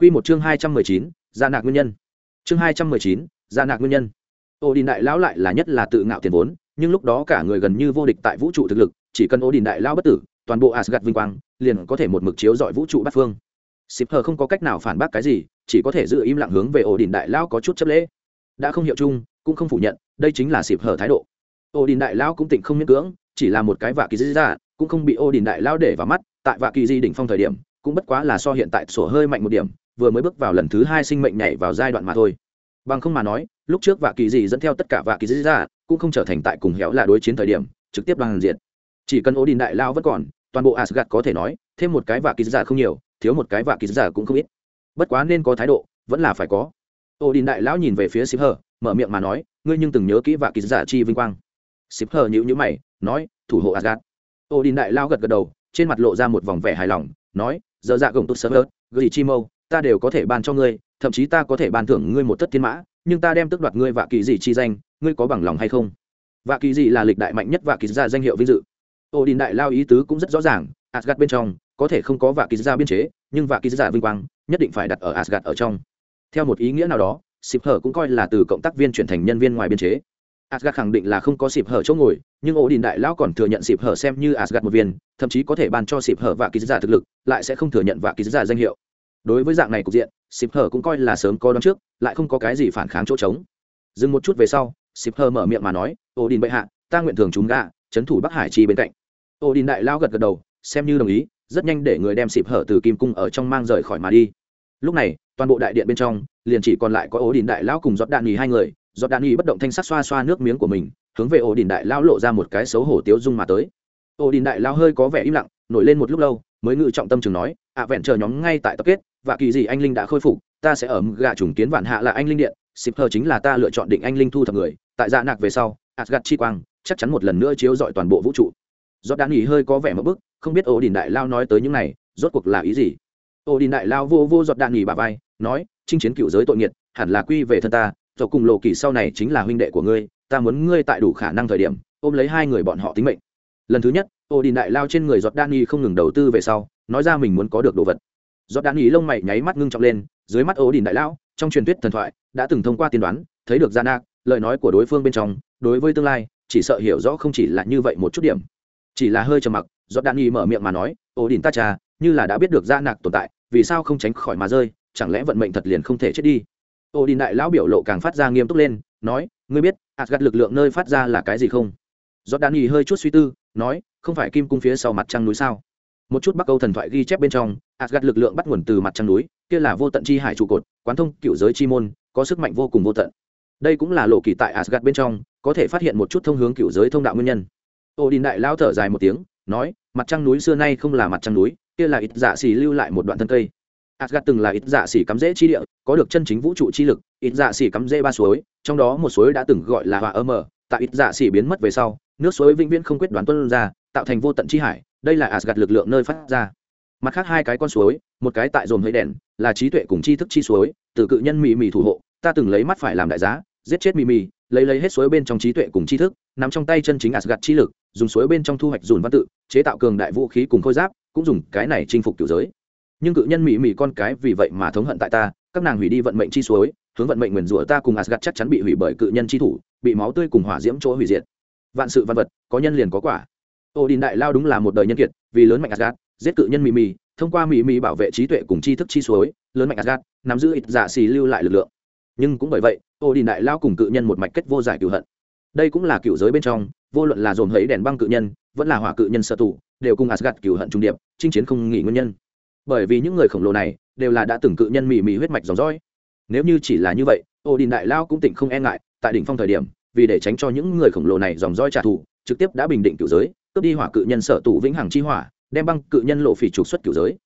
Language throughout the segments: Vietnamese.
Quy một chương 219, gia dạ nạc nguyên nhân. Chương 219, gia dạ nạc nguyên nhân. Odin đại lão lại là nhất là tự ngạo tiền vốn, nhưng lúc đó cả người gần như vô địch tại vũ trụ thực lực, chỉ cần Odin đại lão bất tử, toàn bộ Asgard vinh quang liền có thể một mực chiếu rọi vũ trụ bát phương. Sipher không có cách nào phản bác cái gì, chỉ có thể giữ im lặng hướng về Odin đại lão có chút chấp lễ. Đã không hiệu chung, cũng không phủ nhận, đây chính là Sipher thái độ. Odin đại lão cũng tỉnh không miễn cưỡng, chỉ là một cái vạ kỳ di ra, dạ, cũng không bị Odin đại lão để vào mắt, tại vạ kỳ di đỉnh phong thời điểm, cũng bất quá là so hiện tại sổ hơi mạnh một điểm, vừa mới bước vào lần thứ hai sinh mệnh nhảy vào giai đoạn mà thôi. Bằng không mà nói, lúc trước vạ kỳ dị dẫn theo tất cả vạ kỳ dị ra, cũng không trở thành tại cùng héo là đối chiến thời điểm, trực tiếp đoàn diện chỉ cần ố đình đại lao vẫn còn, toàn bộ asgad có thể nói, thêm một cái vạ kỳ giả không nhiều, thiếu một cái vạ kỳ giả cũng không ít. Bất quá nên có thái độ, vẫn là phải có. Ố đình đại lão nhìn về phía ship hờ, mở miệng mà nói, ngươi nhưng từng nhớ kỹ vạ kỳ giả chi vinh quang? Ship hờ nhữ nhữ mày, nói, thủ hộ asgad ố đình đại lao gật gật đầu, trên mặt lộ ra một vòng vẻ hài lòng, nói, giờ dạ gồng tốt sớm ớt gửi chi mâu ta đều có thể ban cho ngươi thậm chí ta có thể ban thưởng ngươi một thất thiên mã nhưng ta đem tước đoạt ngươi vạ kỳ dị chi danh ngươi có bằng lòng hay không? Vạ kỳ dị là lịch đại mạnh nhất vạ kỳ gia danh hiệu vinh dự. Ô đình đại lao ý tứ cũng rất rõ ràng asgad bên trong có thể không có vạ kỳ gia biên chế nhưng vạ kỳ gia vinh quang nhất định phải đặt ở asgad ở trong. Theo một ý nghĩa nào đó xịp hở cũng coi là từ cộng tác viên chuyển thành nhân viên ngoài biên chế. Asgard khẳng định là không có xịp hở chỗ ngồi, nhưng Ổ Đình đại lão còn thừa nhận xịp hở xem như Asgard một viên, thậm chí có thể ban cho xịp hở và kỳ giả thực lực, lại sẽ không thừa nhận và kỳ giả danh hiệu đối với dạng này cục diện xịp hờ cũng coi là sớm có đón trước, lại không có cái gì phản kháng chỗ trống. Dừng một chút về sau xịp hờ mở miệng mà nói, ô đình bệ hạ, ta nguyện thường chúng gạ trấn thủ bắc hải chi bên cạnh. Ô đình đại lao gật gật đầu, xem như đồng ý, rất nhanh để người đem xịp hở từ kim cung ở trong mang rời khỏi mà đi. Lúc này, toàn bộ đại điện bên trong, liền chỉ còn lại có ổ đình đại lão cùng giọt đạn nhì hai người. Giọt đạn nhì bất động thanh sắc xoa xoa nước miếng của mình, hướng về ổ đình đại lão lộ ra một cái xấu hổ tiếu dung mà tới. Ổ đình đại lão hơi có vẻ im lặng, nổi lên một lúc lâu, mới ngự trọng tâm chừng nói ạ vẹn chờ nhóm ngay tại tập kết và kỳ gì anh linh đã khôi phục, ta sẽ ở gạ trùng kiến vạn hạ là anh linh điện xịp hờ chính là ta lựa chọn định anh linh thu thập người. Tại dạ nạc về sau asgad chi quang chắc chắn một lần nữa chiếu dọi toàn bộ vũ trụ. Do đan nghỉ hơi có vẻ mất bức, không biết ổ đình đại lao nói tới những này, rốt cuộc là ý gì? Ổ đình đại lao vô vô giọt đạn nghỉ bà vai, nói, chinh chiến cựu giới tội nghiệt, hẳn là quy về thân ta do cùng lộ kỳ sau này chính là huynh đệ của ngươi, ta muốn ngươi tại đủ khả năng thời điểm, ôm lấy hai người bọn họ tính mệnh. Lần thứ nhất ổ đình đại lao trên người giọt đan nghỉ không ngừng đầu tư về sau, nói ra mình muốn có được đồ vật giọt đạn ý lông mày nháy mắt ngưng trọng lên, dưới mắt ố đình đại lão, trong truyền thuyết thần thoại, đã từng thông qua tiên đoán, thấy được gian nạc, lời nói của đối phương bên trong, đối với tương lai, chỉ sợ hiểu rõ không chỉ là như vậy một chút điểm. Chỉ là hơi trầm mặc, giọt đạn ý mở miệng mà nói ố đình ta cha, như là đã biết được gian nạc tồn tại, vì sao không tránh khỏi mà rơi, chẳng lẽ vận mệnh thật liền không thể chết đi? Ố đình đại lão biểu lộ càng phát ra nghiêm túc lên, nói, ngươi biết gặt lực lượng nơi phát ra là cái gì không? Giọt đạn ý hơi chút suy tư, nói, không phải kim cung phía sau mặt trăng núi sao? Một chút bắc âu thần thoại ghi chép bên trong asgad lực lượng bắt nguồn từ mặt trăng núi, kia là vô tận chi hải trụ cột, quán thông cựu giới chi môn, có sức mạnh vô cùng vô tận. Đây cũng là lộ kỳ tại asgad bên trong, có thể phát hiện một chút thông hướng cựu giới thông đạo nguyên nhân. Ô đình đại lao thở dài một tiếng, nói, mặt trăng núi xưa nay không là mặt trăng núi, kia là ít dạ xỉ lưu lại một đoạn thân cây. Asgad từng là ít dạ xỉ cắm rễ chi địa, có được chân chính vũ trụ chi lực, ít dạ xỉ cắm rễ ba suối, trong đó một suối đã từng gọi là hòa ơ mờ tại ít dạ xỉ biến mất về sau, nước suối vĩnh viễn không quyết đoán tuân ra, tạo thành vô tận chi hải đây là Asgard lực lượng nơi phát ra. Mặt khác hai cái con suối, một cái tại dồn hơi đèn, là trí tuệ cùng tri thức chi suối, từ cự nhân mì mì thủ hộ, ta từng lấy mắt phải làm đại giá, giết chết mì mì, lấy lấy hết suối bên trong trí tuệ cùng tri thức, nắm trong tay chân chính Asgard chi lực, dùng suối bên trong thu hoạch dùn văn tự, chế tạo cường đại vũ khí cùng khôi giáp, cũng dùng cái này chinh phục cửu giới. Nhưng cự nhân mì mì con cái vì vậy mà thống hận tại ta, các nàng hủy đi vận mệnh chi suối, hướng vận mệnh nguyền rủa ta cùng Asgard chắc chắn bị hủy bởi cự nhân chi thủ, bị máu tươi cùng hỏa diễm chỗ hủy diệt. Vạn sự văn vật, có nhân liền có quả ô đình đại lao đúng là một đời nhân kiệt, vì lớn mạnh asgad giết cự nhân mì mì, thông qua mì mì bảo vệ trí tuệ cùng tri thức chi suối, lớn mạnh asgad nắm giữ ít giả xì lưu lại lực lượng. Nhưng cũng bởi vậy, ô đình đại lao cùng cự nhân một mạch kết vô giải cựu hận. Đây cũng là cựu giới bên trong, vô luận là dồn hấy đèn băng cự nhân, vẫn là hỏa cự nhân sở tụ đều cùng asgad cựu hận trung điệp, chinh chiến không nghỉ nguyên nhân. Bởi vì những người khổng lồ này, đều là đã từng cự nhân mì mì huyết mạch dòng dõi. Nếu như chỉ là như vậy, ô đình đại lao cũng tỉnh không e ngại, tại đỉnh phong thời điểm, vì để tránh cho những người khổng lồ này dòng roi trả thù, trực tiếp đã bình định cựu giới cướp đi hỏa cự nhân sở tụ vĩnh hằng chi hỏa, đem băng cự nhân lộ phỉ trục xuất cửu giới.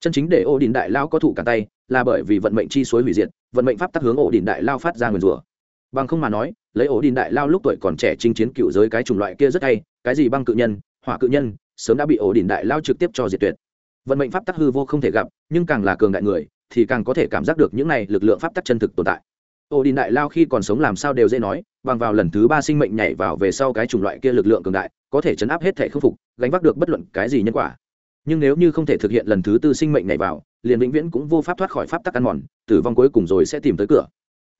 Chân chính để ổ đình đại lao có thủ cả tay, là bởi vì vận mệnh chi suối hủy diệt, vận mệnh pháp tắc hướng ổ đình đại lao phát ra nguyền rủa. Bằng không mà nói, lấy ổ đình đại lao lúc tuổi còn trẻ chinh chiến cựu giới cái chủng loại kia rất hay, cái gì băng cự nhân, hỏa cự nhân, sớm đã bị ổ đình đại lao trực tiếp cho diệt tuyệt. Vận mệnh pháp tắc hư vô không thể gặp, nhưng càng là cường đại người, thì càng có thể cảm giác được những này lực lượng pháp tắc chân thực tồn tại. Ô đi đại lao khi còn sống làm sao đều dễ nói, bằng vào lần thứ ba sinh mệnh nhảy vào về sau cái chủng loại kia lực lượng cường đại, có thể chấn áp hết thể khắc phục, gánh vác được bất luận cái gì nhân quả. Nhưng nếu như không thể thực hiện lần thứ tư sinh mệnh nhảy vào, liền vĩnh viễn cũng vô pháp thoát khỏi pháp tắc ăn mòn, tử vong cuối cùng rồi sẽ tìm tới cửa.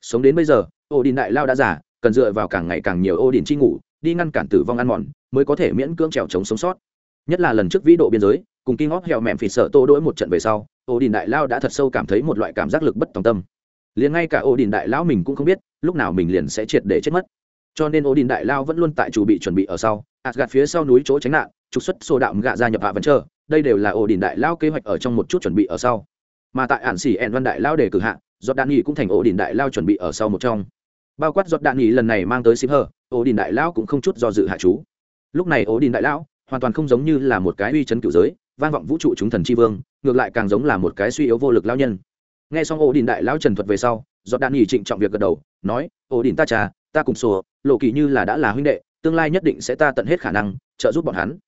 Sống đến bây giờ, ô đi đại lao đã giả cần dựa vào càng ngày càng nhiều ô đình chi ngủ, đi ngăn cản tử vong ăn mòn, mới có thể miễn cưỡng trèo chống sống sót. Nhất là lần trước vĩ độ biên giới, cùng kinh óc hẹo mẹm phì sợ tô đỗi một trận về sau, ô đình đại lao đã thật sâu cảm thấy một loại cảm giác lực bất tòng tâm liền ngay cả ô đình đại lão mình cũng không biết, lúc nào mình liền sẽ triệt để chết mất. Cho nên ô đình đại lao vẫn luôn tại chủ bị chuẩn bị ở sau ạt gạt phía sau núi chỗ tránh nạn, trục xuất xô đạo gạ ra nhập hạ vẫn chờ đây đều là ổ đình đại lao kế hoạch ở trong một chút chuẩn bị ở sau. Mà tại ản xỉ ẹn văn đại lao để cử hạ giọt đạn nghỉ cũng thành ổ đình đại lao chuẩn bị ở sau một trong. Bao quát giọt đạn nghỉ lần này mang tới xịp hờ ổ đình đại lao cũng không chút do dự hạ chú. Lúc này ổ đình đại lao hoàn toàn không giống như là một cái uy chấn cựu giới, vang vọng vũ trụ chúng thần tri vương, ngược lại càng giống là một cái suy yếu vô lực lao nhân nghe xong ổ đình đại lao trần thuật về sau, giọt đạn nghỉ trịnh trọng việc gật đầu, nói ổ đình ta trà, ta cùng sùa lộ kỳ như là đã là huynh đệ, tương lai nhất định sẽ ta tận hết khả năng, trợ giúp bọn hắn.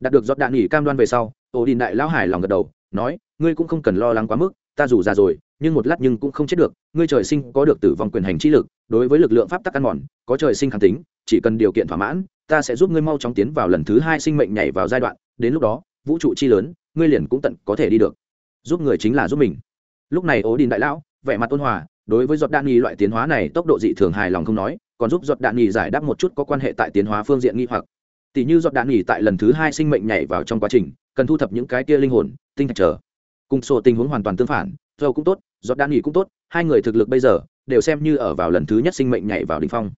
Đạt được giọt đạn nghỉ cam đoan về sau ổ đình đại lão hài lòng gật đầu, nói, ngươi cũng không cần lo lắng quá mức, ta dù già rồi, nhưng một lát nhưng cũng không chết được, ngươi trời sinh có được tử vong quyền hành trí lực, đối với lực lượng pháp tắc ăn mòn, có trời sinh kháng tính, chỉ cần điều kiện thỏa mãn, ta sẽ giúp ngươi mau chóng tiến vào lần thứ hai sinh mệnh nhảy vào giai đoạn, đến lúc đó, vũ trụ chi lớn, ngươi liền cũng tận có thể đi được. Giúp người chính là giúp mình lúc này ố đình đại lão, vẻ mặt ôn hòa, đối với giọt đạn nghi loại tiến hóa này tốc độ dị thường hài lòng không nói, còn giúp giọt đạn nghi giải đáp một chút có quan hệ tại tiến hóa phương diện nghi hoặc. Tỷ như giọt đạn nghi tại lần thứ hai sinh mệnh nhảy vào trong quá trình, cần thu thập những cái kia linh hồn, tinh thạch trở cùng sổ tình huống hoàn toàn tương phản dâu cũng tốt giọt đạn nghi cũng tốt, hai người thực lực bây giờ đều xem như ở vào lần thứ nhất sinh mệnh nhảy vào đỉnh phong.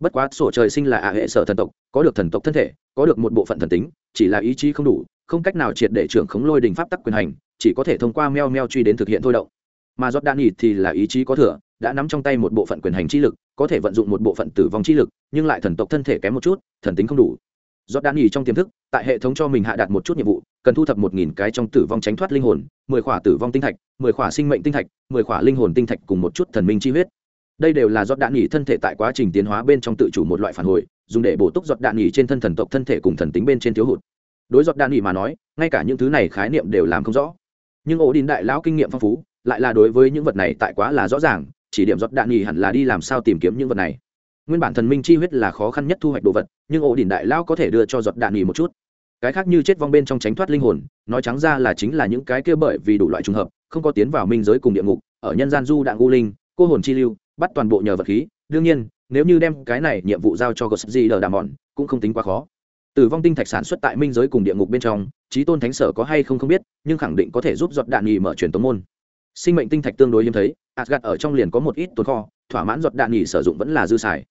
Bất quá sổ trời sinh là ạ hệ sở thần tộc, có được thần tộc thân thể, có được một bộ phận thần tính, chỉ là ý chí không đủ, không cách nào triệt để trưởng khống lôi đình pháp tắc quyền hành chỉ có thể thông qua meo meo truy đến thực hiện thôi động. Mà giót đạn nghỉ thì là ý chí có thừa, đã nắm trong tay một bộ phận quyền hành chi lực, có thể vận dụng một bộ phận tử vong chi lực, nhưng lại thần tộc thân thể kém một chút, thần tính không đủ. Giót đan nghỉ trong tiềm thức, tại hệ thống cho mình hạ đạt một chút nhiệm vụ, cần thu thập một nghìn cái trong tử vong tránh thoát linh hồn, mười khỏa tử vong tinh thạch, mười khỏa sinh mệnh tinh thạch, mười khỏa linh hồn tinh thạch cùng một chút thần minh chi huyết. Đây đều là giót đạn nghỉ thân thể tại quá trình tiến hóa bên trong tự chủ một loại phản hồi, dùng để bổ túc giọt đạn nghỉ trên thân thần tộc thân thể cùng thần tính bên trên thiếu hụt. Đối giọt đạn nghỉ mà nói, ngay cả những thứ này khái niệm đều làm không rõ nhưng ổ đình đại lão kinh nghiệm phong phú, lại là đối với những vật này tại quá là rõ ràng, chỉ điểm giọt đạn nghỉ hẳn là đi làm sao tìm kiếm những vật này. Nguyên bản thần minh chi huyết là khó khăn nhất thu hoạch đồ vật, nhưng ổ đình đại Lão có thể đưa cho giọt đạn nghỉ một chút. Cái khác như chết vong bên trong tránh thoát linh hồn, nói trắng ra là chính là những cái kia bởi vì đủ loại trùng hợp, không có tiến vào minh giới cùng địa ngục, ở nhân gian du đạn gu linh, cô hồn chi lưu, bắt toàn bộ nhờ vật khí. Đương nhiên, nếu như đem cái này nhiệm vụ giao cho gos di đờ đà mòn, cũng không tính quá khó tử vong tinh thạch sản xuất tại minh giới cùng địa ngục bên trong trí tôn thánh sở có hay không không biết, nhưng khẳng định có thể giúp giọt đạn nghỉ mở truyền tống môn. Sinh mệnh tinh thạch tương đối hiếm thấy gạt ở trong liền có một ít tồn kho, thỏa mãn giọt đạn nghỉ sử dụng vẫn là dư xài.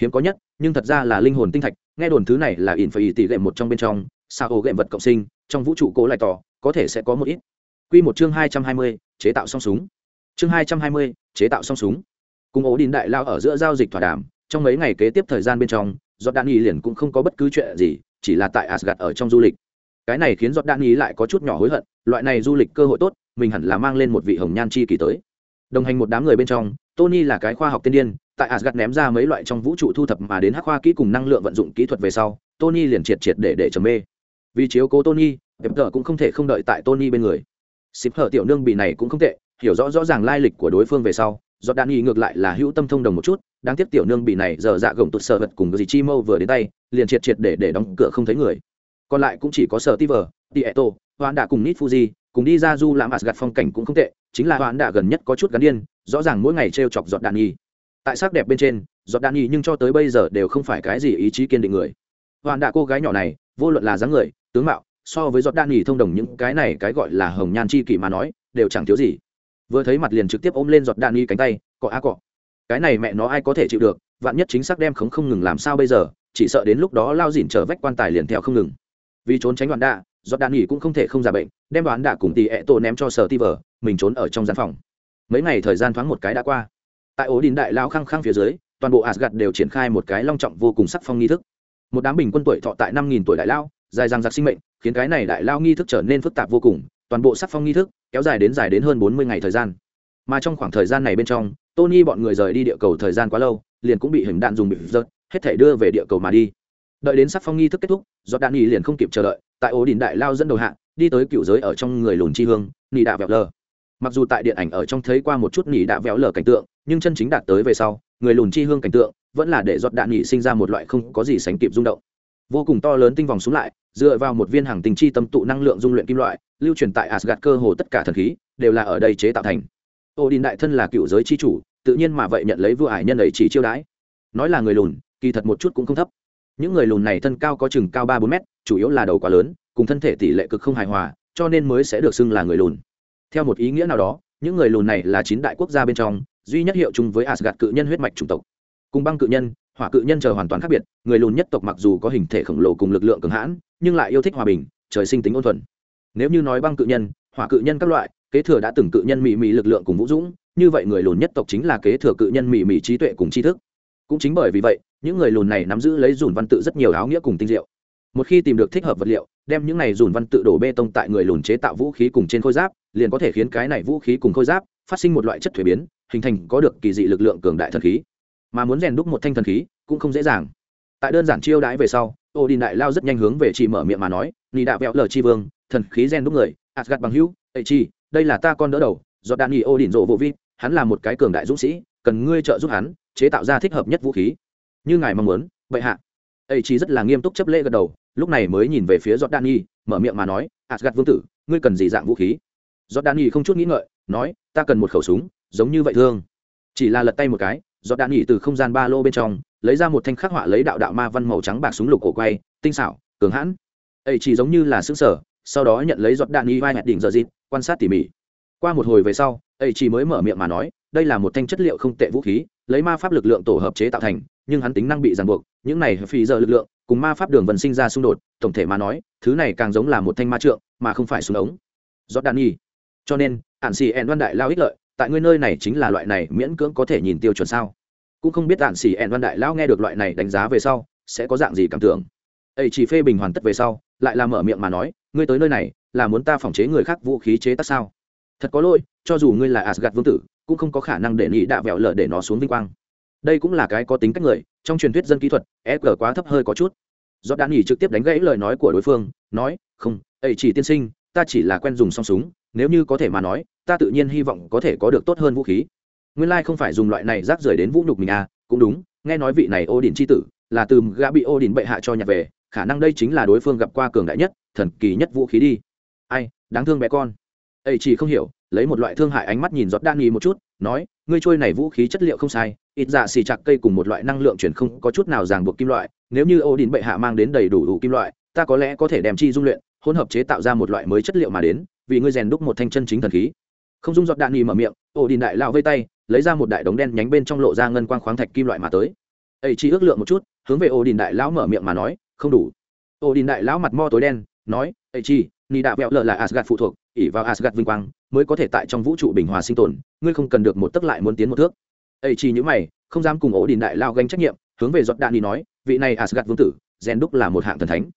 Hiếm có nhất, nhưng thật ra là linh hồn tinh thạch, nghe đồn thứ này là in phải tỷ lệ một trong bên trong, sao ô gệm vật cộng sinh, trong vũ trụ cố lại tỏ, có thể sẽ có một ít. Quy một chương hai trăm hai mươi, chế tạo song súng. Chương hai trăm hai mươi, chế tạo song súng. Cùng ổ đình đại lao ở giữa giao dịch thỏa đàm, trong mấy ngày kế tiếp thời gian bên trong giọt đạn nghỉ liền cũng không có bất cứ chuyện gì, chỉ là tại asgad ở trong du lịch. Cái này khiến giọt đạn nghỉ lại có chút nhỏ hối hận, loại này du lịch cơ hội tốt, mình hẳn là mang lên một vị hồng nhan chi kỳ tới. Đồng hành một đám người bên trong, tony là cái khoa học tiên điên, tại asgad ném ra mấy loại trong vũ trụ thu thập mà đến hắc khoa kỹ cùng năng lượng vận dụng kỹ thuật về sau, tony liền triệt triệt để để trầm mê. Vì chiếu cố tony đẹp tờ cũng không thể không đợi tại tony bên người. Xịp hở tiểu nương bị này cũng không tệ, hiểu rõ rõ ràng lai lịch của đối phương về sau giọt đan nghi ngược lại là hữu tâm thông đồng một chút, đáng tiếc tiểu nương bị này giờ dạ gồng tụt sợ vật cùng gì chi mâu vừa đến tay, liền triệt triệt để để đóng cửa không thấy người. Còn lại cũng chỉ có sở tiver tieto hoãn đã cùng nít fuji cùng đi ra du làm gặt phong cảnh cũng không tệ, chính là hoãn đã gần nhất có chút gắn điên, rõ ràng mỗi ngày t chọc giọt đạn nghi tại sắc đẹp bên trên, giọt đạn nghi nhưng cho tới bây giờ đều không phải cái gì ý chí kiên định người. Hoãn đã cô gái nhỏ này, vô luận là dáng người, tướng mạo, so với giọt đạn nghi thông đồng những cái này cái gọi là hồng nhan chi kỷ mà nói, đều chẳng thiếu gì vừa thấy mặt liền trực tiếp ôm lên giọt đạn nghi cánh tay, cọ á cọ, cái này mẹ nó ai có thể chịu được, vạn nhất chính xác đem khống không ngừng làm sao bây giờ, chỉ sợ đến lúc đó lao dỉn trở vách quan tài liền theo không ngừng. Vì trốn tránh đoạn đạ giọt đạn nghỉ cũng không thể không giả bệnh, đem đoán đạ cùng tì ẹ tổ ném cho sở ti vờ, mình trốn ở trong gian phòng. Mấy ngày thời gian thoáng một cái đã qua. Tại ổ đình đại lao khăng khăng phía dưới, toàn bộ asgad đều triển khai một cái long trọng vô cùng sắc phong nghi thức. Một đám bình quân tuổi thọ tại năm nghìn tuổi đại lao, dài dằng giặc sinh mệnh, khiến cái này đại lao nghi thức trở nên phức tạp vô cùng, toàn bộ sắc phong nghi thức kéo dài đến dài đến hơn bốn mươi ngày thời gian. Mà trong khoảng thời gian này bên trong, tony bọn người rời đi địa cầu thời gian quá lâu, liền cũng bị hình đạn dùng bị rớt hết thể đưa về địa cầu mà đi. Đợi đến sắc phong nghi thức kết thúc do đạn nghỉ liền không kịp chờ đợi, tại ổ đình đại lao dẫn đầu hạng đi tới cựu giới ở trong người lùn chi hương nỉ đạ vẹo lờ. Mặc dù tại điện ảnh ở trong thấy qua một chút nỉ đạ vẹo lờ cảnh tượng, nhưng chân chính đạt tới về sau, người lùn chi hương cảnh tượng, vẫn là để giọt đạn nhị sinh ra một loại không có gì sánh kịp rung động vô cùng to lớn tinh vòng xuống lại, dựa vào một viên hàng tình chi tâm tụ năng lượng dung luyện kim loại, lưu truyền tại asgad cơ hồ tất cả thần khí, đều là ở đây chế tạo thành. Ô đình đại thân là cựu giới chi chủ, tự nhiên mà vậy nhận lấy vua ải nhân ấy chỉ chiêu đãi. Nói là người lùn, kỳ thật một chút cũng không thấp. Những người lùn này thân cao có chừng cao ba bốn mét, chủ yếu là đầu quá lớn, cùng thân thể tỷ lệ cực không hài hòa, cho nên mới sẽ được xưng là người lùn. Theo một ý nghĩa nào đó, những người lùn này là chín đại quốc gia bên trong, duy nhất hiệu chung với asgad cự nhân huyết mạch chủng tộc. Cùng băng cự nhân hỏa cự nhân chờ hoàn toàn khác biệt, người lùn nhất tộc mặc dù có hình thể khổng lồ cùng lực lượng cường hãn, nhưng lại yêu thích hòa bình, trời sinh tính ôn thuần. Nếu như nói băng cự nhân, hỏa cự nhân các loại, kế thừa đã từng cự nhân mỹ mỹ lực lượng cùng vũ dũng, như vậy người lùn nhất tộc chính là kế thừa cự nhân mỹ mỹ trí tuệ cùng tri thức. Cũng chính bởi vì vậy, những người lùn này nắm giữ lấy dùn văn tự rất nhiều áo nghĩa cùng tinh diệu. Một khi tìm được thích hợp vật liệu, đem những này dùn văn tự đổ bê tông tại người lùn chế tạo vũ khí cùng trên khôi giáp, liền có thể khiến cái này vũ khí cùng khôi giáp phát sinh một loại chất thuế biến, hình thành có được kỳ dị lực lượng cường đại thần khí mà muốn rèn đúc một thanh thần khí cũng không dễ dàng tại đơn giản chiêu đãi về sau ô đình đại lao rất nhanh hướng về chị mở miệng mà nói nị đạo vẹo lờ chi vương thần khí rèn đúc người asgad bằng hữu ệ chi đây là ta con đỡ đầu do đan nghị ô đình rộ vô vi hắn là một cái cường đại dũng sĩ cần ngươi trợ giúp hắn chế tạo ra thích hợp nhất vũ khí như ngài mong muốn vậy hạ ệ chi rất là nghiêm túc chấp lễ gật đầu lúc này mới nhìn về phía Jordani, mở miệng mà nói, "Asgard vương tử, ngươi cần gì dạng vũ khí?" Jordani không chút nghĩ ngợi, nói, "Ta cần một khẩu súng, giống như vậy thương." Chỉ là lật tay một cái, Rọt đạn nhỉ từ không gian ba lô bên trong, lấy ra một thanh khắc họa lấy đạo đạo ma văn màu trắng bạc súng lục cổ quay, tinh xảo, cường hãn. Ấy chỉ giống như là xứng sở, sau đó nhận lấy Rọt đạn nhỉ vai hạt đỉnh giờ dịp quan sát tỉ mỉ. Qua một hồi về sau, ấy chỉ mới mở miệng mà nói, đây là một thanh chất liệu không tệ vũ khí, lấy ma pháp lực lượng tổ hợp chế tạo thành, nhưng hắn tính năng bị ràng buộc, những này phì giờ lực lượng, cùng ma pháp đường vần sinh ra xung đột tổng thể mà nói thứ này càng giống là một thanh ma trượng mà không phải súng ống giọt đạn nhỉ cho nên ản xì ẹn văn đại lao ích lợi tại ngươi nơi này chính là loại này miễn cưỡng có thể nhìn tiêu chuẩn sao? Cũng không biết đạn xì ẹn văn đại lao nghe được loại này đánh giá về sau, sẽ có dạng gì cảm tưởng? Ấy chỉ phê bình hoàn tất về sau, lại là mở miệng mà nói, ngươi tới nơi này, là muốn ta phòng chế người khác vũ khí chế tác sao? Thật có lỗi, cho dù ngươi là asgad vương tử, cũng không có khả năng để nghĩ đạ vẹo lở để nó xuống vinh quang. Đây cũng là cái có tính cách người, trong truyền thuyết dân kỹ thuật e g quá thấp hơi có chút. Do đan nghỉ trực tiếp đánh gãy lời nói của đối phương, nói, không ấy chỉ tiên sinh, ta chỉ là quen dùng song súng, nếu như có thể mà nói ta tự nhiên hy vọng có thể có được tốt hơn vũ khí. Nguyên lai、like、không phải dùng loại này rác rưởi đến vũ nhục mình à cũng đúng, nghe nói vị này ô đình c h i tử là từ gã bị ô đình bệ hạ cho nhặt về, khả năng đây chính là đối phương gặp qua cường đại nhất, thần kỳ nhất vũ khí đi. Ai, đáng thương bé con. Ấy chỉ không hiểu, lấy một loại thương hại ánh mắt nhìn giọt đan nghi một chút, nói, ngươi trôi này vũ khí chất liệu không sai, ít dạ xì chặt cây cùng một loại năng lượng chuyển không có chút nào ràng buộc kim loại, nếu như ô đình bệ hạ mang đến đầy đủ đủ kim loại, ta có lẽ có thể đem chi dung luyện, hỗn hợp chế tạo ra một loại mới chất liệu mà đến, vì ngươi rèn đúc một thanh chân chính thần khí không dung giọt đạn nghi mở miệng, ổ đình đại lao vây tay, lấy ra một đại đống đen nhánh bên trong lộ ra ngân quang khoáng thạch kim loại mà tới. Ấy chi ước lượng một chút, hướng về ổ đình đại lão mở miệng mà nói, không đủ. Ổ đình đại lão mặt mo tối đen, nói ấy chi ni đạo vẹo lợ là asgad phụ thuộc ỉ vào asgad vinh quang, mới có thể tại trong vũ trụ bình hòa sinh tồn, ngươi không cần được một tấc lại muốn tiến một thước. Ấy chỉ những mày, không dám cùng ổ đình đại lao gánh trách nhiệm, hướng về giọt đạn đi nói, vị này asgad vương tử rèn đúc là một hạng thần thánh.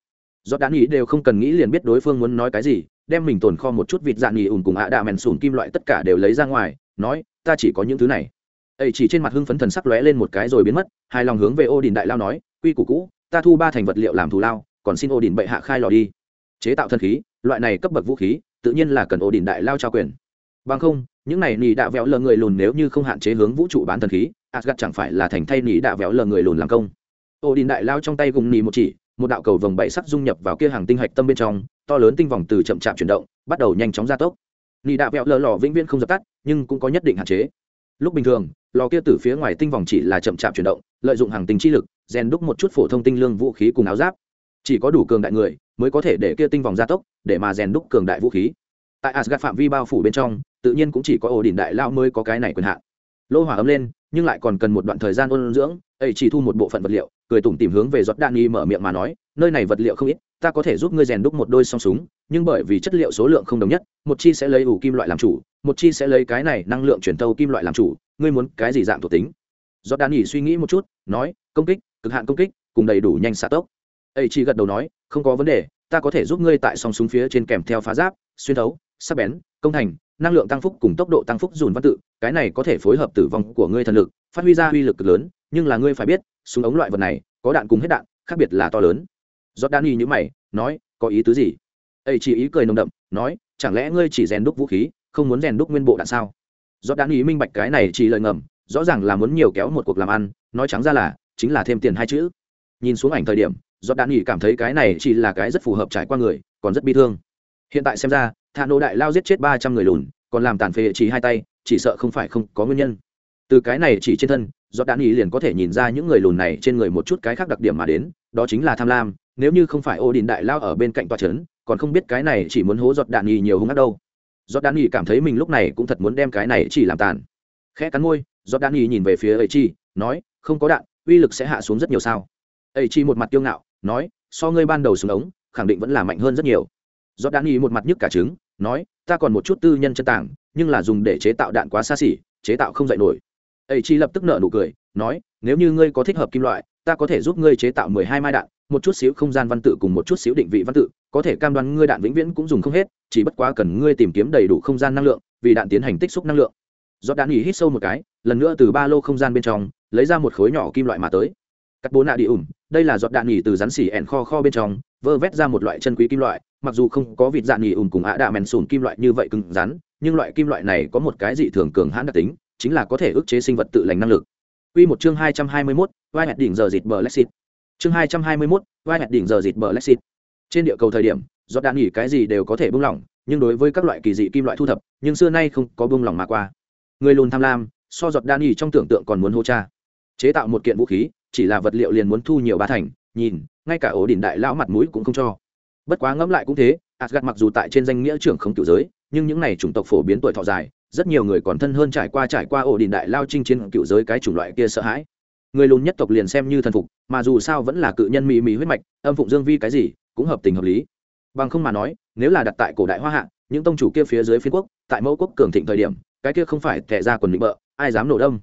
Giọt đạn ý đều không cần nghĩ liền biết đối phương muốn nói cái gì đem mình tồn kho một chút vịt dạn nghỉ ùn cùng ạ đạ mèn sùn kim loại tất cả đều lấy ra ngoài, nói, ta chỉ có những thứ này. Ấy chỉ trên mặt hưng phấn thần sắc lóe lên một cái rồi biến mất, hài lòng hướng về ô đình đại lao nói, quy củ cũ, ta thu ba thành vật liệu làm thù lao, còn xin ô đình bệ hạ khai lò đi. Chế tạo thân khí, loại này cấp bậc vũ khí, tự nhiên là cần ô đình đại lao trao quyền. Bằng không, những này nỉ đạ vẹo lờ người lùn nếu như không hạn chế hướng vũ trụ bán thần khí asgad chẳng phải là thành thay nỉ đạ vẹo lờ người lùn làm công. Ô đình đại lao trong tay gùng nỉ một chỉ một đạo cầu vồng bảy sắc dung nhập vào kia hàng tinh hạch tâm bên trong, to lớn tinh vòng từ chậm chạp chuyển động, bắt đầu nhanh chóng gia tốc. Nị đạo vẹo lờ lò vĩnh viễn không dập tắt, nhưng cũng có nhất định hạn chế. Lúc bình thường, lò kia từ phía ngoài tinh vòng chỉ là chậm chạp chuyển động, lợi dụng hàng tinh chi lực, rèn đúc một chút phổ thông tinh lương vũ khí cùng áo giáp. Chỉ có đủ cường đại người mới có thể để kia tinh vòng gia tốc, để mà rèn đúc cường đại vũ khí. Tại asgad phạm vi bao phủ bên trong, tự nhiên cũng chỉ có ổ đỉnh đại lao mới có cái này quyền hạn. Lô hỏa ấm lên, nhưng lại còn cần một đoạn thời gian ôn dưỡng, ấy chỉ thu một bộ phận vật liệu cười tủm tìm hướng về giọt đạn nghi mở miệng mà nói, nơi này vật liệu không ít, ta có thể giúp ngươi rèn đúc một đôi song súng, nhưng bởi vì chất liệu số lượng không đồng nhất, một chi sẽ lấy ủ kim loại làm chủ, một chi sẽ lấy cái này năng lượng chuyển tâu kim loại làm chủ, ngươi muốn cái gì dạng thuộc tính? Giọt đạn nghi suy nghĩ một chút, nói, công kích, cực hạn công kích, cùng đầy đủ nhanh xạ tốc. Ấy chi gật đầu nói, không có vấn đề, ta có thể giúp ngươi tại song súng phía trên kèm theo phá giáp, xuyên thấu, sắc bén, công thành năng lượng tăng phúc cùng tốc độ tăng phúc dùn văn tự, cái này có thể phối hợp tử vong của ngươi thần lực, phát huy ra uy lực cực lớn, nhưng là ngươi phải biết, súng ống loại vật này, có đạn cùng hết đạn, khác biệt là to lớn. Giọt đan y như mày, nói, có ý tứ gì? Ấy chỉ ý cười nồng đậm, nói, chẳng lẽ ngươi chỉ rèn đúc vũ khí, không muốn rèn đúc nguyên bộ đạn sao? Giọt đan y minh bạch cái này chỉ lời ngầm, rõ ràng là muốn nhiều kéo một cuộc làm ăn, nói trắng ra là, chính là thêm tiền hai chữ. Nhìn xuống ảnh thời điểm, giọt đan y cảm thấy cái này chỉ là cái rất phù hợp trải qua người, còn rất bi thương. Hiện tại xem ra Thả nô đại lao giết chết ba trăm người lùn, còn làm tàn phệ chỉ hai tay, chỉ sợ không phải không có nguyên nhân. Từ cái này chỉ trên thân do đạn ý liền có thể nhìn ra những người lùn này trên người một chút cái khác đặc điểm mà đến, đó chính là tham lam, nếu như không phải ô đình đại lao ở bên cạnh tòa trấn, còn không biết cái này chỉ muốn hố giọt đạn ý nhiều hung ác đâu. Giọt đạn ý cảm thấy mình lúc này cũng thật muốn đem cái này chỉ làm tàn. Khẽ cắn môi, giọt đạn ý nhìn về phía ấy chi, nói, không có đạn, uy lực sẽ hạ xuống rất nhiều sao? Ấy chi một mặt tiêu ngạo, nói, so ngươi ban đầu xuống ống, khẳng định vẫn là mạnh hơn rất nhiều. Giọt đạn ý một mặt nhức cả trứng nói, ta còn một chút tư nhân chân tảng, nhưng là dùng để chế tạo đạn quá xa xỉ, chế tạo không dạy nổi. Ấy chi lập tức nợ nụ cười, nói, nếu như ngươi có thích hợp kim loại, ta có thể giúp ngươi chế tạo mười hai mai đạn, một chút xíu không gian văn tự cùng một chút xíu định vị văn tự, có thể cam đoan ngươi đạn vĩnh viễn cũng dùng không hết, chỉ bất quá cần ngươi tìm kiếm đầy đủ không gian năng lượng, vì đạn tiến hành tích xúc năng lượng. Do đạn nghỉ hít sâu một cái, lần nữa từ ba lô không gian bên trong, lấy ra một khối nhỏ kim loại mà tới cắt bố nạ đi ủng đây là giọt đạn nghỉ từ rắn xỉ ẻn kho kho bên trong vơ vét ra một loại chân quý kim loại mặc dù không có vịt dạn nghỉ ủng cùng ạ đạ mèn sùn kim loại như vậy cứng rắn nhưng loại kim loại này có một cái dị thường cường hãn đặc tính chính là có thể ức chế sinh vật tự lành năng lực Quy một chương 221, vai hạt đỉnh giờ dịt bờ Lexit. Chương 221, vai hạt đỉnh giờ dịt bờ Lexit. Trên địa cầu thời điểm, giọt đạn nghỉ cái gì đều có thể bung lỏng, nhưng đối với các loại kỳ dị kim loại thu thập, nhưng xưa nay không có bung lỏng mà qua. Người lùn tham lam, so giọt đạn nghỉ trong tưởng tượng còn muốn hô cha. Chế tạo một kiện vũ khí, chỉ là vật liệu liền muốn thu nhiều ba thành, nhìn, ngay cả ổ đỉnh đại lão mặt mũi cũng không cho. Bất quá ngẫm lại cũng thế, Asgard mặc dù tại trên danh nghĩa trưởng không tiểu giới, nhưng những này chủng tộc phổ biến tuổi thọ dài, rất nhiều người còn thân hơn trải qua trải qua ổ Đỉnh đại lao chinh chiến cựu giới cái chủng loại kia sợ hãi. Người lùn nhất tộc liền xem như thần phục mà dù sao vẫn là cự nhân mỹ mỹ huyết mạch âm phụng dương vi cái gì cũng hợp tình hợp lý. Bằng không mà nói nếu là đặt tại cổ đại hoa hạ những tông chủ kia phía dưới phiên quốc tại mẫu quốc cường thịnh thời điểm cái kia không phải tệ ra quần định bợ ai dám nổ đông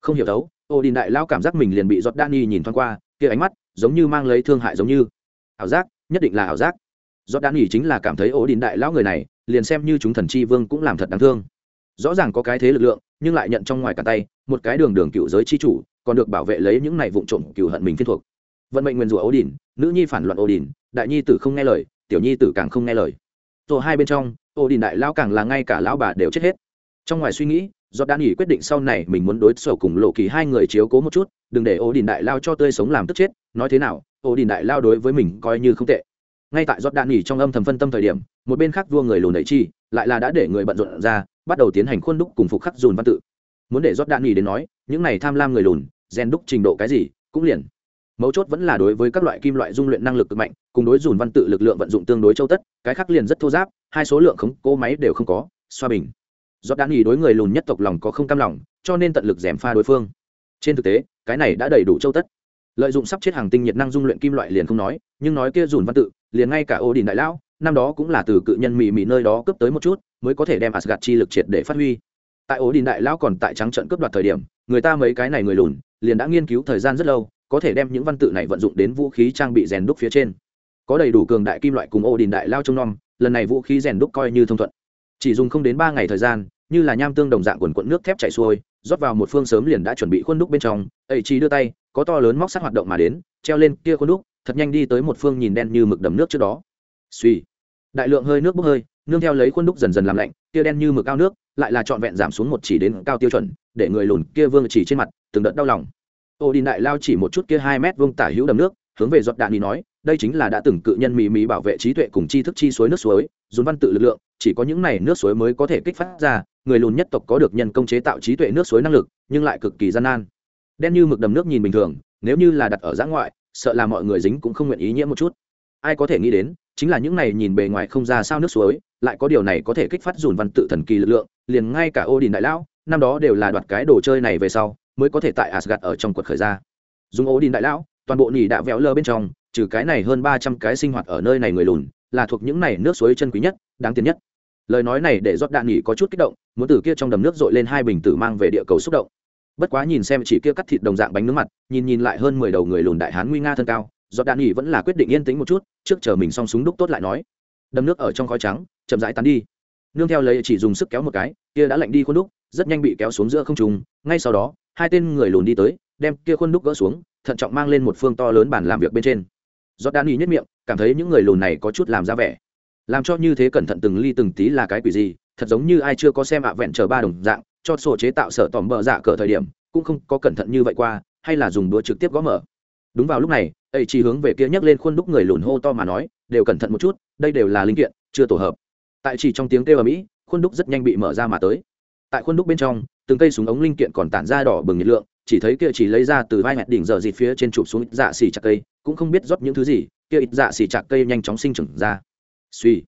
không hiểu đấu ô đình đại lao cảm giác mình liền bị giọt đani nhìn thoáng qua, kia ánh mắt giống như mang lấy thương hại giống như. Ảo giác, nhất định là ảo giác. Giọt đani chính là cảm thấy ô đình đại lão người này, liền xem như chúng thần chi vương cũng làm thật đáng thương. Rõ ràng có cái thế lực lượng, nhưng lại nhận trong ngoài cả tay, một cái đường đường cựu giới chi chủ, còn được bảo vệ lấy những này vụ trộm cựu hận mình phiên thuộc. Vận mệnh nguyền rủa ố đình, nữ nhi phản loạn ố đình, đại nhi tử không nghe lời, tiểu nhi tử càng không nghe lời. Rồi hai bên trong ố đình đại lao càng là ngay cả lão bà đều chết hết. Trong ngoài suy nghĩ do đã nghỉ quyết định sau này mình muốn đối sổ cùng lộ kỳ hai người chiếu cố một chút, đừng để Ô đình đại lao cho tươi sống làm tức chết. Nói thế nào Ô đình đại lao đối với mình coi như không tệ. Ngay tại giọt đạn nghỉ trong âm thầm phân tâm thời điểm, một bên khác vua người lùn đẩy chi lại là đã để người bận rộn ra, bắt đầu tiến hành khuôn đúc cùng phục khắc dùn văn tự. Muốn để giọt đạn nghỉ đến nói, những này tham lam người lùn, rèn đúc trình độ cái gì, cũng liền. Mấu chốt vẫn là đối với các loại kim loại dung luyện năng lực cực mạnh, cùng đối dùn văn tự lực lượng vận dụng tương đối châu tất, cái khác liền rất thô giáp, hai số lượng khống cố máy đều không có, xoa bình rót đan nghỉ đối người lùn nhất tộc lòng có không cam lòng cho nên tận lực giảm pha đối phương trên thực tế cái này đã đầy đủ châu tất lợi dụng sắp chết hàng tinh nhiệt năng dung luyện kim loại liền không nói nhưng nói kia dùn văn tự liền ngay cả ô đình đại lão năm đó cũng là từ cự nhân mị mị nơi đó cướp tới một chút mới có thể đem Asgard chi lực triệt để phát huy. Tại ố đình đại lão còn tại trắng trận cướp đoạt thời điểm, người ta mấy cái này người lùn, liền đã nghiên cứu thời gian rất lâu, có thể đem những văn tự này vận dụng đến vũ khí trang bị rèn đúc phía trên. Có đầy đủ cường đại kim loại cùng Odin đình đại lao trong nom, lần này vũ khí rèn đúc coi như thông thuận. Chỉ dùng không đến ba ngày thời gian, như là nham tương đồng dạng quần quận nước thép chảy xuôi, rót vào một phương sớm liền đã chuẩn bị khuôn đúc bên trong, ấy chỉ đưa tay, có to lớn móc sắt hoạt động mà đến, treo lên kia khuôn đúc, thật nhanh đi tới một phương nhìn đen như mực đầm nước trước đó. Suy, đại lượng hơi nước bốc hơi, nương theo lấy khuôn đúc dần dần làm lạnh kia đen như mực cao nước lại là trọn vẹn giảm xuống một chỉ đến cao tiêu chuẩn để người lùn kia vương chỉ trên mặt từng đợt đau lòng ô đi đại lao chỉ một chút kia hai mét vương tả hữu đầm nước hướng về giọt đạn đi nói đây chính là đã từng cự nhân mì mì bảo vệ trí tuệ cùng tri thức chi suối nước suối dùn văn tự lực lượng, chỉ có những này nước suối mới có thể kích phát ra, người lùn nhất tộc có được nhân công chế tạo trí tuệ nước suối năng lực, nhưng lại cực kỳ gian nan. Đen như mực đầm nước nhìn bình thường, nếu như là đặt ở giã ngoại, sợ là mọi người dính cũng không nguyện ý nhiễm một chút. Ai có thể nghĩ đến, chính là những này nhìn bề ngoài không ra sao nước suối, lại có điều này có thể kích phát dùn văn tự thần kỳ lực lượng, liền ngay cả ô đình đại lão, năm đó đều là đoạt cái đồ chơi này về sau, mới có thể tại asgad ở trong quật khởi ra. Dùng ô đình đại lão, toàn bộ nỉ đã véo lơ bên trong trừ cái này hơn ba trăm cái sinh hoạt ở nơi này người lùn, là thuộc những này nước suối chân quý nhất, đáng tiền nhất. Lời nói này để rốt đạn nghỉ có chút kích động, muốn từ kia trong đầm nước dội lên hai bình tử mang về địa cầu xúc động. Bất quá nhìn xem chỉ kia cắt thịt đồng dạng bánh nước mặt, nhìn nhìn lại hơn mười đầu người lùn đại hán nguy nga thân cao rốt đạn nghỉ vẫn là quyết định yên tĩnh một chút, trước chờ mình xong súng đúc tốt lại nói. Đầm nước ở trong khói trắng, chậm rãi tán đi. Nương theo lấy chỉ dùng sức kéo một cái, kia đã lạnh đi khuôn đúc, rất nhanh bị kéo xuống giữa không trùng ngay sau đó, hai tên người lùn đi tới, đem kia khuôn đúc gỡ xuống, thận trọng mang lên một phương to lớn bàn làm việc bên trên do đan nhếch nhất miệng, cảm thấy những người lùn này có chút làm ra vẻ. Làm cho như thế cẩn thận từng ly từng tí là cái quỷ gì, thật giống như ai chưa có xem ạ vẹn chờ ba đồng dạng, cho sổ chế tạo sở tòm bờ dạ cỡ thời điểm, cũng không có cẩn thận như vậy qua, hay là dùng đũa trực tiếp gõ mở. Đúng vào lúc này, ấy chỉ hướng về kia nhấc lên khuôn đúc người lùn hô to mà nói, đều cẩn thận một chút, đây đều là linh kiện, chưa tổ hợp. Tại chỉ trong tiếng kêu ở mỹ khuôn đúc rất nhanh bị mở ra mà tới. Tại khuôn đúc bên trong, từng cây súng ống linh kiện còn tản ra đỏ bừng nhiệt lượng chỉ thấy kia chỉ lấy ra từ vai hẹn đỉnh giờ dịt phía trên chụp xuống ít dạ xì chặt cây, cũng không biết rót những thứ gì, kia ít dạ xì chặt cây nhanh chóng sinh trưởng ra. Suy.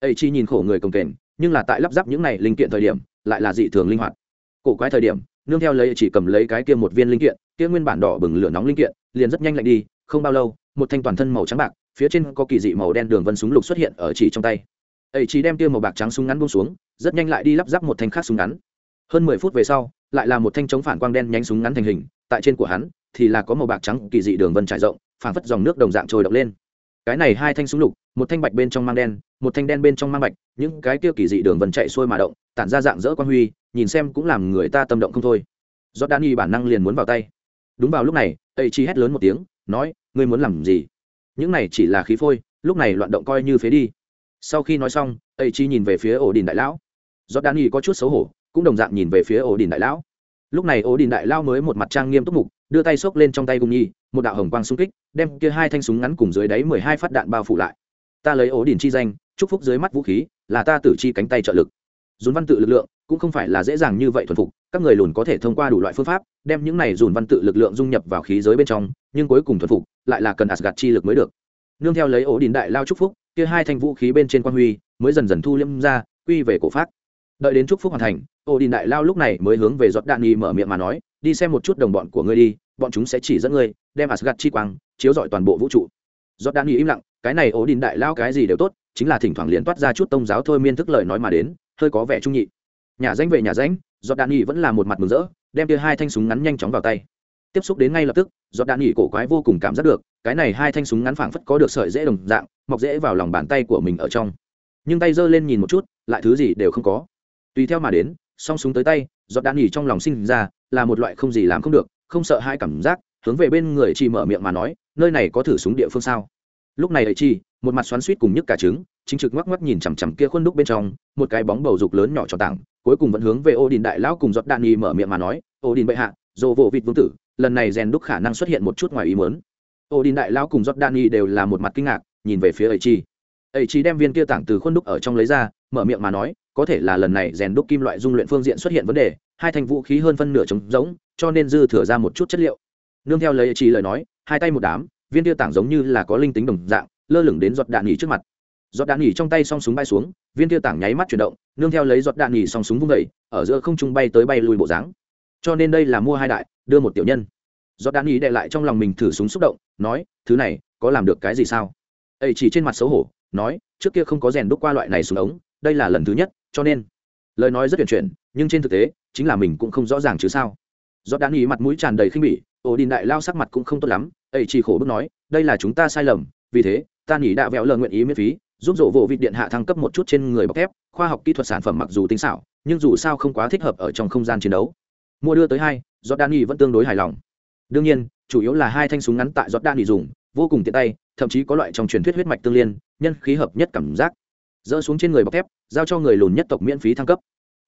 Ấy chi nhìn khổ người công kềnh, nhưng là tại lắp ráp những này linh kiện thời điểm, lại là dị thường linh hoạt. Cổ quái thời điểm, nương theo lấy chỉ cầm lấy cái kia một viên linh kiện, kia nguyên bản đỏ bừng lửa nóng linh kiện, liền rất nhanh lạnh đi, không bao lâu, một thanh toàn thân màu trắng bạc, phía trên có kỳ dị màu đen đường vân súng lục xuất hiện ở chỉ trong tay. Ấy chỉ đem kia màu bạc trắng súng ngắn buông xuống, rất nhanh lại đi lắp ráp một thanh khác súng ngắn hơn mười phút về sau, lại là một thanh chống phản quang đen nhánh súng ngắn thành hình, tại trên của hắn thì là có màu bạc trắng kỳ dị đường vân trải rộng, phảng phất dòng nước đồng dạng trồi động lên. Cái này hai thanh súng lục, một thanh bạch bên trong mang đen, một thanh đen bên trong mang bạch, những cái kia kỳ dị đường vân chạy xuôi mà động, tản ra dạng dỡ quan huy, nhìn xem cũng làm người ta tâm động không thôi. Do đan y bản năng liền muốn vào tay. Đúng vào lúc này ấy chi hét lớn một tiếng, nói, ngươi muốn làm gì? Những này chỉ là khí phôi, lúc này loạn động coi như phế đi. Sau khi nói xong ấy chi nhìn về phía ổ đình đại lão. Do đan y có chút xấu hổ cũng đồng dạng nhìn về phía ổ đình đại lão. Lúc này ổ đình đại lão mới một mặt trang nghiêm túc mục, đưa tay xốc lên trong tay gung nhi, một đạo hồng quang xung kích, đem kia hai thanh súng ngắn cùng dưới đáy mười hai phát đạn bao phủ lại. Ta lấy ổ đình chi danh, chúc phúc dưới mắt vũ khí, là ta tử chi cánh tay trợ lực. Dùn văn tự lực lượng cũng không phải là dễ dàng như vậy thuần phục, các người lùn có thể thông qua đủ loại phương pháp, đem những này dùn văn tự lực lượng dung nhập vào khí giới bên trong, nhưng cuối cùng thuần phục, lại là cần asgad chi lực mới được. Nương theo lấy ổ đình đại lao chúc phúc, kia hai thanh vũ khí bên trên quan huy mới dần dần thu liêm ra, quy về cổ phát đợi đến chúc phúc hoàn thành ô đi đại lao lúc này mới hướng về giọt đạn nghi mở miệng mà nói, đi xem một chút đồng bọn của ngươi đi, bọn chúng sẽ chỉ dẫn ngươi, đem asgad chi quang chiếu rọi toàn bộ vũ trụ. Giọt đạn nghi im lặng, cái này ô đi đại lao cái gì đều tốt, chính là thỉnh thoảng liền toát ra chút tông giáo thôi miên thức lời nói mà đến, hơi có vẻ trung nhị. Nhà danh về nhà danh. Giọt đạn nghi vẫn là một mặt mừng rỡ, đem kia hai thanh súng ngắn nhanh chóng vào tay. Tiếp xúc đến ngay lập tức, giọt đạn nghỉ cổ quái vô cùng cảm giác được, cái này hai thanh súng ngắn phảng phất có được sợi dễ đồng dạng, mọc dễ vào lòng bàn tay của mình ở trong. Nhưng tay giơ lên nhìn một chút, lại thứ gì đều không có. Tùy theo mà đến song súng tới tay, giọt đạn nghỉ trong lòng sinh ra, là một loại không gì làm không được, không sợ hai cảm giác, hướng về bên người chị mở miệng mà nói, nơi này có thử súng địa phương sao? Lúc này ấy chi một mặt xoắn suýt cùng nhức cả trứng, chính trực ngoắc ngoắc nhìn chằm chằm kia khuôn đúc bên trong, một cái bóng bầu dục lớn nhỏ tròn tảng, cuối cùng vẫn hướng về ô đình đại lão cùng giọt đạn nghi mở miệng mà nói ô đình bệ hạ, dồ vỗ vịt vương tử, lần này rèn đúc khả năng xuất hiện một chút ngoài ý muốn. Ô đình đại lão cùng giọt đạn nghi đều là một mặt kinh ngạc, nhìn về phía ấy chi ấy chi đem viên kia tảng từ khuôn đúc ở trong lấy ra, mở miệng mà nói có thể là lần này rèn đúc kim loại dung luyện phương diện xuất hiện vấn đề, hai thành vũ khí hơn phân nửa trống rỗng, cho nên dư thừa ra một chút chất liệu. Nương theo lấy chỉ lời nói, hai tay một đám, viên tiêu tảng giống như là có linh tính đồng dạng, lơ lửng đến giọt đạn nghỉ trước mặt. Giọt đạn nghỉ trong tay song súng bay xuống, viên tiêu tảng nháy mắt chuyển động, nương theo lấy giọt đạn nghỉ song súng vung vẩy ở giữa không trung bay tới bay lùi bộ dáng. Cho nên đây là mua hai đại, đưa một tiểu nhân. Giọt đạn nghỉ đệ lại trong lòng mình thử súng xúc động, nói, thứ này, có làm được cái gì sao? Ấy chỉ trên mặt xấu hổ, nói, trước kia không có rèn đúc qua loại này xuống ống, đây là lần thứ nhất cho nên, lời nói rất tuyển chuyển, nhưng trên thực tế, chính là mình cũng không rõ ràng chứ sao. Do đan ý mặt mũi tràn đầy khinh bỉ ổ đình đại lao sắc mặt cũng không tốt lắm, ấy chỉ khổ bức nói, đây là chúng ta sai lầm, vì thế, ta nghỉ đã vẹo lờ nguyện ý miễn phí, giúp rộ vụ vịt điện hạ thăng cấp một chút trên người bọc thép, khoa học kỹ thuật sản phẩm mặc dù tinh xảo, nhưng dù sao không quá thích hợp ở trong không gian chiến đấu. Mua đưa tới hai do đan ý vẫn tương đối hài lòng. Đương nhiên, chủ yếu là hai thanh súng ngắn tại giọt đan ý dùng, vô cùng tiện tay, thậm chí có loại trong truyền thuyết huyết mạch tương liên, nhân khí hợp nhất cảm giác. Dỡ xuống trên người bọc thép giao cho người lùn nhất tộc miễn phí thăng cấp.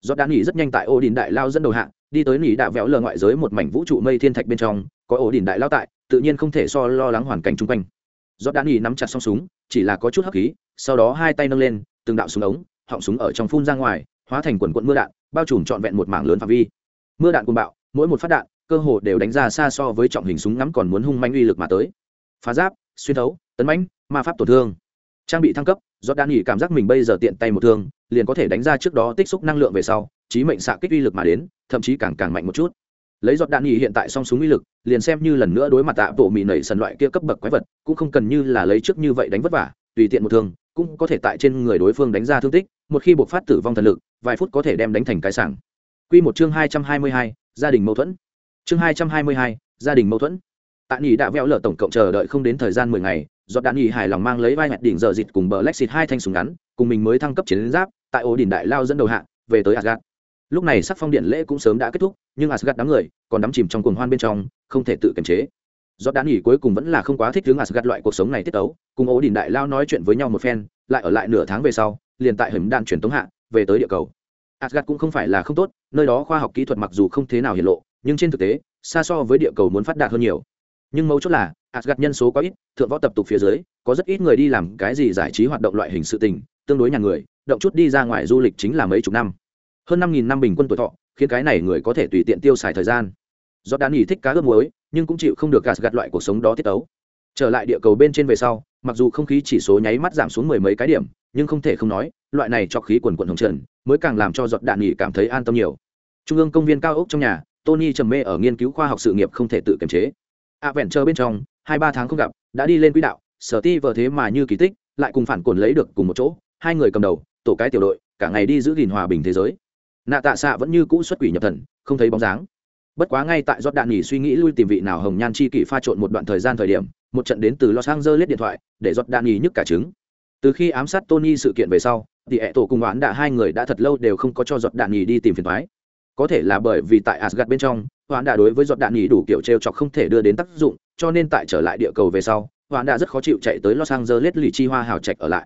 Do đan nghỉ rất nhanh tại ổ đình đại lao dẫn đầu hạng, đi tới nỉ đạ vẹo lờ ngoại giới một mảnh vũ trụ mây thiên thạch bên trong, có ổ đỉnh đại lao tại, tự nhiên không thể so lo lắng hoàn cảnh chung quanh. Do đan nghỉ nắm chặt song súng, chỉ là có chút hấp khí, sau đó hai tay nâng lên, từng đạo súng ống, họng súng ở trong phun ra ngoài, hóa thành quần quận mưa đạn, bao trùm trọn vẹn một mảng lớn phạm vi. Mưa đạn cuồng bạo, mỗi một phát đạn, cơ hồ đều đánh ra xa so với trọng hình súng ngắm còn muốn hung manh uy lực mà tới. Phá giáp, xuyên thấu, tấn mãnh, ma pháp tổn thương. Trang bị thăng cấp do đan nghỉ cảm giác mình bây giờ tiện tay một thương liền có thể đánh ra trước đó tích xúc năng lượng về sau trí mệnh xạ kích uy lực mà đến thậm chí càng càng mạnh một chút lấy giọt đạn nghỉ hiện tại song súng uy lực liền xem như lần nữa đối mặt tạ bộ mì nảy sần loại kia cấp bậc quái vật cũng không cần như là lấy trước như vậy đánh vất vả tùy tiện một thương cũng có thể tại trên người đối phương đánh ra thương tích một khi buộc phát tử vong thần lực vài phút có thể đem đánh thành cái sảng Quy một chương hai trăm hai mươi hai, gia đình mâu thuẫn. Chương hai trăm hai mươi hai, gia đình mâu thuẫn. Tạ Nghị đã vẹo lở tổng cộng chờ đợi không đến thời gian mười ngày, do Đạn Nghị hài lòng mang lấy vai hạt đỉnh giờ dịt cùng bờ Lexit hai thanh súng ngắn, cùng mình mới thăng cấp chiến giáp, tại ổ đỉnh đại lao dẫn đầu hạ, về tới Asgard. Lúc này sắc phong điện lễ cũng sớm đã kết thúc nhưng asgad đám người còn đắm chìm trong cuồng hoan bên trong không thể tự kiềm chế. Do đạn nghỉ cuối cùng vẫn là không quá thích hướng asgad loại cuộc sống này tiết tấu cùng ố đình đại lao nói chuyện với nhau một phen lại ở lại nửa tháng về sau liền tại hình đạn chuyển tống hạ về tới địa cầu. Asgad cũng không phải là không tốt nơi đó khoa học kỹ thuật mặc dù không thế nào hiện lộ nhưng trên thực tế xa so với địa cầu muốn phát đạt hơn nhiều nhưng mấu chốt là asgad nhân số có ít, thượng võ tập tục phía dưới, có rất ít người đi làm cái gì giải trí hoạt động loại hình sự tình, tương đối nhà người, động chút đi ra ngoài du lịch chính là mấy chục năm. Hơn năm nghìn năm bình quân tuổi thọ, khiến cái này người có thể tùy tiện tiêu xài thời gian. Do đã nghỉ thích cá ướp muối, nhưng cũng chịu không được gạt gạt loại cuộc sống đó tiết ấu. Trở lại địa cầu bên trên về sau, mặc dù không khí chỉ số nháy mắt giảm xuống mười mấy cái điểm, nhưng không thể không nói, loại này cho khí quần quần hồng trần, mới càng làm cho giọt đạn nghỉ cảm thấy an tâm nhiều. Trung ương công viên cao ốc trong nhà, tony trầm mê ở nghiên cứu khoa học sự nghiệp không thể tự kiềm chế ạ vẹn chờ bên trong, hai ba tháng không gặp, đã đi lên quỹ đạo, sở ti vờ thế mà như kỳ tích, lại cùng phản cồn lấy được cùng một chỗ, hai người cầm đầu, tổ cái tiểu đội, cả ngày đi giữ gìn hòa bình thế giới. Nạ tạ xạ vẫn như cũ xuất quỷ nhập thần, không thấy bóng dáng. Bất quá ngay tại giọt đạn nghỉ suy nghĩ lui tìm vị nào hồng nhan chi kỷ pha trộn một đoạn thời gian thời điểm, một trận đến từ los angeles điện thoại, để giọt đạn nghỉ nhức cả trứng. Từ khi ám sát tony sự kiện về sau, thì hệ tổ cùng đoán đã hai người đã thật lâu đều không có cho giọt đạn nghỉ đi tìm phiền thoái có thể là bởi vì tại asgad bên trong hoãn đã đối với giọt đạn nghỉ đủ kiểu t r e o chọc không thể đưa đến tác dụng, cho nên tại trở lại địa cầu về sau, hoãn đã rất khó chịu chạy tới los angeles lì chi hoa hào trạch ở lại.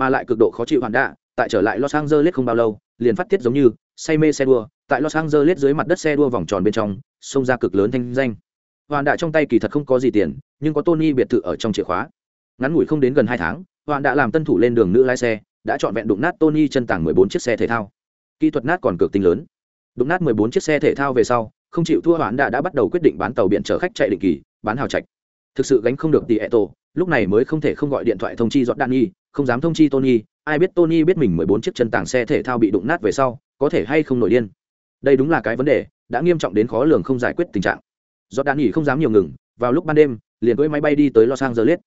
Mà lại cực độ khó chịu hoãn đã tại trở lại los angeles không bao lâu, liền phát tiết giống như, say mê xe đua, tại los angeles dưới mặt đất xe đua vòng tròn bên trong, xông ra cực lớn thanh danh. Hoàn đã trong tay kỳ thật không có gì tiền, nhưng có tony biệt thự ở trong chìa khóa. Ngắn ngủi không đến gần hai tháng Hoàn đã làm tân thủ lên đường nữ lái xe, đã chọn vẹn đụng nát tony chân tảng mười bốn chiếc xe thể thao. Kỹ thuật nát còn cực tính lớn. Đụng nát mười bốn chiếc xe thể thao về sau không chịu thua hoạn đã đã bắt đầu quyết định bán tàu biển chở khách chạy định kỳ, bán hào trạch. Thực sự gánh không được tỷ ẹ tổ lúc này mới không thể không gọi điện thoại thông chi dọn đan nhi không dám thông chi tony, ai biết tony biết mình mười bốn chiếc chân tảng xe thể thao bị đụng nát về sau, có thể hay không nổi điên. Đây đúng là cái vấn đề, đã nghiêm trọng đến khó lường không giải quyết tình trạng. Do đan nhi không dám nhiều ngừng, vào lúc ban đêm, liền cưỡi máy bay đi tới los angeles.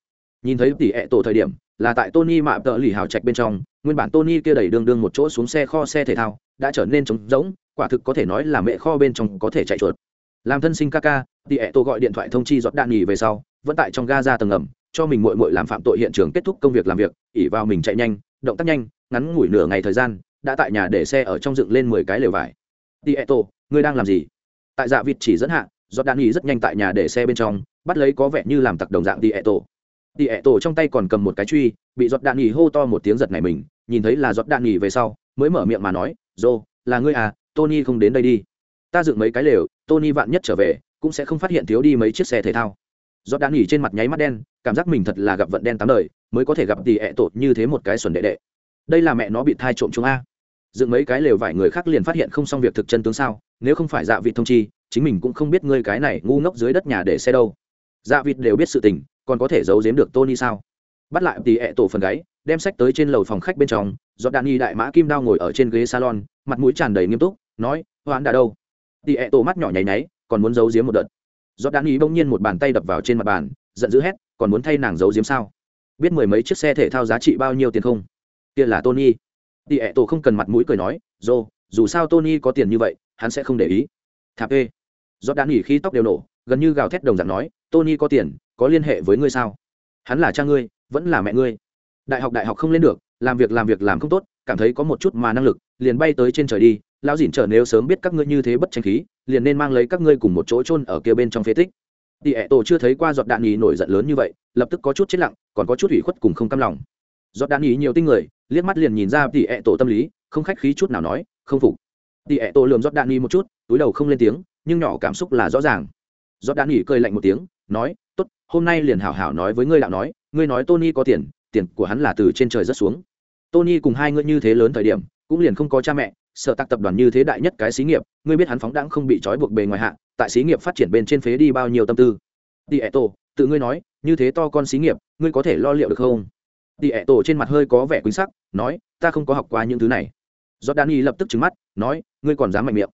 Nhìn thấy tỷ ẹ tổ thời điểm, là tại tony mạ tợ lì hào trạch bên trong, nguyên bản tony kia đẩy đường đương một chỗ xuống xe kho xe thể thao, đã trở nên trống rỗng quả thực có thể nói là mẹ kho bên trong có thể chạy chuột. Làm thân sinh ca ca, thì ẹ tô gọi điện thoại thông chi giọt đạn nghỉ về sau, vẫn tại trong ga ra tầng ngầm cho mình mội mội làm phạm tội hiện trường kết thúc công việc làm việc, ỉ vào mình chạy nhanh, động tác nhanh, ngắn ngủi nửa ngày thời gian, đã tại nhà để xe ở trong dựng lên mười cái lều vải. Thì ẹ tô ngươi đang làm gì? Tại dạ vịt chỉ dẫn hạ, giọt đạn nghỉ rất nhanh tại nhà để xe bên trong, bắt lấy có vẻ như làm tặc đồng dạng thì ẹ tô thì ẹ tô trong tay còn cầm một cái truy, bị giọt đạn nghỉ hô to một tiếng giật này mình, nhìn thấy là giọt đạn nghỉ về sau, mới mở miệng mà nói, dô, là ngươi à tony không đến đây đi. Ta dựng mấy cái lều, tony vạn nhất trở về, cũng sẽ không phát hiện thiếu đi mấy chiếc xe thể thao. Giọt đã nghỉ trên mặt nháy mắt đen, cảm giác mình thật là gặp vận đen tám đời, mới có thể gặp tỷ ẹ tột như thế một cái xuẩn đệ đệ. Đây là mẹ nó bị thai trộm chúng a. Dựng mấy cái lều vải người khác liền phát hiện không xong việc thực chân tướng sao, nếu không phải dạ vị thông chi, chính mình cũng không biết ngươi cái này ngu ngốc dưới đất nhà để xe đâu. Dạ vịt đều biết sự tình, còn có thể giấu giếm được tony sao? Bắt lại tỷ ẹ tổ phần gáy, đem sách tới trên lầu phòng khách bên trong do đạn y đại mã kim đao ngồi ở trên ghế salon, mặt mũi tràn đầy nghiêm túc nói hoãn đã đâu? Tỉ ẹ tổ mắt nhỏ nháy nháy, còn muốn giấu giếm một đợt. Do đạn ý bỗng nhiên một bàn tay đập vào trên mặt bàn giận dữ hét còn muốn thay nàng giấu giếm sao? Biết mười mấy chiếc xe thể thao giá trị bao nhiêu tiền không? Kia là tony. Tỉ ẹ tổ không cần mặt mũi cười nói dô dù sao tony có tiền như vậy hắn sẽ không để ý. Thạp ê. Do đạn ý khi tóc đều nổ gần như gào thét đồng dạng nói tony có tiền có liên hệ với ngươi sao? Hắn là cha ngươi vẫn là mẹ ngươi. Đại học đại học không lên được làm việc làm việc làm không tốt cảm thấy có một chút mà năng lực liền bay tới trên trời đi lão dỉn trở nếu sớm biết các ngươi như thế bất tranh khí liền nên mang lấy các ngươi cùng một chỗ chôn ở kia bên trong phế tích Tỷ ẹ tổ chưa thấy qua giọt đạn nhì nổi giận lớn như vậy, lập tức có chút chết lặng, còn có chút ủy khuất cùng không cam lòng. Giọt đạn nhì nhiều tinh người, liếc mắt liền nhìn ra tỷ ẹ tổ tâm lý, không khách khí chút nào nói, không phục. Tỷ ẹ tổ lườm giọt đạn nhì một chút, túi đầu không lên tiếng, nhưng nhỏ cảm xúc là rõ ràng Giọt đạn nhì cười lạnh một tiếng nói tốt hôm nay liền hảo hảo nói với ngươi đạo nói ngươi nói tony có tiền tiền của hắn là từ trên trời rất xuống tony cùng hai ngươi như thế lớn thời điểm cũng liền không có cha mẹ sở tạc tập đoàn như thế đại nhất cái xí nghiệp, ngươi biết hắn phóng đãng không bị trói buộc bề ngoài hạ, tại xí nghiệp phát triển bên trên phế đi bao nhiêu tâm tư? Đi ẹ tổ tự ngươi nói, như thế to con xí nghiệp, ngươi có thể lo liệu được không? Đi ẹ tổ trên mặt hơi có vẻ quýnh sắc, nói, ta không có học qua những thứ này. Do đan y lập tức trứng mắt, nói, ngươi còn dám mạnh miệng.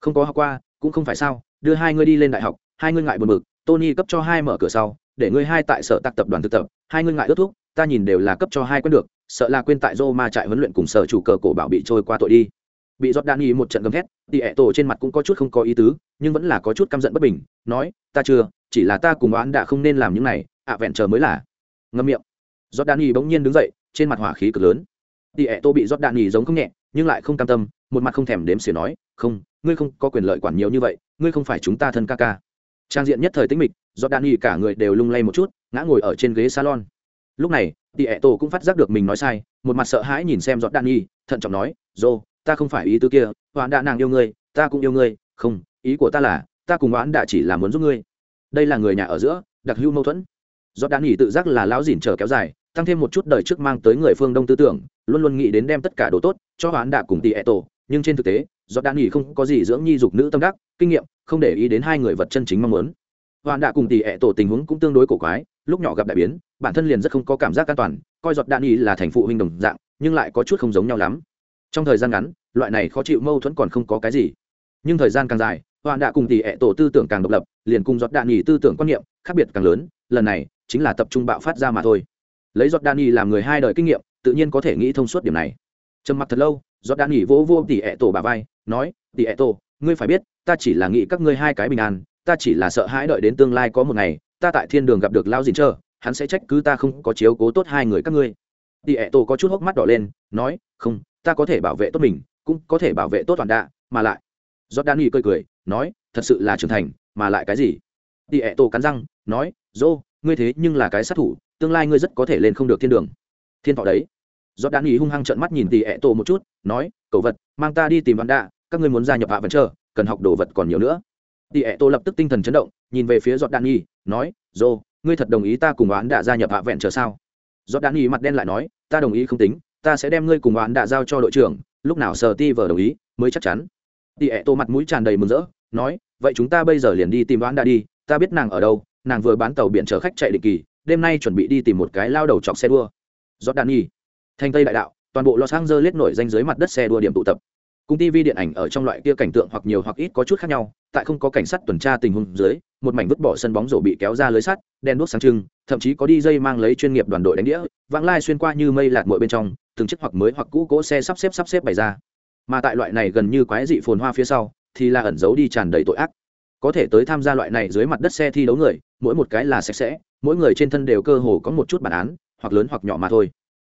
Không có học qua, cũng không phải sao, đưa hai ngươi đi lên đại học, hai ngươi ngại buồn bực, tony cấp cho hai mở cửa sau, để ngươi hai tại sở tạc tập đoàn thực tập, hai ngươi ngại ước thuốc ta nhìn đều là cấp cho hai quen được, sợ là quên tại Roma trại huấn luyện cùng sở chủ cờ cổ bảo bị trôi qua tội đi bị giọt đạn nghi một trận gầm thét thì ẹ tổ trên mặt cũng có chút không có ý tứ, nhưng vẫn là có chút căm giận bất bình, nói, ta chưa, chỉ là ta cùng oán đã không nên làm những này, ạ vẹn chờ mới là. Ngâm miệng. Giọt đạn nghi bỗng nhiên đứng dậy, trên mặt hỏa khí cực lớn. Thì ẹ tổ bị giọt đạn nghi giống không nhẹ, nhưng lại không cam tâm, một mặt không thèm đếm xỉa nói, không, ngươi không có quyền lợi quản nhiều như vậy, ngươi không phải chúng ta thân ca ca. Trang diện nhất thời tĩnh mịch do đạn y cả người đều lung lay một chút, ngã ngồi ở trên ghế salon. Lúc này, tỉ ẹ tổ cũng phát giác được mình nói sai, một mặt sợ hãi nhìn xem giọt đạn nghi thận trọng nói, dô ta không phải ý tứ kia hoãn đã nàng yêu ngươi, ta cũng yêu ngươi, không, ý của ta là, ta cùng hoãn đã chỉ là muốn giúp ngươi. Đây là người nhà ở giữa, đặc hữu mâu thuẫn. Do đan nghỉ tự giác là lão dỉn chờ kéo dài, tăng thêm một chút đời trước mang tới người phương đông tư tưởng, luôn luôn nghĩ đến đem tất cả đồ tốt cho hoãn đã cùng tỷ ẹ tổ. Nhưng trên thực tế do đan nghỉ không có gì dưỡng nhi dục nữ tâm đắc, kinh nghiệm, không để ý đến hai người vật chân chính mong muốn. Hoãn đã cùng tỷ ẹ tổ tình huống cũng tương đối cổ quái, lúc nhỏ gặp đại biến, bản thân liền rất không có cảm giác an toàn, coi giọt đạn ý là thành phụ huynh đồng dạng, nhưng lại có chút không giống nhau lắm. Trong thời gian ngắn loại này khó chịu mâu thuẫn còn không có cái gì. Nhưng thời gian càng dài hoạn đạ cùng tỷ ẹ tổ tư tưởng càng độc lập, liền cùng giọt đạn nghỉ tư tưởng quan niệm khác biệt càng lớn, lần này chính là tập trung bạo phát ra mà thôi. Lấy giọt đạn nghỉ làm người hai đời kinh nghiệm, tự nhiên có thể nghĩ thông suốt điểm này. Trầm mặc thật lâu, giọt đạn nghỉ vỗ vô tỷ ẹ tổ bà vai, nói, tỷ ẹ tổ, ngươi phải biết, ta chỉ là nghĩ các ngươi hai cái bình an, ta chỉ là sợ hãi đợi đến tương lai có một ngày, ta tại thiên đường gặp được lao dìn trơ hắn sẽ trách cứ ta không có chiếu cố tốt hai người các ngươi. Tỷ ẹ tổ có chút hốc mắt đỏ lên, nói, không, ta có thể bảo vệ tốt mình cũng có thể bảo vệ tốt toàn đạ mà lại giọt đan nghỉ cười cười, nói, thật sự là trưởng thành, mà lại cái gì? Tỷ ẹ tổ cắn răng, nói, dô, ngươi thế nhưng là cái sát thủ, tương lai ngươi rất có thể lên không được thiên đường. Thiên thọ đấy. Do đan ý hung hăng trợn mắt nhìn tỷ ẹ tổ một chút, nói cậu vật, mang ta đi tìm toàn đạ các ngươi muốn gia nhập hạ vẫn chờ cần học đồ vật còn nhiều nữa. Tỉ ẹ tổ lập tức tinh thần chấn động, nhìn về phía giọt đan y nói, dô, ngươi thật đồng ý ta cùng oán đã gia nhập hạ vẹn chờ sao? Giọt đan y mặt đen lại nói, ta đồng ý không tính ta sẽ đem ngươi cùng oán đã giao cho đội trưởng, lúc nào sờ ti vờ đồng ý, mới chắc chắn. Tỷ ẹ tô mặt mũi tràn đầy mừng rỡ, nói, vậy chúng ta bây giờ liền đi tìm đoán đã đi, ta biết nàng ở đâu, nàng vừa bán tàu biển chở khách chạy định kỳ, đêm nay chuẩn bị đi tìm một cái lao đầu chọc xe đua. Gió đàn nhi thành tây đại đạo, toàn bộ los angeles nổi danh dưới mặt đất xe đua điểm tụ tập. Cung tv điện ảnh ở trong loại kia cảnh tượng hoặc nhiều hoặc ít có chút khác nhau, tại không có cảnh sát tuần tra tình huống dưới, một mảnh vứt bỏ sân bóng rổ bị kéo ra lưới sắt đen đuốc sáng trưng, thậm chí có đi dây mang lấy chuyên nghiệp đoàn đội đánh đĩa, vãng lai xuyên qua như mây lạt mội bên trong từng chiếc hoặc mới hoặc cũ cỗ xe sắp xếp sắp xếp bày ra. Mà tại loại này gần như quái dị phồn hoa phía sau, thì là ẩn giấu đi tràn đầy tội ác. Có thể tới tham gia loại này dưới mặt đất xe thi đấu người, mỗi một cái là sạch sẽ, mỗi người trên thân đều cơ hồ có một chút bản án, hoặc lớn hoặc nhỏ mà thôi.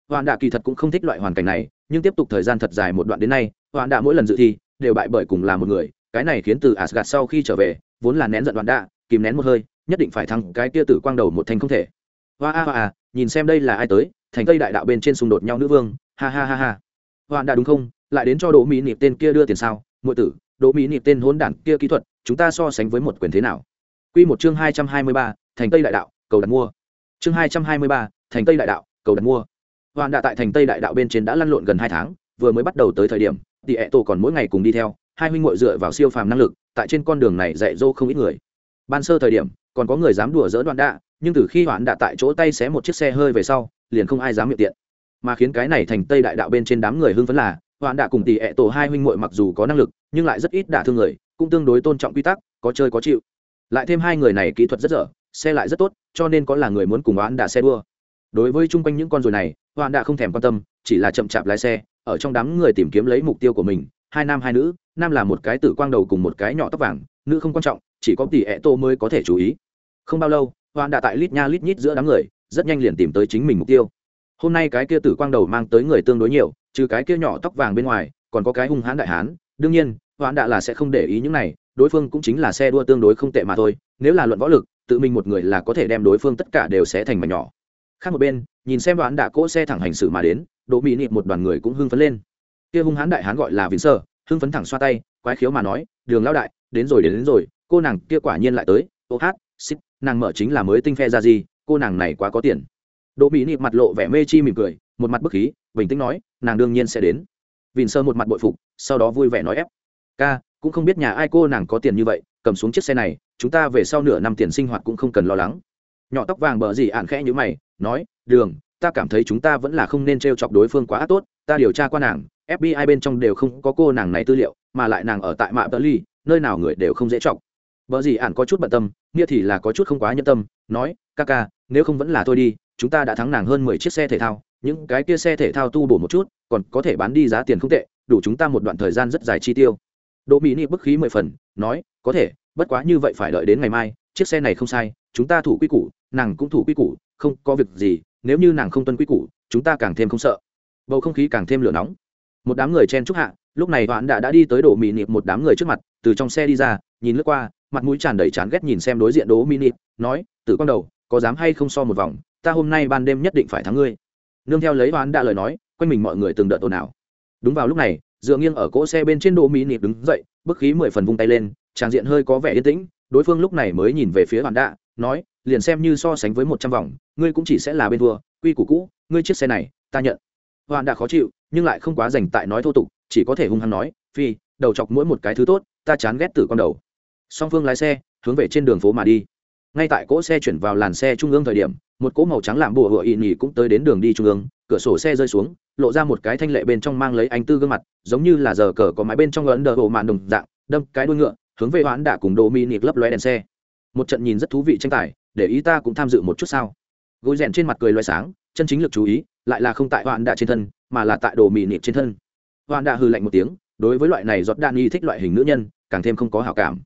Hoàn đạ kỳ thật cũng không thích loại hoàn cảnh này, nhưng tiếp tục thời gian thật dài một đoạn đến nay hoàn đạ mỗi lần dự thi, đều bại bởi cùng là một người, cái này khiến từ asgad sau khi trở về, vốn là nén giận hoàn đạ, kìm nén một hơi, nhất định phải thăng cái kia tử quang đầu một thành không thể. Hoa a hoa nhìn xem đây là ai tới thành tây đại đạo bên trên xung đột nhau nữ vương, ha ha ha ha. Hoàn đã đúng không? Lại đến cho đỗ mỹ nịp tên kia đưa tiền sao? Ngụy tử, đỗ mỹ nịp tên hôn đản kia kỹ thuật, chúng ta so sánh với một quyền thế nào? Quy một chương hai trăm hai mươi ba, thành tây đại đạo, cầu đặt mua. Chương hai trăm hai mươi ba, thành tây đại đạo, cầu đặt mua. Hoàn đã tại thành tây đại đạo bên trên đã lăn lộn gần hai tháng, vừa mới bắt đầu tới thời điểm tỷ ẹ tổ còn mỗi ngày cùng đi theo, hai huynh ngội dựa vào siêu phàm năng lực, tại trên con đường này dạy dỗ không ít người. Ban sơ thời điểm, còn có người dám đùa dỡ đoạn đạ nhưng từ khi hoạn đạ tại chỗ tay xé một chiếc xe hơi về sau liền không ai dám miệng tiện. Mà khiến cái này thành tây đại đạo bên trên đám người hưng phấn là, hoạn đạ cùng tỷ ẹ tổ hai huynh muội mặc dù có năng lực, nhưng lại rất ít đả thương người, cũng tương đối tôn trọng quy tắc, có chơi có chịu. Lại thêm hai người này kỹ thuật rất dở, xe lại rất tốt, cho nên có là người muốn cùng hoạn đạ xe đua. Đối với chung quanh những con rồi này, hoạn đạ không thèm quan tâm, chỉ là chậm chạp lái xe, ở trong đám người tìm kiếm lấy mục tiêu của mình, hai nam hai nữ, nam là một cái tử quang đầu cùng một cái nhỏ tóc vàng, nữ không quan trọng, chỉ có tỷ ẹ tô mới có thể chú ý. Không bao lâu, hoạn đạ tại lít nha lít nhít giữa đám người rất nhanh liền tìm tới chính mình mục tiêu. Hôm nay cái kia tử quang đầu mang tới người tương đối nhiều trừ cái kia nhỏ tóc vàng bên ngoài còn có cái hung hãn đại hán. Đương nhiên hoãn đạ là sẽ không để ý những này đối phương cũng chính là xe đua tương đối không tệ mà thôi. Nếu là luận võ lực tự mình một người là có thể đem đối phương tất cả đều sẽ thành mảnh nhỏ. Khác một bên nhìn xem hoãn đạ cỗ xe thẳng hành xử mà đến đỗ mỹ nịp một đoàn người cũng hưng phấn lên. Kia hung hãn đại hán gọi là vĩnh sơ hưng phấn thẳng xoa tay quái khiếu mà nói đường lao đại đến rồi đến, đến rồi cô nàng kia quả nhiên lại tới. Ô hát xích nàng mở chính là mới tinh phe ra gì cô nàng này quá có tiền. Đỗ mỹ nịp mặt lộ vẻ mê chi mỉm cười, một mặt bức khí, bình tĩnh nói, nàng đương nhiên sẽ đến. Vìn sơ một mặt bội phục, sau đó vui vẻ nói ép. Ca, cũng không biết nhà ai cô nàng có tiền như vậy, cầm xuống chiếc xe này, chúng ta về sau nửa năm tiền sinh hoạt cũng không cần lo lắng. Nhỏ tóc vàng bờ gì ạn khẽ như mày, nói, đường, ta cảm thấy chúng ta vẫn là không nên t r e o chọc đối phương quá tốt, ta điều tra qua nàng fbi bên trong đều không có cô nàng này tư liệu, mà lại nàng ở tại mạ tờ ly, nơi nào người đều không dễ chọc. Bờ gì ạn có chút bận tâm, nghĩa thì là có chút không quá nhân tâm nói, ca ca, nếu không vẫn là thôi đi, chúng ta đã thắng nàng hơn mười chiếc xe thể thao, những cái kia xe thể thao tu bổ một chút, còn có thể bán đi giá tiền không tệ, đủ chúng ta một đoạn thời gian rất dài chi tiêu. Đỗ mỹ nị bức khí mười phần, nói, có thể, bất quá như vậy phải đợi đến ngày mai, chiếc xe này không sai, chúng ta thủ quy củ, nàng cũng thủ quy củ, không có việc gì, nếu như nàng không tuân quy củ, chúng ta càng thêm không sợ. Bầu không khí càng thêm lửa nóng. Một đám người chen chúc hạ, lúc này hoãn đã đã đi tới đỗ mì nịp một đám người trước mặt, từ trong xe đi ra, nhìn lướt qua mặt mũi tràn đầy chán ghét nhìn xem đối diện đố Mini, nói tử con đầu có dám hay không so một vòng ta hôm nay ban đêm nhất định phải thắng ngươi. Nương theo lấy oán đã lời nói quanh mình mọi người từng đợt ồn ào. Đúng vào lúc này dựa nghiêng ở cỗ xe bên trên đố Mini đứng dậy bức khí mười phần vung tay lên tràng diện hơi có vẻ yên tĩnh đối phương lúc này mới nhìn về phía oán đã nói liền xem như so sánh với một trăm vòng ngươi cũng chỉ sẽ là bên thua quy củ cũ ngươi chiếc xe này ta nhận. Hoàn đã khó chịu nhưng lại không quá dành tại nói thô tục chỉ có thể hung hăng nói phi đầu chọc mỗi một cái thứ tốt ta chán ghét tử con đầu song phương lái xe, hướng về trên đường phố mà đi. Ngay tại cỗ xe chuyển vào làn xe trung ương thời điểm, một cỗ màu trắng làm bùa hựa ị nhì cũng tới đến đường đi trung ương, cửa sổ xe rơi xuống, lộ ra một cái thanh lệ bên trong mang lấy anh tư gương mặt, giống như là giờ cờ có mái bên trong ấn đờ bộ mạn đồng dạng, đâm cái đuôi ngựa, hướng về hoãn đạ cùng đồ mi nịp lấp lóe đèn xe. Một trận nhìn rất thú vị tranh tài, để ý ta cũng tham dự một chút sao? Gối rèn trên mặt cười loay sáng, chân chính lực chú ý, lại là không tại hoãn đạ trên thân, mà là tại đồ mì nịp trên thân. Hoãn đạ hư lạnh một tiếng, đối với loại này giọt đạn y thích loại hình nữ nhân, càng thêm không có hảo cảm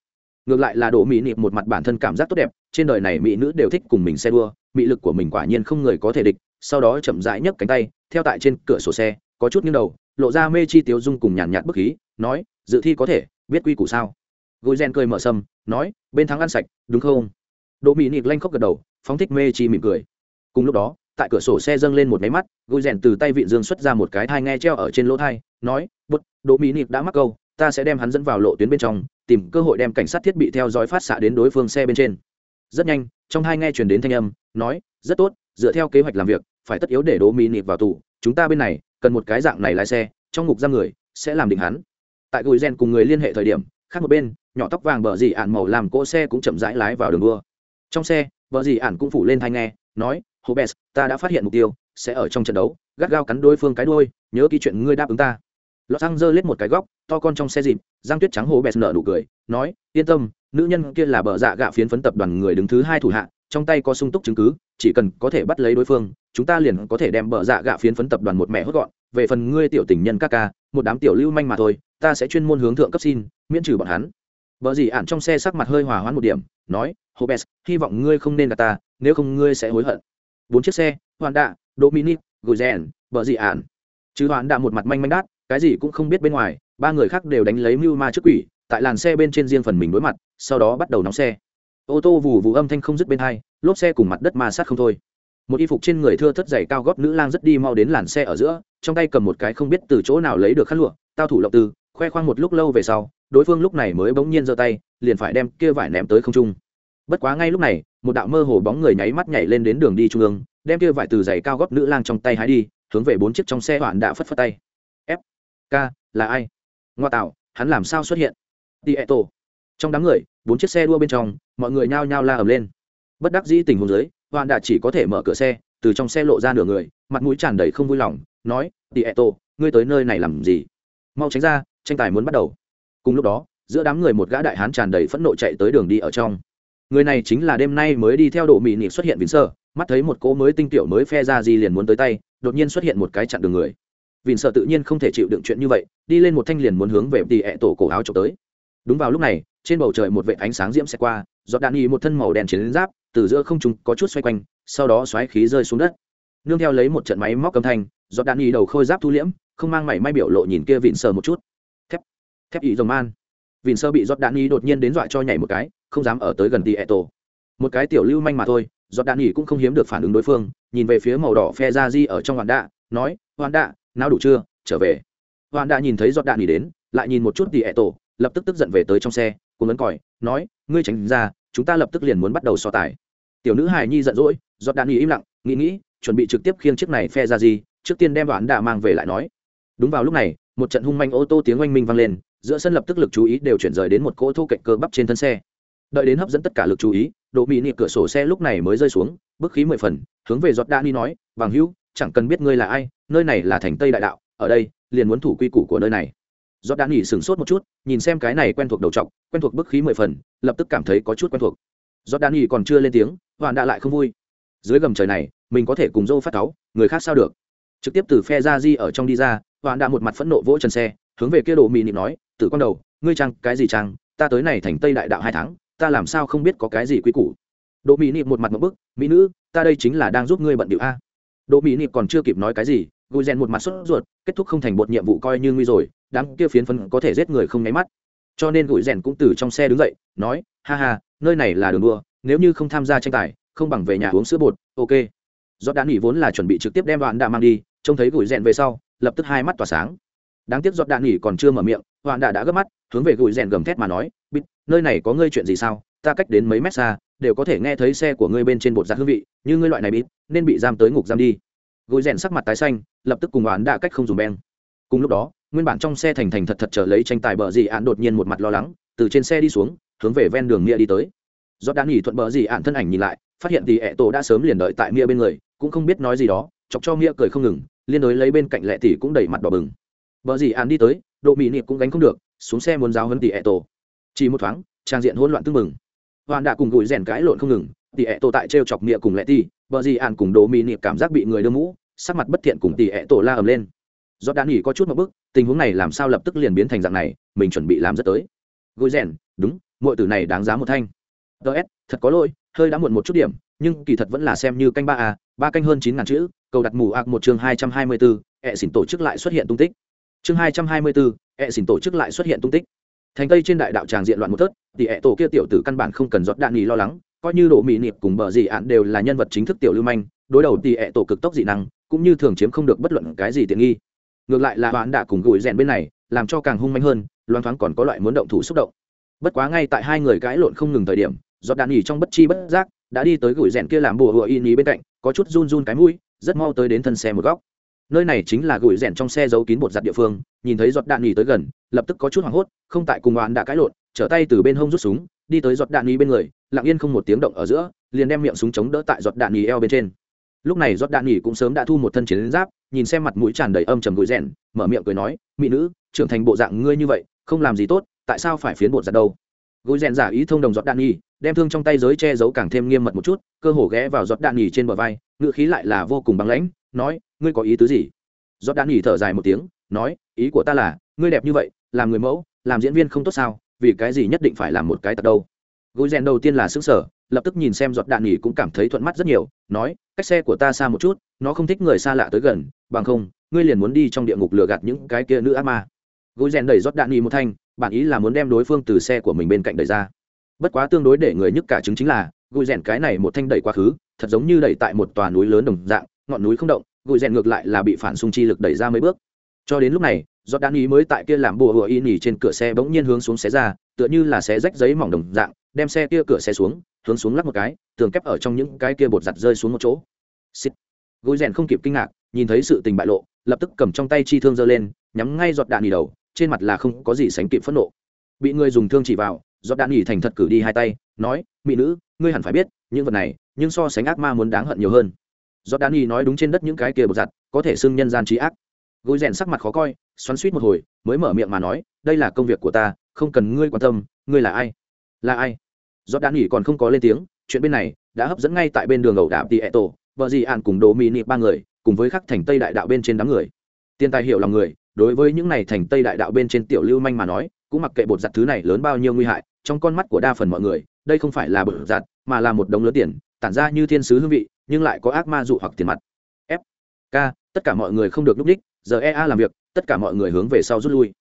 ngược lại là đồ mỹ nịp một mặt bản thân cảm giác tốt đẹp, trên đời này mỹ nữ đều thích cùng mình xe đua, mỹ lực của mình quả nhiên không người có thể địch, sau đó chậm rãi nhấc cánh tay, theo tại trên cửa sổ xe, có chút nghiêng đầu, lộ ra mê chi tiếu dung cùng nhàn nhạt bức khí, nói, dự thi có thể, biết quy củ sao? Gối gen cười mở sâm nói, bên thắng ăn sạch, đúng không? Đồ mỹ nịp lanh khóc gật đầu, phóng thích mê chi mỉm cười. Cùng lúc đó, tại cửa sổ xe dâng lên một máy mắt, gối rèn từ tay vị dương xuất ra một cái thai nghe treo ở trên lỗ thai, nói bút đồ mỹ nịp đã mắc câu, ta sẽ đem hắn dẫn vào lộ tuyến bên trong tìm cơ hội đem cảnh sát thiết bị theo dõi phát xạ đến đối phương xe bên trên. Rất nhanh, trong hai nghe truyền đến thanh âm, nói, rất tốt, dựa theo kế hoạch làm việc, phải tất yếu để đố mỹ nịp vào tù. Chúng ta bên này, cần một cái dạng này lái xe, trong ngục giam người sẽ làm định hắn. Tại gùi gen cùng người liên hệ thời điểm, khác một bên, nhỏ tóc vàng bờ dì ạn màu làm cỗ xe cũng chậm rãi lái vào đường đua. Trong xe, bờ dì ạn cũng phủ lên thanh nghe, nói hobes ta đã phát hiện mục tiêu, sẽ ở trong trận đấu, gắt gao cắn đối phương cái đuôi, nhớ ký chuyện ngươi đáp ứng ta. Lọt xăng dơ lết một cái góc to con trong xe dịp, giang tuyết trắng hồ bẹt nở nụ cười, nói, yên tâm, nữ nhân kia là bờ dạ gạ phiến phấn tập đoàn người đứng thứ hai thủ hạ, trong tay có sung túc chứng cứ, chỉ cần có thể bắt lấy đối phương, chúng ta liền có thể đem bờ dạ gạ phiến phấn tập đoàn một mẹ hốt gọn. Về phần ngươi tiểu tình nhân các ca, một đám tiểu lưu manh mà thôi, ta sẽ chuyên môn hướng thượng cấp xin, miễn trừ bọn hắn. Bờ gì ạn trong xe sắc mặt hơi hòa hoãn một điểm, nói hobes hy vọng ngươi không nên gạt ta, nếu không ngươi sẽ hối hận. Bốn chiếc xe, hoàn đạ, dominic guzen bờ gì ạn chứ hoàn đạ một mặt manh manh đát, cái gì cũng không biết bên ngoài ba người khác đều đánh lấy mưu ma trước quỷ, tại làn xe bên trên riêng phần mình đối mặt, sau đó bắt đầu nóng xe. Ô tô vù vù âm thanh không dứt bên hai, lốp xe cùng mặt đất ma sát không thôi. Một y phục trên người thưa thất dày cao góp nữ lang rất đi mau đến làn xe ở giữa, trong tay cầm một cái không biết từ chỗ nào lấy được khăn lụa, tao thủ lộng tư khoe khoang một lúc lâu về sau, đối phương lúc này mới bỗng nhiên giơ tay, liền phải đem kia vải ném tới không trung. Bất quá ngay lúc này, một đạo mơ hồ bóng người nháy mắt nhảy lên đến đường đi trung ương, đem kia vải từ giày cao góp nữ lang trong tay hái đi, hướng về bốn chiếc trong xe hoạn đã phất phất tay. Ca là ai? Ngoa tạo, hắn làm sao xuất hiện? Đi ẹ tổ. Trong đám người, bốn chiếc xe đua bên trong, mọi người nhao nhao la ầm lên. Bất đắc dĩ tình huống dưới hoàn đã chỉ có thể mở cửa xe, từ trong xe lộ ra nửa người, mặt mũi tràn đầy không vui lòng, nói đi ẹ tổ, ngươi tới nơi này làm gì? Mau tránh ra, tranh tài muốn bắt đầu. Cùng lúc đó, giữa đám người một gã đại hán tràn đầy phẫn nộ chạy tới đường đi ở trong. Người này chính là đêm nay mới đi theo độ mị nị xuất hiện vĩnh sơ mắt thấy một cỗ mới tinh tiểu mới phe ra gì liền muốn tới tay, đột nhiên xuất hiện một cái chặn đường người vịn sợ tự nhiên không thể chịu đựng chuyện như vậy, đi lên một thanh liền muốn hướng về tỉ ẹ tổ cổ áo trộm tới. Đúng vào lúc này, trên bầu trời một vệ ánh sáng diễm xẹt qua, giọt đạn y một thân màu đen chiến giáp, từ giữa không trung có chút xoay quanh, sau đó xoáy khí rơi xuống đất. Nương theo lấy một trận máy móc âm thanh, giọt đạn y đầu khôi giáp thu liễm, không mang mảy may biểu lộ nhìn kia vịn sờ một chút. Thép thép ý rồng man. Vịn sơ bị giọt đạn y đột nhiên đến dọa cho nhảy một cái, không dám ở tới gần tỉ ẹ tổ. Một cái tiểu lưu manh mà thôi, giọt đạn y cũng không hiếm được phản ứng đối phương, nhìn về phía màu đỏ phe ra di ở trong hoàn đạ, nói, hoàn đạ nào đủ chưa? Trở về. Hoàn đã nhìn thấy giọt đạn nghỉ đến, lại nhìn một chút thì ẹ tổ, lập tức tức giận về tới trong xe, cùng ấn còi, nói, ngươi tránh ra, chúng ta lập tức liền muốn bắt đầu so tài. Tiểu nữ hài nhi giận dỗi, giọt đạn nghỉ im lặng, nghĩ nghĩ, chuẩn bị trực tiếp khiêng chiếc này phe ra gì, trước tiên đem đoán đạ mang về lại nói. Đúng vào lúc này, một trận hung manh ô tô tiếng oanh minh vang lên, giữa sân lập tức lực chú ý đều chuyển rời đến một cỗ thô cạnh cơ bắp trên thân xe. Đợi đến hấp dẫn tất cả lực chú ý độ mỹ nị cửa sổ xe lúc này mới rơi xuống, bức khí mười phần, hướng về giọt đạn đi nói, bằng hữu, chẳng cần biết ngươi là ai nơi này là thành tây đại đạo ở đây liền muốn thủ quy củ của nơi này giót đã nghỉ sửng sốt một chút nhìn xem cái này quen thuộc đầu t quen thuộc bức khí mười phần lập tức cảm thấy có chút quen thuộc giót đã nghỉ còn chưa lên tiếng hoàn đã lại không vui dưới gầm trời này mình có thể cùng dâu phát cáu người khác sao được trực tiếp từ phe ra di ở trong đi ra hoàn đã một mặt phẫn nộ vỗ chân xe hướng về kia đồ mị nịm nói tự con đầu ngươi trăng cái gì trăng ta tới này thành tây đại đạo hai tháng ta làm sao không biết có cái gì quy củ đồ mị nịm một mặt một bức mỹ nữ ta đây chính là đang giúp ngươi bận điệu a đồ mị Nịp còn chưa kịp nói cái gì, Gùi Rèn một mặt sốt ruột, kết thúc không thành bột nhiệm vụ coi như nguy rồi, đám kia phiến phân có thể giết người không nháy mắt. Cho nên Gùi Rèn cũng từ trong xe đứng dậy, nói, ha ha, nơi này là đường đua, nếu như không tham gia tranh tài, không bằng về nhà uống sữa bột, ok. Giọt đạn nghỉ vốn là chuẩn bị trực tiếp đem đoạn đã mang đi, trông thấy Gùi Rèn về sau, lập tức hai mắt tỏa sáng. Đáng tiếc giọt đạn nghỉ còn chưa mở miệng, đoạn đã đã gấp mắt, hướng về Gùi Rèn gầm thét mà nói, bít, nơi này có ngươi chuyện gì sao? ta cách đến mấy mét xa đều có thể nghe thấy xe của ngươi bên trên bột giặt hương vị như ngươi loại này bít nên bị giam tới ngục giam đi gối rèn sắc mặt tái xanh, lập tức cùng oán đã cách không dùng beng. Cùng lúc đó, nguyên bản trong xe thành thành thật thật trở lấy tranh tài bờ dị ạn đột nhiên một mặt lo lắng, từ trên xe đi xuống, hướng về ven đường nghĩa đi tới. Do đã nghỉ thuận bờ dị ạn thân ảnh nhìn lại, phát hiện thì ẹ tổ đã sớm liền đợi tại nghĩa bên người, cũng không biết nói gì đó, chọc cho nghĩa cười không ngừng, liên đối lấy bên cạnh lệ tỷ cũng đẩy mặt đỏ bừng. Bờ dị ạn đi tới, độ mỹ niệm cũng gánh không được, xuống xe muốn giáo hơn tỷ ẹ tổ. Chỉ một thoáng, trang diện hỗn loạn tưng mừng. hoàn đã cùng gùi rèn cãi lộn không ngừng tỷ ẹ tổ tại trêu chọc nghĩa cùng lệ tỷ bờ gì ạn cùng Đỗ mỹ niệm cảm giác bị người đưa mũ, sắc mặt bất thiện cùng tỷ ẹ tổ la ầm lên. Do đã nghỉ có chút một bức, tình huống này làm sao lập tức liền biến thành dạng này, mình chuẩn bị làm rất tới. Gối rèn, đúng mọi từ này đáng giá một thanh. Ts thật có lỗi, hơi đã muộn một chút điểm, nhưng kỳ thật vẫn là xem như canh ba a ba canh hơn chín ngàn chữ, cầu đặt mù ạc một chương hai trăm hai mươi bốn ẹ xỉn tổ chức lại xuất hiện tung tích. Chương hai trăm hai mươi bốn ẹ xỉn tổ chức lại xuất hiện tung tích. Thành tây trên đại đạo tràng diện loạn một tớt thì ẹ tổ kia tiểu tử căn bản không cần giọt đạn nghỉ lo lắng coi như độ mỹ niệm cùng bờ dị ạn đều là nhân vật chính thức tiểu lưu manh, đối đầu thì ẹ tổ cực tốc dị năng, cũng như thường chiếm không được bất luận cái gì tiện nghi. Ngược lại là bạn đã cùng gửi rèn bên này, làm cho càng hung manh hơn loan thoáng còn có loại muốn động thủ xúc động. Bất quá ngay tại hai người cãi lộn không ngừng thời điểm, giọt đạn nghỉ trong bất chi bất giác, đã đi tới gửi rèn kia làm bùa hựa in ý bên cạnh, có chút run run cái mũi, rất mau tới đến thân xe một góc. Nơi này chính là gửi rèn trong xe giấu kín bột giặt địa phương, nhìn thấy giọt đạn nghỉ tới gần, lập tức có chút hoảng hốt, không tại cùng bạn đã cãi lộn, trở tay từ bên hông rút súng đi tới giọt đạn nhì bên người, lặng yên không một tiếng động ở giữa, liền đem miệng súng chống đỡ tại giọt đạn nhì eo bên trên. Lúc này giọt đạn nhì cũng sớm đã thu một thân chiến giáp, nhìn xem mặt mũi tràn đầy âm trầm gối rèn, mở miệng cười nói, mỹ nữ, trưởng thành bộ dạng ngươi như vậy, không làm gì tốt, tại sao phải phiến bột giặt đâu? Gối rèn giả ý thông đồng giọt đạn nhì đem thương trong tay giới che giấu càng thêm nghiêm mật một chút, cơ hồ ghé vào giọt đạn nhì trên bờ vai ngự khí lại là vô cùng băng lãnh, nói, ngươi có ý tứ gì? Giọt đạn nhì thở dài một tiếng, nói, ý của ta là, ngươi đẹp như vậy, làm người mẫu, làm diễn viên không tốt sao? Vì cái gì nhất định phải làm một cái tật đâu. Gối rèn đầu tiên là xứng sở lập tức nhìn xem giọt đạn nghỉ cũng cảm thấy thuận mắt rất nhiều, nói, cách xe của ta xa một chút, nó không thích người xa lạ tới gần, bằng không, ngươi liền muốn đi trong địa ngục lừa gạt những cái kia nữ ác ma. Gối rèn đẩy giọt đạn nghỉ một thanh bản ý là muốn đem đối phương từ xe của mình bên cạnh đẩy ra. Bất quá tương đối để người nhức cả chứng chính là, gối rèn cái này một thanh đẩy quá khứ, thật giống như đẩy tại một tòa núi lớn đồng dạng, ngọn núi không động, gối rèn ngược lại là bị phản xung chi lực đẩy ra mấy bước. Cho đến lúc này giọt đạn ý mới tại kia làm bùa hùa y nỉ trên cửa xe bỗng nhiên hướng xuống xé ra, tựa như là xé rách giấy mỏng đồng dạng, đem xe kia cửa xe xuống, hướng xuống lắp một cái, tường kép ở trong những cái kia bột giặt rơi xuống một chỗ. Xích gối rèn không kịp kinh ngạc, nhìn thấy sự tình bại lộ, lập tức cầm trong tay chi thương giơ lên, nhắm ngay giọt đạn nhì đầu, trên mặt là không có gì sánh kịp phẫn nộ. Bị người dùng thương chỉ vào, giọt đạn nhì thành thật cử đi hai tay, nói, mỹ nữ, ngươi hẳn phải biết, những vật này, nhưng so sánh ác ma muốn đáng hận nhiều hơn. Giọt đạn nhì nói đúng trên đất những cái kia bột giặt, có thể xưng nhân gian trí ác gối rèn sắc mặt khó coi, xoắn suýt một hồi, mới mở miệng mà nói, đây là công việc của ta, không cần ngươi quan tâm, ngươi là ai? Là ai? Do đan nghỉ còn không có lên tiếng, chuyện bên này đã hấp dẫn ngay tại bên đường ẩu đạp tỉ ẹ tổ, vợ dì ạn cùng đồ mì nị ba người, cùng với khắc thành tây đại đạo bên trên đám người. Tiền tài hiểu lòng người, đối với những này thành tây đại đạo bên trên tiểu lưu manh mà nói, cũng mặc kệ bột giặt thứ này lớn bao nhiêu nguy hại, trong con mắt của đa phần mọi người, đây không phải là bột giặt, mà là một đống lớn tiền, tản ra như thiên sứ hương vị, nhưng lại có ác ma dụ hoặc tiền mặt. F, k, tất cả mọi người không được núp đích giờ ea làm việc, tất cả mọi người hướng về sau rút lui.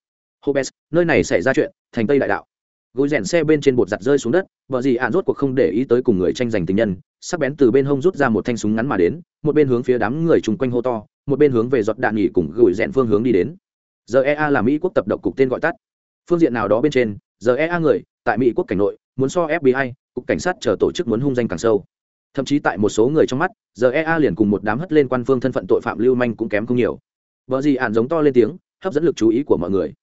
Hobes, nơi này xảy ra chuyện, thành tây đại đạo. Gối rèn xe bên trên bột giặt rơi xuống đất, vợ gì ạn rốt cuộc không để ý tới cùng người tranh giành tình nhân, sắc bén từ bên hông rút ra một thanh súng ngắn mà đến, một bên hướng phía đám người chung quanh hô to, một bên hướng về giọt đạn nghỉ cùng gửi rèn phương hướng đi đến. Giờ ea là mỹ quốc tập độc cục tên gọi tắt. Phương diện nào đó bên trên, giờ ea người, tại mỹ quốc cảnh nội, muốn so fbi cục cảnh sát chờ tổ chức muốn hung danh càng sâu. Thậm chí tại một số người trong mắt, giờ ea liền cùng một đám hất lên quan phương thân phận tội phạm lưu manh cũng kém không nhiều vợ gì ạn giống to lên tiếng, hấp dẫn lực chú ý của mọi người.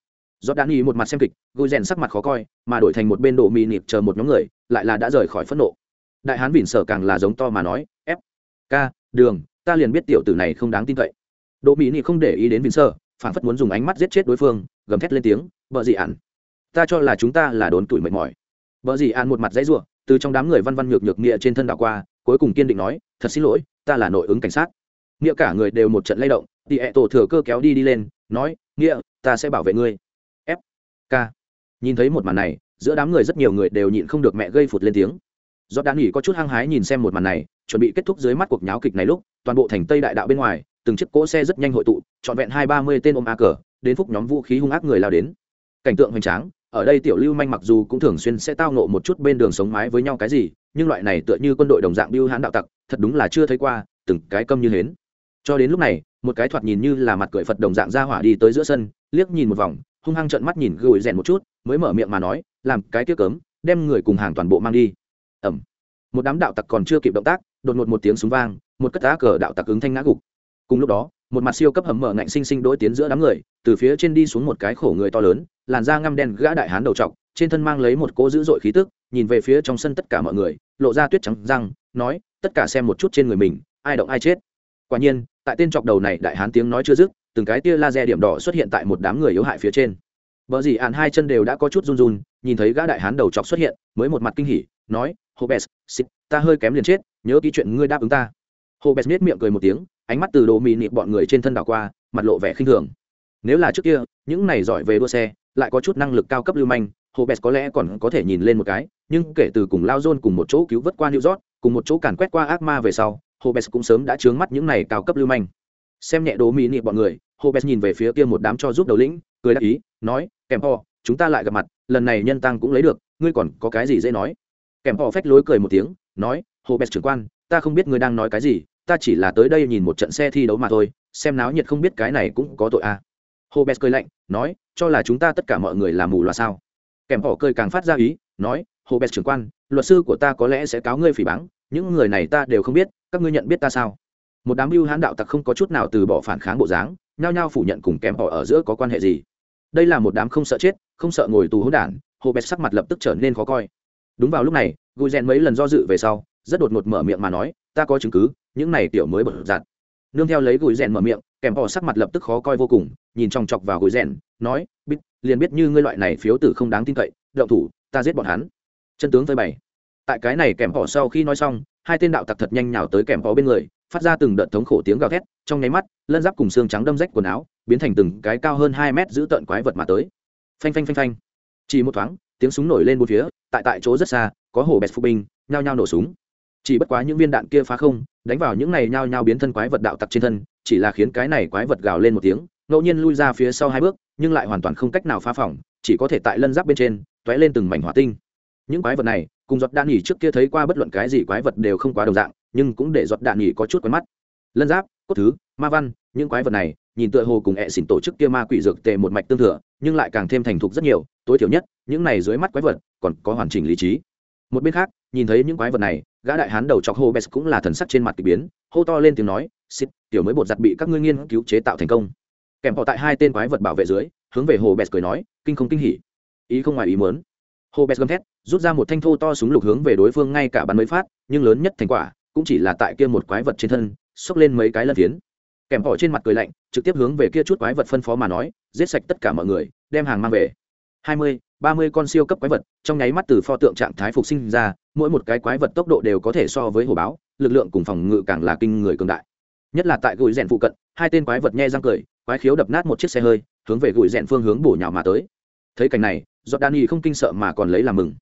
Do đan y một mặt xem kịch gôi rèn sắc mặt khó coi, mà đổi thành một bên đổ mì nịp chờ một nhóm người, lại là đã rời khỏi phẫn nộ. Đại hán vỉn sở càng là giống to mà nói f k đường, ta liền biết tiểu tử này không đáng tin cậy. Đỗ mỹ nị không để ý đến vỉn sở phản phất muốn dùng ánh mắt giết chết đối phương, gầm thét lên tiếng vợ gì ạn ta cho là chúng ta là đốn tuổi mệt mỏi. Vợ gì ạn một mặt dãy ruộng từ trong đám người văn văn nhược nhược nghĩa trên thân đảo qua, cuối cùng kiên định nói, thật xin lỗi, ta là nội ứng cảnh sát. Nghĩa cả người đều một trận lay động thì ẹ tổ thừa cơ kéo đi đi lên, nói, nghĩa, ta sẽ bảo vệ ngươi. F, k. Nhìn thấy một màn này, giữa đám người rất nhiều người đều nhịn không được mẹ gây phụt lên tiếng. Do đan nghỉ có chút hăng hái nhìn xem một màn này, chuẩn bị kết thúc dưới mắt cuộc nháo kịch này lúc, toàn bộ thành tây đại đạo bên ngoài, từng chiếc cỗ xe rất nhanh hội tụ, trọn vẹn hai ba mươi tên ôm a cờ đến phúc nhóm vũ khí hung ác người lao đến. Cảnh tượng hoành tráng, ở đây tiểu lưu manh mặc dù cũng thường xuyên sẽ tao nộ một chút bên đường sống mái với nhau cái gì, nhưng loại này tựa như quân đội đồng dạng biêu hãn đạo tặc, thật đúng là chưa thấy qua, từng cái câm như hến. Cho đến lúc này một cái thoạt nhìn như là mặt cười phật đồng dạng ra hỏa đi tới giữa sân, liếc nhìn một vòng, hung hăng trợn mắt nhìn gửi rèn một chút, mới mở miệng mà nói, làm cái tiếc cấm, đem người cùng hàng toàn bộ mang đi. Ẩm một đám đạo tặc còn chưa kịp động tác, đột ngột một tiếng súng vang, một cất tá cờ đạo tặc ứng thanh ngã gục. Cùng lúc đó, một mặt siêu cấp hầm mở ngạnh sinh sinh đối tiến giữa đám người, từ phía trên đi xuống một cái khổ người to lớn, làn da ngăm đen gã đại hán đầu trọc, trên thân mang lấy một cỗ dữ dội khí tức, nhìn về phía trong sân tất cả mọi người, lộ ra tuyết trắng răng, nói, tất cả xem một chút trên người mình, ai động ai chết. Quả nhiên tại tên chọc đầu này đại hán tiếng nói chưa dứt từng cái tia laser điểm đỏ xuất hiện tại một đám người yếu hại phía trên. Vợ dì ạn hai chân đều đã có chút run run nhìn thấy gã đại hán đầu chọc xuất hiện mới một mặt kinh hỉ nói hobes xịt ta hơi kém liền chết nhớ ký chuyện ngươi đáp ứng ta. Hobes nết miệng cười một tiếng ánh mắt từ đồ mì nịp bọn người trên thân đảo qua mặt lộ vẻ khinh thường. Nếu là trước kia những này giỏi về đua xe lại có chút năng lực cao cấp lưu manh Hobes có lẽ còn có thể nhìn lên một cái, nhưng kể từ cùng Lao dôn cùng một chỗ cứu vớt qua New York, cùng một chỗ càn quét qua ác ma về sau, Hobes cũng sớm đã chướng mắt những này cao cấp lưu manh. Xem nhẹ Đỗ mỹ nị bọn người, Hobes nhìn về phía kia một đám cho giúp đầu lĩnh, cười đáp ý, nói, "Kèm ho, chúng ta lại gặp mặt, lần này nhân tăng cũng lấy được, ngươi còn có cái gì dễ nói?" Kèm ho phách lối cười một tiếng, nói, "Hobes trưởng quan, ta không biết ngươi đang nói cái gì, ta chỉ là tới đây nhìn một trận xe thi đấu mà thôi, xem náo nhiệt không biết cái này cũng có tội à." Hobes cười lạnh, nói, "Cho là chúng ta tất cả mọi người là mù loà sao?" kèm họ cười càng phát ra ý nói hồ bẹt trưởng quan, luật sư của ta có lẽ sẽ cáo ngươi phỉ báng, những người này ta đều không biết, các ngươi nhận biết ta sao? Một đám mưu hãn đạo tặc không có chút nào từ bỏ phản kháng bộ dáng, nhao nhao phủ nhận cùng kèm họ ở giữa có quan hệ gì. Đây là một đám không sợ chết, không sợ ngồi tù hỗn đản, hồ bẹt sắc mặt lập tức trở nên khó coi. Đúng vào lúc này gùi rèn mấy lần do dự về sau, rất đột ngột mở miệng mà nói, ta có chứng cứ, những này tiểu mới bật giặt. Nương theo lấy gùi rèn mở miệng kèm họ sắc mặt lập tức khó coi vô cùng, nhìn chòng chọc vào gùi rèn nói, biết, liền biết như ngươi loại này phiếu tử không đáng tin cậy, động thủ, ta giết bọn hắn chân tướng phơi bày. Tại cái này kèm họ sau khi nói xong, hai tên đạo tặc thật nhanh nhào tới kèm họ bên người, phát ra từng đợt thống khổ tiếng gào thét, trong nháy mắt, lân giáp cùng xương trắng đâm rách quần áo, biến thành từng cái cao hơn hai mét giữ tợn quái vật mà tới. Phanh phanh phanh phanh. Chỉ một thoáng, tiếng súng nổi lên bốn phía, tại tại chỗ rất xa, có hồ bẹt phục binh, nhao nhao nổ súng. Chỉ bất quá những viên đạn kia phá không, đánh vào những này nhao nhao biến thân quái vật đạo tặc trên thân, chỉ là khiến cái này quái vật gào lên một tiếng, ngẫu nhiên lui ra phía sau hai bước, nhưng lại hoàn toàn không cách nào phá phỏng chỉ có thể tại lân giáp bên trên t ó é lên từng mảnh hỏa tinh những quái vật này cùng giọt đạn nhỉ trước kia thấy qua bất luận cái gì quái vật đều không quá đồng dạng nhưng cũng để giọt đạn nhỉ có chút quen mắt. Lân giáp cốt thứ ma văn những quái vật này nhìn tựa hồ cùng ẹ xỉn tổ chức kia ma quỷ dược tề một mạch tương thừa nhưng lại càng thêm thành thục rất nhiều tối thiểu nhất những này dưới mắt quái vật còn có hoàn chỉnh lý trí. Một bên khác nhìn thấy những quái vật này gã đại hán đầu chọc hô bes cũng là thần sắc trên mặt k ỳ biến hô to lên tiếng nói xịt, tiểu mới bột giặt bị các ngươi nghiên cứu chế tạo thành công. Kèm họ tại hai tên quái vật bảo vệ dưới hướng về hồ bes cười nói kinh không kinh hỉ. Ý không ngoài ý muốn. Hồ bes gầm thét rút ra một thanh thô to súng lục hướng về đối phương ngay cả bắn mấy phát, nhưng lớn nhất thành quả cũng chỉ là tại kia một quái vật trên thân, xốc lên mấy cái lân tiến kèm họ trên mặt cười lạnh, trực tiếp hướng về kia chút quái vật phân phó mà nói, giết sạch tất cả mọi người, đem hàng mang về. Hai mươi, ba mươi con siêu cấp quái vật, trong nháy mắt từ pho tượng trạng thái phục sinh ra, mỗi một cái quái vật tốc độ đều có thể so với hồ báo, lực lượng cùng phòng ngự càng là kinh người cường đại. Nhất là tại gùi rèn phụ cận, hai tên quái vật nhe răng cười, quái khiếu đập nát một chiếc xe hơi, hướng về gùi rèn phương hướng bổ nhào mà tới. Thấy cảnh này giọt đan không kinh sợ mà còn lấy làm mừng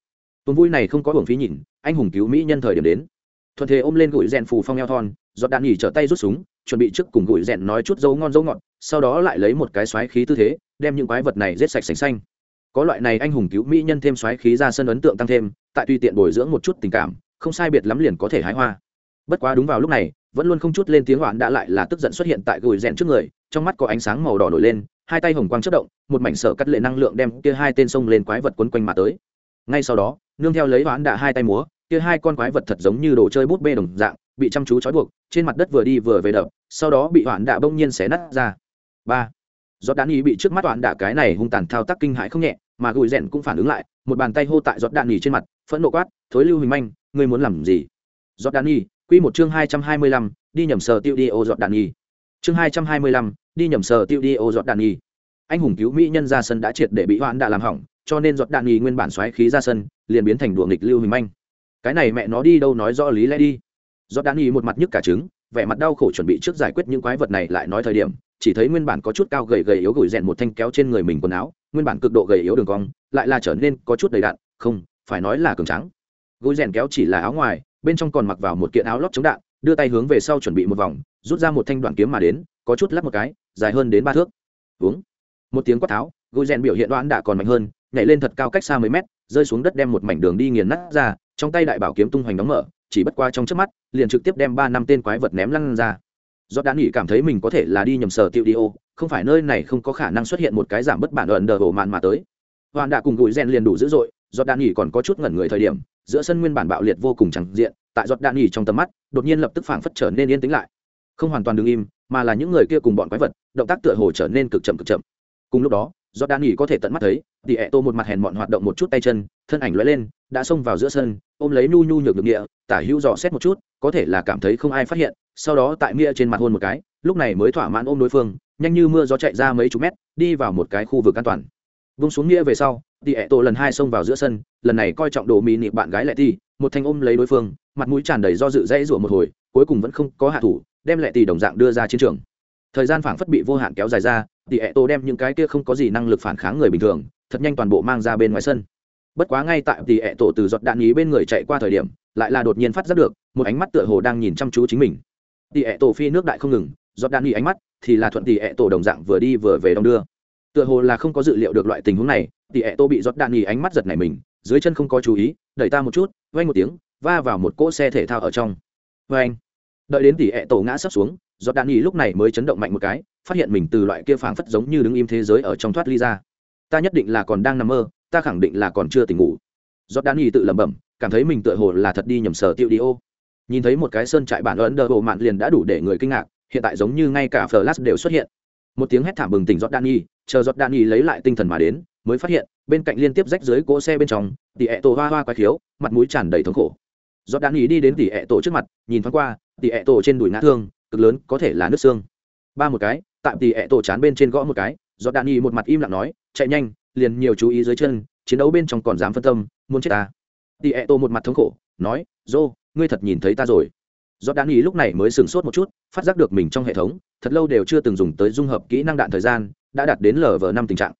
tuần vui này không có hưởng phí nhìn, anh hùng cứu mỹ nhân thời điểm đến. Thuận thế ôm lên gửi rèn phù phong eo thon, giọt đạn nhỉ trở tay rút súng, chuẩn bị trước cùng gửi rèn nói chút dấu ngon dấu ngọt, sau đó lại lấy một cái xoáy khí tư thế, đem những quái vật này giết sạch sành xanh. Có loại này anh hùng cứu mỹ nhân thêm xoáy khí ra sân ấn tượng tăng thêm, tại tùy tiện bồi dưỡng một chút tình cảm, không sai biệt lắm liền có thể hái hoa. Bất quá đúng vào lúc này, vẫn luôn không chút lên tiếng hoạn đã lại là tức giận xuất hiện tại gửi rèn trước người, trong mắt có ánh sáng màu đỏ nổi lên, hai tay hồng quang chất động, một mảnh sở cắt lệ năng lượng đem kia hai tên sông lên quái vật quấn quanh mà tới. Ngay sau đó nương theo lấy hoán đạ hai tay múa, kia hai con quái vật thật giống như đồ chơi bút bê đồng dạng, bị chăm chú trói buộc, trên mặt đất vừa đi vừa về đập, sau đó bị hoán đạ bỗng nhiên xé nát ra. Ba. Giọt đạn ý bị trước mắt hoán đạ cái này hung tàn thao tác kinh hãi không nhẹ, mà gùi rèn cũng phản ứng lại, một bàn tay hô tại giọt đạn ý trên mặt, phẫn nộ quát, thối lưu hình manh, ngươi muốn làm gì? Giọt đạn ý quy một chương hai trăm hai mươi lăm, đi nhầm sờ tiêu đi ô giọt đạn ý chương hai trăm hai mươi lăm, đi nhầm sờ tiêu đi ô giọt đạn ý anh hùng cứu mỹ nhân ra sân đã triệt để bị hoãn đã làm hỏng cho nên giọt đạn nhi nguyên bản xoáy khí ra sân, liền biến thành đùa nghịch lưu hình manh. Cái này mẹ nó đi đâu nói rõ lý lẽ đi. Giọt đạn nhi một mặt nhức cả trứng, vẻ mặt đau khổ chuẩn bị trước giải quyết những quái vật này lại nói thời điểm, chỉ thấy nguyên bản có chút cao gầy gầy yếu gửi rèn một thanh kéo trên người mình quần áo, nguyên bản cực độ gầy yếu đường cong, lại là trở nên có chút đầy đạn không, phải nói là cường trắng gối rèn kéo chỉ là áo ngoài, bên trong còn mặc vào một kiện áo lót chống đạn, đưa tay hướng về sau chuẩn bị một vòng, rút ra một thanh đoạn kiếm mà đến, có chút lắp một cái, dài hơn đến ba thước. Uống. Một tiếng quát tháo gối rèn biểu hiện đoán đã còn mạnh hơn nhảy lên thật cao cách xa mấy mét, rơi xuống đất đem một mảnh đường đi nghiền nát ra, trong tay đại bảo kiếm tung hoành đóng mở, chỉ bất qua trong trước mắt, liền trực tiếp đem ba năm tên quái vật ném lăn ra. Do đã nghỉ cảm thấy mình có thể là đi nhầm sở tiệu đi ô, không phải nơi này không có khả năng xuất hiện một cái giảm bất bản ẩn đờ hồ mạn mà tới. Hoàn đã cùng gùi rèn liền đủ dữ dội, giọt đạn nghỉ còn có chút ngẩn người thời điểm, giữa sân nguyên bản bạo liệt vô cùng chẳng diện, tại giọt đạn nghỉ trong tầm mắt, đột nhiên lập tức phảng phất trở nên yên tĩnh lại. Không hoàn toàn đứng im, mà là những người kia cùng bọn quái vật, động tác tựa hồ trở nên cực chậm cực chậm. Cùng lúc đó giọt đan nghỉ có thể tận mắt thấy tỷ ẹ tô một mặt hèn mọn hoạt động một chút tay chân, thân ảnh lóe lên, đã xông vào giữa sân, ôm lấy nhu nhu nhược được địa, tả hữu dò xét một chút, có thể là cảm thấy không ai phát hiện, sau đó tại mia trên mặt hôn một cái, lúc này mới thỏa mãn ôm đối phương, nhanh như mưa gió chạy ra mấy chục mét, đi vào một cái khu vực an toàn. Vung xuống nghĩa về sau tỷ ẹ tô lần hai xông vào giữa sân, lần này coi trọng đồ mì nị bạn gái lẹ ti một thanh ôm lấy đối phương, mặt mũi tràn đầy do dự dãy rủa một hồi, cuối cùng vẫn không có hạ thủ, đem lẹ tỷ đồng dạng đưa ra chiến trường. Thời gian phảng phất bị vô hạn kéo dài ra thì ẹ tổ đem những cái kia không có gì năng lực phản kháng người bình thường, thật nhanh toàn bộ mang ra bên ngoài sân. Bất quá ngay tại thì ẹ tổ từ giọt đạn ý bên người chạy qua thời điểm, lại là đột nhiên phát giác được, một ánh mắt tựa hồ đang nhìn chăm chú chính mình. Thì ẹ tổ phi nước đại không ngừng, giọt đạn ý ánh mắt thì là thuận thì ẹ tổ đồng dạng vừa đi vừa về đong đưa. Tựa hồ là không có dự liệu được loại tình huống này thì ẹ tô bị giọt đạn ý ánh mắt giật này mình, dưới chân không có chú ý, đẩy ta một chút vay một tiếng, va vào một cỗ xe thể thao ở trong. Vê anh đợi đến tỷ ẹ tổ ngã sấp xuống giọt đạn nghỉ lúc này mới chấn động mạnh một cái, phát hiện mình từ loại kia phảng phất giống như đứng im thế giới ở trong thoát ly ra. Ta nhất định là còn đang nằm mơ, ta khẳng định là còn chưa tỉnh ngủ. Giọt đạn nghỉ tự lẩm bẩm, cảm thấy mình tựa hồ là thật đi nhầm sở tiêu đi ô. Nhìn thấy một cái sơn trại bản ấn đờ bộ mạn liền đã đủ để người kinh ngạc, hiện tại giống như ngay cả flash đều xuất hiện. Một tiếng hét thảm bừng tỉnh giọt đạn nghỉ chờ giọt đạn nghỉ lấy lại tinh thần mà đến, mới phát hiện, bên cạnh liên tiếp rách dưới cỗ xe bên trong, tỉ ẹ tổ hoa hoa quái khiếu, mặt mũi tràn đầy thống khổ. Giọt đạn nghỉ đi đến tỉ ẹ tổ trước mặt, nhìn thoáng qua, tỉ ẹ tổ trên đùi ngã thương cực lớn, có thể là nước xương. Ba một cái, tạm tỉ ẹ tổ chán bên trên gõ một cái do đạn nghỉ một mặt im lặng nói, chạy nhanh, liền nhiều chú ý dưới chân, chiến đấu bên trong còn dám phân tâm, muốn chết ta. Tỉ ẹ tổ một mặt thống khổ, nói, dô, ngươi thật nhìn thấy ta rồi. Do đạn ý lúc này mới sửng sốt một chút, phát giác được mình trong hệ thống, thật lâu đều chưa từng dùng tới dung hợp kỹ năng đạn thời gian, đã đạt đến lv năm tình trạng.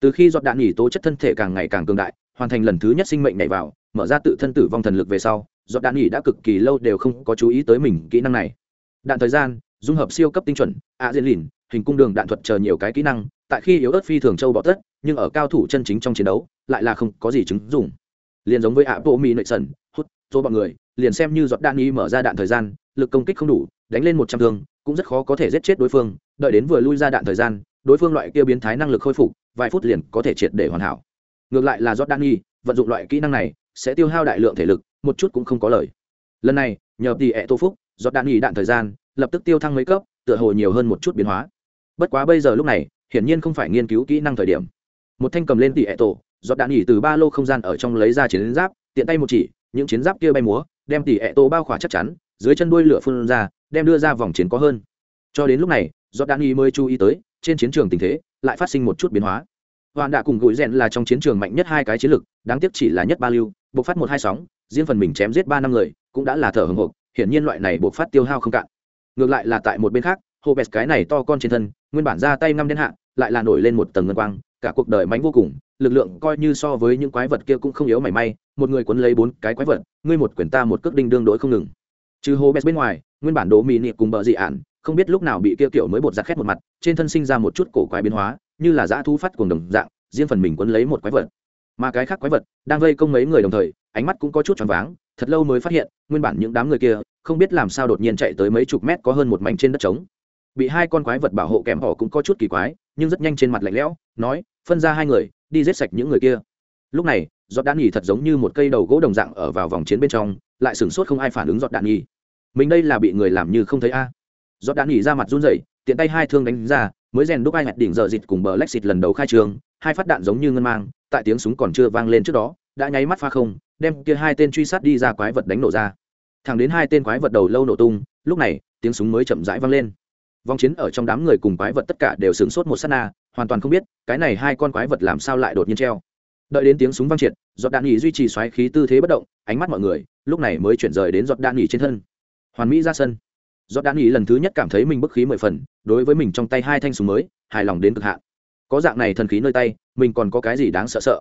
Từ khi giọt đạn nghỉ tố chất thân thể càng ngày càng cường đại, hoàn thành lần thứ nhất sinh mệnh nhảy vào, mở ra tự thân tử vong thần lực về sau, giọt đạn nghỉ đã cực kỳ lâu đều không có chú ý tới mình kỹ năng này đạn thời gian, dung hợp siêu cấp tinh chuẩn, ạ diễn lìn, hình cung đường đạn thuật chờ nhiều cái kỹ năng, tại khi yếu ớt phi thường châu bọ tất, nhưng ở cao thủ chân chính trong chiến đấu, lại là không có gì chứng dùng liền giống với ạ bộ mỹ nội sần hút số bọn người, liền xem như giọt đạn nghi mở ra đạn thời gian, lực công kích không đủ, đánh lên một trăm thương, cũng rất khó có thể giết chết đối phương, đợi đến vừa lui ra đạn thời gian, đối phương loại kia biến thái năng lực khôi phục, vài phút liền có thể triệt để hoàn hảo. Ngược lại là giọt đạn nghi vận dụng loại kỹ năng này, sẽ tiêu hao đại lượng thể lực, một chút cũng không có lời. Lần này, nhờ tỷ ẹ tô phúc giọt đạn nghỉ đạn thời gian, lập tức tiêu thăng mấy cấp, tựa hồ nhiều hơn một chút biến hóa. Bất quá bây giờ lúc này, hiển nhiên không phải nghiên cứu kỹ năng thời điểm. Một thanh cầm lên tỷ ẹ tổ, giọt đạn nghỉ từ ba lô không gian ở trong lấy ra chiến giáp, tiện tay một chỉ, những chiến giáp kia bay múa, đem tỷ ẹ tổ bao khỏa chắc chắn, dưới chân đuôi lửa phun ra, đem đưa ra vòng chiến có hơn. Cho đến lúc này, giọt đạn nghỉ mới chú ý tới, trên chiến trường tình thế, lại phát sinh một chút biến hóa. Hoàn đã cùng gũi rèn là trong chiến trường mạnh nhất hai cái chiến lực đáng tiếc chỉ là nhất ba lưu, bộc phát một hai sóng, riêng phần mình chém giết ba năm người, cũng đã là thở hồng hộc hiển nhiên loại này buộc phát tiêu hao không cạn. Ngược lại là tại một bên khác hồ bẹt cái này to con trên thân, nguyên bản ra tay năm đen hạ, lại là nổi lên một tầng ngân quang, cả cuộc đời mánh vô cùng, lực lượng coi như so với những quái vật kia cũng không yếu mảy may, một người quấn lấy bốn cái quái vật, ngươi một quyển ta một cước đinh đương đối không ngừng. Trừ hồ bét bên ngoài, nguyên bản đố mì nị cùng bờ dị ản, không biết lúc nào bị kia kiểu mới bột giặt khét một mặt, trên thân sinh ra một chút cổ quái biến hóa, như là dã thu phát cùng đồng dạng, riêng phần mình quấn lấy một quái vật. Mà cái khác quái vật, đang vây công mấy người đồng thời, ánh mắt cũng có chút choáng váng thật lâu mới phát hiện, nguyên bản những đám người kia, không biết làm sao đột nhiên chạy tới mấy chục mét có hơn một mảnh trên đất trống. Bị hai con quái vật bảo hộ kèm họ cũng có chút kỳ quái, nhưng rất nhanh trên mặt lạnh lẽo, nói, phân ra hai người, đi giết sạch những người kia. Lúc này, giọt đạn nhì thật giống như một cây đầu gỗ đồng dạng ở vào vòng chiến bên trong, lại sửng sốt không ai phản ứng giọt đạn nhì. Mình đây là bị người làm như không thấy a. À. giọt đạn nhì ra mặt run rẩy, tiện tay hai thương đánh ra, mới rèn đúc ai ngặt đỉnh giờ dịt cùng bờ lách xịt lần đầu khai trường, hai phát đạn giống như ngân mang, tại tiếng súng còn chưa vang lên trước đó, đã nháy mắt pha không đem kia hai tên truy sát đi ra quái vật đánh nổ ra. Thẳng đến hai tên quái vật đầu lâu nổ tung, lúc này, tiếng súng mới chậm rãi vang lên. Vòng chiến ở trong đám người cùng quái vật tất cả đều sửng sốt một s á t na, hoàn toàn không biết, cái này hai con quái vật làm sao lại đột nhiên treo. Đợi đến tiếng súng vang triệt, giọt đạn nghỉ duy trì xoáy khí tư thế bất động, ánh mắt mọi người, lúc này mới chuyển rời đến giọt đạn nghỉ trên thân. Hoàn mỹ ra sân. Giọt đạn nghỉ lần thứ nhất cảm thấy mình bức khí mười phần, đối với mình trong tay hai thanh súng mới, hài lòng đến cực hạn. Có dạng này thần khí nơi tay, mình còn có cái gì đáng sợ sợ?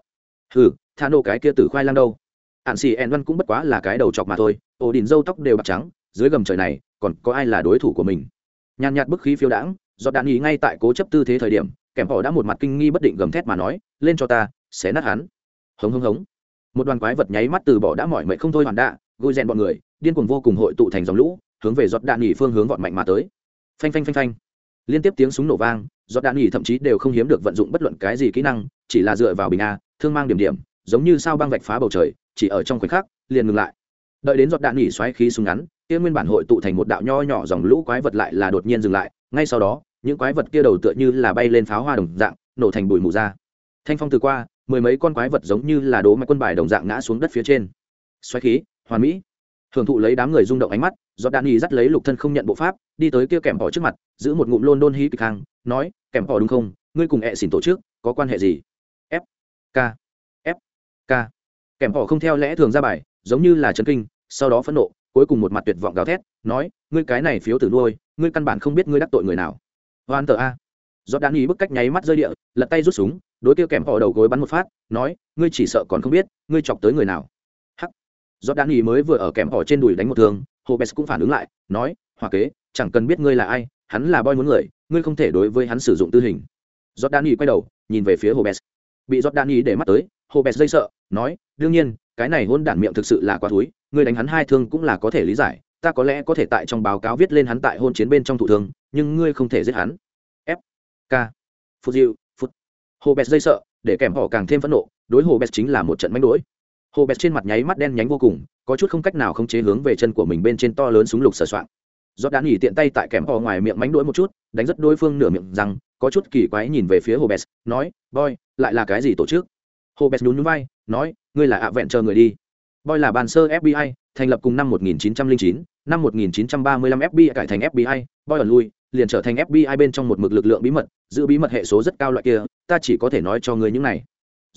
Hừ tha nô cái kia tử khoai lang đâu? Ạn xì ẹn văn cũng bất quá là cái đầu chọc mà thôi, ổ đỉnh râu tóc đều bạc trắng, dưới gầm trời này, còn có ai là đối thủ của mình? Nhàn nhạt bức khí phiêu đãng, do đạn ý ngay tại cố chấp tư thế thời điểm kèm họ đã một mặt kinh nghi bất định gầm thét mà nói, lên cho ta, xé nát hắn. Hống hống hống. Một đoàn quái vật nháy mắt từ bỏ đã mỏi mệt không thôi hoàn đạ gôi rèn bọn người, điên cuồng vô cùng hội tụ thành dòng lũ, hướng về giọt đạn nghỉ phương hướng vọt mạnh mà tới. Phanh phanh phanh phanh. Liên tiếp tiếng súng nổ vang giọt đạn nghỉ thậm chí đều không hiếm được vận dụng bất luận cái gì kỹ năng, chỉ là dựa vào bình a, thương mang điểm điểm, giống như sao băng vạch phá bầu trời chỉ ở trong khoảnh khắc, liền ngừng lại. Đợi đến giọt đạn nghỉ xoáy khí súng ngắn, kia nguyên bản hội tụ thành một đạo nho nhỏ dòng lũ quái vật lại là đột nhiên dừng lại, ngay sau đó, những quái vật kia đầu tựa như là bay lên pháo hoa đồng dạng, nổ thành bụi mù ra. Thanh phong từ qua, mười mấy con quái vật giống như là đố mạch quân bài đồng dạng ngã xuống đất phía trên. Xoáy khí, hoàn mỹ. Hưởng thụ lấy đám người rung động ánh mắt do đạn y dắt lấy lục thân không nhận bộ pháp, đi tới kia kèm bỏ trước mặt, giữ một ngụm lôn đôn hí kịch hàng nói kèm bỏ đúng không? Ngươi cùng hẹ xỉn tổ chức, có quan hệ gì? F k. F k kèm họ không theo lẽ thường ra bài, giống như là chấn kinh, sau đó phẫn nộ, cuối cùng một mặt tuyệt vọng gào thét, nói, ngươi cái này phiếu tử nuôi, ngươi căn bản không biết ngươi đắc tội người nào. Hoan tờ a. Do đan ý bức cách nháy mắt rơi địa, lật tay rút súng, đối kia kèm họ đầu gối bắn một phát, nói, ngươi chỉ sợ còn không biết, ngươi chọc tới người nào. Do đan ý mới vừa ở kèm họ trên đùi đánh một thương hồ bes cũng phản ứng lại, nói, hòa kế, chẳng cần biết ngươi là ai, hắn là boy muốn người, ngươi không thể đối với hắn sử dụng tư hình. Do đan ý quay đầu, nhìn về phía hồ bes bị do đan ý để mắt tới hồ bes dây sợ nói, đương nhiên, cái này hôn đản miệng thực sự là quá thúi, ngươi đánh hắn hai thương cũng là có thể lý giải, ta có lẽ có thể tại trong báo cáo viết lên hắn tại hôn chiến bên trong thủ thương, nhưng ngươi không thể giết hắn. F, k phút diệu phút hồ bes dây sợ, để kèm họ càng thêm phẫn nộ, đối hồ bes chính là một trận mánh đuổi hồ bẹt trên mặt nháy mắt đen nhánh vô cùng, có chút không cách nào không chế hướng về chân của mình bên trên to lớn súng lục sờ soạn do đã nghỉ tiện tay tại kèm họ ngoài miệng mánh đuổi một chút, đánh rất đối phương nửa miệng rằng, có chút kỳ quái nhìn về phía hồ bẹt nói, boy, lại là cái gì tổ chức? Hồ bẹt nhún nhún vai nói ngươi là ạ vẹn chờ người đi. Boy là bàn sơ fbi thành lập cùng năm 1909, năm 1935 FBI cải thành FBI, boy ở lui, liền trở thành FBI bên trong một mực lực lượng bí mật, giữ bí mật hệ số rất cao loại kia, ta chỉ có thể nói cho ngươi những này.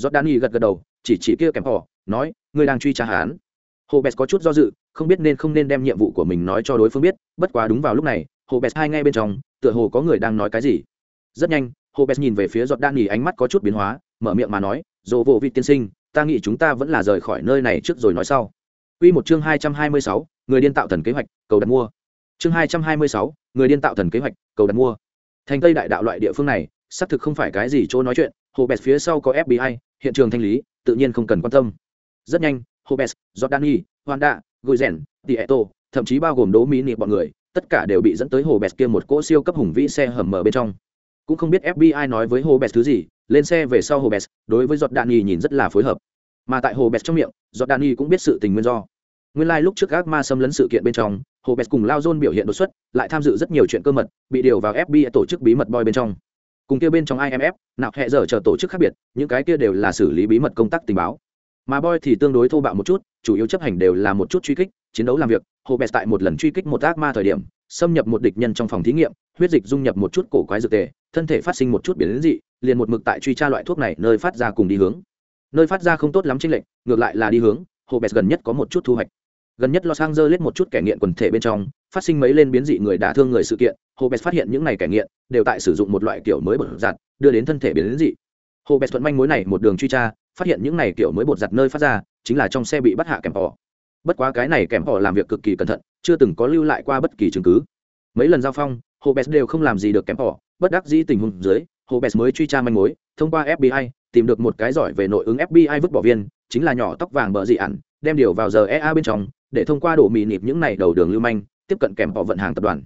Jordani gật gật đầu, chỉ chỉ kia kèm họ, nói ngươi đang truy tra hắn. Hồ bèt có chút do dự không biết nên không nên đem nhiệm vụ của mình nói cho đối phương biết bất quá đúng vào lúc này hồ bèt hai ngay bên trong tựa hồ có người đang nói cái gì. Rất nhanh hồ bèt nhìn về phía giọt đan nghỉ ánh mắt có chút biến hóa mở miệng mà nói dồ vô vị tiên sinh ta nghĩ chúng ta vẫn là rời khỏi nơi này trước rồi nói sau Quy một chương hai trăm hai mươi sáu, người điên tạo thần kế hoạch, cầu đặt mua. Chương hai trăm hai mươi sáu, người điên tạo thần kế hoạch, cầu đặt mua. Thành Tây đại đạo loại địa phương này, xác thực không phải cái gì chỗ nói chuyện, hồ bẹt phía sau có FBI, hiện trường thanh lý, tự nhiên không cần quan tâm rất nhanh Hồ Bẹt, jordani honda Guizen, tieto thậm chí bao gồm đố mỹ nị bọn người tất cả đều bị dẫn tới hồ bẹt kia một cỗ siêu cấp hùng vĩ xe hầm mở bên trong cũng không biết fbi nói với hồ bẹt thứ gì lên xe về sau hồ bẹt, đối với giọt đạn nhì nhìn rất là phối hợp. Mà tại hồ bẹt trong miệng giọt đạn nhì cũng biết sự tình nguyên do. Nguyên lai、like、lúc trước các ma xâm lấn sự kiện bên trong, hồ bẹt cùng lao dôn biểu hiện đột xuất, lại tham dự rất nhiều chuyện cơ mật, bị điều vào fbi tổ chức bí mật boy bên trong. Cùng kia bên trong imf nào hẹ giờ chờ tổ chức khác biệt, những cái kia đều là xử lý bí mật công tác tình báo. Mà boy thì tương đối thô bạo một chút, chủ yếu chấp hành đều là một chút truy kích, chiến đấu làm việc. Hồ bẹt tại một lần truy kích một ác ma thời điểm, xâm nhập một địch nhân trong phòng thí nghiệm, huyết dịch dung nhập một chút cổ quái dược tề thân thể phát sinh một chút biến dị, liền một mực tại truy tra loại thuốc này nơi phát ra cùng đi hướng. Nơi phát ra không tốt lắm chênh lệnh ngược lại là đi hướng, hồ bẹt gần nhất có một chút thu hoạch. Gần nhất los angeles một chút kẻ nghiện quần thể bên trong, phát sinh mấy lên biến dị người đả thương người sự kiện, hồ bẹt phát hiện những này kẻ nghiện, đều tại sử dụng một loại kiểu mới bột giặt, đưa đến thân thể biến dị. Hồ bẹt thuận manh mối này một đường truy tra, phát hiện những này kiểu mới bột giặt nơi phát ra, chính là trong xe bị bắt hạ kèm họ bất quá cái này kèm họ làm việc cực kỳ cẩn thận, chưa từng có lưu lại qua bất kỳ chứng cứ. Mấy lần giao phong, hồ bẹt đều không làm gì được kèm họ bất đắc dĩ tình huống dưới, hồ Bèn mới truy tra manh mối, thông qua fbi tìm được một cái giỏi về nội ứng fbi vứt bỏ viên, chính là nhỏ tóc vàng bờ dị ẩn đem điều vào giờ ea bên trong, để thông qua đổ mì nịp những này đầu đường lưu manh, tiếp cận kèm họ vận hàng tập đoàn.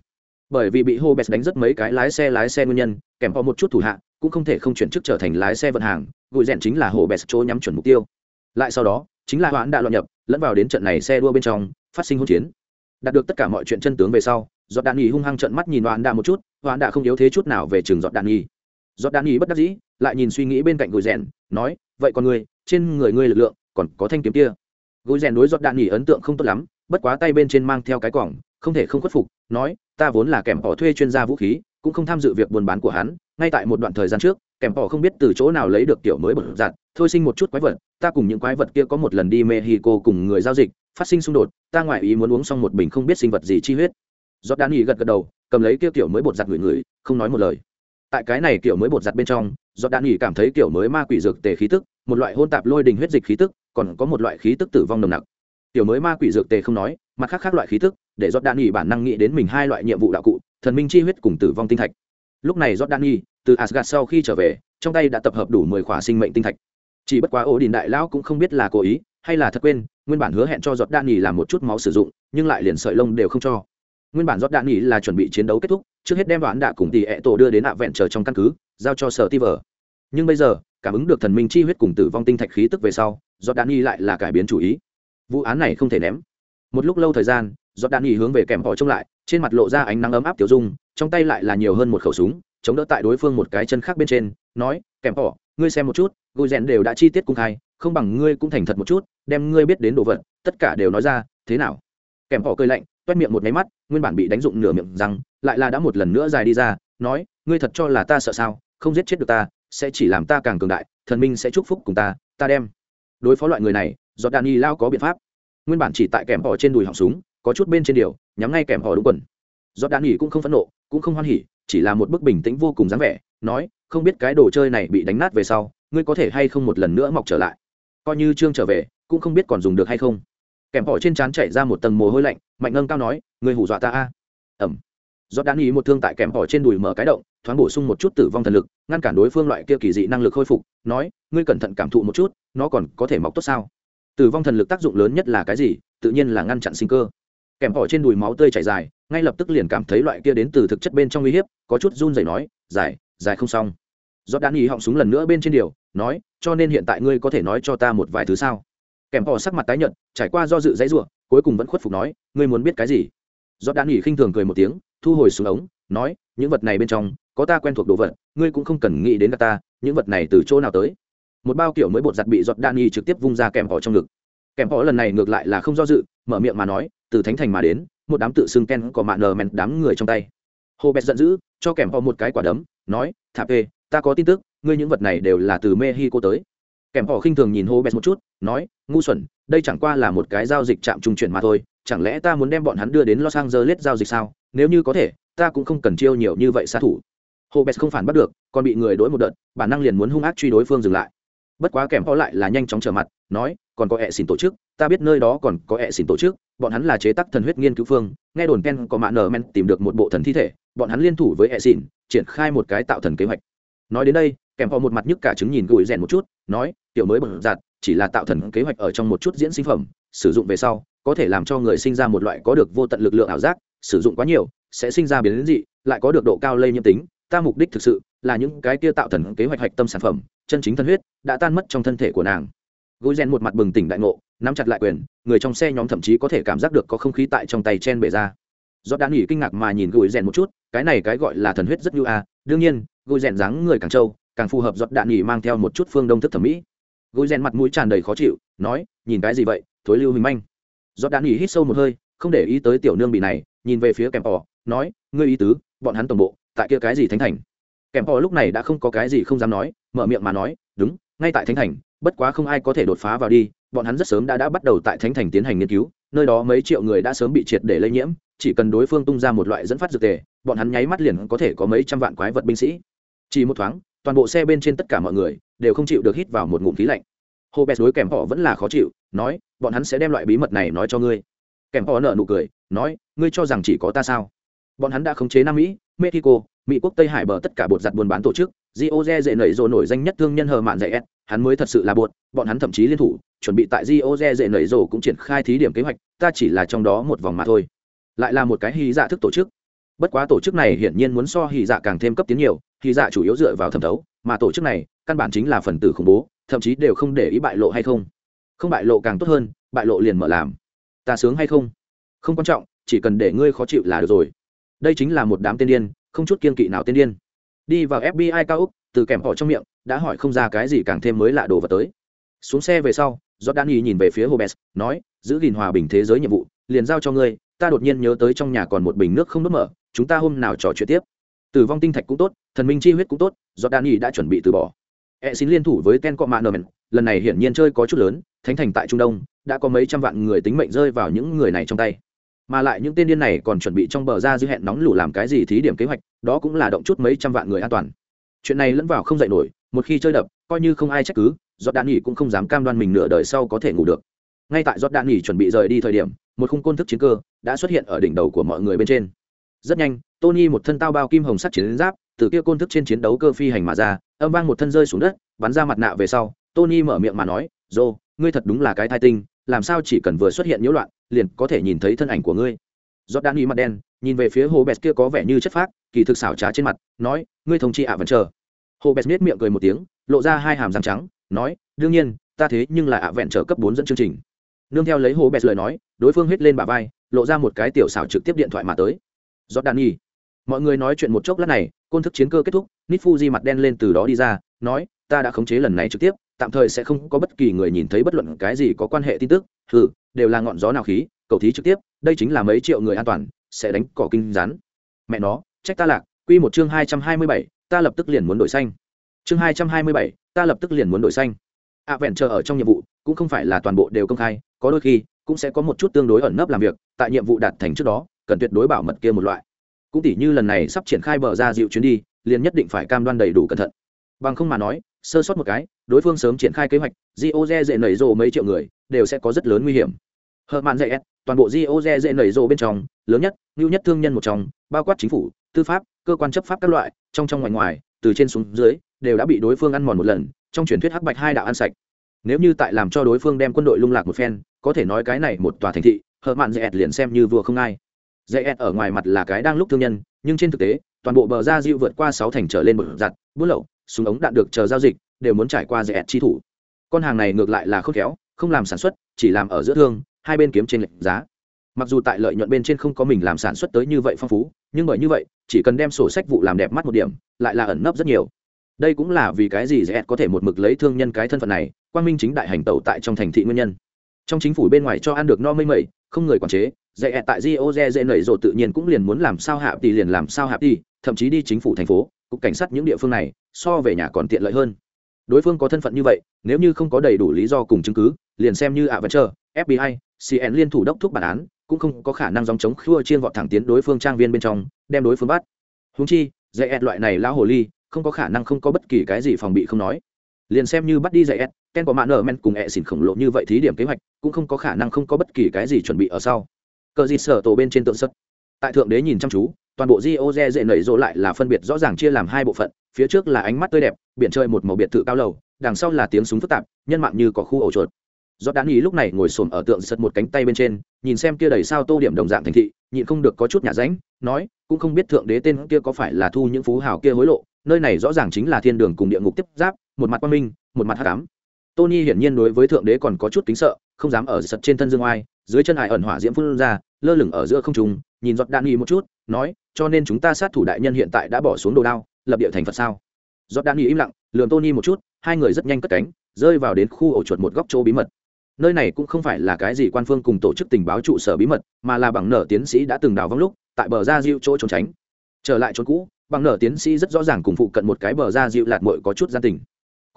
Bởi vì bị hô Bèn đánh rất mấy cái lái xe lái xe nguyên nhân, kèm họ một chút thủ hạ, cũng không thể không chuyển chức trở thành lái xe vận hàng gùi rèn chính là hồ Bèn chỗ nhắm chuẩn mục tiêu. Lại sau đó, chính là hoãn đã loạn nhập, lẫn vào đến trận này xe đua bên trong, phát sinh hỗn chiến. Đạt được tất cả mọi chuyện chân tướng về sau giọt đạn nghỉ hung hăng trận mắt nhìn hoãn đã một chút hoãn đã không yếu thế chút nào về trường giọt đạn nghỉ giọt đạn nghỉ bất đắc dĩ, lại nhìn suy nghĩ bên cạnh gùi rèn, nói, vậy còn ngươi, trên người ngươi lực lượng còn có thanh kiếm kia? Gùi rèn đối giọt đạn nghỉ ấn tượng không tốt lắm, bất quá tay bên trên mang theo cái cỏng không thể không khuất phục, nói, ta vốn là kèm họ thuê chuyên gia vũ khí, cũng không tham dự việc buôn bán của hắn, ngay tại một đoạn thời gian trước, kèm họ không biết từ chỗ nào lấy được kiểu mới bật giặt, thôi sinh một chút quái vật, ta cùng những quái vật kia có một lần đi mexico cùng người giao dịch, phát sinh xung đột, ta ngoại ý muốn uống xong một bình không biết sinh vật gì chi huyết. Giọt đạn nghỉ gật gật đầu cầm lấy kia kiểu mới bột giặt người người, không nói một lời. Tại cái này kiểu mới bột giặt bên trong, giọt đan nghỉ cảm thấy kiểu mới ma quỷ dược tề khí tức, một loại hôn tạp lôi đình huyết dịch khí tức, còn có một loại khí tức tử vong nồng nặc. Tiểu mới ma quỷ dược tề không nói, mặt khác khác loại khí tức, để giọt đan nghỉ bản năng nghĩ đến mình hai loại nhiệm vụ đạo cụ, thần minh chi huyết cùng tử vong tinh thạch. Lúc này giọt đan nghỉ từ asgad sau khi trở về, trong tay đã tập hợp đủ mười khỏa sinh mệnh tinh thạch. Chỉ bất quá ổ đình đại lão cũng không biết là cố ý, hay là thật quên, nguyên bản hứa hẹn cho giọt đan nghỉ làm một chút máu sử dụng, nhưng lại liền sợi lông đều không cho nguyên bản giót đạn nghỉ là chuẩn bị chiến đấu kết thúc, trước hết đem đoán đạ cùng tỷ ẹ tổ đưa đến ạ vẹn chờ trong căn cứ, giao cho sở ti vờ. Nhưng bây giờ, cảm ứng được thần minh chi huyết cùng tử vong tinh thạch khí tức về sau do đạn nghỉ lại là cải biến chủ ý. Vụ án này không thể ném. Một lúc lâu thời gian do đạn nghỉ hướng về kèm họ trông lại, trên mặt lộ ra ánh nắng ấm áp tiểu dung, trong tay lại là nhiều hơn một khẩu súng, chống đỡ tại đối phương một cái chân khác bên trên, nói, kèm họ, ngươi xem một chút gùi rèn đều đã chi tiết cung khai, không bằng ngươi cũng thành thật một chút, đem ngươi biết đến đồ vật, tất cả đều nói ra, thế nào? Kèm họ cười lạnh, toét miệng một máy mắt nguyên bản bị đánh dụng nửa miệng rằng lại là đã một lần nữa dài đi ra, nói, ngươi thật cho là ta sợ sao? Không giết chết được ta, sẽ chỉ làm ta càng cường đại, thần minh sẽ chúc phúc cùng ta ta đem. Đối phó loại người này do đàn y lao có biện pháp. Nguyên bản chỉ tại kèm họ trên đùi họng súng, có chút bên trên điều, nhắm ngay kèm họ đúng quần. Do đàn y cũng không phẫn nộ, cũng không hoan hỉ, chỉ là một bức bình tĩnh vô cùng dáng vẻ, nói, không biết cái đồ chơi này bị đánh nát về sau, ngươi có thể hay không một lần nữa mọc trở lại? Coi như trương trở về, cũng không biết còn dùng được hay không kèm họ trên trán chảy ra một tầng mồ hôi lạnh, mạnh ngân cao nói, ngươi hù dọa ta a. Ẩm. Do đan ý một thương tại kèm họ trên đùi mở cái động, thoáng bổ sung một chút tử vong thần lực, ngăn cản đối phương loại kia kỳ dị năng lực khôi phục, nói, ngươi cẩn thận cảm thụ một chút, nó còn có thể mọc tốt sao? Tử vong thần lực tác dụng lớn nhất là cái gì? Tự nhiên là ngăn chặn sinh cơ. Kèm họ trên đùi máu tươi chảy dài, ngay lập tức liền cảm thấy loại kia đến từ thực chất bên trong uy hiếp, có chút run rẩy nói dài dài không xong. Do đan ý họng súng lần nữa bên trên điều, nói, cho nên hiện tại ngươi có thể nói cho ta một vài thứ sao? Kèm họ sắc mặt tái nhợt, trải qua do dự dãy ruộng cuối cùng vẫn khuất phục nói, ngươi muốn biết cái gì? Giọt đan ý khinh thường cười một tiếng, thu hồi xuống ống, nói, những vật này bên trong, có ta quen thuộc đồ vật, ngươi cũng không cần nghĩ đến ta, những vật này từ chỗ nào tới? Một bao kiểu mới bột giặt bị giọt đan y trực tiếp vung ra kèm họ trong ngực. Kèm họ lần này ngược lại là không do dự, mở miệng mà nói, từ thánh thành mà đến, một đám tự xưng ken có mạn nờ mèn đám người trong tay. Hồ bẹt giận dữ, cho kèm họ một cái quả đấm, nói thả ê ta có tin tức, ngươi những vật này đều là từ mexico tới kèm họ khinh thường nhìn hồ bét một chút, nói, ngu xuẩn, đây chẳng qua là một cái giao dịch chạm trung chuyển mà thôi, chẳng lẽ ta muốn đem bọn hắn đưa đến los angeles giao dịch sao? Nếu như có thể, ta cũng không cần chiêu nhiều như vậy sát thủ. Hồ bét không phản bắt được, còn bị người đối một đợt, bản năng liền muốn hung ác truy đối phương dừng lại. Bất quá kèm họ lại là nhanh chóng trở mặt, nói, còn có hệ xỉn tổ chức, ta biết nơi đó còn có hệ xỉn tổ chức, bọn hắn là chế tác thần huyết nghiên cứu phương, nghe đồn ken có mạng nở men tìm được một bộ thần thi thể, bọn hắn liên thủ với hệ xỉn, triển khai một cái tạo thần kế hoạch. Nói đến đây kèm họ một mặt nhức cả chứng nhìn gùi rèn một chút, nói, tiểu mới bật giạt chỉ là tạo thần kế hoạch ở trong một chút diễn sinh phẩm, sử dụng về sau, có thể làm cho người sinh ra một loại có được vô tận lực lượng ảo giác, sử dụng quá nhiều, sẽ sinh ra biến dị, lại có được độ cao lây nhiễm tính, ta mục đích thực sự là những cái kia tạo thần kế hoạch hạch tâm sản phẩm, chân chính thân huyết đã tan mất trong thân thể của nàng. Gối rèn một mặt bừng tỉnh đại ngộ, nắm chặt lại quyền, người trong xe nhóm thậm chí có thể cảm giác được có không khí tại trong tay chen bể ra. Do đã nghỉ kinh ngạc mà nhìn gối rèn một chút, cái này cái gọi là thần huyết rất như a, đương nhiên gối rèn dáng người càng trâu càng phù hợp giọt đạn nghỉ mang theo một chút phương đông thức thẩm mỹ. Gối rèn mặt mũi tràn đầy khó chịu, nói, nhìn cái gì vậy, thối lưu hình manh? Giọt đạn nghỉ hít sâu một hơi, không để ý tới tiểu nương bị này, nhìn về phía kèm pò nói, ngươi ý tứ, bọn hắn tổng bộ, tại kia cái gì thánh thành? Kèm pò lúc này đã không có cái gì không dám nói, mở miệng mà nói, đúng, ngay tại thánh thành, bất quá không ai có thể đột phá vào đi, bọn hắn rất sớm đã đã bắt đầu tại thánh thành tiến hành nghiên cứu, nơi đó mấy triệu người đã sớm bị triệt để lây nhiễm, chỉ cần đối phương tung ra một loại dẫn phát dược tề, bọn hắn nháy mắt liền có thể có mấy trăm vạn quái vật binh sĩ. Chỉ một thoáng toàn bộ xe bên trên tất cả mọi người đều không chịu được hít vào một ngụm khí lạnh hồ bẹt đối kèm họ vẫn là khó chịu nói bọn hắn sẽ đem loại bí mật này nói cho ngươi kèm họ nợ nụ cười nói ngươi cho rằng chỉ có ta sao bọn hắn đã khống chế nam mỹ mexico mỹ quốc tây hải bờ tất cả bột giặt buôn bán tổ chức Gioze dễ nảy rồ nổi danh nhất thương nhân hờ mạn dạy S, hắn mới thật sự là bột, bọn hắn thậm chí liên thủ, chuẩn bị tại Gioze dễ nảy rồ cũng triển khai thí điểm kế hoạch, ta chỉ là trong đó một vòng mà thôi. Lại là một cái hy dạ thức tổ chức. Bất quá tổ chức này hiển nhiên muốn so hy dạ càng thêm cấp tiến nhiều, thì dạ chủ yếu dựa vào thẩm thấu, mà tổ chức này, căn bản chính là phần tử khủng bố, thậm chí đều không để ý bại lộ hay không. Không bại lộ càng tốt hơn, bại lộ liền mở làm. Ta sướng hay không? Không quan trọng, chỉ cần để ngươi khó chịu là được rồi. Đây chính là một đám tên điên, không chút kiên kỵ nào tên điên đi vào fbi cao úc từ kèm họ trong miệng đã hỏi không ra cái gì càng thêm mới lạ đồ vật tới xuống xe về sau Jordani nhìn về phía Hobes, nói, giữ gìn hòa bình thế giới nhiệm vụ, liền giao cho ngươi, ta đột nhiên nhớ tới trong nhà còn một bình nước không đốt mở, chúng ta hôm nào trò chuyện tiếp. Tử vong tinh thạch cũng tốt, thần minh chi huyết cũng tốt, do đan y đã chuẩn bị từ bỏ. E xin liên thủ với Ten Commandment, lần này hiển nhiên chơi có chút lớn, thánh thành tại Trung Đông, đã có mấy trăm vạn người tính mệnh rơi vào những người này trong tay. Mà lại những tên điên này còn chuẩn bị trong bờ ra dư hẹn nóng lủ làm cái gì thí điểm kế hoạch đó cũng là động chút mấy trăm vạn người an toàn. Chuyện này lẫn vào không dạy nổi một khi chơi đập coi như không ai trách cứ giọt đạn nghỉ cũng không dám cam đoan mình nửa đời sau có thể ngủ được. Ngay tại giọt đạn nghỉ chuẩn bị rời đi thời điểm một khung côn thức chiến cơ đã xuất hiện ở đỉnh đầu của mọi người bên trên. Rất nhanh tony một thân tao bao kim hồng sắt chiến giáp, từ kia côn thức trên chiến đấu cơ phi hành mà ra, âm vang một thân rơi xuống đất, bắn ra mặt nạ về sau, tony mở miệng mà nói, dô, ngươi thật đúng là cái thai tinh, làm sao chỉ cần vừa xuất hiện nhiễu loạn, liền có thể nhìn thấy thân ảnh của ngươi? Giọt đan y mặt đen, nhìn về phía hồ bẹt kia có vẻ như chất phác, kỳ thực xảo trá trên mặt, nói, ngươi thông chi ạ vẫn chờ hồ bẹt miết miệng cười một tiếng, lộ ra hai hàm răng trắng, nói, đương nhiên, ta thế nhưng là ạ vẹn trở cấp bốn dẫn chương trình. Nương theo lấy hồ bẹt lời nói, đối phương hết lên bả vai, lộ ra một cái tiểu xảo trực tiếp điện thoại mà tới. Giọt đạn nhi mọi người nói chuyện một chốc lát này côn thức chiến cơ kết thúc nít fuji mặt đen lên từ đó đi ra nói ta đã khống chế lần này trực tiếp tạm thời sẽ không có bất kỳ người nhìn thấy bất luận cái gì có quan hệ tin tức. Hừ, đều là ngọn gió nào khí cầu thí trực tiếp đây chính là mấy triệu người an toàn sẽ đánh cỏ kinh rắn. Mẹ nó trách ta lạc quy một chương hai trăm hai mươi bảy ta lập tức liền muốn đổi xanh. Chương hai trăm hai mươi bảy ta lập tức liền muốn đổi xanh. Ạ vẹn chờ ở trong nhiệm vụ cũng không phải là toàn bộ đều công khai có đôi khi cũng sẽ có một chút tương đối ẩn nấp làm việc tại nhiệm vụ đạt thành trước đó cần tuyệt đối bảo mật kia một loại cũng tỉ như lần này sắp triển khai bờ ra dịu chuyến đi, liền nhất định phải cam đoan đầy đủ cẩn thận. Bằng không mà nói, sơ sót một cái, đối phương sớm triển khai kế hoạch gioze dễ nảy rộ mấy triệu người, đều sẽ có rất lớn nguy hiểm. Hợp mạn dạy toàn bộ gioze dễ nảy rộ bên trong, lớn nhất, ngưu nhất thương nhân một trong, bao quát chính phủ, tư pháp, cơ quan chấp pháp các loại, trong trong ngoài ngoài, từ trên xuống dưới, đều đã bị đối phương ăn mòn một lần, trong truyền thuyết hắc bạch hai đạo ăn sạch. Nếu như tại làm cho đối phương đem quân đội lung lạc một phen, có thể nói cái này một tòa thành thị, hợp mạn dạy liền xem như vừa không ai dạy ở ngoài mặt là cái đang lúc thương nhân, nhưng trên thực tế, toàn bộ bờ ra diệu vượt qua sáu thành trở lên một giặt, bút lậu, súng ống đạn được chờ giao dịch, đều muốn trải qua dạy chi thủ. Con hàng này ngược lại là khôn khéo, không làm sản xuất, chỉ làm ở giữa thương, hai bên kiếm trên lệnh giá. Mặc dù tại lợi nhuận bên trên không có mình làm sản xuất tới như vậy phong phú, nhưng bởi như vậy, chỉ cần đem sổ sách vụ làm đẹp mắt một điểm, lại là ẩn nấp rất nhiều. Đây cũng là vì cái gì dễ có thể một mực lấy thương nhân cái thân phận này, quang minh chính đại hành tẩu tại trong thành thị nguyên nhân. Trong chính phủ bên ngoài cho ăn được no mây mẩy, không người quản chế dễ tại rio dễ Janeiro nảy tự nhiên cũng liền muốn làm sao hạ tỷ liền làm sao hạ tỷ thậm chí đi chính phủ thành phố, cục cảnh sát những địa phương này, so về nhà còn tiện lợi hơn. Đối phương có thân phận như vậy, nếu như không có đầy đủ lý do cùng chứng cứ, liền xem như ạ vẫn chờ fbi cn liên thủ đốc thúc bản án, cũng không có khả năng dòng chống khua chiên vọt thẳng tiến đối phương trang viên bên trong, đem đối phương bắt. Húng chi, dạy ẹ loại này lão hồ ly, không có khả năng không có bất kỳ cái gì phòng bị không nói. Liền xem như bắt đi dạy ed ken có mạng nở men cùng ẹ xỉn khổng lồ như vậy thí điểm kế hoạch, cũng không có khả năng không có bất kỳ cái gì chuẩn bị ở sau cờ dịt sở tổ bên trên tượng sất tại thượng đế nhìn chăm chú, toàn bộ rio re dễ nảy rộ lại là phân biệt rõ ràng chia làm hai bộ phận, phía trước là ánh mắt tươi đẹp, biển chơi một màu biệt thự cao lầu, đằng sau là tiếng súng phức tạp, nhân mạng như có khu ổ chuột. Do đán ý lúc này ngồi xổm ở tượng sật một cánh tay bên trên, nhìn xem kia đầy sao tô điểm đồng dạng thành thị, nhịn không được có chút nhả ránh, nói, cũng không biết thượng đế tên kia có phải là thu những phú hào kia hối lộ, nơi này rõ ràng chính là thiên đường cùng địa ngục tiếp giáp, một mặt quan minh, một mặt hát cám tony hiển nhiên đối với thượng đế còn có chút kính sợ, không dám ở sật trên thân dương oai, dưới chân hải ẩn hỏa diễm phun ra lơ lửng ở giữa không trung, nhìn giọt đạn nghi một chút, nói, cho nên chúng ta sát thủ đại nhân hiện tại đã bỏ xuống đồ đao, lập địa thành phật sao? Giọt đạn nghi im lặng, lườm tony một chút, hai người rất nhanh cất cánh, rơi vào đến khu ổ chuột một góc chỗ bí mật. Nơi này cũng không phải là cái gì quan phương cùng tổ chức tình báo trụ sở bí mật, mà là bằng nở tiến sĩ đã từng đào vong lúc, tại bờ ra diệu chỗ trốn tránh. Trở lại chỗ cũ, bằng nở tiến sĩ rất rõ ràng cùng phụ cận một cái bờ ra diệu lạt mội có chút gian tình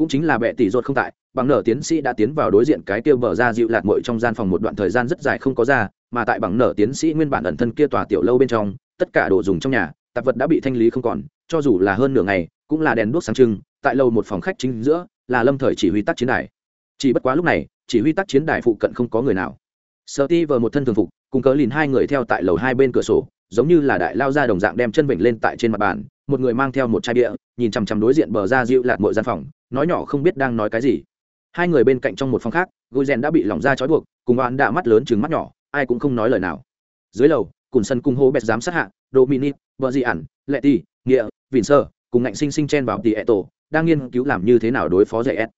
cũng chính là bệ tỷ ruột không tại, bằng nở tiến sĩ đã tiến vào đối diện cái tiêu bờ ra dịu lạt mội trong gian phòng một đoạn thời gian rất dài không có ra, mà tại bằng nở tiến sĩ nguyên bản ẩn thân kia tòa tiểu lâu bên trong, tất cả đồ dùng trong nhà, tạp vật đã bị thanh lý không còn, cho dù là hơn nửa ngày, cũng là đèn đuốc sáng trưng, tại lâu một phòng khách chính giữa, là lâm thời chỉ huy tác chiến đài. Chỉ bất quá lúc này, chỉ huy tác chiến đài phụ cận không có người nào. Sợ ti vờ một thân thường phục, cùng cớ lìn hai người theo tại lầu hai bên cửa sổ, giống như là đại lao ra đồng dạng đem chân vịnh lên tại trên mặt bàn, một người mang theo một chai bia, nhìn chằm chằm đối diện bờ ra dịu lạt mội gian phòng nói nhỏ không biết đang nói cái gì. Hai người bên cạnh trong một phòng khác gối rèn đã bị lỏng ra trói buộc, cùng oán đã mắt lớn chừng mắt nhỏ, ai cũng không nói lời nào. Dưới lầu, cùng sân cung hô bẹt giám sát hạ, dominic, vợ dị ản lệ ti nghĩa, vịn sơ, cùng ngạnh sinh sinh chen vào tỷ ẹ tổ, đang nghiên cứu làm như thế nào đối phó dạy ed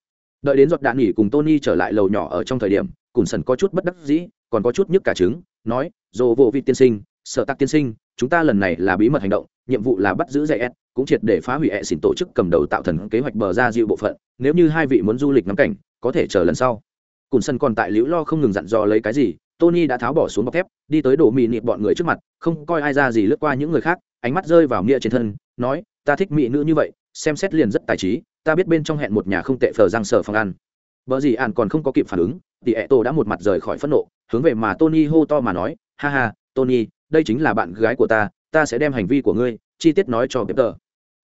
đợi đến giọt đạn nghỉ cùng tony trở lại lầu nhỏ ở trong thời điểm, cùng sân có chút bất đắc dĩ, còn có chút nhức cả trứng, nói dồ vô vị tiên sinh, sợ tắc tiên sinh, chúng ta lần này là bí mật hành động nhiệm vụ là bắt giữ dạy s, cũng triệt để phá hủy hệ xỉn tổ chức cầm đầu tạo thần kế hoạch bờ ra dịu bộ phận, nếu như hai vị muốn du lịch ngắm cảnh, có thể chờ lần sau. Cùn sân còn tại liễu lo không ngừng dặn dò lấy cái gì, tony đã tháo bỏ xuống bọc thép, đi tới đổ mì nịt bọn người trước mặt, không coi ai ra gì lướt qua những người khác, ánh mắt rơi vào nghĩa trên thân, nói, ta thích mỹ nữ như vậy, xem xét liền rất tài trí, ta biết bên trong hẹn một nhà không tệ phờ giang sở phòng ăn. Vợ gì ạn còn không có kịp phản ứng, thì ẹ tô đã một mặt rời khỏi phẫn nộ, hướng về mà tony hô to mà nói, ha ha, tony, đây chính là bạn gái của ta ta sẽ đem hành vi của ngươi, chi tiết nói cho bếp tờ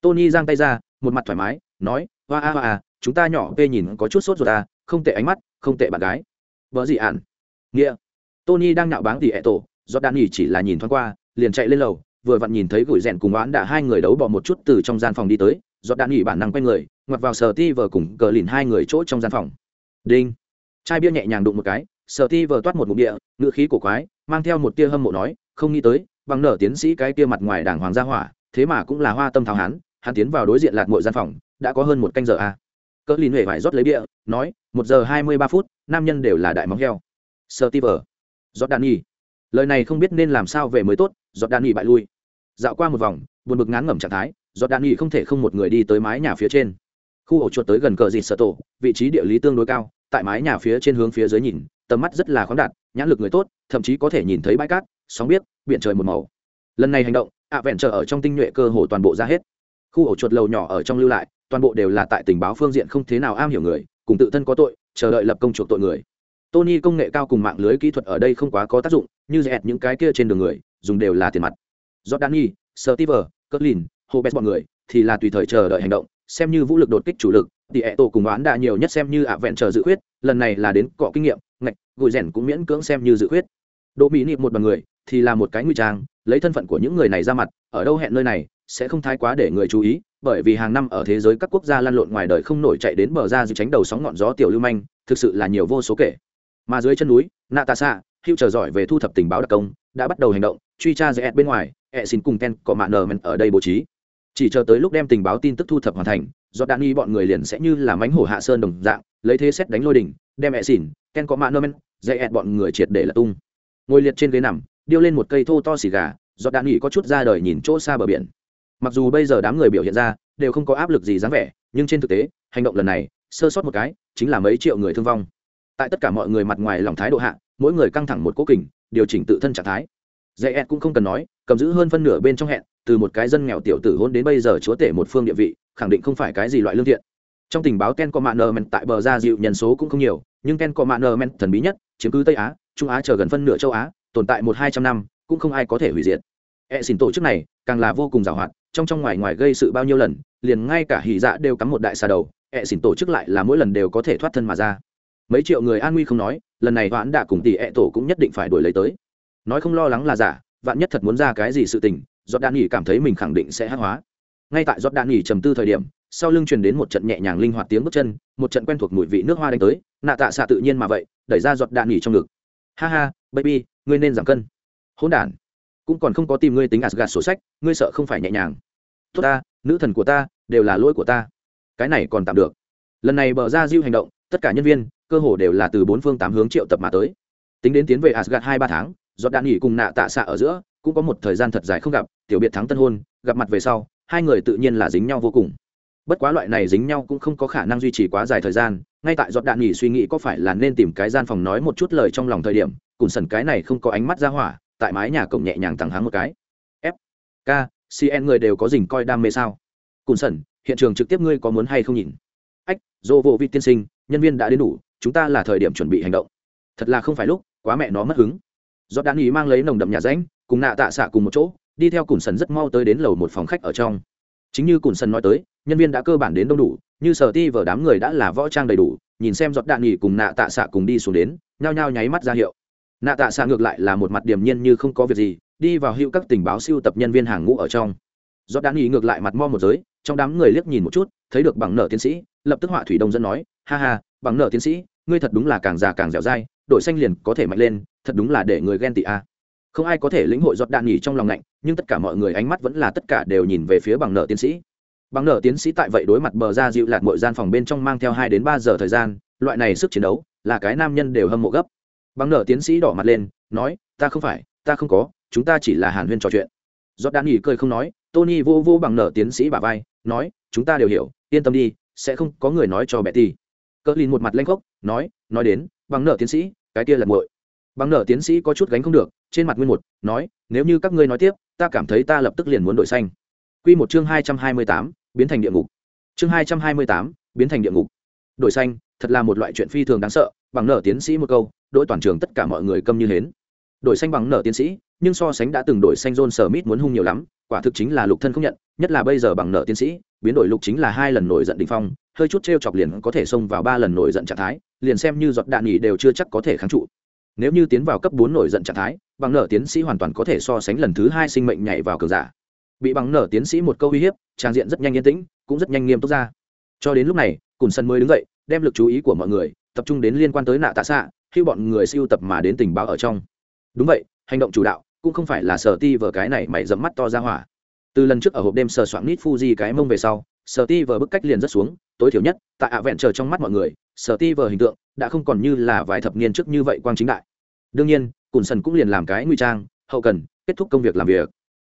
tony giang tay ra, một mặt thoải mái, nói, hoa a hoa a chúng ta nhỏ p nhìn có chút sốt ruột à không tệ ánh mắt, không tệ bạn gái. Vợ gì ạn nghĩa. Tony đang nạo báng thì ẹ tổ do đan nghỉ chỉ là nhìn thoáng qua, liền chạy lên lầu, vừa vặn nhìn thấy gửi rèn cùng oán đã hai người đấu bỏ một chút từ trong gian phòng đi tới do đan nghỉ bản năng quay người, ngoặt vào sờ ti vờ cùng cờ lìn hai người chỗ trong gian phòng. Đinh. Chai bia nhẹ nhàng đụng một cái sờ ti vờ toát một ngụm địa ngự khí cổ quái, mang theo một tia hâm mộ nói, không nghĩ tới bằng nở tiến sĩ cái kia mặt ngoài đảng hoàng gia hỏa, thế mà cũng là hoa tâm thảo hán, hắn tiến vào đối diện lạt mội gian phòng, đã có hơn một canh giờ à. cỡ lìn huệ vải rót lấy bia, nói, một giờ hai mươi ba phút, nam nhân đều là đại móng heo. Sơ ti vờ. Lời này không biết nên làm sao về mới tốt giọt đạn bại lui. Dạo qua một vòng, buồn bực ngán ngẩm trạng thái giọt đạn không thể không một người đi tới mái nhà phía trên. Khu ổ chuột tới gần cờ dịt sở tổ, vị trí địa lý tương đối cao, tại mái nhà phía trên hướng phía dưới nhìn, tầm mắt rất là khoáng đạt, nhãn lực người tốt, thậm chí có thể nhìn thấy bãi cát sóng biếc, biển trời một màu. Lần này hành động ạ vẹn trở ở trong tinh nhuệ cơ hồ toàn bộ ra hết. Khu ổ chuột lầu nhỏ ở trong lưu lại, toàn bộ đều là tại tình báo phương diện không thế nào am hiểu người, cùng tự thân có tội, chờ đợi lập công chuộc tội người. Tony công nghệ cao cùng mạng lưới kỹ thuật ở đây không quá có tác dụng, như dẹt những cái kia trên đường người, dùng đều là tiền mặt. Jordani, steve cutlin Hobes bọn người, thì là tùy thời chờ đợi hành động, xem như vũ lực đột kích chủ lực, thì ẹ tổ cùng đoán đã nhiều nhất xem như ạ vẹn chờ dự khuyết, lần này là đến cọ kinh nghiệm, ngạch, gùi rèn cũng miễn cưỡng xem như dự khuyết. Đỗ mỹ nịp một bằng người thì là một cái nguy trang, lấy thân phận của những người này ra mặt, ở đâu hẹn nơi này, sẽ không thái quá để người chú ý, bởi vì hàng năm ở thế giới các quốc gia lăn lộn ngoài đời không nổi chạy đến bờ ra dự tránh đầu sóng ngọn gió tiểu lưu manh, thực sự là nhiều vô số kể. Mà dưới chân núi natasa hữu chờ giỏi về thu thập tình báo đặc công, đã bắt đầu hành động, truy tra dễ bên ngoài, ẹ xin cùng ken có mạng nờ ở đây bố trí. Chỉ chờ tới lúc đem tình báo tin tức thu thập hoàn thành do đạn nghi bọn người liền sẽ như là mánh hổ hạ sơn đồng dạng, lấy thế xét đánh lôi đỉnh, đem ẹ xỉn ken có mạng nơ men dạy ẹt bọn người triệt để là tung. Ngồi liệt trên ghế nằm điêu lên một cây thô to xì gà, giọt đạn nghỉ có chút ra đời nhìn chỗ xa bờ biển. Mặc dù bây giờ đám người biểu hiện ra đều không có áp lực gì dáng vẻ, nhưng trên thực tế, hành động lần này, sơ sót một cái, chính là mấy triệu người thương vong. Tại tất cả mọi người mặt ngoài lòng thái độ hạ, mỗi người căng thẳng một cố kình, điều chỉnh tự thân trạng thái. Dạy ed cũng không cần nói, cầm giữ hơn phân nửa bên trong hẹn, từ một cái dân nghèo tiểu tử hôn đến bây giờ chúa tể một phương địa vị, khẳng định không phải cái gì loại lương thiện. Trong tình báo ken có mạng men tại bờ ra dịu nhân số cũng không nhiều, nhưng ken có mạng men thần bí nhất, chiếm cứ tây á, trung á chờ gần phân nửa châu á tồn tại một hai trăm năm, cũng không ai có thể hủy diệt. E xin tổ chức này càng là vô cùng giàu hoạt trong trong ngoài ngoài gây sự bao nhiêu lần, liền ngay cả hỉ dạ đều cắm một đại xà đầu e xin tổ chức lại là mỗi lần đều có thể thoát thân mà ra. Mấy triệu người an nguy không nói, lần này hoãn đã cùng tỷ ẹ tổ cũng nhất định phải đuổi lấy tới. Nói không lo lắng là giả, vạn nhất thật muốn ra cái gì sự tình, giọt đạn nghỉ cảm thấy mình khẳng định sẽ hát hóa. Ngay tại giọt đạn nghỉ trầm tư thời điểm, sau lưng truyền đến một trận nhẹ nhàng linh hoạt tiếng bước chân, một trận quen thuộc mùi vị nước hoa đánh tới, nạ tạ xạ tự nhiên mà vậy, đẩy ra giọt đạn nghỉ trong ngực. Ha ha, baby ngươi nên giảm cân. Hỗn đản. Cũng còn không có tìm ngươi tính gạt sổ sách, ngươi sợ không phải nhẹ nhàng. Tốt ta, nữ thần của ta đều là lỗi của ta. Cái này còn tạm được. Lần này bờ ra diêu hành động, tất cả nhân viên, cơ hồ đều là từ bốn phương tám hướng triệu tập mà tới. Tính đến tiến về asgad hai ba tháng do đạn nghỉ cùng nạ tạ xạ ở giữa, cũng có một thời gian thật dài không gặp, tiểu biệt thắng tân hôn, gặp mặt về sau, hai người tự nhiên là dính nhau vô cùng. Bất quá loại này dính nhau cũng không có khả năng duy trì quá dài thời gian, ngay tại giọt đạn nghỉ suy nghĩ có phải là nên tìm cái gian phòng nói một chút lời trong lòng thời điểm cùn sần cái này không có ánh mắt ra hỏa, tại mái nhà cổng nhẹ nhàng thẳng háng một cái. F, k cn người đều có dình coi đam mê sao? Cùn sần, hiện trường trực tiếp ngươi có muốn hay không nhìn? Ách, dô vô vị tiên sinh, nhân viên đã đến đủ, chúng ta là thời điểm chuẩn bị hành động. Thật là không phải lúc, quá mẹ nó mất hứng. Do đan ý mang lấy nồng đậm nhà ránh, cùng nạ tạ xạ cùng một chỗ, đi theo cùn sần rất mau tới đến lầu một phòng khách ở trong. Chính như cùn sần nói tới, nhân viên đã cơ bản đến đông đủ, như sở ti vở đám người đã là võ trang đầy đủ, nhìn xem giọt đạn nghỉ cùng nạ tạ xạ cùng đi xuống đến, nhao nhao nháy mắt ra hiệu nạ tạ xạ ngược lại là một mặt điềm nhiên như không có việc gì, đi vào hữu các tình báo siêu tập nhân viên hàng ngũ ở trong. Giọt đạn ý ngược lại mặt mo một giới, trong đám người liếc nhìn một chút, thấy được bằng nợ tiến sĩ, lập tức họa thủy đông dẫn nói, ha ha, bằng nợ tiến sĩ, ngươi thật đúng là càng già càng dẻo dai, đội xanh liền có thể mạnh lên, thật đúng là để người ghen tị a. Không ai có thể lĩnh hội giọt đạn nghỉ trong lòng lạnh, nhưng tất cả mọi người ánh mắt vẫn là tất cả đều nhìn về phía bằng nợ tiến sĩ. Bằng nợ tiến sĩ tại vậy đối mặt bờ ra dịu lạc mọi gian phòng bên trong mang theo hai đến ba giờ thời gian, loại này sức chiến đấu, là cái nam nhân đều hâm mộ gấp bằng nở tiến sĩ đỏ mặt lên, nói, ta không phải, ta không có, chúng ta chỉ là hàn huyên trò chuyện. Giọt đạn nghỉ cười không nói, tony vô vô bằng nở tiến sĩ bà vai, nói, chúng ta đều hiểu, yên tâm đi, sẽ không có người nói cho bẹ ti cỡ lìn một mặt lanh khốc, nói nói đến bằng nở tiến sĩ, cái kia là muội. Bằng nở tiến sĩ có chút gánh không được, trên mặt nguyên một, nói, nếu như các ngươi nói tiếp, ta cảm thấy ta lập tức liền muốn đổi xanh. Quy một chương hai trăm hai mươi tám, biến thành địa ngục. Chương hai trăm hai mươi tám, biến thành địa ngục. Đổi xanh, thật là một loại chuyện phi thường đáng sợ bằng nở tiến sĩ một câu đội toàn trường tất cả mọi người câm như hến đổi xanh bằng nợ tiến sĩ nhưng so sánh đã từng đổi xanh John Smith muốn hung nhiều lắm, quả thực chính là lục thân không nhận, nhất là bây giờ bằng nợ tiến sĩ, biến đổi lục chính là hai lần nổi giận đỉnh phong, hơi chút trêu chọc liền có thể xông vào ba lần nổi giận trạng thái, liền xem như giọt đạn nhì đều chưa chắc có thể kháng trụ. Nếu như tiến vào cấp bốn nổi giận trạng thái, bằng nợ tiến sĩ hoàn toàn có thể so sánh lần thứ hai sinh mệnh nhảy vào cường giả. Bị bằng nợ tiến sĩ một câu uy hiếp, trang diện rất nhanh yên tĩnh, cũng rất nhanh nghiêm túc ra. Cho đến lúc này, Cùn Sân mới đứng dậy, đem lực chú ý của mọi người tập trung đến liên quan tới nạ tạ xạ, khi bọn người siêu tập mà đến tình báo ở trong. Đúng vậy, hành động chủ đạo cũng không phải là sở ti vở cái này mày dẫm mắt to ra hỏa. Từ lần trước ở hộp đêm sờ soạn nít fuji cái mông về sau sở ti vờ bức cách liền rất xuống tối thiểu nhất tại ạ vẹn chờ trong mắt mọi người sở ti vờ hình tượng đã không còn như là vài thập niên trước như vậy quang chính đại. Đương nhiên cùn sần cũng liền làm cái nguy trang hậu cần kết thúc công việc làm việc.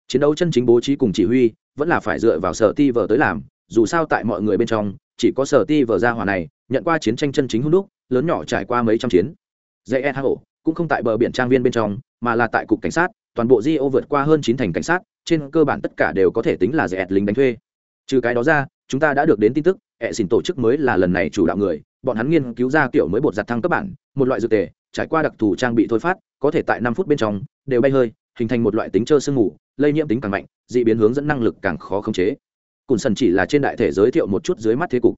Chiến đấu chân chính bố trí cùng chỉ huy vẫn là phải dựa vào sở ti vờ tới làm dù sao tại mọi người bên trong chỉ có sở ti vờ ra hỏa này nhận qua chiến tranh chân chính hung đúc lớn nhỏ trải qua mấy trăm chiến dễ e cũng không tại bờ biển trang viên bên trong, mà là tại cục cảnh sát, toàn bộ di ô vượt qua hơn chín thành cảnh sát, trên cơ bản tất cả đều có thể tính là dễ lính đánh thuê. Trừ cái đó ra, chúng ta đã được đến tin tức hệ xin tổ chức mới là lần này chủ đạo người, bọn hắn nghiên cứu ra kiểu mới bột giặt thăng cấp bản, một loại dược tề, trải qua đặc thù trang bị thôi phát, có thể tại năm phút bên trong, đều bay hơi, hình thành một loại tính trơ sương mù, lây nhiễm tính càng mạnh d ị biến hướng dẫn năng lực càng khó khống chế. Cùn sần chỉ là trên đại thể giới thiệu một chút dưới mắt thế cục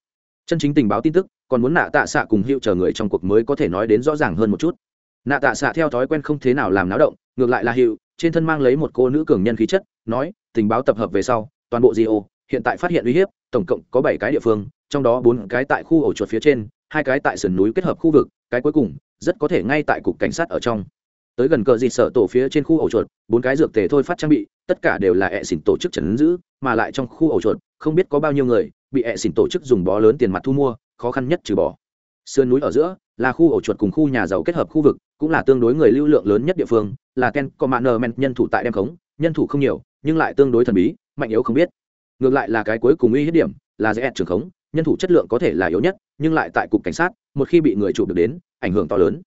chân chính tình báo tin tức, còn muốn nạ tạ xạ cùng hiệu chờ người trong cuộc mới có thể nói đến rõ ràng hơn một chút. Nạ tạ xạ theo thói quen không thế nào làm náo động, ngược lại là hiệu trên thân mang lấy một cô nữ cường nhân khí chất, nói, tình báo tập hợp về sau, toàn bộ di ô hiện tại phát hiện uy hiếp, tổng cộng có bảy cái địa phương, trong đó bốn cái tại khu ổ chuột phía trên, hai cái tại sườn núi kết hợp khu vực, cái cuối cùng, rất có thể ngay tại cục cảnh sát ở trong. Tới gần cờ dịt sở tổ phía trên khu ổ chuột, bốn cái dược tề thôi phát trang bị, tất cả đều là ẹ xỉn tổ chức trần giữ, mà lại trong khu ổ chuột, không biết có bao nhiêu người bị ẹ xỉn tổ chức dùng bó lớn tiền mặt thu mua, khó khăn nhất trừ bỏ. Sườn núi ở giữa là khu ổ chuột cùng khu nhà giàu kết hợp khu vực, cũng là tương đối người lưu lượng lớn nhất địa phương, là ken có mạn nờ men nhân thủ tại đem khống, nhân thủ không nhiều, nhưng lại tương đối thần bí, mạnh yếu không biết. Ngược lại là cái cuối cùng uy hiếp điểm, là dễ trường khống, nhân thủ chất lượng có thể là yếu nhất, nhưng lại tại cục cảnh sát, một khi bị người chụp được đến, ảnh hưởng to lớn.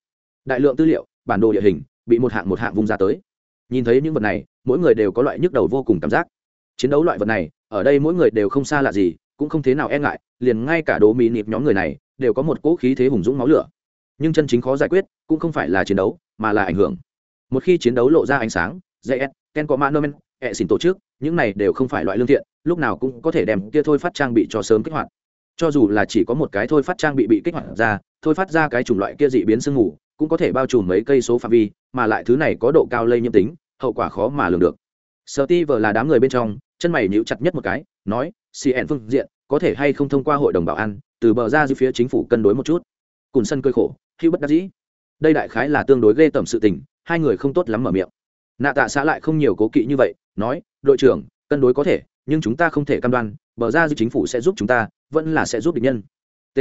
Đại lượng tư liệu, bản đồ địa hình, bị một hạng một hạng vung ra tới. Nhìn thấy những vật này, mỗi người đều có loại nhức đầu vô cùng cảm giác. Chiến đấu loại vật này, ở đây mỗi người đều không xa lạ gì cũng không thế nào e ngại, liền ngay cả đố mỹ nịp nhóm người này đều có một cỗ khí thế hùng dũng máu lửa. Nhưng chân chính khó giải quyết cũng không phải là chiến đấu, mà là ảnh hưởng. Một khi chiến đấu lộ ra ánh sáng js ken có manomen hệ e xin tổ chức, những này đều không phải loại lương thiện, lúc nào cũng có thể đem kia thôi phát trang bị cho sớm kích hoạt. Cho dù là chỉ có một cái thôi phát trang bị bị kích hoạt ra, thôi phát ra cái chủng loại kia dị biến sương ngủ cũng có thể bao trùm mấy cây số phạm vi, mà lại thứ này có độ cao lây nhiễm tính, hậu quả khó mà lường được. Sợ ti vờ là đám người bên trong, chân mày níu chặt nhất một cái, nói cn phương diện có thể hay không thông qua hội đồng bảo an, từ bờ ra dưới phía chính phủ cân đối một chút. Cùn sân cơi khổ, hữu bất đắc dĩ. Đây đại khái là tương đối ghê tởm sự tình, hai người không tốt lắm mở miệng. Nạ tạ xã lại không nhiều cố kỵ như vậy, nói, đội trưởng, cân đối có thể, nhưng chúng ta không thể cam đoan, bờ ra dưới chính phủ sẽ giúp chúng ta, vẫn là sẽ giúp địch nhân. T.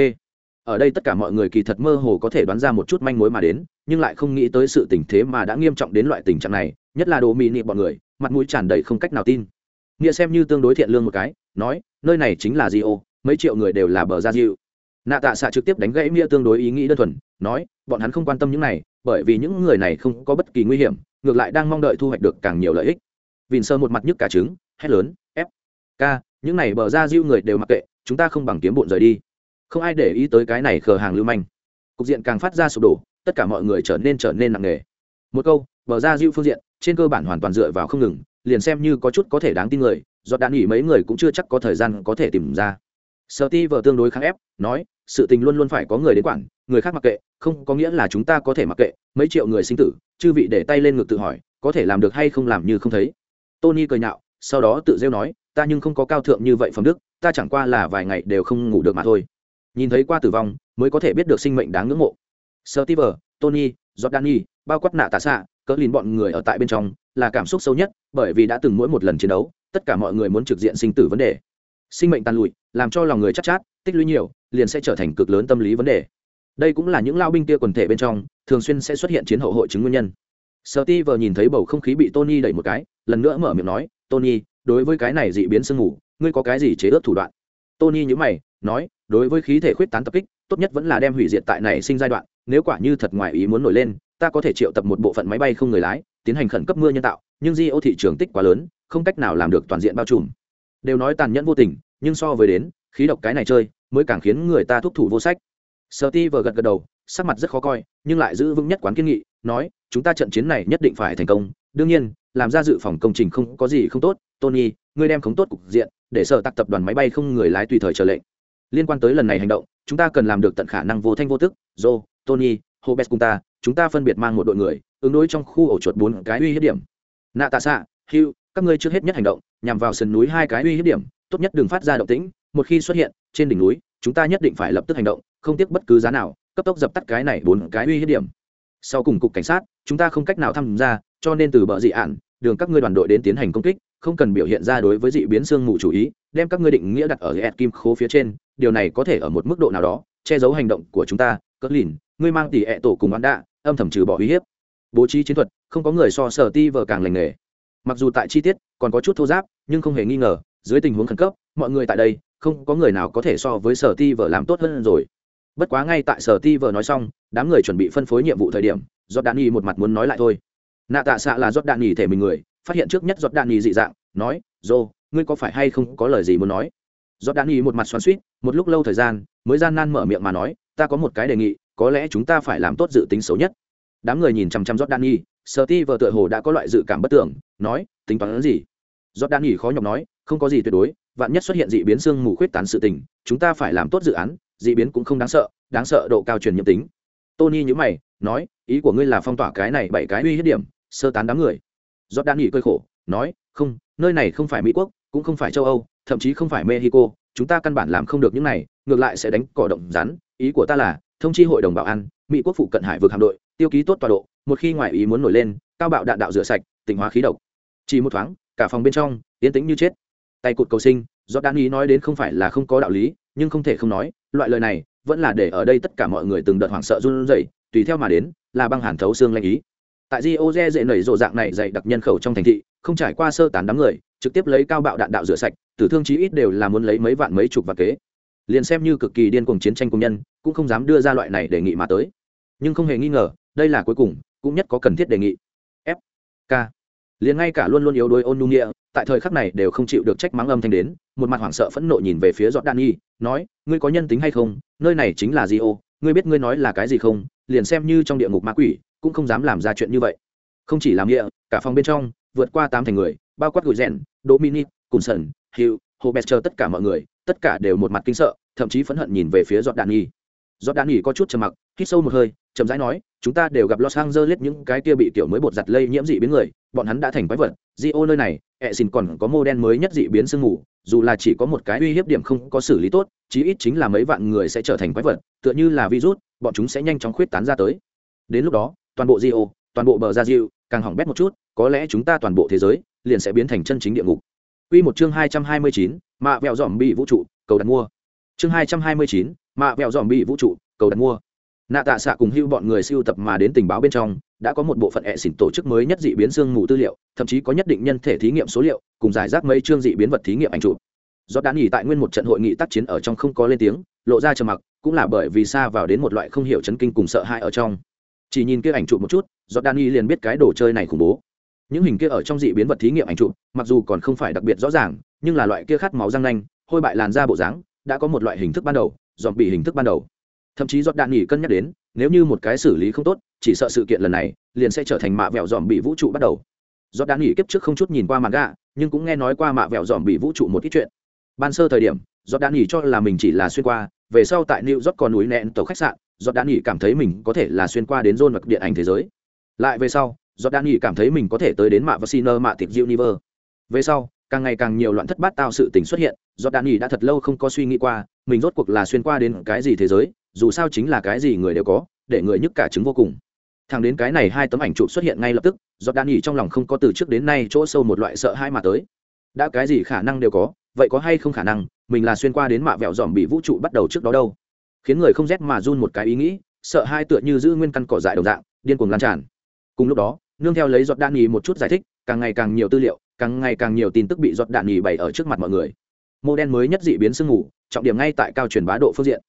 Ở đây tất cả mọi người kỳ thật mơ hồ có thể đoán ra một chút manh mối mà đến, nhưng lại không nghĩ tới sự tình thế mà đã nghiêm trọng đến loại tình trạng này, nhất là đồ mị nị bọn người, mặt mũi tràn đầy không cách nào tin. Nghĩa xem như tương đối thiện lương một cái, nói nơi này chính là di ô mấy triệu người đều là bờ ra diệu nạ tạ xạ trực tiếp đánh gãy mia tương đối ý nghĩ đơn thuần nói bọn hắn không quan tâm những này bởi vì những người này không có bất kỳ nguy hiểm ngược lại đang mong đợi thu hoạch được càng nhiều lợi ích. Vìn sơ một mặt nhức cả trứng hét lớn F, ca những này bờ ra diêu người đều mặc kệ chúng ta không bằng kiếm bộn rời đi. Không ai để ý tới cái này khờ hàng lưu manh. Cục diện càng phát ra sụp đổ tất cả mọi người trở nên trở nên nặng nề. Một câu bờ ra diêu phương diện trên cơ bản hoàn toàn dựa vào không ngừng liền xem như có chút có thể đáng tin người do đạn nghỉ mấy người cũng chưa chắc có thời gian có thể tìm ra. Sợ ti vợ tương đối kháng ép, nói, sự tình luôn luôn phải có người đến quản, người khác mặc kệ, không có nghĩa là chúng ta có thể mặc kệ, mấy triệu người sinh tử, chư vị để tay lên ngực tự hỏi, có thể làm được hay không làm như không thấy. Tony cười nhạo, sau đó tự rêu nói, ta nhưng không có cao thượng như vậy phẩm đức, ta chẳng qua là vài ngày đều không ngủ được mà thôi. Nhìn thấy qua tử vong, mới có thể biết được sinh mệnh đáng ngưỡng mộ. Sơ ti vờ tony jordani bao quát nạ tạ xạ, cỡ lìn bọn người ở tại bên trong, là cảm xúc sâu nhất, bởi vì đã từng mỗi một lần chiến đấu tất cả mọi người muốn trực diện sinh tử vấn đề. Sinh mệnh tàn lụi làm cho lòng người chắc chát, chát tích lũy nhiều liền sẽ trở thành cực lớn tâm lý vấn đề. Đây cũng là những lao binh kia quần thể bên trong thường xuyên sẽ xuất hiện chiến hậu hội chứng nguyên nhân. Sợ ti vờ nhìn thấy bầu không khí bị tony đẩy một cái lần nữa mở miệng nói tony đối với cái này dị biến sương ngủ ngươi có cái gì chế ước thủ đoạn? Tony nhữ mày nói đối với khí thể khuyết tán tập kích tốt nhất vẫn là đem hủy diệt tại này sinh giai đoạn nếu quả như thật ngoài ý muốn nổi lên ta có thể triệu tập một bộ phận máy bay không người lái tiến hành khẩn cấp mưa nhân tạo nhưng di ô thị trường tích quá lớn không cách nào làm được toàn diện bao trùm. Đều nói tàn nhẫn vô tình, nhưng so với đến, khí độc cái này chơi, mới càng khiến người ta thúc thủ vô sách. Sợ ti vừa gật gật đầu, sắc mặt rất khó coi, nhưng lại giữ vững nhất quán kiên nghị, nói, chúng ta trận chiến này nhất định phải thành công. Đương nhiên, làm ra dự phòng công trình không có gì không tốt. Tony, ngươi đem khống tốt cục diện, để sở tạc tập đoàn máy bay không người lái tùy thời chờ lệnh. Liên quan tới lần này hành động, chúng ta cần làm được tận khả năng vô thanh vô tức. Joe, tony hobes cùng ta, chúng ta phân biệt mang một đội người, ứng đối trong khu ổ chuột bốn cái uy hiếp điểm. Nạ tạ xạ hugh các ngươi trước hết nhất hành động, nhằm vào sườn núi hai cái uy hiếp điểm, tốt nhất đừng phát ra động tĩnh, một khi xuất hiện, trên đỉnh núi, chúng ta nhất định phải lập tức hành động, không tiếc bất cứ giá nào, cấp tốc dập tắt cái này bốn cái uy hiếp điểm. Sau cùng cục cảnh sát, chúng ta không cách nào tham gia, cho nên từ bờ dị ạn đường các ngươi đoàn đội đến tiến hành công kích, không cần biểu hiện ra đối với dị biến xương mù chủ ý, đem các ngươi định nghĩa đặt ở ed kim khố phía trên, điều này có thể ở một mức độ nào đó, che giấu hành động của chúng ta cất lìn, ngươi mang tỷ ẹ tổ cùng bán đạ, âm thầm trừ bỏ uy hiếp. Bố trí chiến thuật, không có người so sở ti vờ càng lành nghề mặc dù tại chi tiết còn có chút thô giáp, nhưng không hề nghi ngờ, dưới tình huống khẩn cấp, mọi người tại đây, không có người nào có thể so với sở ti vợ làm tốt hơn rồi. Bất quá ngay tại sở ti vợ nói xong, đám người chuẩn bị phân phối nhiệm vụ thời điểm giọt đạn nghi một mặt muốn nói lại thôi. Nạ tạ xạ là giọt đạn nghi thể mình người, phát hiện trước nhất giọt đạn nghi dị dạng, nói dô ngươi có phải hay không có lời gì muốn nói? Giọt đạn nghi một mặt xoắn suýt một lúc lâu thời gian, mới gian nan mở miệng mà nói, ta có một cái đề nghị, có lẽ chúng ta phải làm tốt dự tính xấu nhất. Đám người nhìn chăm chăm giọt đạn nghi sợ ti vợ tựa hồ đã có loại dự cảm bất tưởng nói, tính toán gì? Giọt đan nghỉ khó nhọc nói, không có gì tuyệt đối, vạn nhất xuất hiện dị biến xương mù khuyết tán sự tình, chúng ta phải làm tốt dự án, dị biến cũng không đáng sợ đáng sợ độ cao truyền nhiễm tính. Tony nhữ mày, nói, ý của ngươi là phong tỏa cái này bảy cái uy hiếp điểm, sơ tán đám người. Giọt đan nghỉ cơi khổ, nói, không, nơi này không phải mỹ quốc, cũng không phải châu âu, thậm chí không phải mexico, chúng ta căn bản làm không được những này, ngược lại sẽ đánh cỏ động rắn, ý của ta là, thông chi hội đồng bảo an, mỹ quốc phụ cận hải vực hạm đội, tiêu ký tốt tọa độ một khi ngoại ý muốn nổi lên, cao bạo đạn đạo rửa sạch tỉnh hóa khí độc. Chỉ một thoáng, cả phòng bên trong, yên tĩnh như chết. Tay cụt cầu sinh do đan ý nói đến không phải là không có đạo lý, nhưng không thể không nói, loại lời này vẫn là để ở đây tất cả mọi người từng đợt hoảng sợ run rẩy, tùy theo mà đến, là băng hàn thấu xương lanh ý. Tại di ô dễ nảy rộ dạng này dày đặc nhân khẩu trong thành thị, không trải qua sơ tán đám người, trực tiếp lấy cao bạo đạn đạo rửa sạch, tử thương chí ít đều là muốn lấy mấy vạn mấy chục vạn kế. Liền xem như cực kỳ điên cuồng chiến tranh công nhân, cũng không dám đưa ra loại này đề nghị mà tới. Nhưng không hề nghi ngờ, đây là cuối cùng cũng nhất có cần thiết đề nghị. F k. Liền ngay cả luôn luôn yếu đuối ôn nhu nghĩa, tại thời khắc này đều không chịu được trách mắng âm thanh đến, một mặt hoảng sợ phẫn nộ nhìn về phía dọn đan nhi, nói, ngươi có nhân tính hay không? Nơi này chính là di ô ngươi biết ngươi nói là cái gì không? Liền xem như trong địa ngục ma quỷ, cũng không dám làm ra chuyện như vậy. Không chỉ làm nghĩa, cả phòng bên trong, vượt qua tám thành người, bao quát gửi rèn, dominic cùn sần hồ hobet chờ tất cả mọi người, tất cả đều một mặt kinh sợ, thậm chí phẫn hận nhìn về phía dọn đan nhi. Dọn đan nhi có chút trầm mặc hít sâu một hơi chậm rãi nói chúng ta đều gặp los angeles những cái kia bị tiểu mới bột giặt lây nhiễm dị biến người bọn hắn đã thành quái vật. Di ô nơi này ẹ xin còn có mô đen mới nhất dị biến sương mù dù là chỉ có một cái uy hiếp điểm không có xử lý tốt chí ít chính là mấy vạn người sẽ trở thành quái vật tựa như là virus bọn chúng sẽ nhanh chóng khuyết tán ra tới. Đến lúc đó toàn bộ di ô toàn bộ bờ ra diệu càng hỏng bét một chút có lẽ chúng ta toàn bộ thế giới liền sẽ biến thành chân chính địa ngục. Quy một chương hai trăm hai mươi chín, mạ vẹo dòm bị vũ trụ, cầu đặt mua. Chương hai trăm hai mươi chín, mạ vẹo dòm bị vũ trụ, cầu đặt mua nạ tạ xạ cùng hưu bọn người siêu tập mà đến tình báo bên trong, đã có một bộ phận hệ xỉn tổ chức mới nhất dị biến xương mù tư liệu, thậm chí có nhất định nhân thể thí nghiệm số liệu, cùng giải rác mấy chương dị biến vật thí nghiệm ảnh chụp. Do đã nghỉ tại nguyên một trận hội nghị tác chiến ở trong không có lên tiếng, lộ ra trầm mặc, cũng là bởi vì xa vào đến một loại không hiểu chấn kinh cùng sợ hãi ở trong. Chỉ nhìn kia ảnh chụp một chút do đan liền biết cái đồ chơi này khủng bố. Những hình kia ở trong dị biến vật thí nghiệm ảnh chụp, mặc dù còn không phải đặc biệt rõ ràng, nhưng là loại kia khát máu răng nanh, hôi bại làn da bộ dáng, đã có một loại hình thức ban đầu dọn bị hình thức ban đầu thậm chí giọt đạn nghỉ cân nhắc đến, nếu như một cái xử lý không tốt, chỉ sợ sự kiện lần này liền sẽ trở thành mạ vẹo dòm bị vũ trụ bắt đầu. Giọt đạn nghỉ kiếp trước không chút nhìn qua mặt gạ, nhưng cũng nghe nói qua mạ vẹo dòm bị vũ trụ một ít chuyện. Ban sơ thời điểm, giọt đạn nghỉ cho là mình chỉ là xuyên qua, về sau tại new york còn núi nẹn tàu khách sạn, giọt đạn nghỉ cảm thấy mình có thể là xuyên qua đến zone mặc điện ảnh thế giới. Lại về sau, giọt đạn nghỉ cảm thấy mình có thể tới đến mạ vacciner mạ tiệp universe. Về sau, càng ngày càng nhiều loạn thất bát tao sự tình xuất hiện, giọt đạn nghỉ đã thật lâu không có suy nghĩ qua, mình rốt cuộc là xuyên qua đến cái gì thế giới dù sao chính là cái gì người đều có để người nhức cả chứng vô cùng. Thằng đến cái này hai tấm ảnh chụp xuất hiện ngay lập tức do đan nhỉ trong lòng không có từ trước đến nay chỗ sâu một loại sợ hãi mà tới. Đã cái gì khả năng đều có vậy có hay không khả năng mình là xuyên qua đến mạ vẹo dòm bị vũ trụ bắt đầu trước đó đâu. Khiến người không rét mà run một cái ý nghĩ sợ hai tựa như giữ nguyên căn cỏ dại đồng dạng điên cuồng lan tràn. Cùng lúc đó nương theo lấy giọt đạn nghỉ một chút giải thích càng ngày càng nhiều tư liệu càng ngày càng nhiều tin tức bị giọt đạn nghỉ bày ở trước mặt mọi người. Mô đen mới nhất dị biến sương ngủ, trọng điểm ngay tại cao truyền bá độ phương diện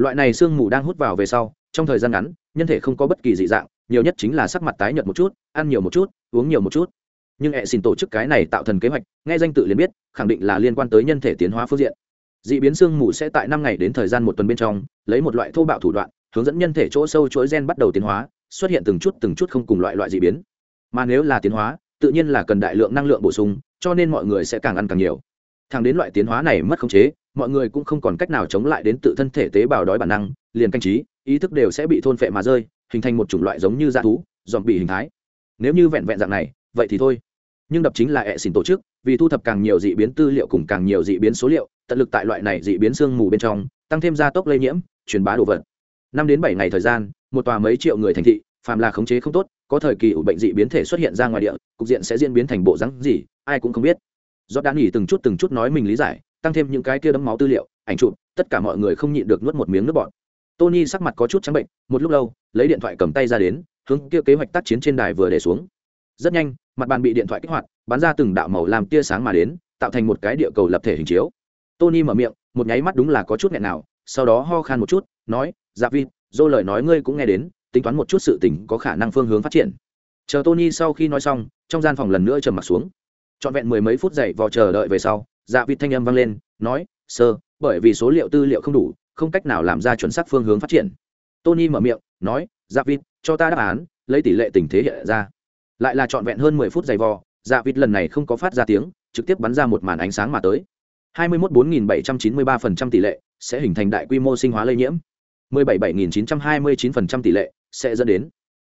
loại này sương mù đang hút vào về sau, trong thời gian ngắn, nhân thể không có bất kỳ dị dạng, nhiều nhất chính là sắc mặt tái nhợt một chút, ăn nhiều một chút, uống nhiều một chút. Nhưng hệ xin tổ chức cái này tạo thần kế hoạch, nghe danh tự liền biết, khẳng định là liên quan tới nhân thể tiến hóa phương diện. Dị biến sương mù sẽ tại năm ngày đến thời gian một tuần bên trong, lấy một loại thô bạo thủ đoạn, hướng dẫn nhân thể chỗ sâu chuỗi gen bắt đầu tiến hóa, xuất hiện từng chút từng chút không cùng loại loại dị biến. Mà nếu là tiến hóa, tự nhiên là cần đại lượng năng lượng bổ sung, cho nên mọi người sẽ càng ăn càng nhiều. Thẳng đến loại tiến hóa này mất khống chế mọi người cũng không còn cách nào chống lại đến tự thân thể tế bào đói bản năng, liền canh trí ý thức đều sẽ bị thôn phệ mà rơi, hình thành một chủng loại giống như da thú dòm bị hình thái. Nếu như vẹn vẹn dạng này, vậy thì thôi. Nhưng đập chính là hệ xin tổ chức, vì thu thập càng nhiều dị biến tư liệu cùng càng nhiều dị biến số liệu, tận lực tại loại này dị biến sương mù bên trong, tăng thêm gia tốc lây nhiễm, truyền bá đồ vật. Năm đến bảy ngày thời gian, một tòa mấy triệu người thành thị, phàm là khống chế không tốt, có thời kỳ ủ bệnh dị biến thể xuất hiện ra ngoài địa, cục diện sẽ diễn biến thành bộ rắn gì, ai cũng không biết. Do đã nghỉ từng chút từng chút nói mình lý giải tăng thêm những cái kia đấm máu tư liệu, ảnh chụp, tất cả mọi người không nhịn được nuốt một miếng nước bọt. Tony sắc mặt có chút trắng bệnh, một lúc lâu, lấy điện thoại cầm tay ra đến, hướng kia kế hoạch tác chiến trên đài vừa để xuống. Rất nhanh, mặt bàn bị điện thoại kích hoạt, bắn ra từng đạo màu làm tia sáng mà đến, tạo thành một cái địa cầu lập thể hình chiếu. Tony mở miệng, một nháy mắt đúng là có chút nghẹn nào, sau đó ho khan một chút, nói dạ vi dô lời nói ngươi cũng nghe đến, tính toán một chút sự tình có khả năng phương hướng phát triển. Chờ tony sau khi nói xong, trong gian phòng lần nữa trầm mặt xuống. Trọn vẹn mười mấy phút dậy vò chờ đợi về sau dạ vịt thanh âm vang lên, nói, sơ, bởi vì số liệu tư liệu không đủ, không cách nào làm ra chuẩn xác phương hướng phát triển. Tony mở miệng, nói dạ vịt, cho ta đáp án, lấy tỷ lệ tình thế hiện ra. Lại là trọn vẹn hơn mười phút dày vò dạ vịt lần này không có phát ra tiếng, trực tiếp bắn ra một màn ánh sáng mà tới. hai mươi mốt bốn nghìn bảy trăm chín mươi ba phần trăm tỷ lệ sẽ hình thành đại quy mô sinh hóa lây nhiễm. mười bảy bảy nghìn chín trăm hai mươi chín phần trăm tỷ lệ sẽ dẫn đến.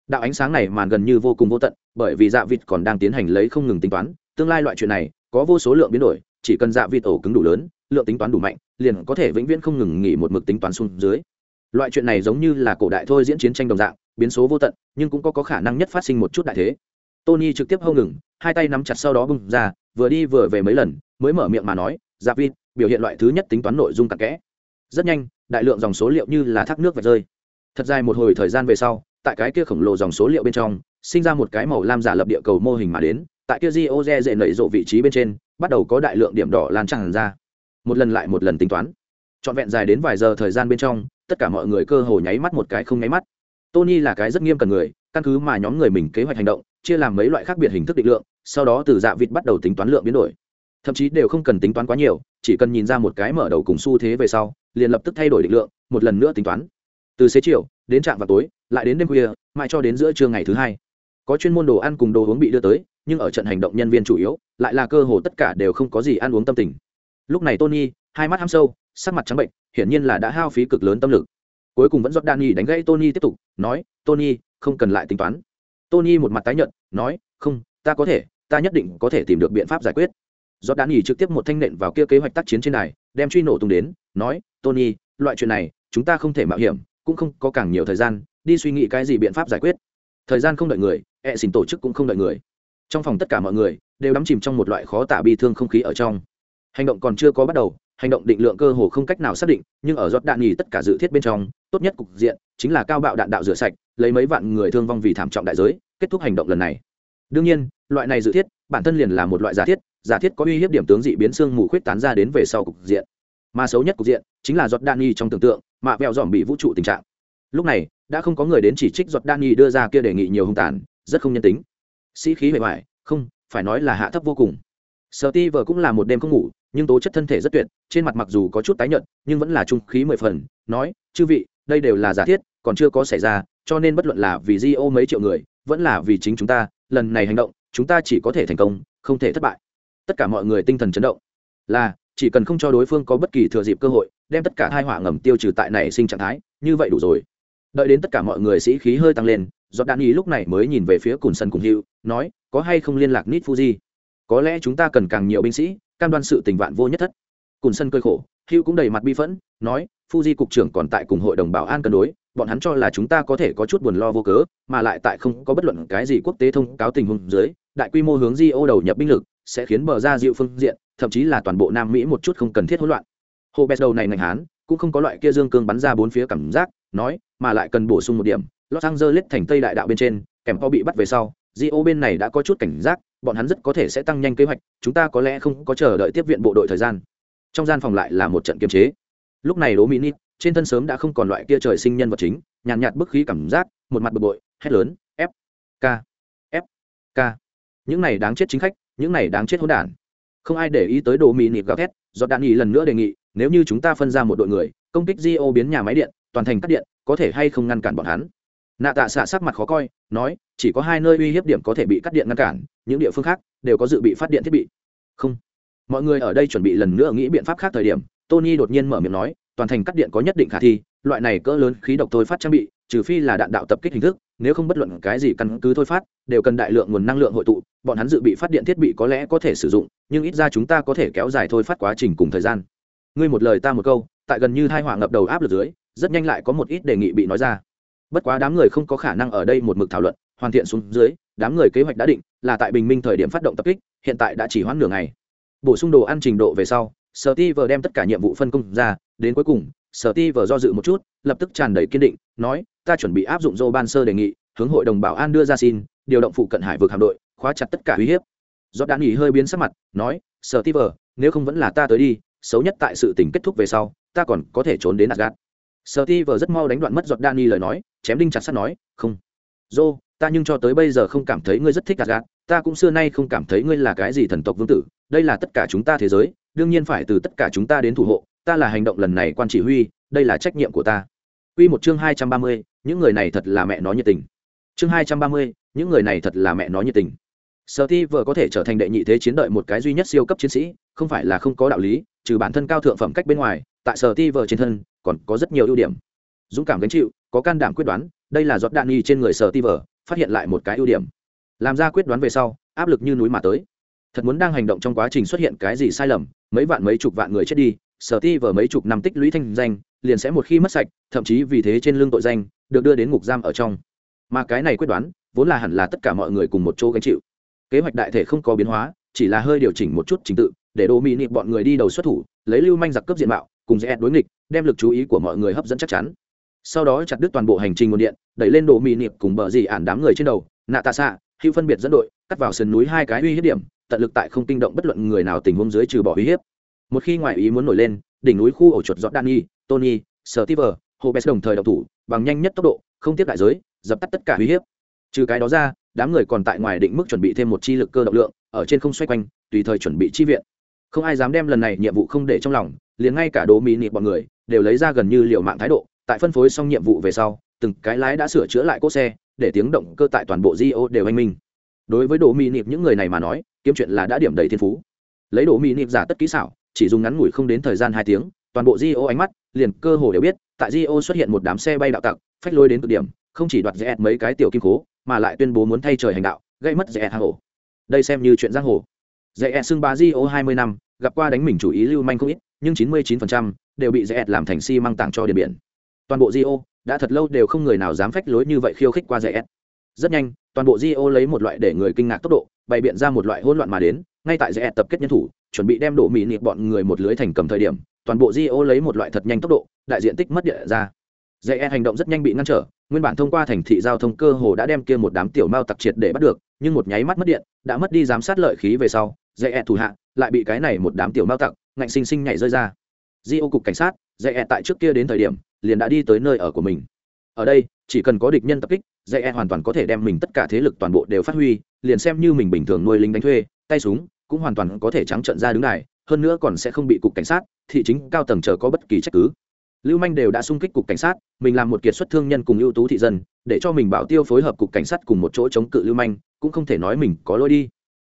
Đạo ánh sáng này màn gần như vô cùng vô tận, bởi vì dạ vịt còn đang tiến hành lấy không ngừng tính toán, tương lai loại chuyện này có vô số lượng biến đổi chỉ cần dạ vịt ổ cứng đủ lớn lượng tính toán đủ mạnh liền có thể vĩnh viễn không ngừng nghỉ một mực tính toán xuống dưới. Loại chuyện này giống như là cổ đại thôi diễn chiến tranh đồng dạng biến số vô tận nhưng cũng có, có khả năng nhất phát sinh một chút đại thế. Tony trực tiếp hâu ngừng hai tay nắm chặt sau đó bung ra vừa đi vừa về mấy lần mới mở miệng mà nói dạ vịt biểu hiện loại thứ nhất tính toán nội dung tặc kẽ. Rất nhanh đại lượng dòng số liệu như là thác nước vạch rơi. Thật dài một hồi thời gian về sau tại cái kia khổng lồ dòng số liệu bên trong sinh ra một cái màu lam giả lập địa cầu mô hình mà đến tại kia Gioze dễ nảy rộ vị trí bên trên, bắt đầu có đại lượng điểm đỏ lan tràn ra. Một lần lại một lần tính toán. Trọn vẹn dài đến vài giờ thời gian bên trong, tất cả mọi người cơ hồ nháy mắt một cái không nháy mắt. Tony là cái rất nghiêm cần người, căn cứ mà nhóm người mình kế hoạch hành động, chia làm mấy loại khác biệt hình thức định lượng, sau đó từ dạ vịt bắt đầu tính toán lượng biến đổi. Thậm chí đều không cần tính toán quá nhiều, chỉ cần nhìn ra một cái mở đầu cùng xu thế về sau, liền lập tức thay đổi định lượng, một lần nữa tính toán. Từ xế chiều đến trạm vào tối, lại đến đêm khuya, mãi cho đến giữa trưa ngày thứ hai. Có chuyên môn đồ ăn cùng đồ uống bị đưa tới, nhưng ở trận hành động nhân viên chủ yếu, lại là cơ hồ tất cả đều không có gì ăn uống tâm tình. Lúc này tony, hai mắt ham sâu, sắc mặt trắng bệnh, hiển nhiên là đã hao phí cực lớn tâm lực. Cuối cùng vẫn giọt đan đánh gãy tony tiếp tục, nói, tony, không cần lại tính toán. Tony một mặt tái nhợt, nói, không, ta có thể, ta nhất định có thể tìm được biện pháp giải quyết. Giọt đan trực tiếp một thanh nện vào kia kế hoạch tác chiến trên này đem truy nổ tung đến, nói, tony, loại chuyện này, chúng ta không thể mạo hiểm, cũng không có càng nhiều thời gian, đi suy nghĩ cái gì biện pháp giải quyết. Thời gian không đợi người ẹ xin tổ chức cũng không đợi người trong phòng tất cả mọi người đều đắm chìm trong một loại khó tả bi thương không khí ở trong. Hành động còn chưa có bắt đầu, hành động định lượng cơ hồ không cách nào xác định, nhưng ở giọt đạn nhì tất cả dự thiết bên trong, tốt nhất cục diện chính là cao bạo đạn đạo rửa sạch, lấy mấy vạn người thương vong vì thảm trọng đại giới, kết thúc hành động lần này. Đương nhiên, loại này dự thiết, bản thân liền là một loại giả thiết giả thiết có uy hiếp điểm tướng dị biến xương mù khuyết tán ra đến về sau cục diện. Mà xấu nhất cục diện chính là giọt đạn nhì trong tưởng tượng mà vẹo dòm bị vũ trụ tình trạng. Lúc này, đã không có người đến chỉ trích giọt đạn nhì đưa ra kia đề nghị nhiều hung tàn, rất không nhân tính sĩ khí bề ngoài, không, phải nói là hạ thấp vô cùng. Sợ ti vợ cũng là một đêm không ngủ, nhưng tố chất thân thể rất tuyệt, trên mặt mặc dù có chút tái nhợt, nhưng vẫn là trung khí mười phần, nói, chư vị, đây đều là giả thiết, còn chưa có xảy ra, cho nên bất luận là vì di ô mấy triệu người, vẫn là vì chính chúng ta, lần này hành động, chúng ta chỉ có thể thành công, không thể thất bại. Tất cả mọi người tinh thần chấn động. Là, chỉ cần không cho đối phương có bất kỳ thừa dịp cơ hội, đem tất cả hai họa ngầm tiêu trừ tại này sinh trạng thái, như vậy đủ rồi. Đợi đến tất cả mọi người sĩ khí hơi tăng lên giọt đạn ý lúc này mới nhìn về phía cùn sân cùng hữu nói, có hay không liên lạc nít fuji có lẽ chúng ta cần càng nhiều binh sĩ, cam đoan sự tình vạn vô nhất thất. Cùn sân cơi khổ hữu cũng đầy mặt bi phẫn, nói fuji cục trưởng còn tại cùng hội đồng bảo an cân đối, bọn hắn cho là chúng ta có thể có chút buồn lo vô cớ, mà lại tại không có bất luận cái gì quốc tế thông cáo tình huống dưới, đại quy mô hướng di ô đầu nhập binh lực, sẽ khiến bờ ra dịu phương diện, thậm chí là toàn bộ nam mỹ một chút không cần thiết hỗn loạn. Hồ bét đầu này ngành hán, cũng không có loại kia dương cương bắn ra bốn phía cảm giác, nói, mà lại cần bổ sung một điểm los angeles thành tây đại đạo bên trên kèm po bị bắt về sau Gio bên này đã có chút cảnh giác, bọn hắn rất có thể sẽ tăng nhanh kế hoạch, chúng ta có lẽ không có chờ đợi tiếp viện bộ đội thời gian. Trong gian phòng lại là một trận kiềm chế. Lúc này Đỗ Mỹ trên thân sớm đã không còn loại kia trời sinh nhân vật chính, nhàn nhạt, bức khí cảm giác, một mặt bực bội, hét lớn, "F, K, F, K." Những này đáng chết chính khách, những này đáng chết hỗn đản. Không ai để ý tới Đỗ Mỹ Nít gào thét, do đạn lần nữa đề nghị, nếu như chúng ta phân ra một đội người, công kích Gio biến nhà máy điện, toàn thành cắt điện, có thể hay không ngăn cản bọn hắn? Nạ tạ xạ sắc mặt khó coi, nói, chỉ có hai nơi uy hiếp điểm có thể bị cắt điện ngăn cản, những địa phương khác đều có dự bị phát điện thiết bị. Không. Mọi người ở đây chuẩn bị lần nữa nghĩ biện pháp khác thời điểm, tony đột nhiên mở miệng nói, toàn thành cắt điện có nhất định khả thi, loại này cỡ lớn khí độc thôi phát trang bị, trừ phi là đạn đạo tập kích hình thức, nếu không bất luận cái gì căn cứ thôi phát, đều cần đại lượng nguồn năng lượng hội tụ, bọn hắn dự bị phát điện thiết bị có lẽ có thể sử dụng, nhưng ít ra chúng ta có thể kéo dài thôi phát quá trình cùng thời gian. Ngươi một lời ta một câu, tại gần như hai hỏa ngập đầu áp lực dưới, rất nhanh lại có một ít đề nghị bị nói ra bất quá đám người không có khả năng ở đây một mực thảo luận, hoàn thiện xuống dưới, đám người kế hoạch đã định, là tại bình minh thời điểm phát động tập kích, hiện tại đã chỉ hoãn nửa ngày. Bổ sung đồ ăn trình độ về sau, sở ti vờ đem tất cả nhiệm vụ phân công ra, đến cuối cùng, sở ti vờ do dự một chút, lập tức tràn đầy kiên định, nói, ta chuẩn bị áp dụng dô ban sơ đề nghị, hướng hội đồng bảo an đưa ra xin, điều động phụ cận hải vực hạm đội, khóa chặt tất cả uy hiếp. Do đã nghỉ hơi biến sắc mặt, nói, sở ti vờ nếu không vẫn là ta tới đi, xấu nhất tại sự tình kết thúc về sau, ta còn có thể trốn đến asgad sở ti vờ rất mau đánh đoạn mất giọt đan lời nói chém đinh chặt sắt nói không dô ta nhưng cho tới bây giờ không cảm thấy ngươi rất thích asgad ta cũng xưa nay không cảm thấy ngươi là cái gì thần tộc vương tử đây là tất cả chúng ta thế giới đương nhiên phải từ tất cả chúng ta đến thủ hộ ta là hành động lần này quan chỉ huy đây là trách nhiệm của ta Quy một chương hai trăm ba mươi, những người này thật là mẹ nó nhiệt tình. Chương hai trăm ba mươi, những người này thật là mẹ nó nhiệt tình. Sở Ti vừa có thể trở thành đệ nhị thế chiến đợi một cái duy nhất siêu cấp chiến sĩ, không phải là không có đạo lý, trừ bản thân cao thượng phẩm cách bên ngoài, tại Sở Ti vừa trên thân còn có rất nhiều ưu điểm. Dũng cảm gánh chịu, có can đảm quyết đoán, đây là giọt đạn nghi trên người Sở Ti vờ phát hiện lại một cái ưu điểm. Làm ra quyết đoán về sau, áp lực như núi mà tới thật muốn đang hành động trong quá trình xuất hiện cái gì sai lầm mấy vạn mấy chục vạn người chết đi sở ti vờ mấy chục năm tích lũy thanh danh liền sẽ một khi mất sạch thậm chí vì thế trên lương tội danh được đưa đến ngục giam ở trong mà cái này quyết đoán vốn là hẳn là tất cả mọi người cùng một chỗ gánh chịu kế hoạch đại thể không có biến hóa chỉ là hơi điều chỉnh một chút trình tự để đồ mỹ nịp bọn người đi đầu xuất thủ lấy lưu manh giặc cấp diện mạo cùng dễ đối nghịch đem lực chú ý của mọi người hấp dẫn chắc chắn sau đó chặt đứt toàn bộ hành trình nguồn điện đẩy lên đồ mì niệp cùng bờ dì ản đám người trên đầu nạ tạ xạ hữu phân biệt dẫn đội cắt vào sườn núi hai cái uy hiếp điểm tận lực tại không kinh động bất luận người nào tình huống dưới trừ bỏ uy hiếp một khi ngoại ý muốn nổi lên đỉnh núi khu ổ chuột giọt Danny, Tony, Steve, Hobes đồng thời động thủ, bằng nhanh nhất tốc độ, không tiếp đại giới, dập tắt tất cả uy hiếp. Trừ cái đó ra, đám người còn tại ngoài định mức chuẩn bị thêm một chi lực cơ động lượng, ở trên không xoay quanh, tùy thời chuẩn bị chi viện. Không ai dám đem lần này nhiệm vụ không để trong lòng, liền ngay cả đồ Mỹ niệp bọn người đều lấy ra gần như liều mạng thái độ, tại phân phối xong nhiệm vụ về sau, từng cái lái đã sửa chữa lại cỗ xe, để tiếng động cơ tại toàn bộ Gio đều anh minh. Đối với Đỗ Mỹ nịp những người này mà nói, kiếm chuyện là đã điểm đầy thiên phú. Lấy Đỗ Mỹ nịp giả tất kỹ xảo, chỉ dùng ngắn ngủi không đến thời gian hai tiếng toàn bộ Gio ánh mắt liền cơ hồ đều biết tại Gio xuất hiện một đám xe bay đạo tặc phách lôi đến cực điểm không chỉ đoạt rẽ mấy cái tiểu kim cố mà lại tuyên bố muốn thay trời hành đạo gây mất rẽ hang hồ đây xem như chuyện giang hồ rẽ xưng bá Gio hai mươi năm gặp qua đánh mình chủ ý lưu manh không ít nhưng chín mươi 99% đều bị dễ làm thành xi si măng tặng cho điện biển. Toàn bộ Rio đã thật lâu đều không người nào dám phách lối như vậy khiêu khích qua dễ rất nhanh, toàn bộ Rio lấy một loại để người kinh ngạc tốc độ, bày biện ra một loại hỗn loạn mà đến, ngay tại dễ tập kết nhân thủ, chuẩn bị đem đổ mỹ nịp bọn người một lưới thành cầm thời điểm, toàn bộ di lấy một loại thật nhanh tốc độ, đại diện tích mất địa ra. Dễ e hành động rất nhanh bị ngăn trở, nguyên bản thông qua thành thị giao thông cơ hồ đã đem kia một đám tiểu mao tặc triệt để bắt được, nhưng một nháy mắt mất điện, đã mất đi giám sát lợi khí về sau dễ e thủ hạ lại bị cái này một đám tiểu mao tặc, ngạnh sinh sinh nhảy rơi ra di cục cảnh sát, dạy e tại trước kia đến thời điểm, liền đã đi tới nơi ở của mình. Ở đây, chỉ cần có địch nhân tập kích, dạy e hoàn toàn có thể đem mình tất cả thế lực toàn bộ đều phát huy, liền xem như mình bình thường nuôi lính đánh thuê, tay súng, cũng hoàn toàn có thể trắng trận ra đứng đài, hơn nữa còn sẽ không bị cục cảnh sát, thị chính cao tầng chờ có bất kỳ trách cứ. Lưu manh đều đã xung kích cục cảnh sát, mình làm một kiệt xuất thương nhân cùng ưu tú thị dân, để cho mình bảo tiêu phối hợp cục cảnh sát cùng một chỗ chống cự lưu manh, cũng không thể nói mình có lỗi đi.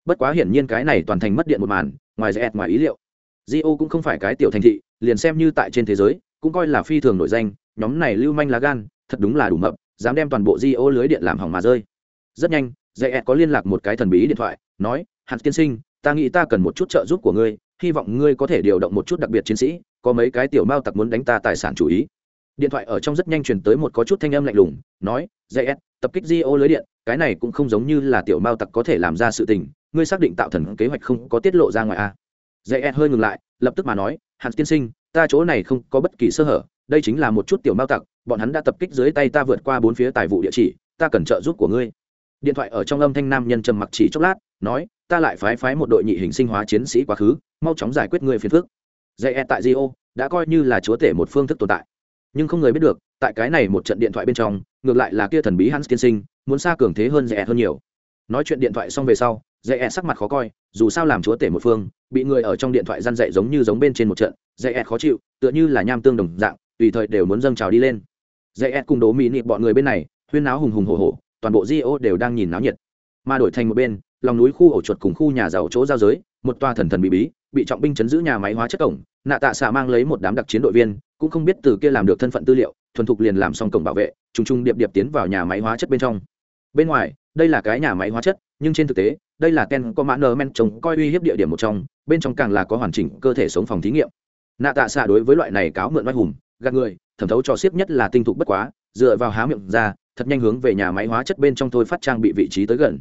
Bất quá hiển nhiên cái này toàn thành mất điện một màn, ngoài rẽ e ngoài ý liệu. Rio cũng không phải cái tiểu thành thị, liền xem như tại trên thế giới, cũng coi là phi thường nổi danh, nhóm này lưu manh lá gan, thật đúng là đủ mập, dám đem toàn bộ Rio lưới điện làm hỏng mà rơi rất nhanh rẽ e có liên lạc một cái thần bí điện thoại, nói, hạt tiên sinh, ta nghĩ ta cần một chút trợ giúp của ngươi, hy vọng ngươi có thể điều động một chút đặc biệt chiến sĩ, có mấy cái tiểu mao tặc muốn đánh ta tài sản chủ ý điện thoại ở trong rất nhanh truyền tới một có chút thanh âm lạnh lùng, nói dễ e, tập kích rio lưới điện, cái này cũng không giống như là tiểu mao tặc có thể làm ra sự tình, ngươi xác định tạo thần kế hoạch không có tiết lộ ra ngoài a à dễ hơi ngừng lại, lập tức mà nói hắn tiên sinh, ta chỗ này không có bất kỳ sơ hở, đây chính là một chút tiểu mao tặc, bọn hắn đã tập kích dưới tay ta vượt qua bốn phía tài vụ địa chỉ, ta cần trợ giúp của ngươi. Điện thoại ở trong âm thanh nam nhân trầm mặc chỉ chốc lát, nói, ta lại phái phái một đội nhị hình sinh hóa chiến sĩ quá khứ, mau chóng giải quyết người phiền phức. Dạy ed tại rio đã coi như là chúa tể một phương thức tồn tại. Nhưng không người biết được, tại cái này một trận điện thoại bên trong, ngược lại là kia thần bí hans tiên sinh, muốn xa cường thế hơn dạy hơn nhiều nói chuyện điện thoại xong về sau, dạy ẹ sắc mặt khó coi, dù sao làm chúa tể một phương, bị người ở trong điện thoại răn dạy giống như giống bên trên một trận, dạy ẹ khó chịu, tựa như là nham tương đồng dạng, tùy thời đều muốn dâng trào đi lên. Dạy ẹ cùng đố mỹ nị bọn người bên này, huyên náo hùng hùng hổ hổ, toàn bộ rio đều đang nhìn náo nhiệt. Mà đổi thành một bên, lòng núi khu ổ chuột cùng khu nhà giàu chỗ giao giới, một toa thần thần bí bí, bị trọng binh chấn giữ nhà máy hóa chất cổng, nạ tạ xạ mang lấy một đám đặc chiến đội viên, cũng không biết từ kia làm được thân phận tư liệu, thuần thục liền làm xong cổng bảo vệ, trùng trùng điệp điệp tiến vào nhà máy hóa chất bên trong. Bên ngoài đây là cái nhà máy hóa chất, nhưng trên thực tế, đây là ken có mã nơ men trông coi uy hiếp địa điểm một trong, bên trong càng là có hoàn chỉnh cơ thể sống phòng thí nghiệm. Nạ tạ xạ đối với loại này cáo mượn oai hùng, gạt người, thẩm thấu cho siết nhất là tinh thục bất quá, dựa vào há miệng ra, thật nhanh hướng về nhà máy hóa chất bên trong thôi phát trang bị vị trí tới gần.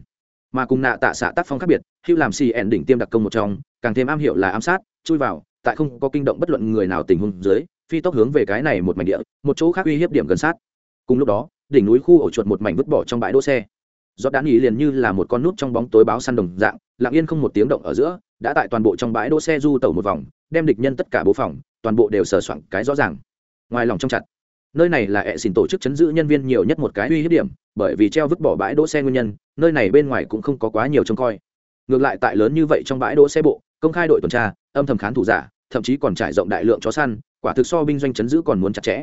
Mà cùng nạ tạ xạ tác phong khác biệt hữu làm xì ẻn đỉnh tiêm đặc công một trong, càng thêm am hiểu là ám sát, chui vào, tại không có kinh động bất luận người nào tình huống dưới, phi tốc hướng về cái này một mảnh địa, một chỗ khác uy hiếp điểm gần sát. Cùng lúc đó, đỉnh núi khu ổ chuột một mảnh vứt bỏ trong bãi đỗ xe giọt đạn nghỉ liền như là một con nút trong bóng tối báo săn đồng dạng, lặng yên không một tiếng động ở giữa, đã tại toàn bộ trong bãi đỗ xe du tẩu một vòng, đem địch nhân tất cả bố phòng, toàn bộ đều sờ soạn cái rõ ràng. Ngoài lòng trong chặt, nơi này là hệ xin tổ chức chấn giữ nhân viên nhiều nhất một cái uy hiếp điểm, bởi vì treo vứt bỏ bãi đỗ xe nguyên nhân, nơi này bên ngoài cũng không có quá nhiều trông coi. Ngược lại tại lớn như vậy trong bãi đỗ xe bộ, công khai đội tuần tra, âm thầm khán thủ giả, thậm chí còn trải rộng đại lượng chó săn, quả thực so binh doanh chấn giữ còn muốn chặt chẽ.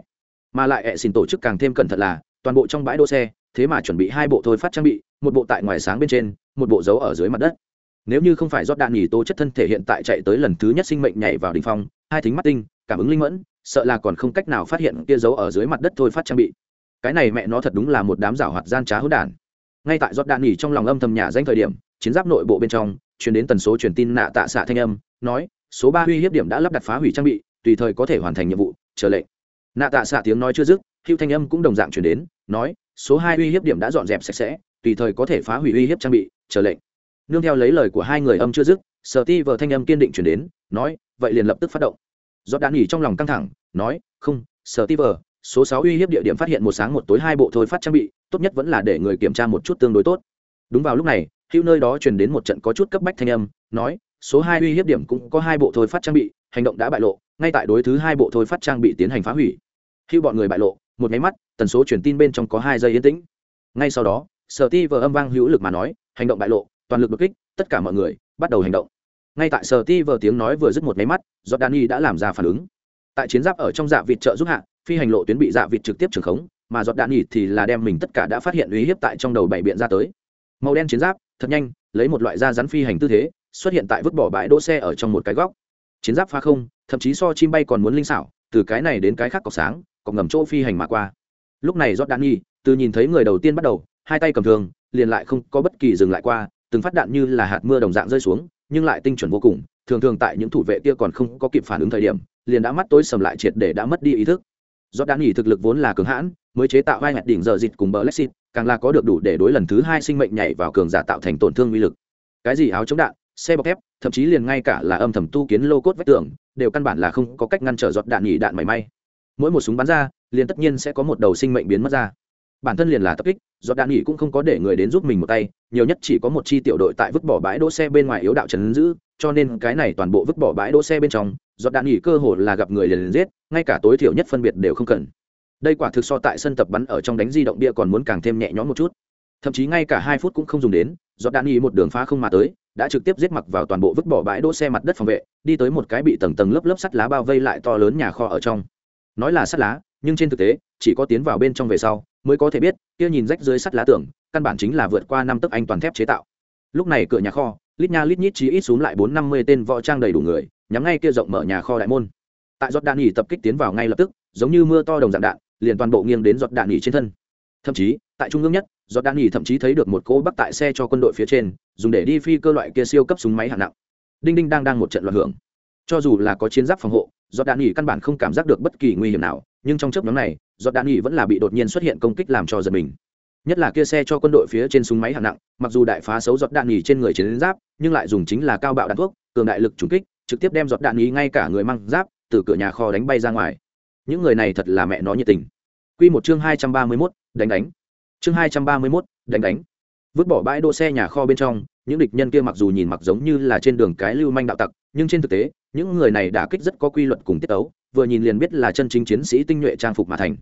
Mà lại hệ xin tổ chức càng thêm cẩn thận là, toàn bộ trong bãi đỗ xe thế mà chuẩn bị hai bộ thôi phát trang bị, một bộ tại ngoài sáng bên trên, một bộ giấu ở dưới mặt đất. Nếu như không phải rót đạn nghỉ tố chất thân thể hiện tại chạy tới lần thứ nhất sinh mệnh nhảy vào đ ỉ n h phong, hai thính mắt tinh, cảm ứng linh mẫn, sợ là còn không cách nào phát hiện kia giấu ở dưới mặt đất thôi phát trang bị. Cái này mẹ nó thật đúng là một đám rảo hoạt gian trá hữu đản. Ngay tại giọt đạn nghỉ trong lòng âm thầm nhà danh thời điểm, chiến giáp nội bộ bên trong chuyển đến tần số truyền tin nạ tạ xạ thanh âm, nói, số ba uy hiếp điểm đã lắp đặt phá hủy trang bị, tùy thời có thể hoàn thành nhiệm vụ, chờ lệnh. Nạ tạ xạ tiếng nói chưa dứt hữu thanh âm cũng đồng dạng chuyển đến, nói số hai uy hiếp điểm đã dọn dẹp sạch sẽ, tùy thời có thể phá hủy uy hiếp trang bị, chờ lệnh. Nương theo lấy lời của hai người âm chưa dứt sở ti vờ thanh âm kiên định chuyển đến, nói, vậy liền lập tức phát động. Do đạn nghỉ trong lòng căng thẳng, nói, không sở ti vờ số sáu uy hiếp địa điểm phát hiện một sáng một tối hai bộ thôi phát trang bị, tốt nhất vẫn là để người kiểm tra một chút tương đối tốt. Đúng vào lúc này, hữu nơi đó truyền đến một trận có chút cấp bách thanh âm, nói, số hai uy hiếp điểm cũng có hai bộ thôi phát trang bị, hành động đã bại lộ, ngay tại đối thứ hai bộ thôi phát trang bị tiến hành phá hủy. Hữu bọn người bại lộ một máy mắt, tần số truyền tin bên trong có hai giây yên tĩnh. Ngay sau đó, sở ti vờ âm vang hữu lực mà nói, hành động bại lộ, toàn lực đột kích, tất cả mọi người bắt đầu hành động. Ngay tại sở ti vờ tiếng nói vừa dứt một máy mắt do dani đã làm ra phản ứng. Tại chiến giáp ở trong dạ vịt trợ giúp hạ, phi hành lộ tuyến bị dạ vịt trực tiếp trường khống, mà giọt đạn nhỉ thì là đem mình tất cả đã phát hiện uy hiếp tại trong đầu bảy biện ra tới. Màu đen chiến giáp, thật nhanh, lấy một loại da rắn phi hành tư thế, xuất hiện tại vứt bỏ bãi đỗ xe ở trong một cái góc. Chiến giáp phá không, thậm chí so chim bay còn muốn linh xảo, từ cái này đến cái khác cọc sáng cọc ngầm chỗ phi hành mà qua. Lúc này giót đạn nhi, từ nhìn thấy người đầu tiên bắt đầu, hai tay cầm thường liền lại không có bất kỳ dừng lại qua, từng phát đạn như là hạt mưa đồng dạng rơi xuống, nhưng lại tinh chuẩn vô cùng, thường thường tại những thủ vệ kia còn không có kịp phản ứng thời điểm, liền đã mắt tối sầm lại triệt để đã mất đi ý thức. Giót đạn nhi thực lực vốn là cường hãn, mới chế tạo vai ngạch đỉnh giờ dịt cùng bờ lexit càng là có được đủ để đối lần thứ hai sinh mệnh nhảy vào cường giả tạo thành tổn thương uy lực. Cái gì áo chống đạn, xe bọc thép, thậm chí liền ngay cả là âm thầm tu kiến lô cốt vách tường, đều căn bản là không có cách ngăn trở giọt đạn nhỉ đạn mảy may mỗi một súng bắn ra liền tất nhiên sẽ có một đầu sinh mệnh biến mất ra. Bản thân liền là tập kích do đạn nghỉ cũng không có để người đến giúp mình một tay nhiều nhất chỉ có một chi tiểu đội tại vứt bỏ bãi đỗ xe bên ngoài yếu đạo trấn giữ cho nên cái này toàn bộ vứt bỏ bãi đỗ xe bên trong do đạn nghỉ cơ hồ là gặp người liền, liền giết ngay cả tối thiểu nhất phân biệt đều không cần. Đây quả thực so tại sân tập bắn ở trong đánh di động bia còn muốn càng thêm nhẹ nhõm một chút. Thậm chí ngay cả hai phút cũng không dùng đến do đạn nghỉ một đường phá không mà tới đã trực tiếp giết mặc vào toàn bộ vứt bỏ bãi đỗ xe mặt đất phòng vệ đi tới một cái bị tầng tầng lớp lớp sắt lá bao vây lại to lớn nhà kho ở trong nói là sắt lá, nhưng trên thực tế, chỉ có tiến vào bên trong về sau, mới có thể biết, kia nhìn rách dưới sắt lá tường, căn bản chính là vượt qua năm tấc anh toàn thép chế tạo. Lúc này cửa nhà kho, lít nha lít nhít chí ít xuống lại bốn năm mươi tên võ trang đầy đủ người, nhắm ngay kia rộng mở nhà kho đại môn. Tại giọt đạn nghỉ tập kích tiến vào ngay lập tức, giống như mưa to đồng dạng đạn, liền toàn bộ nghiêng đến giọt đạn nghỉ trên thân. Thậm chí, tại trung ương nhất, giọt đạn nghỉ thậm chí thấy được một cỗ bắc tại xe cho quân đội phía trên, dùng để đi phi cơ loại kia siêu cấp súng máy hạng nặng. Đinh đinh đang đang một trận loạn hưởng. Cho dù là có chiến giáp phòng hộ giọt đạn nghỉ căn bản không cảm giác được bất kỳ nguy hiểm nào nhưng trong chớp nhóm này giọt đạn nghỉ vẫn là bị đột nhiên xuất hiện công kích làm cho giật mình. Nhất là kia xe cho quân đội phía trên súng máy hạng nặng mặc dù đại phá xấu giọt đạn nghỉ trên người chiến giáp nhưng lại dùng chính là cao bạo đạn thuốc cường đại lực trúng kích trực tiếp đem giọt đạn nghỉ ngay cả người mang giáp từ cửa nhà kho đánh bay ra ngoài. Những người này thật là mẹ nó nhiệt tình. Quy một chương hai trăm ba mươi 231, đánh đánh. Chương hai trăm ba mươi 231, đánh đánh. Vứt bỏ bãi đỗ xe nhà kho bên trong những địch nhân kia mặc dù nhìn mặc giống như là trên đường cái lưu manh đạo tặc nhưng trên thực tế những người này đã kích rất có quy luật cùng tiết tấu, vừa nhìn liền biết là chân chính chiến sĩ tinh nhuệ trang phục mà thành.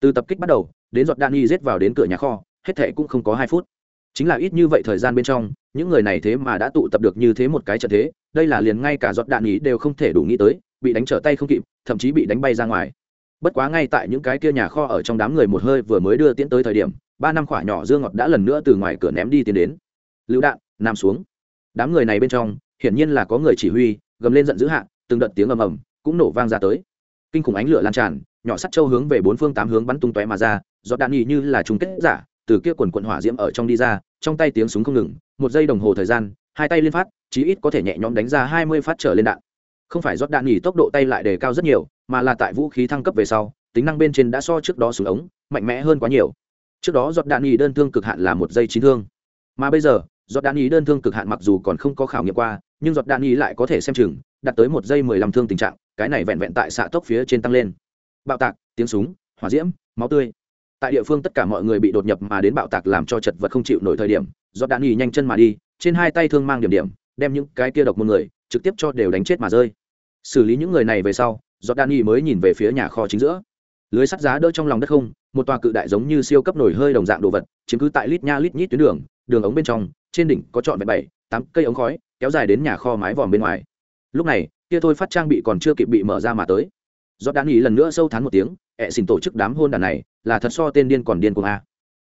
Từ tập kích bắt đầu, đến giọt đạn y rết vào đến cửa nhà kho, hết thệ cũng không có hai phút. Chính là ít như vậy thời gian bên trong, những người này thế mà đã tụ tập được như thế một cái trận thế, đây là liền ngay cả giọt đạn ý đều không thể đủ nghĩ tới, bị đánh trở tay không kịp, thậm chí bị đánh bay ra ngoài. Bất quá ngay tại những cái kia nhà kho ở trong đám người một hơi vừa mới đưa tiễn tới thời điểm, ba năm khỏa nhỏ dương ngọt đã lần nữa từ ngoài cửa ném đi tiến đến. Lựu đạn, nằm xuống. Đám người này bên trong, hiển nhiên là có người chỉ huy gầm lên giận dữ hạ, từng đợt tiếng ầm ầm cũng nổ vang ra tới. Kinh khủng ánh lửa lan tràn, nhỏ sắt châu hướng về bốn phương tám hướng bắn tung tóe mà ra, giọt đạn nhì như là chung kết giả, từ kia quần quận hỏa diễm ở trong đi ra, trong tay tiếng súng không ngừng, một giây đồng hồ thời gian, hai tay liên phát, chí ít có thể nhẹ nhõm đánh ra hai mươi phát trở lên đạn. Không phải giọt đạn nhì tốc độ tay lại đề cao rất nhiều, mà là tại vũ khí thăng cấp về sau, tính năng bên trên đã so trước đó súng ống mạnh mẽ hơn quá nhiều. Trước đó giọt đạn nhì đơn thương cực hạn là một giây chín thương. Mà bây giờ giọt đạn ý đơn thương cực hạn mặc dù còn không có khảo nghiệm qua, nhưng giọt đạn ý lại có thể xem chừng, đạt tới một giây mười lăm thương tình trạng, cái này vẹn vẹn tại xạ tốc phía trên tăng lên. Bạo tạc, tiếng súng, hỏa diễm, máu tươi. Tại địa phương tất cả mọi người bị đột nhập mà đến bạo tạc làm cho chật vật không chịu nổi thời điểm, giọt đạn ý nhanh chân mà đi, trên hai tay thương mang điểm điểm, đem những cái kia độc một người trực tiếp cho đều đánh chết mà rơi. Xử lý những người này về sau, giọt đạn ý mới nhìn về phía nhà kho chính giữa lưới sắt giá đỡ trong lòng đất không, một tòa cự đại giống như siêu cấp nổi hơi đồng dạng đồ vật, chiếm cứ tại lít nha lít nhít tuyến đường đường ống bên trong, trên đỉnh có trọn vẹn bảy, tám cây ống khói, kéo dài đến nhà kho mái vòm bên ngoài. Lúc này, kia thôi phát trang bị còn chưa kịp bị mở ra mà tới. Do đan ý lần nữa sâu thán một tiếng ẹ xin tổ chức đám hôn đàn này, là thật so tên điên còn điên cuồng a.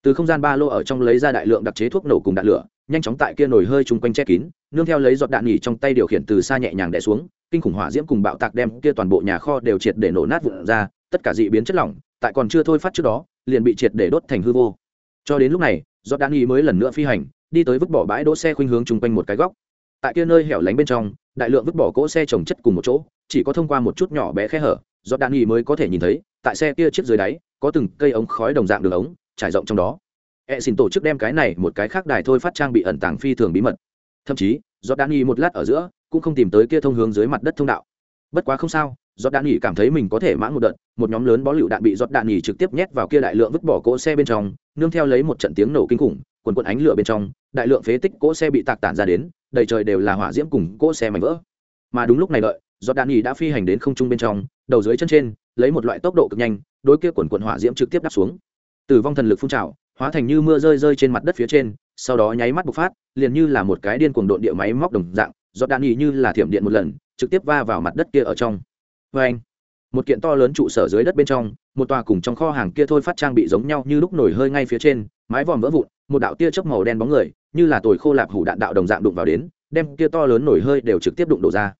Từ không gian ba lô ở trong lấy ra đại lượng đặc chế thuốc nổ cùng đạn lửa, nhanh chóng tại kia nổi hơi chung quanh che kín, nương theo lấy giọt đạn nhỉ trong tay điều khiển từ xa nhẹ nhàng đẻ xuống, kinh khủng hỏa diễm cùng bạo tạc đem kia toàn bộ nhà kho đều triệt để nổ nát vụn ra tất cả dị biến chất lỏng, tại còn chưa thôi phát trước đó, liền bị triệt để đốt thành hư vô. Cho đến lúc này do đan y mới lần nữa phi hành, đi tới vứt bỏ bãi đỗ xe khuynh hướng chung quanh một cái góc. Tại kia nơi hẻo lánh bên trong, đại lượng vứt bỏ cỗ xe trồng chất cùng một chỗ, chỉ có thông qua một chút nhỏ bé khe hở do đạn nghỉ mới có thể nhìn thấy, tại xe kia chiếc dưới đáy, có từng cây ống khói đồng dạng đường ống, trải rộng trong đó. E xin tổ chức đem cái này một cái khác đài thôi phát trang bị ẩn tàng phi thường bí mật. Thậm chí do đạn nghỉ một lát ở giữa, cũng không tìm tới kia thông hướng dưới mặt đất thông đạo. Bất quá không sao giọt đạn nghỉ cảm thấy mình có thể mãn một đợt, một nhóm lớn bó lựu đạn bị giọt đạn nghỉ trực tiếp nhét vào kia đại lượng vứt bỏ cỗ xe bên trong, nương theo lấy một trận tiếng nổ kinh khủng, quần quần ánh lửa bên trong, đại lượng phế tích cỗ xe bị tạc tản ra đến, đầy trời đều là hỏa diễm cùng cỗ xe mảnh vỡ. Mà đúng lúc này đợi, giọt đạn nghỉ đã phi hành đến không trung bên trong, đầu dưới chân trên, lấy một loại tốc độ cực nhanh, đối kia quần quần hỏa diễm trực tiếp đáp xuống. Tử vong thần lực phun trào, hóa thành như mưa rơi rơi trên mặt đất phía trên, sau đó nháy mắt bộc phát, liền như là một cái điên cuồng độn địa máy móc đồng dạng, giọt đạn nghỉ như là thiểm điện một lần, trực tiếp va vào mặt đất kia ở trong vê anh, một kiện to lớn trụ sở dưới đất bên trong, một tòa cùng trong kho hàng kia thôi phát trang bị giống nhau như lúc nổi hơi ngay phía trên, mái vòm vỡ vụn, một đạo tia chớp màu đen bóng người, như là tồi khô lạp hủ đạn đạo đồng dạng đụng vào đến, đem kia to lớn nổi hơi đều trực tiếp đụng đổ ra.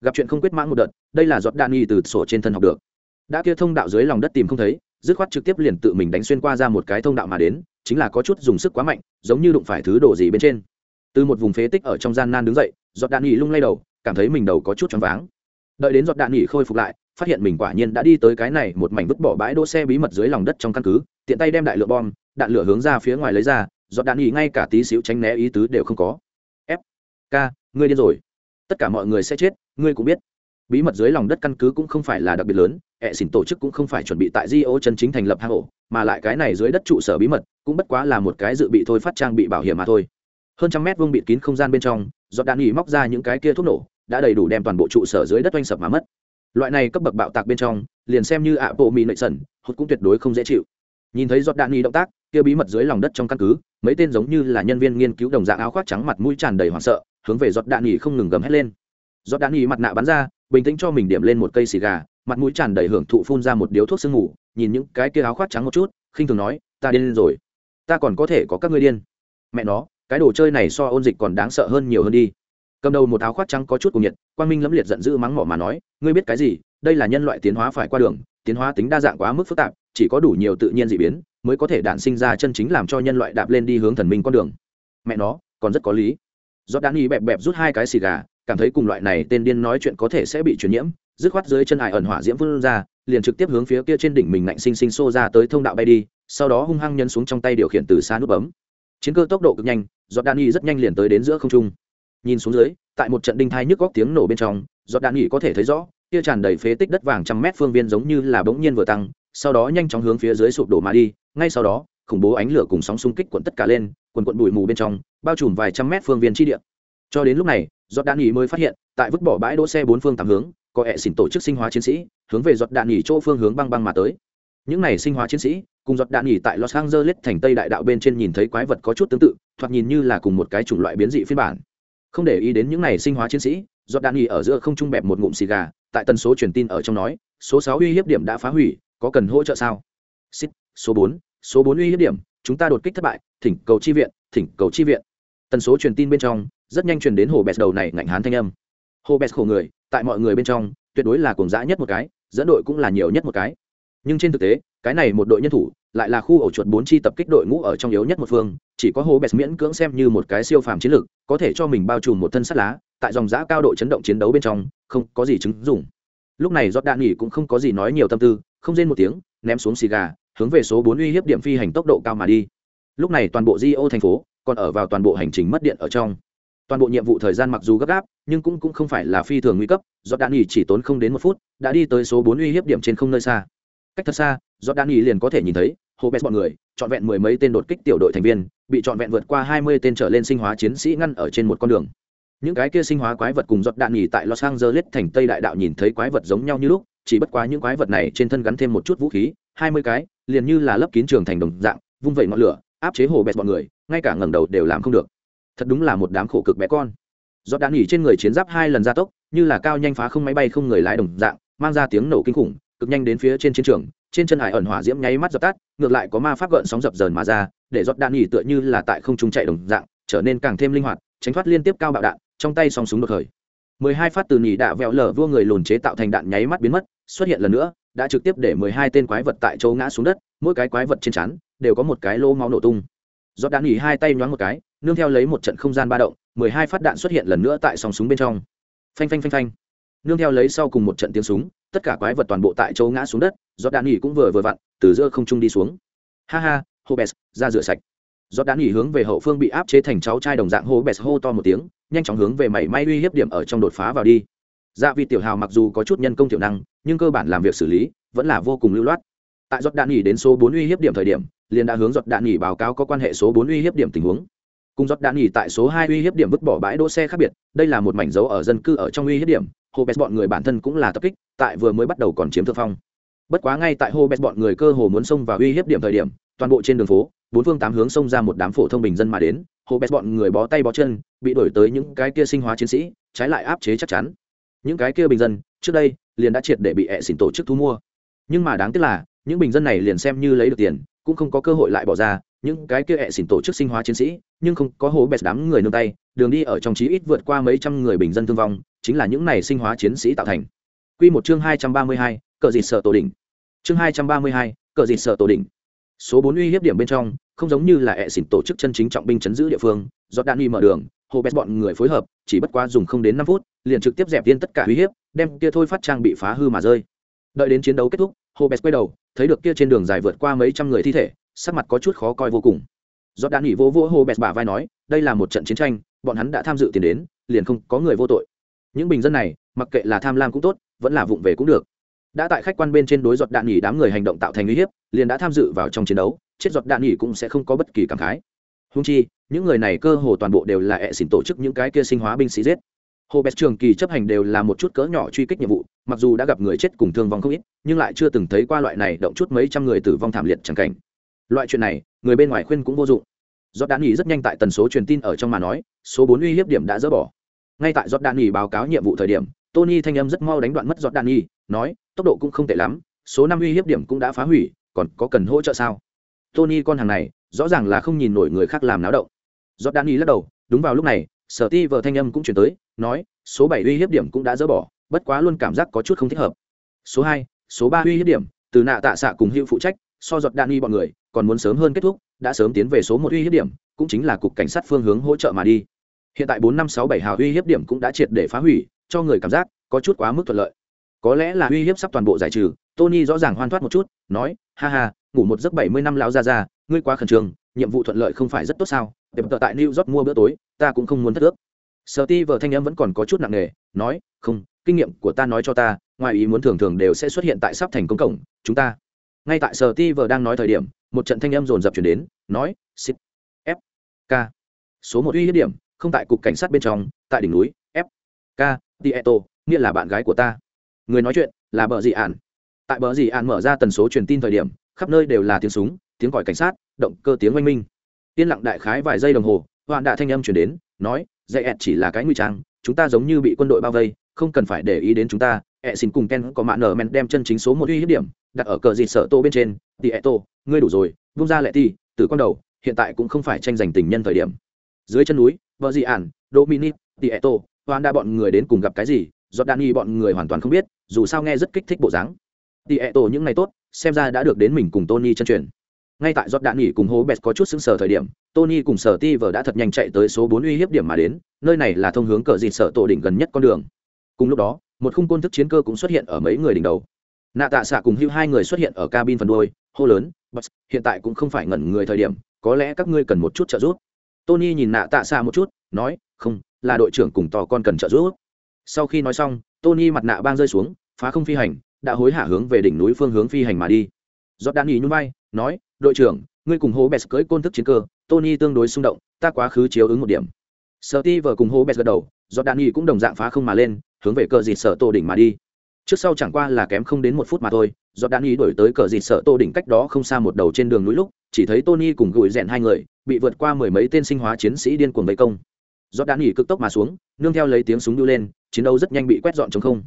Gặp chuyện không quyết mãn một đợt, đây là giọt đạn nghi từ sổ trên thân học được. Đã kia thông đạo dưới lòng đất tìm không thấy, dứt khoát trực tiếp liền tự mình đánh xuyên qua ra một cái thông đạo mà đến, chính là có chút dùng sức quá mạnh, giống như đụng phải thứ đồ gì bên trên. Từ một vùng phế tích ở trong gian nan đứng dậy, giọt đạn nghỉ lung lay đầu, cảm thấy mình đầu có chút choáng váng đợi đến giọt đạn nghỉ khôi phục lại, phát hiện mình quả nhiên đã đi tới cái này một mảnh vứt bỏ bãi đỗ xe bí mật dưới lòng đất trong căn cứ, tiện tay đem đại lượng bom, đạn lửa hướng ra phía ngoài lấy ra, giọt đạn nghỉ ngay cả tí xíu tránh né ý tứ đều không có. F, k, ngươi điên rồi. Tất cả mọi người sẽ chết, ngươi cũng biết. Bí mật dưới lòng đất căn cứ cũng không phải là đặc biệt lớn hệ xỉn tổ chức cũng không phải chuẩn bị tại di ô chân chính thành lập hang ổ, mà lại cái này dưới đất trụ sở bí mật cũng bất quá là một cái dự bị thôi phát trang bị bảo hiểm mà thôi. Hơn trăm mét vuông bịt kín không gian bên trong, giọt đạn nghỉ móc ra những cái kia thuốc nổ đã đầy đủ đem toàn bộ trụ sở dưới đất oanh sập mà mất. Loại này cấp bậc bạo tạc bên trong, liền xem như ạ bộ mỹ nội sẩn hốt cũng tuyệt đối không dễ chịu. Nhìn thấy giọt đạn nghi động tác, kia bí mật dưới lòng đất trong căn cứ, mấy tên giống như là nhân viên nghiên cứu đồng dạng áo khoác trắng mặt mũi tràn đầy hoảng sợ, hướng về giọt đạn nghi không ngừng gầm hét lên. Giọt đạn nghi mặt nạ bắn ra, bình tĩnh cho mình điểm lên một cây xì gà, mặt mũi tràn đầy hưởng thụ phun ra một điếu thuốc sương ngủ nhìn những cái kia áo khoác trắng một chút, khinh thường nói, ta điên rồi. Ta còn có thể có các ngươi điên. Mẹ nó, cái đồ chơi này so ôn dịch còn đáng sợ hơn nhiều hơn đi cầm đầu một áo khoác trắng có chút cùng nhiệt, quang minh lẫm liệt giận dữ mắng mỏ mà nói, ngươi biết cái gì? Đây là nhân loại tiến hóa phải qua đường, tiến hóa tính đa dạng quá mức phức tạp, chỉ có đủ nhiều tự nhiên dị biến mới có thể đản sinh ra chân chính làm cho nhân loại đạp lên đi hướng thần minh con đường. Mẹ nó, còn rất có lý. Do đan y bẹp bẹp rút hai cái xì gà, cảm thấy cùng loại này tên điên nói chuyện có thể sẽ bị truyền nhiễm, dứt khoát dưới chân ải ẩn hỏa diễm vươn ra, liền trực tiếp hướng phía kia trên đỉnh mình nạnh sinh sinh xô ra tới thông đạo bay đi, sau đó hung hăng nhấn xuống trong tay điều khiển từ xa nút bấm. Chiến cơ tốc độ cực nhanh do đan y rất nhanh liền tới đến giữa không trung nhìn xuống dưới, tại một trận đinh thai nhức góc tiếng nổ bên trong, giọt đạn nghỉ có thể thấy rõ, kia tràn đầy phế tích đất vàng trăm mét phương viên giống như là bỗng nhiên vừa tăng, sau đó nhanh chóng hướng phía dưới sụp đổ mà đi, ngay sau đó, khủng bố ánh lửa cùng sóng xung kích cuộn tất cả lên, quần quận bụi mù bên trong, bao trùm vài trăm mét phương viên chi địa. Cho đến lúc này, giọt đạn nghỉ mới phát hiện, tại vứt bỏ bãi đỗ xe bốn phương tám hướng, có hệ xỉn tổ chức sinh hóa chiến sĩ, hướng về giọt đạn nghỉ chỗ phương hướng băng băng mà tới. Những này sinh hóa chiến sĩ, cùng giọt đạn nghỉ tại los angeles thành tây đại đạo bên trên nhìn thấy quái vật có chút tương tự, thoạt nhìn như là cùng một cái chủng loại biến dị phiên bản không để ý đến những này sinh hóa chiến sĩ do đạn nghỉ ở giữa không trung bẹp một ngụm xì gà tại tần số truyền tin ở trong nói số sáu uy hiếp điểm đã phá hủy có cần hỗ trợ sao? Xích, số bốn số bốn uy hiếp điểm chúng ta đột kích thất bại thỉnh cầu chi viện thỉnh cầu chi viện. Tần số truyền tin bên trong rất nhanh truyền đến hồ bẹt đầu này ngạnh hán thanh âm. Hồ bẹt khổ người tại mọi người bên trong tuyệt đối là cùng dã nhất một cái dẫn đội cũng là nhiều nhất một cái. Nhưng trên thực tế cái này một đội nhân thủ lại là khu ổ chuột bốn chi tập kích đội ngũ ở trong yếu nhất một phương chỉ có hố bẹt miễn cưỡng xem như một cái siêu phàm chiến lược có thể cho mình bao trùm một thân sắt lá tại dòng giã cao độ chấn động chiến đấu bên trong không có gì chứng dùng lúc này giọt đạn nghỉ cũng không có gì nói nhiều tâm tư không rên một tiếng ném xuống xì gà hướng về số bốn uy hiếp điểm phi hành tốc độ cao mà đi. Lúc này toàn bộ di ô thành phố còn ở vào toàn bộ hành trình mất điện ở trong. Toàn bộ nhiệm vụ thời gian mặc dù gấp gáp nhưng cũng, cũng không phải là phi thường nguy cấp do đạn nghỉ chỉ tốn không đến một phút đã đi tới số bốn uy hiếp điểm trên không nơi xa cách thật xa do đạn nghỉ liền có thể nhìn thấy hồ bét bọn người, trọn vẹn mười mấy tên đột kích tiểu đội thành viên, bị trọn vẹn vượt qua hai mươi tên trở lên sinh hóa chiến sĩ ngăn ở trên một con đường. Những cái kia sinh hóa quái vật cùng giọt đạn nghỉ tại los angeles thành tây đại đạo nhìn thấy quái vật giống nhau như lúc, chỉ bất quá những quái vật này trên thân gắn thêm một chút vũ khí, hai mươi cái, liền như là lấp kín trường thành đồng dạng, vung vẩy ngọn lửa, áp chế hồ bẹt bọn người, ngay cả ngẩng đầu đều làm không được. Thật đúng là một đám khổ cực bé con. Giọt đạn nghỉ trên người chiến giáp hai lần gia tốc, như là cao nhanh phá không máy bay không người lái đồng dạng, mang ra tiếng nổ kinh khủng cực nhanh đến phía trên chiến trường, trên chân hải ẩn hỏa diễm nháy mắt dập tắt, ngược lại có ma pháp gợn sóng dập dờn mà ra, để giọt đạn nghỉ tựa như là tại không trung chạy đồng dạng, trở nên càng thêm linh hoạt, tránh thoát liên tiếp cao bạo đạn, trong tay song súng đột khởi. mười hai phát từ nhì đạ vẹo lở vua người lùn chế tạo thành đạn nháy mắt biến mất, xuất hiện lần nữa, đã trực tiếp để mười hai tên quái vật tại chỗ ngã xuống đất, mỗi cái quái vật trên chắn đều có một cái lô máu nổ tung. Giọt đạn nghỉ hai tay nhoáng một cái, nương theo lấy một trận không gian ba động, mười hai phát đạn xuất hiện lần nữa tại song súng bên trong. Phanh phanh phanh phanh. Nương theo lấy sau cùng một trận tiếng súng tất cả quái vật toàn bộ tại chỗ ngã xuống đất do đạn nghỉ cũng vừa vừa vặn, từ giữa không trung đi xuống. Ha ha hô hobes, ra rửa sạch. Do đạn nghỉ hướng về hậu phương bị áp chế thành cháu trai đồng dạng hô hobes hô to một tiếng, nhanh chóng hướng về mảy may uy hiếp điểm ở trong đột phá vào đi. Dạ vị tiểu hào mặc dù có chút nhân công tiểu năng, nhưng cơ bản làm việc xử lý, vẫn là vô cùng lưu loát. Tại giọt đạn nghỉ đến số bốn uy hiếp điểm thời điểm, liền đã hướng giọt đạn nghỉ báo cáo có quan hệ số bốn uy hiếp điểm tình huống. Cùng giọt đạn nghỉ tại số hai uy hiếp điểm vứt bỏ bãi đỗ xe khác biệt, đây là một mảnh dấu ở dân cư ở trong uy hiếp điểm hobes bọn người bản thân cũng là tập kích, tại vừa mới bắt đầu còn chiếm thượng phong. Bất quá ngay tại hobes bọn người cơ hồ muốn xông vào uy hiếp điểm thời điểm, toàn bộ trên đường phố, bốn phương tám hướng xông ra một đám phổ thông bình dân mà đến, hobes bọn người bó tay bó chân, bị đổi tới những cái kia sinh hóa chiến sĩ, trái lại áp chế chắc chắn. Những cái kia bình dân, trước đây, liền đã triệt để bị ẹ xỉn tổ chức thu mua. Nhưng mà đáng tiếc là, những bình dân này liền xem như lấy được tiền, cũng không có cơ hội lại bỏ ra, những cái kia ẹ xỉn tổ chức sinh hóa chiến sĩ nhưng không có hố bẹt đám người nương tay đường đi ở trong trí ít vượt qua mấy trăm người bình dân thương vong chính là những này sinh hóa chiến sĩ tạo thành Quy một chương hai trăm ba mươi hai, cờ dịt sợ tổ đỉnh. Chương hai trăm ba mươi hai, cờ dịt sợ tổ đỉnh. Số bốn uy hiếp điểm bên trong, không giống như là ẹ xỉn tổ chức chân chính trọng binh chấn giữ địa phương, do đạn uy mở đường, hồ bét bọn người phối hợp chỉ bất quá dùng không đến năm phút liền trực tiếp dẹp tiên tất cả uy hiếp đem kia thôi phát trang bị phá hư mà rơi đợi đến chiến đấu kết thúc hồ bét quay đầu thấy được kia trên đường dài vượt qua mấy trăm người thi thể sắc mặt có chút khó coi vô cùng do đạn nghỉ vô vô hồ bét bả vai nói, đây là một trận chiến tranh, bọn hắn đã tham dự tiền đến, liền không có người vô tội. Những bình dân này, mặc kệ là tham lam cũng tốt, vẫn là vụng về cũng được. Đã tại khách quan bên trên đối giọt đạn nghỉ đám người hành động tạo thành uy hiếp, liền đã tham dự vào trong chiến đấu, chết giọt đạn nghỉ cũng sẽ không có bất kỳ cảm khái. Húng chi, những người này cơ hồ toàn bộ đều là hệ xỉn tổ chức những cái kia sinh hóa binh sĩ giết. Hồ bét trường kỳ chấp hành đều là một chút cỡ nhỏ truy kích nhiệm vụ, mặc dù đã gặp người chết cùng thương vong không ít, nhưng lại chưa từng thấy qua loại này động chút mấy trăm người tử vong thảm liệt chẳng cảnh loại chuyện này, người bên ngoài khuyên cũng vô dụng. Do đạn nghỉ rất nhanh tại tần số truyền tin ở trong mà nói, số bốn uy hiếp điểm đã dỡ bỏ. Ngay tại giọt đạn nghỉ báo cáo nhiệm vụ thời điểm, tony thanh âm rất mau đánh đoạn mất giọt đạn nghỉ nói, tốc độ cũng không tệ lắm, số năm uy hiếp điểm cũng đã phá hủy, còn có cần hỗ trợ sao? Tony con hàng này, rõ ràng là không nhìn nổi người khác làm náo động. Giọt đạn nghỉ lắc đầu, đúng vào lúc này sở ti vợ thanh âm cũng chuyển tới, nói, số bảy uy hiếp điểm cũng đã dỡ bỏ, bất quá luôn cảm giác có chút không thích hợp. Số hai, số ba uy hiếp điểm, từ nạ tạ xạ cùng hữu phụ trách so giọt đan y bọn người, còn muốn sớm hơn kết thúc, đã sớm tiến về số một uy hiếp điểm, cũng chính là cục cảnh sát phương hướng hỗ trợ mà đi. Hiện tại bốn năm sáu bảy hào uy hiếp điểm cũng đã triệt để phá hủy, cho người cảm giác có chút quá mức thuận lợi. Có lẽ là uy hiếp sắp toàn bộ giải trừ, tony rõ ràng hoan thoát một chút, nói, ha ha, ngủ một giấc bảy mươi năm lão ra ra ngươi quá khẩn trương, nhiệm vụ thuận lợi không phải rất tốt sao? Để tờ tại new york mua bữa tối, ta cũng không muốn thất ước. Sợ ti vợ thanh em vẫn còn có chút nặng nề, nói, không, kinh nghiệm của ta nói cho ta, ngoài ý muốn thường thường đều sẽ xuất hiện tại sắp thành công cổng, chúng ta ngay tại sở ti vừa đang nói thời điểm, một trận thanh âm dồn dập chuyển đến, nói xích f, k. Số một uy hiếp điểm, không tại cục cảnh sát bên trong, tại đỉnh núi, f, k, tieto, nghĩa là bạn gái của ta. Người nói chuyện là bờ dị ạn. Tại bờ dị ạn mở ra tần số truyền tin thời điểm, khắp nơi đều là tiếng súng, tiếng còi cảnh sát, động cơ tiếng oanh minh. Yên lặng đại khái vài giây đồng hồ, hoạn đạ thanh âm chuyển đến, nói, dạy ẹt chỉ là cái nguy trang, chúng ta giống như bị quân đội bao vây, không cần phải để ý đến chúng ta ẹ xin cùng ken có mạ nở men đem chân chính số một uy hiếp điểm, đặt ở cờ dịt sợ tô bên trên. Thì ẹ tô, ngươi đủ rồi, vung ra lệ ti từ con đầu, hiện tại cũng không phải tranh giành tình nhân thời điểm. Dưới chân núi, vợ dị ản, dominic, thì ẹ tô, hoan đa bọn người đến cùng gặp cái gì do đan bọn người hoàn toàn không biết, dù sao nghe rất kích thích bộ dáng. Thì ẹ tô, những ngày tốt, xem ra đã được đến mình cùng tony chân truyền. Ngay tại giọt đạn nghỉ cùng hố bẹt có chút xứng sở thời điểm, tony cùng sở ti vờ đã thật nhanh chạy tới số bốn uy hiếp điểm mà đến, nơi này là thông hướng cờ dịt sở tổ đỉnh gần nhất con đường. Cùng lúc đó một khung côn thức chiến cơ cũng xuất hiện ở mấy người đỉnh đầu. Nạ tạ xạ cùng hưu hai người xuất hiện ở cabin phần đôi hô lớn hiện tại cũng không phải ngẩn người thời điểm có lẽ các ngươi cần một chút trợ giúp. Tony nhìn nạ tạ xạ một chút nói không là đội trưởng cùng tò con cần trợ giúp. Sau khi nói xong tony mặt nạ bang rơi xuống phá không phi hành đã hối hả hướng về đỉnh núi phương hướng phi hành mà đi. Giọt đạn nhún bay, nói đội trưởng ngươi cùng hố bèt cưỡi côn thức chiến cơ tony tương đối xung động ta quá khứ chiếu ứng một điểm. Sợ ti vờ cùng hố bèt gật đầu giọt đạn nhì cũng đồng dạng phá không mà lên hướng về cờ dịt sở tô đỉnh mà đi. Trước sau chẳng qua là kém không đến một phút mà thôi, do đan nhì đổi tới cờ dịt sở tô đỉnh cách đó không xa một đầu trên đường núi lúc, chỉ thấy tony cùng gửi rèn hai người, bị vượt qua mười mấy tên sinh hóa chiến sĩ điên cuồng vây công. Do đan nhì cực tốc mà xuống, nương theo lấy tiếng súng đưa lên, chiến đấu rất nhanh bị quét dọn chống không.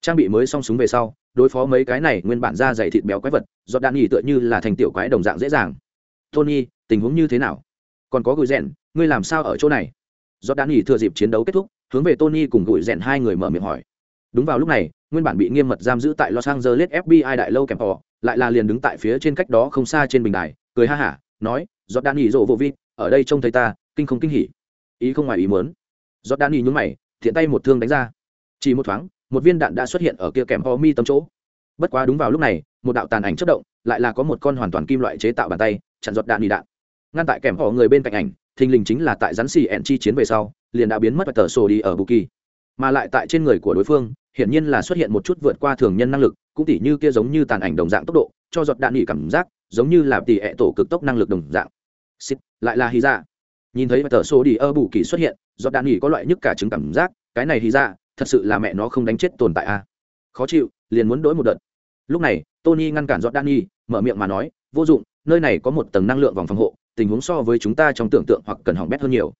Trang bị mới xong súng về sau, đối phó mấy cái này nguyên bản ra dày thịt béo quái vật, do đan nhì tựa như là thành tiểu quái đồng dạng dễ dàng. Tony, tình huống như thế nào? Còn có gửi rèn, ngươi làm sao ở chỗ này? Do đã nghỉ thừa dịp chiến đấu kết thúc hướng về tony cùng gửi rèn hai người mở miệng hỏi. Đúng vào lúc này, nguyên bản bị nghiêm mật giam giữ tại los angeles fbi đại lâu kèm họ lại là liền đứng tại phía trên cách đó không xa trên bình đài, cười ha hả, nói giọt đã nghỉ rộ vô vi ở đây trông thấy ta, kinh không kinh hỉ. Ý không ngoài ý muốn. Giọt đã nghỉ nhún mày, thiện tay một thương đánh ra. Chỉ một thoáng, một viên đạn đã xuất hiện ở kia kèm họ mi tấm chỗ. Bất quá đúng vào lúc này, một đạo tàn ảnh chất động, lại là có một con hoàn toàn kim loại chế tạo bàn tay, chặn giọt đạn. Đi đạn ngăn tại kèm họ người bên cạnh ảnh thình lình chính là tại rắn xì ẹn chi chiến về sau, liền đã biến mất và tờ sổ đi ở bù kỳ mà lại tại trên người của đối phương, hiển nhiên là xuất hiện một chút vượt qua thường nhân năng lực, cũng tỉ như kia giống như tàn ảnh đồng dạng tốc độ, cho giọt đạn nghỉ cảm giác, giống như là tỉ ẹ tổ cực tốc năng lực đồng dạng. Xích lại là hy dạ nhìn thấy và tờ sổ đi ở bù kỳ xuất hiện, giọt đạn nghỉ có loại nhức cả chứng cảm giác, cái này hy dạ thật sự là mẹ nó không đánh chết tồn tại a. À? khó chịu, liền muốn đổi một đợt. Lúc này, tony ngăn cản giọt đạn nghỉ mở miệng mà nói, vô dụng, nơi này có một tầng năng lượng vòng phòng hộ tình huống so với chúng ta trong tưởng tượng hoặc cần hỏng bét hơn nhiều.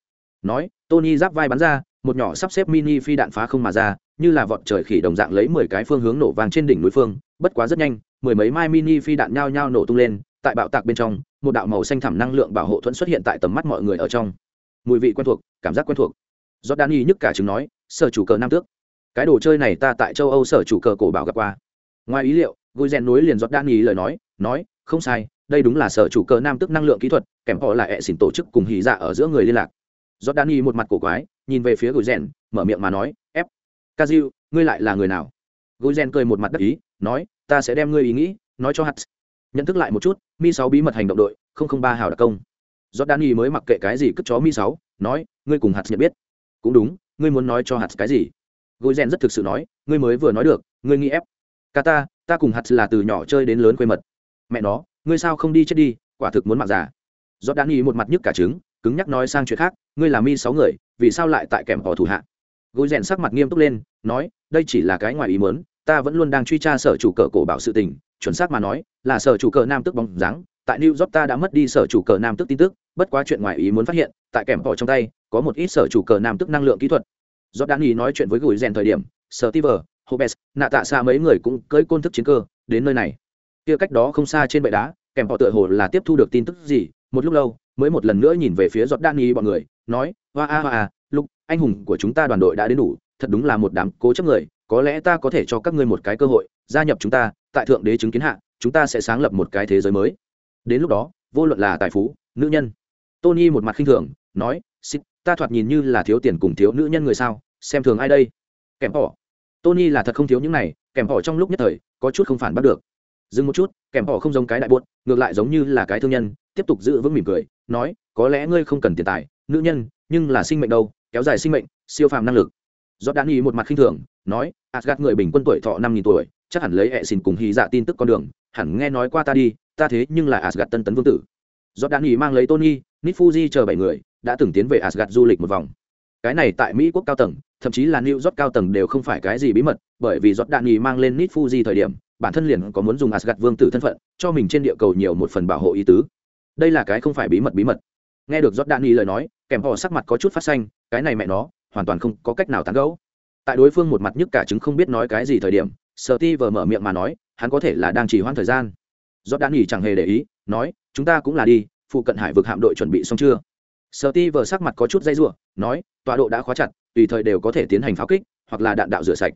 Nói, tony giáp vai bắn ra, một nhỏ sắp xếp mini phi đạn phá không mà ra, như là vọt trời khỉ đồng dạng lấy mười cái phương hướng nổ vàng trên đỉnh núi phương, bất quá rất nhanh, mười mấy mai mini phi đạn nhao nhao nổ tung lên, tại bạo tạc bên trong, một đạo màu xanh thẳm năng lượng bảo hộ thuẫn xuất hiện tại tầm mắt mọi người ở trong. Mùi vị quen thuộc, cảm giác quen thuộc. Jordani nhức cả chứng nói, sở chủ cờ nam tước, cái đồ chơi này ta tại châu âu sở chủ cờ cổ bảo gặp qua. Ngoài ý liệu gối rèn núi liền Jordani lời nói nói, không sai đây đúng là sở chủ cơ nam tức năng lượng kỹ thuật, kèm họ là hệ xỉn tổ chức cùng hỉ dạ ở giữa người liên lạc. Do đan một mặt cổ quái, nhìn về phía gối rèn mở miệng mà nói, ép kazu ngươi lại là người nào? Gối rèn cười một mặt đắc ý, nói, ta sẽ đem ngươi ý nghĩ nói cho hắt nhận thức lại một chút, mi sáu bí mật hành động đội, không không ba hào đặc công. Do đan mới mặc kệ cái gì cất chó mi sáu, nói, ngươi cùng hạt nhận biết. Cũng đúng, ngươi muốn nói cho hạt cái gì? Gối rèn rất thực sự nói, ngươi mới vừa nói được, ngươi nghĩ ép. Kata, ta ta cùng hạt là từ nhỏ chơi đến lớn quê mật. Mẹ nó ngươi sao không đi chết đi, quả thực muốn mạng già. Do đan ý một mặt nhức cả trứng, cứng nhắc nói sang chuyện khác, ngươi là mi sáu người, vì sao lại tại kèm họ thủ hạ? Gối rèn sắc mặt nghiêm túc lên, nói, đây chỉ là cái ngoài ý muốn, ta vẫn luôn đang truy tra sở chủ cờ cổ bảo sự tình, chuẩn xác mà nói, là sở chủ cờ nam tức bóng dáng, tại new york ta đã mất đi sở chủ cờ nam tức tin tức, bất quá chuyện ngoài ý muốn phát hiện, tại kèm họ trong tay, có một ít sở chủ cờ nam tức năng lượng kỹ thuật. Do đan ý nói chuyện với gối rèn thời điểm sở tiver hobes nạ tạ xa mấy người cũng cưỡi côn thức chiến cơ, đến nơi này kia cách đó không xa trên bệ đá, kèm họ tựa hồ là tiếp thu được tin tức gì, một lúc lâu, mới một lần nữa nhìn về phía giọt đan nghi bọn người, nói, hoa a hoa a lúc anh hùng của chúng ta đoàn đội đã đến đủ, thật đúng là một đám cố chấp người, có lẽ ta có thể cho các ngươi một cái cơ hội, gia nhập chúng ta, tại thượng đế chứng kiến hạ, chúng ta sẽ sáng lập một cái thế giới mới. Đến lúc đó, vô luận là tài phú, nữ nhân. Tony một mặt khinh thường, nói xích ta thoạt nhìn như là thiếu tiền cùng thiếu nữ nhân người sao, xem thường ai đây? Kèm họ. Tony là thật không thiếu những này, kèm họ trong lúc nhất thời, có chút không phản bắt được dừng một chút, kèm họ không giống cái đại buốt, ngược lại giống như là cái thương nhân, tiếp tục giữ vững mỉm cười, nói, có lẽ ngươi không cần tiền tài, nữ nhân, nhưng là sinh mệnh đâu, kéo dài sinh mệnh, siêu phàm năng lực. Do đan y một mặt khinh thường, nói asgad người bình quân tuổi thọ năm nghìn tuổi, chắc hẳn lấy hệ xin cùng hy dạ tin tức con đường, hẳn nghe nói qua ta đi, ta thế nhưng là asgad tân tấn vương tử. Do đan y mang lấy tony nít fuji chờ bảy người, đã từng tiến về asgad du lịch một vòng. Cái này tại mỹ quốc cao tầng, thậm chí là new york cao tầng đều không phải cái gì bí mật, bởi vì giọt đạn nhì mang lên nít fuji thời điểm bản thân liền có muốn dùng Asgard vương tử thân phận cho mình trên địa cầu nhiều một phần bảo hộ ý tứ. Đây là cái không phải bí mật bí mật. Nghe được giọt đạn lời nói kèm họ sắc mặt có chút phát xanh cái này mẹ nó hoàn toàn không có cách nào tán gẫu. Tại đối phương một mặt nhức cả chứng không biết nói cái gì thời điểm Steve mở miệng mà nói hắn có thể là đang chỉ hoãn thời gian. Giọt đạn chẳng hề để ý nói chúng ta cũng là đi phụ cận hải vực hạm đội chuẩn bị xong chưa? Steve sắc mặt có chút dây rủa, nói tọa độ đã khóa chặt tùy thời đều có thể tiến hành pháo kích hoặc là đạn đạo rửa sạch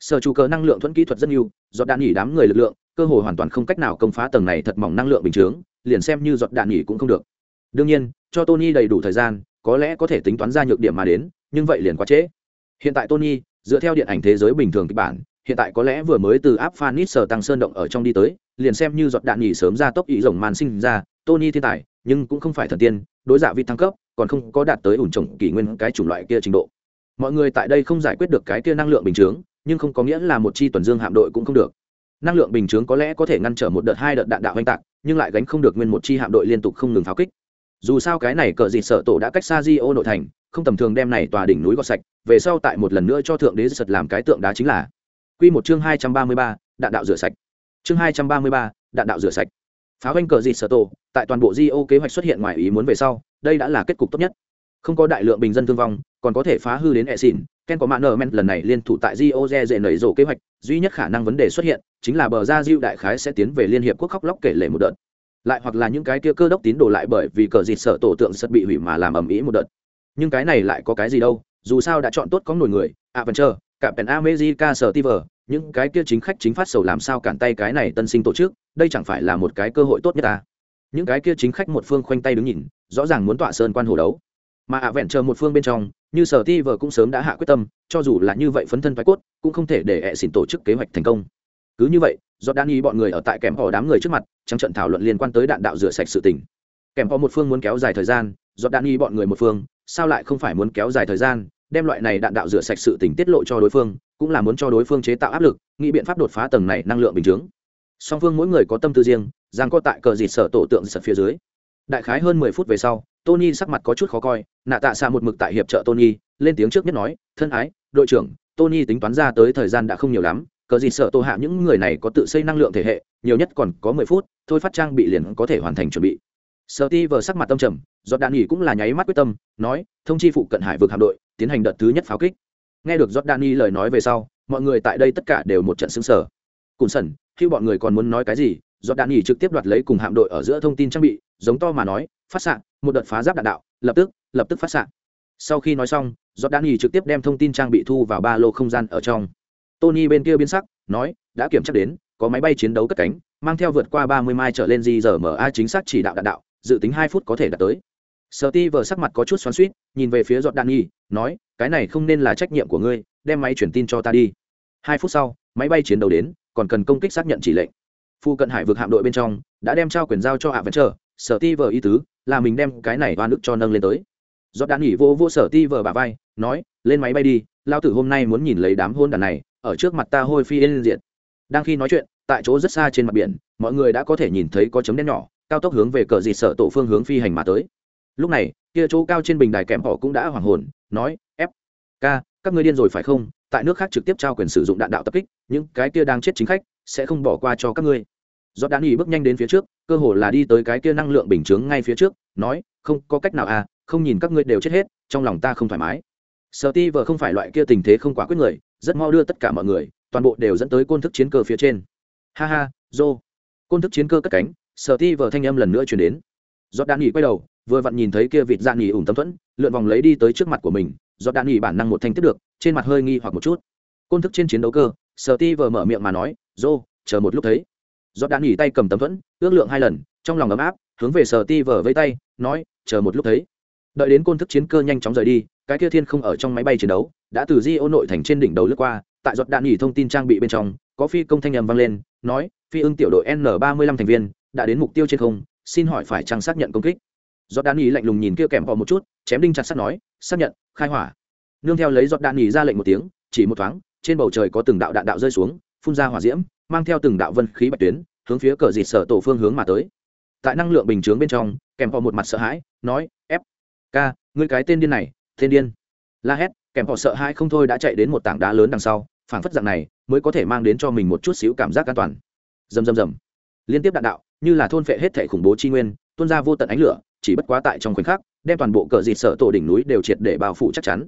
sở chủ cờ năng lượng thuẫn kỹ thuật rất nhiều, giọt đạn nhỉ đám người lực lượng, cơ hội hoàn toàn không cách nào công phá tầng này thật mỏng năng lượng bình chướng, liền xem như giọt đạn nhỉ cũng không được. Đương nhiên, cho tony đầy đủ thời gian, có lẽ có thể tính toán ra nhược điểm mà đến, nhưng vậy liền quá trễ. Hiện tại tony, dựa theo điện ảnh thế giới bình thường kịch bản, hiện tại có lẽ vừa mới từ áp phanit sở tăng sơn động ở trong đi tới, liền xem như giọt đạn nhỉ sớm ra tốc ý rồng màn sinh ra, tony thiên tài, nhưng cũng không phải thần tiên, đối giả vị thăng cấp, còn không có đạt tới ủn trồng kỷ nguyên cái chủng loại kia trình độ. Mọi người tại đây không giải quyết được cái kia năng lượng bình chướng nhưng không có nghĩa là một chi tuần dương hạm đội cũng không được. Năng lượng bình chướng có lẽ có thể ngăn trở một đợt hai đợt đạn đạo oanh tạc, nhưng lại gánh không được nguyên một chi hạm đội liên tục không ngừng pháo kích. Dù sao cái này cờ dịt sợ tổ đã cách xa di ô nội thành, không tầm thường đem này tòa đỉnh núi gọt sạch, về sau tại một lần nữa cho thượng đế sật làm cái tượng đá chính là q một chương hai trăm ba mươi ba, đạn đạo rửa sạch. Chương hai trăm ba mươi ba, đạn đạo rửa sạch. Pháo anh cờ dịt sợ tổ, tại toàn bộ di ô kế hoạch xuất hiện ngoài ý muốn về sau, đây đã là kết cục tốt nhất. Không có đại lượng bình dân thương vong, còn có thể phá hư đến e xỉn ken có mạng nợ men lần này liên thủ tại di dễ nảy rổ kế hoạch duy nhất khả năng vấn đề xuất hiện chính là bờ ra diêu đại khái sẽ tiến về liên hiệp quốc khóc lóc kể lể một đợt lại hoặc là những cái kia cơ đốc tín đồ lại bởi vì cờ dịt sợ tổ tượng sật bị hủy mà làm ầm ĩ một đợt nhưng cái này lại có cái gì đâu dù sao đã chọn tốt có nổi người Adventure, cả Pen America Steve, những cái kia chính khách chính phát sầu làm sao cản tay cái này tân sinh tổ chức, đây chẳng phải là một cái cơ hội tốt nhất ta. Những cái kia chính khách một phương khoanh tay đứng nhìn, rõ ràng muốn tọa sơn quan hồ đấu. Mà Adventure một phương bên trong, như sở ti vờ cũng sớm đã hạ quyết tâm, cho dù là như vậy phấn thân phái cốt, cũng không thể để hệ xỉn tổ chức kế hoạch thành công. Cứ như vậy, do Danny bọn người ở tại kèm họ đám người trước mặt, trắng trận thảo luận liên quan tới đạn đạo rửa sạch sự tình. Kèm họ một phương muốn kéo dài thời gian, do Danny bọn người một phương, sao lại không phải muốn kéo dài thời gian đem loại này đạn đạo rửa sạch sự tình tiết lộ cho đối phương cũng là muốn cho đối phương chế tạo áp lực nghĩ biện pháp đột phá tầng này năng lượng bình chướng song phương mỗi người có tâm tư riêng giang có tại cờ dịt sở tổ tượng sật phía dưới đại khái hơn mười phút về sau, tony sắc mặt có chút khó coi, nạ tạ xa một mực tại hiệp trợ tony, lên tiếng trước nhất nói, thân ái, đội trưởng, tony tính toán ra tới thời gian đã không nhiều lắm, cờ gì sợ tô hạ những người này có tự xây năng lượng thể hệ, nhiều nhất còn có mười phút, thôi phát trang bị liền có thể hoàn thành chuẩn bị. Sợ ti vờ sắc mặt tâm trầm, giọt đạn nghỉ cũng là nháy mắt quyết tâm, nói, thông chi phụ cận hải vực hạm đội, tiến hành đợt thứ nhất pháo kích. Nghe được giọt đạn nghỉ lời nói về sau, mọi người tại đây tất cả đều một trận xứng sở cùn sẩn khi bọn người còn muốn nói cái gì? Giọt đạn nghỉ trực tiếp đoạt lấy cùng hạm đội ở giữa thông tin trang bị, giống to mà nói, phát xạ, một đợt phá giáp đạn đạo, lập tức lập tức phát xạ. Sau khi nói xong, giọt đạn nghỉ trực tiếp đem thông tin trang bị thu vào ba lô không gian ở trong. Tony bên kia biến sắc, nói, đã kiểm tra đến, có máy bay chiến đấu cất cánh, mang theo vượt qua ba mươi mai trở lên di giờ ma chính xác chỉ đạo đạn đạo, dự tính hai phút có thể đạt tới. Sợ ti vờ sắc mặt có chút xoắn suýt nhìn về phía giọt đạn nhi nói, cái này không nên là trách nhiệm của ngươi, đem máy truyền tin cho ta đi. Hai phút sau, máy bay chiến đấu đến, còn cần công kích xác nhận chỉ lệnh phu cận hải vực hạm đội bên trong, đã đem trao quyền giao cho hạ vẫn chờ sở ti vờ ý tứ, là mình đem cái này oan ức cho nâng lên tới. Giọt đạn nghỉ vô vô sở ti vờ bà vai, nói, lên máy bay đi, lao tử hôm nay muốn nhìn lấy đám hôn đàn này, ở trước mặt ta hôi phi lên diện đang khi nói chuyện, tại chỗ rất xa trên mặt biển, mọi người đã có thể nhìn thấy có chấm đen nhỏ, cao tốc hướng về cờ dịt sở tổ phương hướng phi hành mà tới. Lúc này, kia chỗ cao trên bình đài kèm họ cũng đã hoảng hồn, nói, ép, ca, các ngươi điên rồi phải không? Tại nước khác trực tiếp trao quyền sử dụng đạn đạo tập kích, những cái kia đang chết chính khách sẽ không bỏ qua cho các ngươi. Do đạn nghỉ bước nhanh đến phía trước, cơ hồ là đi tới cái kia năng lượng bình chướng ngay phía trước, nói, không, có cách nào à không nhìn các ngươi đều chết hết, trong lòng ta không thoải mái. Sợ ti vợ không phải loại kia tình thế không quá quyết người, rất mau đưa tất cả mọi người, toàn bộ đều dẫn tới côn thức chiến cơ phía trên. Ha ha dô côn thức chiến cơ cất cánh sợ ti vợ thanh âm lần nữa chuyển đến. Giọt đạn nghỉ quay đầu, vừa vặn nhìn thấy kia vịt dạ nghỉ ủng tâm thuẫn, lượn vòng lấy đi tới trước mặt của mình. Giọt đạn nghỉ bản năng một thanh tiếp được, trên mặt hơi nghi hoặc một chút. Côn thức trên chiến đấu cơ sở ti vờ mở miệng mà nói dô, chờ một lúc thấy. Giọt đạn nghỉ tay cầm tấm thuẫn, ước lượng hai lần, trong lòng ấm áp, hướng về sở ti vờ vây tay, nói, chờ một lúc thấy. Đợi đến côn thức chiến cơ nhanh chóng rời đi, cái kia thiên không ở trong máy bay chiến đấu, đã từ di ô nội thành trên đỉnh đầu lướt qua, tại giọt đạn nghỉ thông tin trang bị bên trong, có phi công thanh âm vang lên, nói, phi ưng tiểu đội n ba mươi lăm thành viên, đã đến mục tiêu trên không, xin hỏi phải chăng xác nhận công kích. Giọt đạn nghỉ lạnh lùng nhìn kia kèm vào một chút, chém đinh chặt sắt nói, xác nhận, khai hỏa. Nương theo lấy giọt đạn nghỉ ra lệnh một tiếng, chỉ một thoáng, trên bầu trời có từng đạo đạn đạo rơi xuống phun ra hỏa diễm, mang theo từng đạo vân khí bạch tuyến, hướng phía cờ dịt sở tổ phương hướng mà tới. Tại năng lượng bình chướng bên trong, kèm vào một mặt sợ hãi, nói, ép, ca, ngươi cái tên điên này, tên điên. La hét, kèm họ sợ hãi không thôi đã chạy đến một tảng đá lớn đằng sau, phảng phất dạng này mới có thể mang đến cho mình một chút xíu cảm giác an toàn. Rầm rầm rầm. Liên tiếp đạn đạo, như là thôn phệ hết thể khủng bố chi nguyên, tuôn ra vô tận ánh lửa, chỉ bất quá tại trong khoảnh khắc, đem toàn bộ cờ dịt sở tổ đỉnh núi đều triệt để bao phủ chắc chắn.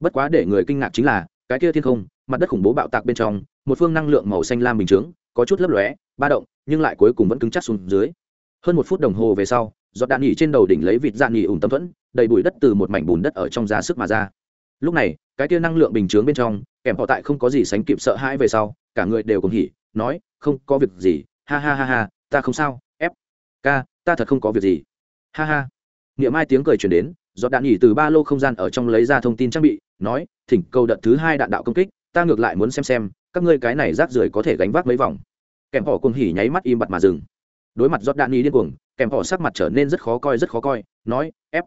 Bất quá để người kinh ngạc chính là, cái kia thiên không mặt đất khủng bố bạo tạc bên trong, một phương năng lượng màu xanh lam bình chướng, có chút lấp lóe, ba động, nhưng lại cuối cùng vẫn cứng chắc xuống dưới. Hơn một phút đồng hồ về sau, giọt đạn nghỉ trên đầu đỉnh lấy vịt dạn nghỉ ủng tâm thuẫn, đầy bụi đất từ một mảnh bùn đất ở trong ra sức mà ra. Lúc này, cái tia năng lượng bình chướng bên trong, kèm họ tại không có gì sánh kịp sợ hãi về sau, cả người đều cùng hỉ, nói, không có việc gì, ha ha ha ha, ta không sao, ép, ca, ta thật không có việc gì. Ha ha. Niệm mai tiếng cười truyền đến, giọt đạn nhỉ từ ba lô không gian ở trong lấy ra thông tin trang bị, nói, thỉnh cầu đợt thứ hai đạn đạo công kích ta ngược lại muốn xem xem, các ngươi cái này rác rưởi có thể gánh vác mấy vòng. Kèm họ cùng hỉ nháy mắt im bặt mà dừng. Đối mặt giót đạn Nhi điên cuồng, kèm họ sắc mặt trở nên rất khó coi, rất khó coi, nói ép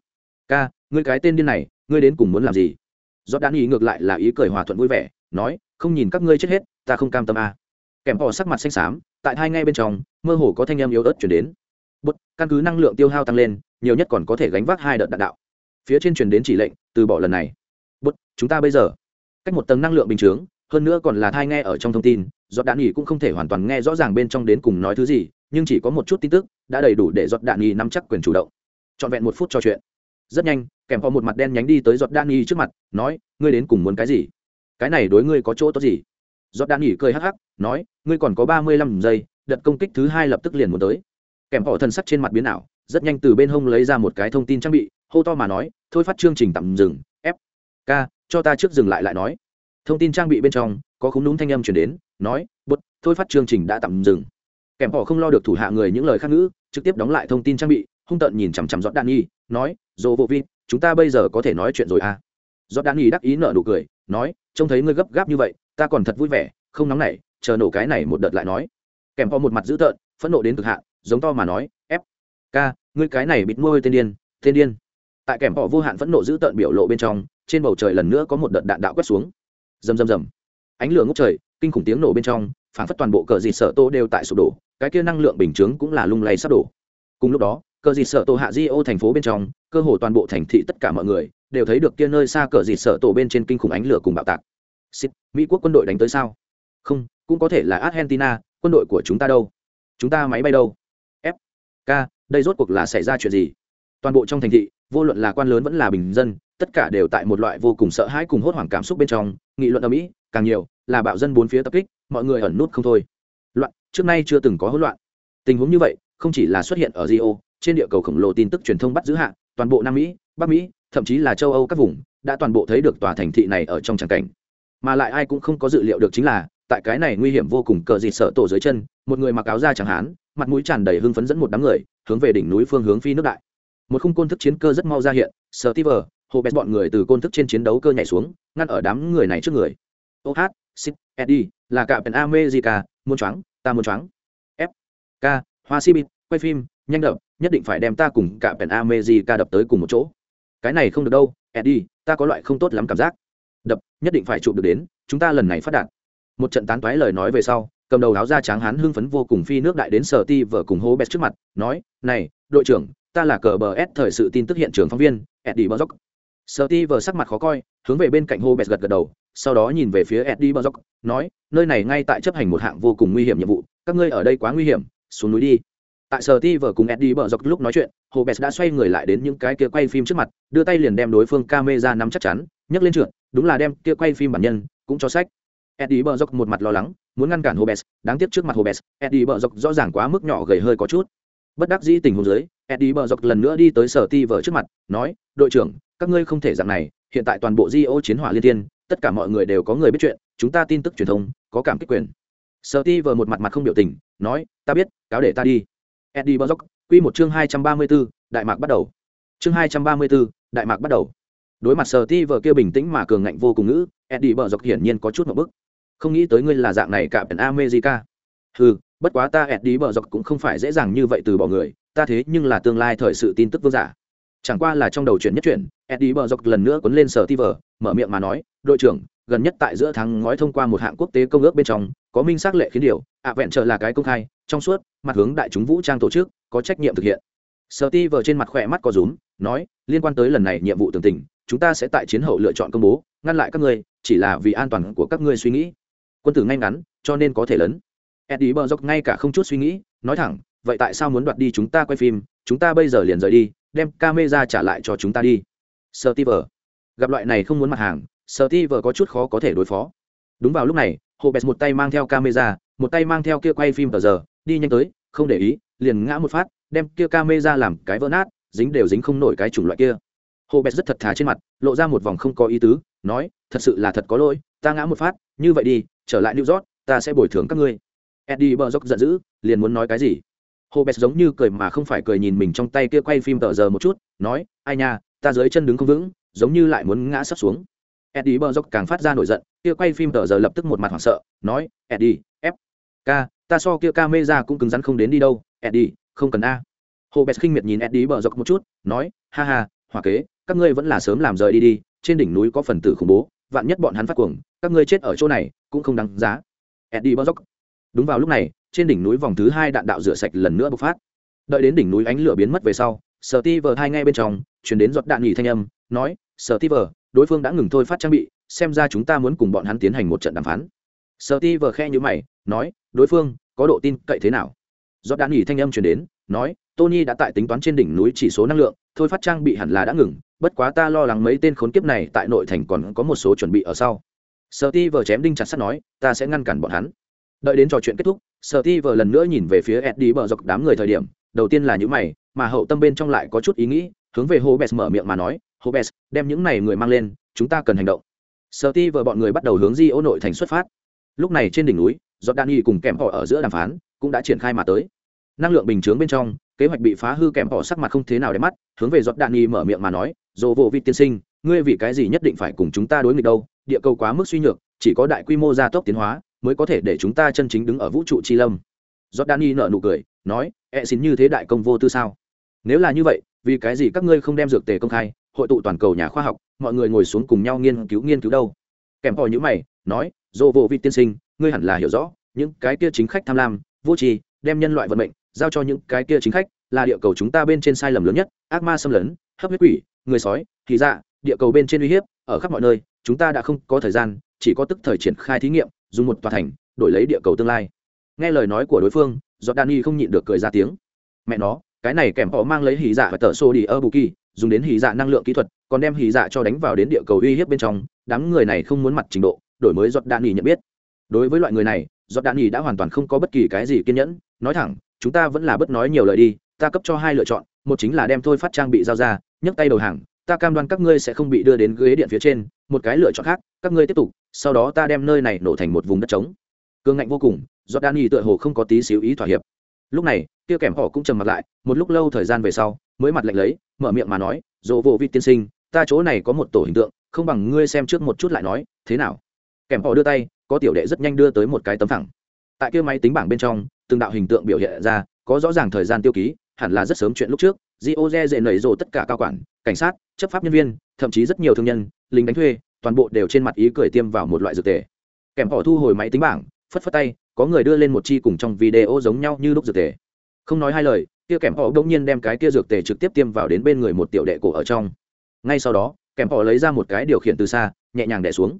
ca ngươi cái tên điên này, ngươi đến cùng muốn làm gì? Giót đan ý ngược lại là ý cười hòa thuận vui vẻ, nói, không nhìn các ngươi chết hết, ta không cam tâm à. kèm họ sắc mặt xanh xám, tại hai ngay bên trong, mơ hồ có thanh em yếu ớt chuyển đến. Bút căn cứ năng lượng tiêu hao tăng lên, nhiều nhất còn có thể gánh vác hai đợt đạn đạo. Phía trên truyền đến chỉ lệnh, từ bỏ lần này. Bút chúng ta bây giờ cách một tầng năng lượng bình chướng, hơn nữa còn là thai nghe ở trong thông tin, giọt đạn nghỉ cũng không thể hoàn toàn nghe rõ ràng bên trong đến cùng nói thứ gì, nhưng chỉ có một chút tin tức, đã đầy đủ để giọt đạn nghỉ nắm chắc quyền chủ động. Trọn vẹn một phút trò chuyện. Rất nhanh, kèm có một mặt đen nhánh đi tới giọt đạn nghỉ trước mặt, nói, ngươi đến cùng muốn cái gì? Cái này đối ngươi có chỗ tốt gì? Giọt đạn nghỉ cười hắc hắc, nói, ngươi còn có ba mươi lăm giây, đợt công kích thứ hai lập tức liền muốn tới. Kèm họ thần sắc trên mặt biến ảo, rất nhanh từ bên hông lấy ra một cái thông tin trang bị, hô to mà nói, thôi phát chương trình tạm dừng, f k cho ta trước dừng lại lại nói. Thông tin trang bị bên trong, có khung đúng thanh âm chuyển đến, nói bút thôi phát chương trình đã tạm dừng. Kèm họ không lo được thủ hạ người những lời khác ngữ, trực tiếp đóng lại thông tin trang bị, hung tợn nhìn chằm chằm giọt đạn nhi, nói dồ vô vi, chúng ta bây giờ có thể nói chuyện rồi à? Giọt đạn nhi đắc ý nở nụ cười, nói, trông thấy ngươi gấp gáp như vậy, ta còn thật vui vẻ, không nóng nảy, chờ nổ cái này một đợt lại nói. Kèm họ một mặt dữ tợn, phẫn nộ đến cực hạn, giống to mà nói ép ca, ngươi cái này bịt môi tên điên tên điên tại kèm họ vô hạn phẫn nộ dữ tợn biểu lộ bên trong trên bầu trời lần nữa có một đợt đạn đạo quét xuống. Rầm rầm rầm. Ánh lửa ngốc trời kinh khủng tiếng nổ bên trong phản phất toàn bộ cờ dịt sợ tô đều tại sụp đổ cái kia năng lượng bình chướng cũng là lung lay sắp đổ. Cùng lúc đó cờ dịt sợ tô hạ di ô thành phố bên trong cơ hồ toàn bộ thành thị tất cả mọi người đều thấy được kia nơi xa cờ dịt sợ tổ bên trên kinh khủng ánh lửa cùng bạo tạc. Xịt, mỹ quốc quân đội đánh tới sao? Không cũng có thể là argentina quân đội của chúng ta đâu? Chúng ta máy bay đâu? F k đây rốt cuộc là xảy ra chuyện gì? Toàn bộ trong thành thị vô luận là quan lớn vẫn là bình dân, tất cả đều tại một loại vô cùng sợ hãi cùng hốt hoảng cảm xúc bên trong, nghị luận ở mỹ, càng nhiều là bạo dân bốn phía tập kích, mọi người ẩn nút không thôi. Loạn, trước nay chưa từng có hỗn loạn. Tình huống như vậy, không chỉ là xuất hiện ở rio, trên địa cầu khổng lồ tin tức truyền thông bắt giữ hạ, toàn bộ nam mỹ, bắc mỹ, thậm chí là châu âu các vùng, đã toàn bộ thấy được tòa thành thị này ở trong tràng cảnh. Mà lại ai cũng không có dự liệu được chính là, tại cái này nguy hiểm vô cùng cờ dịt sợ tổ dưới chân, một người mặc áo da chẳng hán, mặt mũi tràn đầy hưng phấn dẫn một đám người, hướng về đỉnh núi phương hướng phi nước đại một khung côn thức chiến cơ rất mau ra hiện sờ ti vờ hồ bét bọn người từ côn thức trên chiến đấu cơ nhảy xuống, ngăn ở đám người này trước người. Ô hát xích eddie, là cả pèn america, muốn choáng, ta muốn choáng. F k, hoa si bịt, quay phim, nhanh đập, nhất định phải đem ta cùng cả pèn america đập tới cùng một chỗ. Cái này không được đâu, eddie, ta có loại không tốt lắm cảm giác. Đập, nhất định phải chụp được đến, chúng ta lần này phát đạt. Một trận tán toái lời nói về sau, cầm đầu áo da trắng hán hưng phấn vô cùng phi nước đại đến sở ti vở cùng hô bét trước mặt, nói, này, đội trưởng ta là cờ bờ s thời sự tin tức hiện trường phóng viên, eddie bozok. Sở ti vờ sắc mặt khó coi, hướng về bên cạnh hô bẹt gật gật đầu, sau đó nhìn về phía eddie bozok, nói, nơi này ngay tại chấp hành một hạng vô cùng nguy hiểm nhiệm vụ, các ngươi ở đây quá nguy hiểm, xuống núi đi. Tại sở ti vờ cùng eddie bozok lúc nói chuyện hồ bét đã xoay người lại đến những cái kia quay phim trước mặt, đưa tay liền đem đối phương camera nắm chắc chắn, nhấc lên trượt, đúng là đem kia quay phim bản nhân cũng cho sách. Eddie bờ dọc một mặt lo lắng, muốn ngăn cản hobes đáng tiếc trước mặt hobes eddie bờ dọc rõ ràng quá mức nhỏ gầy hơi có chút bất đắc dĩ tình huống dưới eddie bờ dọc lần nữa đi tới sở ti vợ trước mặt nói đội trưởng các ngươi không thể dạng này hiện tại toàn bộ di ô chiến hỏa liên tiên tất cả mọi người đều có người biết chuyện chúng ta tin tức truyền thông có cảm kích quyền. Sở ti vợ một mặt mặt không biểu tình nói ta biết cáo để ta đi. Eddie bờ dọc quy một chương hai trăm ba mươi 234, đại mạc bắt đầu. Chương hai trăm ba mươi 234, đại mạc bắt đầu. Đối mặt sở ti vợ kia bình tĩnh mà cường ngạnh vô cùng ngữ eddie bờ dọc hiển nhiên có chút một bức. Không nghĩ tới ngươi là dạng này cả pèn america. Ừ bất quá ta ẹt đi bờ dọc cũng không phải dễ dàng như vậy từ bỏ người, ta thế nhưng là tương lai thời sự tin tức vương giả. Chẳng qua là trong đầu chuyện nhất chuyển eddie bờ dọc lần nữa quấn lên sở ti vờ, mở miệng mà nói, đội trưởng, gần nhất tại giữa tháng ngói thông qua một hạng quốc tế công ước bên trong, có minh xác lệ khiến điều, ạ vẹn trợ là cái công khai, trong suốt, mặt hướng đại chúng vũ trang tổ chức, có trách nhiệm thực hiện. Sở ti vờ trên mặt khỏe mắt có rúm, nói, liên quan tới lần này nhiệm vụ tường tình, chúng ta sẽ tại chiến hậu lựa chọn công bố, ngăn lại các ngươi, chỉ là vì an toàn của các ngươi suy nghĩ. Quân tử ngay ngắn, cho nên có thể lớn eddie bờ dốc ngay cả không chút suy nghĩ, nói thẳng, vậy tại sao muốn đoạt đi chúng ta quay phim? Chúng ta bây giờ liền rời đi, đem camera trả lại cho chúng ta đi. Sơ ti vờ gặp loại này không muốn mặt hàng sơ ti vờ có chút khó có thể đối phó. Đúng vào lúc này hồ một tay mang theo camera, một tay mang theo kia quay phim tờ giờ, đi nhanh tới, không để ý, liền ngã một phát, đem kia camera làm cái vỡ nát, dính đều dính không nổi cái chủng loại kia. Hồ rất thật thà trên mặt, lộ ra một vòng không có ý tứ, nói, thật sự là thật có lỗi, ta ngã một phát, như vậy đi, trở lại new york, ta sẽ bồi thường các ngươi eddie bờ dốc giận dữ, liền muốn nói cái gì? Hồ bét giống như cười mà không phải cười nhìn mình trong tay kia quay phim tờ giờ một chút, nói, ai nha, ta dưới chân đứng không vững, giống như lại muốn ngã sắp xuống. Eddie bờ dốc càng phát ra nổi giận, kia quay phim tờ giờ lập tức một mặt hoảng sợ, nói, eddie, f, k, ta so kia ca mê ra cũng cứng rắn không đến đi đâu, eddie, không cần a. Hồ bét khinh miệt nhìn eddie bờ dốc một chút, nói, ha ha, hòa kế, các ngươi vẫn là sớm làm rời đi đi, trên đỉnh núi có phần tử khủng bố, vạn nhất bọn hắn phát cuồng, các ngươi chết ở chỗ này, cũng không đáng giá. Eddie bozok đúng vào lúc này, trên đỉnh núi vòng thứ hai đạn đạo rửa sạch lần nữa bộc phát. Đợi đến đỉnh núi ánh lửa biến mất về sau, sở ti vờ hai ngay bên trong chuyển đến giọt đạn nghỉ thanh âm, nói, sở ti vờ, đối phương đã ngừng thôi phát trang bị, xem ra chúng ta muốn cùng bọn hắn tiến hành một trận đàm phán. Sở ti vờ khe như mày, nói, đối phương, có độ tin cậy thế nào? Giọt đạn nghỉ thanh âm chuyển đến, nói, tony đã tại tính toán trên đỉnh núi chỉ số năng lượng, thôi phát trang bị hẳn là đã ngừng, bất quá ta lo lắng mấy tên khốn kiếp này tại nội thành còn có một số chuẩn bị ở sau. Sở ti vờ chém đinh chặt sắt nói, ta sẽ ngăn cản bọn hắn đợi đến trò chuyện kết thúc sợ ti vờ lần nữa nhìn về phía eddie bờ dọc đám người thời điểm, đầu tiên là những mày, mà hậu tâm bên trong lại có chút ý nghĩ, hướng về hobes mở miệng mà nói, hobes, đem những này người mang lên, chúng ta cần hành động. Sợ ti vờ bọn người bắt đầu hướng di ô nội thành xuất phát. Lúc này trên đỉnh núi jordani cùng kèm họ ở giữa đàm phán, cũng đã triển khai mà tới. Năng lượng bình chướng bên trong, kế hoạch bị phá hư kèm họ sắc mặt không thế nào để mắt, hướng về giọt đạn nghi mở miệng mà nói, dồ vô vị tiên sinh, ngươi vì cái gì nhất định phải cùng chúng ta đối nghịch đâu? Địa cầu quá mức suy nhược, chỉ có đại quy mô gia tốc tiến hóa mới có thể để chúng ta chân chính đứng ở vũ trụ chi lâm. Giọt đạn nở nụ cười, nói e xin như thế đại công vô tư sao? Nếu là như vậy, vì cái gì các ngươi không đem dược tề công khai, hội tụ toàn cầu nhà khoa học, mọi người ngồi xuống cùng nhau nghiên cứu nghiên cứu đâu? Kèm hỏi những mày, nói, dô vô vị tiên sinh, ngươi hẳn là hiểu rõ, những cái kia chính khách tham lam, vô tri, đem nhân loại vận mệnh giao cho những cái kia chính khách, là địa cầu chúng ta bên trên sai lầm lớn nhất, ác ma xâm lấn, hấp huyết quỷ, người sói, thì dạ địa cầu bên trên uy hiếp, ở khắp mọi nơi, chúng ta đã không có thời gian, chỉ có tức thời triển khai thí nghiệm dùng một tòa thành, đổi lấy địa cầu tương lai. Nghe lời nói của đối phương do không nhịn được cười ra tiếng. Mẹ nó, cái này kèm họ mang lấy hỉ dạ và tờ xô đi ở bù kỳ dùng đến hỉ dạ năng lượng kỹ thuật, còn đem hỉ dạ cho đánh vào đến địa cầu uy hiếp bên trong, đám người này không muốn mặt trình độ, đổi mới Jordani nhận biết. Đối với loại người này Jordani đã hoàn toàn không có bất kỳ cái gì kiên nhẫn. Nói thẳng, chúng ta vẫn là bất nói nhiều lời đi, ta cấp cho hai lựa chọn, một chính là đem thôi phát trang bị giao ra, nhấc tay đầu hàng, ta cam đoan các ngươi sẽ không bị đưa đến ghế điện phía trên, một cái lựa chọn khác, các ngươi tiếp tục sau đó ta đem nơi này nổ thành một vùng đất trống. Cương ngạnh vô cùng do đan y tựa hồ không có tí xíu ý thỏa hiệp. Lúc này kia kèm họ cũng trầm mặt lại một lúc lâu thời gian về sau mới mặt lạnh lấy mở miệng mà nói dỗ vô vị tiên sinh ta chỗ này có một tổ hình tượng không bằng ngươi xem trước một chút lại nói thế nào? Kèm họ đưa tay có tiểu đệ rất nhanh đưa tới một cái tấm phẳng tại kia máy tính bảng bên trong từng đạo hình tượng biểu hiện ra có rõ ràng thời gian tiêu ký hẳn là rất sớm chuyện lúc trước Gioze dễ nảy rồ tất cả cao quản, cảnh sát, chấp pháp nhân viên, thậm chí rất nhiều thương nhân, lính đánh thuê, toàn bộ đều trên mặt ý cười tiêm vào một loại dược tề. Kèm họ thu hồi máy tính bảng, phất phất tay, có người đưa lên một chi cùng trong video giống nhau như lúc dược tề. Không nói hai lời, kia kèm họ đột nhiên đem cái kia dược tề trực tiếp tiêm vào đến bên người một tiểu đệ cổ ở trong. Ngay sau đó, kèm họ lấy ra một cái điều khiển từ xa, nhẹ nhàng đè xuống.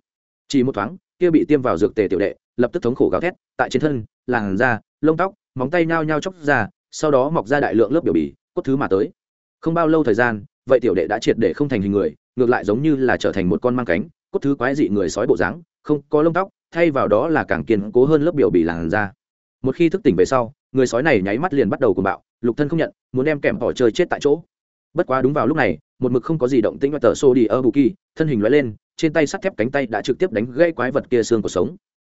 Chỉ một thoáng, kia bị tiêm vào dược tề tiểu đệ, lập tức thống khổ gào thét, tại trên thân, làn da, lông tóc, móng tay nhao nhao chóc ra, sau đó mọc ra đại lượng lớp biểu bì cốt thứ mà tới không bao lâu thời gian vậy tiểu đệ đã triệt để không thành hình người ngược lại giống như là trở thành một con mang cánh cốt thứ quái dị người sói bộ dáng, không có lông tóc, thay vào đó là càng kiên cố hơn lớp biểu bì làn da. Một khi thức tỉnh về sau, người sói này nháy mắt liền bắt đầu cùng bạo, lục thân không nhận, muốn đem kèm bỏ chơi chết tại chỗ. Bất quá đúng vào lúc này, một mực không có gì động tĩnh và tờ xô đi ở bù kỳ, thân hình loại lên, trên tay sắt thép cánh tay đã trực tiếp đánh gây quái vật kia xương cuộc sống.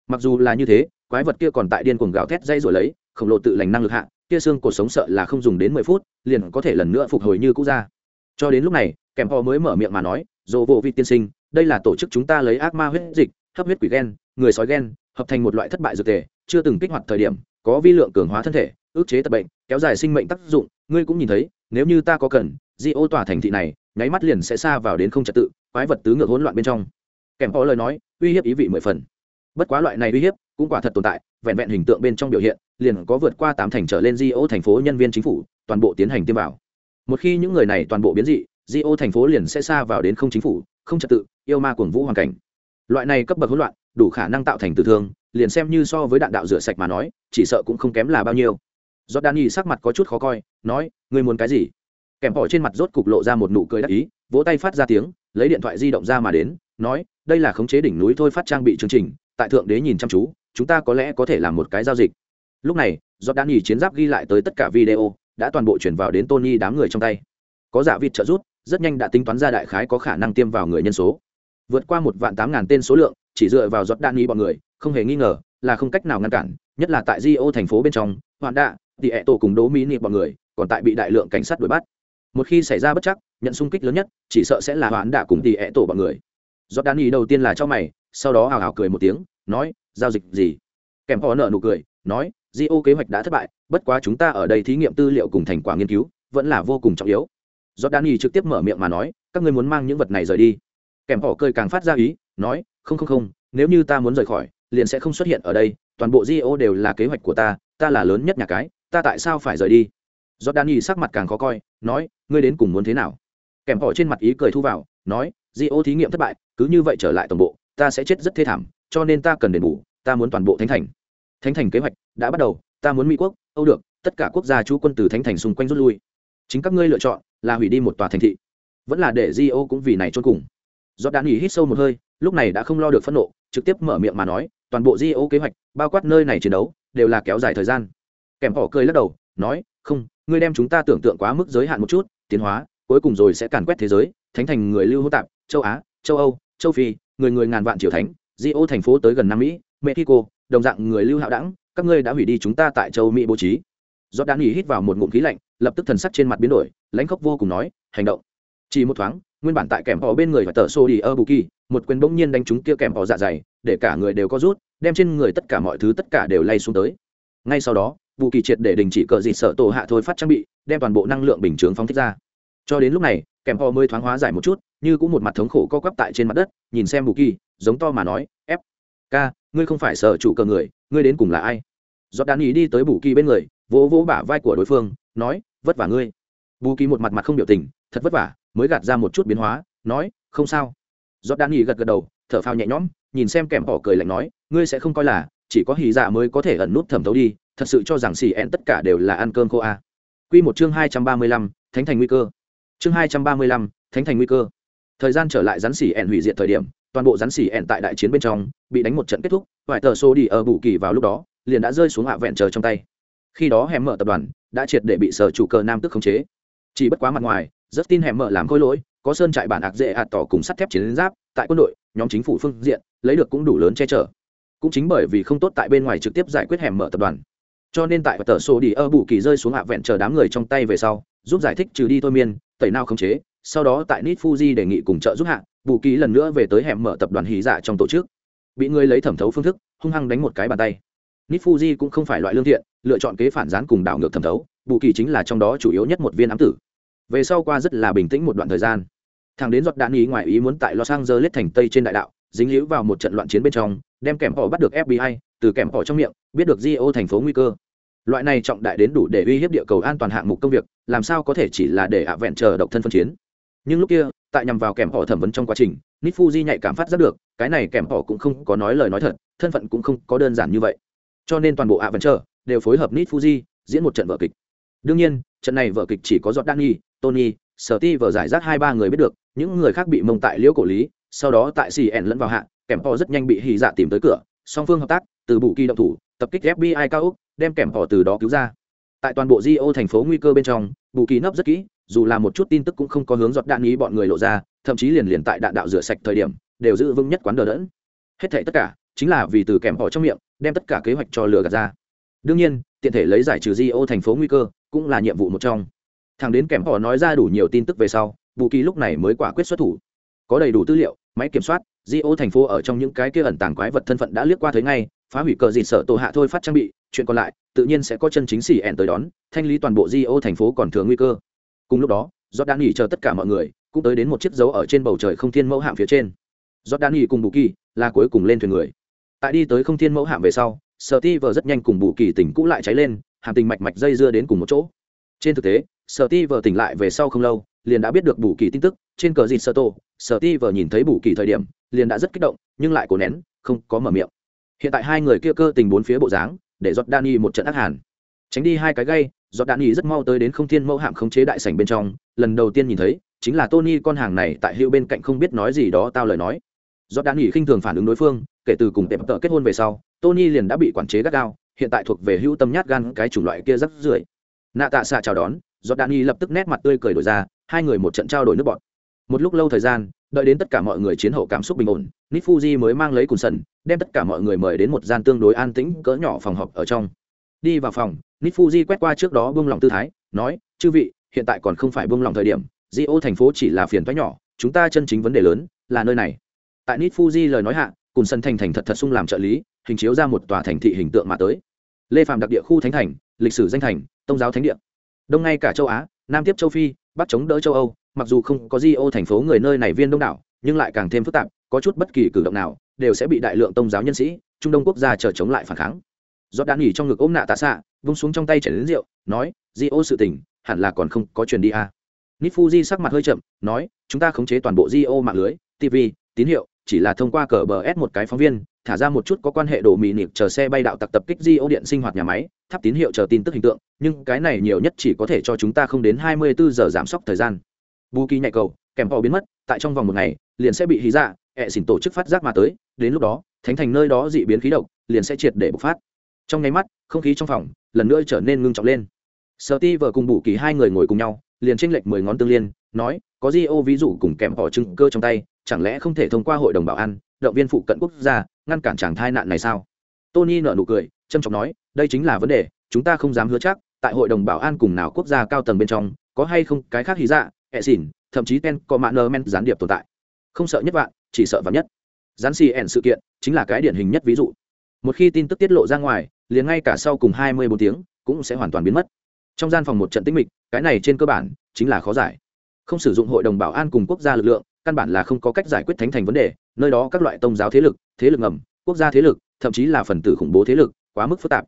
Mặc dù là như thế, quái vật kia còn tại điên cuồng gào thét dây rồi lấy, khổng lồ tự lành năng lực hạ, kia xương cuộc sống sợ là không dùng đến mười phút, liền có thể lần nữa phục hồi như cũ ra. Cho đến lúc này kèm họ mới mở miệng mà nói dồ vô vị tiên sinh đây là tổ chức chúng ta lấy ác ma huyết dịch hấp huyết quỷ gen người sói gen hợp thành một loại thất bại dược thể, chưa từng kích hoạt thời điểm có vi lượng cường hóa thân thể ức chế tật bệnh kéo dài sinh mệnh tác dụng. Ngươi cũng nhìn thấy nếu như ta có cần di ô tỏa thành thị này nháy mắt liền sẽ xa vào đến không trật tự quái vật tứ ngược hỗn loạn bên trong. Kèm có lời nói uy hiếp ý vị mười phần. Bất quá loại này uy hiếp cũng quả thật tồn tại vẹn vẹn hình tượng bên trong biểu hiện liền có vượt qua tám thành trở lên di ô thành phố nhân viên chính phủ toàn bộ tiến hành tiêm vào. Một khi những người này toàn bộ biến dị di ô thành phố liền sẽ xa vào đến không chính phủ không trật tự, yêu ma cuồng vũ hoàn cảnh. Loại này cấp bậc hỗn loạn, đủ khả năng tạo thành tử thương, liền xem như so với đạn đạo rửa sạch mà nói, chỉ sợ cũng không kém là bao nhiêu. Do y sắc mặt có chút khó coi, nói, ngươi muốn cái gì? Kèm hỏi trên mặt rốt cục lộ ra một nụ cười đắc ý, vỗ tay phát ra tiếng, lấy điện thoại di động ra mà đến, nói, đây là khống chế đỉnh núi thôi, phát trang bị chương trình, tại thượng đế nhìn chăm chú, chúng ta có lẽ có thể làm một cái giao dịch. Lúc này do đan y chiến giáp ghi lại tới tất cả video, đã toàn bộ chuyển vào đến tony đám người trong tay. Có giả vịt trợ rút rất nhanh đã tính toán ra đại khái có khả năng tiêm vào người nhân số. Vượt qua một vạn tám ngàn tên số lượng, chỉ dựa vào giọt đạn nghi bọn người, không hề nghi ngờ là không cách nào ngăn cản, nhất là tại di thành phố bên trong, hoạn đạ thì ẹ tổ cùng đố mỹ nị bọn người, còn tại bị đại lượng cảnh sát đuổi bắt. Một khi xảy ra bất chắc, nhận xung kích lớn nhất, chỉ sợ sẽ là hoạn đạ cùng thì ẹ tổ bọn người. Giọt đạn nghi đầu tiên là cho mày, sau đó hào hào cười một tiếng, nói, giao dịch gì? Kèm họ nợ nụ cười, nói di ô kế hoạch đã thất bại, bất quá chúng ta ở đây thí nghiệm tư liệu cùng thành quả nghiên cứu, vẫn là vô cùng trọng yếu do đan trực tiếp mở miệng mà nói, các ngươi muốn mang những vật này rời đi. Kèm họ cười càng phát ra ý, nói, không không không, nếu như ta muốn rời khỏi, liền sẽ không xuất hiện ở đây, toàn bộ di ô đều là kế hoạch của ta ta là lớn nhất nhà cái, ta tại sao phải rời đi? Do đan nhi sắc mặt càng khó coi, nói, ngươi đến cùng muốn thế nào? Kèm họ trên mặt ý cười thu vào, nói di ô thí nghiệm thất bại, cứ như vậy trở lại toàn bộ, ta sẽ chết rất thê thảm, cho nên ta cần đền bù, ta muốn toàn bộ thánh thành. Thánh thành kế hoạch đã bắt đầu, ta muốn mỹ quốc, âu được, tất cả quốc gia chú quân từ thánh thành xung quanh rút lui. Chính các ngươi lựa chọn là hủy đi một tòa thành thị. Vẫn là để di ô cũng vì này cho cùng. Do đan nghỉ hít sâu một hơi, lúc này đã không lo được phẫn nộ, trực tiếp mở miệng mà nói, toàn bộ di ô kế hoạch, bao quát nơi này chiến đấu, đều là kéo dài thời gian. Kèm họ cười lắc đầu, nói, không, ngươi đem chúng ta tưởng tượng quá mức giới hạn một chút, tiến hóa, cuối cùng rồi sẽ càn quét thế giới, thánh thành người lưu hô tạp, châu á, châu âu, châu phi, người người ngàn vạn triều thánh di ô thành phố tới gần nam mỹ, mexico, đồng dạng người lưu hạo đẳng, các ngươi đã hủy đi chúng ta tại châu mỹ bố trí do đan nghỉ hít vào một ngụm khí lạnh, lập tức thần sắc trên mặt biến đổi, lãnh khốc vô cùng nói, hành động. Chỉ một thoáng, nguyên bản tại kèm họ bên người và tờ xô đi ơ bù kỳ một quyền bỗng nhiên đánh trúng kia kèm họ dạ dày, để cả người đều có rút, đem trên người tất cả mọi thứ tất cả đều lay xuống tới. Ngay sau đó bù kỳ triệt để đình chỉ cờ gì sợ tổ hạ thôi phát trang bị, đem toàn bộ năng lượng bình chướng phóng thích ra. Cho đến lúc này, kèm họ mới thoáng hóa giải một chút, như cũng một mặt thống khổ co quắp tại trên mặt đất, nhìn xem bù kỳ giống to mà nói ép ca ngươi không phải sợ chủ cờ người, ngươi đến cùng là ai? Giọt đàn ý đi tới bù kỳ bên người vỗ vỗ bả vai của đối phương, nói, vất vả ngươi. Bù kỳ một mặt mặt không biểu tình, thật vất vả, mới gạt ra một chút biến hóa, nói, không sao. Giọt đan nghỉ gật gật đầu, thở phào nhẹ nhõm, nhìn xem kèm bỏ cười lạnh nói, ngươi sẽ không coi là, chỉ có hì dạ mới có thể ẩn nút thẩm thấu đi, thật sự cho rằng xì ẹn tất cả đều là ăn cơm khô a à. q một chương hai trăm ba mươi lăm, thánh thành nguy cơ. Chương hai trăm ba mươi lăm, thánh thành nguy cơ. Thời gian trở lại rắn xì ẹn hủy diệt thời điểm, toàn bộ rắn xì ẹn tại đại chiến bên trong, bị đánh một trận kết thúc, vài tờ xô đi ở bù kỳ vào lúc đó, liền đã rơi xuống hạ vẹn chờ trong tay khi đó hẻm mở tập đoàn đã triệt để bị sở chủ cờ nam tức khống chế. Chỉ bất quá mặt ngoài rất tin hẻm mở làm khôi lỗi, có sơn trại bản ạc dễ hạt tỏ cùng sắt thép chiến giáp, tại quân đội, nhóm chính phủ phương diện, lấy được cũng đủ lớn che chở. Cũng chính bởi vì không tốt tại bên ngoài trực tiếp giải quyết hẻm mở tập đoàn. Cho nên tại tờ sổ đi ơ bù kỳ rơi xuống hạ vẹn chờ đám người trong tay về sau, giúp giải thích trừ đi thôi miên, tẩy nao khống chế. Sau đó tại nit fuji đề nghị cùng trợ giúp hạ, bù kỳ lần nữa về tới hẻm mở tập đoàn hí dạ trong tổ chức. Bị người lấy thẩm thấu phương thức, hung hăng đánh một cái bàn tay. Nifuji cũng không phải loại lương thiện, lựa chọn kế phản gián cùng đảo ngược thẩm thấu, bù kỳ chính là trong đó chủ yếu nhất một viên ám tử. Về sau qua rất là bình tĩnh một đoạn thời gian. Thằng đến giọt đạn ý ngoài ý muốn tại los angeles thành tây trên đại đạo, dính líu vào một trận loạn chiến bên trong, đem kèm họ bắt được fbi từ kèm họ trong miệng, biết được di thành phố nguy cơ. Loại này trọng đại đến đủ để uy hiếp địa cầu an toàn hạng mục công việc, làm sao có thể chỉ là để hạ vẹn chờ độc thân phân chiến. Nhưng lúc kia, tại nhằm vào kèm họ thẩm vấn trong quá trình nít fuji nhạy cảm phát giác được, cái này kèm họ cũng không có nói lời nói thật, thân phận cũng không có đơn giản như vậy cho nên toàn bộ ạ vẫn chờ đều phối hợp nít fuji diễn một trận vở kịch. Đương nhiên, trận này vở kịch chỉ có giọt danny tony sở ti vở giải rác hai ba người biết được, những người khác bị mông tại liễu cổ lý, sau đó tại cn lẫn vào hạ kèm họ rất nhanh bị hì dạ tìm tới cửa, song phương hợp tác, từ bù kỳ động thủ, tập kích fbi cao úc đem kèm họ từ đó cứu ra. Tại toàn bộ di ô thành phố nguy cơ bên trong, bù kỳ nấp rất kỹ, dù là một chút tin tức cũng không có hướng giọt đạn ý bọn người lộ ra, thậm chí liền liền tại đạn đạo rửa sạch thời điểm, đều giữ vững nhất quán đờ đẫn. Hết thảy tất cả, chính là vì từ kèm họ trong miệng đem tất cả kế hoạch cho lừa gạt ra. Đương nhiên, tiện thể lấy giải trừ di ô thành phố nguy cơ cũng là nhiệm vụ một trong. Thằng đến kèm họ nói ra đủ nhiều tin tức về sau bù kỳ lúc này mới quả quyết xuất thủ. Có đầy đủ tư liệu, máy kiểm soát di ô thành phố ở trong những cái kia ẩn tàng quái vật thân phận đã liếc qua thấy ngay, phá hủy cờ gì sợ tổ hạ thôi phát trang bị, chuyện còn lại, tự nhiên sẽ có chân chính xỉ ẹn tới đón, thanh lý toàn bộ di ô thành phố còn thừa nguy cơ. Cùng lúc đó do đan nghỉ chờ tất cả mọi người, cũng tới đến một chiếc dấu ở trên bầu trời không thiên mẫu hạm phía trên. Do đan nghỉ cùng bù kỳ là cuối cùng lên thuyền người tại đi tới không thiên mẫu hạm về sau, sở ti vờ rất nhanh cùng bù kỳ tỉnh cũ lại cháy lên, hàm tình mạch mạch dây dưa đến cùng một chỗ. Trên thực tế, sở ti vờ tỉnh lại về sau không lâu, liền đã biết được bù kỳ tin tức, trên cờ dịt sơ tô, sở ti vờ nhìn thấy bù kỳ thời điểm, liền đã rất kích động, nhưng lại cố nén, không có mở miệng. Hiện tại hai người kia cơ tình bốn phía bộ dáng, để giọt đani một trận ác hàn. Tránh đi hai cái gây giọt đani rất mau tới đến không thiên mẫu hạm khống chế đại sảnh bên trong, lần đầu tiên nhìn thấy, chính là tony con hàng này tại hữu bên cạnh không biết nói gì đó tao lời nói. Giọt đani khinh thường phản ứng đối phương kể từ cùng tệp tợ kết hôn về sau, tony liền đã bị quản chế gắt gao, hiện tại thuộc về hữu tâm nhát gan cái chủng loại kia rất rưởi. Nạ tạ xạ chào đón do đạn y lập tức nét mặt tươi cười đổi ra, hai người một trận trao đổi nước bọn một lúc lâu thời gian, đợi đến tất cả mọi người chiến hậu cảm xúc bình ổn nít fuji mới mang lấy cùn sần, đem tất cả mọi người mời đến một gian tương đối an tĩnh cỡ nhỏ phòng họp ở trong. Đi vào phòng nít fuji quét qua trước đó buông lòng tư thái, nói, chư vị, hiện tại còn không phải buông lòng thời điểm di ô thành phố chỉ là phiền thoái nhỏ, chúng ta chân chính vấn đề lớn là nơi này. Tại nít fuji lời nói hạ cùng sân thành thành thật thật sung làm trợ lý, hình chiếu ra một tòa thành thị hình tượng mà tới. Lê phạm đặc địa khu thánh thành, lịch sử danh thành tôn giáo thánh địa. Đông ngay cả châu á, nam tiếp châu phi, bắc chống đỡ châu âu, mặc dù không có di ô thành phố người nơi này viên đông đảo, nhưng lại càng thêm phức tạp, có chút bất kỳ cử động nào đều sẽ bị đại lượng tôn giáo nhân sĩ, trung đông quốc gia chờ chống lại phản kháng. Do đã nghỉ trong ngực ôm nạ tạ xạ, vung xuống trong tay chảy đến rượu, nói di ô sự tình, hẳn là còn không có truyền đi à. nít fuji sắc mặt hơi chậm, nói, chúng ta khống chế toàn bộ di ô mạng lưới tv tín hiệu chỉ là thông qua cờ bờ s một cái phóng viên, thả ra một chút có quan hệ đồ mì nịp chờ xe bay đạo tặc tập kích di ô điện sinh hoạt nhà máy, thắp tín hiệu chờ tin tức hình tượng, nhưng cái này nhiều nhất chỉ có thể cho chúng ta không đến hai mươi bốn giờ giảm sốc thời gian. Bù kỳ nhạy cầu, kèm họ biến mất, tại trong vòng một ngày, liền sẽ bị hí dạ ẹ xỉn tổ chức phát giác mà tới, đến lúc đó, thánh thành nơi đó dị biến khí độc, liền sẽ triệt để bộc phát. Trong nháy mắt, không khí trong phòng, lần nữa trở nên ngưng trọng lên. Sợ ti vợ cùng bù kỳ hai người ngồi cùng nhau, liền tranh lệch mười ngón tương liên nói, có di ô ví dụ cùng kèm họ chứng cơ trong tay, chẳng lẽ không thể thông qua hội đồng bảo an, động viên phụ cận quốc gia, ngăn cản chàng thai nạn này sao? Tony nợ nụ cười trâm trọng nói, đây chính là vấn đề, chúng ta không dám hứa chắc, tại hội đồng bảo an cùng nào quốc gia cao tầng bên trong, có hay không cái khác hí dạ ẹ xỉn, thậm chí ten có mạng nơ men gián điệp tồn tại. Không sợ nhất vạn, chỉ sợ vạn nhất. Gián xì ẻn sự kiện, chính là cái điển hình nhất ví dụ. Một khi tin tức tiết lộ ra ngoài, liền ngay cả sau cùng hai mươi bốn tiếng, cũng sẽ hoàn toàn biến mất. Trong gian phòng một trận tĩnh mịch, cái này trên cơ bản, chính là khó giải không sử dụng hội đồng bảo an cùng quốc gia lực lượng căn bản là không có cách giải quyết thánh thành vấn đề nơi đó các loại tôn giáo thế lực thế lực ngầm quốc gia thế lực thậm chí là phần tử khủng bố thế lực quá mức phức tạp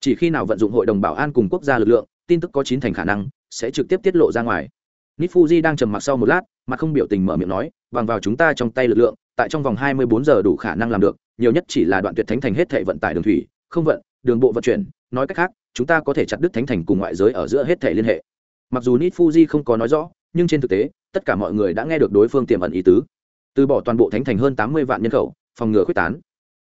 chỉ khi nào vận dụng hội đồng bảo an cùng quốc gia lực lượng tin tức có chín thành khả năng sẽ trực tiếp tiết lộ ra ngoài Nifuji đang trầm mặc sau một lát, mà không biểu tình mở miệng nói, bằng vào chúng ta trong tay lực lượng, tại trong vòng 24 giờ đủ khả năng làm được, nhiều nhất chỉ là đoạn tuyệt thánh thành hết thảy vận tải đường thủy, không vận, đường bộ vận chuyển, nói cách khác, chúng ta có thể chặt đứt thánh thành cùng ngoại giới ở giữa hết thảy liên hệ. Mặc dù Nifuji không có nói rõ, nhưng trên thực tế, tất cả mọi người đã nghe được đối phương tiềm ẩn ý tứ. Từ bỏ toàn bộ thánh thành hơn 80 vạn nhân khẩu, phòng ngừa quyết tán.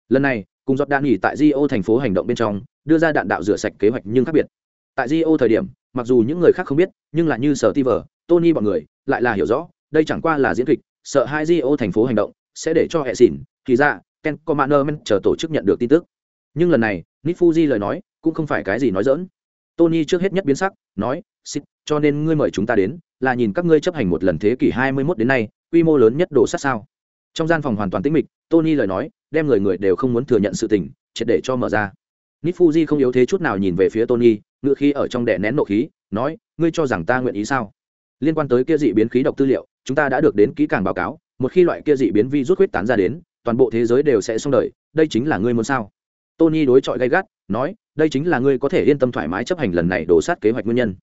Lần này, cùng giọt đạn nghỉ tại Rio thành phố hành động bên trong, đưa ra đạn đạo rửa sạch kế hoạch nhưng khác biệt. Tại Rio thời điểm, mặc dù những người khác không biết, nhưng là như Sở Tiver, Tony bọn người lại là hiểu rõ, đây chẳng qua là diễn kịch, sợ hai Rio thành phố hành động sẽ để cho hệ xỉn, thì ra, Ken Commander chờ tổ chức nhận được tin tức. Nhưng lần này, Nifuji lời nói cũng không phải cái gì nói dỡn. Tony trước hết nhất biến sắc, nói, "Xịt, cho nên ngươi mời chúng ta đến, là nhìn các ngươi chấp hành một lần thế kỷ 21 đến nay, quy mô lớn nhất đổ sát sao?" Trong gian phòng hoàn toàn tĩnh mịch, Tony lời nói, đem người người đều không muốn thừa nhận sự tình, triệt để cho mở ra. Nifuji không yếu thế chút nào nhìn về phía Tony, ngựa khí ở trong đè nén nộ khí, nói, "Ngươi cho rằng ta nguyện ý sao?" liên quan tới kia dị biến khí độc tư liệu chúng ta đã được đến kỹ càng báo cáo một khi loại kia dị biến vi rút huyết tán ra đến toàn bộ thế giới đều sẽ xong đời đây chính là ngươi muốn sao tony đối chọi gay gắt nói đây chính là ngươi có thể yên tâm thoải mái chấp hành lần này đổ sát kế hoạch nguyên nhân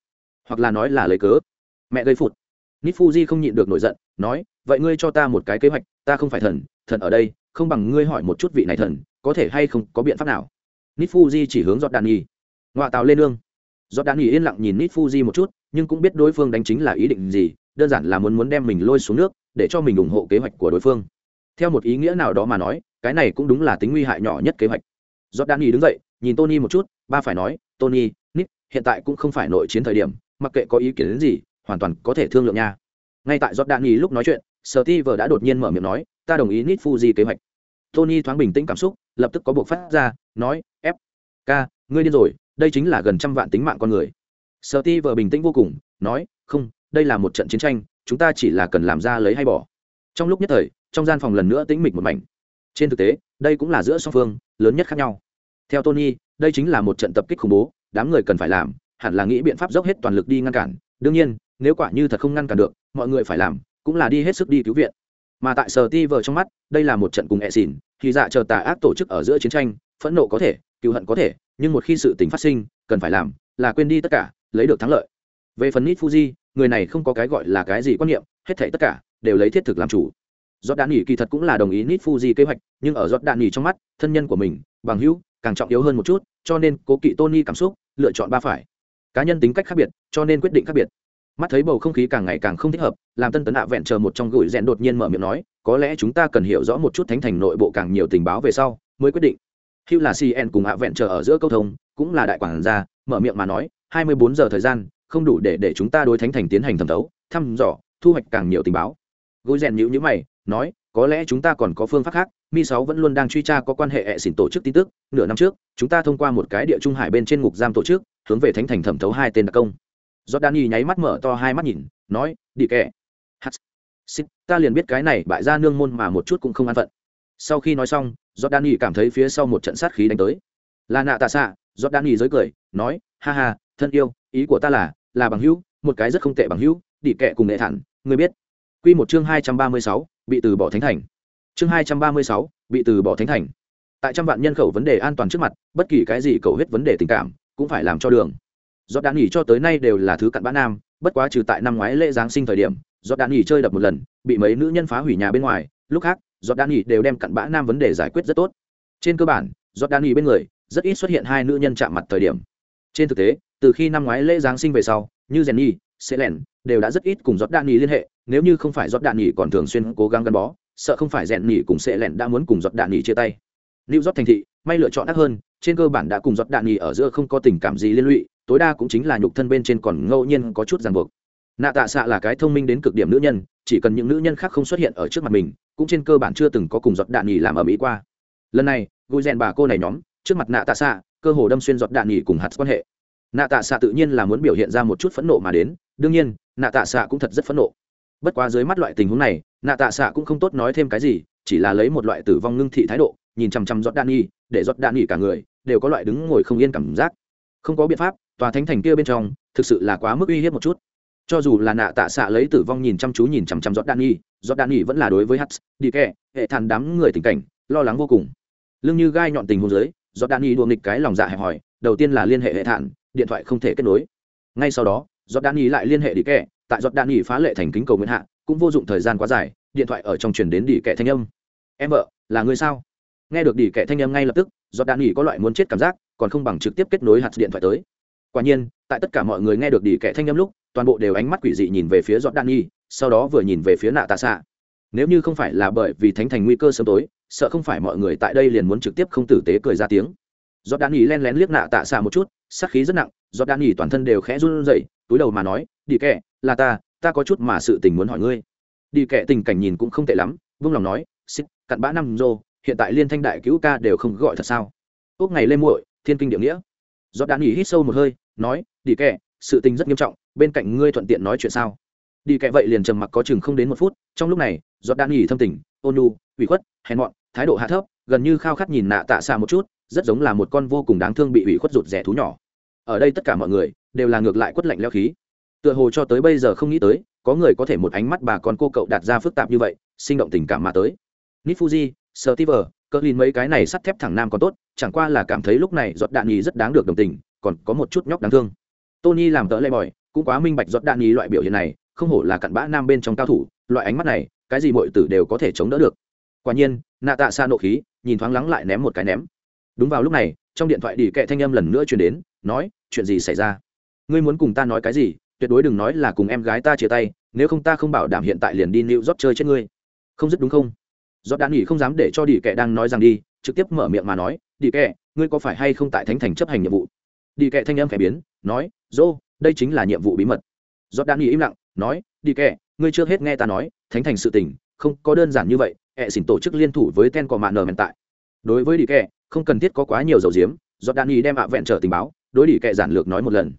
hoặc là nói là lấy cớ. Mẹ gây phụt. Nifuji không nhịn được nổi giận, nói, vậy ngươi cho ta một cái kế hoạch, ta không phải thần thần ở đây, không bằng ngươi hỏi một chút vị này thần, có thể hay không, có biện pháp nào? Nifuji chỉ hướng giọt đàn nhi ngoại tàu lên nương. Giọt đàn nhi yên lặng nhìn nifuji một chút, nhưng cũng biết đối phương đánh chính là ý định gì, đơn giản là muốn muốn đem mình lôi xuống nước, để cho mình ủng hộ kế hoạch của đối phương. Theo một ý nghĩa nào đó mà nói, cái này cũng đúng là tính nguy hại nhỏ nhất kế hoạch. Giọt đàn nhì đứng dậy, nhìn tony một chút, ba phải nói, tony nít hiện tại cũng không phải nội chiến thời điểm mặc kệ có ý kiến đến gì, hoàn toàn có thể thương lượng nha. Ngay tại Jordani lúc nói chuyện, Steve đã đột nhiên mở miệng nói, ta đồng ý nít fuji kế hoạch. Tony thoáng bình tĩnh cảm xúc, lập tức có buộc phát ra, nói, f, k, ngươi điên rồi, đây chính là gần trăm vạn tính mạng con người. Sở ti vợ bình tĩnh vô cùng, nói, không, đây là một trận chiến tranh, chúng ta chỉ là cần làm ra lấy hay bỏ. Trong lúc nhất thời, trong gian phòng lần nữa tĩnh mịch một mảnh. Trên thực tế, đây cũng là giữa song phương, lớn nhất khác nhau. Theo tony, đây chính là một trận tập kích khủng bố, đám người cần phải làm hẳn là nghĩ biện pháp dốc hết toàn lực đi ngăn cản. Đương nhiên, nếu quả như thật không ngăn cản được, mọi người phải làm cũng là đi hết sức đi cứu viện. Mà tại sở ti vờ trong mắt, đây là một trận cùng ẹ xỉn, thì dạ chờ tà ác tổ chức ở giữa chiến tranh, phẫn nộ có thể cựu hận có thể, nhưng một khi sự tình phát sinh, cần phải làm là quên đi tất cả, lấy được thắng lợi. Về phần nít fuji người này không có cái gọi là cái gì quan niệm, hết thảy tất cả đều lấy thiết thực làm chủ. Giọt đạn nghỉ kỳ thật cũng là đồng ý nít fuji kế hoạch, nhưng ở giọt đạn nghỉ trong mắt, thân nhân của mình, bằng hữu, càng trọng yếu hơn một chút, cho nên cố kỵ tony cảm xúc, lựa chọn ba phải cá nhân tính cách khác biệt, cho nên quyết định khác biệt. Mắt thấy bầu không khí càng ngày càng không thích hợp, làm tân tấn ạ vẹn chờ một trong gửi rèn đột nhiên mở miệng nói, có lẽ chúng ta cần hiểu rõ một chút thánh thành nội bộ càng nhiều tình báo về sau, mới quyết định. Hữu là cn cùng ạ vẹn chờ ở giữa câu thông, cũng là đại quản gia, mở miệng mà nói, hai mươi bốn giờ thời gian, không đủ để để chúng ta đối thánh thành tiến hành thẩm thấu, thăm dò, thu hoạch càng nhiều tình báo. Gối rèn nhữ nhữ mày, nói, có lẽ chúng ta còn có phương pháp khác mi sáu vẫn luôn đang truy tra có quan hệ hệ xỉn tổ chức tin tức nửa năm trước chúng ta thông qua một cái địa trung hải bên trên ngục giam tổ chức hướng về thánh thành thẩm thấu hai tên đặc công Jordani nháy mắt mở to hai mắt nhìn, nói, đi kẻ. hát Xích, ta liền biết cái này bại ra nương môn mà một chút cũng không an phận. Sau khi nói xong, Jordani cảm thấy phía sau một trận sát khí đánh tới. Là nạ tạ xạ, Jordani giới cười, nói, ha ha, thân yêu ý của ta là là bằng hữu một cái rất không tệ bằng hữu đi kệ cùng nghệ thản người biết quy một chương hai trăm ba mươi sáu bị từ bỏ thánh thành chương hai trăm ba mươi sáu, bị từ bỏ thánh thành. Tại trăm vạn nhân khẩu vấn đề an toàn trước mặt, bất kỳ cái gì cầu huyết vấn đề tình cảm, cũng phải làm cho đường. Do đạn nghỉ cho tới nay đều là thứ cặn bã nam, bất quá trừ tại năm ngoái lễ giáng sinh thời điểm do đạn nghỉ chơi đập một lần, bị mấy nữ nhân phá hủy nhà bên ngoài, lúc khác do đạn nghỉ đều đem cặn bã nam vấn đề giải quyết rất tốt. Trên cơ bản do đạn nghỉ bên người, rất ít xuất hiện hai nữ nhân chạm mặt thời điểm. Trên thực tế, từ khi năm ngoái lễ giáng sinh về sau, như jenny selen đều đã rất ít cùng giọt đạn nghỉ liên hệ, nếu như không phải giọt đạn nghỉ còn thường xuyên cố gắng gắn bó sợ không phải rèn nhỉ cùng selen đã muốn cùng giọt đạn nhỉ chia tay Lưu York thành thị, may lựa chọn ác hơn, trên cơ bản đã cùng giọt đạn nhỉ ở giữa không có tình cảm gì liên lụy, tối đa cũng chính là nhục thân bên trên còn ngẫu nhiên có chút ràng buộc. Nạ Tạ Sạ là cái thông minh đến cực điểm nữ nhân, chỉ cần những nữ nhân khác không xuất hiện ở trước mặt mình, cũng trên cơ bản chưa từng có cùng giọt đạn nhỉ làm ở mỹ qua. Lần này, gùi rèn bà cô này nhóm, trước mặt Nạ Tạ Sạ, cơ hồ đâm xuyên giọt đạn nhỉ cùng hạt quan hệ. Nạ Tạ Sạ tự nhiên là muốn biểu hiện ra một chút phẫn nộ mà đến, đương nhiên, Nạ Tạ Sạ cũng thật rất phẫn nộ. Bất quá dưới mắt loại tình huống này, Nạ Tạ xạ cũng không tốt nói thêm cái gì, chỉ là lấy một loại tử vong ngưng thị thái độ, nhìn chằm chằm giọt đạn nghi để giọt đạn nghỉ cả người đều có loại đứng ngồi không yên cảm giác. Không có biện pháp tòa thánh thành kia bên trong thực sự là quá mức uy hiếp một chút. Cho dù là nạ tạ xạ lấy tử vong nhìn chăm chú nhìn chằm chằm giọt đạn nghi giọt đạn nghi vẫn là đối với hắt đi kẹ hệ thàn đám người tình cảnh lo lắng vô cùng. Lưng như gai nhọn tình hôn giới giọt đạn nghi đùa nghịch cái lòng dạ hẹp hòi đầu tiên là liên hệ hệ thản điện thoại không thể kết nối. Ngay sau đó giọt đạn nghi lại liên hệ đi kẹ tại giọt đạn nghỉ phá lệ thành kính cầu nguyện hạ, cũng vô dụng thời gian quá dài, điện thoại ở trong truyền đến đỉ kẹ thanh âm. Em vợ, là người sao? Nghe được đỉ kẻ thanh âm ngay lập tức, giọt đạn nghỉ có loại muốn chết cảm giác, còn không bằng trực tiếp kết nối hạt điện thoại tới. Quả nhiên, tại tất cả mọi người nghe được đỉ kẻ thanh âm lúc, toàn bộ đều ánh mắt quỷ dị nhìn về phía giọt đạn nghỉ sau đó vừa nhìn về phía nạ tạ xạ. Nếu như không phải là bởi vì thánh thành nguy cơ sớm tối, sợ không phải mọi người tại đây liền muốn trực tiếp không tử tế cười ra tiếng. Giọt đạn nghỉ len lén liếc nạ tạ xạ một chút sát khí rất nặng, giọt đạn nghỉ toàn thân đều khẽ run rẩy, túi đầu mà nói đi kệ, là ta ta có chút mà sự tình muốn hỏi ngươi. Đi kệ tình cảnh nhìn cũng không tệ lắm vung lòng nói, xích, cặn bã năm rô, hiện tại liên thanh đại cứu ca đều không gọi thật sao? Ốc ngày lên muội, thiên kinh địa nghĩa. Do đạn nghỉ hít sâu một hơi, nói, đi kệ, sự tình rất nghiêm trọng, bên cạnh ngươi thuận tiện nói chuyện sao? Đi kệ vậy liền trầm mặc có chừng không đến một phút, trong lúc này do đạn nghỉ thâm tình, ôn nu ủy khuất, hèn mọn, thái độ hạ thấp, gần như khao khát nhìn nạ tạ xa một chút, rất giống là một con vô cùng đáng thương bị ủy khuất rụt rẻ thú nhỏ. Ở đây tất cả mọi người đều là ngược lại quất lạnh leo khí tựa hồ cho tới bây giờ không nghĩ tới, có người có thể một ánh mắt bà con cô cậu đạt ra phức tạp như vậy, sinh động tình cảm mà tới. Nít sơ sờ vờ cỡ lìn mấy cái này sắt thép thẳng nam còn tốt, chẳng qua là cảm thấy lúc này giọt đạn nhì rất đáng được đồng tình, còn có một chút nhóc đáng thương. Tony làm tớ lay bòi, cũng quá minh bạch giọt đạn nhì loại biểu hiện này, không hổ là cặn bã nam bên trong cao thủ, loại ánh mắt này, cái gì mọi tử đều có thể chống đỡ được. Quả nhiên, nạ tạ xa nộ khí, nhìn thoáng lắng lại ném một cái ném. Đúng vào lúc này, trong điện thoại đi kệ thanh âm lần nữa truyền đến, nói, chuyện gì xảy ra? Ngươi muốn cùng ta nói cái gì? Tuyệt đối đừng nói là cùng em gái ta chia tay, nếu không ta không bảo đảm hiện tại liền đi New York chơi chết ngươi. Không dứt đúng không? Do đan nghỉ không dám để cho đi kệ đang nói rằng đi, trực tiếp mở miệng mà nói đi kệ ngươi có phải hay không tại thánh thành chấp hành nhiệm vụ? Đi kệ thanh âm khẽ biến, nói, dô, đây chính là nhiệm vụ bí mật. Do đan nghỉ im lặng, nói đi kệ ngươi chưa hết nghe ta nói, thánh thành sự tình, không có đơn giản như vậy hệ xỉn tổ chức liên thủ với ten cò mạ nờ hiện tại. Đối với đi kệ không cần thiết có quá nhiều dầu diếm. Do đan nghỉ đem ạ vẹn trở tình báo, đối đi kệ giản lược nói một lần.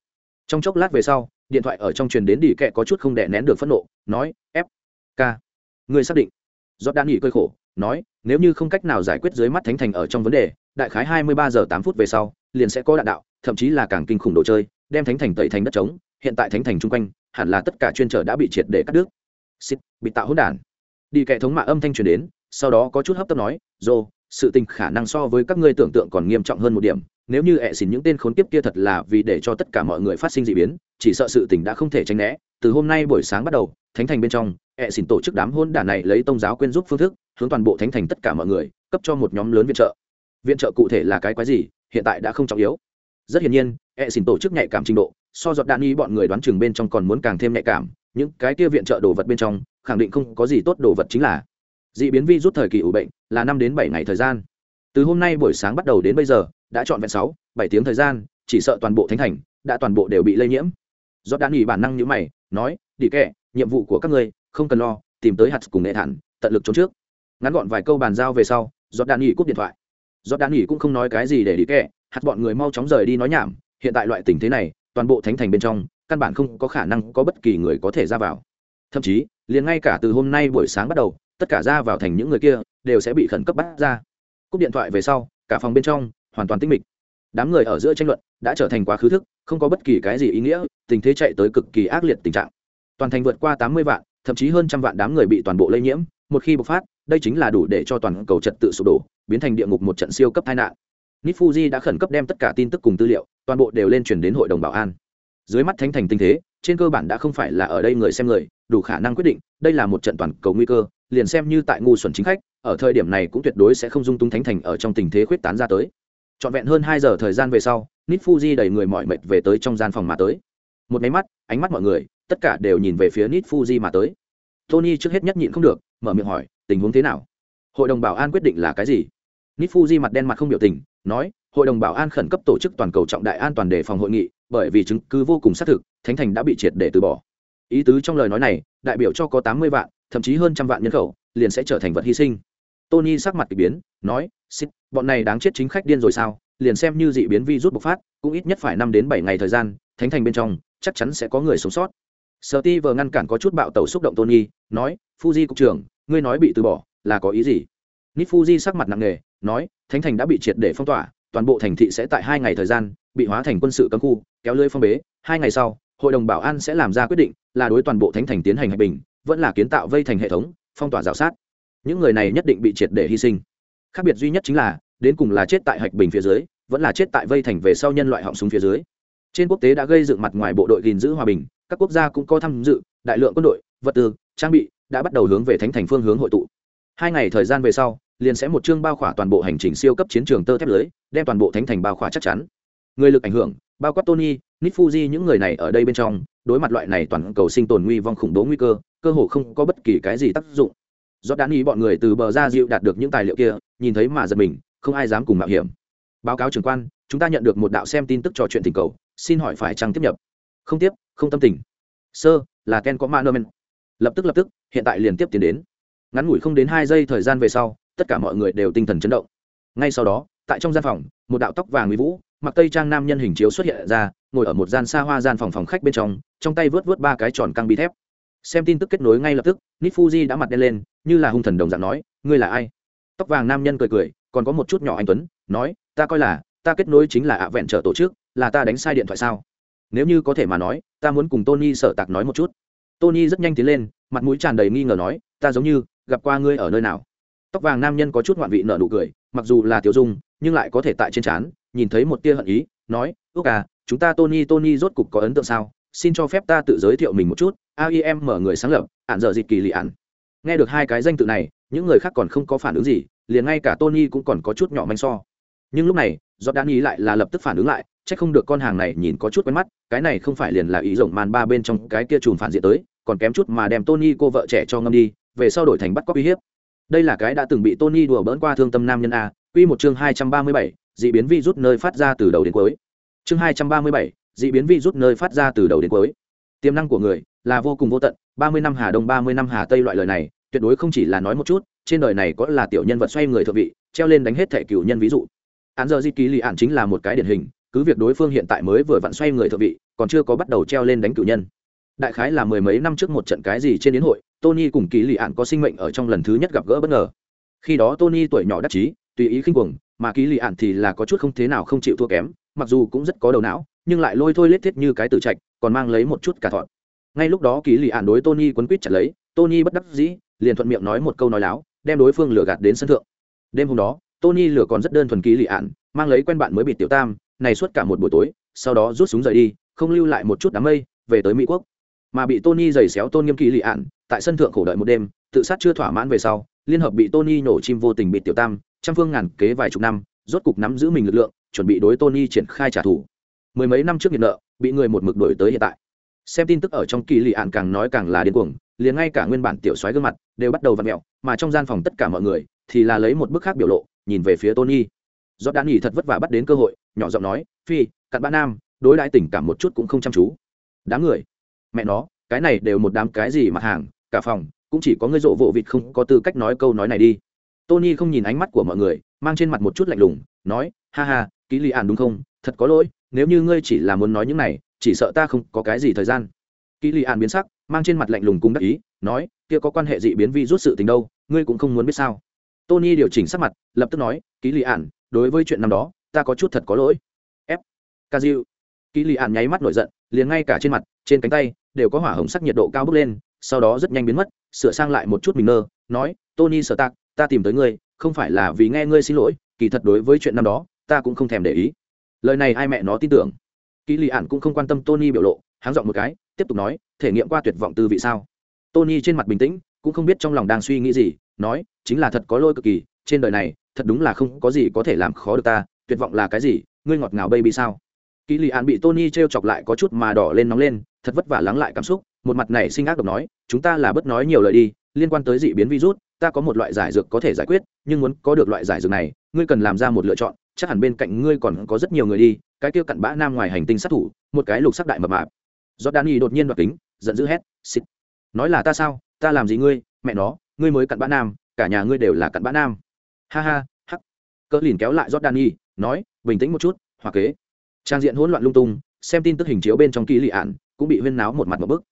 Trong chốc lát về sau điện thoại ở trong truyền đến đi kệ có chút không đè nén được phẫn nộ, nói, f k, ngươi xác định? Giọt đan nghỉ cơi khổ, nói, nếu như không cách nào giải quyết dưới mắt thánh thành ở trong vấn đề, đại khái hai mươi ba giờ tám phút về sau, liền sẽ có đạn đạo, thậm chí là càng kinh khủng đồ chơi, đem thánh thành tẩy thành đất trống. Hiện tại thánh thành chung quanh, hẳn là tất cả chuyên trở đã bị triệt để cắt đứt. Xịt, bị tạo hỗn đản. Đi kệ thống mạ âm thanh truyền đến, sau đó có chút hấp tấp nói dô sự tình khả năng so với các ngươi tưởng tượng còn nghiêm trọng hơn một điểm nếu như ẹ xỉn những tên khốn kiếp kia thật là vì để cho tất cả mọi người phát sinh d ị biến, chỉ sợ sự tình đã không thể tránh né. Từ hôm nay buổi sáng bắt đầu, thánh thành bên trong ẹ xỉn tổ chức đám hôn đản này lấy tôn giáo quyên giúp phương thức, hướng toàn bộ thánh thành tất cả mọi người, cấp cho một nhóm lớn viện trợ. Viện trợ cụ thể là cái quái gì, hiện tại đã không trọng yếu. Rất hiển nhiên ẹ xỉn tổ chức nhạy cảm trình độ, so giọt đạn y bọn người đoán chừng bên trong còn muốn càng thêm nhạy cảm, những cái kia viện trợ đồ vật bên trong, khẳng định không có gì tốt đồ vật chính là. D ị biến vi rút thời kỳ ủ bệnh là năm đến bảy ngày thời gian từ hôm nay buổi sáng bắt đầu đến bây giờ, đã chọn vẹn sáu, bảy tiếng thời gian, chỉ sợ toàn bộ thánh thành, đã toàn bộ đều bị lây nhiễm. Do đan nghỉ bản năng như mày, nói, đi kệ, nhiệm vụ của các ngươi, không cần lo, tìm tới hạt cùng nghệ thản, tận lực trốn trước. Ngắn gọn vài câu bàn giao về sau do đan nghỉ cúp điện thoại. Do đan nghỉ cũng không nói cái gì để đi kệ, hạt bọn người mau chóng rời đi nói nhảm, hiện tại loại tình thế này, toàn bộ thánh thành bên trong, căn bản không có khả năng có bất kỳ người có thể ra vào. Thậm chí, liền ngay cả từ hôm nay buổi sáng bắt đầu, tất cả ra vào thành những người kia, đều sẽ bị khẩn cấp bắt ra cúp điện thoại về sau, cả phòng bên trong hoàn toàn tĩnh mịch. Đám người ở giữa tranh luận đã trở thành quá khứ thức, không có bất kỳ cái gì ý nghĩa, tình thế chạy tới cực kỳ ác liệt tình trạng. Toàn thành vượt qua tám mươi vạn, thậm chí hơn trăm vạn đám người bị toàn bộ lây nhiễm, một khi bộc phát, đây chính là đủ để cho toàn cầu trật tự sụp đổ, biến thành địa ngục một trận siêu cấp tai nạn. Nít đã khẩn cấp đem tất cả tin tức cùng tư liệu, toàn bộ đều lên truyền đến hội đồng bảo an. Dưới mắt thánh thành tình thế, trên cơ bản đã không phải là ở đây người xem người, đủ khả năng quyết định, đây là một trận toàn cầu nguy cơ liền xem như tại ngu xuẩn chính khách, ở thời điểm này cũng tuyệt đối sẽ không dung túng thánh thành ở trong tình thế khuyết tán ra tới. Trọn vẹn hơn hai giờ thời gian về sau nít fuji đầy người mọi mệt về tới trong gian phòng mà tới. Một máy mắt, ánh mắt mọi người, tất cả đều nhìn về phía nít fuji mà tới. Tony trước hết nhất nhịn không được, mở miệng hỏi, tình huống thế nào? Hội đồng bảo an quyết định là cái gì? Nít fuji mặt đen mặt không biểu tình, nói, hội đồng bảo an khẩn cấp tổ chức toàn cầu trọng đại an toàn đề phòng hội nghị, bởi vì chứng cứ vô cùng xác thực, thánh thành đã bị triệt để từ bỏ. Ý tứ trong lời nói này, đại biểu cho có tám mươi vạn thậm chí hơn trăm vạn nhân khẩu, liền sẽ trở thành vật hy sinh. Tony sắc mặt k ỳ biến, nói xích bọn này đáng chết chính khách điên rồi sao? Liền xem như dị biến vi rút bộc phát, cũng ít nhất phải năm đến bảy ngày thời gian, thánh thành bên trong, chắc chắn sẽ có người sống sót. Sợ ti vừa ngăn cản có chút bạo tẩu xúc động tony, nói, fuji cục trưởng, ngươi nói bị từ bỏ, là có ý gì? Nít fuji sắc mặt nặng nề, nói, thánh thành đã bị triệt để phong tỏa, toàn bộ thành thị sẽ tại hai ngày thời gian, bị hóa thành quân sự cấm khu, kéo lưới phong bế, hai ngày sau, hội đồng bảo an sẽ làm ra quyết định, là đối toàn bộ thánh thành tiến hành hạch bình vẫn là kiến tạo vây thành hệ thống, phong tỏa rào sát. Những người này nhất định bị triệt để hy sinh. Khác biệt duy nhất chính là, đến cùng là chết tại hạch bình phía dưới, vẫn là chết tại vây thành về sau nhân loại họng súng phía dưới. Trên quốc tế đã gây dựng mặt ngoài bộ đội gìn giữ hòa bình, các quốc gia cũng có tham dự, đại lượng quân đội, vật tư, trang bị đã bắt đầu hướng về thánh thành phương hướng hội tụ. Hai ngày thời gian về sau, liền sẽ một chương bao khỏa toàn bộ hành trình siêu cấp chiến trường tơ thép lưới, đem toàn bộ thánh thành bao khỏa chắc chắn. Người lực ảnh hưởng, bao quát tony nitfuji những người này ở đây bên trong, đối mặt loại này toàn cầu sinh tồn nguy vong khủng bố nguy cơ cơ hồ không có bất kỳ cái gì tác dụng. Do đán ý bọn người từ bờ ra dịu đạt được những tài liệu kia, nhìn thấy mà giật mình, không ai dám cùng mạo hiểm. Báo cáo trưởng quan, chúng ta nhận được một đạo xem tin tức trò chuyện tình cầu, xin hỏi phải chăng tiếp nhập? Không tiếp, không tâm tình. Sơ, là ken có ma nơ lập tức lập tức, hiện tại liền tiếp tiến đến. Ngắn ngủi không đến hai giây thời gian về sau, tất cả mọi người đều tinh thần chấn động. Ngay sau đó, tại trong gian phòng, một đạo tóc vàng mỹ vũ, mặc tây trang nam nhân hình chiếu xuất hiện ra, ngồi ở một gian xa hoa gian phòng phòng khách bên trong trong tay vớt vớt ba cái tròn căng bi thép xem tin tức kết nối ngay lập tức nít fuji đã mặt đen lên, như là hung thần đồng dạng nói, ngươi là ai? Tóc vàng nam nhân cười cười, còn có một chút nhỏ anh tuấn, nói, ta coi là, ta kết nối chính là ạ vẹn trở tổ chức, là ta đánh sai điện thoại sao? Nếu như có thể mà nói, ta muốn cùng tony sợ tạc nói một chút. Tony rất nhanh tiến lên, mặt mũi tràn đầy nghi ngờ nói, ta giống như gặp qua ngươi ở nơi nào? Tóc vàng nam nhân có chút ngoạn vị nở nụ cười, mặc dù là tiểu dung, nhưng lại có thể tại trên trán, nhìn thấy một tia hận ý, nói ước à chúng ta tony tony rốt cục có ấn tượng sao? Xin cho phép ta tự giới thiệu mình một chút aim mở người sáng lập, ạn dở dịt kỳ lì ạn. Nghe được hai cái danh tự này, những người khác còn không có phản ứng gì, liền ngay cả tony cũng còn có chút nhỏ manh so. Nhưng lúc này do đan ý lại là lập tức phản ứng lại c h ắ c không được con hàng này nhìn có chút quen mắt, cái này không phải liền là ý rộng màn ba bên trong cái kia chùm phản diện tới, còn kém chút mà đem tony cô vợ trẻ cho ngâm đi, về sau đổi thành bắt cóc uy hiếp. Đây là cái đã từng bị tony đùa bỡn qua thương tâm nam nhân a q một chương hai trăm ba mươi bảy d ị biến vi rút nơi phát ra từ đầu đến cuối. Chương hai trăm ba mươi bảy d ị biến vi rút nơi phát ra từ đầu đến cuối. Tiềm năng của người là vô cùng vô tận, ba mươi năm hà đông, ba mươi năm hà tây loại lời này, tuyệt đối không chỉ là nói một chút, trên đời này có là tiểu nhân vật xoay người thượng vị, treo lên đánh hết thẻ cựu nhân ví dụ. Án giờ di ký lì ạn chính là một cái điển hình, cứ việc đối phương hiện tại mới vừa vặn xoay người thượng vị, còn chưa có bắt đầu treo lên đánh cựu nhân. Đại khái là mười mấy năm trước một trận cái gì trên đến hội, tony cùng ký lì ạn có sinh mệnh ở trong lần thứ nhất gặp gỡ bất ngờ. Khi đó tony tuổi nhỏ đắc chí, tùy ý khinh cuồng, mà ký lì ạn thì là có chút không thế nào không chịu thua kém, mặc dù cũng rất có đầu não nhưng lại lôi thôi lết thiết như cái tử trạch, còn mang lấy một chút cả thọn ngay lúc đó ký lì ạn đối tony quấn quýt chặt lấy, tony bất đắc dĩ, liền thuận miệng nói một câu nói láo, đem đối phương lừa gạt đến sân thượng. Đêm hôm đó, tony lừa còn rất đơn thuần ký lì ạn mang lấy quen bạn mới bị tiểu tam, này suốt cả một buổi tối, sau đó rút súng rời đi, không lưu lại một chút đám mây, về tới mỹ quốc. Mà bị tony giày xéo tôn nghiêm kỳ lì ạn tại sân thượng khổ đợi một đêm, tự sát chưa thỏa mãn về sau, liên hợp bị tony nổ chim vô tình bị tiểu tam, trăm phương ngàn kế vài chục năm, rốt cục nắm giữ mình lực lượng, chuẩn bị đối tony triển khai trả thù mười mấy năm trước nghiện nợ, bị người một mực đổi tới hiện tại. Xem tin tức ở trong kỳ lì ạn càng nói càng là điên cuồng, liền ngay cả nguyên bản tiểu soái gương mặt đều bắt đầu vặn mẹo mà trong gian phòng tất cả mọi người thì là lấy một bức khác biểu lộ, nhìn về phía tony. Do đã nghỉ thật vất vả bắt đến cơ hội, nhỏ giọng nói, phi, cặn bã nam, đối đãi tình cảm một chút cũng không chăm chú. Đám người? Mẹ nó, cái này đều một đám cái gì mặt hàng, cả phòng cũng chỉ có ngươi rộ vộ vịt không có tư cách nói câu nói này đi. Tony không nhìn ánh mắt của mọi người, mang trên mặt một chút lạnh lùng, nói, ha ha ký lì ạn đúng không? Thật có lỗi nếu như ngươi chỉ là muốn nói những này chỉ sợ ta không có cái gì thời gian. Kỳ lì An biến sắc mang trên mặt lạnh lùng cùng đắc ý nói kia có quan hệ dị biến vi rút sự tình đâu ngươi cũng không muốn biết sao. Tony điều chỉnh sắc mặt lập tức nói kỳ lì An, đối với chuyện năm đó ta có chút thật có lỗi. F. Ca diệu ký lì An nháy mắt nổi giận liền ngay cả trên mặt trên cánh tay đều có hỏa hồng sắc nhiệt độ cao bốc lên sau đó rất nhanh biến mất sửa sang lại một chút mình nơ nói tony sợ tạc ta tìm tới ngươi không phải là vì nghe ngươi xin lỗi kỳ thật đối với chuyện năm đó ta cũng không thèm để ý lời này ai mẹ nó tin tưởng? Kỳ lì ạn cũng không quan tâm tony biểu lộ háng dọn một cái, tiếp tục nói, thể nghiệm qua tuyệt vọng tư vị sao? Tony trên mặt bình tĩnh, cũng không biết trong lòng đang suy nghĩ gì, nói, chính là thật có lôi cực kỳ, trên đời này, thật đúng là không có gì có thể làm khó được ta, tuyệt vọng là cái gì, ngươi ngọt ngào baby sao? Kỳ lì ạn bị tony t r e o chọc lại có chút mà đỏ lên nóng lên, thật vất vả lắng lại cảm xúc, một mặt này sinh ác độc nói, chúng ta là bất nói nhiều lời đi, liên quan tới dị biến virus, ta có một loại giải dược có thể giải quyết, nhưng muốn có được loại giải dược này, ngươi cần làm ra một lựa chọn chắc hẳn bên cạnh ngươi còn có rất nhiều người đi cái kia cặn bã nam ngoài hành tinh sát thủ một cái lục sắc đại mập mạp. Do đani đột nhiên đoạt kính giận dữ hét xịt! Nói là ta sao? Ta làm gì ngươi? Mẹ nó ngươi mới cặn bã nam cả nhà ngươi đều là cặn bã nam. Ha ha hắc. Cỡ lìn kéo lại Jordani, nói bình tĩnh một chút hòa kế. Trang diện hỗn loạn lung tung xem tin tức hình chiếu bên trong kỳ lị ạn cũng bị huyên náo một mặt một bức.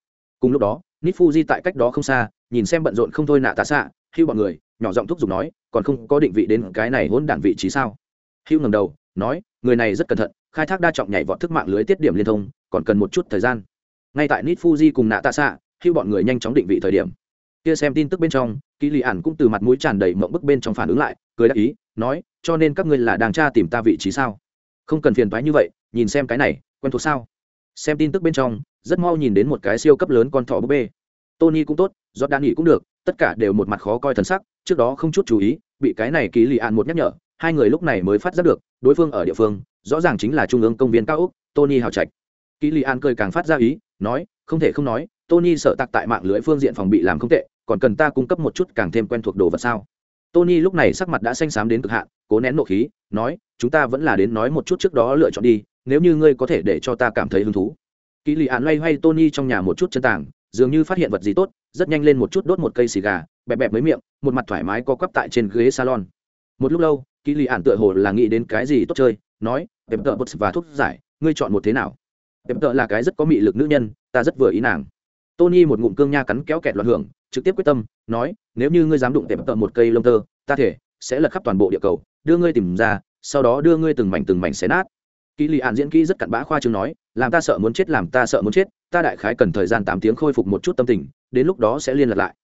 Cùng lúc đó nít fuji tại cách đó không xa nhìn xem bận rộn không thôi nạ tạ xạ hưu bọn người nhỏ giọng thúc giục nói còn không có định vị đến cái này hỗn đản vị trí sao? Hữu ngầm đầu, nói, người này rất cẩn thận, khai thác đa trọng nhảy vọt thức mạng lưới tiết điểm liên thông, còn cần một chút thời gian. Ngay tại nít fuji cùng nạ tạ xạ hưu bọn người nhanh chóng định vị thời điểm. Kia xem tin tức bên trong kỳ lì ản cũng từ mặt mũi tràn đầy mộng bức bên trong phản ứng lại, cười đáp ý, nói, cho nên các ngươi là đàng tra tìm ta vị trí sao? Không cần phiền thoái như vậy, nhìn xem cái này, quen thuộc sao? Xem tin tức bên trong, rất mau nhìn đến một cái siêu cấp lớn con thỏ búp bê. Tony cũng tốt giọt đan nghỉ cũng được, tất cả đều một mặt khó coi thần sắc, trước đó không chút chú ý, bị cái này kỳ lì ạn một nhắc nhở hai người lúc này mới phát giác được, đối phương ở địa phương, rõ ràng chính là trung ương công viên cao úc tony hào trạch. Ký li an cười càng phát ra ý, nói, không thể không nói, tony sợ tặc tại mạng lưới phương diện phòng bị làm không tệ, còn cần ta cung cấp một chút càng thêm quen thuộc đồ vật sao? Tony lúc này sắc mặt đã xanh xám đến cực hạn, cố nén nộ khí, nói, chúng ta vẫn là đến nói một chút trước đó lựa chọn đi, nếu như ngươi có thể để cho ta cảm thấy hứng thú. Kỳ lì ạn loay hoay tony trong nhà một chút chân tảng, dường như phát hiện vật gì tốt, rất nhanh lên một chút đốt một cây xì gà, bẹp bẹp mấy miệng, một mặt thoải mái co quắp tại trên ghế salon. Một lúc lâu kỳ lì ạn tựa hồ là nghĩ đến cái gì tốt chơi, nói pep tợ bột và thuốc giải, ngươi chọn một thế nào? Pep tợ là cái rất có mị lực nữ nhân, ta rất vừa ý nàng. Tony một ngụm cương nha cắn kéo kẹt loạn hưởng, trực tiếp quyết tâm, nói, nếu như ngươi dám đụng tệp tợ một cây lông tơ, ta thể sẽ lật khắp toàn bộ địa cầu, đưa ngươi tìm ra, sau đó đưa ngươi từng mảnh từng mảnh xé nát. Kỳ lì ạn diễn kỹ rất cặn bã khoa chương nói, làm ta sợ muốn chết, làm ta sợ muốn chết, ta đại khái cần thời gian tám tiếng khôi phục một chút tâm tình, đến lúc đó sẽ liên lạc lại.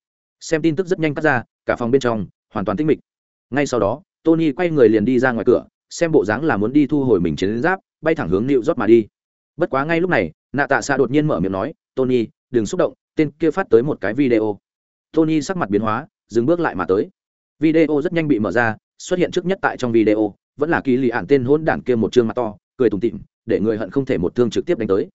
Xem tin tức rất nhanh cắt ra, cả phòng bên trong hoàn toàn tinh mịch. Ngay sau đó tony quay người liền đi ra ngoài cửa, xem bộ dáng là muốn đi thu hồi mình chiến giáp, bay thẳng hướng nịu rót mà đi. Bất quá ngay lúc này, nạ tạ xạ đột nhiên mở miệng nói, tony, đừng xúc động, tên kia phát tới một cái video. Tony sắc mặt biến hóa, dừng bước lại mà tới. Video rất nhanh bị mở ra, xuất hiện trước nhất tại trong video, vẫn là kỳ lì ạn tên hỗn đản kia một chương mặt to, cười tủm tịm để người hận không thể một thương trực tiếp đánh tới.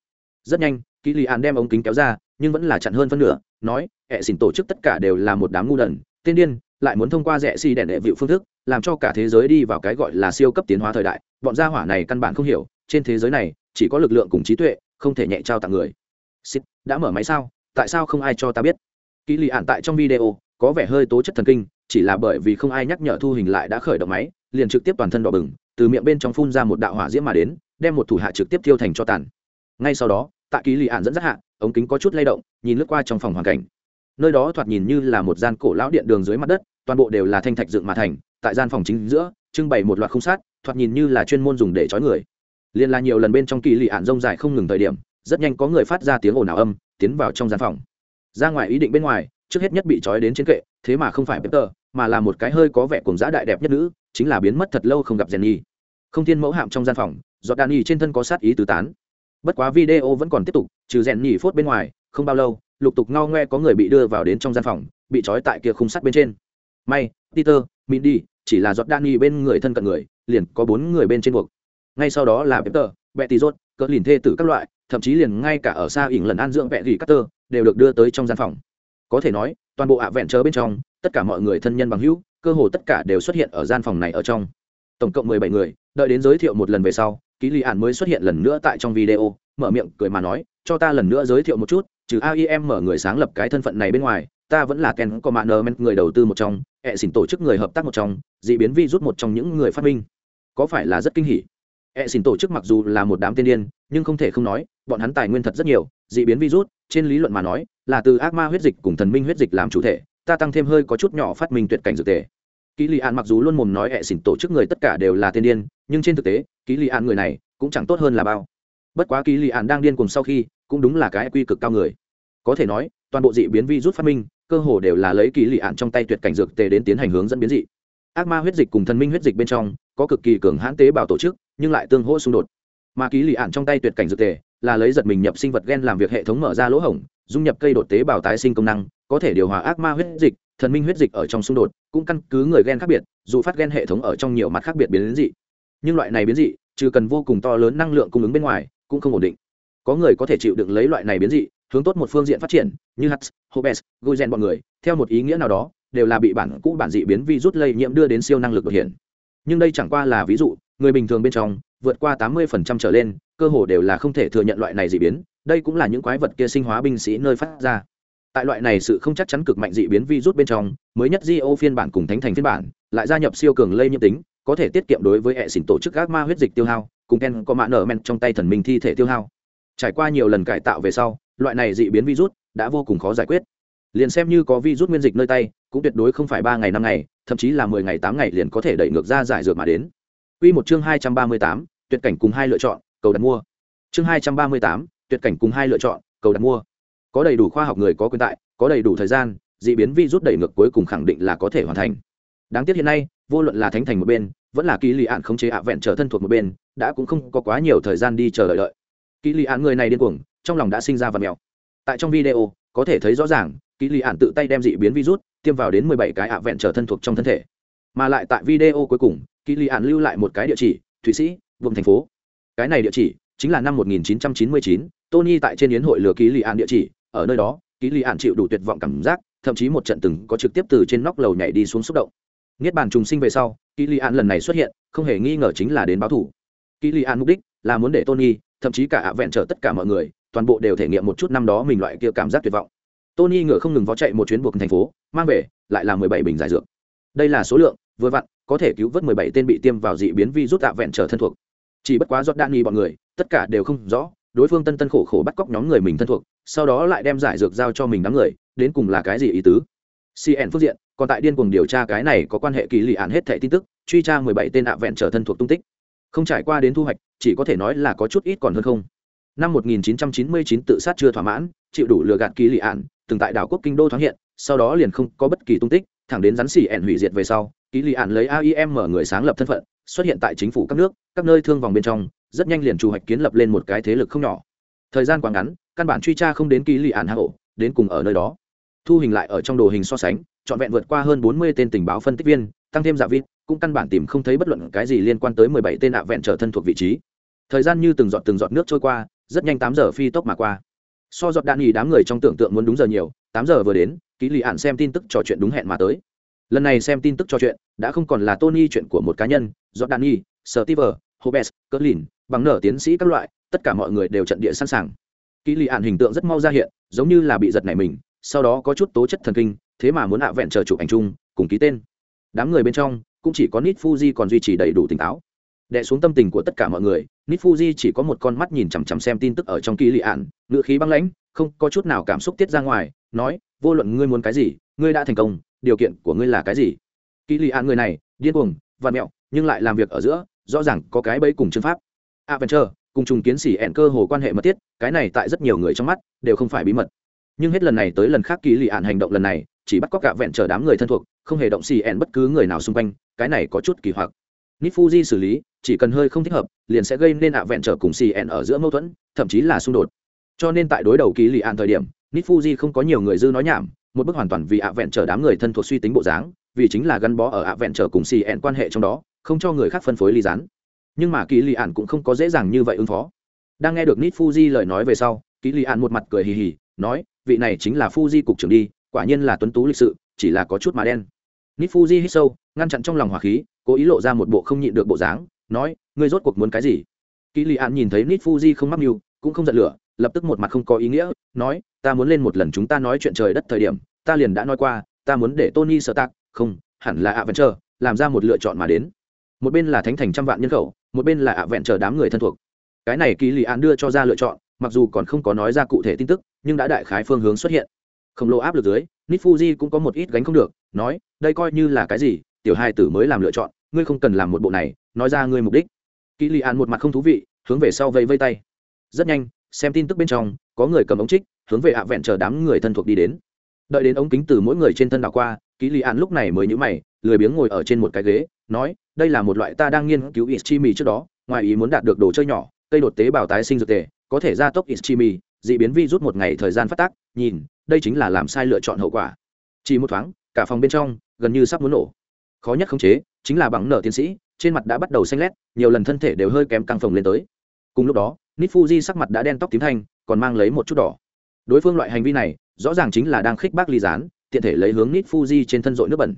Rất nhanh kỳ lì ạn đem ống kính kéo ra, nhưng vẫn là chặn hơn phân nửa, nói hệ xỉn tổ chức tất cả đều là một đám ngu đần, tên điên lại muốn thông qua rẻ xi đèn đệ vịu phương thức, làm cho cả thế giới đi vào cái gọi là siêu cấp tiến hóa thời đại. Bọn gia hỏa này căn bản không hiểu, trên thế giới này, chỉ có lực lượng cùng trí tuệ, không thể nhẹ trao tặng người. Xít đã mở máy sao? Tại sao không ai cho ta biết? Kỳ lì ạn tại trong video, có vẻ hơi tố chất thần kinh, chỉ là bởi vì không ai nhắc nhở thu hình lại đã khởi động máy, liền trực tiếp toàn thân đỏ bừng, từ miệng bên trong phun ra một đạo hỏa diễm mà đến, đem một thủ hạ trực tiếp thiêu thành cho tàn. Ngay sau đó, tại kỳ lì ạn dẫn dắt hạ, ống kính có chút lay động, nhìn lướt qua trong phòng hoàn cảnh nơi đó thoạt nhìn như là một gian cổ lão điện đường dưới mặt đất, toàn bộ đều là thanh thạch dựng mà thành, tại gian phòng chính giữa, trưng bày một loạt khung sát thoạt nhìn như là chuyên môn dùng để trói người. Liên là nhiều lần bên trong kỳ lị ạn rông dài không ngừng thời điểm, rất nhanh có người phát ra tiếng ồn ào âm, tiến vào trong gian phòng. Ra ngoài ý định bên ngoài, trước hết nhất bị trói đến trên kệ, thế mà không phải peter, mà là một cái hơi có vẻ cùng giã đại đẹp nhất nữ, chính là biến mất thật lâu không gặp jenny. Không thiên mẫu hạm trong gian phòng, giọt đàn nhì trên thân có sát ý tứ tán. Bất quá video vẫn còn tiếp tục, trừ rèn nhì phốt bên ngoài, không bao lâu lục tục ngao ngoe có người bị đưa vào đến trong gian phòng, bị trói tại kia khung sắt bên trên. May, peter, mindy, chỉ là giọt đan bên người thân cận người, liền có bốn người bên trên buộc. Ngay sau đó là peter, betty rốt cỡ lìn thê tử các loại, thậm chí liền ngay cả ở xa ỉn lần an dưỡng vẹ gỉ cutter đều được đưa tới trong gian phòng. Có thể nói, toàn bộ ạ vẹn chớ bên trong, tất cả mọi người thân nhân bằng hữu, cơ hồ tất cả đều xuất hiện ở gian phòng này ở trong. Tổng cộng mười bảy người, đợi đến giới thiệu một lần về sau ký lì ạn mới xuất hiện lần nữa tại trong video, mở miệng cười mà nói, cho ta lần nữa giới thiệu một chút trừ aim mở người sáng lập cái thân phận này bên ngoài, ta vẫn là ken có mạng commander người đầu tư một trong hệ xỉn tổ chức người hợp tác một trong, dị biến vi rút một trong những người phát minh. Có phải là rất kinh hỉ? Hệ xỉn tổ chức mặc dù là một đám tiên điên, nhưng không thể không nói, bọn hắn tài nguyên thật rất nhiều, Dị biến virus trên lý luận mà nói, là từ ác ma huyết dịch cùng thần minh huyết dịch làm chủ thể, ta tăng thêm hơi có chút nhỏ phát minh tuyệt cảnh dược tề Kỷ Lý an mặc dù luôn mồm nói hệ xỉn tổ chức người tất cả đều là tiên điên, nhưng trên thực tế, Kỷ Lý an người này cũng chẳng tốt hơn là bao. Bất quá Kỷ Lý an đang điên cuồng sau khi cũng đúng là cái quy cực cao người. Có thể nói, toàn bộ dị biến virus phát minh, cơ hồ đều là lấy kỳ lị ạn trong tay tuyệt cảnh dược tề đến tiến hành hướng dẫn biến dị. Ác ma huyết dịch cùng thần minh huyết dịch bên trong, có cực kỳ cường hãn tế bào tổ chức, nhưng lại tương hỗ xung đột. Mà ký lì ạn trong tay tuyệt cảnh dược tề, là lấy giật mình nhập sinh vật gen làm việc hệ thống mở ra lỗ hổng, dung nhập cây đột tế bào tái sinh công năng, có thể điều hòa ác ma huyết dịch, thần minh huyết dịch ở trong xung đột, cũng căn cứ người gen khác biệt, dù phát gen hệ thống ở trong nhiều mặt khác biệt biến dị. Nhưng loại này biến dị, trừ cần vô cùng to lớn năng lượng cung ứng bên ngoài, cũng không ổn định có người có thể chịu đựng lấy loại này biến dị, hướng tốt một phương diện phát triển, như hats hobes, guizen bọn người, theo một ý nghĩa nào đó, đều là bị bản cũ bản dị biến virus lây nhiễm đưa đến siêu năng lực đột hiện. Nhưng đây chẳng qua là ví dụ, người bình thường bên trong, vượt qua tám mươi trở lên, cơ hồ đều là không thể thừa nhận loại này dị biến, đây cũng là những quái vật kia sinh hóa binh sĩ nơi phát ra. Tại loại này sự không chắc chắn cực mạnh dị biến virus bên trong, mới nhất Gio phiên bản cùng thánh thành phiên bản, lại gia nhập siêu cường lây nhiễm tính, có thể tiết kiệm đối với hệ xỉn tổ chức gác ma huyết dịch tiêu hao, cùng ken có mạ nở men trong tay thần minh thi thể tiêu hao trải qua nhiều lần cải tạo về sau, loại này dị biến virus đã vô cùng khó giải quyết. Liền xem như có virus nguyên dịch nơi tay, cũng tuyệt đối không phải ba ngày năm ngày, thậm chí là mười ngày tám ngày liền có thể đẩy ngược ra giải dược mà đến. Quy một chương hai trăm ba mươi tám, tuyệt cảnh cùng hai lựa chọn, cầu đặt mua. Chương hai trăm ba mươi tám, tuyệt cảnh cùng hai lựa chọn, cầu đặt mua. Có đầy đủ khoa học người có quyền tại, có đầy đủ thời gian, dị biến virus đẩy ngược cuối cùng khẳng định là có thể hoàn thành. Đáng tiếc hiện nay, vô luận là thánh thành một bên, vẫn là kỳ lì ạn khống chế ạ vẹn trở thân thuộc một bên, đã cũng không có quá nhiều thời gian đi chờ đợi đợi kỳ lì ạn người này điên cuồng trong lòng đã sinh ra vật mèo tại trong video có thể thấy rõ ràng kỳ lì ạn tự tay đem dị biến virus tiêm vào đến mười bảy cái ạ vẹn trở thân thuộc trong thân thể mà lại tại video cuối cùng kỳ lì ạn lưu lại một cái địa chỉ thụy sĩ vùng thành phố cái này địa chỉ chính là năm 1999, Tony tại trên yến hội lừa ký lì an địa chỉ, ở nơi đó, ký lì an chịu đủ tuyệt vọng cảm giác, thậm chí một trận từng có trực tiếp từ trên nóc lầu nhảy đi xuống xúc động. Niết bàn trùng sinh về sau, ký lì an lần này xuất hiện, không hề nghi ngờ chính là đến báo thủ. Ký lì an mục đích là muốn để Tony, thậm chí cả ạ vẹn trở tất cả mọi người, toàn bộ đều thể nghiệm một chút năm đó mình loại kia cảm giác tuyệt vọng. Tony ngựa không ngừng vó chạy một chuyến buộc thành phố, mang về lại là 17 bình giải dược. Đây là số lượng vừa vặn có thể cứu vớt 17 tên bị tiêm vào dị biến virus ạ vẹn trở thân thuộc chỉ bất quá giọt đạn nghi bọn người tất cả đều không rõ đối phương tân tân khổ khổ bắt cóc nhóm người mình thân thuộc sau đó lại đem giải dược giao cho mình đám người đến cùng là cái gì ý tứ cn phương diện còn tại điên cuồng điều tra cái này có quan hệ kỳ lị án hết thẻ tin tức truy tra mười bảy tên ạ vẹn trở thân thuộc tung tích không trải qua đến thu hoạch, chỉ có thể nói là có chút ít còn hơn không. Năm 1999 tự sát chưa thỏa mãn, chịu đủ lừa gạt kỳ lị ạn từng tại đảo quốc kinh đô thoáng hiện, sau đó liền không có bất kỳ tung tích, thẳng đến rắn xỉ ẻn hủy diệt về sau kỳ lị ạn lấy aim mở người sáng lập thân phận, xuất hiện tại chính phủ các nước, các nơi thương vòng bên trong, rất nhanh liền chủ hoạch kiến lập lên một cái thế lực không nhỏ. Thời gian quá ngắn, căn bản truy tra không đến kỳ lị ạn hạ hộ đến cùng ở nơi đó. Thu hình lại ở trong đồ hình so sánh, trọn vẹn vượt qua hơn bốn mươi tên tình báo phân tích viên, tăng thêm giả vịt cũng căn bản tìm không thấy bất luận cái gì liên quan tới mười bảy tên ạ vẹn trở thân thuộc vị trí. Thời gian như từng giọt từng giọt nước trôi qua, rất nhanh tám giờ phi tốc mà qua. So giọt đạn nghỉ đám người trong tưởng tượng muốn đúng giờ nhiều, tám giờ vừa đến ký lì ạn xem tin tức trò chuyện đúng hẹn mà tới. Lần này xem tin tức trò chuyện, đã không còn là tony chuyện của một cá nhân, giọt đạn nghỉ steve, hobes cỡ lìn bằng nở tiến sĩ các loại, tất cả mọi người đều trận địa sẵn sàng. Kỹ lì ạn hình tượng rất mau ra hiện, giống như là bị giật nảy mình, sau đó có chút tố chất thần kinh, thế mà muốn hạ vẹn chờ chụp ảnh chung, cùng ký tên. Đám người bên trong cũng chỉ có nít fuji còn duy trì đầy đủ tỉnh táo. Đè xuống tâm tình của tất cả mọi người nít fuji chỉ có một con mắt nhìn chằm chằm xem tin tức ở trong kỳ lị ạn ngựa khí băng lãnh không có chút nào cảm xúc tiết ra ngoài nói vô luận ngươi muốn cái gì ngươi đã thành công điều kiện của ngươi là cái gì? Kỳ lị ạn người này điên cuồng và mẹo nhưng lại làm việc ở giữa rõ ràng có cái bẫy cùng chương pháp. Adventure, cùng trùng kiến sĩ ẹn cơ hồ quan hệ mật thiết, cái này tại rất nhiều người trong mắt đều không phải bí mật. Nhưng hết lần này tới lần khác kỳ lị ạn hành động lần này, chỉ bắt cóc cả vẹn chờ đám người thân thuộc, không hề động xì ẹn bất cứ người nào xung quanh, cái này có chút kỳ hoặc. Nifuji xử lý, chỉ cần hơi không thích hợp, liền sẽ gây nên ạ vẹn trở cùng xì ẹn ở giữa mâu thuẫn, thậm chí là xung đột. Cho nên tại đối đầu kỳ lì ạn thời điểm, Nifuji không có nhiều người dư nói nhảm, một bức hoàn toàn vì ạ vẹn trở đám người thân thuộc suy tính bộ dáng, vì chính là gắn bó ở ạ vẹn trở cùng xì ẹn quan hệ trong đó, không cho người khác phân phối ly gián nhưng mà kỳ lì ạn cũng không có dễ dàng như vậy ứng phó đang nghe được nít fuji lời nói về sau kỳ lì ạn một mặt cười hì hì nói vị này chính là fuji cục trưởng đi quả nhiên là tuấn tú lịch sự, chỉ là có chút mà đen. Nít fuji hít sâu, ngăn chặn trong lòng hỏa khí, cố ý lộ ra một bộ không nhịn được bộ dáng, nói, ngươi rốt cuộc muốn cái gì? Kỳ lì ạn nhìn thấy nít fuji không mắc mưu, cũng không giận lửa, lập tức một mặt không có ý nghĩa, nói, ta muốn lên một lần chúng ta nói chuyện trời đất thời điểm, ta liền đã nói qua, ta muốn để tony sợ tạc, không, hẳn là ạ vẫn chờ làm ra một lựa chọn mà đến. Một bên là thánh thành trăm vạn nhân khẩu, một bên là ạ vẹn chờ đám người thân thuộc. Cái này kỳ lì an đưa cho ra lựa chọn, mặc dù còn không có nói ra cụ thể tin tức, nhưng đã đại khái phương hướng xuất hiện khổng lồ áp lực dưới nít fuji cũng có một ít gánh không được, nói, đây coi như là cái gì, tiểu hai tử mới làm lựa chọn, ngươi không cần làm một bộ này, nói ra ngươi mục đích. Kỳ lì an một mặt không thú vị, hướng về sau vây vây tay. Rất nhanh, xem tin tức bên trong, có người cầm ống trích, hướng về ạ vẹn chờ đám người thân thuộc đi đến. Đợi đến ống kính từ mỗi người trên thân đảo qua ký lì An lúc này mới nhữ mày, lười biếng ngồi ở trên một cái ghế, nói, đây là một loại ta đang nghiên cứu ischimi trước đó, ngoài ý muốn đạt được đồ chơi nhỏ, cây đột tế bào tái sinh dược tề, có thể gia tốc ischimi d ị biến vi rút một ngày thời gian phát tác, nhìn đây chính là làm sai lựa chọn hậu quả. Chỉ một thoáng, cả phòng bên trong gần như sắp muốn nổ. Khó nhất khống chế chính là bằng nở tiến sĩ, trên mặt đã bắt đầu xanh lét, nhiều lần thân thể đều hơi kém căng phồng lên tới. Cùng lúc đó nít fuji sắc mặt đã đen tóc tím thanh, còn mang lấy một chút đỏ. Đối phương loại hành vi này, rõ ràng chính là đang khích bác ly gián, tiện thể lấy hướng nít fuji trên thân dội nước bẩn.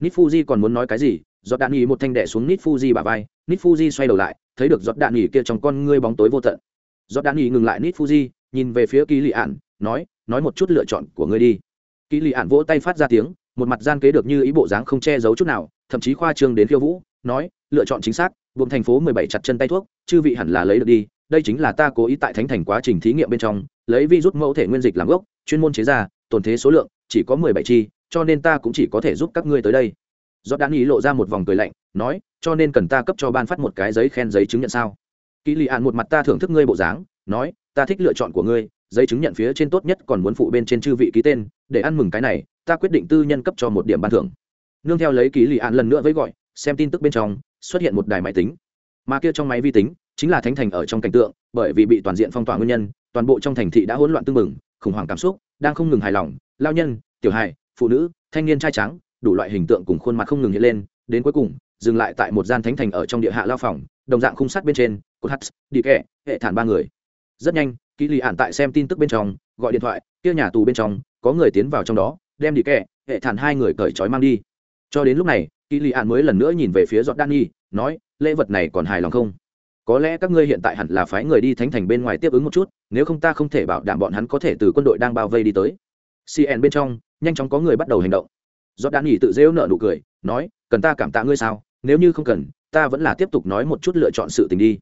Nít fuji còn muốn nói cái gì? Giọt đạn nghỉ một thanh đẻ xuống nít fuji bà vai nít fuji xoay đầu lại, thấy được giọt đạn nghỉ kia trong con ngươi bóng tối vô tận. Giọt đạn nghỉ ngừng lại nít fuji nhìn về phía kỳ lị ạn nói nói một chút lựa chọn của ngươi đi. Kỳ lì ạn vỗ tay phát ra tiếng, một mặt gian kế được như ý bộ dáng không che giấu chút nào, thậm chí khoa trương đến khiêu vũ, nói, lựa chọn chính xác buông thành phố mười bảy chặt chân tay thuốc, chư vị hẳn là lấy được đi, đây chính là ta cố ý tại thánh thành quá trình thí nghiệm bên trong, lấy vi rút mẫu thể nguyên dịch làm gốc, chuyên môn chế ra tồn thế số lượng chỉ có mười bảy chi, cho nên ta cũng chỉ có thể giúp các ngươi tới đây. Do đan ý lộ ra một vòng cười lạnh, nói, cho nên cần ta cấp cho ban phát một cái giấy khen giấy chứng nhận sao? Kỳ lì ạn một mặt ta thưởng thức ngươi bộ dáng, nói, ta thích lựa chọn của ngươi giấy chứng nhận phía trên tốt nhất còn muốn phụ bên trên chư vị ký tên, để ăn mừng cái này, ta quyết định tư nhân cấp cho một điểm ban thưởng. Nương theo lấy ký lì ạn lần nữa với gọi, xem tin tức bên trong, xuất hiện một đài máy tính. Mà kia trong máy vi tính, chính là thánh thành ở trong cảnh tượng, bởi vì bị toàn diện phong tỏa nguyên nhân, toàn bộ trong thành thị đã hỗn loạn tương mừng khủng hoảng cảm xúc, đang không ngừng hài lòng, lao nhân, tiểu hài, phụ nữ, thanh niên trai trắng đủ loại hình tượng cùng khuôn mặt không ngừng hiện lên, đến cuối cùng, dừng lại tại một gian thánh thành ở trong địa hạ lao phòng, đồng dạng khung sắt bên trên, cột hắt, đi kẹ hệ thản ba người. Rất nhanh kỹ lì ạn tại xem tin tức bên trong, gọi điện thoại, kia nhà tù bên trong, có người tiến vào trong đó, đem đi kẹ hệ thản hai người cởi trói mang đi. Cho đến lúc này kỹ lì ạn mới lần nữa nhìn về phía giọt đan nhi nói, lễ vật này còn hài lòng không? Có lẽ các ngươi hiện tại hẳn là phái người đi thánh thành bên ngoài tiếp ứng một chút, nếu không ta không thể bảo đảm bọn hắn có thể từ quân đội đang bao vây đi tới. Cn bên trong, nhanh chóng có người bắt đầu hành động. Giọt đan Nhi tự rêu nợ nụ cười, nói, cần ta cảm tạ ngươi sao? Nếu như không cần, ta vẫn là tiếp tục nói một chút lựa chọn sự tình đi.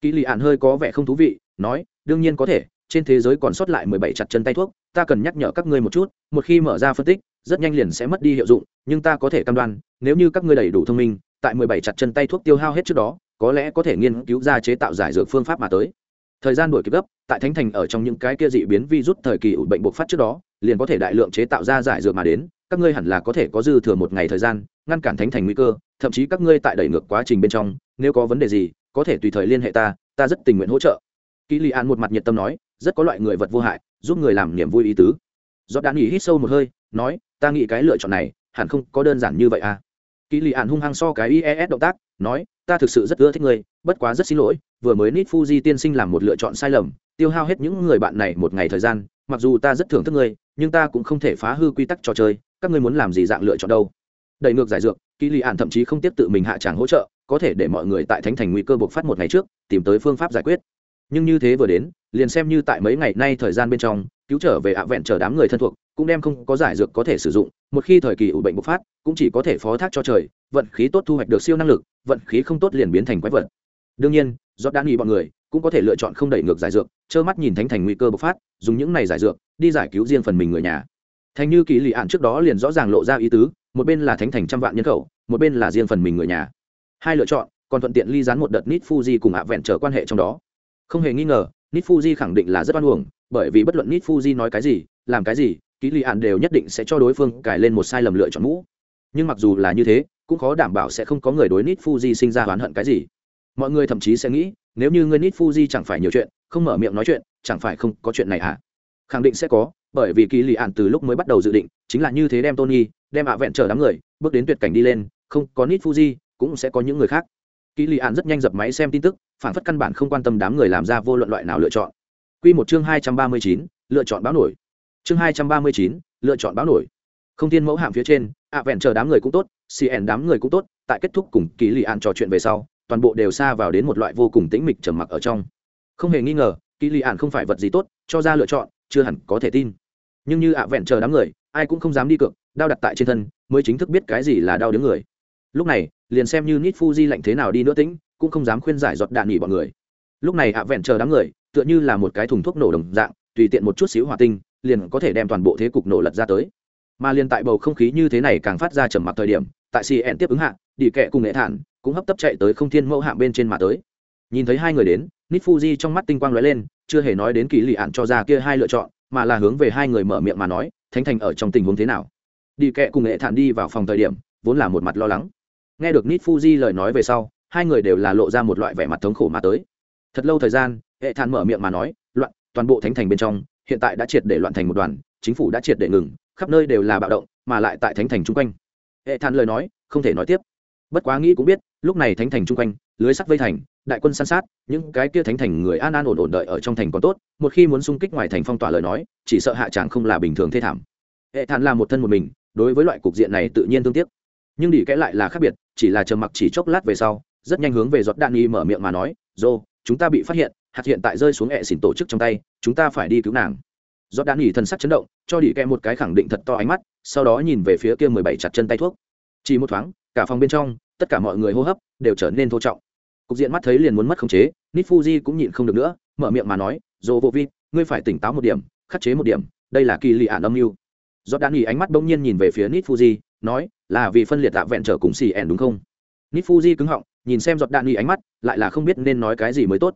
Kỹ lì ạn hơi có vẻ không thú vị, nói đương nhiên có thể, trên thế giới còn sót lại mười bảy chặt chân tay thuốc, ta cần nhắc nhở các ngươi một chút, một khi mở ra phân tích, rất nhanh liền sẽ mất đi hiệu dụng, nhưng ta có thể cam đoan, nếu như các ngươi đầy đủ thông minh, tại mười bảy chặt chân tay thuốc tiêu hao hết trước đó, có lẽ có thể nghiên cứu ra chế tạo giải dược phương pháp mà tới. Thời gian đuổi kịp gấp, tại thánh thành ở trong những cái kia dị biến virus thời kỳ ủ bệnh bộc phát trước đó, liền có thể đại lượng chế tạo ra giải dược mà đến, các ngươi hẳn là có thể có dư thừa một ngày thời gian, ngăn cản thánh thành nguy cơ, thậm chí các ngươi tại đẩy ngược quá trình bên trong, nếu có vấn đề gì, có thể tùy thời liên hệ ta ta rất tình nguyện hỗ trợ. Kỷ lì an một mặt nhiệt tâm nói, rất có loại người vật vô hại, giúp người làm niềm vui ý tứ. Do đã nghỉ hít sâu một hơi, nói, ta nghĩ cái lựa chọn này hẳn không có đơn giản như vậy à. Kỷ lì an hung hăng so cái ies động tác, nói, ta thực sự rất ưa thích ngươi, bất quá rất xin lỗi, vừa mới nít fuji tiên sinh làm một lựa chọn sai lầm, tiêu hao hết những người bạn này một ngày thời gian, mặc dù ta rất thưởng thức ngươi, nhưng ta cũng không thể phá hư quy tắc trò chơi, các ngươi muốn làm gì dạng lựa chọn đâu. Đẩy ngược giải dược, Kỷ lì ạn thậm chí không tiếp tự mình hạ tràng hỗ trợ, có thể để mọi người tại thánh thành nguy cơ buộc phát một ngày trước, tìm tới phương pháp giải quyết nhưng như thế vừa đến, liền xem như tại mấy ngày nay thời gian bên trong, cứu trở về ạ vẹn chờ đám người thân thuộc, cũng đem không có giải dược có thể sử dụng, một khi thời kỳ ủ bệnh bộc phát, cũng chỉ có thể phó thác cho trời, vận khí tốt thu hoạch được siêu năng lực, vận khí không tốt liền biến thành quái vật. Đương nhiên do đã nghĩ bọn người, cũng có thể lựa chọn không đẩy ngược giải dược, trơ mắt nhìn thánh thành nguy cơ bộc phát, dùng những này giải dược, đi giải cứu riêng phần mình người nhà. Thành như kỳ lì ạn trước đó liền rõ ràng lộ ra ý tứ, một bên là thánh thành trăm vạn nhân khẩu, một bên là riêng phần mình người nhà. Hai lựa chọn, còn thuận tiện ly dán một đợt nít fuji cùng ạ vẹn trở quan hệ trong đó không hề nghi ngờ nít fuji khẳng định là rất oan uổng, bởi vì bất luận nít fuji nói cái gì, làm cái gì ký lì ạn đều nhất định sẽ cho đối phương cài lên một sai lầm lựa chọn mũ. Nhưng mặc dù là như thế, cũng khó đảm bảo sẽ không có người đối nít fuji sinh ra oán hận cái gì. Mọi người thậm chí sẽ nghĩ, nếu như người nít fuji chẳng phải nhiều chuyện, không mở miệng nói chuyện, chẳng phải không có chuyện này hả? Khẳng định sẽ có, bởi vì kỳ lì ạn từ lúc mới bắt đầu dự định, chính là như thế đem tony, đem ạ vẹn chờ đám người, bước đến tuyệt cảnh đi lên, không có nít fuji cũng sẽ có những người khác. Kỷ lì ạn rất nhanh dập máy xem tin tức, phản phất căn bản không quan tâm đám người làm ra vô luận loại nào lựa chọn. Q một chương hai trăm ba mươi chín, lựa chọn báo nổi. Chương hai trăm ba mươi chín, lựa chọn báo nổi. Không thiên mẫu hạm phía trên, ạ vẹn chờ đám người cũng tốt cn đám người cũng tốt, tại kết thúc cùng Kỷ lì ạn trò chuyện về sau, toàn bộ đều xa vào đến một loại vô cùng tĩnh mịch trầm mặc ở trong. Không hề nghi ngờ, Kỷ lì ạn không phải vật gì tốt, cho ra lựa chọn, chưa hẳn có thể tin. Nhưng như ạ vẹn chờ đám người, ai cũng không dám đi cược, đao đặt tại trên thân, mới chính thức biết cái gì là đau đứng người. Lúc này liền xem như nít fuji lạnh thế nào đi nữa tĩnh cũng không dám khuyên giải giọt đạn nghỉ bọn người. Lúc này ạ vẹn chờ đám người, tựa như là một cái thùng thuốc nổ đồng dạng, tùy tiện một chút xíu hỏa tinh, liền có thể đem toàn bộ thế cục nổ lật ra tới. Mà liền tại bầu không khí như thế này càng phát ra trầm mặc thời điểm, tại cn tiếp ứng hạ đi kẹ cùng nghệ thản cũng hấp tấp chạy tới không thiên mẫu hạng bên trên mà tới. Nhìn thấy hai người đến nít fuji trong mắt tinh quang lóe lên, chưa hề nói đến kỳ lì ạn cho ra kia hai lựa chọn, mà là hướng về hai người mở miệng mà nói, thánh thành ở trong tình huống thế nào? Đi kẹ cùng Nghệ thản đi vào phòng thời điểm, vốn là một mặt lo lắng nghe được nít fuji lời nói về sau, hai người đều là lộ ra một loại vẻ mặt thống khổ mà tới. Thật lâu thời gian, hệ thản mở miệng mà nói, loạn, toàn bộ thánh thành bên trong, hiện tại đã triệt để loạn thành một đoàn, chính phủ đã triệt để ngừng, khắp nơi đều là bạo động, mà lại tại thánh thành chung quanh. Hệ thản lời nói, không thể nói tiếp. Bất quá nghĩ cũng biết, lúc này thánh thành chung quanh, lưới sắt vây thành, đại quân san sát, những cái kia thánh thành người an an ổn ổn đợi ở trong thành còn tốt, một khi muốn xung kích ngoài thành phong tỏa lời nói, chỉ sợ hạ tràng không là bình thường thê thảm. Hệ thản là một thân một mình, đối với loại cục diện này tự nhiên tương tiếc. Nhưng đi kẽ lại là khác biệt chỉ là chờ mặc chỉ chốc lát về sau, rất nhanh hướng về giọt đạn nghi mở miệng mà nói, dô, chúng ta bị phát hiện, hạt hiện tại rơi xuống hệ xỉn tổ chức trong tay, chúng ta phải đi cứu nàng. Giọt đạn nghi thần sắc chấn động, cho đi kẽ một cái khẳng định thật to ánh mắt, sau đó nhìn về phía kia mười bảy chặt chân tay thuốc. Chỉ một thoáng, cả phòng bên trong, tất cả mọi người hô hấp đều trở nên thô trọng. Cục diện mắt thấy liền muốn mất khống chế nít fuji cũng nhịn không được nữa, mở miệng mà nói, dô vô vi, ngươi phải tỉnh táo một điểm, khắc chế một điểm, đây là kỳ lị ạn âm mưu. Giọt đạn nghỉ ánh mắt bỗng nhiên nhìn về phía nít fuji nói là vì phân liệt tạ vẹn trở cùng xì ẻn đúng không? Nít fuji cứng họng, nhìn xem giọt đạn nghi ánh mắt, lại là không biết nên nói cái gì mới tốt.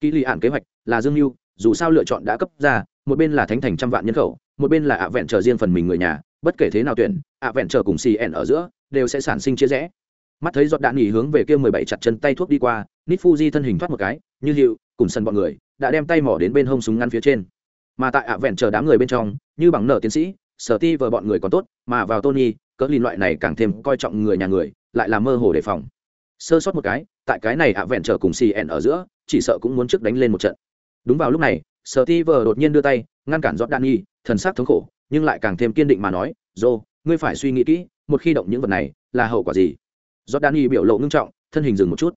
Kỳ lì ạn kế hoạch là dương mưu dù sao lựa chọn đã cấp ra, một bên là thánh thành trăm vạn nhân khẩu, một bên là ạ vẹn trở riêng phần mình người nhà, bất kể thế nào tuyển, ạ vẹn trở cùng xì ẻn ở giữa đều sẽ sản sinh chia rẽ. Mắt thấy giọt đạn nghỉ hướng về kia mười bảy chặt chân tay thuốc đi qua nít fuji thân hình thoát một cái, như hiệu, cùng sân bọn người, đã đem tay mỏ đến bên hông súng ngăn phía trên. Mà tại ạ vẹn chờ đám người bên trong, như bằng nở tiến sĩ sở ti vờ bọn người còn tốt, mà vào tony cỡ lìn loại này càng thêm coi trọng người nhà người, lại là mơ hồ đề phòng. Sơ sót một cái, tại cái này ạ vẹn trở cùng cn ở giữa, chỉ sợ cũng muốn trước đánh lên một trận. Đúng vào lúc này sở ti vờ đột nhiên đưa tay, ngăn cản giọt đạn nghi thần sắc thống khổ, nhưng lại càng thêm kiên định mà nói dô ngươi phải suy nghĩ kỹ, một khi động những vật này, là hậu quả gì? Giọt đạn nghi biểu lộ ngưng trọng, thân hình dừng một chút.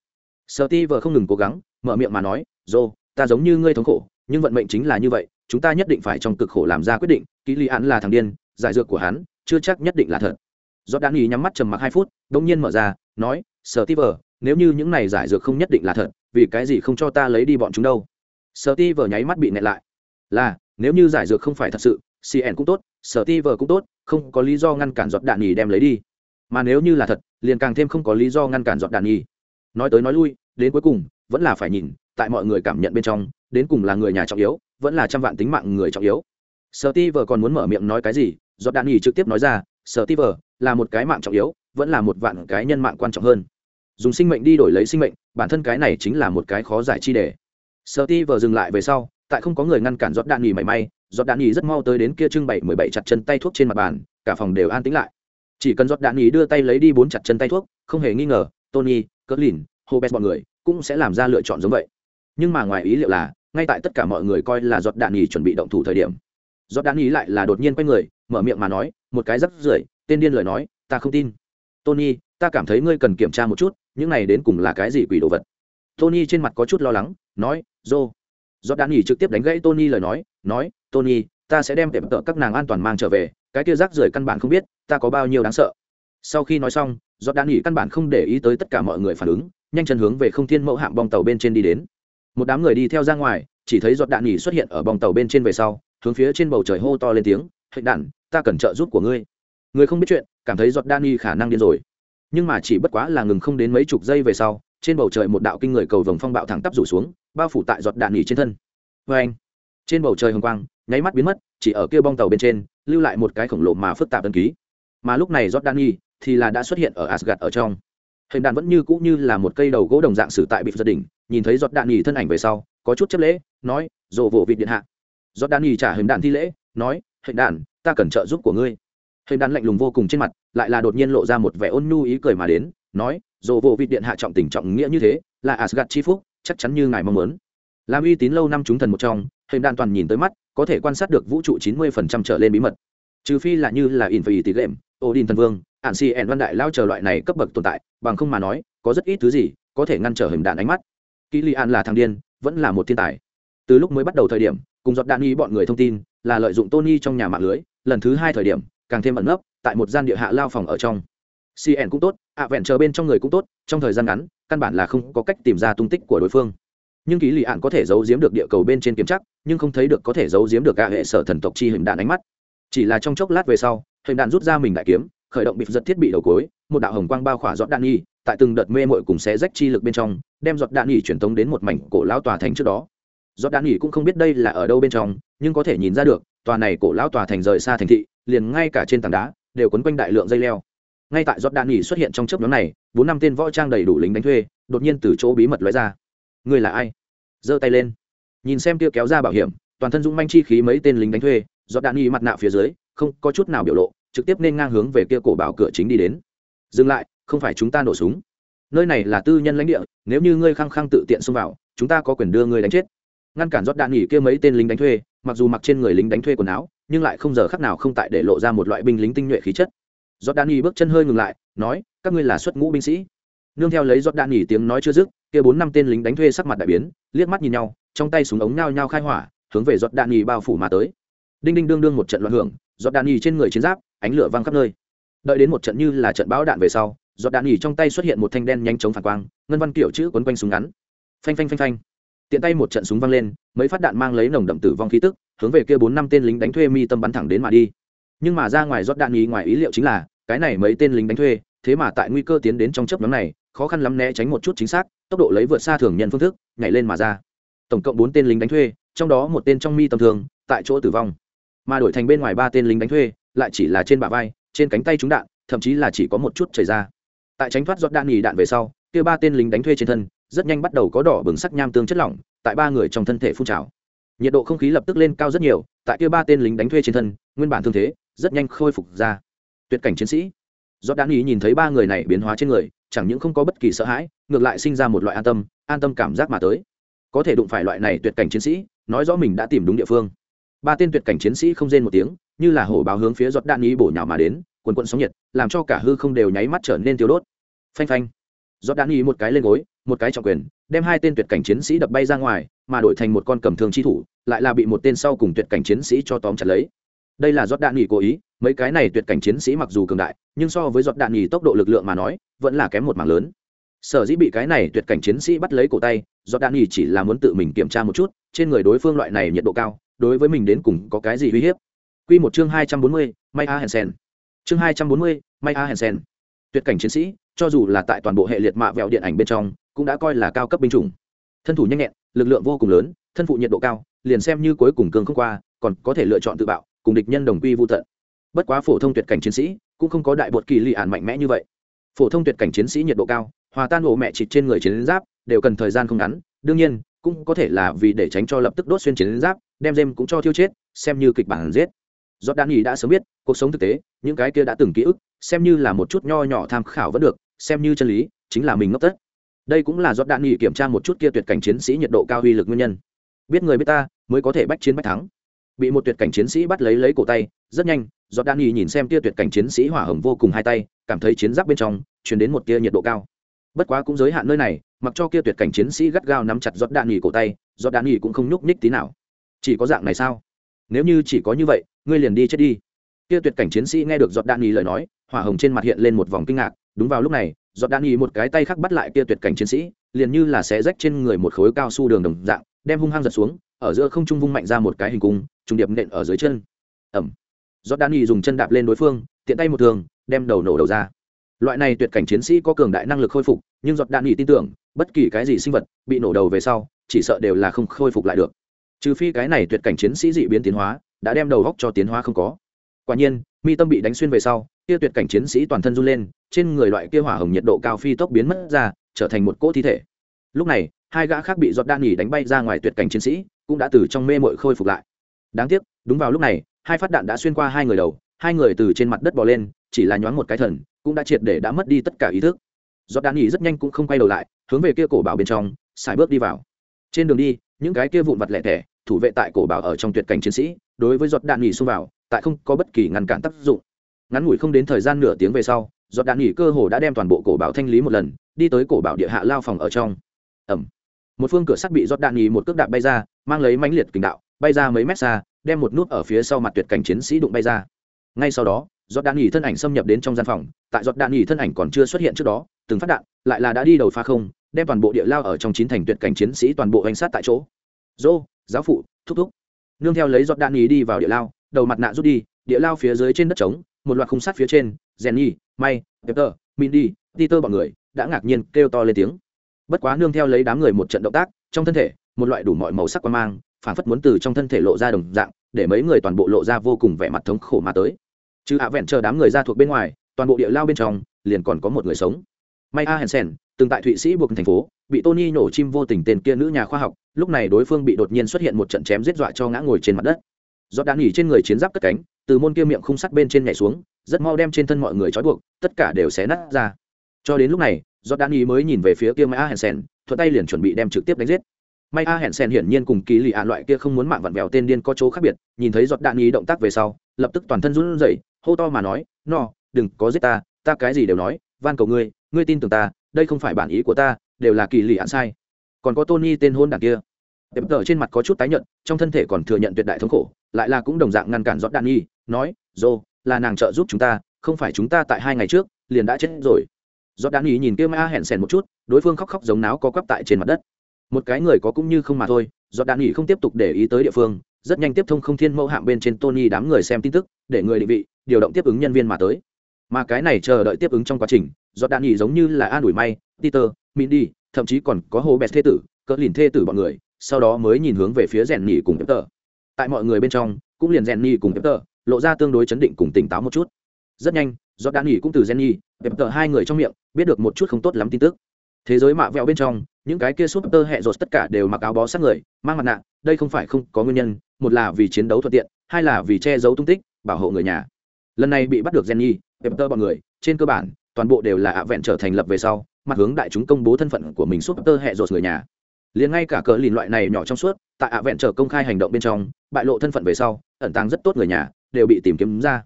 Sở ti vờ không ngừng cố gắng, mở miệng mà nói dô ta giống như ngươi thống khổ, nhưng vận mệnh chính là như vậy, chúng ta nhất định phải trong cực khổ làm ra quyết định kỹ lý án là thằng điên, giải dược của hắn, chưa chắc nhất định là thật giọt đan ý nhắm mắt trầm mặc hai phút đ nhiên mở ra, nói, sở ti vờ, nếu như những này giải dược không nhất định là thật, vì cái gì không cho ta lấy đi bọn chúng đâu? Sở ti vờ nháy mắt bị nẹt lại. Là, nếu như giải dược không phải thật sự cn cũng tốt, sở ti vờ cũng tốt, không có lý do ngăn cản giọt đạn nhì đem lấy đi. Mà nếu như là thật, liền càng thêm không có lý do ngăn cản giọt đạn nhì nói tới nói lui, đến cuối cùng, vẫn là phải nhìn, tại mọi người cảm nhận bên trong, đến cùng là người nhà trọng yếu, vẫn là trăm vạn tính mạng người trọng yếu. Sở ti vờ còn muốn mở miệng nói cái gì, giọt đạn nghỉ trực tiếp nói ra, sở ti vờ là một cái mạng trọng yếu, vẫn là một vạn cái nhân mạng quan trọng hơn. Dùng sinh mệnh đi đổi lấy sinh mệnh, bản thân cái này chính là một cái khó giải chi đề. Sở ti vờ dừng lại về sau, tại không có người ngăn cản giọt đạn nghỉ mảy may, giọt đạn nghỉ rất mau tới đến kia trưng bày mười bảy chặt chân tay thuốc trên mặt bàn, cả phòng đều an tĩnh lại. Chỉ cần giọt đạn nghỉ đưa tay lấy đi bốn chặt chân tay thuốc, không hề nghi ngờ, tony cỡ lìn hobet bọn người cũng sẽ làm ra lựa chọn giống vậy. Nhưng mà ngoài ý liệu là, ngay tại tất cả mọi người coi là giọt đạn nghỉ chuẩn bị động thủ thời điểm, giọt đạn nghỉ lại là đột nhiên quay người, mở miệng mà nói, một cái rắc rưởi tên điên lời nói, ta không tin. Tony, ta cảm thấy ngươi cần kiểm tra một chút, những này đến cùng là cái gì quỷ đồ vật? Tony trên mặt có chút lo lắng, nói dô giọt đạn nghỉ trực tiếp đánh gãy tony lời nói nói, tony, ta sẽ đem tiệm tợ các nàng an toàn mang trở về, cái kia rác rưởi căn bản không biết, ta có bao nhiêu đáng sợ. Sau khi nói xong giọt đạn nghỉ căn bản không để ý tới tất cả mọi người phản ứng, nhanh chân hướng về không thiên mẫu hạng bong tàu bên trên đi đến. Một đám người đi theo ra ngoài, chỉ thấy giọt đạn nhỉ xuất hiện ở bong tàu bên trên về sau, hướng phía trên bầu trời hô to lên tiếng hạnh đạn, ta cần trợ giúp của ngươi người không biết chuyện, cảm thấy giọt đan y khả năng điên rồi. Nhưng mà chỉ bất quá là ngừng không đến mấy chục giây về sau, trên bầu trời một đạo kinh người cầu vồng phong bạo thẳng tắp rủ xuống, bao phủ tại giọt đạn nghỉ trên thân. Vê anh, trên bầu trời hồng quang, nháy mắt biến mất, chỉ ở kia bong tàu bên trên, lưu lại một cái khổng lồ mà phức tạp ân ký. Mà lúc này giọt đạn nghỉ thì là đã xuất hiện ở asgad ở trong. Hình đạn vẫn như cũ như là một cây đầu gỗ đồng dạng sử tại bị gia đình nhìn thấy giọt đạn nghỉ thân ảnh về sau, có chút chấp lễ, nói rộ vỗ vịt điện hạ. Giọt đạn nghỉ trả hình đạn thi lễ, nói, hình đạn ta cần trợ giúp của ngươi hình đàn lạnh lùng vô cùng trên mặt, lại là đột nhiên lộ ra một vẻ ôn nhu ý cười mà đến, nói, dồ vô vị điện hạ trọng tình trọng nghĩa như thế, là asgad chi phúc, chắc chắn như ngài mong muốn. Làm uy tín lâu năm chúng thần một trong, hình đàn toàn nhìn tới mắt, có thể quan sát được vũ trụ chín mươi phần trăm trở lên bí mật. Trừ phi là như là in phải tỷ lệm odin thần vương ạn si ẻn văn đại lao chờ loại này cấp bậc tồn tại, bằng không mà nói, có rất ít thứ gì có thể ngăn trở hình đạn ánh mắt. Kỳ li an là thằng điên, vẫn là một thiên tài. Từ lúc mới bắt đầu thời điểm, cùng giọt đạn y bọn người thông tin, là lợi dụng tony trong nhà mạng lưới, lần thứ hai thời điểm càng thêm ẩn nấp tại một gian địa hạ lao phòng ở trong. Cn cũng tốt, ạ vẹn chờ bên trong người cũng tốt, trong thời gian ngắn, căn bản là không có cách tìm ra tung tích của đối phương. Nhưng ký lì ạn có thể giấu giếm được địa cầu bên trên kiểm chắc nhưng không thấy được có thể giấu giếm được cả hệ sở thần tộc chi hình đạn ánh mắt. Chỉ là trong chốc lát về sau, hình đạn rút ra mình đại kiếm, khởi động bịp giật thiết bị đầu cối, một đạo hồng quang bao khỏa giọt đạn nghi tại từng đợt mê mội cùng xé rách chi lực bên trong, đem giọt đạn nghi truyền tống đến một mảnh cổ lao tòa thành trước đó. Giọt đạn nghi cũng không biết đây là ở đâu bên trong, nhưng có thể nhìn ra được, tòa này cổ lão tòa thành rời xa thành thị liền ngay cả trên tảng đá đều quấn quanh đại lượng dây leo. Ngay tại giọt đạn nghỉ xuất hiện trong chớp nhóm này, bốn năm tên võ trang đầy đủ lính đánh thuê, đột nhiên từ chỗ bí mật lóe ra. Người là ai? Giơ tay lên. Nhìn xem kia kéo ra bảo hiểm, toàn thân dũng manh chi khí mấy tên lính đánh thuê giọt đạn nghỉ mặt nạ phía dưới, không có chút nào biểu lộ, trực tiếp nên ngang hướng về kia cổ bảo cửa chính đi đến. Dừng lại, không phải chúng ta nổ súng. Nơi này là tư nhân lãnh địa, nếu như ngươi khăng khăng tự tiện xông vào, chúng ta có quyền đưa ngươi đánh chết. Ngăn cản giọt đạn nghỉ kia mấy tên lính đánh thuê, mặc dù mặc trên người lính đánh thuê quần áo nhưng lại không giờ khắc nào không tại để lộ ra một loại binh lính tinh nhuệ khí chất. Giọt đạn nghỉ bước chân hơi ngừng lại, nói, các ngươi là xuất ngũ binh sĩ. Nương theo lấy giọt đạn nghỉ tiếng nói chưa dứt, kia bốn năm tên lính đánh thuê sắc mặt đại biến, liếc mắt nhìn nhau, trong tay súng ống nhao nhao khai hỏa, hướng về giọt đạn nghỉ bao phủ mà tới. Đinh đinh đương đương một trận loạn hưởng giọt đạn nghỉ trên người chiến giáp, ánh lửa văng khắp nơi. Đợi đến một trận như là trận bão đạn về sau giọt đạn nghỉ trong tay xuất hiện một thanh đen nhanh chóng phản quang, ngân văn kiểu chữ quấn quanh súng ngắn. Phanh phanh phanh phanh tiện tay một trận súng văng lên, mấy phát đạn mang lấy nồng đậm tử vong khí tức, hướng về kia bốn năm tên lính đánh thuê mi tâm bắn thẳng đến mà đi. Nhưng mà ra ngoài rót đạn nghỉ ngoài ý liệu chính là, cái này mấy tên lính đánh thuê, thế mà tại nguy cơ tiến đến trong chớp nhóm này, khó khăn lắm né tránh một chút chính xác, tốc độ lấy vượt xa thường nhân phương thức, nhảy lên mà ra. Tổng cộng bốn tên lính đánh thuê, trong đó một tên trong mi tầm thường tại chỗ tử vong. Mà đổi thành bên ngoài ba tên lính đánh thuê, lại chỉ là trên bả vai, trên cánh tay trúng đạn, thậm chí là chỉ có một chút chảy ra. Tại tránh thoát giọt đạn nghỉ đạn về sau, kia ba tên lính đánh thuê trên thân rất nhanh bắt đầu có đỏ bừng sắc nham tương chất lỏng, tại ba người trong thân thể phun trào. Nhiệt độ không khí lập tức lên cao rất nhiều, tại kia ba tên lính đánh thuê trên thân, nguyên bản thương thế rất nhanh khôi phục ra. Tuyệt cảnh chiến sĩ. Do đan ý nhìn thấy ba người này biến hóa trên người, chẳng những không có bất kỳ sợ hãi, ngược lại sinh ra một loại an tâm an tâm cảm giác mà tới. Có thể đụng phải loại này tuyệt cảnh chiến sĩ, nói rõ mình đã tìm đúng địa phương. Ba tên tuyệt cảnh chiến sĩ không rên một tiếng, như là hổ báo hướng phía giọt đạn ý bổ nhào mà đến, quần quận sóng nhiệt, làm cho cả hư không đều nháy mắt trở nên tiêu đốt. Phanh phanh giọt đạn nghi một cái lên gối một cái trọng quyền đem hai tên tuyệt cảnh chiến sĩ đập bay ra ngoài mà đổi thành một con cầm thương chi thủ lại là bị một tên sau cùng tuyệt cảnh chiến sĩ cho tóm chặt lấy đây là giọt đạn nghỉ cố ý mấy cái này tuyệt cảnh chiến sĩ mặc dù cường đại nhưng so với giọt đạn nghỉ tốc độ lực lượng mà nói vẫn là kém một mảng lớn sở dĩ bị cái này tuyệt cảnh chiến sĩ bắt lấy cổ tay giọt đạn nghỉ chỉ là muốn tự mình kiểm tra một chút trên người đối phương loại này nhiệt độ cao đối với mình đến cùng có cái gì uy hiếp Quy một chương hai trăm bốn mươi, May A Hansen. Chương hai trăm bốn mươi, May A Hansen. Tuyệt cảnh chiến sĩ, cho dù là tại toàn bộ hệ liệt mạ vẹo điện ảnh bên trong, cũng đã coi là cao cấp binh chủng. Thân thủ nhanh nhẹn, lực lượng vô cùng lớn, thân phụ nhiệt độ cao, liền xem như cuối cùng cường không qua, còn có thể lựa chọn tự bạo, cùng địch nhân đồng quy vu tận. Bất quá phổ thông tuyệt cảnh chiến sĩ cũng không có đại bột kỳ lì ản mạnh mẽ như vậy. Phổ thông tuyệt cảnh chiến sĩ nhiệt độ cao hòa tan ổ mẹ chịt trên người chiến giáp đều cần thời gian không ngắn đương nhiên cũng có thể là vì để tránh cho lập tức đốt xuyên chiến giáp đem dêm cũng cho thiêu chết xem như kịch bản giết. Do đan nghỉ đã sớm biết cuộc sống thực tế những cái kia đã từng ký ức xem như là một chút nho nhỏ tham khảo vẫn được xem như chân lý, chính là mình ngốc tất. Đây cũng là do đạn nghỉ kiểm tra một chút kia tuyệt cảnh chiến sĩ nhiệt độ cao uy lực nguyên nhân. Biết người biết ta, mới có thể bách chiến bách thắng. Bị một tuyệt cảnh chiến sĩ bắt lấy lấy cổ tay, rất nhanh, do nghỉ nhìn xem kia tuyệt cảnh chiến sĩ hỏa hồng vô cùng hai tay, cảm thấy chiến giáp bên trong chuyển đến một tia nhiệt độ cao. Bất quá cũng giới hạn nơi này, mặc cho kia tuyệt cảnh chiến sĩ gắt gao nắm chặt giọt đạn nghỉ cổ tay giọt đạn nghỉ cũng không nhúc nhích tí nào. Chỉ có dạng này sao? Nếu như chỉ có như vậy, ngươi liền đi chết đi. Kia tuyệt cảnh chiến sĩ nghe được giọt đạn nghỉ lời nói, hỏa hồng trên mặt hiện lên một vòng kinh ngạc đúng vào lúc này giọt đạn nghỉ một cái tay khác bắt lại kia tuyệt cảnh chiến sĩ, liền như là xé rách trên người một khối cao su đường đồng dạng, đem hung hăng giật xuống, ở giữa không trung vung mạnh ra một cái hình cung, trùng điệp nện ở dưới chân. Ẩm. Giọt đạn y dùng chân đạp lên đối phương, tiện tay một thường đem đầu nổ đầu ra. Loại này tuyệt cảnh chiến sĩ có cường đại năng lực khôi phục, nhưng giọt đạn y tin tưởng, bất kỳ cái gì sinh vật bị nổ đầu về sau, chỉ sợ đều là không khôi phục lại được. Trừ phi cái này tuyệt cảnh chiến sĩ dị biến tiến hóa, đã đem đầu góc cho tiến hóa không có. Quả nhiên mi tâm bị đánh xuyên về sau, kia tuyệt cảnh chiến sĩ toàn thân run lên, trên người loại kia hỏa hồng nhiệt độ cao phi tốc biến mất ra, trở thành một cỗ thi thể. Lúc này, hai gã khác bị giọt đan nghỉ đánh bay ra ngoài tuyệt cảnh chiến sĩ, cũng đã từ trong mê mội khôi phục lại. Đáng tiếc, đúng vào lúc này, hai phát đạn đã xuyên qua hai người đầu, hai người từ trên mặt đất bò lên, chỉ là nhoáng một cái thần, cũng đã triệt để đã mất đi tất cả ý thức. Giọt đạn nghỉ rất nhanh cũng không quay đầu lại, hướng về kia cổ bảo bên trong xài bước đi vào. Trên đường đi, những cái kia vụn vặt lẻ tẻ, thủ vệ tại cổ bảo ở trong tuyệt cảnh chiến sĩ, đối với giọt đạn nghỉ xung vào tại không có bất kỳ ngăn cản tác dụng. Ngắn ngủi không đến thời gian nửa tiếng về sau, giọt đạn nghỉ cơ hồ đã đem toàn bộ cổ bảo thanh lý một lần, đi tới cổ bảo địa hạ lao phòng ở trong. Ẩm. Một phương cửa sắt bị giọt đạn nghỉ một cước đạp bay ra, mang lấy mãnh liệt kình đạo, bay ra mấy mét xa, đem một nút ở phía sau mặt tuyệt cảnh chiến sĩ đụng bay ra. Ngay sau đó, giọt đạn nghỉ thân ảnh xâm nhập đến trong gian phòng, tại giọt đạn nghỉ thân ảnh còn chưa xuất hiện trước đó, từng phát đạn lại là đã đi đầu pha không, đem toàn bộ địa lao ở trong chín thành tuyệt cảnh chiến sĩ toàn bộ hành sát tại chỗ. Dô giáo phụ, thúc thúc. Nương theo lấy giọt đạn nghỉ đi vào địa lao đầu mặt nạ rút đi, địa lao phía dưới trên đất trống, một loạt khung sắt phía trên, jenny, may peter mindy, peter bọn người đã ngạc nhiên kêu to lên tiếng. Bất quá nương theo lấy đám người một trận động tác, trong thân thể, một loại đủ mọi màu sắc quan mang phản phất muốn từ trong thân thể lộ ra đồng dạng, để mấy người toàn bộ lộ ra vô cùng vẻ mặt thống khổ mà tới. Chứ ạ vẹn chờ đám người ra thuộc bên ngoài, toàn bộ địa lao bên trong, liền còn có một người sống. May a hansen, từng tại thụy sĩ buộc thành phố, bị tony nổ chim vô tình tên kia nữ nhà khoa học, lúc này đối phương bị đột nhiên xuất hiện một trận chém giết dọa cho ngã ngồi trên mặt đất giọt đạn nghỉ trên người chiến giáp cất cánh, từ môn kia miệng khung sắt bên trên nhảy xuống, rất mau đem trên thân mọi người trói buộc, tất cả đều xé nát ra. Cho đến lúc này, giọt đạn nghỉ mới nhìn về phía kia mai a hensen thuận tay liền chuẩn bị đem trực tiếp đánh giết. May a hèn sen hiển nhiên cùng kỳ lì ạ loại kia không muốn mạng vặn vẹo tên điên có chỗ khác biệt, nhìn thấy giọt đạn ý động tác về sau, lập tức toàn thân run rẩy, hô to mà nói, no, đừng có giết ta ta cái gì đều nói, van cầu ngươi ngươi tin tưởng ta, đây không phải bản ý của ta, đều là kỳ lì ạ sai. Còn có tony tên hôn đảng kia. Đẹp tờ trên mặt có chút tái nhận trong thân thể còn thừa nhận tuyệt đại thống khổ lại là cũng đồng dạng ngăn cản giọt đạn nhi, nói, dô, là nàng trợ giúp chúng ta, không phải chúng ta tại hai ngày trước, liền đã chết rồi. Giọt đạn nhi nhìn kia ma hẹn sèn một chút, đối phương khóc khóc giống náo có quắp tại trên mặt đất. Một cái người có cũng như không mà thôi, giọt đạn nhi không tiếp tục để ý tới địa phương, rất nhanh tiếp thông không thiên mẫu hạng bên trên tony đám người xem tin tức, để người định vị, điều động tiếp ứng nhân viên mà tới. Mà cái này chờ đợi tiếp ứng trong quá trình, giọt đạn nhi giống như là an ủi may, peter, mindy, thậm chí còn có hồ bẹt thê tử cỡ lìn thê tử bọn người, sau đó mới nhìn hướng về phía rèn nhỉ cùng peter tại mọi người bên trong cũng liền Jenny cùng pepper lộ ra tương đối chấn định cùng tỉnh táo một chút. Rất nhanh do đã nghỉ cũng từ Jenny, nhỉ hai người trong miệng biết được một chút không tốt lắm tin tức. Thế giới mạ vẹo bên trong những cái kia súp tơ hẹ rột tất cả đều mặc áo bó sát người mang mặt nạ đây không phải không có nguyên nhân một là vì chiến đấu thuận tiện hai là vì che giấu tung tích bảo hộ người nhà. Lần này bị bắt được jenny pepper bọn người trên cơ bản toàn bộ đều là ạ vẹn trở thành lập về sau mặt hướng đại chúng công bố thân phận của mình suốt tơ hẹ rột người nhà. Liền ngay cả cờ lìn loại này nhỏ trong suốt tại ạ vẹn trở công khai hành động bên trong, bại lộ thân phận về sau, ẩn tàng rất tốt người nhà, đều bị tìm kiếm ra.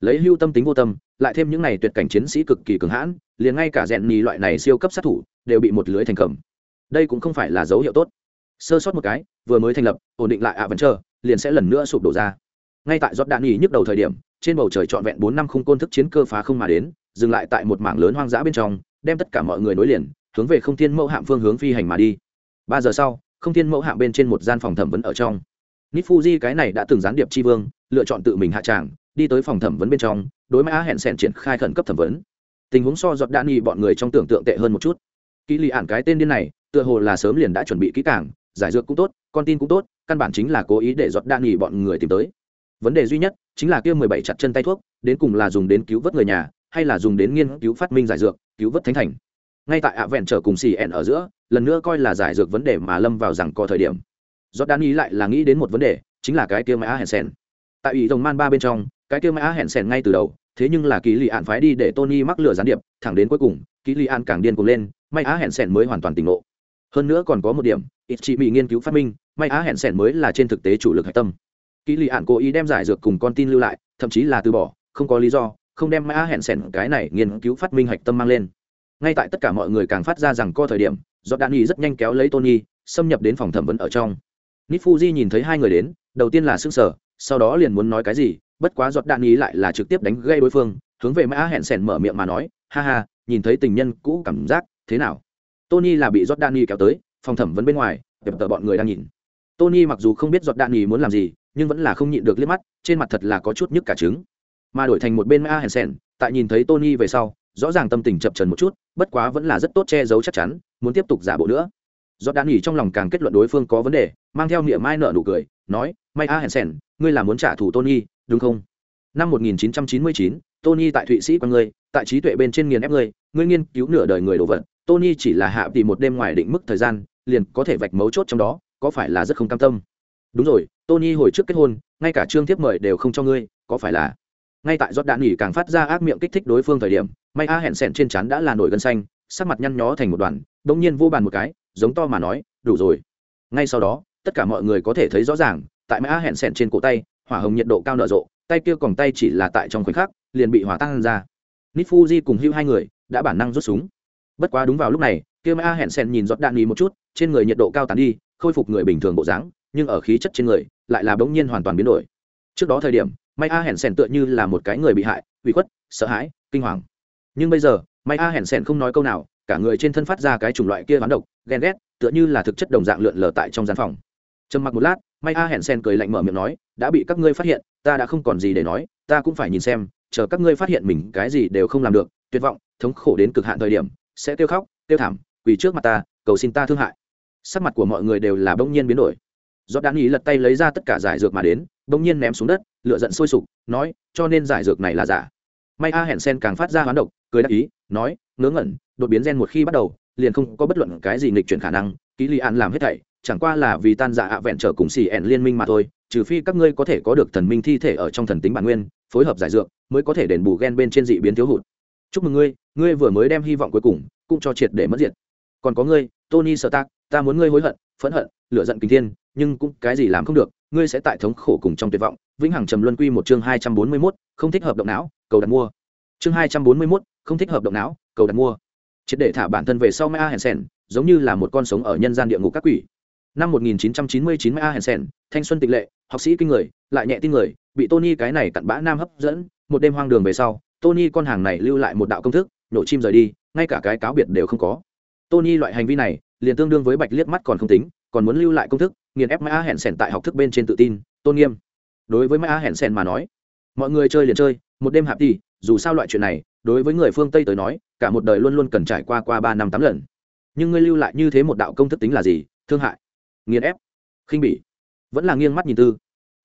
Lấy hưu tâm tính vô tâm, lại thêm những này tuyệt cảnh chiến sĩ cực kỳ cường hãn, liền ngay cả rèn nhì loại này siêu cấp sát thủ, đều bị một lưới thành cầm. Đây cũng không phải là dấu hiệu tốt. Sơ sót một cái, vừa mới thành lập, ổn định lại ạ vẫn chờ liền sẽ lần nữa sụp đổ ra. Ngay tại giót đạn nhì nhức đầu thời điểm, trên bầu trời trọn vẹn bốn năm khung côn thức chiến cơ phá không mà đến, dừng lại tại một mảng lớn hoang dã bên trong, đem tất cả mọi người nối liền, hướng về không thiên mẫu hạm phương hướng phi hành mà đi. Ba giờ sau không thiên mẫu hạ bên trên một gian phòng thẩm vấn ở trong. Nít fuji cái này đã từng gián điệp tri vương, lựa chọn tự mình hạ tràng, đi tới phòng thẩm vấn bên trong, đối mã hẹn sẹn triển khai khẩn cấp thẩm vấn. Tình huống so giọt đạn nghỉ bọn người trong tưởng tượng tệ hơn một chút. Kỹ lì ản cái tên điên này, tựa hồ là sớm liền đã chuẩn bị kỹ càng, giải dược cũng tốt, con tin cũng tốt, căn bản chính là cố ý để giọt đạn nghỉ bọn người tìm tới. Vấn đề duy nhất chính là kia mười bảy chặt chân tay thuốc, đến cùng là dùng đến cứu vớt người nhà, hay là dùng đến nghiên cứu phát minh giải dược, cứu vớt thánh thành ngay tại ạ vẹn trở cùng xì ẹn ở giữa, lần nữa coi là giải dược vấn đề mà lâm vào rằng có thời điểm. Do đan ý lại là nghĩ đến một vấn đề, chính là cái kia mã hẹn sen. Tại ủy đồng man ba bên trong, cái kia mã hẹn sen ngay từ đầu, thế nhưng là kỳ lì ạn phái đi để tony mắc lửa gián điệp, thẳng đến cuối cùng kỳ lì ạn càng điên cuồng lên, may á hẹn sẻn mới hoàn toàn tỉnh ngộ. Hơn nữa còn có một điểm, ít chị bị nghiên cứu phát minh, may á hẹn sẻn mới là trên thực tế chủ lực hạch tâm. Kỳ lì ạn cố ý đem giải dược cùng con tin lưu lại, thậm chí là từ bỏ, không có lý do, không đem mã hẹn sẻn cái này nghiên cứu phát minh hạch tâm mang lên ngay tại tất cả mọi người càng phát ra rằng co thời điểm do đạn nghi rất nhanh kéo lấy tony, xâm nhập đến phòng thẩm vấn ở trong. Nít fuji nhìn thấy hai người đến, đầu tiên là s ư n g sở sau đó liền muốn nói cái gì, bất quá giọt đạn nghi lại là trực tiếp đánh gây đối phương, hướng về mã hẹn sẻn mở miệng mà nói, ha ha, nhìn thấy tình nhân cũ cảm giác thế nào? Tony là bị giọt đạn nghi kéo tới, phòng thẩm vấn bên ngoài, đẹp tờ bọn người đang nhìn. Tony mặc dù không biết giọt đạn nghi muốn làm gì, nhưng vẫn là không nhịn được liếc mắt, trên mặt thật là có chút nhức cả trứng. Mà đổi thành một bên ma sẻn tại nhìn thấy tony về sau rõ ràng tâm tình chập trần một chút bất quá vẫn là rất tốt che giấu chắc chắn muốn tiếp tục giả bộ nữa. Do đan nghỉ trong lòng càng kết luận đối phương có vấn đề mang theo niệm mai nợ nụ cười nói may a hẹn sẻn ngươi là muốn trả thù tony đúng không? Năm 1999, tony tại thụy sĩ quan ngươi tại trí tuệ bên trên nghiền ép ngươi ngươi nghiên cứu nửa đời người đồ vật tony chỉ là hạ tỷ một đêm ngoài định mức thời gian liền có thể vạch mấu chốt trong đó có phải là rất không cam tâm? Đúng rồi tony hồi trước kết hôn ngay cả trương thiếp mời đều không cho ngươi có phải là ngay tại giọt đạn nghỉ càng phát ra ác miệng kích thích đối phương thời điểm, may a hẹn sẹn trên chắn đã là nổi gân xanh, sắc mặt nhăn nhó thành một đoàn đ ỗ n g nhiên vô bàn một cái, giống to mà nói, đủ rồi. Ngay sau đó, tất cả mọi người có thể thấy rõ ràng, tại may a hẹn sẹn trên cổ tay, hỏa hồng nhiệt độ cao nở rộ, tay kia còn tay chỉ là tại trong khoảnh khắc, liền bị hỏa tăng ra. Nít fuji cùng hưu hai người đã bản năng rút súng. Bất quá đúng vào lúc này, kia may a hẹn sẹn nhìn giọt đạn nghỉ một chút, trên người nhiệt độ cao tàn đi, khôi phục người bình thường bộ dáng, nhưng ở khí chất trên người lại là bỗng nhiên hoàn toàn biến đổi. Trước đó thời điểm may a hẹn sèn tựa như là một cái người bị hại bị khuất, sợ hãi, kinh hoàng. Nhưng bây giờ, may a hẹn sèn không nói câu nào, cả người trên thân phát ra cái chủng loại kia bán độc, ghen ghét, tựa như là thực chất đồng dạng lượn lờ tại trong gian phòng. Trầm mặc một lát, may a hẹn sen cười lạnh mở miệng nói, đã bị các ngươi phát hiện, ta đã không còn gì để nói, ta cũng phải nhìn xem, chờ các ngươi phát hiện mình cái gì đều không làm được, tuyệt vọng, thống khổ đến cực hạn thời điểm, sẽ tiêu khóc tiêu thảm, quỳ trước mặt ta, cầu xin ta thương hại. Sắc mặt của mọi người đều là bỗng nhiên biến đổi. Do đan ý lật tay lấy ra tất cả giải dược mà đến, bỗng nhiên ném xuống đất lựa giận sôi sục, nói, cho nên giải dược này là giả. May a hẹn sen càng phát ra hoán độc, cười đắc ý, nói, ngớ ngẩn, đột biến gen một khi bắt đầu, liền không có bất luận cái gì nghịch chuyển khả năng ký li an làm hết thảy, chẳng qua là vì tan giả ạ vẹn trở cùng xì ẻn liên minh mà thôi, trừ phi các ngươi có thể có được thần minh thi thể ở trong thần tính bản nguyên, phối hợp giải dược, mới có thể đền bù gen bên trên dị biến thiếu hụt. Chúc mừng ngươi ngươi vừa mới đem hy vọng cuối cùng cũng cho triệt để mất diệt. Còn có ngươi, tony sợ tác ta muốn ngươi hối hận, phẫn hận lựa giận kinh thiên, nhưng cũng cái gì làm không được, ngươi sẽ tại thống khổ cùng trong tuyệt vọng vĩnh hằng trầm luân quy một chương hai trăm bốn mươi 241, không thích hợp động não cầu đặt mua chương hai trăm bốn mươi 241, không thích hợp động não cầu đặt mua triệt để thả bản thân về sau Maya Hansen, giống như là một con sống ở nhân gian địa ngục các quỷ. Năm 1999 Maya Hansen, thanh xuân tịch lệ, học sĩ kinh người, lại nhẹ tin người, bị Tony cái này cặn bã nam hấp dẫn, một đêm hoang đường về sau, Tony con hàng này lưu lại một đạo công thức, nổ chim rời đi, ngay cả cái cáo biệt đều không có. Tony loại hành vi này, liền tương đương với bạch liếc mắt còn không tính, còn muốn lưu lại công thức, nghiền ép Maya Hansen tại học thức bên trên tự tin, tôn nghiêm. Đối với Maya Hansen mà nói, mọi người chơi liền chơi, một đêm hạp đi, dù sao loại chuyện này, đối với người phương tây tới nói cả một đời luôn luôn cần trải qua qua ba năm tám lần. Nhưng ngươi lưu lại như thế một đạo công thức tính là gì? Thương hại nghiền ép khinh bỉ vẫn là nghiêng mắt nhìn tư.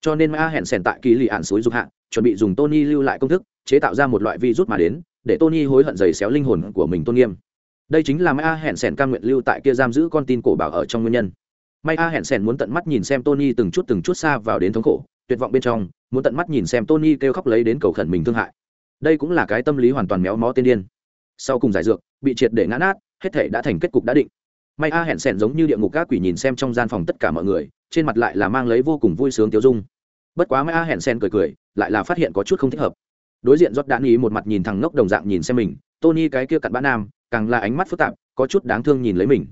Cho nên mã hẹn sèn tại kỳ lì ạn suối dục hạ chuẩn bị dùng tony lưu lại công thức chế tạo ra một loại virus mà đến để tony hối hận giày xéo linh hồn của mình tôn nghiêm. Đây chính là mã hẹn sèn ca nguyện lưu tại kia giam giữ con tin cổ bảo ở trong nguyên nhân. May a hẹn sèn muốn tận mắt nhìn xem tony từng chút từng chút xa vào đến thống khổ tuyệt vọng bên trong, muốn tận mắt nhìn xem tony kêu khóc lấy đến cầu khẩn mình thương hại. Đây cũng là cái tâm lý hoàn toàn méo mó tiên điên. Sau cùng giải dược, bị triệt để ngã nát, hết thể đã thành kết cục đã định. May a hẹn sẻn giống như địa ngục các quỷ nhìn xem trong gian phòng tất cả mọi người, trên mặt lại là mang lấy vô cùng vui sướng tiêu dung. Bất quá may a hẹn sẻn cười cười, lại là phát hiện có chút không thích hợp. Đối diện rót đạn ý một mặt nhìn thằng ngốc đồng dạng nhìn xem mình, tony cái kia cặn bã nam, càng là ánh mắt phức tạp, có chút đáng thương nhìn lấy mình.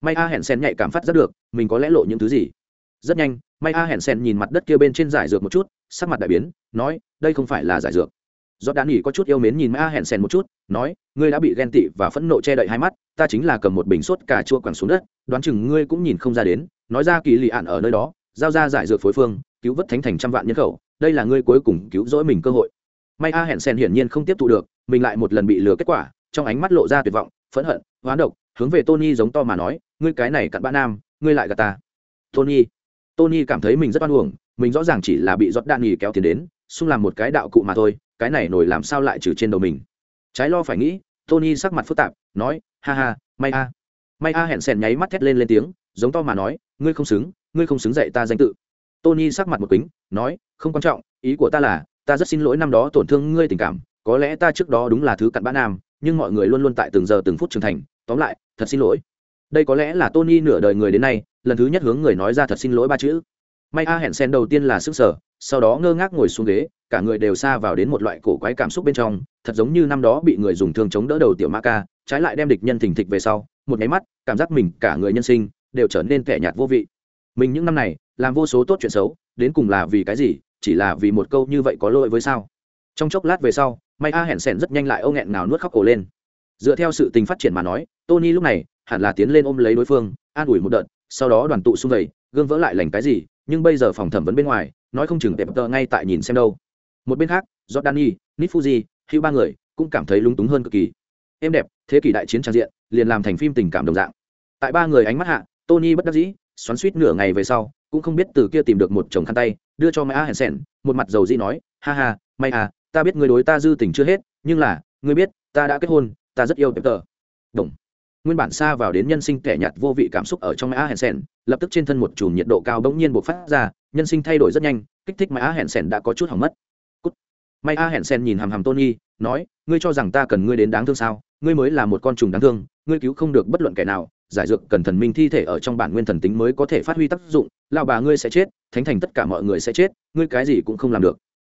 May a hẹn sen nhạy cảm phát rất được, mình có lẽ lộ những thứ gì rất nhanh, may a hẹn sen nhìn mặt đất kia bên trên giải dược một chút, sắc mặt đại biến, nói, đây không phải là giải dược. Do đan nghỉ có chút yêu mến nhìn ma hẹn sen một chút, nói, ngươi đã bị ghen tị và phẫn nộ che đậy hai mắt, ta chính là cầm một bình sốt cà chua quẳng xuống đất, đoán chừng ngươi cũng nhìn không ra đến, nói ra kỳ lì ạn ở nơi đó, giao ra giải dược phối phương, cứu vớt thánh thành trăm vạn nhân khẩu, đây là ngươi cuối cùng cứu rỗi mình cơ hội. May a hẹn sen hiển nhiên không tiếp thu được, mình lại một lần bị lừa kết quả, trong ánh mắt lộ ra tuyệt vọng, phẫn hận, hoán độc, hướng về tony giống to mà nói, ngươi cái này cặn bã nam, ngươi lại gạt ta. Tony tony cảm thấy mình rất oan uổng, mình rõ ràng chỉ là bị giọt đạn nghỉ kéo tiền đến, xung làm một cái đạo cụ mà thôi, cái này nổi làm sao lại trừ trên đầu mình. Trái lo phải nghĩ, tony sắc mặt phức tạp, nói, ha ha, may a. May a hẹn sèn nháy mắt thét lên lên tiếng, giống to mà nói, ngươi không xứng, ngươi không xứng dạy ta danh tự. Tony sắc mặt một kính, nói, không quan trọng, ý của ta là, ta rất xin lỗi năm đó tổn thương ngươi tình cảm, có lẽ ta trước đó đúng là thứ cặn bã nam, nhưng mọi người luôn luôn tại từng giờ từng phút trưởng thành, tóm lại, thật xin lỗi. Đây có lẽ là tony nửa đời người đến nay lần thứ nhất hướng người nói ra thật xin lỗi ba chữ. May a hẹn sen đầu tiên là sức sở, sau đó ngơ ngác ngồi xuống ghế, cả người đều xa vào đến một loại cổ quái cảm xúc bên trong, thật giống như năm đó bị người dùng thương chống đỡ đầu tiểu ma ca, trái lại đem địch nhân thình thịch về sau, một nháy mắt, cảm giác mình cả người nhân sinh đều trở nên kẻ nhạt vô vị. Mình những năm này, làm vô số tốt chuyện xấu, đến cùng là vì cái gì, chỉ là vì một câu như vậy có lỗi với sao? Trong chốc lát về sau, may a hẹn sẻn rất nhanh lại âu nghẹn nào nuốt khóc cổ lên. Dựa theo sự tình phát triển mà nói, tony lúc này hẳn là tiến lên ôm lấy đối phương, an ủi một đợt sau đó đoàn tụ xung vầy, gương vỡ lại lành cái gì, nhưng bây giờ phòng thẩm vấn bên ngoài, nói không chừng tệp tờ ngay tại nhìn xem đâu. Một bên khác jordani nifuji hữu ba người cũng cảm thấy lúng túng hơn cực kỳ. Êm đẹp, thế kỷ đại chiến trang diện, liền làm thành phim tình cảm đồng dạng. Tại ba người ánh mắt hạ, tony bất đắc dĩ, xoắn suýt nửa ngày về sau, cũng không biết từ kia tìm được một chồng khăn tay, đưa cho maya hèn sèn một mặt dầu dĩ nói, ha ha, may à ta biết người đối ta dư tình chưa hết, nhưng là, người biết, ta đã kết hôn, ta rất yêu tệp tờ. Đồng nguyên bản xa vào đến nhân sinh kẻ nhạt vô vị cảm xúc ở trong mã hẹn Sẻn, lập tức trên thân một chùm nhiệt độ cao bỗng nhiên bộc phát ra, nhân sinh thay đổi rất nhanh, kích thích mã hẹn Sẻn đã có chút hỏng mất. Cút. may a hẹn Sẻn nhìn hàm hàm tony, nói, ngươi cho rằng ta cần ngươi đến đáng thương sao? Ngươi mới là một con trùng đáng thương, ngươi cứu không được bất luận kẻ nào, giải dược cần thần minh thi thể ở trong bản nguyên thần tính mới có thể phát huy tác dụng lao bà ngươi sẽ chết, thánh thành tất cả mọi người sẽ chết, ngươi cái gì cũng không làm được.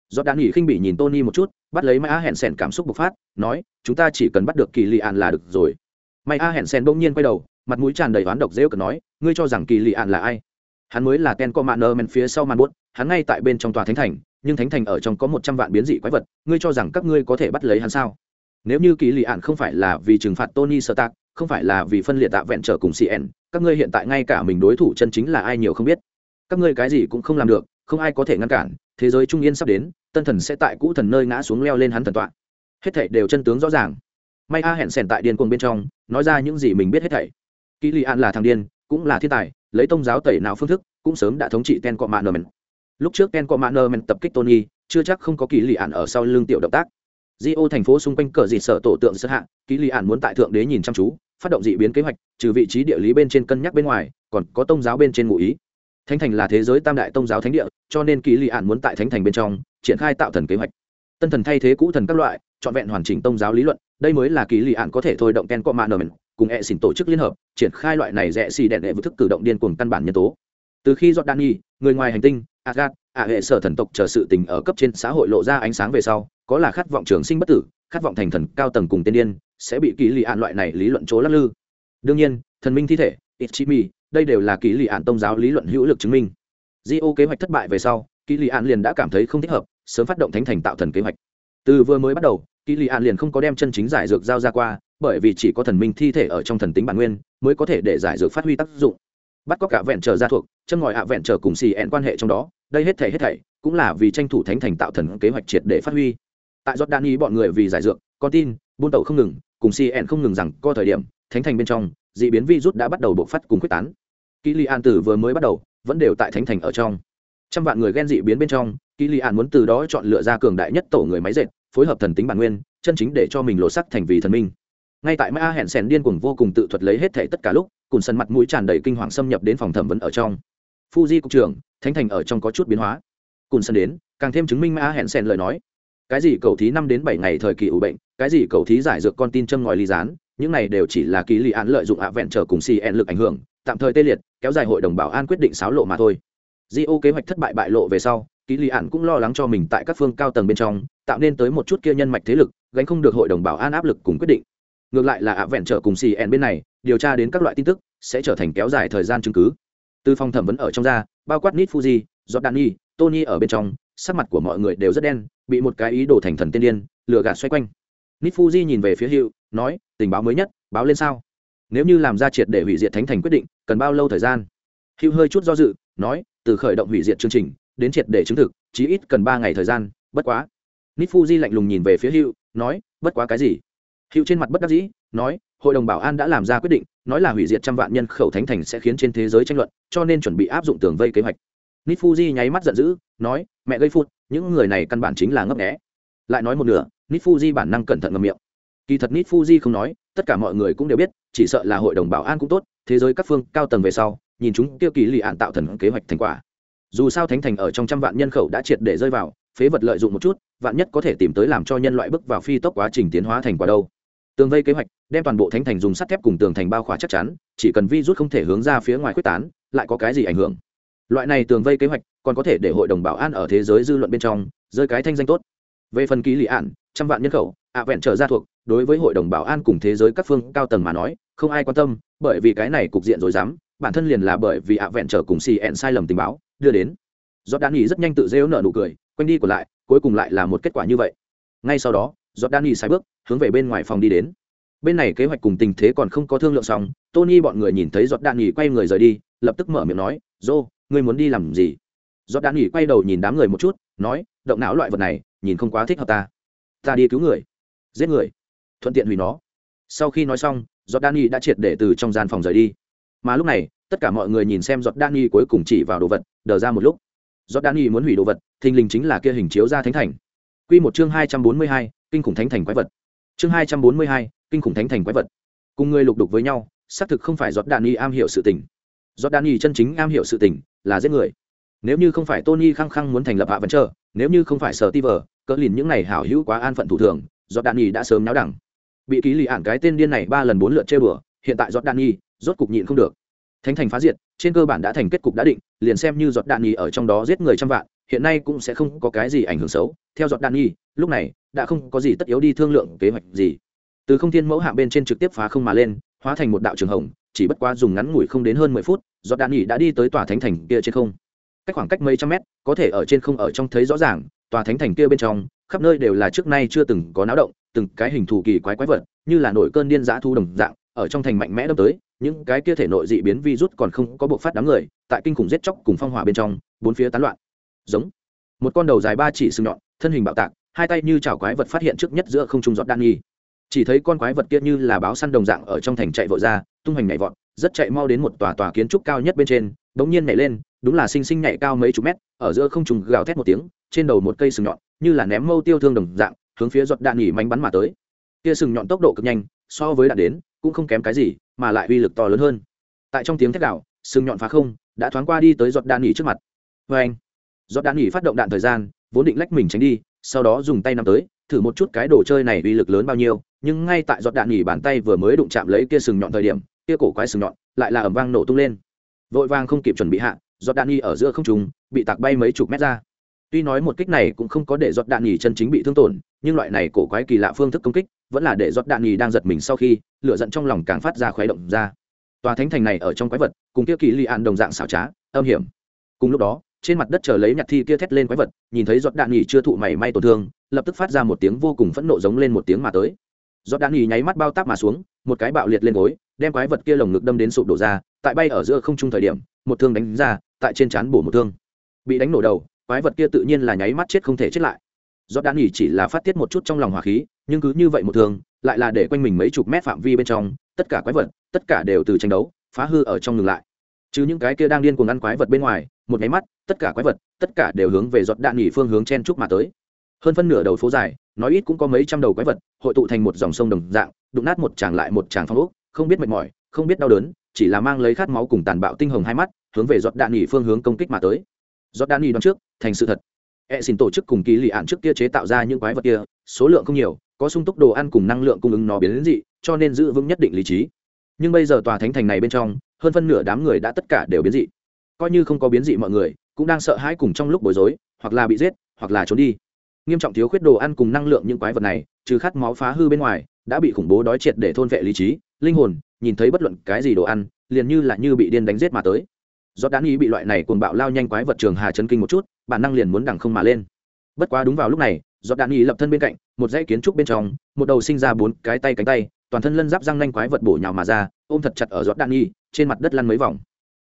Do đan nghỉ khinh bị nhìn tony một chút, bắt lấy mã hẹn Sẻn cảm xúc bộc phát, nói, chúng ta chỉ cần bắt được kỳ lì an là được rồi may a hẹn sen bỗng nhiên quay đầu, mặt mũi tràn đầy oán độc rêu cực nói, ngươi cho rằng kỳ lì ạn là ai? Hắn mới là ken co mạn nơ men phía sau màn buốt, hắn ngay tại bên trong tòa thánh thành, nhưng thánh thành ở trong có một trăm vạn biến dị quái vật, ngươi cho rằng các ngươi có thể bắt lấy hắn sao? Nếu như kỳ lì ạn không phải là vì trừng phạt tony sơ tạc không phải là vì phân liệt tạ vẹn trở cùng cn các ngươi hiện tại ngay cả mình đối thủ chân chính là ai nhiều không biết. Các ngươi cái gì cũng không làm được, không ai có thể ngăn cản, thế giới trung yên sắp đến, tân thần sẽ tại cũ thần nơi ngã xuống leo lên hắn thần tọa. Hết thảy đều chân tướng rõ ràng may a hẹn sèn tại điên cuồng bên trong, nói ra những gì mình biết hết thảy. Kỳ lì an là thằng điên, cũng là thiên tài, lấy tông giáo tẩy não phương thức, cũng sớm đã thống trị ten cọ mạ nơ lúc trước ten cọ mạ nơ tập kích tony, chưa chắc không có kỳ lì An ở sau lưng tiểu động tác. Di ô thành phố xung quanh cờ dịt sở tổ tượng sơ hạ kỳ lì An muốn tại thượng đế nhìn chăm chú, phát động dị biến kế hoạch, trừ vị trí địa lý bên trên cân nhắc bên ngoài, còn có tôn giáo bên trên ngụ ý. Thánh thành là thế giới tam đại tôn giáo thánh địa, cho nên kỳ lì An muốn tại thánh thành bên trong, triển khai tạo thần kế hoạch. Tân thần thay thế cũ thần các loại, trọn vẹn hoàn chỉnh tôn giáo lý luận đây mới là kỳ lì ạn có thể thôi động ken cọ mạ nơ cùng hệ xỉn tổ chức liên hợp, triển khai loại này rẽ xì đẹn hệ vực thức cử động điên cuồng căn bản nhân tố. Từ khi jordani người ngoài hành tinh agat ả hệ sở thần tộc chờ sự tình ở cấp trên xã hội lộ ra ánh sáng về sau, có là khát vọng trường sinh bất tử, khát vọng thành thần cao tầng cùng tiên điên, sẽ bị kỳ lì ạn loại này lý luận chỗ lắc lư. Đương nhiên, thần minh thi thể, ichimi, đây đều là kỳ lì ạn tôn giáo lý luận hữu lực chứng minh. Di ô kế hoạch thất bại về sau, kỳ lì ạn liền đã cảm thấy không thích hợp, sớm phát động thánh thành tạo thần kế hoạch. Từ vừa mới bắt đầu kỳ lì ạn liền không có đem chân chính giải dược giao ra qua, bởi vì chỉ có thần minh thi thể ở trong thần tính bản nguyên mới có thể để giải dược phát huy tác dụng. Bắt có cả vẹn trở ra thuộc, chân ngòi hạ vẹn trở cùng xì ẹn quan hệ trong đó, đây hết thảy hết thảy cũng là vì tranh thủ thánh thành tạo thần kế hoạch triệt để phát huy. Tại giọt đan ý bọn người vì giải dược, con tin, buôn tàu không ngừng, cùng xì ẹn không ngừng rằng co thời điểm, thánh thành bên trong, dị biến virus đã bắt đầu bộc phát cùng quyết tán. Kỳ lì an tử vừa mới bắt đầu, vẫn đều tại thánh thành ở trong. Trăm vạn người ghen dị biến bên trong kỳ lì an muốn từ đó chọn lựa ra cường đại nhất tổ người máy dệt phối hợp thần tính bản nguyên, chân chính để cho mình lộ sắc thành vì thần minh. Ngay tại ma hẹn sèn điên cuồng vô cùng tự thuật lấy hết thể tất cả lúc, cùng sân mặt mũi tràn đầy kinh hoàng xâm nhập đến phòng thẩm vấn ở trong. Fuji cục trưởng, thánh thành ở trong có chút biến hóa. Cùng sân đến, càng thêm chứng minh ma hẹn sèn lời nói. Cái gì cầu thí năm đến bảy ngày thời kỳ ủ bệnh, cái gì cầu thí giải dược con tin châm ngòi ly rán những này đều chỉ là kỳ lì án lợi dụng ạ vẹn trở cùng cn lực ảnh hưởng, tạm thời tê liệt, kéo dài hội đồng bảo an quyết định xáo lộ mà thôi. Di kế hoạch thất bại bại lộ về sau kỳ lì án cũng lo lắng cho mình tại các phương cao tầng bên trong tạo nên tới một chút kia nhân mạch thế lực, gánh không được hội đồng bảo an áp lực cùng quyết định. Ngược lại là ạ vẹn trở cùng cn bên này, điều tra đến các loại tin tức, sẽ trở thành kéo dài thời gian chứng cứ. Từ phòng thẩm vấn ở trong ra, bao quát nít fuji jordani tony ở bên trong, sắc mặt của mọi người đều rất đen, bị một cái ý đồ thành thần tiên điên, lừa gạt xoay quanh. Nít fuji nhìn về phía hiệu nói, tình báo mới nhất, báo lên sao? Nếu như làm ra triệt để hủy diệt thánh thành quyết định, cần bao lâu thời gian? Hữu hơi chút do dự, nói, từ khởi động hủy diệt chương trình đến triệt để chứng thực, chí ít cần ba ngày thời gian, bất quá nít fuji lạnh lùng nhìn về phía hữu nói, bất quá cái gì? Hữu trên mặt bất đắc dĩ, nói, hội đồng bảo an đã làm ra quyết định, nói là hủy diệt trăm vạn nhân khẩu thánh thành sẽ khiến trên thế giới tranh luận, cho nên chuẩn bị áp dụng tường vây kế hoạch. Nít fuji nháy mắt giận dữ, nói, mẹ gây phút những người này căn bản chính là ngấp nghẽ lại nói một nửa nít fuji bản năng cẩn thận ngầm miệng. Kỳ thật nít fuji không nói, tất cả mọi người cũng đều biết, chỉ sợ là hội đồng bảo an cũng tốt, thế giới các phương cao tầng về sau, nhìn chúng tiêu kỳ lì ạn tạo thần kế hoạch thành quả. Dù sao thánh thành ở trong trăm vạn nhân khẩu đã triệt để rơi vào phế vật lợi dụng một chút, vạn nhất có thể tìm tới làm cho nhân loại bước vào phi tốc quá trình tiến hóa thành quả đâu. Tường vây kế hoạch, đem toàn bộ thánh thành dùng sắt thép cùng tường thành bao khóa chắc chắn, chỉ cần vi rút không thể hướng ra phía ngoài quyết tán, lại có cái gì ảnh hưởng? Loại này tường vây kế hoạch, còn có thể để hội đồng bảo an ở thế giới dư luận bên trong, rơi cái thanh danh tốt. Về phần ký lị ạn, trăm vạn nhân khẩu, ạ vẹn trở ra thuộc, đối với hội đồng bảo an cùng thế giới các phương cao tầng mà nói, không ai quan tâm, bởi vì cái này cục diện rồi dám bản thân liền là bởi vì ạ vẹn trở cùng xì ẹn sai lầm tình báo, đưa đến. Do đan nghỉ rất nhanh tự rêu nợ nụ cười quanh đi còn lại, cuối cùng lại là một kết quả như vậy. Ngay sau đó giọt đan nghỉ sai bước, hướng về bên ngoài phòng đi đến. Bên này kế hoạch cùng tình thế còn không có thương lượng xong, tony bọn người nhìn thấy giọt đạn nghỉ quay người rời đi, lập tức mở miệng nói dô ngươi muốn đi làm gì? Giọt đạn nghỉ quay đầu nhìn đám người một chút, nói, động não loại vật này, nhìn không quá thích hợp ta. Ta đi cứu người, giết người, thuận tiện hủy nó. Sau khi nói xong giọt đan nghỉ đã triệt để từ trong gian phòng rời đi. Mà lúc này, tất cả mọi người nhìn xem giọt đan nghỉ cuối cùng chỉ vào đồ vật, đờ ra một lúc giọt đan nghỉ muốn hủy đồ vật, thình lình chính là kia hình chiếu ra thánh thành. Quy một chương hai trăm bốn mươi hai, kinh khủng thánh thành quái vật. Chương hai trăm bốn mươi hai, kinh khủng thánh thành quái vật. Cùng người lục đục với nhau, xác thực không phải giọt đạn y am hiểu sự tình. Giọt đạn y chân chính am hiểu sự tình, là giết người. Nếu như không phải tony khăng khăng muốn thành lập hạ vẫn chờ nếu như không phải sở ti vờ, cỡ lìn những này hảo hữu quá an phận thủ thường, giọt đạn y đã sớm náo đẳng. Bị ký lì ạn cái tên điên này ba lần bốn lượt chơi bừa hiện tại giọt đạn y rốt cục nhịn không được thánh thành phá diệt trên cơ bản đã thành kết cục đã định liền xem như giọt đạn nhì ở trong đó giết người trăm vạn hiện nay cũng sẽ không có cái gì ảnh hưởng xấu. Theo giọt đạn nhì, lúc này đã không có gì tất yếu đi thương lượng kế hoạch gì. Từ không thiên mẫu hạ bên trên trực tiếp phá không mà lên hóa thành một đạo trường hồng chỉ bất quá dùng ngắn ngủi không đến hơn mười phút giọt đạn nhì đã đi tới tòa thánh thành kia trên không. Cách khoảng cách mấy trăm mét có thể ở trên không ở trong thấy rõ ràng tòa thánh thành kia bên trong khắp nơi đều là trước nay chưa từng có náo động từng cái hình thù kỳ quái quái vật như là nổi cơn điên dã thu đồng dạng ở trong thành mạnh mẽ đâm tới những cái kia thể nội dị biến virus còn không có bộ phát đám người, tại kinh khủng giết chóc cùng phong hỏa bên trong, bốn phía tán loạn. Giống. Một con đầu dài ba chỉ sừng nhọn, thân hình bạo tạc, hai tay như chảo quái vật phát hiện trước nhất giữa không trung giọt đan nghi. Chỉ thấy con quái vật kia như là báo săn đồng dạng ở trong thành chạy vội ra, tung hoành nhảy vọt, rất chạy mau đến một tòa tòa kiến trúc cao nhất bên trên bỗng nhiên nhảy lên, đúng là sinh sinh nhảy cao mấy chục mét, ở giữa không trung gào thét một tiếng, trên đầu một cây sừng nhọn, như là ném mâu tiêu thương đồng dạng, hướng phía giọt đạn nghỉ mánh bắn mà tới. Kia sừng nhọn tốc độ cực nhanh, so với đạn đến cũng không kém cái gì, mà lại uy lực to lớn hơn. Tại trong tiếng thét đảo sừng nhọn phá không, đã thoáng qua đi tới giọt đạn nghỉ trước mặt. Vê anh, giọt đạn nghỉ phát động đạn thời gian, vốn định lách mình tránh đi, sau đó dùng tay nắm tới, thử một chút cái đồ chơi này uy lực lớn bao nhiêu, nhưng ngay tại giọt đạn nghỉ bàn tay vừa mới đụng chạm lấy kia sừng nhọn thời điểm, kia cổ quái sừng nhọn lại là ẩm vang nổ tung lên. Vội vang không kịp chuẩn bị hạ, giọt đạn nghỉ ở giữa không trùng bị tạc bay mấy chục mét ra. Tuy nói một kích này cũng không có để giọt đạn nghỉ chân chính bị thương tổn, nhưng loại này cổ quái kỳ lạ phương thức công kích vẫn là để giọt đạn nhì đang giật mình sau khi lửa giận trong lòng càng phát ra khuấy động ra. Tòa thánh thành này ở trong quái vật, cùng kia kỳ li an đồng dạng xảo trá, âm hiểm. Cùng lúc đó, trên mặt đất chờ lấy nhặt thi kia thét lên quái vật, nhìn thấy giọt đạn nhì chưa thụ mảy may tổn thương, lập tức phát ra một tiếng vô cùng phẫn nộ giống lên một tiếng mà tới. Giọt đạn nhì nháy mắt bao táp mà xuống, một cái bạo liệt lên gối, đem quái vật kia lồng ngực đâm đến sụp đổ ra, tại bay ở giữa không trung thời điểm, một thương đánh ra, tại trên trán bổ một thương. Bị đánh nổ đầu, quái vật kia tự nhiên là nháy mắt chết không thể chết lại giọt đạn nghỉ chỉ là phát tiết một chút trong lòng hỏa khí, nhưng cứ như vậy một thường, lại là để quanh mình mấy chục mét phạm vi bên trong, tất cả quái vật, tất cả đều từ tranh đấu, phá hư ở trong ngừng lại. Chứ những cái kia đang điên cuồng ăn quái vật bên ngoài, một nháy mắt, tất cả quái vật, tất cả đều hướng về giọt đạn nghỉ phương hướng chen trúc mà tới. Hơn phân nửa đầu phố dài, nói ít cũng có mấy trăm đầu quái vật, hội tụ thành một dòng sông đồng dạng, đụng nát một tràng lại một tràng phong ốc, không biết mệt mỏi, không biết đau đớn, chỉ là mang lấy khát máu cùng tàn bạo tinh hồng hai mắt, hướng về giọt đạn nghỉ phương hướng công kích mà tới. Giọt đạn nghỉ đón trước, thành sự thật e xin tổ chức cùng kỳ lì ạn trước kia chế tạo ra những quái vật kia, số lượng không nhiều, có sung túc đồ ăn cùng năng lượng cung ứng nó biến đến dị, cho nên giữ vững nhất định lý trí. Nhưng bây giờ tòa thánh thành này bên trong, hơn phân nửa đám người đã tất cả đều biến dị. Coi như không có biến dị mọi người, cũng đang sợ hãi cùng trong lúc bối rối, hoặc là bị giết, hoặc là trốn đi. Nghiêm trọng thiếu khuyết đồ ăn cùng năng lượng những quái vật này, trừ khát máu phá hư bên ngoài, đã bị khủng bố đói triệt để thôn vệ lý trí, linh hồn, nhìn thấy bất luận cái gì đồ ăn, liền như là như bị điên đánh giết mà tới do đán ý bị loại này cuồng bạo lao nhanh quái vật trường hà chấn kinh một chút, bản năng liền muốn đằng không mà lên. Bất quá đúng vào lúc này, do đạn ý lập thân bên cạnh, một dãy kiến trúc bên trong, một đầu sinh ra bốn cái tay cánh tay, toàn thân lân giáp răng nanh quái vật bổ nhào mà ra, ôm thật chặt ở giọt đạn nghi trên mặt đất lăn mấy vòng.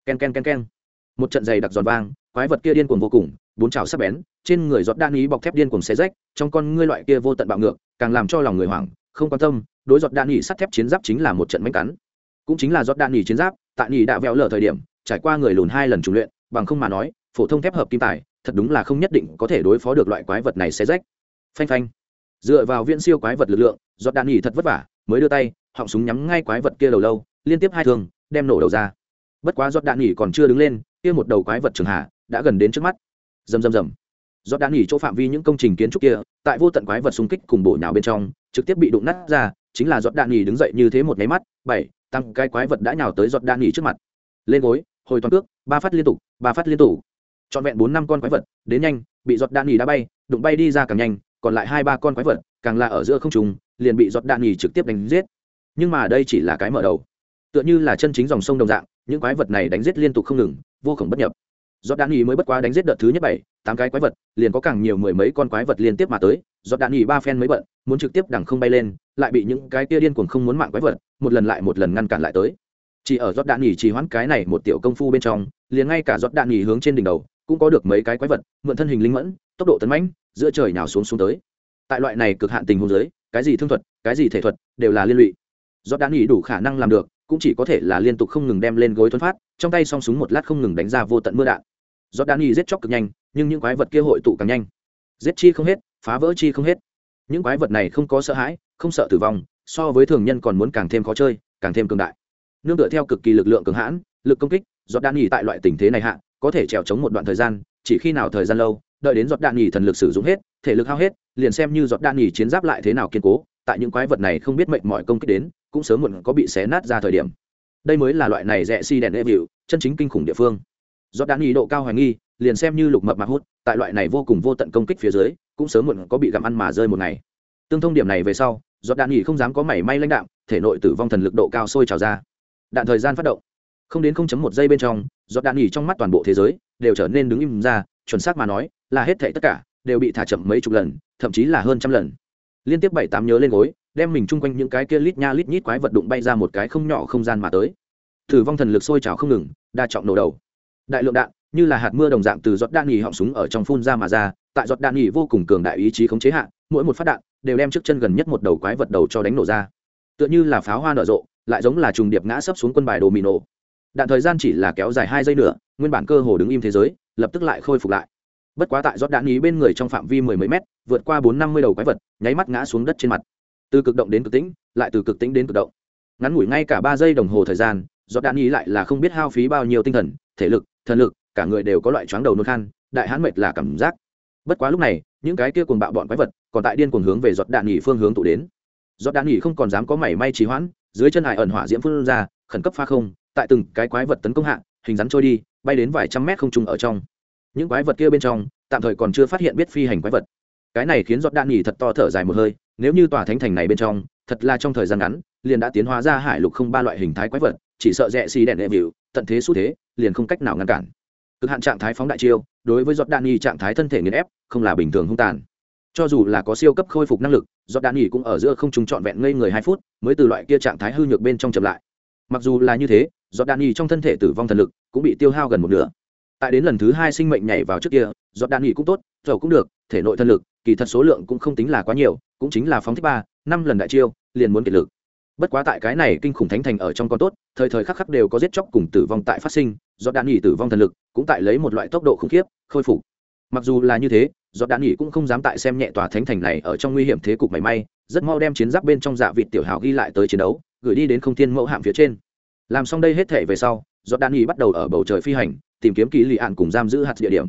Ken ken ken ken một trận giày đặc giòn vang, quái vật kia điên cuồng vô cùng, bốn chảo sắc bén, trên người giọt đạn nghi bọc thép điên cuồng xé rách, trong con ngươi loại kia vô tận bạo ngược, càng làm cho lòng người hoảng, không quan tâm, đối giọt đạn nghi sắt thép chiến giáp chính là một trận mánh cắn. Cũng chính là giọt đạn nghi chiến giáp tại nghi đã vẹo lở thời điểm trải qua người lùn hai lần trùng luyện, bằng không mà nói, phổ thông thép hợp kim tài, thật đúng là không nhất định có thể đối phó được loại quái vật này xé rách. Phanh phanh. Dựa vào viên siêu quái vật lực lượng, giọt đạn nghỉ thật vất vả, mới đưa tay, họng súng nhắm ngay quái vật kia đầu lâu, liên tiếp hai thương, đem nổ đầu ra. Bất quá giọt đạn nghỉ còn chưa đứng lên, kia một đầu quái vật trường hạ, đã gần đến trước mắt. Rầm rầm rầm. Giọt đạn nghỉ chỗ phạm vi những công trình kiến trúc kia, tại vô tận quái vật xung kích cùng bổ nhào bên trong, trực tiếp bị đụng nát ra, chính là giọt đạn nghỉ đứng dậy như thế một máy mắt, bảy, tăng cái quái vật đã nhào tới giọt đạn nghỉ trước mặt. Lên gối hồi toàn cước, ba phát liên tục, ba phát liên tục. Trọn vẹn bốn năm con quái vật, đến nhanh, bị giọt đạn nghỉ đã bay, đụng bay đi ra càng nhanh, còn lại hai ba con quái vật, càng là ở giữa không trùng liền bị giọt đạn nghỉ trực tiếp đánh giết. Nhưng mà đây chỉ là cái mở đầu. Tựa như là chân chính dòng sông đồng dạng, những quái vật này đánh giết liên tục không ngừng, vô khổng bất nhập. Giọt đạn nghỉ mới bất quá đánh giết đợt thứ nhất bảy, tám cái quái vật, liền có càng nhiều mười mấy con quái vật liên tiếp mà tới. Giọt đạn nghỉ ba phen mới bận, muốn trực tiếp đằng không bay lên, lại bị những cái kia điên cuồng không muốn mạng quái vật, một lần lại một lần ngăn cản lại tới chỉ ở giót đạn nghỉ trì hoãn cái này một tiểu công phu bên trong, liền ngay cả giót đạn nghỉ hướng trên đỉnh đầu, cũng có được mấy cái quái vật, mượn thân hình linh mẫn, tốc độ tấn mãnh, giữa trời nào xuống xuống tới. Tại loại này cực hạn tình huống giới cái gì thương thuật, cái gì thể thuật đều là liên lụy. Giót đạn nghỉ đủ khả năng làm được, cũng chỉ có thể là liên tục không ngừng đem lên gối thuấn phát, trong tay song súng một lát không ngừng đánh ra vô tận mưa đạn. Giót đạn nghỉ giết chóc cực nhanh, nhưng những quái vật kia hội tụ càng nhanh. Giết chi không hết, phá vỡ chi không hết. Những quái vật này không có sợ hãi, không sợ tử vong, so với thường nhân còn muốn càng thêm khó chơi, càng thêm cường đại nương tựa theo cực kỳ lực lượng cường hãn, lực công kích, giọt đạn nghỉ tại loại tình thế này hạ, có thể trèo chống một đoạn thời gian, chỉ khi nào thời gian lâu, đợi đến giọt đạn nhì thần lực sử dụng hết, thể lực hao hết, liền xem như giọt đạn nhì chiến giáp lại thế nào kiên cố, tại những quái vật này không biết mệnh mọi công kích đến, cũng sớm muộn có bị xé nát ra thời điểm. Đây mới là loại này rẽ si đèn e đệ vịu chân chính kinh khủng địa phương. Giọt đạn nhì độ cao hoài nghi, liền xem như lục mập mạc hút, tại loại này vô cùng vô tận công kích phía dưới, cũng sớm muộn có bị gặm ăn mà rơi một ngày. Tương thông điểm này về sau, giọt đạn nhì không dám có mảy may lãnh đạm, thể nội tử vong thần lực độ cao sôi trào ra đạn thời gian phát động. Không đến 0.1 giây bên trong, giọt đạn nghỉ trong mắt toàn bộ thế giới đều trở nên đứng im ra, chuẩn xác mà nói, là hết thảy tất cả đều bị thả chậm mấy chục lần, thậm chí là hơn trăm lần. Liên tiếp bảy tám nhớ lên gối, đem mình chung quanh những cái kia lít nha lít nhít quái vật đụng bay ra một cái không nhỏ không gian mà tới. Thử vong thần lực sôi trào không ngừng, đa trọng nổ đầu. Đại lượng đạn, như là hạt mưa đồng dạng từ giọt đạn nghỉ họng súng ở trong phun ra mà ra, tại giọt đạn nghỉ vô cùng cường đại ý chí khống chế hạ, mỗi một phát đạn đều đem trước chân gần nhất một đầu quái vật đầu cho đánh nổ ra. Tựa như là pháo hoa nở rộ lại giống là trùng điệp ngã sấp xuống quân bài đồ mì nổ đạn thời gian chỉ là kéo dài hai giây nữa, nguyên bản cơ hồ đứng im thế giới, lập tức lại khôi phục lại. Bất quá tại rót đạn ý bên người trong phạm vi mười mấy mét, vượt qua bốn năm mươi đầu quái vật, nháy mắt ngã xuống đất trên mặt. Từ cực động đến cực tĩnh, lại từ cực tĩnh đến cực động. Ngắn ngủi ngay cả ba giây đồng hồ thời gian rót đạn ý lại là không biết hao phí bao nhiêu tinh thần, thể lực, thần lực, cả người đều có loại chóng đầu nôn khan, đại hãn mệt là cảm giác. Bất quá lúc này, những cái kia cuồng bạo bọn quái vật còn tại điên cuồng hướng về giọt đạn nghỉ phương hướng tụ đến. Giọt đạn nghỉ không còn dám có mảy may trì hoãn dưới chân hải ẩn hỏa diễm phun ra khẩn cấp pha không tại từng cái quái vật tấn công hạ hình rắn trôi đi bay đến vài trăm mét không trung ở trong. Những quái vật kia bên trong tạm thời còn chưa phát hiện biết phi hành quái vật. Cái này khiến giọt đạn nghỉ thật to thở dài một hơi nếu như tòa thánh thành này bên trong thật là trong thời gian ngắn liền đã tiến hóa ra hải lục không ba loại hình thái quái vật chỉ sợ rẽ xì đèn đệ biểu, tận thế xu thế liền không cách nào ngăn cản. Cực hạn trạng thái phóng đại chiêu đối với giọt đạn nghỉ trạng thái thân thể nghiền ép không là bình thường hung tàn. Cho dù là có siêu cấp khôi phục năng lực giọt đạn nghỉ cũng ở giữa không trùng trọn vẹn ngây người hai phút, mới từ loại kia trạng thái hư nhược bên trong chậm lại. Mặc dù là như thế giọt đạn nghỉ trong thân thể tử vong thần lực cũng bị tiêu hao gần một nửa. Tại đến lần thứ hai sinh mệnh nhảy vào trước kia giọt đạn nghỉ cũng tốt dầu cũng được, thể nội thần lực, kỳ thật số lượng cũng không tính là quá nhiều, cũng chính là phóng thích ba, năm lần đại chiêu, liền muốn kiệt lực. Bất quá tại cái này kinh khủng thánh thành ở trong con tốt, thời thời khắc khắc đều có giết chóc cùng tử vong tại phát sinh, do đạn nghỉ tử vong thần lực cũng tại lấy một loại tốc độ khủng khiếp, khôi phục. Mặc dù là như thế do đạn nghỉ cũng không dám tại xem nhẹ tòa thánh thành này ở trong nguy hiểm thế cục mảy may, rất mau đem chiến giáp bên trong dạ vịt tiểu hào ghi lại tới chiến đấu, gửi đi đến không thiên mẫu hạm phía trên. Làm xong đây hết thể về sau do đạn nghỉ bắt đầu ở bầu trời phi hành, tìm kiếm kỳ lị ạn cùng giam giữ hạt địa điểm.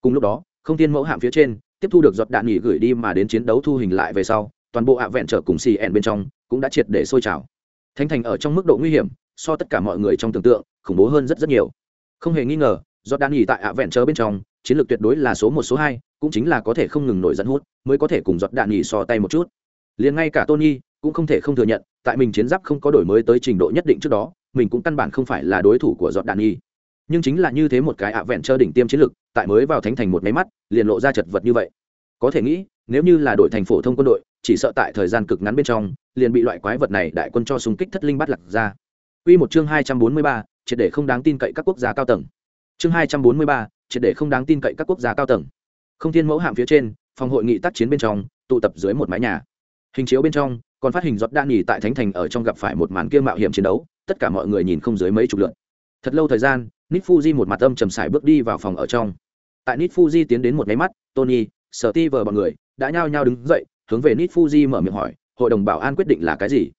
Cùng lúc đó, không thiên mẫu hạm phía trên, tiếp thu được giọt đạn nghỉ gửi đi mà đến chiến đấu thu hình lại về sau, toàn bộ hạ vẹn trở cùng xì ẹn bên trong cũng đã triệt để sôi trào. Thánh thành ở trong mức độ nguy hiểm, so tất cả mọi người trong tưởng tượng, khủng bố hơn rất rất nhiều. Không hề nghi ngờ, giọt đan nghỉ tại ạ vẹn chớ bên trong chiến lược tuyệt đối là số một số hai cũng chính là có thể không ngừng nổi dẫn hút mới có thể cùng giọt đạn nghỉ so tay một chút. Liền ngay cả tony cũng không thể không thừa nhận tại mình chiến giáp không có đổi mới tới trình độ nhất định trước đó mình cũng căn bản không phải là đối thủ của giọt đạn nghỉ nhưng chính là như thế một cái ạ vẹn chớ đỉnh tiêm chiến lược tại mới vào thánh thành một máy mắt liền lộ ra chật vật như vậy. Có thể nghĩ nếu như là đội thành phổ thông quân đội chỉ sợ tại thời gian cực ngắn bên trong liền bị loại quái vật này đại quân cho xung kích thất linh bắt lạc ra. Quy một chương 243, triệt để không đáng tin cậy các quốc gia cao tầng. Chương 243, triệt để không đáng tin cậy các quốc gia cao tầng. Không thiên mẫu hạm phía trên, phòng hội nghị tác chiến bên trong, tụ tập dưới một mái nhà. Hình chiếu bên trong, còn phát hình giọt đạn nhỉ tại thánh thành ở trong gặp phải một màn kia mạo hiểm chiến đấu, tất cả mọi người nhìn không dưới mấy chục lượt. Thật lâu thời gian, Nit Fuji một mặt âm trầm sải bước đi vào phòng ở trong. Tại Nit Fuji tiến đến một máy mắt, Tony, Steve bọn người đã nhao nhao đứng dậy, hướng về Nit Fuji mở miệng hỏi, hội đồng bảo an quyết định là cái gì?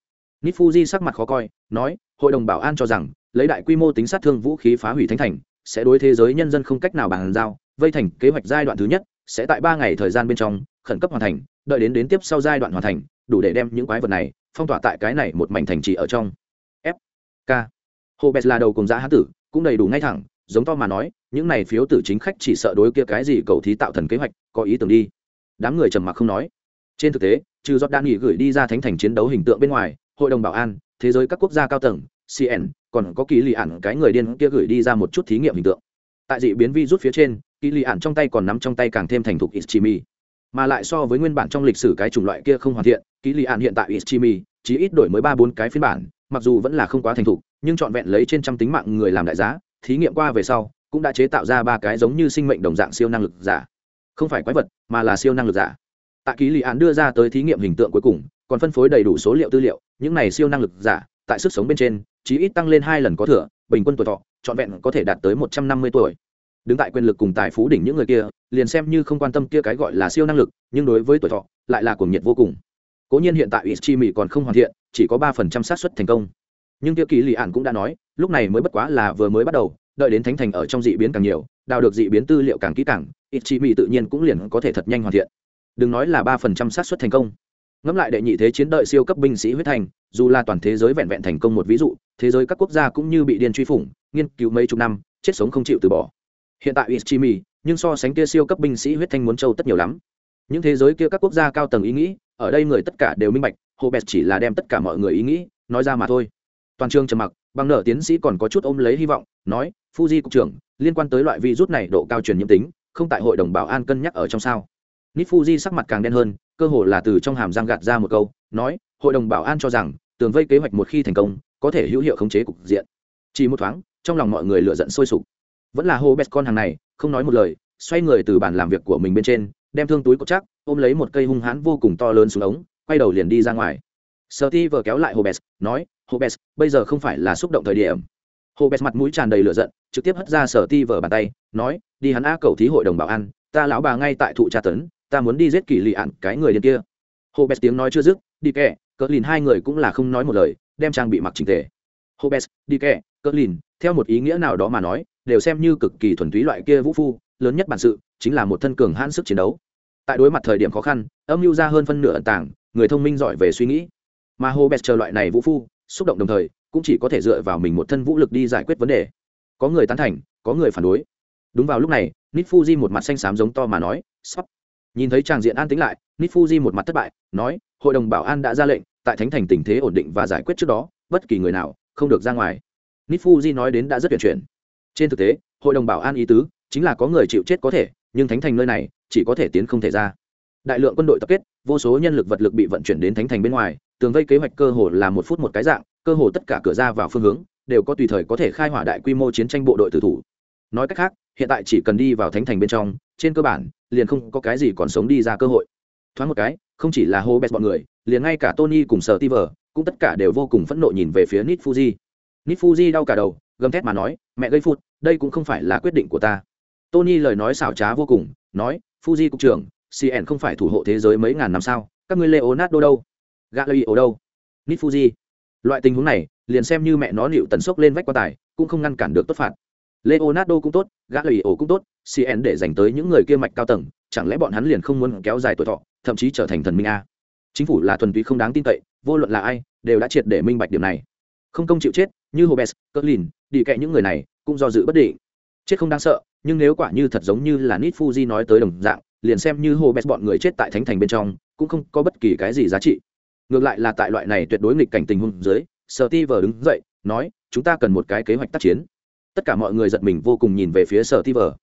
Nit Fuji sắc mặt khó coi, nói, hội đồng bảo an cho rằng lấy đại quy mô tính sát thương vũ khí phá hủy thánh thành sẽ đối thế giới nhân dân không cách nào bàn giao, vây thành kế hoạch giai đoạn thứ nhất sẽ tại ba ngày thời gian bên trong khẩn cấp hoàn thành, đợi đến đến tiếp sau giai đoạn hoàn thành, đủ để đem những quái vật này phong tỏa tại cái này một mảnh thành trì ở trong. F k. Hồ bét là đầu cùng giã hán tử, cũng đầy đủ ngay thẳng, giống to mà nói, những này phiếu tử chính khách chỉ sợ đối kia cái gì cầu thí tạo thần kế hoạch, có ý tưởng đi. Đám người trầm mặc không nói. Trên thực tế, trừ giọt đan nghỉ gửi đi ra thánh thành chiến đấu hình tượng bên ngoài, hội đồng bảo an, thế giới các quốc gia cao tầng cn còn có kỳ lì ản cái người điên kia gửi đi ra một chút thí nghiệm hình tượng. Tại dị biến vi rút phía trên, kỳ lì ản trong tay còn nắm trong tay càng thêm thành thục ischimi. Mà lại so với nguyên bản trong lịch sử cái chủng loại kia không hoàn thiện, kỳ lì ản hiện tại ischimi, chỉ ít đổi mới ba bốn cái phiên bản, mặc dù vẫn là không quá thành thục, nhưng trọn vẹn lấy trên trăm tính mạng người làm đại giá, thí nghiệm qua về sau, cũng đã chế tạo ra ba cái giống như sinh mệnh đồng dạng siêu năng lực giả. Không phải quái vật, mà là siêu năng lực giả. Tại kỳ lì ản đưa ra tới thí nghiệm hình tượng cuối cùng, còn phân phối đầy đủ số liệu tư liệu, những này siêu năng lực giả tại sức sống bên trên, chí ít tăng lên hai lần có thừa, bình quân tuổi thọ, trọn vẹn có thể đạt tới một trăm năm mươi tuổi. Đứng tại quyền lực cùng tài phú đỉnh những người kia, liền xem như không quan tâm kia cái gọi là siêu năng lực, nhưng đối với tuổi thọ, lại là cuồng nhiệt vô cùng. Cố nhiên hiện tại ít chi mỹ còn không hoàn thiện, chỉ có ba phần trăm xác suất thành công. Nhưng tiêu kỳ lì ạn cũng đã nói, lúc này mới bất quá là vừa mới bắt đầu, đợi đến thánh thành ở trong dị biến càng nhiều, đào được dị biến tư liệu càng kỹ càng ít chi mỹ tự nhiên cũng liền có thể thật nhanh hoàn thiện. Đừng nói là ba phần trăm xác suất thành công ngẫm lại đệ nhị thế chiến đợi siêu cấp binh sĩ huyết thành, dù là toàn thế giới vẹn vẹn thành công một ví dụ, thế giới các quốc gia cũng như bị điên truy phủng, nghiên cứu mấy chục năm, chết sống không chịu từ bỏ. Hiện tại ischimi nhưng so sánh kia siêu cấp binh sĩ huyết thanh muốn châu tất nhiều lắm. Những thế giới kia các quốc gia cao tầng ý nghĩ, ở đây người tất cả đều minh bạch hồ bẹt chỉ là đem tất cả mọi người ý nghĩ, nói ra mà thôi. Toàn trường trầm mặc, bằng nở tiến sĩ còn có chút ôm lấy hy vọng, nói, fuji cục trưởng, liên quan tới loại virus này độ cao truyền nhiễm tính, không tại hội đồng bảo an cân nhắc ở trong sao. Nít fuji sắc mặt càng đen hơn cơ hồ là từ trong hàm răng gạt ra một câu, nói, hội đồng bảo an cho rằng, tường vây kế hoạch một khi thành công, có thể hữu hiệu khống chế cục diện. Chỉ một thoáng, trong lòng mọi người lựa giận sôi sục. Vẫn là hô bét con hàng này, không nói một lời, xoay người từ bàn làm việc của mình bên trên, đem thương túi cột chắc, ôm lấy một cây hung hãn vô cùng to lớn xuống ống, quay đầu liền đi ra ngoài. Sợ ti vừa kéo lại hồ bét nói hồ bét bây giờ không phải là xúc động thời điểm. Hồ bẹt mặt mũi tràn đầy lửa giận, trực tiếp hất ra sở ti vở bàn tay, nói, đi hắn a cầu thí hội đồng bảo an, ta lão bà ngay tại thụ tra tấn ta muốn đi giết kỳ lì ạn, cái người điên kia. Hồ bẹt tiếng nói chưa dứt, đi kẹ, cỡ lìn hai người cũng là không nói một lời, đem trang bị mặc trình tề. Hồ bẹt đi kẹ, cỡ lìn, theo một ý nghĩa nào đó mà nói, đều xem như cực kỳ thuần túy loại kia vũ phu, lớn nhất bản sự, chính là một thân cường hãn sức chiến đấu. Tại đối mặt thời điểm khó khăn, âm mưu ra hơn phân nửa ẩn tàng, người thông minh giỏi về suy nghĩ. Mà hồ bẹt chờ loại này vũ phu, xúc động đồng thời, cũng chỉ có thể dựa vào mình một thân vũ lực đi giải quyết vấn đề. Có người tán thành, có người phản đối. Đúng vào lúc này nít fuji một mặt xanh xám giống to mà nói sắp nhìn thấy tràng diện an tính lại nít fuji một mặt thất bại, nói, hội đồng bảo an đã ra lệnh, tại thánh thành tình thế ổn định và giải quyết trước đó, bất kỳ người nào không được ra ngoài. Nít fuji nói đến đã rất tuyển chuyển. Trên thực tế, hội đồng bảo an ý tứ chính là có người chịu chết có thể, nhưng thánh thành nơi này chỉ có thể tiến không thể ra. Đại lượng quân đội tập kết, vô số nhân lực vật lực bị vận chuyển đến thánh thành bên ngoài, tường vây kế hoạch cơ hồ là một phút một cái dạng, cơ hồ tất cả cửa ra vào phương hướng đều có tùy thời có thể khai hỏa đại quy mô chiến tranh bộ đội tử thủ nói cách khác, hiện tại chỉ cần đi vào thánh thành bên trong, trên cơ bản, liền không có cái gì còn sống đi ra cơ hội. Thoáng một cái, không chỉ là hô bét bọn người, liền ngay cả tony cùng sở ti vờ cũng tất cả đều vô cùng phẫn nộ nhìn về phía nít fuji. Nít fuji đau cả đầu, gầm thét mà nói, mẹ gây phút đây cũng không phải là quyết định của ta. Tony lời nói xảo trá vô cùng, nói, fuji cục trưởng cn không phải thủ hộ thế giới mấy ngàn năm sao, các ngươi leonardo đâu? Galilei ở đâu? Nít fuji. Loại tình huống này, liền xem như mẹ nó nịu tần sốc lên vách quan tài, cũng không ngăn cản được tốt phạt leonardo cũng tốt galilei cũng tốt cn để dành tới những người kia mạch cao tầng, chẳng lẽ bọn hắn liền không muốn kéo dài tuổi thọ, thậm chí trở thành thần minh a? Chính phủ là thuần túy không đáng tin cậy, vô luận là ai, đều đã triệt để minh bạch điểm này. Không công chịu chết, như hobes cuttlin đi kệ những người này, cũng do dự bất định. Chết không đáng sợ, nhưng nếu quả như thật giống như là nit fuji nói tới đồng dạng, liền xem như hobes bọn người chết tại thánh thành bên trong, cũng không có bất kỳ cái gì giá trị. Ngược lại là tại loại này tuyệt đối nghịch cảnh tình huống dưới sở ti vờ đứng dậy, nói, chúng ta cần một cái kế hoạch tác chiến tất cả mọi người giật mình vô cùng nhìn về phía sở ti vờ.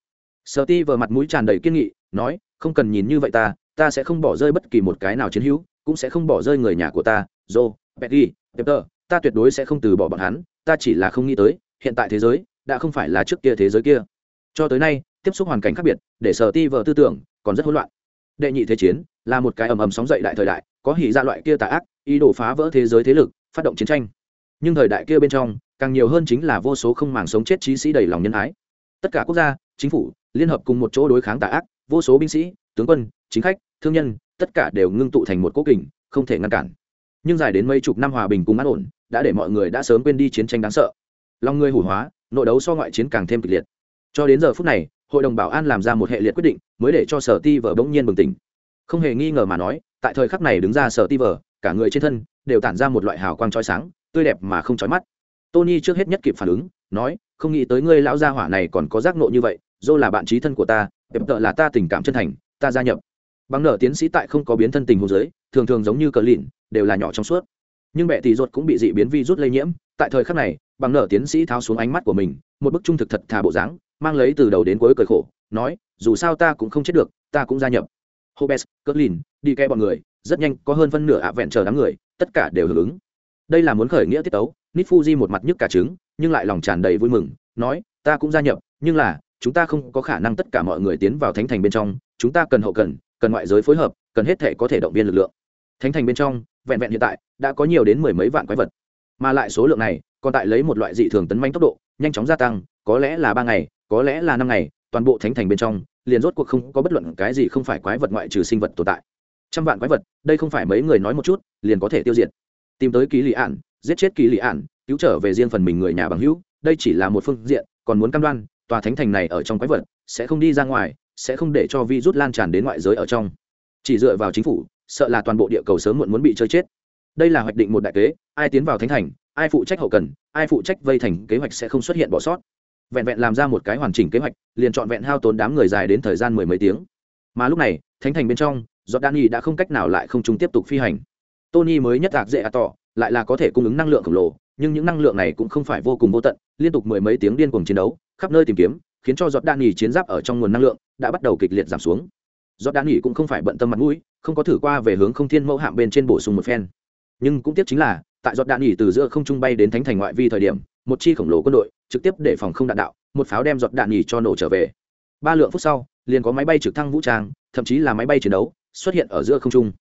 Sở ti vờ mặt mũi tràn đầy kiên nghị, nói, không cần nhìn như vậy ta ta sẽ không bỏ rơi bất kỳ một cái nào chiến hữu, cũng sẽ không bỏ rơi người nhà của ta, joe, petty peter ta tuyệt đối sẽ không từ bỏ bọn hắn, ta chỉ là không nghĩ tới, hiện tại thế giới đã không phải là trước kia thế giới kia. Cho tới nay, tiếp xúc hoàn cảnh khác biệt, để sở ti vờ tư tưởng còn rất hỗn loạn. Đệ nhị thế chiến là một cái ầm ầm sóng dậy đại thời đại, có hỉ ra loại kia tà ác, ý đồ phá vỡ thế giới thế lực, phát động chiến tranh. Nhưng thời đại kia bên trong càng nhiều hơn chính là vô số không màng sống chết trí sĩ đầy lòng nhân ái. Tất cả quốc gia, chính phủ, liên hợp cùng một chỗ đối kháng tà ác, vô số binh sĩ, tướng quân, chính khách, thương nhân, tất cả đều ngưng tụ thành một cố kình, không thể ngăn cản. Nhưng dài đến mấy chục năm hòa bình cùng an ổn, đã để mọi người đã sớm quên đi chiến tranh đáng sợ. Lòng người hủ hóa, nội đấu so ngoại chiến càng thêm kịch liệt. Cho đến giờ phút này, hội đồng bảo an làm ra một hệ liệt quyết định, mới để cho sở ti vở bỗng nhiên bừng tỉnh. Không hề nghi ngờ mà nói, tại thời khắc này đứng ra sở ti vở, cả người trên thân đều tản ra một loại hào quang trói sáng, tươi đẹp mà không trói mắt tony trước hết nhất kịp phản ứng, nói, không nghĩ tới ngươi lão gia hỏa này còn có giác nộ như vậy dô là bạn trí thân của ta, đẹp tợ là ta tình cảm chân thành, ta gia nhập. Bằng nở tiến sĩ tại không có biến thân tình hồ giới, thường thường giống như cờ lìn đều là nhỏ trong suốt. Nhưng mẹ tỷ ruột cũng bị dị biến vi rút lây nhiễm, tại thời khắc này, bằng nở tiến sĩ tháo xuống ánh mắt của mình, một bức trung thực thật thà bộ dáng, mang lấy từ đầu đến cuối cười khổ, nói, dù sao ta cũng không chết được, ta cũng gia nhập. Hobes cất lìn đi ke bọn người, rất nhanh, có hơn phân nửa ạ vẹn chờ đám người, tất cả đều hưởng ứng. Đây là muốn khởi nghĩa tiết tấu nít fuji một mặt nhức cả trứng, nhưng lại lòng tràn đầy vui mừng, nói, ta cũng gia nhập, nhưng là, chúng ta không có khả năng tất cả mọi người tiến vào thánh thành bên trong, chúng ta cần hậu cần cần ngoại giới phối hợp, cần hết thể có thể động viên lực lượng. Thánh thành bên trong, vẹn vẹn hiện tại, đã có nhiều đến mười mấy vạn quái vật. Mà lại số lượng này, còn tại lấy một loại dị thường tấn manh tốc độ, nhanh chóng gia tăng, có lẽ là ba ngày, có lẽ là năm ngày, toàn bộ thánh thành bên trong, liền rốt cuộc không có bất luận cái gì không phải quái vật ngoại trừ sinh vật tồn tại. Trăm vạn quái vật, đây không phải mấy người nói một chút, liền có thể tiêu diệt. Tìm tới ký lì ạn giết chết kỳ lị ạn, cứu trở về riêng phần mình người nhà bằng hữu, đây chỉ là một phương diện, còn muốn cam đoan, tòa thánh thành này ở trong quái vật, sẽ không đi ra ngoài, sẽ không để cho virus lan tràn đến ngoại giới ở trong. Chỉ dựa vào chính phủ, sợ là toàn bộ địa cầu sớm muộn muốn bị chơi chết. Đây là hoạch định một đại kế, ai tiến vào thánh thành, ai phụ trách hậu cần, ai phụ trách vây thành, kế hoạch sẽ không xuất hiện bỏ sót. Vẹn vẹn làm ra một cái hoàn chỉnh kế hoạch, liền trọn vẹn hao tốn đám người dài đến thời gian mười mấy tiếng. Mà lúc này, thánh thành bên trong giọt đan y đã không cách nào lại không chúng tiếp tục phi hành. Tony mới nhất gạc dễ ạ tỏ lại là có thể cung ứng năng lượng khổng lồ, nhưng những năng lượng này cũng không phải vô cùng vô tận, liên tục mười mấy tiếng điên cuồng chiến đấu, khắp nơi tìm kiếm, khiến cho giọt đạn nghỉ chiến giáp ở trong nguồn năng lượng đã bắt đầu kịch liệt giảm xuống. Giọt đạn nghỉ cũng không phải bận tâm mặt mũi, không có thử qua về hướng không thiên mẫu hạm bên trên bổ sung một phen. Nhưng cũng tiếc chính là, tại giọt đạn nghỉ từ giữa không trung bay đến thánh thành ngoại vi thời điểm, một chi khổng lồ quân đội trực tiếp để phòng không đạn đạo, một pháo đem giọt đạn nghỉ cho nổ trở về. Ba lượng phút sau, liền có máy bay trực thăng vũ trang, thậm chí là máy bay chiến đấu xuất hiện ở giữa không trung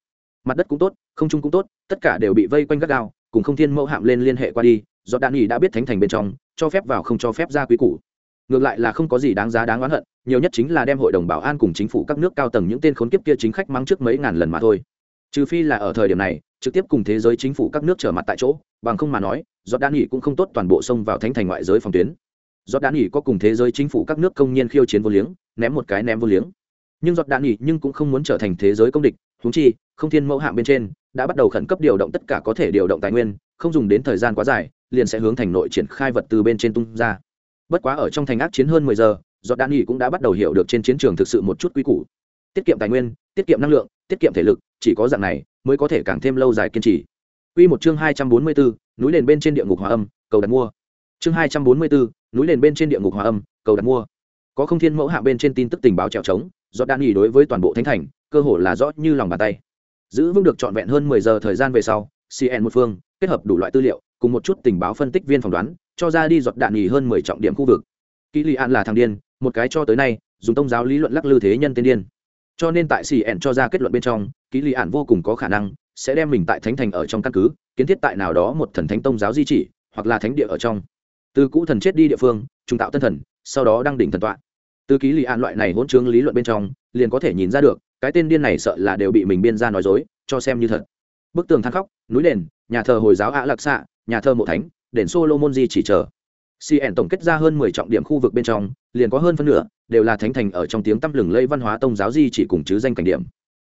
mặt đất cũng tốt, không trung cũng tốt, tất cả đều bị vây quanh gắt gao, cùng không thiên mẫu hạm lên liên hệ qua đi, do đạn nghỉ đã biết thánh thành bên trong, cho phép vào không cho phép ra quý củ. Ngược lại là không có gì đáng giá đáng oán hận, nhiều nhất chính là đem hội đồng bảo an cùng chính phủ các nước cao tầng những tên khốn kiếp kia chính khách mắng trước mấy ngàn lần mà thôi. Trừ phi là ở thời điểm này, trực tiếp cùng thế giới chính phủ các nước trở mặt tại chỗ, bằng không mà nói, do đan nghỉ cũng không tốt toàn bộ xông vào thánh thành ngoại giới phòng tuyến. Do đan nghỉ có cùng thế giới chính phủ các nước công nhiên khiêu chiến vô liếng, ném một cái ném vô liếng. Nhưng giọt đạn nghỉ nhưng cũng không muốn trở thành thế giới công địch húng chi không thiên mẫu hạng bên trên đã bắt đầu khẩn cấp điều động tất cả có thể điều động tài nguyên không dùng đến thời gian quá dài liền sẽ hướng thành nội triển khai vật từ bên trên tung ra bất quá ở trong thành ác chiến hơn mười giờ giọt Đan nghỉ cũng đã bắt đầu hiểu được trên chiến trường thực sự một chút quy củ tiết kiệm tài nguyên tiết kiệm năng lượng tiết kiệm thể lực chỉ có dạng này mới có thể càng thêm lâu dài kiên trì Quy một chương hai trăm bốn mươi bốn, núi đền bên trên địa ngục hòa âm, cầu đặt mua. Chương hai trăm bốn mươi bốn, núi đền bên trên địa ngục hòa âm, cầu đặt mua. Có không thiên mẫu hạ bên trên tin tức tình báo trèo trống, do đan nghỉ đối với toàn bộ thánh thành cơ hồ là rõ như lòng bàn tay giữ vững được trọn vẹn hơn mười giờ thời gian về sau cn một phương kết hợp đủ loại tư liệu, cùng một chút tình báo phân tích viên phỏng đoán, cho ra đi giọt đạn nghỉ hơn mười trọng điểm khu vực. Kỷ lì an là thằng điên, một cái cho tới nay, dùng tông giáo lý luận lắc lư thế nhân tiên điên. Cho nên tại cn cho ra kết luận bên trong, Kỷ lì an vô cùng có khả năng sẽ đem mình tại thánh thành ở trong căn cứ, kiến thiết tại nào đó một thần thánh tông giáo di chỉ, hoặc là thánh địa ở trong. Từ cũ thần chết đi địa phương, trùng tạo tân thần, sau đó đăng đỉnh thần tọa. Từ ký lì an loại này hỗn trướng lý luận bên trong, liền có thể nhìn ra được cái tên điên này sợ là đều bị mình biên ra nói dối, cho xem như thật. Bức tường than khóc, núi đền, nhà thờ hồi giáo ạ lạc xạ nhà thơ mộ thánh, đền solomon di chỉ chờ. Cn tổng kết ra hơn mười trọng điểm khu vực bên trong, liền có hơn phân nửa đều là thánh thành ở trong tiếng tăm lừng lây văn hóa tôn giáo di chỉ cùng chứ danh cảnh điểm.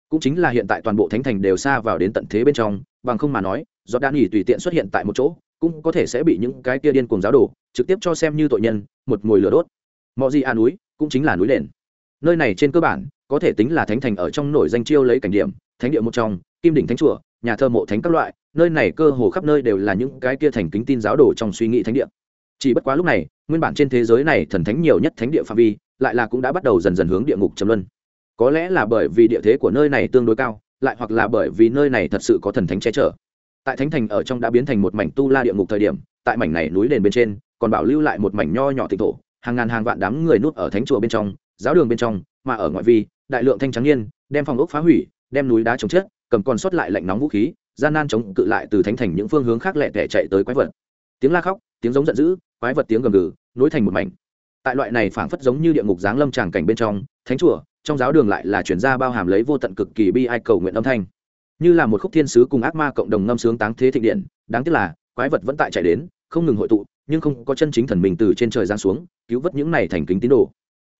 Cũng chính là hiện tại toàn bộ thánh thành đều xa vào đến tận thế bên trong, bằng không mà nói do đan nghỉ tùy tiện xuất hiện tại một chỗ, cũng có thể sẽ bị những cái kia điên cuồng giáo đồ trực tiếp cho xem như tội nhân, một mồi lửa đốt. Mọi gì a núi cũng chính là núi đền. Nơi này trên cơ bản có thể tính là thánh thành ở trong nổi danh chiêu lấy cảnh điểm, thánh địa một trong, kim đỉnh thánh chùa, nhà thơ mộ thánh các loại, nơi này cơ hồ khắp nơi đều là những cái kia thành kính tin giáo đồ trong suy nghĩ thánh địa. Chỉ bất quá lúc này, nguyên bản trên thế giới này thần thánh nhiều nhất thánh địa phạm vi, lại là cũng đã bắt đầu dần dần hướng địa ngục trầm luân. Có lẽ là bởi vì địa thế của nơi này tương đối cao, lại hoặc là bởi vì nơi này thật sự có thần thánh che chở. Tại thánh thành ở trong đã biến thành một mảnh tu la địa ngục thời điểm, tại mảnh này núi đền bên trên, còn bảo lưu lại một mảnh nho nhỏ tịnh thổ, hàng ngàn hàng vạn đám người núp ở thánh chùa bên trong, giáo đường bên trong, mà ở ngoại vi đại lượng thanh trắng niên, đem phòng ốc phá hủy, đem núi đá chống chết cầm còn sót lại lạnh nóng vũ khí, gian nan chống cự lại từ thánh thành những phương hướng khác lẹ tẻ chạy tới quái vật. Tiếng la khóc, tiếng giống giận dữ, quái vật tiếng gầm gừ, nối thành một mảnh. Tại loại này phảng phất giống như địa ngục giáng lâm tràng cảnh bên trong, thánh chùa, trong giáo đường lại là chuyển ra bao hàm lấy vô tận cực kỳ bi ai cầu nguyện âm thanh. Như là một khúc thiên sứ cùng ác ma cộng đồng ngâm sướng táng thế thịnh điện, đáng tiếc là, quái vật vẫn tại chạy đến, không ngừng hội tụ, nhưng không có chân chính thần mình từ trên trời giáng xuống, cứu vớt những này thành kính tín đồ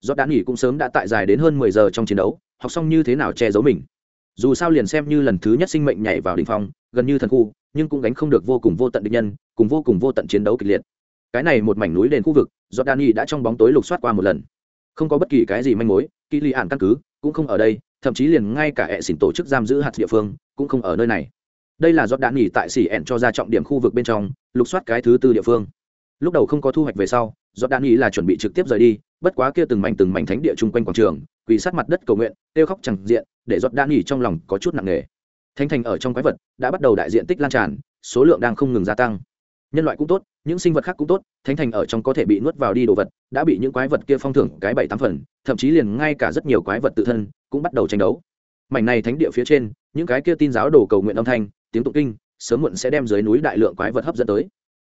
do đã nghỉ cũng sớm đã tại dài đến hơn mười giờ trong chiến đấu, học xong như thế nào che giấu mình. Dù sao liền xem như lần thứ nhất sinh mệnh nhảy vào đỉnh phong, gần như thần khu, nhưng cũng gánh không được vô cùng vô tận địch nhân, cùng vô cùng vô tận chiến đấu kịch liệt. Cái này một mảnh núi đền khu vực do đan y đã trong bóng tối lục soát qua một lần. Không có bất kỳ cái gì manh mối kỹ li ạn căn cứ cũng không ở đây, thậm chí liền ngay cả hệ xỉn tổ chức giam giữ hạt địa phương cũng không ở nơi này. Đây là do đan nghỉ tại xỉ ẹn cho ra trọng điểm khu vực bên trong, lục soát cái thứ tư địa phương. Lúc đầu không có thu hoạch về sau do đan nghỉ là chuẩn bị trực tiếp rời đi bất quá kia từng mảnh từng mảnh thánh địa chung quanh quảng trường, quỳ sát mặt đất cầu nguyện, kêu khóc chẳng diện, để giọt đan nghỉ trong lòng có chút nặng nề. Thánh thành ở trong quái vật đã bắt đầu đại diện tích lan tràn, số lượng đang không ngừng gia tăng. Nhân loại cũng tốt, những sinh vật khác cũng tốt, thánh thành ở trong có thể bị nuốt vào đi đồ vật, đã bị những quái vật kia phong thưởng cái bảy tám phần, thậm chí liền ngay cả rất nhiều quái vật tự thân cũng bắt đầu tranh đấu. Mảnh này thánh địa phía trên, những cái kia tin giáo đồ cầu nguyện âm thanh, tiếng tụng kinh, sớm muộn sẽ đem dưới núi đại lượng quái vật hấp dẫn tới.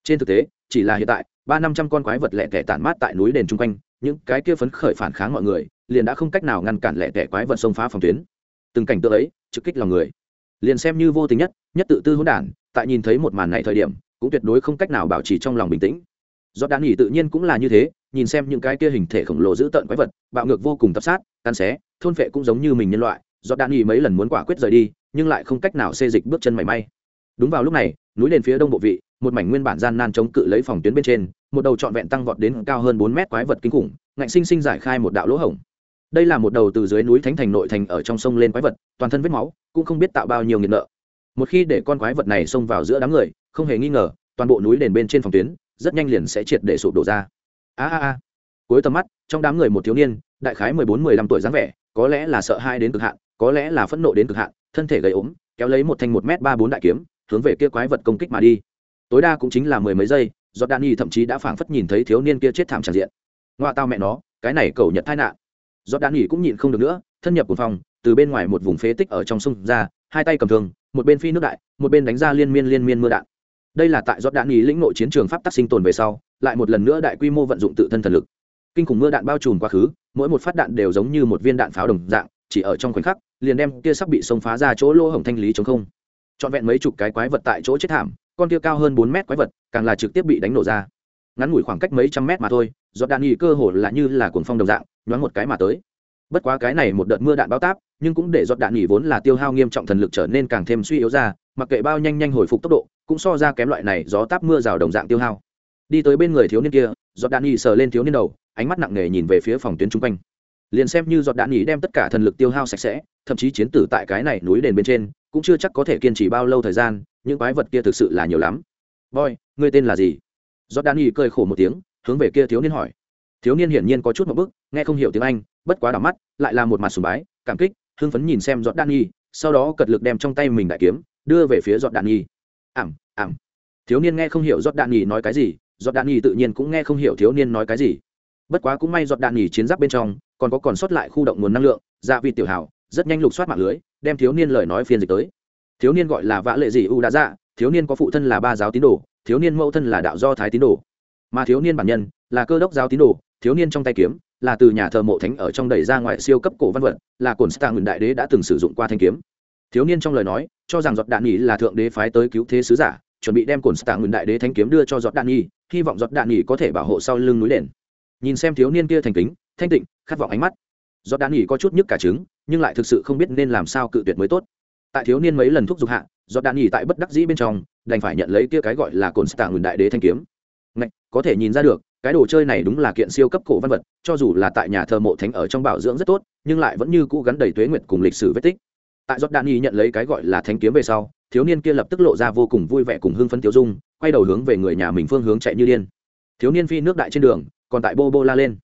Trên thực tế, chỉ là hiện tại, ba năm trăm con quái vật lẻ tẻ tản mát tại núi đền chung quanh những cái kia phấn khởi phản kháng mọi người, liền đã không cách nào ngăn cản lẻ tẻ quái vật xông phá phòng tuyến. Từng cảnh tượng ấy, trực kích lòng người. Liền xem như vô tình nhất nhất tự tư hỗn đản, tại nhìn thấy một màn này thời điểm, cũng tuyệt đối không cách nào bảo trì trong lòng bình tĩnh. Do đan nghỉ tự nhiên cũng là như thế, nhìn xem những cái kia hình thể khổng lồ dữ tợn quái vật, bạo ngược vô cùng tập sát tan xé, thôn phệ cũng giống như mình nhân loại do đan nghỉ mấy lần muốn quả quyết rời đi, nhưng lại không cách nào xê dịch bước chân mảy may. Đúng vào lúc này, núi lên phía đông bộ vị một mảnh nguyên bản gian nan chống cự lấy phòng tuyến bên trên, một đầu trọn vẹn tăng vọt đến cao hơn bốn mét quái vật kinh khủng, ngạnh sinh sinh giải khai một đạo lỗ hổng. Đây là một đầu từ dưới núi thánh thành nội thành ở trong sông lên quái vật, toàn thân vết máu, cũng không biết tạo bao nhiêu nghiệt nợ. Một khi để con quái vật này xông vào giữa đám người, không hề nghi ngờ, toàn bộ núi đền bên trên phòng tuyến, rất nhanh liền sẽ triệt để sụp đổ ra. A a a. Cuối tầm mắt, trong đám người một thiếu niên, đại khái mười bốn, mười lăm tuổi dáng vẻ, có lẽ là sợ hai đến cực hạn, có lẽ là phẫn nộ đến cực hạn, thân thể gầy ốm, kéo lấy một thanh một m ba bốn đại kiếm, hướng về kia quái vật công kích mà đi tối đa cũng chính là mười mấy giây do đan y thậm chí đã phảng phất nhìn thấy thiếu niên kia chết thảm tràn diện. Ngoa tao mẹ nó, cái này cầu nhật tai nạn. Do đan y cũng nhịn không được nữa, thân nhập của phòng từ bên ngoài một vùng phế tích ở trong sông ra, hai tay cầm thương, một bên phi nước đại, một bên đánh ra liên miên liên miên mưa đạn. Đây là tại giọt đạn ý lĩnh nội chiến trường pháp tắc sinh tồn về sau, lại một lần nữa đại quy mô vận dụng tự thân thần lực. Kinh khủng mưa đạn bao trùm quá khứ, mỗi một phát đạn đều giống như một viên đạn pháo đồng dạng, chỉ ở trong khoảnh khắc, liền đem kia sắp bị xông phá ra chỗ lỗ hổng thanh lý chống không. Trọn vẹn mấy chục cái quái vật tại chỗ chết thảm con kia cao hơn bốn mét quái vật càng là trực tiếp bị đánh nổ ra. Ngắn ngủi khoảng cách mấy trăm mét mà thôi do đạn nghỉ cơ hồ là như là cuồng phong đồng dạng, nhoáng một cái mà tới. Bất quá cái này một đợt mưa đạn bao táp, nhưng cũng để giọt đạn nghỉ vốn là tiêu hao nghiêm trọng thần lực trở nên càng thêm suy yếu ra, mặc kệ bao nhanh nhanh hồi phục tốc độ, cũng so ra kém loại này gió táp mưa rào đồng dạng tiêu hao. Đi tới bên người thiếu niên kia, giọt đạn nghỉ sờ lên thiếu niên đầu, ánh mắt nặng nề nhìn về phía phòng tuyến chung quanh. Liền xem như giọt đạn nghỉ đem tất cả thần lực tiêu hao sạch sẽ, thậm chí chiến tử tại cái này núi đền bên trên, cũng chưa chắc có thể kiên trì bao lâu thời gian những quái vật kia thực sự là nhiều lắm. Boy, ngươi tên là gì? Giọt đạn nghỉ cười khổ một tiếng, hướng về kia thiếu niên hỏi. Thiếu niên hiển nhiên có chút một bức, nghe không hiểu tiếng anh, bất quá đỏ mắt, lại là một mặt sùng bái, cảm kích, hưng phấn nhìn xem giọt đạn nghỉ sau đó cật lực đem trong tay mình đại kiếm, đưa về phía giọt đạn nghỉ ảm ảm. Thiếu niên nghe không hiểu giọt đạn nghỉ nói cái gì giọt đạn nghỉ tự nhiên cũng nghe không hiểu thiếu niên nói cái gì. Bất quá cũng may giọt đạn nghỉ chiến giáp bên trong, còn có còn sót lại khu động nguồn năng lượng dạ vị tiểu hảo rất nhanh lục soát mạng lưới, đem thiếu niên lời nói phiên dịch tới thiếu niên gọi là vã lệ dị u đã dạ thiếu niên có phụ thân là ba giáo tín đồ, thiếu niên mẫu thân là đạo do thái tín đồ. Mà thiếu niên bản nhân là cơ đốc giáo tín đồ, thiếu niên trong tay kiếm là từ nhà thờ mộ thánh ở trong đẩy ra ngoài siêu cấp cổ văn vật, là cồn stạng nguyên đại đế đã từng sử dụng qua thanh kiếm. Thiếu niên trong lời nói cho rằng giọt đạn nghỉ là thượng đế phái tới cứu thế sứ giả, chuẩn bị đem cồn stạng nguyên đại đế thanh kiếm đưa cho giọt đạn nghỉ hy vọng giọt đạn nghỉ có thể bảo hộ sau lưng núi đền. Nhìn xem thiếu niên kia thành kính, thanh tịnh, khát vọng ánh mắt. Giọt đạn nghỉ có chút nhức cả trứng, nhưng lại thực sự không biết nên làm sao cự tuyệt mới tốt tại thiếu niên mấy lần thúc giục hạ do đạn nghỉ tại bất đắc dĩ bên trong đành phải nhận lấy kia cái gọi là cồn stạng nguyên đại đế thanh kiếm. Ngạch, có thể nhìn ra được cái đồ chơi này đúng là kiện siêu cấp cổ văn vật cho dù là tại nhà thờ mộ thánh ở trong bảo dưỡng rất tốt nhưng lại vẫn như cũ gắn đầy tuế nguyệt cùng lịch sử vết tích. Tại giọt đạn y nhận lấy cái gọi là thanh kiếm về sau thiếu niên kia lập tức lộ ra vô cùng vui vẻ cùng hưng phấn tiêu dung quay đầu hướng về người nhà mình phương hướng chạy như điên. Thiếu niên phi nước đại trên đường còn tại bô bô la lên.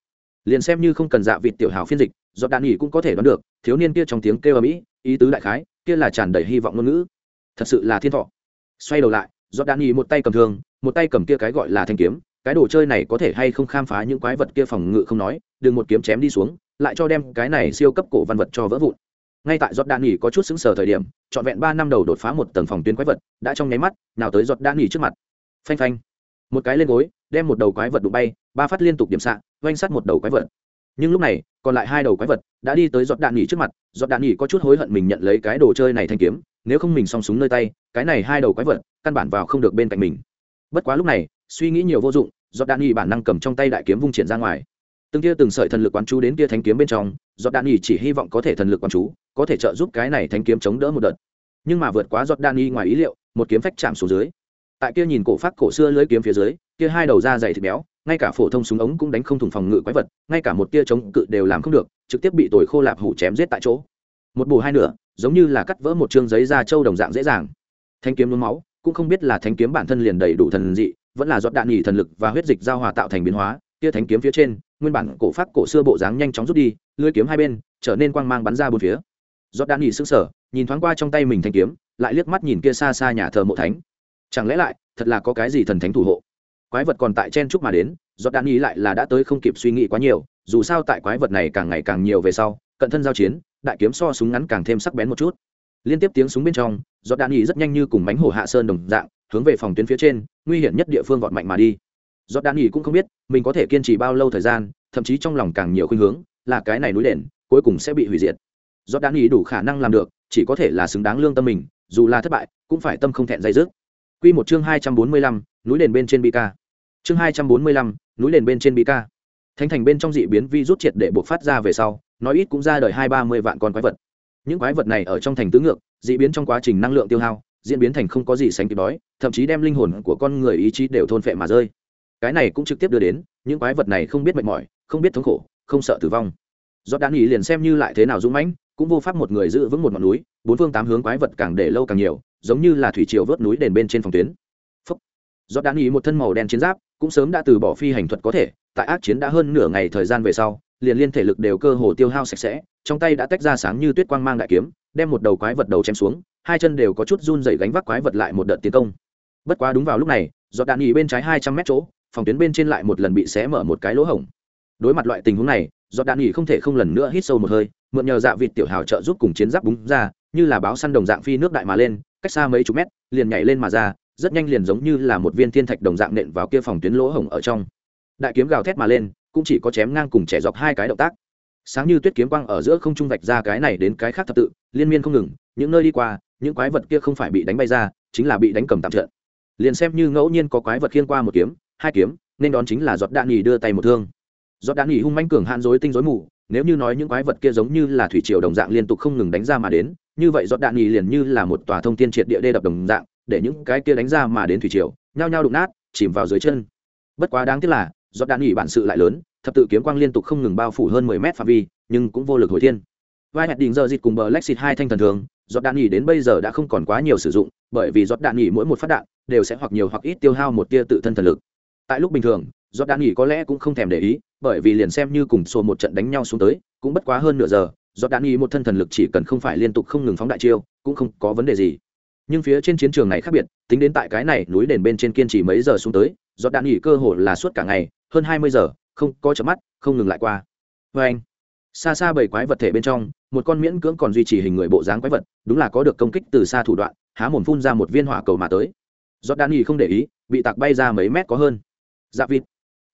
Liền xem như không cần dạ vịt tiểu hào phiên dịch giọt đạn y cũng có thể đoán được thiếu niên kia trong tiếng kêu ở mỹ ý tứ đại khái, kia là tràn đầy hy vọng ngôn ngữ. Thật sự là thiên thọ. Xoay đầu lại do đạn y một tay cầm thương, một tay cầm kia cái gọi là thanh kiếm, cái đồ chơi này có thể hay không khám phá những quái vật kia phòng ngự không nói, đừng một kiếm chém đi xuống, lại cho đem cái này siêu cấp cổ văn vật cho vỡ vụn. Ngay tại giọt đạn nghỉ có chút xứng sở thời điểm, trọn vẹn ba năm đầu đột phá một tầng phòng tuyến quái vật, đã trong nháy mắt, nào tới giọt đạn nghỉ trước mặt. Phanh phanh. Một cái lên gối, đem một đầu quái vật đụng bay, ba phát liên tục điểm xạ oanh sát một đầu quái vật nhưng lúc này, còn lại hai đầu quái vật đã đi tới giọt đạn nghỉ trước mặt, giọt đạn nghỉ có chút hối hận mình nhận lấy cái đồ chơi này thanh kiếm, nếu không mình song súng nơi tay, cái này hai đầu quái vật căn bản vào không được bên cạnh mình. Bất quá lúc này, suy nghĩ nhiều vô dụng, giọt đạn nghỉ bản năng cầm trong tay đại kiếm vung triển ra ngoài. Từng kia từng sợi thần lực quán chú đến kia thanh kiếm bên trong, giọt đạn nghỉ chỉ hy vọng có thể thần lực quán chú, có thể trợ giúp cái này thanh kiếm chống đỡ một đợt. Nhưng mà vượt quá giọt đạn nghỉ ngoài ý liệu, một kiếm phách chạm xuống dưới. Tại kia nhìn cổ phát cổ xưa lưới kiếm phía dưới, kia hai đầu da dày thịt béo ngay cả phổ thông súng ống cũng đánh không thủng phòng ngự quái vật, ngay cả một tia chống cự đều làm không được, trực tiếp bị tồi khô lạp hủ chém giết tại chỗ. Một bù hai nửa, giống như là cắt vỡ một chương giấy da trâu đồng dạng dễ dàng. Thanh kiếm nôn máu, cũng không biết là thanh kiếm bản thân liền đầy đủ thần dị, vẫn là giọt đạn nhì thần lực và huyết dịch giao hòa tạo thành biến hóa, tia thánh kiếm phía trên, nguyên bản cổ phát cổ xưa bộ dáng nhanh chóng rút đi, lưỡi kiếm hai bên, trở nên quang mang bắn ra bốn phía. Giọt đạn nhì sững sờ, nhìn thoáng qua trong tay mình thanh kiếm, lại liếc mắt nhìn kia xa xa nhà thờ mộ thánh. Chẳng lẽ lại, thật là có cái gì thần thánh thủ hộ? Quái vật còn tại chen chúc mà đến, giọt đạn ý lại là đã tới không kịp suy nghĩ quá nhiều, dù sao tại quái vật này càng ngày càng nhiều về sau, cận thân giao chiến, đại kiếm so súng ngắn càng thêm sắc bén một chút. Liên tiếp tiếng súng bên trong, giọt đạn ý rất nhanh như cùng bánh hổ hạ sơn đồng dạng, hướng về phòng tuyến phía trên, nguy hiểm nhất địa phương vọt mạnh mà đi. Giọt đan ý cũng không biết, mình có thể kiên trì bao lâu thời gian, thậm chí trong lòng càng nhiều khuynh hướng, là cái này núi đền, cuối cùng sẽ bị hủy diệt. Giọt đan ý đủ khả năng làm được, chỉ có thể là xứng đáng lương tâm mình, dù là thất bại, cũng phải tâm không thẹn dây dứt. Quy một chương hai trăm bốn mươi lăm, núi đền bên trên bi ca. Chương hai trăm bốn mươi lăm, núi đền bên trên bi ca. Thánh thành bên trong dị biến vi rút triệt để buộc phát ra về sau, nói ít cũng ra đời hai ba mươi vạn con quái vật. Những quái vật này ở trong thành tứ ngược, dị biến trong quá trình năng lượng tiêu hao, diễn biến thành không có gì sánh kịp đói thậm chí đem linh hồn của con người ý chí đều thôn phệ mà rơi cái này cũng trực tiếp đưa đến những quái vật này không biết mệt mỏi không biết thống khổ không sợ tử vong Giọt đan ý liền xem như lại thế nào dũng mãnh cũng vô pháp một người giữ vững một ngọn núi, bốn phương tám hướng quái vật càng để lâu càng nhiều, giống như là thủy triều vớt núi đền bên trên phòng tuyến. Do đan ý một thân màu đen chiến giáp, cũng sớm đã từ bỏ phi hành thuật có thể, tại ác chiến đã hơn nửa ngày thời gian về sau, liền liên thể lực đều cơ hồ tiêu hao sạch sẽ, trong tay đã tách ra sáng như tuyết quang mang đại kiếm, đem một đầu quái vật đầu chém xuống, hai chân đều có chút run dày gánh vác quái vật lại một đợt tiến công. Bất quá đúng vào lúc này do đạn ý bên trái hai trăm mét chỗ, phòng tuyến bên trên lại một lần bị xé mở một cái lỗ hổng. Đối mặt loại tình huống này do đạn ý không thể không lần nữa hít sâu một hơi mượn nhờ dạ vịt tiểu hào trợ giúp cùng chiến giáp búng ra, như là báo săn đồng dạng phi nước đại mà lên, cách xa mấy chục mét, liền nhảy lên mà ra, rất nhanh liền giống như là một viên thiên thạch đồng dạng nện vào kia phòng tuyến lỗ hổng ở trong. Đại kiếm gào thét mà lên, cũng chỉ có chém ngang cùng trẻ dọc hai cái động tác. Sáng như tuyết kiếm quang ở giữa không trung vạch ra cái này đến cái khác thập tự, liên miên không ngừng, những nơi đi qua, những quái vật kia không phải bị đánh bay ra, chính là bị đánh cầm tạm trận liền xem như ngẫu nhiên có quái vật khiên qua một kiếm, hai kiếm, nên đón chính là giọt đạn nghỉ đưa tay một thương. Giọt đạn nghỉ hung manh cường hạn dối tinh dối mù nếu như nói những quái vật kia giống như là thủy triều đồng dạng liên tục không ngừng đánh ra mà đến, như vậy giọt đạn nghỉ liền như là một tòa thông tiên triệt địa đê đập đồng dạng, để những cái kia đánh ra mà đến thủy triều, nhao nhao đụng nát, chìm vào dưới chân. Bất quá đáng tiếc là, giọt đạn nghỉ bản sự lại lớn, thập tự kiếm quang liên tục không ngừng bao phủ hơn mười mét phạm vi, nhưng cũng vô lực hồi thiên. Vai hẹn đình giờ dịt cùng bờ lexit hai thanh thần thường, giọt đạn nghỉ đến bây giờ đã không còn quá nhiều sử dụng, bởi vì giọt đạn nghỉ mỗi một phát đạn đều sẽ hoặc nhiều hoặc ít tiêu hao một tia tự thân thần lực. Tại lúc bình thường do đan nghỉ có lẽ cũng không thèm để ý, bởi vì liền xem như cùng sổ một trận đánh nhau xuống tới, cũng bất quá hơn nửa giờ do đan nghỉ một thân thần lực chỉ cần không phải liên tục không ngừng phóng đại chiêu, cũng không có vấn đề gì. Nhưng phía trên chiến trường này khác biệt, tính đến tại cái này núi đền bên trên kiên trì mấy giờ xuống tới do đạn nghỉ cơ hồ là suốt cả ngày, hơn hai mươi giờ, không có chớp mắt, không ngừng lại qua. Vê anh, xa xa bảy quái vật thể bên trong, một con miễn cưỡng còn duy trì hình người bộ dáng quái vật, đúng là có được công kích từ xa thủ đoạn, há mồm phun ra một viên hỏa cầu mà tới. Do đạn nghỉ không để ý, bị tạc bay ra mấy mét có hơn. Dạ vịt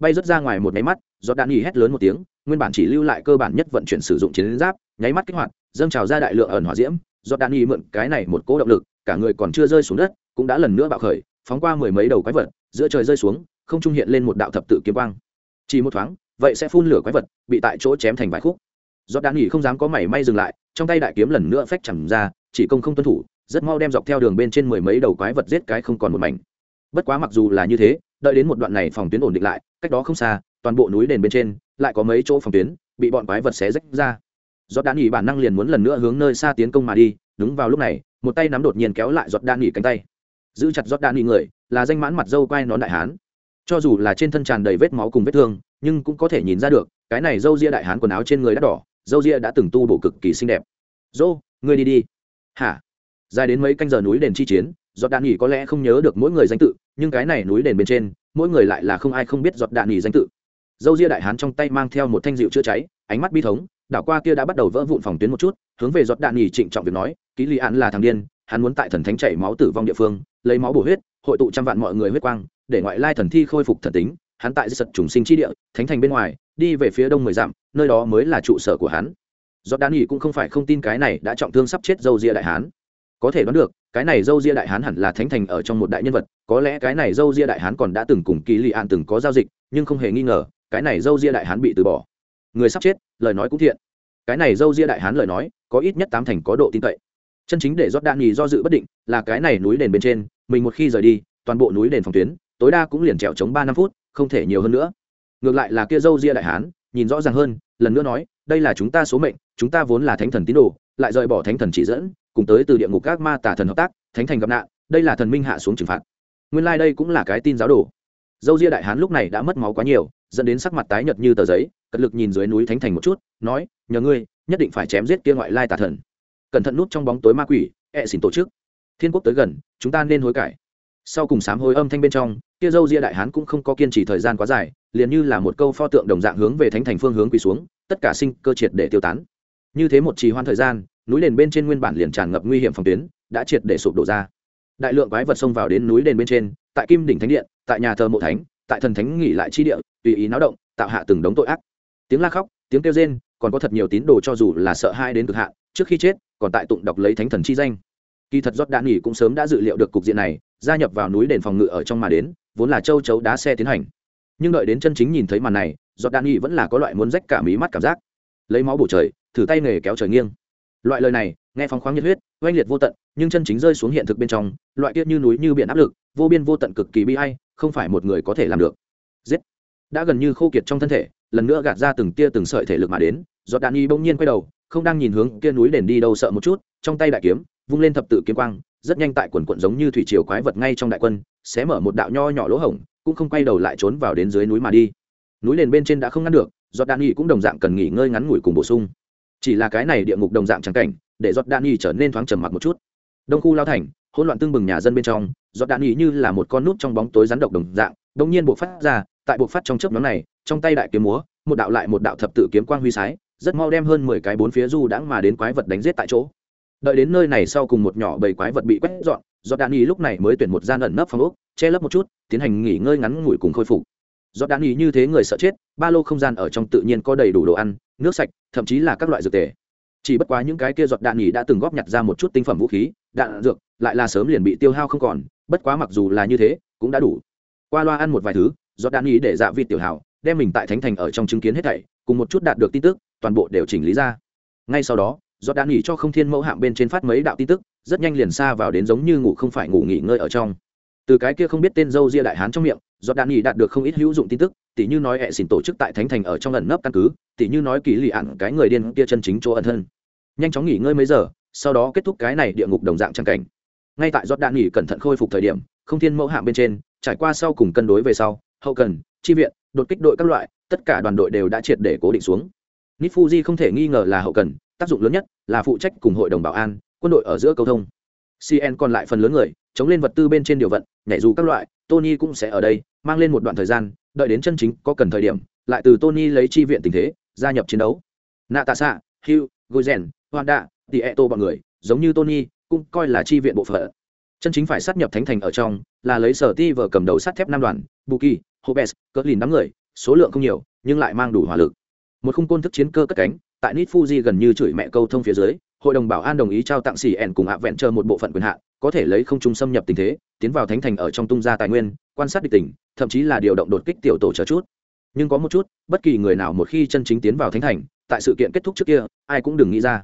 bay rớt ra ngoài một nháy mắt do đạn nghỉ hét lớn một tiếng, nguyên bản chỉ lưu lại cơ bản nhất vận chuyển sử dụng chiến giáp, nháy mắt kích hoạt, dâng trào ra đại lượng ẩn hỏa diễm do đạn nghỉ mượn cái này một cố động lực, cả người còn chưa rơi xuống đất, cũng đã lần nữa bạo khởi, phóng qua mười mấy đầu quái vật, giữa trời rơi xuống, không trung hiện lên một đạo thập tự kiếm quang. Chỉ một thoáng, vậy sẽ phun lửa quái vật, bị tại chỗ chém thành vài khúc. Do đạn nghỉ không dám có mảy may dừng lại, trong tay đại kiếm lần nữa phách chẳng ra, chỉ công không tuân thủ, rất mau đem dọc theo đường bên trên mười mấy đầu quái vật giết cái không còn một mảnh. Bất quá mặc dù là như thế, đợi đến một đoạn này phòng tuyến ổn định lại cách đó không xa, toàn bộ núi đền bên trên, lại có mấy chỗ phòng tuyến, bị bọn quái vật xé rách ra. Giọt đạn nghỉ bản năng liền muốn lần nữa hướng nơi xa tiến công mà đi, đúng vào lúc này, một tay nắm đột nhiên kéo lại giọt đạn nghỉ cánh tay. Giữ chặt giọt đạn nghỉ người, là danh mãn mặt dâu quai nón đại hán. Cho dù là trên thân tràn đầy vết máu cùng vết thương, nhưng cũng có thể nhìn ra được, cái này dâu ria đại hán quần áo trên người đã đỏ, dâu ria đã từng tu bổ cực kỳ xinh đẹp. Dô, ngươi đi đi. Hả? Dài đến mấy canh giờ núi đền chi chiến, giọt đạn nghỉ có lẽ không nhớ được mỗi người danh tự, nhưng cái này núi đền bên trên mỗi người lại là không ai không biết giọt đạn nghỉ danh tự. Dâu ria đại hán trong tay mang theo một thanh rượu chữa cháy, ánh mắt bi thống, đảo qua kia đã bắt đầu vỡ vụn phòng tuyến một chút, hướng về giọt đạn nghỉ trịnh trọng việc nói, ký li án là thằng điên, hắn muốn tại thần thánh chảy máu tử vong địa phương, lấy máu bổ huyết, hội tụ trăm vạn mọi người huyết quang, để ngoại lai thần thi khôi phục thần tính, hắn tại sật trùng sinh chi địa, thánh thành bên ngoài, đi về phía đông mười dặm, nơi đó mới là trụ sở của hắn. Giọt đạn nghỉ cũng không phải không tin cái này đã trọng thương sắp chết dâu ria đại hán. Có thể đoán được cái này dâu ria đại hán hẳn là thánh thành ở trong một đại nhân vật, có lẽ cái này dâu ria đại hán còn đã từng cùng kỳ lì ạn từng có giao dịch, nhưng không hề nghi ngờ, cái này dâu ria đại hán bị từ bỏ. Người sắp chết, lời nói cũng thiện. Cái này dâu ria đại hán lời nói, có ít nhất tám thành có độ tin cậy. Chân chính để rót đạn nhì do dự bất định, là cái này núi đền bên trên, mình một khi rời đi, toàn bộ núi đền phòng tuyến, tối đa cũng liền trèo chống ba năm phút, không thể nhiều hơn nữa. Ngược lại là kia dâu ria đại hán, nhìn rõ ràng hơn, lần nữa nói, đây là chúng ta số mệnh, chúng ta vốn là thánh thần tín đồ, lại rời bỏ thánh thần chỉ dẫn cùng tới từ địa ngục các ma tà thần hợp tác, thánh thành gặp nạn, đây là thần minh hạ xuống trừng phạt. Nguyên lai、like、đây cũng là cái tin giáo đồ. Dâu ria đại hán lúc này đã mất máu quá nhiều, dẫn đến sắc mặt tái nhợt như tờ giấy, cật lực nhìn dưới núi thánh thành một chút, nói, nhờ ngươi, nhất định phải chém giết kia ngoại lai tà thần. Cẩn thận nút trong bóng tối ma quỷ, ẹ xỉn tổ chức. Thiên quốc tới gần, chúng ta nên hối cải. Sau cùng sám hối âm thanh bên trong, kia dâu ria đại hán cũng không có kiên trì thời gian quá dài, liền như là một câu pho tượng đồng dạng hướng về thánh thành phương hướng quỳ xuống, tất cả sinh cơ triệt để tiêu tán. Như thế một trì hoãn thời gian núi đền bên trên nguyên bản liền tràn ngập nguy hiểm phòng tuyến, đã triệt để sụp đổ ra. Đại lượng quái vật xông vào đến núi đền bên trên, tại kim đỉnh thánh điện, tại nhà thờ mộ thánh, tại thần thánh nghỉ lại chi địa, tùy ý náo động, tạo hạ từng đống tội ác. Tiếng la khóc, tiếng kêu rên, còn có thật nhiều tín đồ cho dù là sợ hai đến cực hạn, trước khi chết, còn tại tụng đọc lấy thánh thần chi danh. Kỳ thật giót đạn nghỉ cũng sớm đã dự liệu được cục diện này, gia nhập vào núi đền phòng ngự ở trong mà đến, vốn là châu chấu đá xe tiến hành. Nhưng đợi đến chân chính nhìn thấy màn này giọt đạn nghỉ vẫn là có loại muốn rách cả mí mắt cảm giác. Lấy máu bổ trời, thử tay nghề kéo trời nghiêng loại lời này, nghe phóng khoáng nhiệt huyết, oanh liệt vô tận, nhưng chân chính rơi xuống hiện thực bên trong, loại kia như núi như biển áp lực, vô biên vô tận cực kỳ bi hay không phải một người có thể làm được. Giết! Đã gần như khô kiệt trong thân thể, lần nữa gạt ra từng tia từng sợi thể lực mà đến, giọt đạn y bỗng nhiên quay đầu, không đang nhìn hướng kia núi đền đi đâu sợ một chút, trong tay đại kiếm, vung lên thập tự kiếm quang, rất nhanh tại quần quận giống như thủy triều quái vật ngay trong đại quân sẽ mở một đạo nho nhỏ lỗ hổng, cũng không quay đầu lại trốn vào đến dưới núi mà đi. Núi đền bên trên đã không ngăn được, giọt đạn y cũng đồng dạng cần nghỉ ngơi ngắn ngủi cùng bổ sung chỉ là cái này địa ngục đồng dạng trắng cảnh, để giọt đạn nghi trở nên thoáng trầm mặc một chút. Đông khu lao thành, hỗn loạn tương bừng nhà dân bên trong, giọt đạn nghi như là một con nút trong bóng tối rắn độc đồng dạng đông nhiên buộc phát ra, tại buộc phát trong chớp nhóm này, trong tay đại kiếm múa, một đạo lại một đạo thập tự kiếm quang huy sái, rất mau đem hơn mười cái bốn phía du đãng mà đến quái vật đánh giết tại chỗ. Đợi đến nơi này sau cùng một nhỏ bầy quái vật bị quét dọn, giọt đạn ý lúc này mới tuyển một gian ẩn nấp phòng ốc, che lấp một chút, tiến hành nghỉ ngơi ngắn ngủi cùng khôi phục do đạn ý như thế người sợ chết, ba lô không gian ở trong tự nhiên có đầy đủ đồ ăn, nước sạch, thậm chí là các loại dược tề. Chỉ bất quá những cái kia giọt đạn nhỉ đã từng góp nhặt ra một chút tinh phẩm vũ khí, đạn dược, lại là sớm liền bị tiêu hao không còn, bất quá mặc dù là như thế, cũng đã đủ. Qua loa ăn một vài thứ, giọt đạn nhỉ để dạ vị tiểu hảo, đem mình tại thánh thành ở trong chứng kiến hết thảy, cùng một chút đạt được tin tức, toàn bộ đều chỉnh lý ra. Ngay sau đó, giọt đạn nhỉ cho không thiên mẫu hạm bên trên phát mấy đạo tin tức, rất nhanh liền xa vào đến giống như ngủ không phải ngủ nghỉ ngơi ở trong từ cái kia không biết tên dâu ria đại hán trong miệng do đạn nghị đạt được không ít hữu dụng tin tức, tỉ như nói hệ xỉn tổ chức tại thánh thành ở trong ẩn nấp căn cứ, tỉ như nói kỳ lì ạn cái người điên kia chân chính chỗ ẩn thân. Nhanh chóng nghỉ ngơi mấy giờ, sau đó kết thúc cái này địa ngục đồng dạng trang cảnh. Ngay tại giọt đạn nghỉ cẩn thận khôi phục thời điểm, không thiên mẫu hạng bên trên, trải qua sau cùng cân đối về sau, hậu cần, chi viện, đột kích đội các loại, tất cả đoàn đội đều đã triệt để cố định xuống. Nifuji không thể nghi ngờ là hậu cần, tác dụng lớn nhất là phụ trách cùng hội đồng bảo an, quân đội ở giữa cầu thông cn còn lại phần lớn người, chống lên vật tư bên trên điều vận, nhảy dù các loại, tony cũng sẽ ở đây, mang lên một đoạn thời gian, đợi đến chân chính có cần thời điểm, lại từ tony lấy chi viện tình thế, gia nhập chiến đấu. Nạ tạ xạ hugh gozen honda, Tieto bọn người, giống như tony, cũng coi là chi viện bộ phận. Chân chính phải sát nhập thánh thành ở trong, là lấy sở ti vở cầm đầu sắt thép năm đoàn, buki, hobes cỡ lìn đám người, số lượng không nhiều, nhưng lại mang đủ hỏa lực. Một khung côn thức chiến cơ cất cánh, tại nit fuji gần như chửi mẹ câu thông phía dưới hội đồng bảo an đồng ý trao tặng xỉ ẻn cùng hạ vẹn chờ một bộ phận quyền hạn, có thể lấy không trung xâm nhập tình thế, tiến vào thánh thành ở trong tung ra tài nguyên, quan sát địch tỉnh thậm chí là điều động đột kích tiểu tổ chờ chút. Nhưng có một chút, bất kỳ người nào một khi chân chính tiến vào thánh thành, tại sự kiện kết thúc trước kia, ai cũng đừng nghĩ ra.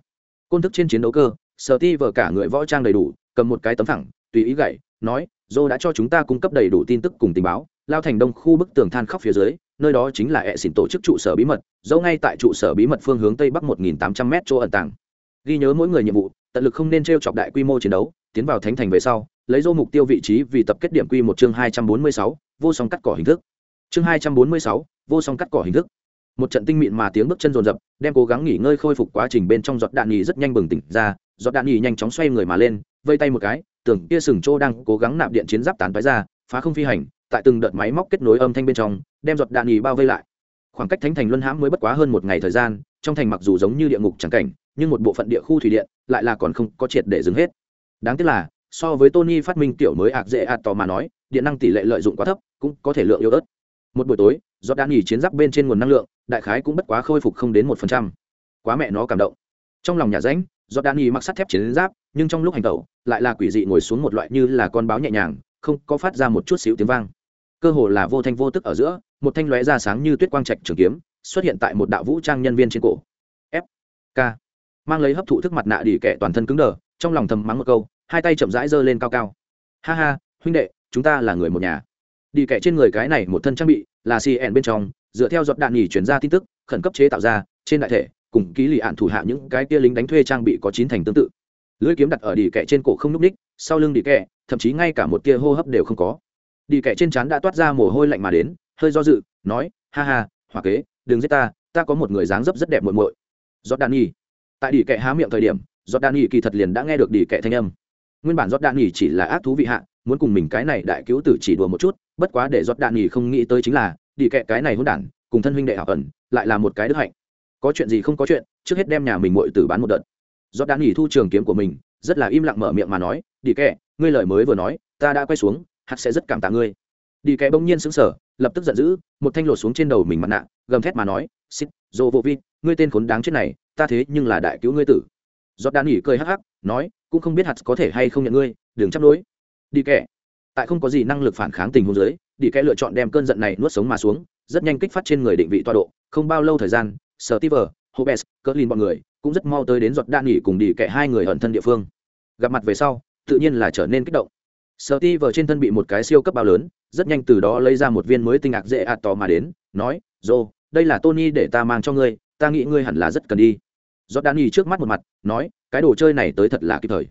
Côn thức trên chiến đấu cơ, sở ti vờ cả người võ trang đầy đủ, cầm một cái tấm thẳng, tùy ý gậy, nói, dô đã cho chúng ta cung cấp đầy đủ tin tức cùng tình báo, lao thành đông khu bức tường than khóc phía dưới, nơi đó chính là hệ xỉn tổ chức trụ sở bí mật dẫu ngay tại trụ sở bí mật phương hướng tây bắc một nghìn tám trăm m chỗ ẩn tàng ghi nhớ mỗi người nhiệm vụ, tận lực không nên t r e o chọc đại quy mô chiến đấu, tiến vào thánh thành về sau, lấy dô mục tiêu vị trí vì tập kết điểm quy một chương hai trăm bốn mươi sáu, vô song cắt cỏ hình thức. Chương hai trăm bốn mươi sáu, vô song cắt cỏ hình thức. Một trận tinh mịn mà tiếng bước chân rồn rập đem cố gắng nghỉ ngơi khôi phục quá trình bên trong giọt đạn nhì rất nhanh bừng tỉnh ra, giọt đạn nhì nhanh chóng xoay người mà lên, vây tay một cái, tưởng kia sừng trô đang cố gắng nạp điện chiến giáp tán phái ra, phá không phi hành, tại từng đợt máy móc kết nối âm thanh bên trong, đem giọt đạn nhì bao vây lại. Khoảng cách thánh thành luân hãm mới bất quá hơn một ngày thời gian, trong thành mặc dù giống như địa ngục chẳng cảnh nhưng một bộ phận địa khu thủy điện lại là còn không có triệt để dừng hết. Đáng tiếc là, so với tony phát minh tiểu mới ạc dễ ạt tò mà nói, điện năng tỷ lệ lợi dụng quá thấp, cũng có thể lượng yếu ớt. Một buổi tối do đan nghỉ chiến giáp bên trên nguồn năng lượng, đại khái cũng bất quá khôi phục không đến một phần trăm. Quá mẹ nó cảm động. Trong lòng nhà ránh do đan nghỉ mặc sắt thép chiến giáp, nhưng trong lúc hành tẩu, lại là quỷ dị ngồi xuống một loại như là con báo nhẹ nhàng, không có phát ra một chút xíu tiếng vang. Cơ hồ là vô thanh vô tức ở giữa, một thanh lóe ra sáng như tuyết quang trạch trường kiếm, xuất hiện tại một đạo vũ trang nhân viên trên cổ. F k mang lấy hấp thụ thức mặt nạ đỉ kẻ toàn thân cứng đờ, trong lòng thầm mắng một câu, hai tay chậm rãi giơ lên cao cao. Ha ha, huynh đệ, chúng ta là người một nhà. Đi kẻ trên người cái này một thân trang bị, là cn bên trong, dựa theo giọt đạn nhỉ chuyển ra tin tức, khẩn cấp chế tạo ra, trên đại thể, cùng ký lì ạn thủ hạ những cái kia lính đánh thuê trang bị có chín thành tương tự. Lưỡi kiếm đặt ở đi kẻ trên cổ không núp ních, sau lưng đi kẻ, thậm chí ngay cả một tia hô hấp đều không có. Đi kẻ trên trán đã toát ra mồ hôi lạnh mà đến, hơi do dự, nói, ha ha, hỏa kế, đừng giết ta ta có một người dáng dấp rất đẹp muội muội. Giọt đạn nhỉ tại đi kệ há miệng thời điểm giọt đạn nghỉ kỳ thật liền đã nghe được đi kệ thanh âm. Nguyên bản giọt đạn nghỉ chỉ là ác thú vị hạ muốn cùng mình cái này đại cứu tử chỉ đùa một chút bất quá để giọt đạn nghỉ không nghĩ tới chính là đi kệ cái này hôn đản cùng thân huynh đệ hảo ẩn lại là một cái đức hạnh. Có chuyện gì không có chuyện trước hết đem nhà mình muội tử bán một đợt. Giọt đạn nghỉ thu trường kiếm của mình rất là im lặng mở miệng mà nói đi kệ, ngươi lời mới vừa nói ta đã quay xuống hạt sẽ rất cảm tạ ngươi. Đi kệ bỗng nhiên sững sờ lập tức giận dữ, một thanh lột xuống trên đầu mình mặt nạ, gầm thét mà nói xích dô vô vi, ngươi tên khốn đáng chết này, ta thế nhưng là đại cứu ngươi tử. Giọt đan nghỉ cười hắc hắc, nói, cũng không biết hạt có thể hay không nhận ngươi, đừng chấp đối đi kẻ, tại không có gì năng lực phản kháng tình huống dưới, đi kẻ lựa chọn đem cơn giận này nuốt sống mà xuống, rất nhanh kích phát trên người định vị tọa độ, không bao lâu thời gian sở tiver hobes cỡ lin bọn người cũng rất mau tới đến giọt đan nghỉ cùng đi kẻ hai người ẩn thân địa phương. Gặp mặt về sau, tự nhiên là trở nên kích động. Sở tiver trên thân bị một cái siêu cấp bao lớn rất nhanh từ đó lấy ra một viên mới tinh ngạc dễ ạt tò mà đến, nói, dô, đây là tony để ta mang cho ngươi, ta nghĩ ngươi hẳn là rất cần đi. Giọt đạn nghỉ trước mắt một mặt, nói, cái đồ chơi này tới thật là kịp thời.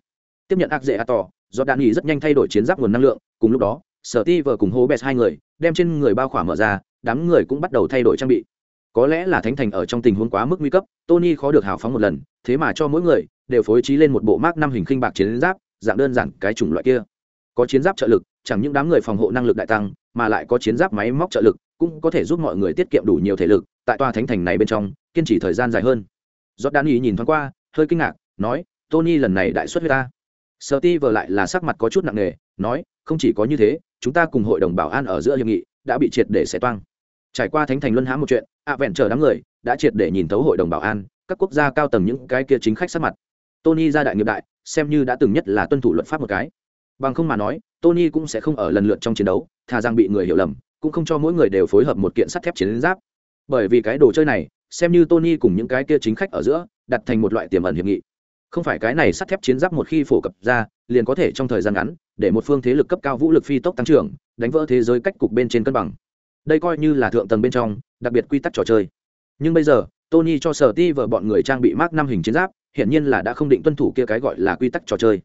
Tiếp nhận ác dễ ạt tỏ giọt đạn nghỉ rất nhanh thay đổi chiến giáp nguồn năng lượng, cùng lúc đó, sở ti vợ cùng hô bès hai người, đem trên người bao khỏa mở ra, đám người cũng bắt đầu thay đổi trang bị. Có lẽ là thánh thành ở trong tình huống quá mức nguy cấp, tony khó được hào phóng một lần, thế mà cho mỗi người đều phối trí lên một bộ mác năm hình khinh bạc chiến giáp, dạng đơn giản cái chủng loại kia. Có chiến giáp trợ lực chẳng những đám người phòng hộ năng lực đại tăng, mà lại có chiến giáp máy móc trợ lực, cũng có thể giúp mọi người tiết kiệm đủ nhiều thể lực, tại tòa thánh thành này bên trong, kiên trì thời gian dài hơn. Giót đan ý nhìn thoáng qua, hơi kinh ngạc, nói, tony lần này đại xuất huyết ta. Sợ ti vờ lại là sắc mặt có chút nặng nề, nói, không chỉ có như thế, chúng ta cùng hội đồng bảo an ở giữa hiệp nghị, đã bị triệt để xẻ toang. Trải qua thánh thành luân hãm một chuyện ạ vẹn chờ đám người, đã triệt để nhìn thấu hội đồng bảo an, các quốc gia cao tầng những cái kia chính khách sắc mặt. Tony ra đại nghiệp đại, xem như đã từng nhất là tuân thủ luật pháp một cái. Bằng không mà nói tony cũng sẽ không ở lần lượt trong chiến đấu, thà rằng bị người hiểu lầm, cũng không cho mỗi người đều phối hợp một kiện sắt thép chiến giáp. Bởi vì cái đồ chơi này, xem như tony cùng những cái kia chính khách ở giữa, đặt thành một loại tiềm ẩn hiệp nghị. Không phải cái này sắt thép chiến giáp một khi phổ cập ra, liền có thể trong thời gian ngắn, để một phương thế lực cấp cao vũ lực phi tốc tăng trưởng, đánh vỡ thế giới cách cục bên trên cân bằng. Đây coi như là thượng tầng bên trong, đặc biệt quy tắc trò chơi. Nhưng bây giờ, tony cho sở ti vợ bọn người trang bị mark năm hình chiến giáp, hiển nhiên là đã không định tuân thủ kia cái gọi là quy tắc trò chơi.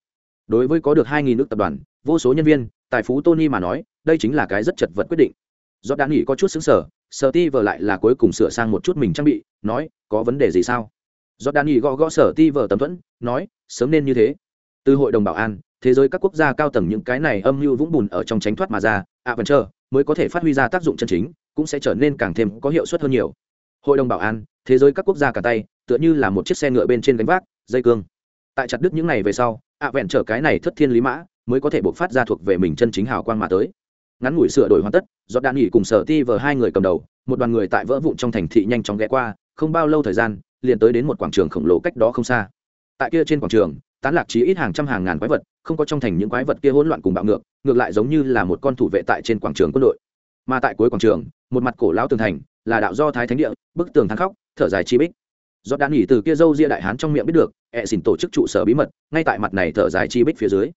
Đối với có được hai nghìn nước tập đoàn vô số nhân viên, tài phú tony mà nói, đây chính là cái rất chật vật quyết định. Do đã nghĩ có chút xứng sở sở ti vợ lại là cuối cùng sửa sang một chút mình trang bị, nói, có vấn đề gì sao? Do đã nghĩ gõ gõ sở ti vợ tầm thuẫn, nói, sớm nên như thế. Từ hội đồng bảo an, thế giới các quốc gia cao tầng những cái này âm mưu vũng bùn ở trong tránh thoát mà ra, adventure mới có thể phát huy ra tác dụng chân chính, cũng sẽ trở nên càng thêm có hiệu suất hơn nhiều. Hội đồng bảo an, thế giới các quốc gia cả tay, tựa như là một chiếc xe ngựa bên trên gánh vác, dây cương. Tại chặt đứt những này về sau ạ vẹn trở cái này thất thiên lý mã mới có thể buộc phát ra thuộc về mình chân chính hào quang mà tới. Ngắn ngủi sửa đổi hoàn tất do đạn nghỉ cùng sở ti vờ hai người cầm đầu, một đoàn người tại vỡ vụn trong thành thị nhanh chóng ghé qua, không bao lâu thời gian, liền tới đến một quảng trường khổng lồ cách đó không xa. Tại kia trên quảng trường, tán lạc chí ít hàng trăm hàng ngàn quái vật, không có trong thành những quái vật kia hỗn loạn cùng bạo ngược ngược lại giống như là một con thủ vệ tại trên quảng trường quân đội. Mà tại cuối quảng trường, một mặt cổ lão tường thành, là đạo do thái thánh địa, bức tường thắng khóc, thở dài chi bích. Do đan nghỉ từ kia dâu ria đại hán trong miệng biết được, ẹ xỉn tổ chức trụ sở bí mật, ngay tại mặt này thở dài chi bích phía dưới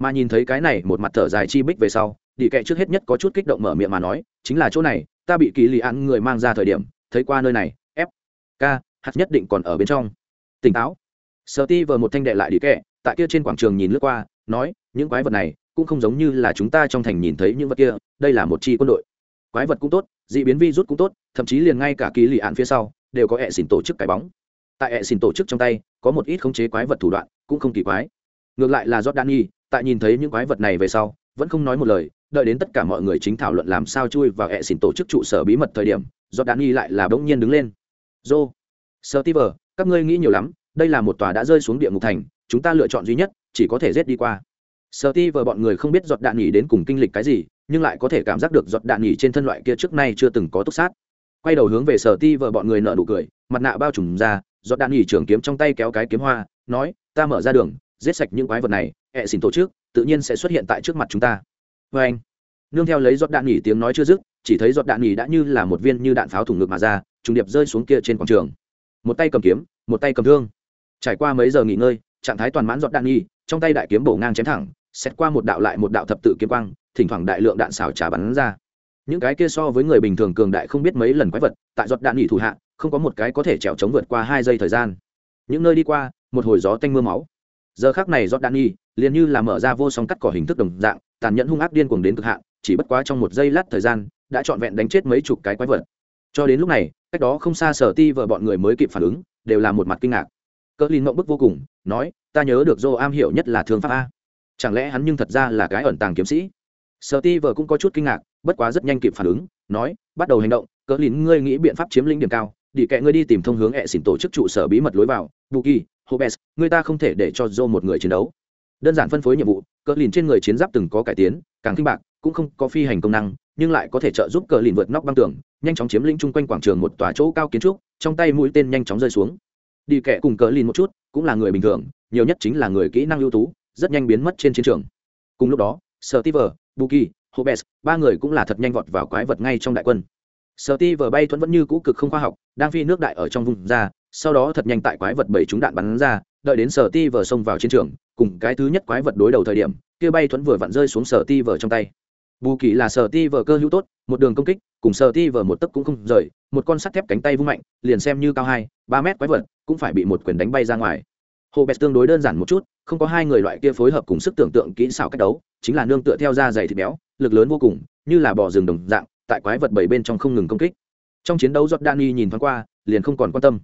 mà nhìn thấy cái này một mặt thở dài chi bích về sau đi kệ trước hết nhất có chút kích động mở miệng mà nói, chính là chỗ này, ta bị kỳ lì ăn người mang ra thời điểm, thấy qua nơi này, f, k hạt nhất định còn ở bên trong. Tỉnh táo. Sợ ti vờ một thanh đệ lại đi kệ, tại kia trên quảng trường nhìn lướt qua, nói, những quái vật này cũng không giống như là chúng ta trong thành nhìn thấy những vật kia, đây là một chi quân đội. Quái vật cũng tốt d ị biến vi rút cũng tốt, thậm chí liền ngay cả kỳ lì ạn phía sau, đều có hệ xỉn tổ chức cái bóng. Tại hệ xỉn tổ chức trong tay, có một ít khống chế quái vật thủ đoạn, cũng không kỳ quái. Ngược lại là jordani tại nhìn thấy những quái vật này về sau, vẫn không nói một lời, đợi đến tất cả mọi người chính thảo luận làm sao chui vào hệ xỉn tổ chức trụ sở bí mật thời điểm jordani lại là bỗng nhiên đứng lên. Joe sơ các ngươi nghĩ nhiều lắm, đây là một tòa đã rơi xuống địa ngục thành, chúng ta lựa chọn duy nhất, chỉ có thể rết đi qua. Sơ ti vờ bọn người không biết giọt đạn nhỉ đến cùng kinh lịch cái gì, nhưng lại có thể cảm giác được giọt đạn nhỉ trên thân loại kia trước nay chưa từng có túc sát. Quay đầu hướng về sở ti vợ bọn người nợ nụ cười, mặt nạ bao trùm ra, giọt đạn nhỉ trưởng kiếm trong tay kéo cái kiếm hoa, nói, ta mở ra đường giết sạch những quái vật này ẹ xin tổ trước, tự nhiên sẽ xuất hiện tại trước mặt chúng ta. Vê anh nương theo lấy giọt đạn nhỉ tiếng nói chưa dứt chỉ thấy giọt đạn nhỉ đã như là một viên như đạn pháo thủng ngực mà ra trùng điệp rơi xuống kia trên quảng trường. Một tay cầm kiếm một tay cầm thương. Trải qua mấy giờ nghỉ ngơi trạng thái toàn mãn giọt đạn nhỉ trong tay đại kiếm bổ ngang chém thẳng xét qua một đạo lại một đạo thập tự kiếm quang thỉnh thoảng đại lượng đạn xảo trà bắn ra. Những cái kia so với người bình thường cường đại không biết mấy lần quái vật tại giọt đạn nghỉ thủ hạ không có một cái có thể trèo chống vượt qua hai giây thời gian. Những nơi đi qua một hồi gió tanh mưa máu giờ khác này giọt đạn liền như là mở ra vô song cắt cỏ hình thức đồng dạng, tàn nhẫn hung ác điên cuồng đến cực hạn, chỉ bất quá trong một giây lát thời gian, đã trọn vẹn đánh chết mấy chục cái quái vật. Cho đến lúc này, cách đó không xa sở ti vợ bọn người mới kịp phản ứng, đều là một mặt kinh ngạc. Cỡ lin mộng bức vô cùng, nói, ta nhớ được dô am hiểu nhất là thương pháp a. Chẳng lẽ hắn nhưng thật ra là cái ẩn tàng kiếm sĩ? Sở ti vợ cũng có chút kinh ngạc, bất quá rất nhanh kịp phản ứng, nói, bắt đầu hành động cỡ lín ngươi nghĩ biện pháp chiếm lĩnh điểm cao để kệ ngươi đi tìm thông hướng hẹ xỉn tổ chức trụ sở bí mật lối vào, buki hobes người ta không thể để cho Joe một người chiến đấu. Đơn giản phân phối nhiệm vụ cỡ lìn trên người chiến giáp từng có cải tiến, càng kinh bạc, cũng không có phi hành công năng, nhưng lại có thể trợ giúp cờ lìn vượt nóc băng tường, nhanh chóng chiếm lĩnh chung quanh quảng trường một tòa chỗ cao kiến trúc, trong tay mũi tên nhanh chóng rơi xuống. Đi kẻ cùng cờ lìn một chút, cũng là người bình thường, nhiều nhất chính là người kỹ năng ưu tú, rất nhanh biến mất trên chiến trường. Cùng lúc đó sở buki hobes ba người cũng là thật nhanh vọt vào quái vật ngay trong đại quân. Sở bay thuẫn vẫn như cũ cực không khoa học, đang phi nước đại ở trong vùng ra sau đó thật nhanh tại quái vật bảy chúng đạn bắn ra, đợi đến sở ti vờ xông vào chiến trường, cùng cái thứ nhất quái vật đối đầu thời điểm, kia bay thuẫn vừa vặn rơi xuống sở ti vờ trong tay. Bù kỳ là sở ti vờ cơ hữu tốt, một đường công kích, cùng sở ti vờ một tấc cũng không rời, một con sắt thép cánh tay vung mạnh, liền xem như cao hai, ba mét quái vật cũng phải bị một quyền đánh bay ra ngoài. Hồ bẹt tương đối đơn giản một chút, không có hai người loại kia phối hợp cùng sức tưởng tượng kỹ xảo cách đấu, chính là nương tựa theo da dày thịt béo, lực lớn vô cùng, như là bò rừng đồng dạng, tại quái vật bảy bên trong không ngừng công kích. Trong chiến đấu Jordani nhìn thoáng qua, liền không còn quan tâm.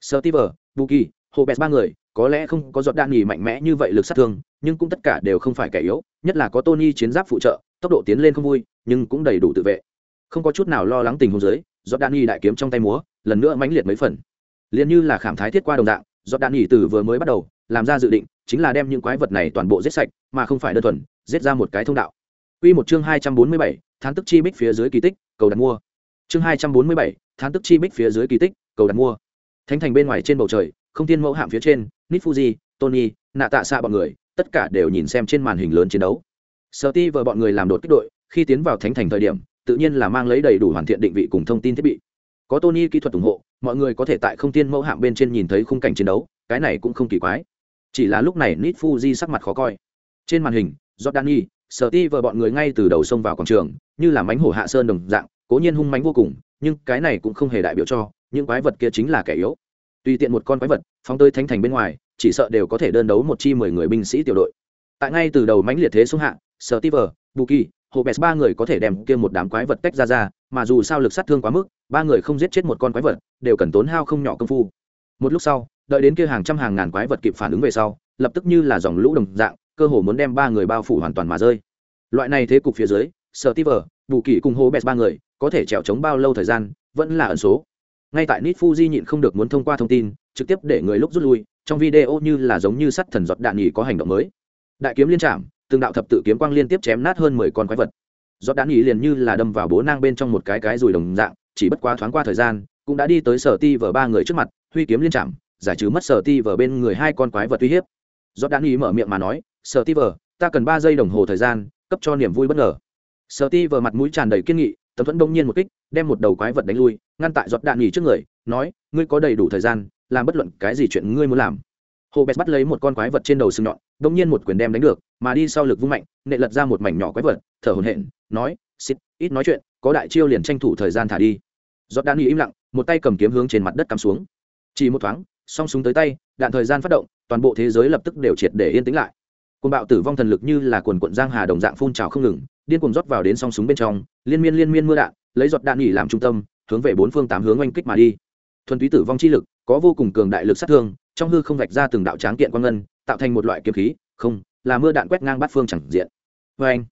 Steve, Buki, Hobes ba người có lẽ không có Jordani mạnh mẽ như vậy lực sát thương nhưng cũng tất cả đều không phải kẻ yếu nhất là có Tony chiến giáp phụ trợ tốc độ tiến lên không vui nhưng cũng đầy đủ tự vệ không có chút nào lo lắng tình huống dưới nghỉ đại kiếm trong tay múa lần nữa mãnh liệt mấy phần liền như là khảm thái thiết qua đồng dạng giọt đạn nghỉ từ vừa mới bắt đầu làm ra dự định chính là đem những quái vật này toàn bộ giết sạch mà không phải đơn thuần giết ra một cái thông đạo Quy một chương 247, tháng tức chi bích phía dưới kỳ tích, cầu đặt mua. Chương 247, tháng tức chi bích phía dưới kỳ tích, cầu đặt mua. Thánh thành bên ngoài trên bầu trời, không thiên mẫu hạm phía trên, nít Fuji, Tony, nạ tạ xạ bọn người, tất cả đều nhìn xem trên màn hình lớn chiến đấu. Steve và bọn người làm đột kích đội, khi tiến vào thánh thành thời điểm, tự nhiên là mang lấy đầy đủ hoàn thiện định vị cùng thông tin thiết bị. Có Tony kỹ thuật ủng hộ, mọi người có thể tại không thiên mẫu hạm bên trên nhìn thấy khung cảnh chiến đấu, cái này cũng không kỳ quái. Chỉ là lúc này nít Fuji sắc mặt khó coi. Trên màn hình, Jordani, sở ti vợ bọn người ngay từ đầu sông vào quảng trường như là mánh hổ hạ sơn đồng dạng cố nhiên hung mánh vô cùng nhưng cái này cũng không hề đại biểu cho những quái vật kia chính là kẻ yếu. Tùy tiện một con quái vật, phóng tới thánh thành bên ngoài, chỉ sợ đều có thể đơn đấu một chi mười người binh sĩ tiểu đội. Tại ngay từ đầu mãnh liệt thế xuống hạ sở ti vợ buki hộ bès ba người có thể đem kia một đám quái vật tách ra ra, mà dù sao lực sát thương quá mức, ba người không giết chết một con quái vật, đều cần tốn hao không nhỏ công phu. Một lúc sau, đợi đến kia hàng trăm hàng ngàn quái vật kịp phản ứng về sau, lập tức như là dòng lũ đồng dạng, cơ hồ muốn đem ba người bao phủ hoàn toàn mà rơi. Loại này thế cục phía dưới sở ti vờ bù kỳ cùng hô bẹt ba người có thể trèo chống bao lâu thời gian, vẫn là ẩn số ngay tại nít fuji nhịn không được muốn thông qua thông tin, trực tiếp để người lúc rút lui, trong video như là giống như sắt thần giọt đạn nhì có hành động mới. Đại kiếm liên trạm từng đạo thập tự kiếm quang liên tiếp chém nát hơn mười con quái vật. Giọt đạn nhì liền như là đâm vào bố nang bên trong một cái cái rùi đồng dạng, chỉ bất quá thoáng qua thời gian, cũng đã đi tới sở ti vờ ba người trước mặt, huy kiếm liên trạm giải trừ mất sở ti vờ bên người hai con quái vật uy hiếp. Giọt đạn nhì mở miệng mà nói, sở ti vờ, ta cần ba giây đồng hồ thời gian, cấp cho niềm vui bất ngờ. Sở ti vờ mặt mũi tràn đầy kiên nghị tấm thuẫn đông nhiên một kích đem một đầu quái vật đánh lui, ngăn tại giọt đạn nghỉ trước người, nói, ngươi có đầy đủ thời gian, làm bất luận cái gì chuyện ngươi muốn làm. Hồ bét bắt lấy một con quái vật trên đầu sừng nhọn đông nhiên một quyền đem đánh được, mà đi sau lực vung mạnh, nệ lật ra một mảnh nhỏ quái vật, thở hổn hển, nói xít ít nói chuyện, có đại chiêu liền tranh thủ thời gian thả đi. Giọt đạn nghỉ im lặng, một tay cầm kiếm hướng trên mặt đất cắm xuống. Chỉ một thoáng, song súng tới tay, đạn thời gian phát động, toàn bộ thế giới lập tức đều triệt để yên tĩnh lại. Côn bạo tử vong thần lực như là quần quận giang hà đồng dạng phun trào không ngừng điên cuồng rót vào đến song súng bên trong, liên miên liên miên mưa đạn, lấy giọt đạn nghỉ làm trung tâm, hướng về bốn phương tám hướng oanh kích mà đi. Thuần túy tử vong chi lực, có vô cùng cường đại lực sát thương, trong hư không vạch ra từng đạo tráng kiện quang ngân, tạo thành một loại kiếm khí, không, là mưa đạn quét ngang bát phương chẳng diện. Vê anh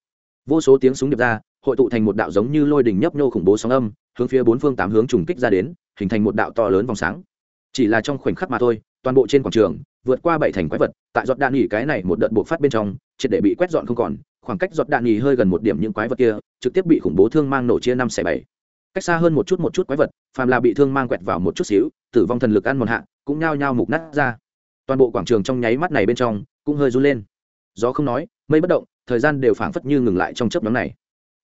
vô số tiếng súng điệp ra, hội tụ thành một đạo giống như lôi đình nhấp nhô khủng bố sóng âm, hướng phía bốn phương tám hướng trùng kích ra đến, hình thành một đạo to lớn vòng sáng. Chỉ là trong khoảnh khắc mà thôi, toàn bộ trên quảng trường, vượt qua bảy thành quái vật, tại giọt đạn nghỉ cái này một đợt buộc phát bên trong, triệt để bị quét dọn không còn khoảng cách giọt đạn nhì hơi gần một điểm những quái vật kia, trực tiếp bị khủng bố thương mang nổ chia năm xẻ bảy. Cách xa hơn một chút một chút quái vật, phàm là bị thương mang quẹt vào một chút xíu, tử vong thần lực ăn một hạ, cũng nhao nhao mục nát ra. Toàn bộ quảng trường trong nháy mắt này bên trong, cũng hơi run lên. Gió không nói, mây bất động, thời gian đều phảng phất như ngừng lại trong chớp nhóm này.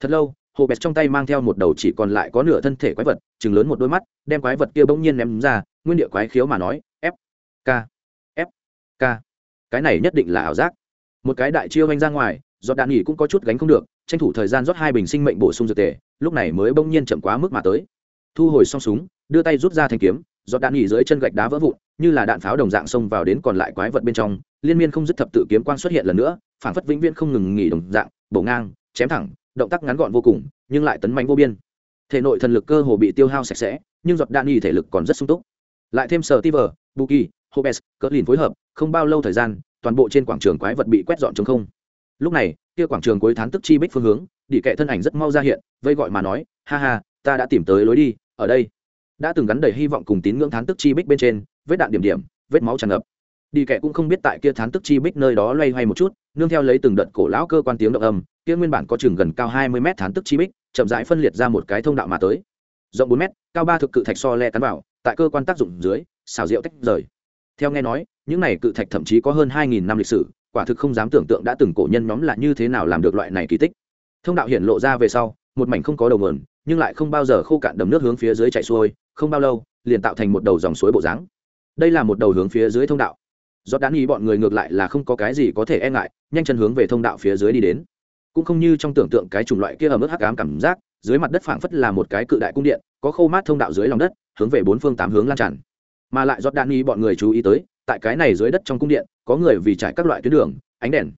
Thật lâu, hồ bẹt trong tay mang theo một đầu chỉ còn lại có nửa thân thể quái vật, chừng lớn một đôi mắt, đem quái vật kia bỗng nhiên ném ra, nguyên địa quái khiếu mà nói, f, k f, k. Cái này nhất định là ảo giác. Một cái đại chiêu anh ra ngoài giọt đạn nghỉ cũng có chút gánh không được, tranh thủ thời gian rót hai bình sinh mệnh bổ sung dược tề, lúc này mới bỗng nhiên chậm quá mức mà tới. Thu hồi xong súng, đưa tay rút ra thanh kiếm giọt đạn nghỉ dưới chân gạch đá vỡ vụn, như là đạn pháo đồng dạng xông vào đến còn lại quái vật bên trong, liên miên không dứt thập tự kiếm quang xuất hiện lần nữa phản phất vĩnh viễn không ngừng nghỉ đồng dạng, bổ ngang, chém thẳng, động tác ngắn gọn vô cùng, nhưng lại tấn mạnh vô biên. Thể nội thần lực cơ hồ bị tiêu hao sạch sẽ, nhưng giọt đạn nghỉ thể lực còn rất sung túc. Lại thêm sở tiver buki, hobes cỡ lìn phối hợp, không bao lâu thời gian, toàn bộ trên quảng trường quái vật bị quét dọn chống không lúc này, kia quảng trường cuối thán tức chi bích phương hướng, đi kệ thân ảnh rất mau ra hiện, vây gọi mà nói, ha ha, ta đã tìm tới lối đi, ở đây. Đã từng gắn đầy hy vọng cùng tín ngưỡng thán tức chi bích bên trên, vết đạn điểm điểm, vết máu tràn ngập. Đi kệ cũng không biết tại kia thán tức chi bích nơi đó loay hoay một chút, nương theo lấy từng đợt cổ lão cơ quan tiếng động âm, kia nguyên bản có chừng gần cao hai mươi mét thán tức chi bích, chậm rãi phân liệt ra một cái thông đạo mà tới. Rộng bốn mét, cao ba thực cự thạch so le cắn vào, tại cơ quan tác dụng dưới, xào rượu tách rời. Theo nghe nói, những này cự thạch thậm chí có hơn hai nghìn năm lịch sử quả thực không dám tưởng tượng đã từng cổ nhân nhóm là như thế nào làm được loại này kỳ tích. Thông đạo hiện lộ ra về sau, một mảnh không có đầu nguồn, nhưng lại không bao giờ khô cạn đầm nước hướng phía dưới chạy xuôi, không bao lâu, liền tạo thành một đầu dòng suối bộ dáng. Đây là một đầu hướng phía dưới thông đạo. Do đáng ý bọn người ngược lại là không có cái gì có thể e ngại, nhanh chân hướng về thông đạo phía dưới đi đến. Cũng không như trong tưởng tượng cái chủng loại kia ở mức hắc ám cảm giác, dưới mặt đất phảng phất là một cái cự đại cung điện, có khô mát thông đạo dưới lòng đất, hướng về bốn phương tám hướng lan tràn. Mà lại giọt đạn nghi bọn người chú ý tới, tại cái này dưới đất trong cung điện có người vì trải các loại tuyến đường, ánh đèn.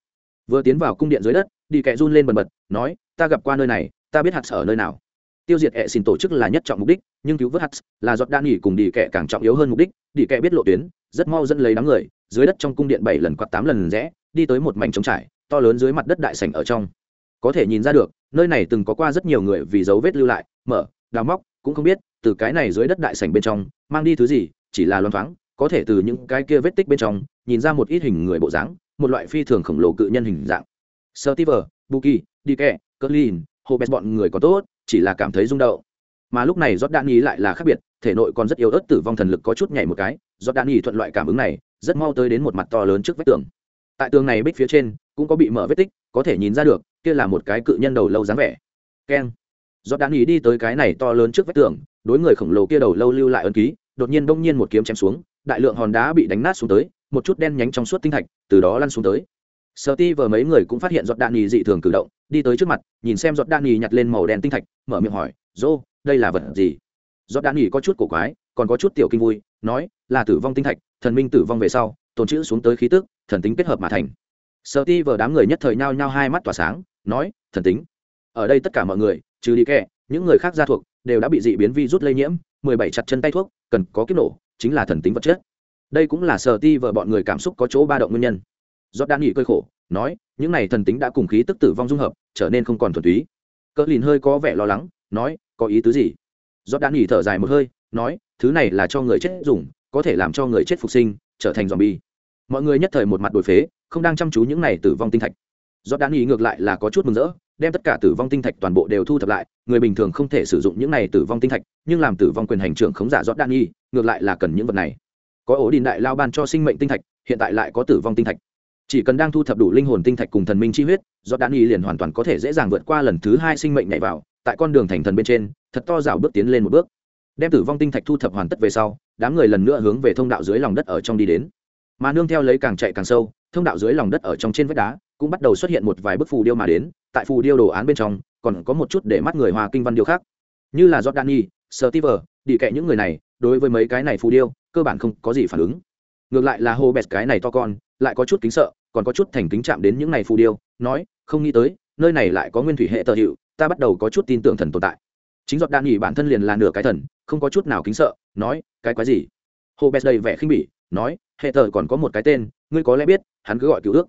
Vừa tiến vào cung điện dưới đất, đi kẹ run lên bần bật, nói, ta gặp qua nơi này, ta biết hạt ở nơi nào. Tiêu diệt hệ xin tổ chức là nhất trọng mục đích, nhưng cứu vớt hạt là giọt đan nghỉ cùng đi kẹ càng trọng yếu hơn mục đích, đi kẹ biết lộ tuyến, rất mau dẫn lấy đám người, dưới đất trong cung điện bảy lần quạt tám lần rẽ, đi tới một mảnh trống trải, to lớn dưới mặt đất đại sảnh ở trong. Có thể nhìn ra được, nơi này từng có qua rất nhiều người vì dấu vết lưu lại, mở, đào móc, cũng không biết, từ cái này dưới đất đại sảnh bên trong, mang đi thứ gì, chỉ là loan thoáng, có thể từ những cái kia vết tích bên trong nhìn ra một ít hình người bộ dáng, một loại phi thường khổng lồ cự nhân hình dạng. Sơ tiver buki đi kẹ cỡ lin hồ bét bọn người có tốt, chỉ là cảm thấy rung động. Mà lúc này giót đạn ý lại là khác biệt, thể nội còn rất yếu ớt tử vong thần lực có chút nhảy một cái giót đạn ý thuận loại cảm ứng này, rất mau tới đến một mặt to lớn trước vách tường. Tại tường này bích phía trên, cũng có bị mở vết tích, có thể nhìn ra được, kia là một cái cự nhân đầu lâu dáng vẻ. Keng. Giót đạn ý đi tới cái này to lớn trước vách tường, đối người khổng lồ kia đầu lâu lưu lại ấn ký, đột nhiên đông nhiên một kiếm chém xuống, đại lượng hòn đá bị đánh nát xuống tới một chút đen nhánh trong suốt tinh thạch, từ đó lăn xuống tới. Sợ ti vờ mấy người cũng phát hiện giọt đạn nhì dị thường cử động, đi tới trước mặt, nhìn xem giọt đạn nhì nhặt lên màu đen tinh thạch, mở miệng hỏi, dô, đây là vật gì? Giọt đạn nhì có chút cổ quái, còn có chút tiểu kinh vui, nói, là tử vong tinh thạch, thần minh tử vong về sau, tồn chữ xuống tới khí tức, thần tính kết hợp mà thành. Sợ ti vờ đám người nhất thời nhao nhao hai mắt tỏa sáng, nói, thần tính. Ở đây tất cả mọi người, trừ đi kẹ những người khác gia thuộc, đều đã bị dị biến vi rút lây nhiễm, mười bảy chặt chân tay thuốc, cần có kiếp nổ, chính là thần tính vật chất đây cũng là sở ti vợ bọn người cảm xúc có chỗ ba động nguyên nhân. Giót đan nghỉ cơi khổ, nói, những này thần tính đã cùng khí tức tử vong dung hợp, trở nên không còn thuần túy. Cỡ lìn hơi có vẻ lo lắng, nói, có ý tứ gì? Giót đan nghỉ thở dài một hơi, nói, thứ này là cho người chết dùng, có thể làm cho người chết phục sinh, trở thành dòm bi mọi người nhất thời một mặt đổi phế, không đang chăm chú những này tử vong tinh thạch. Giót đan nghỉ ngược lại là có chút mừng rỡ, đem tất cả tử vong tinh thạch toàn bộ đều thu thập lại, người bình thường không thể sử dụng những này tử vong tinh thạch, nhưng làm tử vong quyền hành trưởng khống giả giót đan nghi ngược lại là cần những vật này có ổ đình đại lao ban cho sinh mệnh tinh thạch, hiện tại lại có tử vong tinh thạch. Chỉ cần đang thu thập đủ linh hồn tinh thạch cùng thần minh chi huyết do đan y liền hoàn toàn có thể dễ dàng vượt qua lần thứ hai sinh mệnh nhảy vào, tại con đường thành thần bên trên, thật to rào bước tiến lên một bước. Đem tử vong tinh thạch thu thập hoàn tất về sau, đám người lần nữa hướng về thông đạo dưới lòng đất ở trong đi đến. Mà nương theo lấy càng chạy càng sâu, thông đạo dưới lòng đất ở trong trên vách đá, cũng bắt đầu xuất hiện một vài bức phù điêu mà đến, tại phù điêu đồ án bên trong, còn có một chút để mắt người hòa kinh văn điêu khác. Như là giordani sơ tiver đi kệ những người này, đối với mấy cái này phù điêu cơ bản không có gì phản ứng. Ngược lại là hô bẹt cái này to con, lại có chút kính sợ, còn có chút thành kính chạm đến những này phù điêu, nói, không nghĩ tới, nơi này lại có nguyên thủy hệ tờ hiệu, ta bắt đầu có chút tin tưởng thần tồn tại. Chính giọt đan nghỉ bản thân liền là nửa cái thần, không có chút nào kính sợ, nói, cái quái gì? Hồ bẹt đầy vẻ khinh bỉ, nói, hệ tờ còn có một cái tên, ngươi có lẽ biết, hắn cứ gọi cứu ước.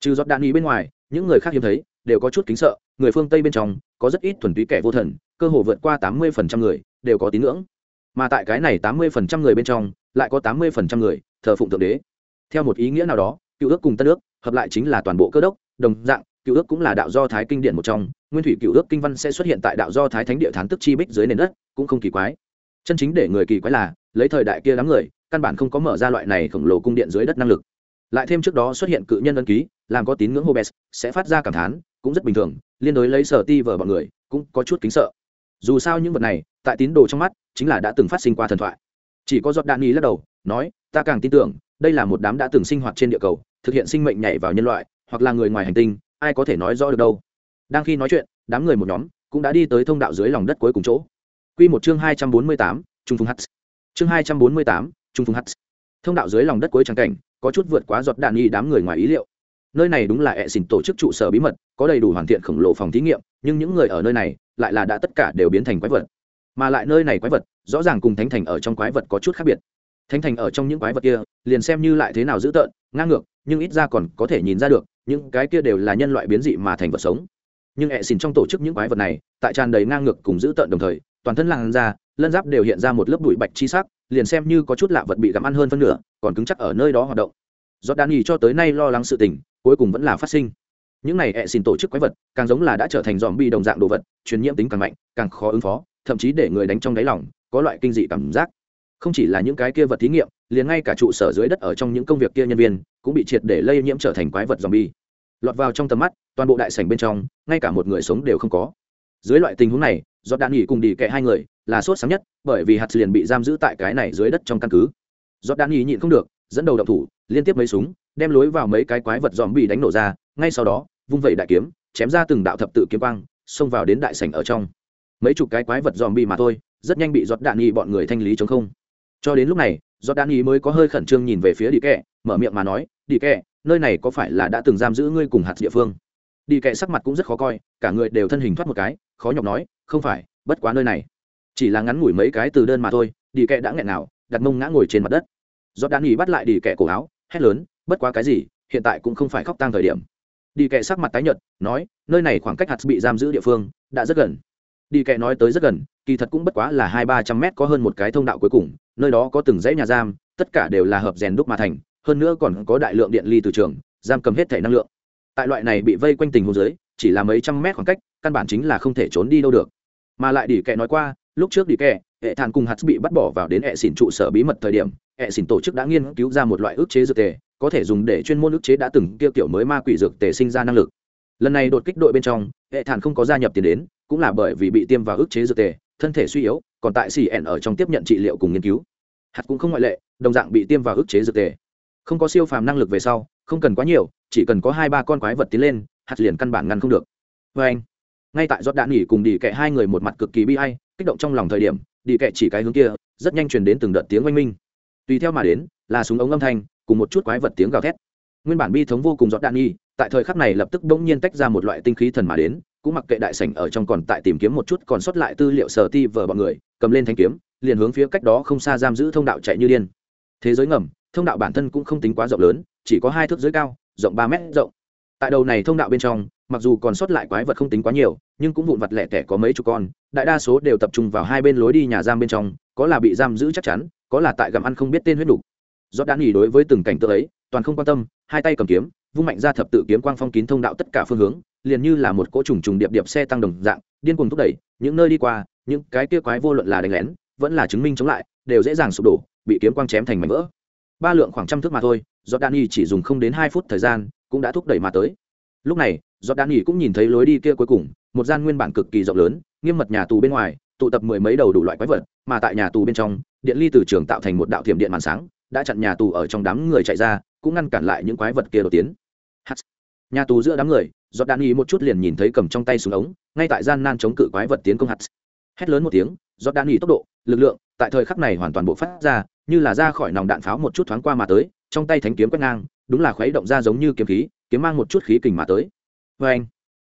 Trừ giọt đan nghỉ bên ngoài, những người khác hiếm thấy, đều có chút kính sợ, người phương tây bên trong, có rất ít thuần túy kẻ vô thần, cơ hồ vượt qua tám mươi phần trăm người, đều có tín ngưỡng. Mà tại cái này tám mươi phần trăm người bên trong lại có tám mươi phần trăm người thờ phụng thượng đế. Theo một ý nghĩa nào đó, cựu ước cùng tân ước hợp lại chính là toàn bộ cơ đốc, đồng dạng, cựu ước cũng là đạo do thái kinh điển một trong. Nguyên thủy cựu ước kinh văn sẽ xuất hiện tại đạo do thái thánh địa thán tức chi bích dưới nền đất, cũng không kỳ quái. Chân chính để người kỳ quái là, lấy thời đại kia đám người, căn bản không có mở ra loại này khổng lồ cung điện dưới đất năng lực. Lại thêm trước đó xuất hiện cự nhân ân ký, làm có tín ngưỡng hobes, sẽ phát ra cảm thán, cũng rất bình thường, liên đối lấy sở ti vở bọn người, cũng có chút kính sợ. Dù sao những vật này, tại tín đồ trong mắt, chính là đã từng phát sinh qua thần thoại chỉ có giọt đạn nghi lắc đầu nói ta càng tin tưởng đây là một đám đã từng sinh hoạt trên địa cầu thực hiện sinh mệnh nhảy vào nhân loại hoặc là người ngoài hành tinh ai có thể nói rõ được đâu đang khi nói chuyện đám người một nhóm cũng đã đi tới thông đạo dưới lòng đất cuối cùng chỗ Quy một chương hai trăm bốn mươi tám, Trung Phùng Hắt. Chương hai trăm bốn mươi tám, Trung Phùng Hắt. Thông đạo dưới lòng đất cuối trắng cảnh, có chút vượt quá giọt đạn nghi đám người ngoài ý liệu nơi này đúng là hệ xỉn tổ chức trụ sở bí mật có đầy đủ hoàn thiện khổng lồ phòng thí nghiệm nhưng những người ở nơi này lại là đã tất cả đều biến thành quái vật mà lại nơi này quái vật, rõ ràng cùng thánh thành ở trong quái vật có chút khác biệt. Thánh thành ở trong những quái vật kia, liền xem như lại thế nào dữ tợn, ngang ngược, nhưng ít ra còn có thể nhìn ra được, những cái kia đều là nhân loại biến dị mà thành vật sống. Nhưng hệ xìn trong tổ chức những quái vật này, tại tràn đầy ngang ngược cùng dữ tợn đồng thời, toàn thân làn da lân giáp đều hiện ra một lớp bụi bạch chi sắc, liền xem như có chút lạ vật bị gặm ăn hơn phân nửa, còn cứng chắc ở nơi đó hoạt động. Do đan nghỉ cho tới nay lo lắng sự tình, cuối cùng vẫn là phát sinh. Những này hệ xin tổ chức quái vật, càng giống là đã trở thành dòm bi đồng dạng đồ vật, truyền nhiễm tính càng mạnh, càng khó ứng phó thậm chí để người đánh trong đáy lòng, có loại kinh dị cảm giác. Không chỉ là những cái kia vật thí nghiệm, liền ngay cả trụ sở dưới đất ở trong những công việc kia nhân viên, cũng bị triệt để lây nhiễm trở thành quái vật dòm bi lọt vào trong tầm mắt, toàn bộ đại sảnh bên trong, ngay cả một người sống đều không có. Dưới loại tình huống này do đạn nghỉ cùng đi kệ hai người là sốt sáng nhất, bởi vì hạt liền bị giam giữ tại cái này dưới đất trong căn cứ. Do đạn nghỉ nhịn không được, dẫn đầu đậu thủ, liên tiếp mấy súng, đem lối vào mấy cái quái vật dòm bị đánh nổ ra, ngay sau đó, vung vẩy đại kiếm, chém ra từng đạo thập tự kiếm băng xông vào đến đại sảnh ở trong mấy chục cái quái vật dòm bị mà thôi, rất nhanh bị giọt đạn nghi bọn người thanh lý chống không. Cho đến lúc này, giọt đạn nghi mới có hơi khẩn trương nhìn về phía đi kẹ, mở miệng mà nói đi kẹ, nơi này có phải là đã từng giam giữ ngươi cùng hạt địa phương? Đi kẹ sắc mặt cũng rất khó coi, cả người đều thân hình thoát một cái, khó nhọc nói, không phải, bất quá nơi này. Chỉ là ngắn ngủi mấy cái từ đơn mà thôi đi kẹ đã nghẹn nào, đặt mông ngã ngồi trên mặt đất. Giọt đạn nghi bắt lại đi kẹ cổ áo, hét lớn, bất quá cái gì, hiện tại cũng không phải khóc tang thời điểm. Đi kệ sắc mặt tái nhợt, nói, nơi này khoảng cách hạt bị giam giữ địa phương đã rất gần đi kệ nói tới rất gần, kỳ thật cũng bất quá là hai ba trăm mét có hơn một cái thông đạo cuối cùng, nơi đó có từng dãy nhà giam, tất cả đều là hợp rèn đúc mà thành, hơn nữa còn có đại lượng điện ly từ trường, giam cầm hết thể năng lượng. Tại loại này bị vây quanh tình hồ dưới, chỉ là mấy trăm mét khoảng cách, căn bản chính là không thể trốn đi đâu được. Mà lại đi kệ nói qua, lúc trước đi kệ hệ thản cùng hạt bị bắt bỏ vào đến hệ xỉn trụ sở bí mật thời điểm, hệ xỉn tổ chức đã nghiên cứu ra một loại ức chế dược tề, có thể dùng để chuyên môn ức chế đã từng kia kiểu mới ma quỷ dược tề sinh ra năng lực. Lần này đột kích đội bên trong, hệ thản không có gia nhập tiền đến cũng là bởi vì bị tiêm vào ức chế dược tề, thân thể suy yếu, còn tại cn ở trong tiếp nhận trị liệu cùng nghiên cứu. Hạt cũng không ngoại lệ, đồng dạng bị tiêm vào ức chế dược tề. Không có siêu phàm năng lực về sau, không cần quá nhiều, chỉ cần có hai ba con quái vật tiến lên, hạt liền căn bản ngăn không được. Vê anh, ngay tại giót đạn nghỉ cùng đi kệ hai người một mặt cực kỳ bi hay kích động trong lòng thời điểm đi kệ chỉ cái hướng kia, rất nhanh truyền đến từng đợt tiếng oanh minh. Tùy theo mà đến, là súng ống âm thanh, cùng một chút quái vật tiếng gào thét. Nguyên bản bi thống vô cùng giót đạn nghỉ tại thời khắc này lập tức bỗng nhiên tách ra một loại tinh khí thần mà đến cũng mặc kệ đại sảnh ở trong còn tại tìm kiếm một chút, còn sót lại tư liệu sở ti vờ bọn người, cầm lên thanh kiếm, liền hướng phía cách đó không xa giam giữ thông đạo chạy như điên thế giới ngầm, thông đạo bản thân cũng không tính quá rộng lớn, chỉ có hai thước dưới cao, rộng ba mét rộng tại đầu này thông đạo bên trong, mặc dù còn sót lại quái vật không tính quá nhiều, nhưng cũng vụn vặt lẻ tẻ có mấy chục con, đại đa số đều tập trung vào hai bên lối đi nhà giam bên trong, có là bị giam giữ chắc chắn, có là tại gặm ăn không biết tên huyết đủ. do đã nghỉ đối với từng cảnh tượng ấy, toàn không quan tâm, hai tay cầm kiếm, vung mạnh ra thập tự kiếm quang phong kín thông đạo tất cả phương hướng liền như là một cỗ trùng trùng điệp điệp xe tăng đồng dạng, điên cuồng thúc đẩy, những nơi đi qua, những cái kia quái vô luận là đánh lén, vẫn là chứng minh chống lại, đều dễ dàng sụp đổ, bị kiếm quang chém thành mảnh vỡ. Ba lượng khoảng trăm thước mà thôi do đan y chỉ dùng không đến hai phút thời gian, cũng đã thúc đẩy mà tới. Lúc này do đan y cũng nhìn thấy lối đi kia cuối cùng, một gian nguyên bản cực kỳ rộng lớn, nghiêm mật nhà tù bên ngoài, tụ tập mười mấy đầu đủ loại quái vật, mà tại nhà tù bên trong, điện ly từ trường tạo thành một đạo thiểm điện màn sáng, đã chặn nhà tù ở trong đám người chạy ra, cũng ngăn cản lại những quái vật kia đột tiến. Nhà tù giữa đám người giọt đạn ý một chút liền nhìn thấy cầm trong tay súng ống, ngay tại gian nan chống cự quái vật tiến công hạt. Hét lớn một tiếng, giọt đạn ý tốc độ, lực lượng, tại thời khắc này hoàn toàn bộ phát ra, như là ra khỏi nòng đạn pháo một chút thoáng qua mà tới, trong tay thánh kiếm quét ngang, đúng là khuấy động ra giống như kiếm khí, kiếm mang một chút khí kình mà tới. Vê anh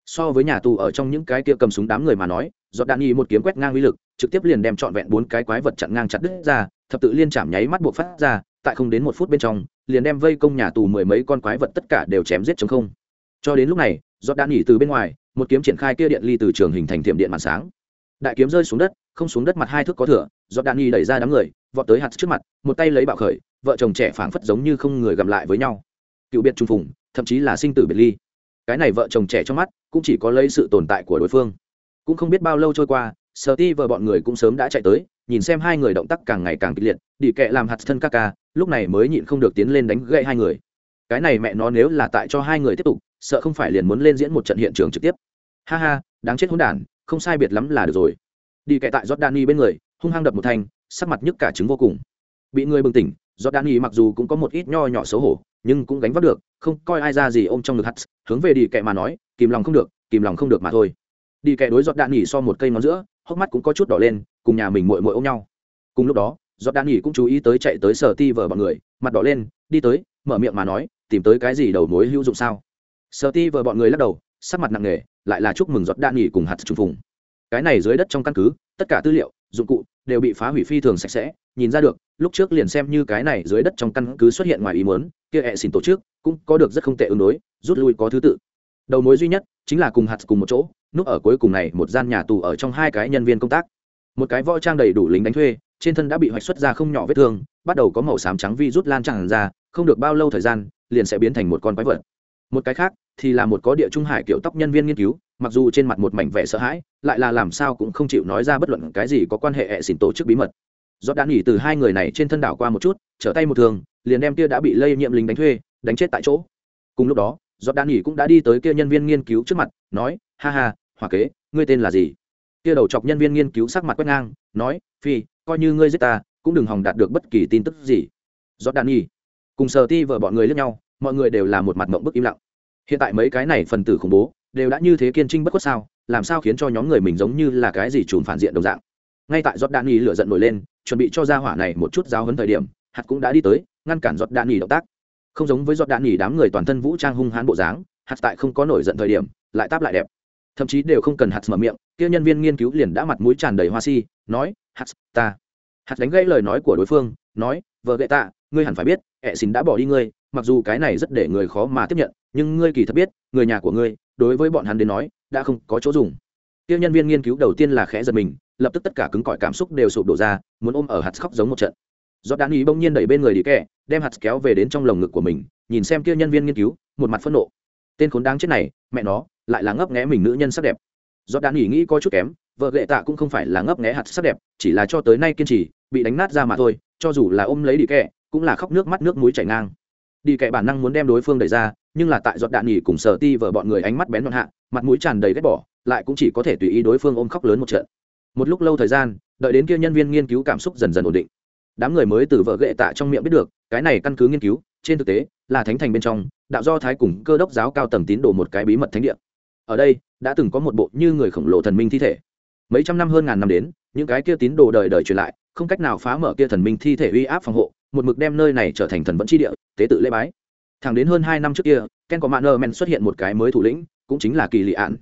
so với nhà tù ở trong những cái kia cầm súng đám người mà nói, giọt đạn y một kiếm quét ngang uy lực, trực tiếp liền đem trọn vẹn bốn cái quái vật chặn ngang chặt đứt ra, thập tự liên chạm nháy mắt buộc phát ra, tại không đến một phút bên trong, liền đem vây công nhà tù mười mấy con quái vật tất cả đều chém giết chống không cho đến lúc này, giọt đạn nghỉ từ bên ngoài, một kiếm triển khai kia điện ly từ trường hình thành thiểm điện màn sáng. Đại kiếm rơi xuống đất, không xuống đất mặt hai thước có thửa giọt đạn nghỉ đẩy ra đám người, vọt tới hạt trước mặt, một tay lấy bạo khởi, vợ chồng trẻ phảng phất giống như không người gặp lại với nhau. Cựu biệt trung phùng, thậm chí là sinh tử biệt ly. Cái này vợ chồng trẻ trong mắt, cũng chỉ có lấy sự tồn tại của đối phương. Cũng không biết bao lâu trôi qua sở ti vợ bọn người cũng sớm đã chạy tới, nhìn xem hai người động tác càng ngày càng kịch liệt, đi kệ làm hạt thân ca ca, lúc này mới nhịn không được tiến lên đánh gậy hai người. Cái này mẹ nó nếu là tại cho hai người tiếp tục sợ không phải liền muốn lên diễn một trận hiện trường trực tiếp. Ha ha, đáng chết hỗn đản, không sai biệt lắm là được rồi. Đi kệ tại jordani bên người, hung hăng đập một thanh, sắc mặt nhức cả trứng vô cùng. Bị người bừng tỉnh jordani mặc dù cũng có một ít nho nhỏ xấu hổ, nhưng cũng gánh vác được, không coi ai ra gì ôm trong ngực hắt hướng về đi kệ mà nói, kìm lòng không được, kìm lòng không được mà thôi. Đi kệ đối giọt đạn so một cây ngón giữa, hốc mắt cũng có chút đỏ lên, cùng nhà mình mội mội ôm nhau. Cùng lúc đó giọt đạn cũng chú ý tới chạy tới sở ti vờ bọn người, mặt đỏ lên, đi tới, mở miệng mà nói, tìm tới cái gì đầu mối hữu dụng sao? Sở ti vợ bọn người lắc đầu, sắc mặt nặng nề, lại là chúc mừng giọt đạn nghỉ cùng hạt trùng phùng. Cái này dưới đất trong căn cứ, tất cả tư liệu, dụng cụ đều bị phá hủy phi thường sạch sẽ. Nhìn ra được, lúc trước liền xem như cái này dưới đất trong căn cứ xuất hiện ngoài ý muốn, kia hệ xin tổ chức cũng có được rất không tệ ứng đối, rút lui có thứ tự. Đầu mối duy nhất chính là cùng hạt cùng một chỗ, núp ở cuối cùng này một gian nhà tù ở trong hai cái nhân viên công tác. Một cái võ trang đầy đủ lính đánh thuê, trên thân đã bị hoạch xuất ra không nhỏ vết thương, bắt đầu có màu xám trắng vi rút lan tràn ra, không được bao lâu thời gian, liền sẽ biến thành một con quái vật. Một cái khác thì là một có địa trung hải kiểu tóc nhân viên nghiên cứu, mặc dù trên mặt một mảnh vẻ sợ hãi, lại là làm sao cũng không chịu nói ra bất luận cái gì có quan hệ hệ xỉn tổ chức bí mật. Do đã nghỉ từ hai người này trên thân đảo qua một chút, trở tay một thường, liền đem kia đã bị lây nhiễm lính đánh thuê, đánh chết tại chỗ. Cùng lúc đó do đã nghỉ cũng đã đi tới kia nhân viên nghiên cứu trước mặt, nói, ha ha hòa kế, ngươi tên là gì? Kia đầu chọc nhân viên nghiên cứu sắc mặt quét ngang, nói, phi, coi như ngươi giết ta, cũng đừng hòng đạt được bất kỳ tin tức gì. Do đan nghỉ. Cùng sờ ti vợ bọn người lẫn nhau, mọi người đều là một mặt mộng bức im lặng hiện tại mấy cái này phần tử khủng bố đều đã như thế kiên trinh bất khuất sao? Làm sao khiến cho nhóm người mình giống như là cái gì trùn phản diện đồng dạng? Ngay tại giọt đạn nghỉ lửa giận nổi lên, chuẩn bị cho ra hỏa này một chút giáo hấn thời điểm, hạt cũng đã đi tới, ngăn cản giọt đạn nghỉ động tác. Không giống với giọt đạn nghỉ đám người toàn thân vũ trang hung hãn bộ dáng, hạt tại không có nổi giận thời điểm, lại táp lại đẹp. Thậm chí đều không cần hạt mở miệng, kia nhân viên nghiên cứu liền đã mặt mũi tràn đầy hoa si, nói, hạt, ta. Hạt đánh gãy lời nói của đối phương, nói, vợ gậy tạ, ngươi hẳn phải biết ẹ xin đã bỏ đi ngươi mặc dù cái này rất để người khó mà tiếp nhận, nhưng ngươi kỳ thật biết, người nhà của ngươi, đối với bọn hắn đến nói, đã không có chỗ dùng. Tiêu nhân viên nghiên cứu đầu tiên là khẽ giật mình, lập tức tất cả cứng cỏi cảm xúc đều sụp đổ ra, muốn ôm ở hạt khóc giống một trận. Do đan ý bỗng nhiên đẩy bên người đi kẹ đem hạt kéo về đến trong lồng ngực của mình, nhìn xem kia nhân viên nghiên cứu, một mặt phẫn nộ. Tên khốn đáng chết này, mẹ nó, lại là ngấp nghé mình nữ nhân sắc đẹp. Do đan ý nghĩ có chút kém, vợ ghệ tạ cũng không phải là ngấp nghé hạt sắc đẹp, chỉ là cho tới nay kiên trì, bị đánh nát ra mà thôi, cho dù là ôm lấy đi kẹ cũng là khóc nước mắt nước mũi chảy ngang đi kệ bản năng muốn đem đối phương đẩy ra, nhưng là tại giọt đạn nhỉ cùng sở ti vợ bọn người ánh mắt bén đoạn hạ, mặt mũi tràn đầy ghét bỏ, lại cũng chỉ có thể tùy ý đối phương ôm khóc lớn một trận. Một lúc lâu thời gian, đợi đến kia nhân viên nghiên cứu cảm xúc dần dần ổn định. Đám người mới từ vợ ghệ tạ trong miệng biết được, cái này căn cứ nghiên cứu, trên thực tế, là thánh thành bên trong, đạo do thái cùng cơ đốc giáo cao tầng tín đồ một cái bí mật thánh địa. Ở đây, đã từng có một bộ như người khổng lồ thần minh thi thể. Mấy trăm năm hơn ngàn năm đến, những cái kia tín đồ đời đời truyền lại, không cách nào phá mở kia thần minh thi thể uy áp phòng hộ một mực đem nơi này trở thành thần vẫn chi địa, tế tự lễ bái. Thẳng đến hơn hai năm trước kia, ken có mạng nơ men xuất hiện một cái mới thủ lĩnh, cũng chính là kỳ lị ạn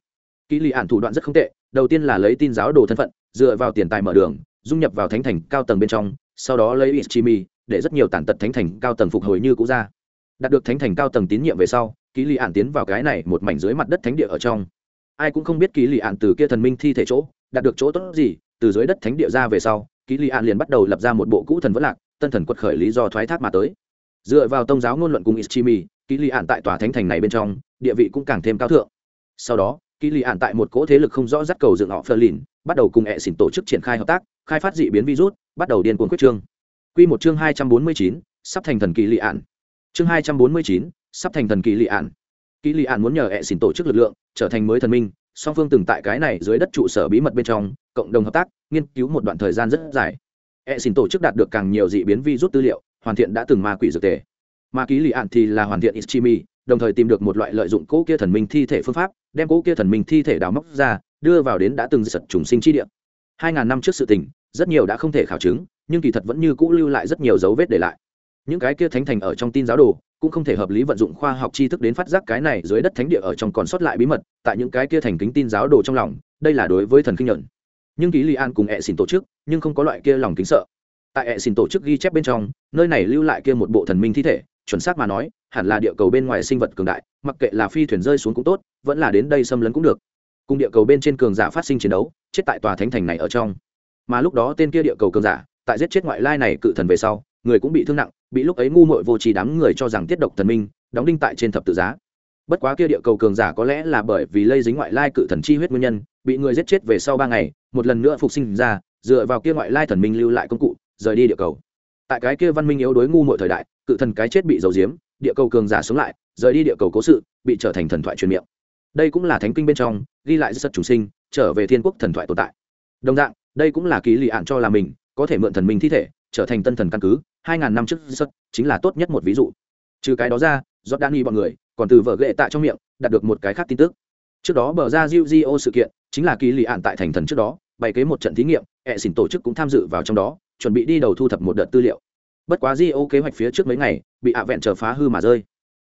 kỳ lị ạn thủ đoạn rất không tệ, đầu tiên là lấy tin giáo đồ thân phận, dựa vào tiền tài mở đường, dung nhập vào thánh thành cao tầng bên trong, sau đó lấy ischimi để rất nhiều tàn tật thánh thành cao tầng phục hồi như cũ ra. Đạt được thánh thành cao tầng tín nhiệm về sau, kỳ lị ạn tiến vào cái này một mảnh dưới mặt đất thánh địa ở trong. Ai cũng không biết kỳ lị ạn từ kia thần minh thi thể chỗ, đạt được chỗ tốt gì, từ dưới đất thánh địa ra về sau, kỳ lị ạn liền bắt đầu lập ra một bộ cũ thần vẫn lạc tân thần quật khởi lý do thoái thác mà tới. Dựa vào tông giáo ngôn luận cùng ischimi kỳ lị ạn tại tòa thánh thành này bên trong, địa vị cũng càng thêm cao thượng. Sau đó kỳ lị ạn tại một cỗ thế lực không rõ dắt cầu dựng họ phơ lìn bắt đầu cùng hệ xỉn tổ chức triển khai hợp tác, khai phát dị biến virus, bắt đầu điên cuồng quyết trương. Quy một chương hai trăm bốn mươi chín, sắp thành thần kỳ lị ạn chương hai trăm bốn mươi chín, sắp thành thần kỳ lị ạn kỳ lị ạn muốn nhờ hệ xỉn tổ chức lực lượng, trở thành mới thần minh, song phương từng tại cái này dưới đất trụ sở bí mật bên trong, cộng đồng hợp tác, nghiên cứu một đoạn thời gian rất dài e xin tổ chức đạt được càng nhiều dị biến vi rút tư liệu, hoàn thiện đã từng ma quỷ dược tề. Ma ký lì ạn thì là hoàn thiện ischimi, đồng thời tìm được một loại lợi dụng cỗ kia thần minh thi thể phương pháp, đem cỗ kia thần minh thi thể đào móc ra, đưa vào đến đã từng sật trùng sinh chi địa. Hai ngàn năm trước sự tình, rất nhiều đã không thể khảo chứng, nhưng kỳ thật vẫn như cũ lưu lại rất nhiều dấu vết để lại. Những cái kia thánh thành ở trong tin giáo đồ, cũng không thể hợp lý vận dụng khoa học tri thức đến phát giác cái này dưới đất thánh địa ở trong còn sót lại bí mật, tại những cái kia thành kính tin giáo đồ trong lòng, đây là đối với thần kinh nhận. Nhưng ký li an cùng ẹ xin tổ chức nhưng không có loại kia lòng kính sợ. Tại hệ xin tổ chức ghi chép bên trong, nơi này lưu lại kia một bộ thần minh thi thể, chuẩn xác mà nói, hẳn là địa cầu bên ngoài sinh vật cường đại, mặc kệ là phi thuyền rơi xuống cũng tốt, vẫn là đến đây xâm lấn cũng được. Cùng địa cầu bên trên cường giả phát sinh chiến đấu, chết tại tòa thánh thành này ở trong. Mà lúc đó tên kia địa cầu cường giả, tại giết chết ngoại lai này cự thần về sau, người cũng bị thương nặng, bị lúc ấy ngu muội vô tri đám người cho rằng tiết độc thần minh, đóng đinh tại trên thập tự giá. Bất quá kia địa cầu cường giả có lẽ là bởi vì lây dính ngoại lai cự thần chi huyết nguyên nhân, bị người giết chết về sau ba ngày, một lần nữa phục sinh ra dựa vào kia ngoại lai thần minh lưu lại công cụ, rời đi địa cầu. Tại cái kia văn minh yếu đối ngu mọi thời đại, cự thần cái chết bị dầu diếm địa cầu cường giả sống lại, rời đi địa cầu cố sự, bị trở thành thần thoại truyền miệng. Đây cũng là thánh kinh bên trong, ghi lại rất chủ sinh, trở về thiên quốc thần thoại tồn tại. Đồng dạng, đây cũng là ký lì ạn cho là mình có thể mượn thần minh thi thể, trở thành tân thần căn cứ, hai ngàn năm trước rất chính là tốt nhất một ví dụ. Trừ cái đó ra do đan nghi bọn người còn từ vợ ghệ tạ trong miệng đạt được một cái khác tin tức. Trước đó bờ ra diêu di oh sự kiện, chính là ký lì ạn tại thành thần trước đó, bày kế một trận thí nghiệm hệ xỉn tổ chức cũng tham dự vào trong đó, chuẩn bị đi đầu thu thập một đợt tư liệu. Bất quá di ô kế hoạch phía trước mấy ngày, bị ạ vẹn trở phá hư mà rơi.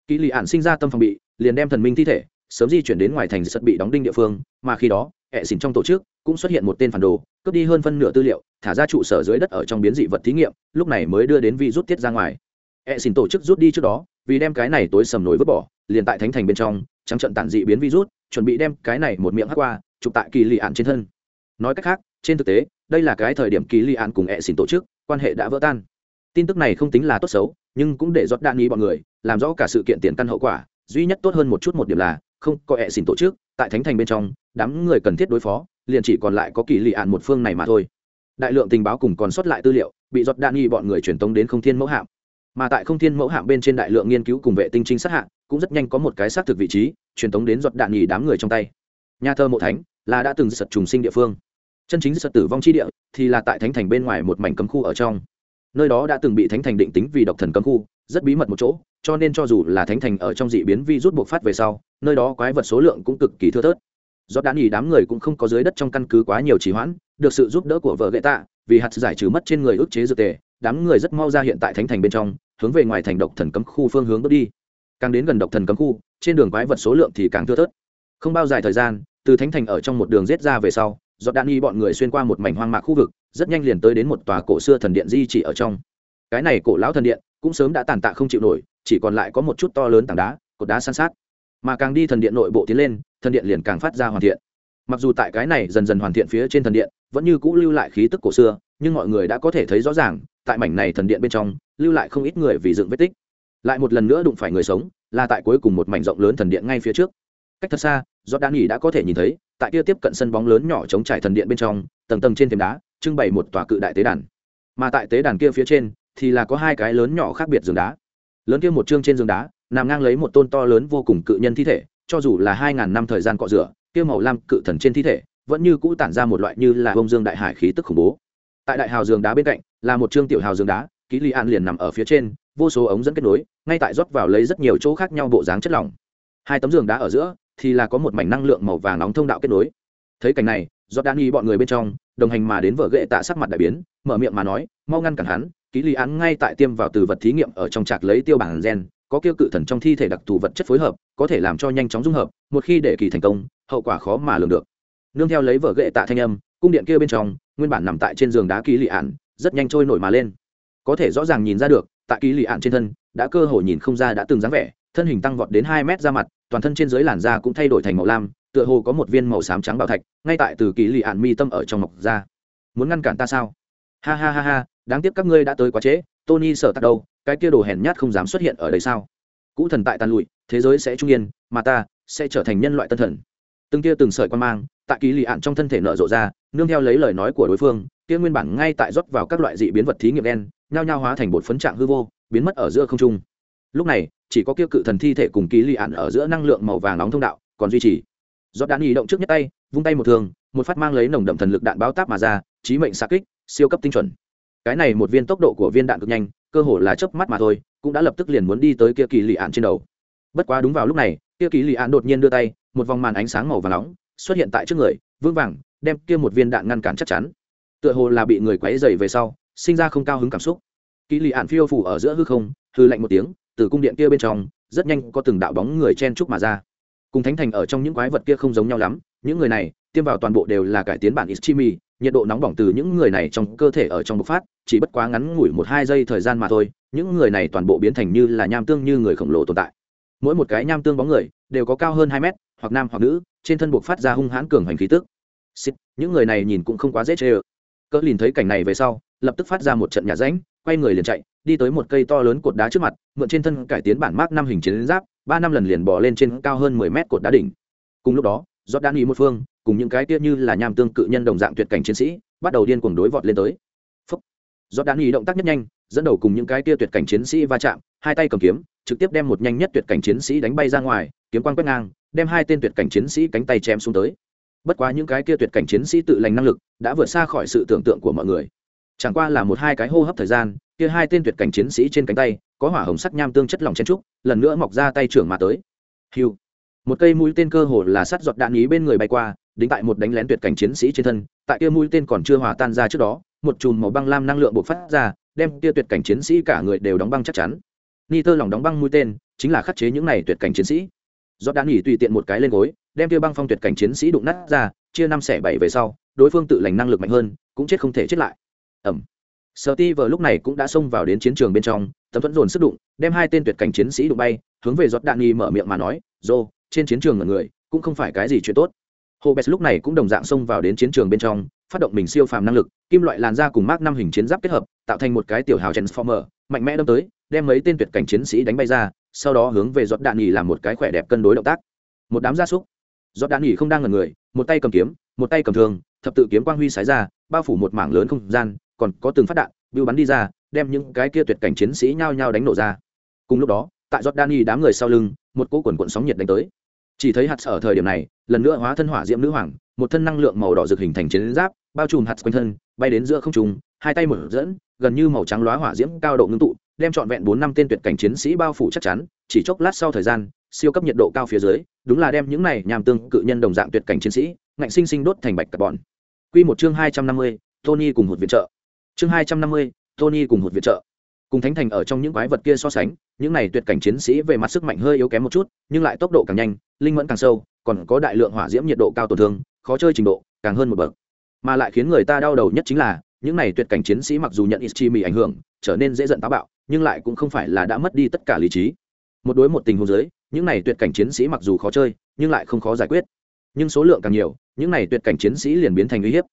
Kỳ lì ạn sinh ra tâm phòng bị, liền đem thần minh thi thể, sớm di chuyển đến ngoài thành sật bị đóng đinh địa phương, mà khi đó hệ xỉn trong tổ chức cũng xuất hiện một tên phản đồ, cướp đi hơn phân nửa tư liệu, thả ra trụ sở dưới đất ở trong biến dị vật thí nghiệm, lúc này mới đưa đến vi rút tiết ra ngoài. Hệ xỉn tổ chức rút đi trước đó, vì đem cái này tối sầm nổi vứt bỏ, liền tại thánh thành bên trong, trắng trận tản dị biến virus, chuẩn bị đem cái này một miệng hắc qua, chụp tại kỳ lì ạn trên thân. Nói cách khác trên thực tế, đây là cái thời điểm kỳ li an cùng hệ xin tổ chức, quan hệ đã vỡ tan. Tin tức này không tính là tốt xấu, nhưng cũng để rót đạn nghi bọn người, làm rõ cả sự kiện tiền căn hậu quả, duy nhất tốt hơn một chút một điểm là, không có hệ xin tổ chức, tại thánh thành bên trong, đám người cần thiết đối phó, liền chỉ còn lại có kỳ lì ạn một phương này mà thôi. Đại lượng tình báo cùng còn sót lại tư liệu, bị giọt đạn nghi bọn người truyền tống đến không thiên mẫu hạm. Mà tại không thiên mẫu hạm bên trên đại lượng nghiên cứu cùng vệ tinh trinh sát hạng cũng rất nhanh có một cái xác thực vị trí, truyền tống đến giọt đạn nghi đám người trong tay. Nhà thơ mộ thánh là đã từng sật trùng sinh địa phương chân chính sật tử vong chi địa thì là tại thánh thành bên ngoài một mảnh cấm khu ở trong. Nơi đó đã từng bị thánh thành định tính vì độc thần cấm khu, rất bí mật một chỗ, cho nên cho dù là thánh thành ở trong dị biến vi rút buộc phát về sau, nơi đó quái vật số lượng cũng cực kỳ thưa thớt. Do đạn nghỉ đám người cũng không có dưới đất trong căn cứ quá nhiều trì hoãn, được sự giúp đỡ của vợ gậy tạ, vì hạt giải trừ mất trên người ức chế dược tề, đám người rất mau ra hiện tại thánh thành bên trong, hướng về ngoài thành độc thần cấm khu phương hướng bước đi. Càng đến gần độc thần cấm khu, trên đường quái vật số lượng thì càng thưa thớt. Không bao dài thời gian, từ thánh thành ở trong một đường rết ra về sau giọt đạn y bọn người xuyên qua một mảnh hoang mạc khu vực, rất nhanh liền tới đến một tòa cổ xưa thần điện di chỉ ở trong. Cái này cổ lão thần điện cũng sớm đã tàn tạ không chịu nổi, chỉ còn lại có một chút to lớn tảng đá, cột đá san sát. Mà càng đi thần điện nội bộ tiến lên, thần điện liền càng phát ra hoàn thiện. Mặc dù tại cái này dần dần hoàn thiện phía trên thần điện, vẫn như cũ lưu lại khí tức cổ xưa, nhưng mọi người đã có thể thấy rõ ràng, tại mảnh này thần điện bên trong, lưu lại không ít người vì dựng vết tích. Lại một lần nữa đụng phải người sống, là tại cuối cùng một mảnh rộng lớn thần điện ngay phía trước. Cách thật xa do đan nghỉ đã có thể nhìn thấy tại kia tiếp cận sân bóng lớn nhỏ chống trải thần điện bên trong, tầng tầng trên thềm đá, trưng bày một tòa cự đại tế đàn. Mà tại tế đàn kia phía trên, thì là có hai cái lớn nhỏ khác biệt giường đá. Lớn kia một chương trên giường đá, nằm ngang lấy một tôn to lớn vô cùng cự nhân thi thể, cho dù là hai ngàn năm thời gian cọ rửa, kia màu lam cự thần trên thi thể, vẫn như cũ tản ra một loại như là bông dương đại hải khí tức khủng bố. Tại đại hào giường đá bên cạnh, là một chương tiểu hào giường đá ký li an liền nằm ở phía trên, vô số ống dẫn kết nối, ngay tại rót vào lấy rất nhiều chỗ khác nhau bộ dáng chất lỏng. Hai tấm giường đá ở giữa thì là có một mảnh năng lượng màu vàng nóng thông đạo kết nối. Thấy cảnh này do đan y bọn người bên trong, đồng hành mà đến vợ ghệ tạ sắc mặt đại biến, mở miệng mà nói, mau ngăn cản hắn, ký lý án ngay tại tiêm vào từ vật thí nghiệm ở trong trạc lấy tiêu bản gen, có kêu cự thần trong thi thể đặc thù vật chất phối hợp, có thể làm cho nhanh chóng dung hợp, một khi để kỳ thành công, hậu quả khó mà lường được. Nương theo lấy vợ ghệ tạ thanh âm, cung điện kia bên trong, nguyên bản nằm tại trên giường đá ký lị ạn rất nhanh trôi nổi mà lên. Có thể rõ ràng nhìn ra được, tại ký lị ạn trên thân, đã cơ hội nhìn không ra đã từng dáng vẻ, thân hình tăng vọt đến hai mét ra mặt toàn thân trên dưới làn da cũng thay đổi thành màu lam, tựa hồ có một viên màu xám trắng bảo thạch, ngay tại từ kỳ lì ạn mi tâm ở trong mọc ra. Muốn ngăn cản ta sao? Ha ha ha ha, đáng tiếc các ngươi đã tới quá trễ, tony sợ tắt đâu cái kia đồ hèn nhát không dám xuất hiện ở đây sao? Cũ thần tại tàn lụi, thế giới sẽ trung yên, mà ta sẽ trở thành nhân loại tân thần. Từng kia từng sợi quan mang, tại kỳ lì ạn trong thân thể nở rộ ra, nương theo lấy lời nói của đối phương, kia nguyên bản ngay tại rót vào các loại dị biến vật thí nghiệm đen, nhao nhao hóa thành bột phấn trạng hư vô, biến mất ở giữa không trung. Lúc này chỉ có kia cự thần thi thể cùng ký lì ạn ở giữa năng lượng màu vàng nóng thông đạo, còn duy trì. Do đạn 移 động trước nhất tay, vung tay một thường, một phát mang lấy nồng đậm thần lực đạn báo táp mà ra trí mệnh xa kích, siêu cấp tinh chuẩn. Cái này một viên tốc độ của viên đạn cực nhanh, cơ hồ là chớp mắt mà thôi, cũng đã lập tức liền muốn đi tới kia kỳ lì ạn trên đầu. Bất quá đúng vào lúc này, kia kỳ lì ạn đột nhiên đưa tay, một vòng màn ánh sáng màu vàng nóng xuất hiện tại trước người, vững vàng, đem kia một viên đạn ngăn cản chắc chắn. Tựa hồ là bị người quấy dày về sau, sinh ra không cao hứng cảm xúc. Kỳ lì ạn phiêu phủ ở giữa hư không hư lạnh một tiếng từ cung điện kia bên trong rất nhanh có từng đạo bóng người chen trúc mà ra. Cùng thánh thành ở trong những quái vật kia không giống nhau lắm những người này tiêm vào toàn bộ đều là cải tiến bản ischimi nhiệt độ nóng bỏng từ những người này trong cơ thể ở trong bộc phát chỉ bất quá ngắn ngủi một hai giây thời gian mà thôi những người này toàn bộ biến thành như là nham tương như người khổng lồ tồn tại. Mỗi một cái nham tương bóng người đều có cao hơn hai mét hoặc nam hoặc nữ trên thân buộc phát ra hung hãn cường hành khí tức. Xịt, những người này nhìn cũng không quá dễ chê ơ. Cỡ lìn thấy cảnh này về sau lập tức phát ra một trận nhà ránh quay người liền chạy đi tới một cây to lớn cột đá trước mặt, mượn trên thân cải tiến bản mác năm hình chiến giáp, ba năm lần liền bỏ lên trên cao hơn mười mét cột đá đỉnh. Cùng lúc đó giót đan ý một phương, cùng những cái tiết như là nham tương cự nhân đồng dạng tuyệt cảnh chiến sĩ, bắt đầu điên cuồng đối vọt lên tới. Phúc. do đan ý động tác nhất nhanh, dẫn đầu cùng những cái tia tuyệt cảnh chiến sĩ va chạm, hai tay cầm kiếm, trực tiếp đem một nhanh nhất tuyệt cảnh chiến sĩ đánh bay ra ngoài, kiếm quan quét ngang, đem hai tên tuyệt cảnh chiến sĩ cánh tay chém xuống tới. Bất quá những cái kia tuyệt cảnh chiến sĩ tự lành năng lực đã vượt xa khỏi sự tưởng tượng của mọi người. Chẳng qua là một hai cái hô hấp thời gian kia hai tên tuyệt cảnh chiến sĩ trên cánh tay, có hỏa hồng sắc nham tương chất lỏng chen trúc, lần nữa mọc ra tay trưởng mà tới. Hiu. Một cây mũi tên cơ hồ là sắt giọt đạn ý bên người bay qua, đính tại một đánh lén tuyệt cảnh chiến sĩ trên thân, tại kia mũi tên còn chưa hòa tan ra trước đó, một chùm màu băng lam năng lượng bộc phát ra, đem kia tuyệt cảnh chiến sĩ cả người đều đóng băng chắc chắn. Ni tơ lỏng đóng băng mũi tên, chính là khắc chế những này tuyệt cảnh chiến sĩ. Giọt đạn nghỉ tùy tiện một cái lên gối, đem kia băng phong tuyệt cảnh chiến sĩ đụng nát ra, chia năm xẻ bảy về sau, đối phương tự lành năng lực mạnh hơn, cũng chết không thể chết lại. Ẩm sở ti vờ lúc này cũng đã xông vào đến chiến trường bên trong, tấm thuẫn dồn sức đụng, đem hai tên tuyệt cảnh chiến sĩ đụng bay, hướng về giọt đạn nghi mở miệng mà nói, dô, trên chiến trường ngần người, cũng không phải cái gì chuyện tốt. Hồ bès lúc này cũng đồng dạng xông vào đến chiến trường bên trong, phát động mình siêu phàm năng lực, kim loại làn da cùng mác năm hình chiến giáp kết hợp, tạo thành một cái tiểu hào transformer, mạnh mẽ đâm tới, đem mấy tên tuyệt cảnh chiến sĩ đánh bay ra, sau đó hướng về giọt đạn nghỉ làm một cái khỏe đẹp cân đối động tác. Một đám gia súc. Giọt đạn nghỉ không đang ngần người, một tay cầm kiếm, một tay cầm thương, thập tự kiếm quang huy sái ra, bao phủ một mảng lớn không gian còn có từng phát đạn, bưu bắn đi ra, đem những cái kia tuyệt cảnh chiến sĩ nhao nhao đánh nổ ra. Cùng lúc đó, tại giọt đan y đám người sau lưng, một cỗ quần cuộn sóng nhiệt đánh tới. Chỉ thấy hạt ở thời điểm này, lần nữa hóa thân hỏa diễm nữ hoàng, một thân năng lượng màu đỏ rực hình thành chiến giáp, bao trùm hạt quanh thân, bay đến giữa không trung, hai tay mở dẫn, gần như màu trắng lóa hỏa diễm cao độ ngưng tụ, đem trọn vẹn bốn năm tên tuyệt cảnh chiến sĩ bao phủ chắc chắn, chỉ chốc lát sau thời gian, siêu cấp nhiệt độ cao phía dưới, đúng là đem những này nhằm tương cự nhân đồng dạng tuyệt cảnh chiến sĩ, ngạnh sinh sinh đốt thành bạch carbon quy một chương hai trăm năm mươi, tony cùng một viện trợ chương hai trăm năm mươi, tony cùng một viện trợ. Cùng thánh thành ở trong những quái vật kia so sánh, những này tuyệt cảnh chiến sĩ về mặt sức mạnh hơi yếu kém một chút, nhưng lại tốc độ càng nhanh, linh mẫn càng sâu, còn có đại lượng hỏa diễm nhiệt độ cao tổn thương, khó chơi trình độ, càng hơn một bậc. Mà lại khiến người ta đau đầu nhất chính là, những này tuyệt cảnh chiến sĩ mặc dù nhận ischimi ảnh hưởng, trở nên dễ giận táo bạo, nhưng lại cũng không phải là đã mất đi tất cả lý trí. Một đối một tình huống giới những này tuyệt cảnh chiến sĩ mặc dù khó chơi, nhưng lại không khó giải quyết. Nhưng số lượng càng nhiều, những này tuyệt cảnh chiến sĩ liền biến thành uy hiếp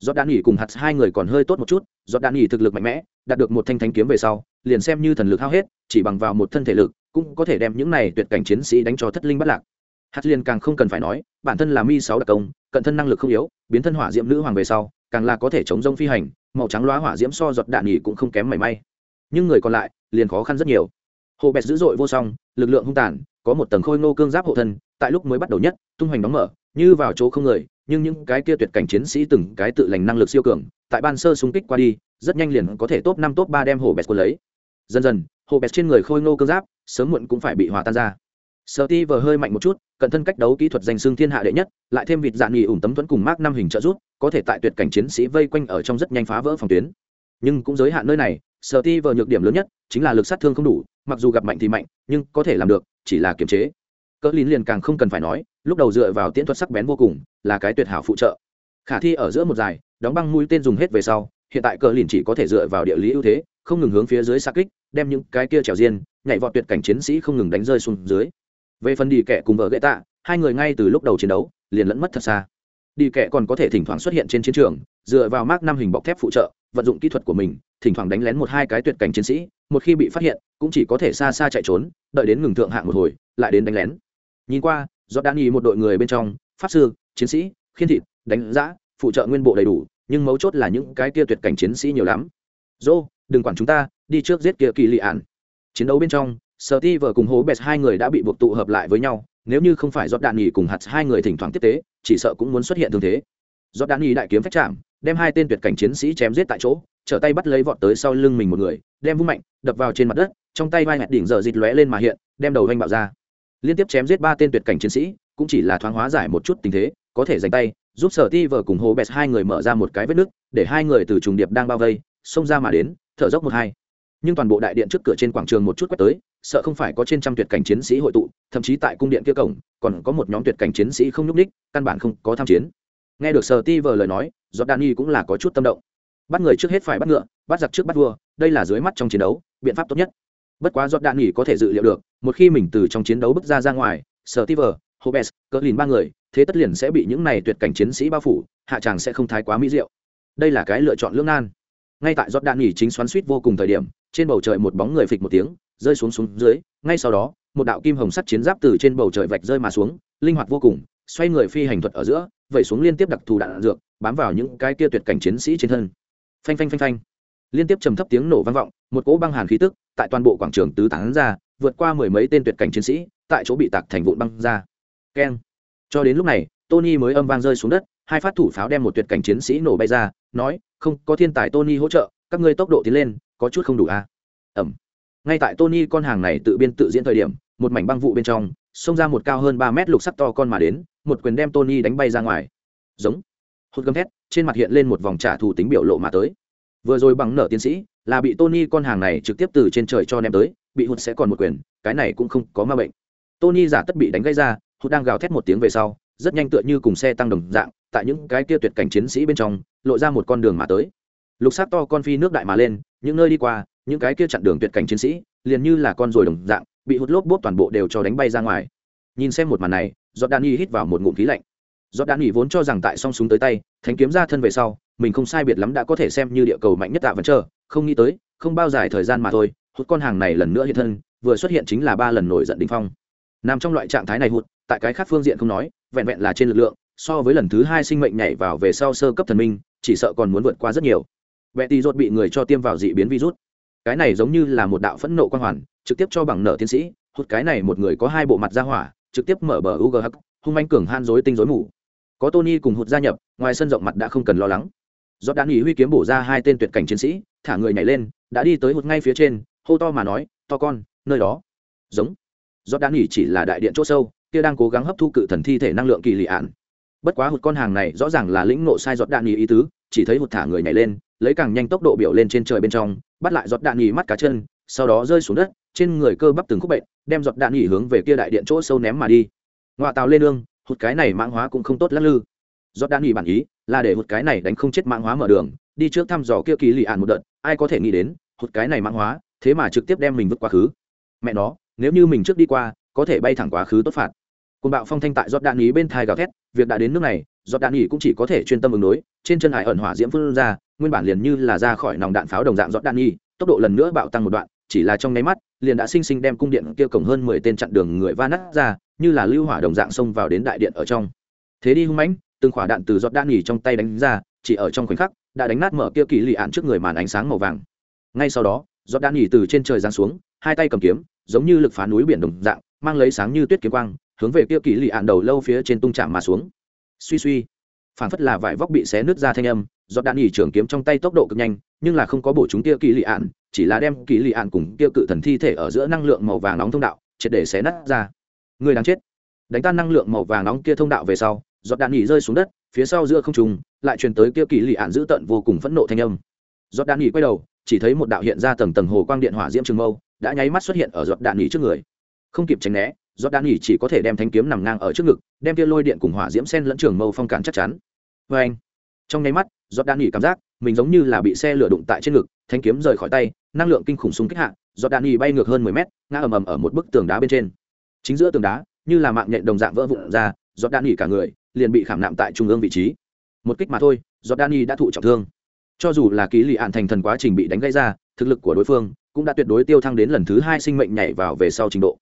giọt đan nghỉ cùng hạt hai người còn hơi tốt một chút, giọt đan nghỉ thực lực mạnh mẽ, đạt được một thanh thanh kiếm về sau, liền xem như thần lực hao hết, chỉ bằng vào một thân thể lực, cũng có thể đem những này tuyệt cảnh chiến sĩ đánh cho thất linh bắt lạc. Hạt liền càng không cần phải nói, bản thân là mi sáu đặc công, cận thân năng lực không yếu, biến thân hỏa diễm nữ hoàng về sau, càng là có thể chống rông phi hành, màu trắng loá hỏa diễm so giọt đạn nghỉ cũng không kém mảy may. Nhưng người còn lại, liền khó khăn rất nhiều. Hồ bẹt dữ dội vô song, lực lượng hung tàn, có một tầng khôi ngô cương giáp hộ thân, tại lúc mới bắt đầu nhất, tung hoành đóng mở, như vào chỗ không người nhưng những cái kia tuyệt cảnh chiến sĩ từng cái tự lành năng lực siêu cường, tại ban sơ xung kích qua đi, rất nhanh liền có thể top năm, top ba đem hồ bẹt quân lấy. Dần dần, hồ bẹt trên người khôi ngô cơ giáp, sớm muộn cũng phải bị hòa tan ra. Sợ ti vờ hơi mạnh một chút, cận thân cách đấu kỹ thuật danh xương thiên hạ đệ nhất, lại thêm vịt dạng nghỉ ủng tấm thuẫn cùng mác năm hình trợ rút có thể tại tuyệt cảnh chiến sĩ vây quanh ở trong rất nhanh phá vỡ phòng tuyến. Nhưng cũng giới hạn nơi này sợ ti vờ nhược điểm lớn nhất, chính là lực sát thương không đủ, mặc dù gặp mạnh thì mạnh, nhưng có thể làm được, chỉ là kiềm chế. Cỡ lín liền càng không cần phải nói, lúc đầu dựa vào tiễn thuật sắc bén vô cùng là cái tuyệt hảo phụ trợ. Khả thi ở giữa một dài, đóng băng mũi tên dùng hết về sau, hiện tại cờ lìn chỉ có thể dựa vào địa lý ưu thế, không ngừng hướng phía dưới xa kích, đem những cái kia trèo diên nhảy vọt tuyệt cảnh chiến sĩ không ngừng đánh rơi xuống dưới. Về phần đi kẻ cùng vợ gậy tạ, hai người ngay từ lúc đầu chiến đấu, liền lẫn mất thật xa. Đi kẻ còn có thể thỉnh thoảng xuất hiện trên chiến trường, dựa vào mác năm hình bọc thép phụ trợ, vận dụng kỹ thuật của mình, thỉnh thoảng đánh lén một hai cái tuyệt cảnh chiến sĩ, một khi bị phát hiện, cũng chỉ có thể xa xa chạy trốn, đợi đến ngừng thượng hạng một hồi, lại đến đánh lén. Nhìn qua do đã nghi một đội người bên trong pháp sư, chiến sĩ, khiên thịt đánh giã, phụ trợ nguyên bộ đầy đủ, nhưng mấu chốt là những cái kia tuyệt cảnh chiến sĩ nhiều lắm. Dô, đừng quản chúng ta, đi trước giết kia kỳ lị ạn chiến đấu bên trong sở ti vợ cùng hố bẹt hai người đã bị buộc tụ hợp lại với nhau, nếu như không phải giọt đạn nghỉ cùng hạt hai người thỉnh thoảng tiếp tế, chỉ sợ cũng muốn xuất hiện thương thế. Giọt đạn nghỉ đại kiếm phách chạm, đem hai tên tuyệt cảnh chiến sĩ chém giết tại chỗ, trở tay bắt lấy vọt tới sau lưng mình một người, đem vung mạnh, đập vào trên mặt đất, trong tay vai hạt đỉnh giờ dịt lóe lên mà hiện, đem đầu vanh bạo ra. Liên tiếp chém giết ba tên tuyệt cảnh chiến sĩ cũng chỉ là thoáng hóa giải một chút tình thế, có thể dành tay, giúp sở ti vờ cùng hồ bẹt hai người mở ra một cái vết nứt, để hai người từ trùng điệp đang bao vây, xông ra mà đến, thở dốc một hai. Nhưng toàn bộ đại điện trước cửa trên quảng trường một chút quét tới, sợ không phải có trên trăm tuyệt cảnh chiến sĩ hội tụ, thậm chí tại cung điện kia cổng, còn có một nhóm tuyệt cảnh chiến sĩ không nhúc ních căn bản không có tham chiến. Nghe được sở ti vờ lời nói giọt đan y cũng là có chút tâm động. Bắt người trước hết phải bắt ngựa, bắt giặc trước bắt vua, đây là dưới mắt trong chiến đấu, biện pháp tốt nhất. Bất quá giọt đạn nghỉ có thể dự liệu được, một khi mình từ trong chiến đấu bước ra ra ngoài, sở ti vờ hobes, cỡ lìn ba người, thế tất liền sẽ bị những này tuyệt cảnh chiến sĩ bao phủ, hạ chàng sẽ không thái quá mỹ diệu. Đây là cái lựa chọn lưỡng nan. Ngay tại Jordan đạn nghỉ chính xoắn suýt vô cùng thời điểm, trên bầu trời một bóng người phịch một tiếng, rơi xuống xuống dưới, ngay sau đó, một đạo kim hồng sắt chiến giáp từ trên bầu trời vạch rơi mà xuống, linh hoạt vô cùng, xoay người phi hành thuật ở giữa, vẩy xuống liên tiếp đặc thù đạn dược, bám vào những cái kia tuyệt cảnh chiến sĩ trên thân. Phanh phanh phanh phanh. Liên tiếp trầm thấp tiếng nổ vang vọng, một cỗ băng hàn khí tức, tại toàn bộ quảng trường tứ tán ra, vượt qua mười mấy tên tuyệt cảnh chiến sĩ, tại chỗ bị tạc thành vụn băng ra keng. Cho đến lúc này, tony mới âm vang rơi xuống đất, hai phát thủ pháo đem một tuyệt cảnh chiến sĩ nổ bay ra, nói, không, có thiên tài tony hỗ trợ, các ngươi tốc độ tiến lên, có chút không đủ à. ẩm. Ngay tại tony con hàng này tự biên tự diễn thời điểm, một mảnh băng vụ bên trong, xông ra một cao hơn ba mét lục sắt to con mà đến, một quyền đem tony đánh bay ra ngoài. Giống. Hốt gầm thét, trên mặt hiện lên một vòng trả thù tính biểu lộ mà tới. Vừa rồi bằng nở tiến sĩ, là bị tony con hàng này trực tiếp từ trên trời cho ném tới, bị hụt sẽ còn một quyền, cái này cũng không có ma bệnh. Tony giả tất bị đánh gây ra hụt đang gào thét một tiếng về sau, rất nhanh tựa như cùng xe tăng đồng dạng, tại những cái kia tuyệt cảnh chiến sĩ bên trong, lộ ra một con đường mà tới. Lục sát to con phi nước đại mà lên, những nơi đi qua, những cái kia chặn đường tuyệt cảnh chiến sĩ, liền như là con ruồi đồng dạng, bị hút lốp bốt toàn bộ đều cho đánh bay ra ngoài. Nhìn xem một màn này giọt đan y hít vào một ngụm khí lạnh. Giọt đan y vốn cho rằng tại song súng tới tay, thánh kiếm ra thân về sau, mình không sai biệt lắm đã có thể xem như địa cầu mạnh nhất tạ vẫn chờ, không nghĩ tới, không bao dài thời gian mà thôi, hút con hàng này lần nữa hiện thân, vừa xuất hiện chính là ba lần nổi giận đỉnh phong. Nằm trong loại trạng thái này hụt tại cái khác phương diện không nói, vẹn vẹn là trên lực lượng, so với lần thứ hai sinh mệnh nhảy vào về sau sơ cấp thần minh, chỉ sợ còn muốn vượt qua rất nhiều. Vẹ tì rột bị người cho tiêm vào dị biến virus. Cái này giống như là một đạo phẫn nộ quan hoàn, trực tiếp cho bằng nợ tiến sĩ hụt cái này một người có hai bộ mặt ra hỏa, trực tiếp mở bờ ugh, hung anh cường han dối tinh dối mù. Có tony cùng hụt gia nhập, ngoài sân rộng mặt đã không cần lo lắng. Do đã nghỉ huy kiếm bổ ra hai tên tuyệt cảnh chiến sĩ, thả người nhảy lên, đã đi tới hụt ngay phía trên, hô to mà nói, to con, nơi đó. Giống. Do đã nghỉ chỉ là đại điện chỗ sâu kia đang cố gắng hấp thu cự thần thi thể năng lượng kỳ lì ạn. Bất quá hụt con hàng này rõ ràng là lĩnh nộ sai giọt đạn nhì ý tứ, chỉ thấy hụt thả người nhảy lên, lấy càng nhanh tốc độ biểu lên trên trời bên trong, bắt lại giọt đạn nhì mắt cá chân, sau đó rơi xuống đất, trên người cơ bắp từng khúc bệnh, đem giọt đạn nhì hướng về kia đại điện chỗ sâu ném mà đi. Ngoại tàu lên lương hụt cái này mãng hóa cũng không tốt lắc lư. Giọt đạn nhì bản ý, là để hụt cái này đánh không chết mãng hóa mở đường, đi trước thăm dò kia kỳ lì ạn một đợt, ai có thể nghĩ đến, hụt cái này mãng hóa, thế mà trực tiếp đem mình vứt quá khứ. Mẹ nó, nếu như mình trước đi qua, có thể bay thẳng quá khứ tốt phạt côn bạo phong thanh tại giọt đạn ý bên thai gào thét, việc đã đến nước này, giọt đạn ý cũng chỉ có thể chuyên tâm ứng đối, trên chân hải ẩn hỏa diễm phương ra, nguyên bản liền như là ra khỏi nòng đạn pháo đồng dạng giọt đạn ý, tốc độ lần nữa bạo tăng một đoạn, chỉ là trong nháy mắt, liền đã sinh sinh đem cung điện kia cổng hơn mười tên chặn đường người va nát ra, như là lưu hỏa đồng dạng xông vào đến đại điện ở trong. Thế đi hung mãnh, từng khỏa đạn từ giọt đạn nghỉ trong tay đánh ra, chỉ ở trong khoảnh khắc, đã đánh nát mở kia kỳ lì ạn trước người màn ánh sáng màu vàng. Ngay sau đó, giọt đạn nghỉ từ trên trời giáng xuống, hai tay cầm kiếm, giống như lực phá núi biển đồng dạng, mang lấy sáng như tuyết kiếm quang hướng về kia kỳ lì ạn đầu lâu phía trên tung chạm mà xuống. Suy suy, phảng phất là vải vóc bị xé nứt ra thanh âm, giọt đạn ỉ trường kiếm trong tay tốc độ cực nhanh, nhưng là không có bổ chúng kia kỳ lì ạn, chỉ là đem kỳ lì ạn cùng kia cự thần thi thể ở giữa năng lượng màu vàng nóng thông đạo, triệt để xé nát ra. Người đáng chết. Đánh tan năng lượng màu vàng nóng kia thông đạo về sau, giọt đạn ỉ rơi xuống đất, phía sau giữa không trùng lại truyền tới kia kỳ lì ạn dữ tận vô cùng phẫn nộ thanh âm. Giọt đạn ỉ quay đầu, chỉ thấy một đạo hiện ra tầng tầng hồ quang điện hỏa diễm trường mâu, đã nháy mắt xuất hiện ở giọt đạn ỉ trước người. Không kịp tránh né giọt đan nghỉ chỉ có thể đem thanh kiếm nằm ngang ở trước ngực, đem kia lôi điện cùng hỏa diễm sen lẫn trường mâu phong cản chắc chắn. Vê anh, trong nháy mắt, giọt đan nghỉ cảm giác mình giống như là bị xe lửa đụng tại trên ngực, thanh kiếm rời khỏi tay, năng lượng kinh khủng súng kích hạ, giọt đan nghỉ bay ngược hơn mười mét, ngã ầm ầm ở một bức tường đá bên trên. Chính giữa tường đá, như là mạng nhện đồng dạng vỡ vụn ra, giọt đan nghỉ cả người liền bị khảm nạm tại trung ương vị trí. Một kích mà thôi, giọt đan nghỉ đã thụ trọng thương. Cho dù là ký lì ạn thành thần quá trình bị đánh gây ra, thực lực của đối phương cũng đã tuyệt đối tiêu thăng đến lần thứ hai sinh mệnh nhảy vào về sau trình độ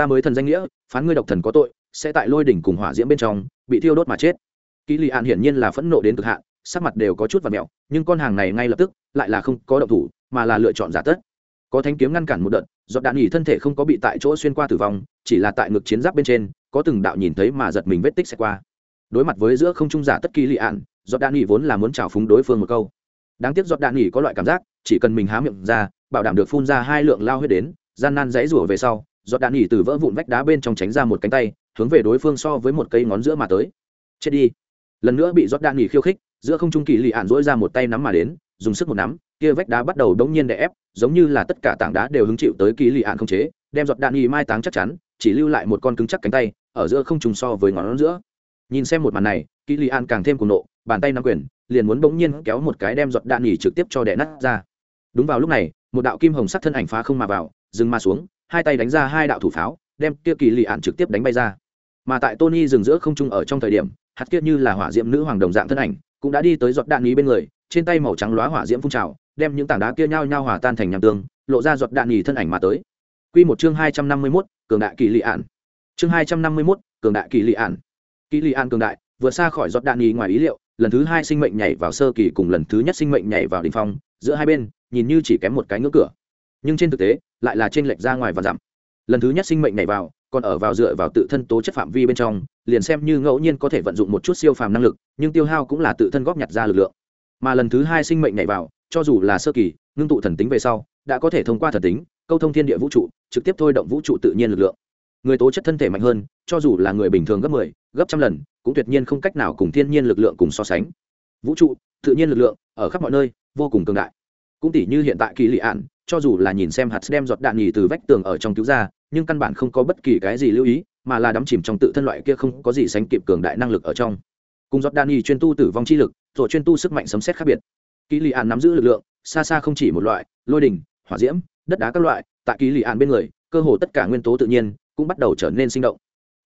ta mới thần danh nghĩa, phán ngươi độc thần có tội, sẽ tại lôi đỉnh cùng hỏa diễm bên trong, bị thiêu đốt mà chết. Kỳ lì ạn hiển nhiên là phẫn nộ đến cực hạn, sắc mặt đều có chút và mẹo, nhưng con hàng này ngay lập tức lại là không có động thủ, mà là lựa chọn giả tất. Có thanh kiếm ngăn cản một đợt, giọt đạn nghỉ thân thể không có bị tại chỗ xuyên qua tử vong, chỉ là tại ngực chiến giáp bên trên, có từng đạo nhìn thấy mà giật mình vết tích sẽ qua. Đối mặt với giữa không trung giả tất kỳ lì ạn giọt đạn nghỉ vốn là muốn trào phúng đối phương một câu. Đáng tiếc giọt đạn nghỉ có loại cảm giác, chỉ cần mình há miệng ra, bảo đảm được phun ra hai lượng lao huyết đến, gian nan dãy rủa về sau giọt đạn nghỉ từ vỡ vụn vách đá bên trong tránh ra một cánh tay, hướng về đối phương so với một cây ngón giữa mà tới. Chết đi. Lần nữa bị giọt đạn nghỉ khiêu khích, giữa không trung kỳ lì ạn dỗi ra một tay nắm mà đến, dùng sức một nắm, kia vách đá bắt đầu đống nhiên đè ép, giống như là tất cả tảng đá đều hứng chịu tới kỳ lì ạn không chế, đem giọt đạn nghỉ mai táng chắc chắn, chỉ lưu lại một con cứng chắc cánh tay, ở giữa không trùng so với ngón giữa. Nhìn xem một màn này, kỳ lì ạn càng thêm cuồng nộ, bàn tay nắm quyền, liền muốn bỗng nhiên kéo một cái đem giọt đạn nghỉ trực tiếp cho đè nát ra. Đúng vào lúc này, một đạo kim hồng sắc thân ảnh phá không mà vào, dừng mà xuống hai tay đánh ra hai đạo thủ pháo đem kia kỳ lì ạn trực tiếp đánh bay ra. Mà tại tony dừng giữa không trung ở trong thời điểm hạt kia như là hỏa diễm nữ hoàng đồng dạng thân ảnh cũng đã đi tới giọt đạn ý bên người trên tay màu trắng lóa hỏa diễm phun trào đem những tảng đá kia nhao nhao hòa tan thành nham tương lộ ra giọt đạn nhì thân ảnh mà tới. Quy một chương hai trăm năm mươi 251, cường đại kỳ lị ạn chương hai trăm năm mươi 251, cường đại kỳ lị ạn kỳ lị ạn cường đại vượt xa khỏi giọt đạn nhì ngoài ý liệu lần thứ hai sinh mệnh nhảy vào sơ kỳ cùng lần thứ nhất sinh mệnh nhảy vào đỉnh phong giữa hai bên nhìn như chỉ kém một cái ngưỡng cửa nhưng trên thực tế lại là trên lệch ra ngoài và giảm lần thứ nhất sinh mệnh nhảy vào còn ở vào dựa vào tự thân tố chất phạm vi bên trong liền xem như ngẫu nhiên có thể vận dụng một chút siêu phàm năng lực nhưng tiêu hao cũng là tự thân góp nhặt ra lực lượng. Mà lần thứ hai sinh mệnh nhảy vào cho dù là sơ kỳ ngưng tụ thần tính về sau đã có thể thông qua thần tính câu thông thiên địa vũ trụ trực tiếp thôi động vũ trụ tự nhiên lực lượng. Người tố chất thân thể mạnh hơn cho dù là người bình thường gấp mười 10, gấp trăm lần cũng tuyệt nhiên không cách nào cùng thiên nhiên lực lượng cùng so sánh. Vũ trụ tự nhiên lực lượng ở khắp mọi nơi vô cùng cường đại. Cũng tỷ như hiện tại kỳ lị ạn cho dù là nhìn xem hạt đem giọt đạn nhì từ vách tường ở trong cứu ra, nhưng căn bản không có bất kỳ cái gì lưu ý, mà là đắm chìm trong tự thân loại kia không có gì sánh kịp cường đại năng lực ở trong. Cùng giọt đạn nhì chuyên tu tử vong chi lực, rồi chuyên tu sức mạnh sấm xét khác biệt. Kỳ lì ạn nắm giữ lực lượng, xa xa không chỉ một loại, lôi đình hỏa diễm, đất đá các loại, tại kỳ lì ạn bên người, cơ hồ tất cả nguyên tố tự nhiên cũng bắt đầu trở nên sinh động.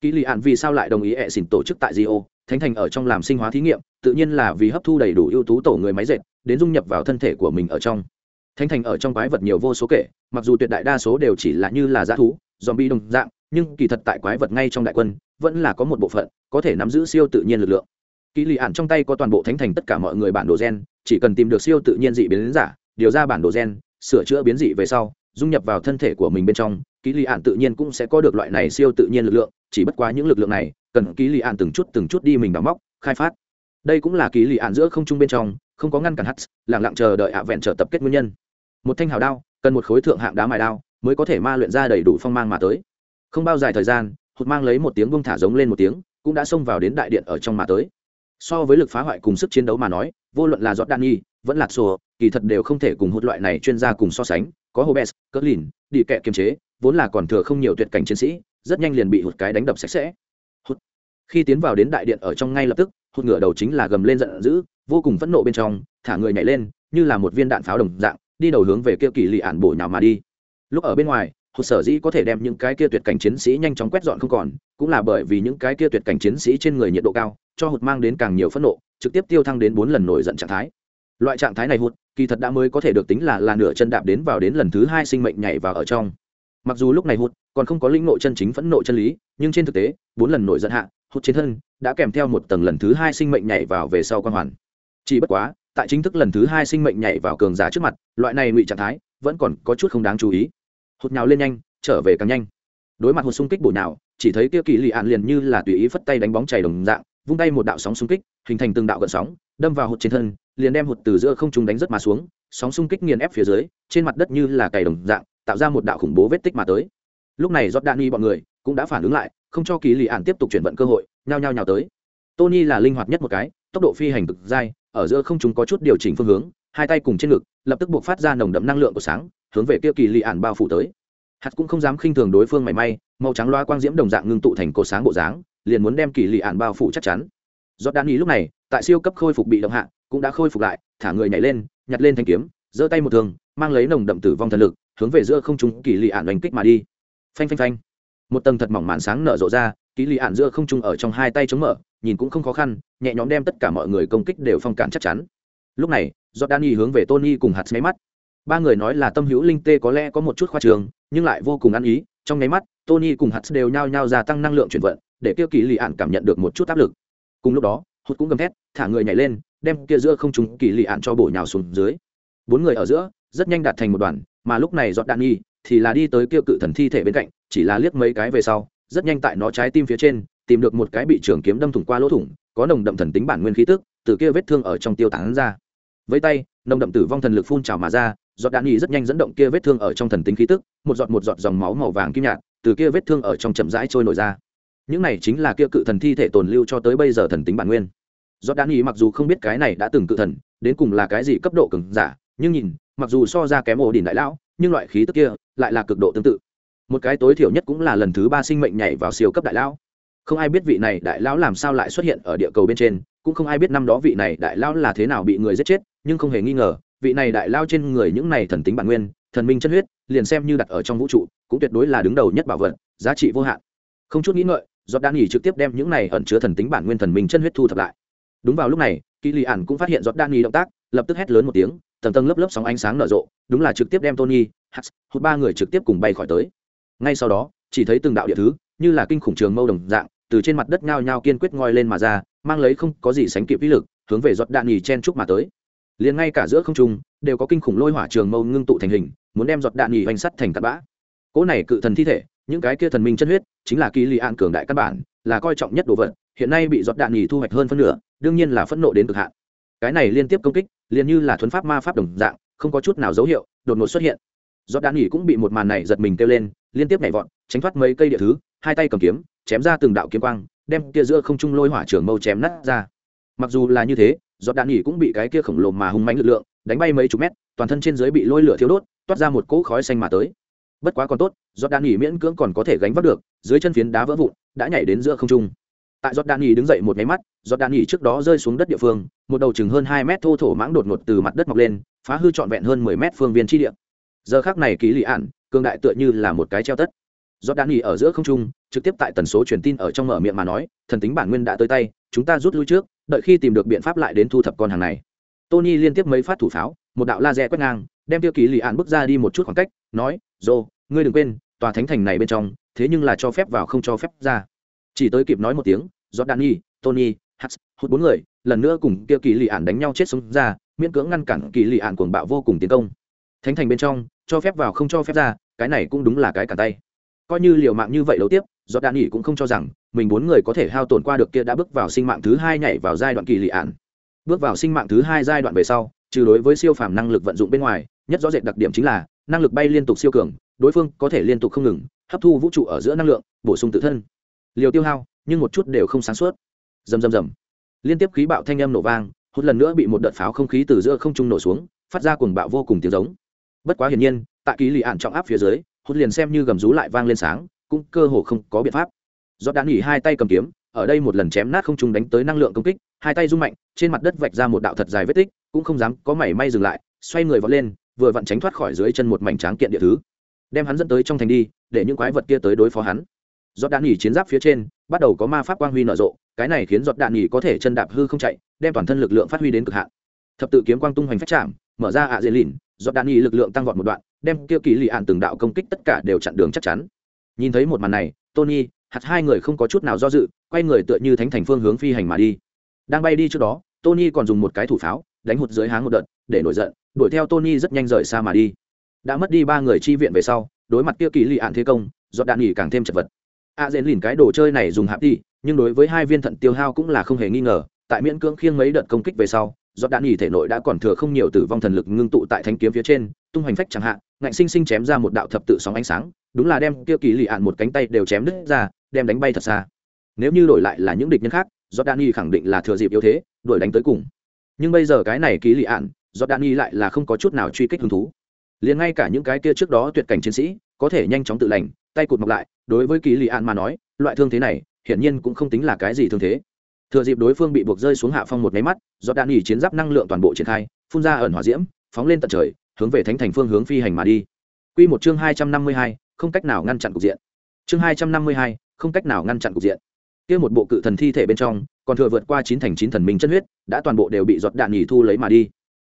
Kỳ lì ạn vì sao lại đồng ý ẹ xỉn tổ chức tại rio thánh thành ở trong làm sinh hóa thí nghiệm, tự nhiên là vì hấp thu đầy đủ ưu tú tổ người máy dệt, đến dung nhập vào thân thể của mình ở trong thánh thành ở trong quái vật nhiều vô số kể, mặc dù tuyệt đại đa số đều chỉ là như là g thú dòm bi đồng dạng, nhưng kỳ thật tại quái vật ngay trong đại quân, vẫn là có một bộ phận, có thể nắm giữ siêu tự nhiên lực lượng. Kỳ lì ạn trong tay có toàn bộ thánh thành tất cả mọi người bản đồ gen, chỉ cần tìm được siêu tự nhiên dị biến giả, điều ra bản đồ gen, sửa chữa biến dị về sau, dung nhập vào thân thể của mình bên trong kỳ lì ạn tự nhiên cũng sẽ có được loại này siêu tự nhiên lực lượng, chỉ bất quá những lực lượng này, cần kỳ lì ạn từng chút từng chút đi mình đóng móc, khai phát. Đây cũng là kỳ lì ạn giữa không trung bên trong, không có ngăn cản hắt lẳng lặng chờ đợi ạ vẹn trở tập kết nguyên nhân một thanh hào đao, cần một khối thượng hạng đá mài đao, mới có thể ma luyện ra đầy đủ phong mang mà tới. Không bao dài thời gian, hụt mang lấy một tiếng bông thả giống lên một tiếng, cũng đã xông vào đến đại điện ở trong mà tới. So với lực phá hoại cùng sức chiến đấu mà nói, vô luận là giọt đan nhi vẫn là sùa, kỳ thật đều không thể cùng hụt loại này chuyên gia cùng so sánh. Có hobes cỡ lìn đi kẹ kiềm chế, vốn là còn thừa không nhiều tuyệt cảnh chiến sĩ, rất nhanh liền bị hụt cái đánh đập sạch sẽ. Hụt, khi tiến vào đến đại điện ở trong ngay lập tức, hụt ngửa đầu chính là gầm lên giận dữ, vô cùng phẫn nộ bên trong, thả người nhảy lên, như là một viên đạn pháo đồng dạng đi đầu hướng về kia kỳ lì ản bổ nhào mà đi. Lúc ở bên ngoài, hụt sở dĩ có thể đem những cái kia tuyệt cảnh chiến sĩ nhanh chóng quét dọn không còn, cũng là bởi vì những cái kia tuyệt cảnh chiến sĩ trên người nhiệt độ cao, cho hụt mang đến càng nhiều phẫn nộ, trực tiếp tiêu thăng đến bốn lần nổi giận trạng thái. Loại trạng thái này hụt, kỳ thật đã mới có thể được tính là là nửa chân đạp đến vào đến lần thứ hai sinh mệnh nhảy vào ở trong. Mặc dù lúc này hụt, còn không có lĩnh nội chân chính phẫn nộ chân lý, nhưng trên thực tế, bốn lần nổi giận hạ, hụt trên thân, đã kèm theo một tầng lần thứ hai sinh mệnh nhảy vào về sau quan hoàn. Chỉ bất quá tại chính thức lần thứ hai sinh mệnh nhảy vào cường giả trước mặt, loại này ngụy trạng thái vẫn còn có chút không đáng chú ý. Hụt nhào lên nhanh, trở về càng nhanh. Đối mặt hụt xung kích bổ nào chỉ thấy kia kỳ lì ạn liền như là tùy ý phất tay đánh bóng chảy đồng dạng, vung tay một đạo sóng xung kích, hình thành từng đạo gợn sóng, đâm vào hụt trên thân, liền đem hụt từ giữa không trung đánh rất mà xuống, sóng xung kích nghiền ép phía dưới, trên mặt đất như là cày đồng dạng, tạo ra một đạo khủng bố vết tích mà tới. Lúc này giọt đạn y bọn người cũng đã phản ứng lại, không cho kỳ lì ạn tiếp tục chuyển vận cơ hội, nhao nhao nhào tới. Tony là linh hoạt nhất một cái, tốc độ phi hành cực dai ở giữa không chúng có chút điều chỉnh phương hướng, hai tay cùng trên ngực, lập tức buộc phát ra nồng đậm năng lượng của sáng, hướng về kia kỳ lì ản bao phủ tới. Hạt cũng không dám khinh thường đối phương mảy may, màu trắng loa quang diễm đồng dạng ngưng tụ thành cổ sáng bộ dáng, liền muốn đem kỳ lì ản bao phủ chắc chắn. Giọt đan ý lúc này, tại siêu cấp khôi phục bị động hạ, cũng đã khôi phục lại, thả người nhảy lên, nhặt lên thanh kiếm, giơ tay một thường mang lấy nồng đậm tử vong thần lực, hướng về giữa không trung kỳ lì ản đánh kích mà đi. Phanh phanh phanh. Một tầng thật mỏng màn sáng nở rộ ra, kỳ lì ản giữa không trung ở trong hai tay chống mở nhìn cũng không khó khăn, nhẹ nhõm đem tất cả mọi người công kích đều phong cản chắc chắn. Lúc này do Danny hướng về Tony cùng hạt máy mắt. Ba người nói là tâm hữu linh tê có lẽ có một chút khoa trường, nhưng lại vô cùng ăn ý. Trong nháy mắt, Tony cùng hạt đều nhao nhao gia tăng năng lượng chuyển vận, để kia kỳ lì ạn cảm nhận được một chút áp lực. Cùng lúc đó, hụt cũng gầm thét, thả người nhảy lên, đem kia giữa không trung kỳ lì ạn cho bổ nhào xuống dưới. Bốn người ở giữa, rất nhanh đạt thành một đoàn, mà lúc này dọn đạn nhi thì là đi tới kia cự thần thi thể bên cạnh, chỉ là liếc mấy cái về sau, rất nhanh tại nó trái tim phía trên tìm được một cái bị trường kiếm đâm thủng qua lỗ thủng, có nồng đậm thần tính bản nguyên khí tức, từ kia vết thương ở trong tiêu tán ra. Với tay, nồng đậm tử vong thần lực phun trào mà ra, giọt đạn nhì rất nhanh dẫn động kia vết thương ở trong thần tính khí tức, một giọt một giọt dòng máu màu vàng kim nhạt, từ kia vết thương ở trong chậm rãi trôi nổi ra. Những này chính là kia cự thần thi thể tồn lưu cho tới bây giờ thần tính bản nguyên. Giọt đạn nhì mặc dù không biết cái này đã từng cự thần, đến cùng là cái gì cấp độ cường giả, nhưng nhìn, mặc dù so ra kém ổ đỉnh đại lão, nhưng loại khí tức kia lại là cực độ tương tự. Một cái tối thiểu nhất cũng là lần thứ ba sinh mệnh nhảy vào siêu cấp đại lão không ai biết vị này đại lão làm sao lại xuất hiện ở địa cầu bên trên, cũng không ai biết năm đó vị này đại lão là thế nào bị người giết chết, nhưng không hề nghi ngờ, vị này đại lao trên người những này thần tính bản nguyên, thần minh chân huyết, liền xem như đặt ở trong vũ trụ, cũng tuyệt đối là đứng đầu nhất bảo vật, giá trị vô hạn. Không chút nghĩ ngợi, giọt đan nghỉ trực tiếp đem những này ẩn chứa thần tính bản nguyên thần minh chân huyết thu thập lại. Đúng vào lúc này kỳ lì ản cũng phát hiện giọt đan nghỉ động tác, lập tức hét lớn một tiếng, tầng tầng lớp lớp sóng ánh sáng nở rộ, đúng là trực tiếp đem tony hắt hút ba người trực tiếp cùng bay khỏi tới. Ngay sau đó, chỉ thấy từng đạo địa thứ, như là kinh khủng trường mâu đồng dạng từ trên mặt đất nhao nhao kiên quyết ngoi lên mà ra, mang lấy không có gì sánh kịp vĩ lực, hướng về giọt đạn nhì chen trúc mà tới. Liền ngay cả giữa không trung, đều có kinh khủng lôi hỏa trường mâu ngưng tụ thành hình, muốn đem giọt đạn nhì hoành sắt thành tạt bã. Cỗ này cự thần thi thể, những cái kia thần minh chân huyết, chính là kỳ lì an cường đại căn bản, là coi trọng nhất đồ vật, hiện nay bị giọt đạn nhì thu hoạch hơn phân nửa, đương nhiên là phẫn nộ đến cực hạn. Cái này liên tiếp công kích, liền như là thuấn pháp ma pháp đồng dạng, không có chút nào dấu hiệu, đột ngột xuất hiện. Giọt đạn nhì cũng bị một màn này giật mình kêu lên, liên tiếp nhảy vọt, tránh thoát mấy cây địa thứ, hai tay cầm kiếm chém ra từng đạo kiếm quang, đem kia giữa không trung lôi hỏa trường mâu chém nát ra. Mặc dù là như thế, giọt đạn nghỉ cũng bị cái kia khổng lồ mà hung mãnh lực lượng, đánh bay mấy chục mét, toàn thân trên dưới bị lôi lửa thiếu đốt, toát ra một cỗ khói xanh mà tới. Bất quá còn tốt, giọt đạn nghỉ miễn cưỡng còn có thể gánh vác được, dưới chân phiến đá vỡ vụn, đã nhảy đến giữa không trung. Tại giọt đạn nghỉ đứng dậy một máy mắt, giọt đạn nghỉ trước đó rơi xuống đất địa phương, một đầu chừng hơn hai mét thô thổ mãng đột ngột từ mặt đất mọc lên, phá hư trọn vẹn hơn mười mét phương viên chi địa. Giờ khác này ký lì ạn cương đại tựa như là một cái treo tất do đan nghỉ ở giữa không trung, trực tiếp tại tần số truyền tin ở trong mở miệng mà nói, thần tính bản nguyên đã tới tay, chúng ta rút lui trước, đợi khi tìm được biện pháp lại đến thu thập con hàng này. Tony liên tiếp mấy phát thủ pháo, một đạo laser quét ngang, đem tiêu ký lì ạn bước ra đi một chút khoảng cách, nói, dô, ngươi đừng quên, tòa thánh thành này bên trong, thế nhưng là cho phép vào không cho phép ra. Chỉ tới kịp nói một tiếng do đan nghỉ tony hắt hút bốn người, lần nữa cùng tiêu kỳ lì ạn đánh nhau chết sống ra, miễn cưỡng ngăn cản kỳ lì ạn cuồng bạo vô cùng tiến công. Thánh thành bên trong, cho phép vào không cho phép ra, cái này cũng đúng là cái cả tay coi như liều mạng như vậy đấu tiếp do đan nghỉ cũng không cho rằng mình bốn người có thể hao tổn qua được kia đã bước vào sinh mạng thứ hai nhảy vào giai đoạn kỳ lị ạn bước vào sinh mạng thứ hai giai đoạn về sau, trừ đối với siêu phàm năng lực vận dụng bên ngoài, nhất rõ rệt đặc điểm chính là năng lực bay liên tục siêu cường, đối phương có thể liên tục không ngừng, hấp thu vũ trụ ở giữa năng lượng, bổ sung tự thân. Liều tiêu hao, nhưng một chút đều không sáng suốt. Rầm rầm rầm. Liên tiếp khí bạo thanh âm nổ vang hút lần nữa bị một đợt pháo không khí từ giữa không trung nổ xuống, phát ra cuồng bạo vô cùng tiếng giống. Bất quá hiển nhiên, tại kỳ lì ạn trọng áp phía dưới hút liền xem như gầm rú lại vang lên sáng, cũng cơ hồ không có biện pháp. Do đã nghỉ hai tay cầm kiếm, ở đây một lần chém nát không trung đánh tới năng lượng công kích, hai tay rung mạnh, trên mặt đất vạch ra một đạo thật dài vết tích, cũng không dám có mảy may dừng lại, xoay người vọt lên, vừa vặn tránh thoát khỏi dưới chân một mảnh tráng kiện địa thứ, đem hắn dẫn tới trong thành đi, để những quái vật kia tới đối phó hắn. Giọt đạn nghỉ chiến giáp phía trên, bắt đầu có ma pháp quang huy nở rộ, cái này khiến giọt đạn nghỉ có thể chân đạp hư không chạy, đem toàn thân lực lượng phát huy đến cực hạn. Thập tự kiếm quang tung hoành phách chạm, mở ra ạ dễ lìn giọt đạn y lực lượng tăng vọt một đoạn, đem kia kỳ lì ạn từng đạo công kích tất cả đều chặn đường chắc chắn. Nhìn thấy một màn này, tony, hạt hai người không có chút nào do dự, quay người tựa như thánh thành phương hướng phi hành mà đi. Đang bay đi trước đó, tony còn dùng một cái thủ pháo, đánh hụt dưới háng một đợt, để nổi giận, đuổi theo tony rất nhanh rời xa mà đi. Đã mất đi ba người chi viện về sau, đối mặt kia kỳ lì ạn thế công giọt đạn nghỉ càng thêm chật vật. A dễn lìn cái đồ chơi này dùng hạp đi, nhưng đối với hai viên thận tiêu hao cũng là không hề nghi ngờ, tại miễn cưỡng khiêng mấy đợt công kích về sau giọt đạn nghỉ thể nội đã còn thừa không nhiều tử vong thần lực ngưng tụ tại thanh kiếm phía trên, tung hoành phách chẳng hạn, ngạnh sinh sinh chém ra một đạo thập tự sóng ánh sáng, đúng là đem kia kỳ lì ạn một cánh tay đều chém đứt ra, đem đánh bay thật xa. Nếu như đổi lại là những địch nhân khác, giọt đạn nghỉ khẳng định là thừa dịp yếu thế, đuổi đánh tới cùng. Nhưng bây giờ cái này kỳ lì ạn, giọt đạn nghỉ lại là không có chút nào truy kích hứng thú. Liền ngay cả những cái kia trước đó tuyệt cảnh chiến sĩ, có thể nhanh chóng tự lành, tay cụt mọc lại, đối với kỳ lì ạn mà nói, loại thương thế này, hiển nhiên cũng không tính là cái gì thương thế thừa dịp đối phương bị buộc rơi xuống hạ phong một máy mắt do đạn nghỉ chiến giáp năng lượng toàn bộ triển khai, phun ra ẩn hỏa diễm, phóng lên tận trời, hướng về thánh thành phương hướng phi hành mà đi. Q một chương hai trăm năm mươi hai, không cách nào ngăn chặn cục diện. Chương hai trăm năm mươi hai, không cách nào ngăn chặn cục diện. Kia một bộ cự thần thi thể bên trong, còn thừa vượt qua chín thành chín thần minh chân huyết, đã toàn bộ đều bị giọt đạn nhì thu lấy mà đi.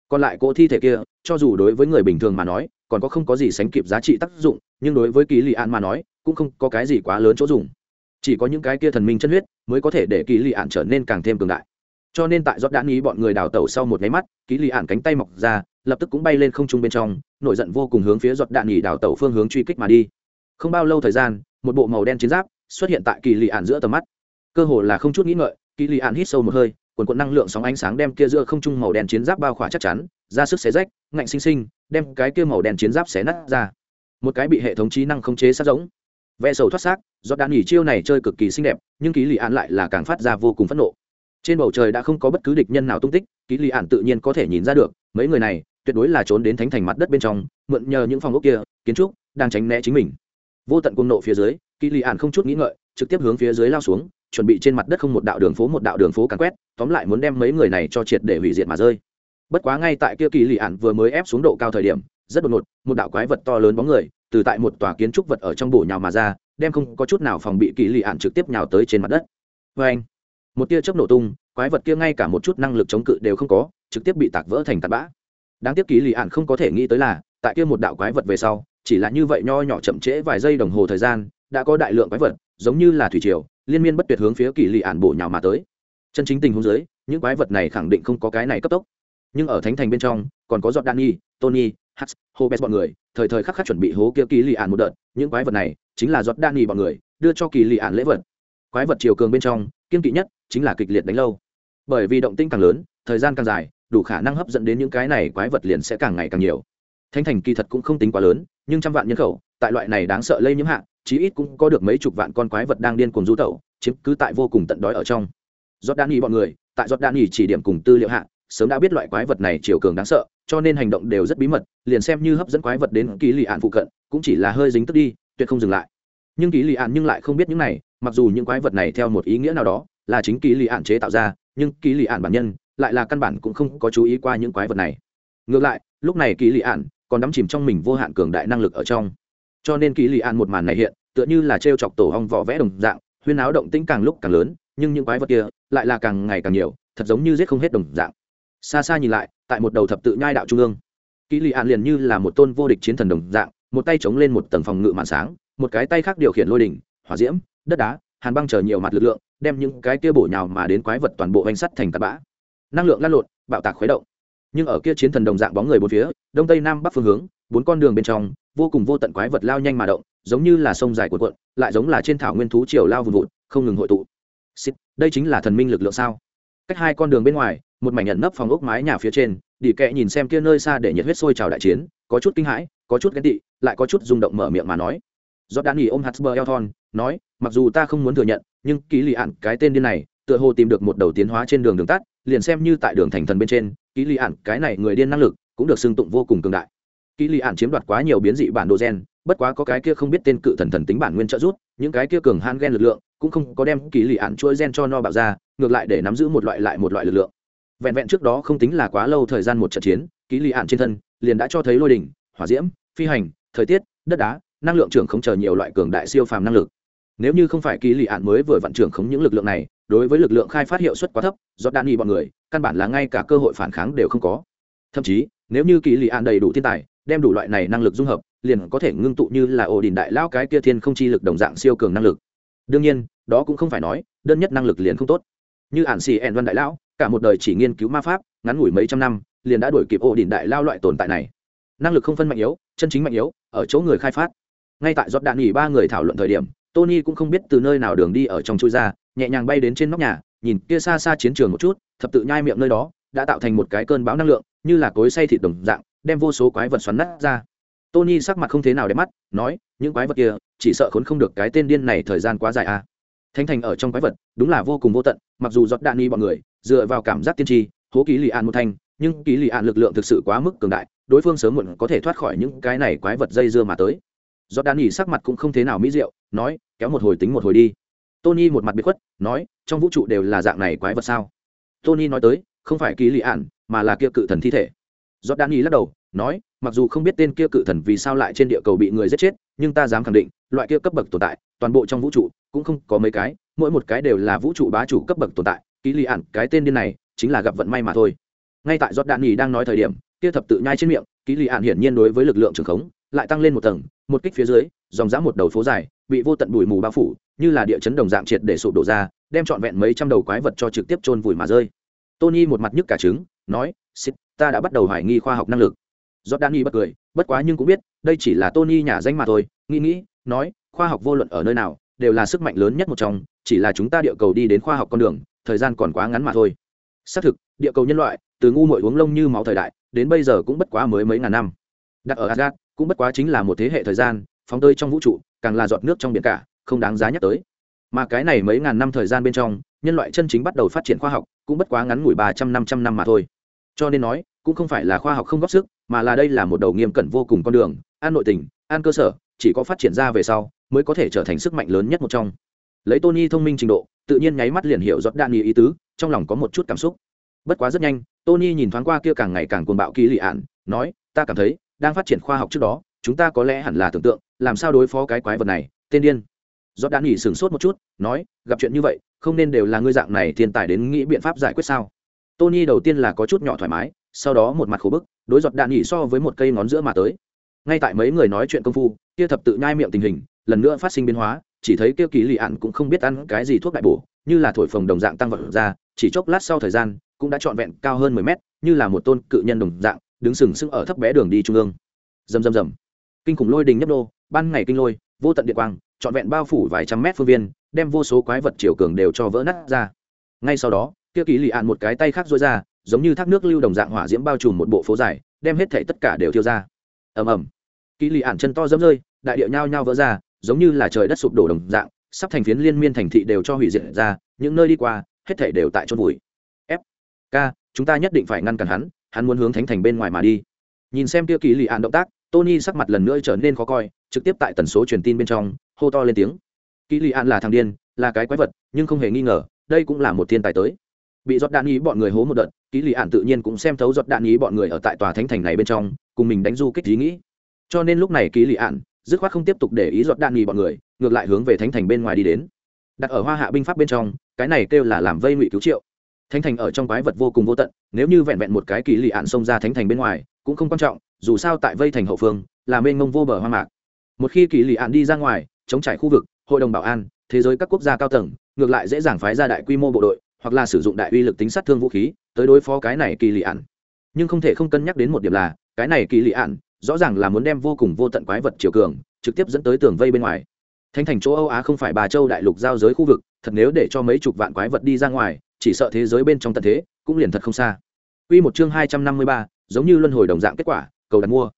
Còn lại cỗ thi thể kia, cho dù đối với người bình thường mà nói, còn có không có gì sánh kịp giá trị tác dụng, nhưng đối với kỳ lị an mà nói, cũng không có cái gì quá lớn chỗ dùng chỉ có những cái kia thần minh chân huyết mới có thể để kỳ lì ạn trở nên càng thêm cường đại. Cho nên tại giót đạn ý bọn người đào tẩu sau một nháy mắt, kỳ lì ạn cánh tay mọc ra, lập tức cũng bay lên không trung bên trong, nổi giận vô cùng hướng phía giọt đạn nghỉ đào tẩu phương hướng truy kích mà đi. Không bao lâu thời gian, một bộ màu đen chiến giáp xuất hiện tại kỳ lì ạn giữa tầm mắt. Cơ hồ là không chút nghĩ ngợi, kỳ lì ạn hít sâu một hơi, quần quận năng lượng sóng ánh sáng đem kia giữa không trung màu đen chiến giáp bao khỏa chắc chắn, ra sức xé rách, ngạnh sinh sinh, đem cái kia màu đen chiến giáp xé nát ra. Một cái bị hệ thống trí năng khống chế sát giống ve sầu thoát xác, do đạn nghỉ chiêu này chơi cực kỳ xinh đẹp, nhưng ký lì An lại là càng phát ra vô cùng phẫn nộ. Trên bầu trời đã không có bất cứ địch nhân nào tung tích, ký lì An tự nhiên có thể nhìn ra được, mấy người này tuyệt đối là trốn đến thánh thành mặt đất bên trong, mượn nhờ những phòng ốc kia, kiến trúc, đang tránh né chính mình. Vô tận cuồng nộ phía dưới, ký lì An không chút nghĩ ngợi, trực tiếp hướng phía dưới lao xuống, chuẩn bị trên mặt đất không một đạo đường phố một đạo đường phố càn quét, tóm lại muốn đem mấy người này cho triệt để hủy diệt mà rơi. Bất quá ngay tại kia kỳ lì An vừa mới ép xuống độ cao thời điểm, rất đột ngột, một đạo quái vật to lớn bóng người từ tại một tòa kiến trúc vật ở trong bổ nhào mà ra, đem không có chút nào phòng bị kỳ lì ạn trực tiếp nhào tới trên mặt đất. Vê anh, một tia chớp nổ tung, quái vật kia ngay cả một chút năng lực chống cự đều không có, trực tiếp bị tạc vỡ thành tạt bã. Đáng tiếc kỳ lì ạn không có thể nghĩ tới là, tại kia một đạo quái vật về sau, chỉ là như vậy nho nhỏ chậm trễ vài giây đồng hồ thời gian, đã có đại lượng quái vật, giống như là thủy triều, liên miên bất tuyệt hướng phía kỳ lì ạn bổ nhào mà tới. Chân chính tình huống dưới, những quái vật này khẳng định không có cái này cấp tốc. Nhưng ở thánh thành bên trong, còn có giọt danny tony hắt hobes bọn người, thời thời khắc khắc chuẩn bị hố kia kỳ lì ạn một đợt, những quái vật này chính là giọt danny bọn người, đưa cho kỳ lì ạn lễ vật. Quái vật chiều cường bên trong, kiên kỵ nhất chính là kịch liệt đánh lâu. Bởi vì động tinh càng lớn, thời gian càng dài, đủ khả năng hấp dẫn đến những cái này quái vật liền sẽ càng ngày càng nhiều. Thánh thành kỳ thật cũng không tính quá lớn, nhưng trăm vạn nhân khẩu, tại loại này đáng sợ lây nhiễm hạn chí ít cũng có được mấy chục vạn con quái vật đang điên cuồng du tẩu, chiếm cứ tại vô cùng tận đói ở trong. Giọt đan nghỉ bọn người, tại giọt đan nghỉ chỉ điểm cùng tư liệu hạ sớm đã biết loại quái vật này chiều cường đáng sợ, cho nên hành động đều rất bí mật, liền xem như hấp dẫn quái vật đến ký lì ạn phụ cận, cũng chỉ là hơi dính tức đi, tuyệt không dừng lại. Nhưng ký lì ạn nhưng lại không biết những này, mặc dù những quái vật này theo một ý nghĩa nào đó, là chính ký lì ạn chế tạo ra, nhưng ký lì ạn bản nhân lại là căn bản cũng không có chú ý qua những quái vật này. Ngược lại, lúc này ký lì ạn còn đắm chìm trong mình vô hạn cường đại năng lực ở trong. Cho nên ký lì ạn một màn này hiện, tựa như là t chọc tổ hong vỏ vẽ đồng dạng, huyên áo động tĩnh càng lúc càng lớn, nhưng những quái vật kia lại là càng ngày càng nhiều, thật giống như giết không hết đồng dạng xa xa nhìn lại tại một đầu thập tự nhai đạo trung ương. Kỹ lì ạn liền như là một tôn vô địch chiến thần đồng dạng một tay chống lên một tầng phòng ngự màn sáng một cái tay khác điều khiển lôi đỉnh hỏa diễm đất đá hàn băng chờ nhiều mặt lực lượng đem những cái kia bổ nhào mà đến quái vật toàn bộ bánh sắt thành tạt bã. Năng lượng lăn lộn bạo tạc khuấy động. Nhưng ở kia chiến thần đồng dạng bóng người bốn phía đông tây nam bắc phương hướng bốn con đường bên trong vô cùng vô tận quái vật lao nhanh mà động giống như là sông dài cuộn cuộn lại giống là trên thảo nguyên thú triều lao vùn vụt không ngừng hội tụ. Xịt, đây chính là thần minh lực lượng sao? Cách hai con đường bên ngoài một mảnh nhận nấp phòng ốc mái nhà phía trên, đi kệ nhìn xem kia nơi xa để nhiệt huyết sôi trào đại chiến, có chút kinh hãi, có chút ghen tị, lại có chút rung động mở miệng mà nói. Do đan nghỉ ôm Hasper Elthon nói, mặc dù ta không muốn thừa nhận, nhưng ký lì ạn cái tên điên này, tựa hồ tìm được một đầu tiến hóa trên đường đường tắt, liền xem như tại đường thành thần bên trên, ký lì ạn cái này người điên năng lực, cũng được xưng tụng vô cùng cường đại. Ký lì ạn chiếm đoạt quá nhiều biến dị bản đồ gen, bất quá có cái kia không biết tên cự thần thần tính bản nguyên trợ rút những cái kia cường han gen lực lượng, cũng không có đem ký lì ạn chuỗi gen cho no bạo ra, ngược lại để nắm giữ một loại lại một loại lực lượng vẹn vẹn trước đó không tính là quá lâu thời gian một trận chiến, ký lì ạn trên thân liền đã cho thấy lôi đỉnh, hỏa diễm, phi hành, thời tiết, đất đá, năng lượng trưởng không chờ nhiều loại cường đại siêu phàm năng lực. Nếu như không phải kỳ lì ạn mới vừa vận trưởng khống những lực lượng này, đối với lực lượng khai phát hiệu suất quá thấp do đan y bọn người, căn bản là ngay cả cơ hội phản kháng đều không có. Thậm chí, nếu như kỳ lì ạn đầy đủ thiên tài, đem đủ loại này năng lực dung hợp, liền có thể ngưng tụ như là ổ đình đại lao cái kia thiên không chi lực đồng dạng siêu cường năng lực. Đương nhiên, đó cũng không phải nói, đơn nhất năng lực liền không tốt. Như ạn xì ẹn văn đại lão cả một đời chỉ nghiên cứu ma pháp, ngắn ngủi mấy trăm năm, liền đã đổi kịp ổ đỉnh đại lao loại tồn tại này. Năng lực không phân mạnh yếu, chân chính mạnh yếu, ở chỗ người khai phát. Ngay tại giọt đạn nghỉ ba người thảo luận thời điểm, tony cũng không biết từ nơi nào đường đi ở trong chui ra, nhẹ nhàng bay đến trên nóc nhà, nhìn kia xa xa chiến trường một chút, thập tự nhai miệng nơi đó, đã tạo thành một cái cơn bão năng lượng, như là cối say thịt đồng dạng, đem vô số quái vật xoắn nát ra. Tony sắc mặt không thế nào đẹp mắt, nói, những quái vật kia, chỉ sợ khốn không được cái tên điên này thời gian quá dài à. thanh thành ở trong quái vật, đúng là vô cùng vô tận mặc dù giọt đạn đi bọn người, dựa vào cảm giác tiên tri, hố ký lì an một thanh, nhưng ký lì an lực lượng thực sự quá mức cường đại, đối phương sớm muộn có thể thoát khỏi những cái này quái vật dây dưa mà tới. Giọt đạn nghỉ sắc mặt cũng không thế nào mỹ diệu, nói, kéo một hồi tính một hồi đi. Tony một mặt biệt khuất, nói, trong vũ trụ đều là dạng này quái vật sao? Tony nói tới, không phải ký lì ạn mà là kia cự thần thi thể. Giọt đạn nghỉ lắc đầu, nói, mặc dù không biết tên kia cự thần vì sao lại trên địa cầu bị người giết chết, nhưng ta dám khẳng định, loại kia cấp bậc tồn tại, toàn bộ trong vũ trụ cũng không có mấy cái, mỗi một cái đều là vũ trụ bá chủ cấp bậc tồn tại, ký lì ạn cái tên điên này chính là gặp vận may mà thôi. Ngay tại giọt đạn nhì đang nói thời điểm, kia thập tự nhai trên miệng, ký lì ạn hiển nhiên đối với lực lượng trường khống, lại tăng lên một tầng, một kích phía dưới, dòng dã một đầu phố dài, bị vô tận bụi mù bao phủ, như là địa chấn đồng dạng triệt để sụp đổ ra, đem trọn vẹn mấy trăm đầu quái vật cho trực tiếp chôn vùi mà rơi. Tony một mặt nhức cả trứng, nói xích ta đã bắt đầu hoài nghi khoa học năng lực. Giọt đạn nhì bất cười, bất quá nhưng cũng biết, đây chỉ là tony nhà danh mà thôi. Nghĩ nghĩ, nói, khoa học vô luận ở nơi nào đều là sức mạnh lớn nhất một trong, chỉ là chúng ta địa cầu đi đến khoa học con đường, thời gian còn quá ngắn mà thôi. Xác thực, địa cầu nhân loại, từ ngu muội uống lông như máu thời đại, đến bây giờ cũng bất quá mới mấy ngàn năm. Đặt ở Asgard, cũng bất quá chính là một thế hệ thời gian, phóng tơi trong vũ trụ, càng là giọt nước trong biển cả, không đáng giá nhắc tới. Mà cái này mấy ngàn năm thời gian bên trong, nhân loại chân chính bắt đầu phát triển khoa học, cũng bất quá ngắn ngủi ba trăm năm trăm năm mà thôi. Cho nên nói, cũng không phải là khoa học không góp sức, mà là đây là một đầu nghiêm cẩn vô cùng con đường, an nội tình, an cơ sở, chỉ có phát triển ra về sau mới có thể trở thành sức mạnh lớn nhất một trong. Lấy tony thông minh trình độ, tự nhiên nháy mắt liền hiểu giọt đạn ý tứ, trong lòng có một chút cảm xúc. Bất quá rất nhanh, tony nhìn thoáng qua kia càng ngày càng cuồng bạo kỳ lị ạn, nói, ta cảm thấy, đang phát triển khoa học trước đó, chúng ta có lẽ hẳn là tưởng tượng, làm sao đối phó cái quái vật này, tên điên. Do đạn nghỉ sửng sốt một chút, nói, gặp chuyện như vậy, không nên đều là ngươi dạng này thiên tài đến nghĩ biện pháp giải quyết sao? Tony đầu tiên là có chút nhỏ thoải mái, sau đó một mặt khổ bức, đối giọt đạn nghỉ so với một cây ngón giữa mà tới. Ngay tại mấy người nói chuyện công phu, kia thập tự nhai miệng tình hình lần nữa phát sinh biến hóa, chỉ thấy kêu kỳ lì ạn cũng không biết ăn cái gì thuốc đại bổ, như là thổi phồng đồng dạng tăng vật ra, chỉ chốc lát sau thời gian, cũng đã trọn vẹn cao hơn mười mét, như là một tôn cự nhân đồng dạng, đứng sừng sững ở thấp bé đường đi trung ương. Rầm rầm rầm. Kinh khủng lôi đình nhấp đô ban ngày kinh lôi, vô tận địa quang, trọn vẹn bao phủ vài trăm mét phương viên, đem vô số quái vật chiều cường đều cho vỡ nát ra. Ngay sau đó kia kỳ lì ạn một cái tay khác rối ra, giống như thác nước lưu đồng dạng hỏa diễm bao trùm một bộ phố dài, đem hết thể tất cả đều thiêu ra. Ầm ầm. Kỳ lì ạn chân to dẫm rơi, đại điệu nhao nhao vỡ ra giống như là trời đất sụp đổ đồng dạng, sắp thành phiến liên miên thành thị đều cho hủy diệt ra, những nơi đi qua, hết thể đều tại chôn vùi. F, k, chúng ta nhất định phải ngăn cản hắn hắn muốn hướng thánh thành bên ngoài mà đi. Nhìn xem kia kỳ lì ạn động tác, tony sắc mặt lần nữa trở nên khó coi, trực tiếp tại tần số truyền tin bên trong, hô to lên tiếng. Kỳ lì ạn là thằng điên, là cái quái vật, nhưng không hề nghi ngờ, đây cũng là một thiên tài tới. Bị giọt đạn ý bọn người hố một đợt, kỳ lì ạn tự nhiên cũng xem thấu giọt đạn ý bọn người ở tại tòa thánh thành này bên trong, cùng mình đánh du kích ý nghĩ. Cho nên lúc này kỳ lì ạn dứt khoát không tiếp tục để ý giọt đạn ý bọn người, ngược lại hướng về thánh thành bên ngoài đi đến. Đặt ở hoa hạ binh pháp bên trong, cái này kêu là làm vây ngụy cứu triệu. Thánh thành ở trong quái vật vô cùng vô tận, nếu như vẹn vẹn một cái kỳ lị ạn xông ra thánh thành bên ngoài, cũng không quan trọng, dù sao tại vây thành hậu phương, là mênh mông vô bờ hoa mạc. Một khi kỳ lị ạn đi ra ngoài, chống trải khu vực, hội đồng bảo an, thế giới các quốc gia cao tầng, ngược lại dễ dàng phái ra đại quy mô bộ đội, hoặc là sử dụng đại uy lực tính sát thương vũ khí, tới đối phó cái này kỳ lị ạn. Nhưng không thể không cân nhắc đến một điểm là, cái này kỳ lị ạn rõ ràng là muốn đem vô cùng vô tận quái vật chiều cường trực tiếp dẫn tới tường vây bên ngoài thánh thành chỗ âu á không phải bà châu đại lục giao giới khu vực thật nếu để cho mấy chục vạn quái vật đi ra ngoài chỉ sợ thế giới bên trong tận thế cũng liền thật không xa Quy một chương 253, giống như luân hồi đồng dạng kết quả, cầu đặt mua.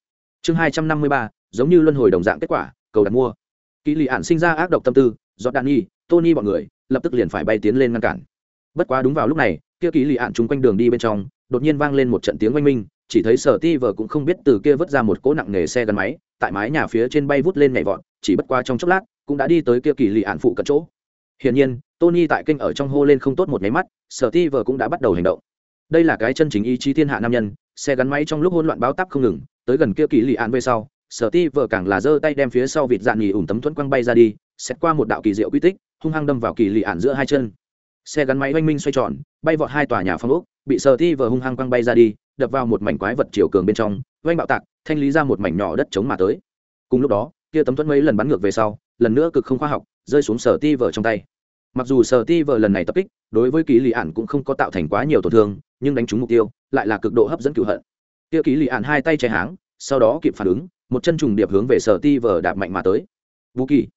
Chương 253, giống như luân hồi đồng dạng kết quả, cầu đặt mua. Kỷ Lị Ản sinh ra ác độc tâm tư, Jordani, Tony bọn người, lập tức liền phải bay tiến lên ngăn cản. Bất quá đúng vào lúc này, kia Kỷ Lị Ản chúng quanh đường đi bên trong, đột nhiên vang lên một trận tiếng oanh minh, chỉ thấy Sở Ti vợ cũng không biết từ kia vứt ra một cỗ nặng nghề xe gắn máy, tại mái nhà phía trên bay vút lên nhảy vọt, chỉ bất qua trong chốc lát, cũng đã đi tới kia kỳ lì ạn phụ cận chỗ. Hiển nhiên, Tony tại kênh ở trong hô lên không tốt một nháy mắt, Sở Ti vợ cũng đã bắt đầu hành động đây là cái chân chính ý chí thiên hạ nam nhân xe gắn máy trong lúc hỗn loạn báo tắp không ngừng tới gần kia kỳ lì ạn về sau sở ti vợ càng là giơ tay đem phía sau vịt dạn nghỉ ủn tấm thuẫn quăng bay ra đi xét qua một đạo kỳ diệu quy tích hung hăng đâm vào kỳ lì ạn giữa hai chân xe gắn máy oanh minh xoay tròn bay vọt hai tòa nhà phong ốc bị sở ti vợ hung hăng quăng bay ra đi đập vào một mảnh quái vật chiều cường bên trong, oanh bạo tạc, thanh lý ra một mảnh nhỏ đất chống mà tới. Cùng lúc đó, kia tấm thuẫn mấy lần bắn ngược về sau, lần nữa cực không khoa học, rơi xuống sở ti vờ trong tay. Mặc dù sở ti vờ lần này tập kích, đối với ký lì ạn cũng không có tạo thành quá nhiều tổn thương, nhưng đánh trúng mục tiêu, lại là cực độ hấp dẫn cựu hận. Kia ký lì ạn hai tay che háng, sau đó kịp phản ứng, một chân trùng điệp hướng về sở ti vờ đạp mạnh mà tới. Vũ kỳ.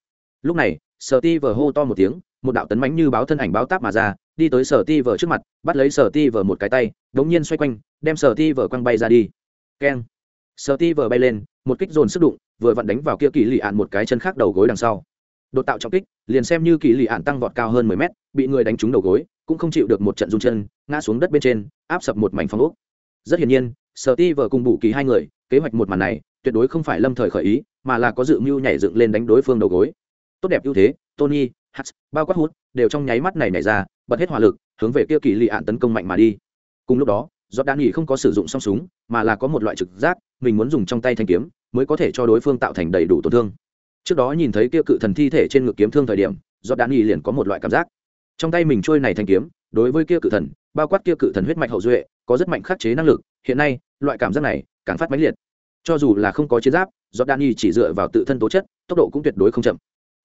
Lúc này, sở ti vờ hô to một tiếng, một đạo tấn mánh như báo thân ảnh báo táp mà ra, đi tới sở ti vờ trước mặt, bắt lấy sở ti vờ một cái tay, đống nhiên xoay quanh đem sở ti vờ quăng bay ra đi. Keng. Sở ti vờ bay lên, một kích dồn sức đụng, vừa vặn đánh vào kia kỳ lì ạn một cái chân khác đầu gối đằng sau. Đột tạo trọng kích, liền xem như kỳ lì ạn tăng vọt cao hơn mười mét, bị người đánh trúng đầu gối, cũng không chịu được một trận run chân, ngã xuống đất bên trên, áp sập một mảnh phong ốc. Rất hiển nhiên, sở ti vờ cùng bù kỳ hai người, kế hoạch một màn này, tuyệt đối không phải lâm thời khởi ý, mà là có dự mưu nhảy dựng lên đánh đối phương đầu gối. Tốt đẹp ưu thế, tony hắt bao quát hút, đều trong nháy mắt này nảy ra, bật hết hỏa lực, hướng về kia kỳ lì ạn tấn công mạnh mà đi. Cùng lúc đó giọt đạn nghỉ không có sử dụng song súng, mà là có một loại trực giác, mình muốn dùng trong tay thanh kiếm mới có thể cho đối phương tạo thành đầy đủ tổn thương. Trước đó nhìn thấy kia cự thần thi thể trên ngực kiếm thương thời điểm, giọt đạn nghỉ liền có một loại cảm giác. Trong tay mình trôi này thanh kiếm, đối với kia cự thần, bao quát kia cự thần huyết mạch hậu duệ, có rất mạnh khắc chế năng lực, hiện nay, loại cảm giác này càng phát mãnh liệt. Cho dù là không có chiến giáp, giọt đạn nghỉ chỉ dựa vào tự thân tố chất, tốc độ cũng tuyệt đối không chậm.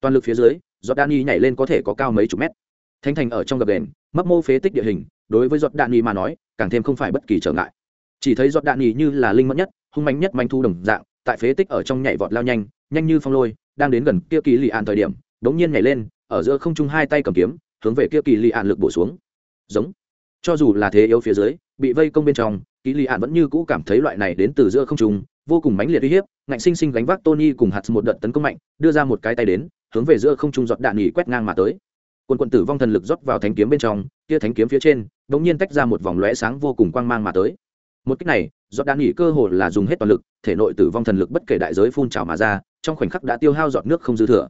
Toàn lực phía dưới, giọt đạn nghỉ nhảy lên có thể có cao mấy chục mét. Thanh thành ở trong gập đền, mấp mô phế tích địa hình, đối với giọt đạn mà nói càng thêm không phải bất kỳ trở ngại. Chỉ thấy giọt đạn nhì như là linh mẫn nhất, hung mãnh nhất manh thu đồng dạng, tại phế tích ở trong nhảy vọt lao nhanh nhanh như phong lôi, đang đến gần kia kỳ lì ạn thời điểm, đống nhiên nhảy lên, ở giữa không trung hai tay cầm kiếm, hướng về kia kỳ lì ạn lực bổ xuống. Giống. Cho dù là thế yếu phía dưới, bị vây công bên trong, kỳ lì ạn vẫn như cũ cảm thấy loại này đến từ giữa không trung, vô cùng mãnh liệt uy hiếp, ngạnh sinh sinh gánh vác tony cùng hạt một đợt tấn công mạnh, đưa ra một cái tay đến, hướng về giữa không trung giọt đạn nhì quét ngang mà tới. Quân quận tử vong thần lực rót vào thánh kiếm bên trong, kia thánh kiếm phía trên đ nhiên tách ra một vòng lóe sáng vô cùng quang mang mà tới. Một cái này giọt đạn nghỉ cơ hồ là dùng hết toàn lực thể nội tử vong thần lực bất kể đại giới phun trào mà ra trong khoảnh khắc đã tiêu hao giọt nước không dư thừa.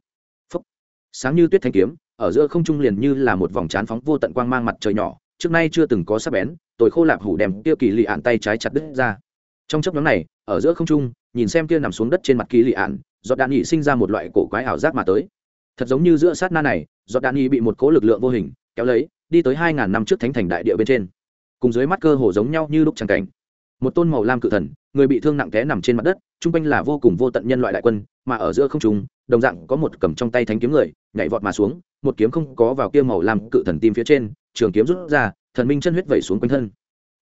Phốc. sáng như tuyết thanh kiếm ở giữa không trung liền như là một vòng chán phóng vô tận quang mang mặt trời nhỏ trước nay chưa từng có sắc bén tôi khô lạp hủ đem kia kỳ lì án tay trái chặt đứt ra. Trong chốc ngắn này ở giữa không trung nhìn xem kia nằm xuống đất trên mặt kỳ lì án, giọt đạn nhị sinh ra một loại cổ quái ảo giác mà tới. Thật giống như giữa sát na này giọt đạn nhị bị một cố lực lượng vô hình kéo lấy đi tới hai ngàn năm trước thánh thành đại địa bên trên. Cùng dưới mắt cơ hồ giống nhau như lúc tràng cảnh. Một tôn màu lam cự thần, người bị thương nặng té nằm trên mặt đất, chung quanh là vô cùng vô tận nhân loại đại quân, mà ở giữa không trung, đồng dạng có một cầm trong tay thánh kiếm người, nhảy vọt mà xuống, một kiếm không có vào kia màu lam cự thần tim phía trên, trường kiếm rút ra, thần minh chân huyết vẩy xuống quanh thân.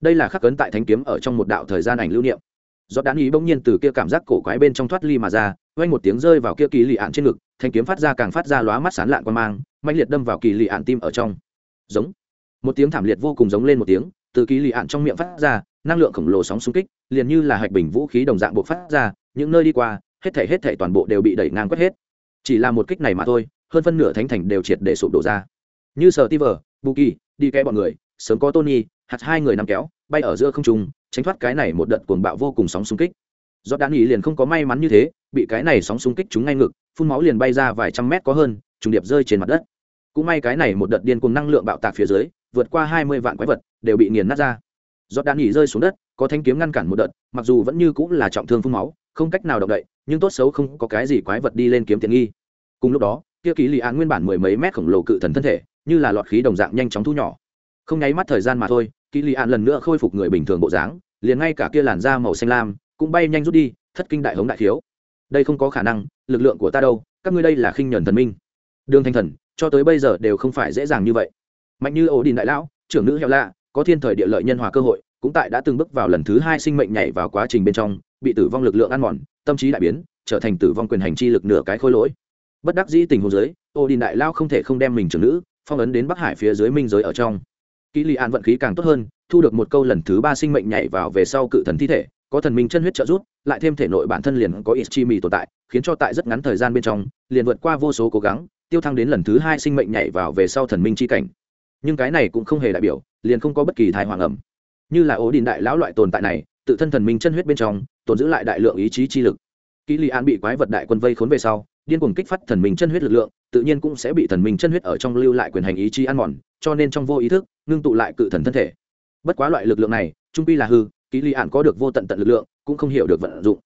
Đây là khắc cấn tại thánh kiếm ở trong một đạo thời gian ảnh lưu niệm. Do đán ý bỗng nhiên từ kia cảm giác cổ quái bên trong thoát ly mà ra quanh một tiếng rơi vào kia kỳ lì ạn trên ngực thanh kiếm phát ra càng phát ra lóa mắt sán lạn quan mang mạnh liệt đâm vào kỳ lì ạn tim ở trong giống. Một tiếng thảm liệt vô cùng giống lên một tiếng, từ kỳ lì ạn trong miệng phát ra, năng lượng khổng lồ sóng xung kích, liền như là hạch bình vũ khí đồng dạng bộ phát ra, những nơi đi qua, hết thể hết thể toàn bộ đều bị đẩy ngang quét hết. Chỉ là một kích này mà thôi, hơn phân nửa thánh thành đều triệt để sụp đổ ra. Như sở ti vờ bù kỳ đi kẽ bọn người, sớm có tony, hạt hai người nằm kéo, bay ở giữa không trung, tránh thoát cái này một đợt cuồng bạo vô cùng sóng xung kích. Do đan nghỉ liền không có may mắn như thế, bị cái này sóng xung kích chúng ngay ngực, phun máu liền bay ra vài trăm mét có hơn, trùng điệp rơi trên mặt đất cũng may cái này một đợt điên cùng năng lượng bạo tạc phía dưới, vượt qua hai mươi vạn quái vật, đều bị nghiền nát ra. Do đan nghỉ rơi xuống đất, có thanh kiếm ngăn cản một đợt, mặc dù vẫn như cũng là trọng thương phun máu, không cách nào động đậy, nhưng tốt xấu không có cái gì quái vật đi lên kiếm tiện nghi. Cùng lúc đó, kia ký lì án nguyên bản mười mấy mét khổng lồ cự thần thân thể, như là lọt khí đồng dạng nhanh chóng thu nhỏ. Không nháy mắt thời gian mà thôi ký lì án lần nữa khôi phục người bình thường bộ dáng, liền ngay cả kia làn da màu xanh lam cũng bay nhanh rút đi, thất kinh đại hống đại thiếu. Đây không có khả năng, lực lượng của ta đâu, các ngươi đây là khinh nhuần thần minh. Đường thanh thần cho tới bây giờ đều không phải dễ dàng như vậy. Mạnh như ổ đình đại lão trưởng nữ heo lạ có thiên thời địa lợi nhân hòa cơ hội cũng tại đã từng bước vào lần thứ hai sinh mệnh nhảy vào quá trình bên trong bị tử vong lực lượng ăn mòn tâm trí đại biến trở thành tử vong quyền hành chi lực nửa cái khôi lỗi. Bất đắc dĩ tình huống dưới, ổ đình đại lao không thể không đem mình trưởng nữ phong ấn đến bắc hải phía dưới minh giới ở trong. Kỹ lì an vận khí càng tốt hơn thu được một câu lần thứ ba sinh mệnh nhảy vào về sau cự thần thi thể có thần minh chân huyết trợ giúp lại thêm thể nội bản thân liền có ít chi mì tồn tại khiến cho tại rất ngắn thời gian bên trong liền vượt qua vô số cố gắng tiêu thăng đến lần thứ hai sinh mệnh nhảy vào về sau thần minh chi cảnh. Nhưng cái này cũng không hề đại biểu, liền không có bất kỳ thai hoàng ẩm. Như là ố đình đại lão loại tồn tại này, tự thân thần minh chân huyết bên trong, tồn giữ lại đại lượng ý chí chi lực. Kỹ lì an bị quái vật đại quân vây khốn về sau, điên cuồng kích phát thần minh chân huyết lực lượng, tự nhiên cũng sẽ bị thần minh chân huyết ở trong lưu lại quyền hành ý chí ăn mòn, cho nên trong vô ý thức, ngưng tụ lại cự thần thân thể. Bất quá loại lực lượng này, trung pi là hư kỹ lì An có được vô tận tận lực lượng, cũng không hiểu được vận dụng.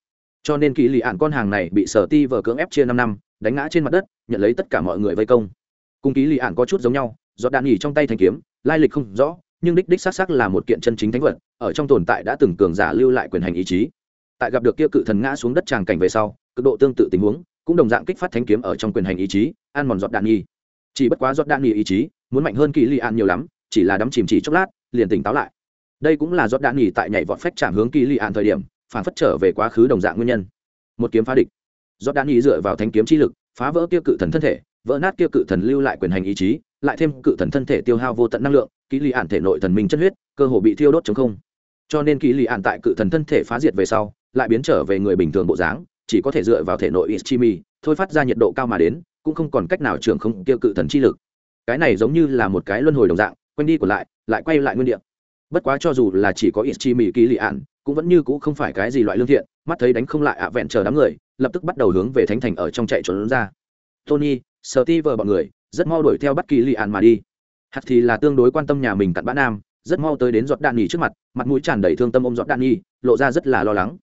Cho nên kỹ lì An con hàng này bị sở ti vờ cưỡng ép chia năm năm đánh ngã trên mặt đất, nhận lấy tất cả mọi người vây công. Cùng ký lì ạn có chút giống nhau, giọt đạn nghỉ trong tay thanh kiếm, lai lịch không rõ, nhưng đích đích xác xác là một kiện chân chính thánh vật, ở trong tồn tại đã từng cường giả lưu lại quyền hành ý chí. Tại gặp được kia cự thần ngã xuống đất tràng cảnh về sau, cực độ tương tự tình huống, cũng đồng dạng kích phát thánh kiếm ở trong quyền hành ý chí, ăn mòn giọt đạn nghi chỉ bất quá giọt đạn nghi ý chí, muốn mạnh hơn kỳ lì ạn nhiều lắm, chỉ là đắm chìm chỉ chốc lát, liền tỉnh táo lại. Đây cũng là giọt đạn nghỉ tại nhảy vọt phách chạm hướng kỳ lì ạn thời điểm, phản phất trở về quá khứ đồng dạng nguyên nhân. Một kiếm phá địch giọt đan nghi dựa vào thánh kiếm chi lực, phá vỡ kia cự thần thân thể, vỡ nát kia cự thần lưu lại quyền hành ý chí, lại thêm cự thần thân thể tiêu hao vô tận năng lượng ký lì ạn thể nội thần minh chất huyết, cơ hồ bị thiêu đốt chống không. Cho nên ký lì ạn tại cự thần thân thể phá diệt về sau, lại biến trở về người bình thường bộ dáng, chỉ có thể dựa vào thể nội ischimi thôi phát ra nhiệt độ cao mà đến, cũng không còn cách nào trưởng không kia cự thần chi lực. Cái này giống như là một cái luân hồi đồng dạng, quanh đi của lại lại quay lại nguyên địa bất quá cho dù là chỉ có ít chi mỹ kỳ lì ạn cũng vẫn như cũ không phải cái gì loại lương thiện, mắt thấy đánh không lại ạ, vẹn chờ đám người, lập tức bắt đầu hướng về thánh thành ở trong chạy trốn ra. Tony sờ ti vờ bọn người, rất mau đuổi theo bất kỳ lì ạn mà đi. Hạt thì là tương đối quan tâm nhà mình cặn bã nam, rất mau tới đến giọt đạn nhì trước mặt mặt mũi tràn đầy thương tâm ôm giọt đạn nhì, lộ ra rất là lo lắng.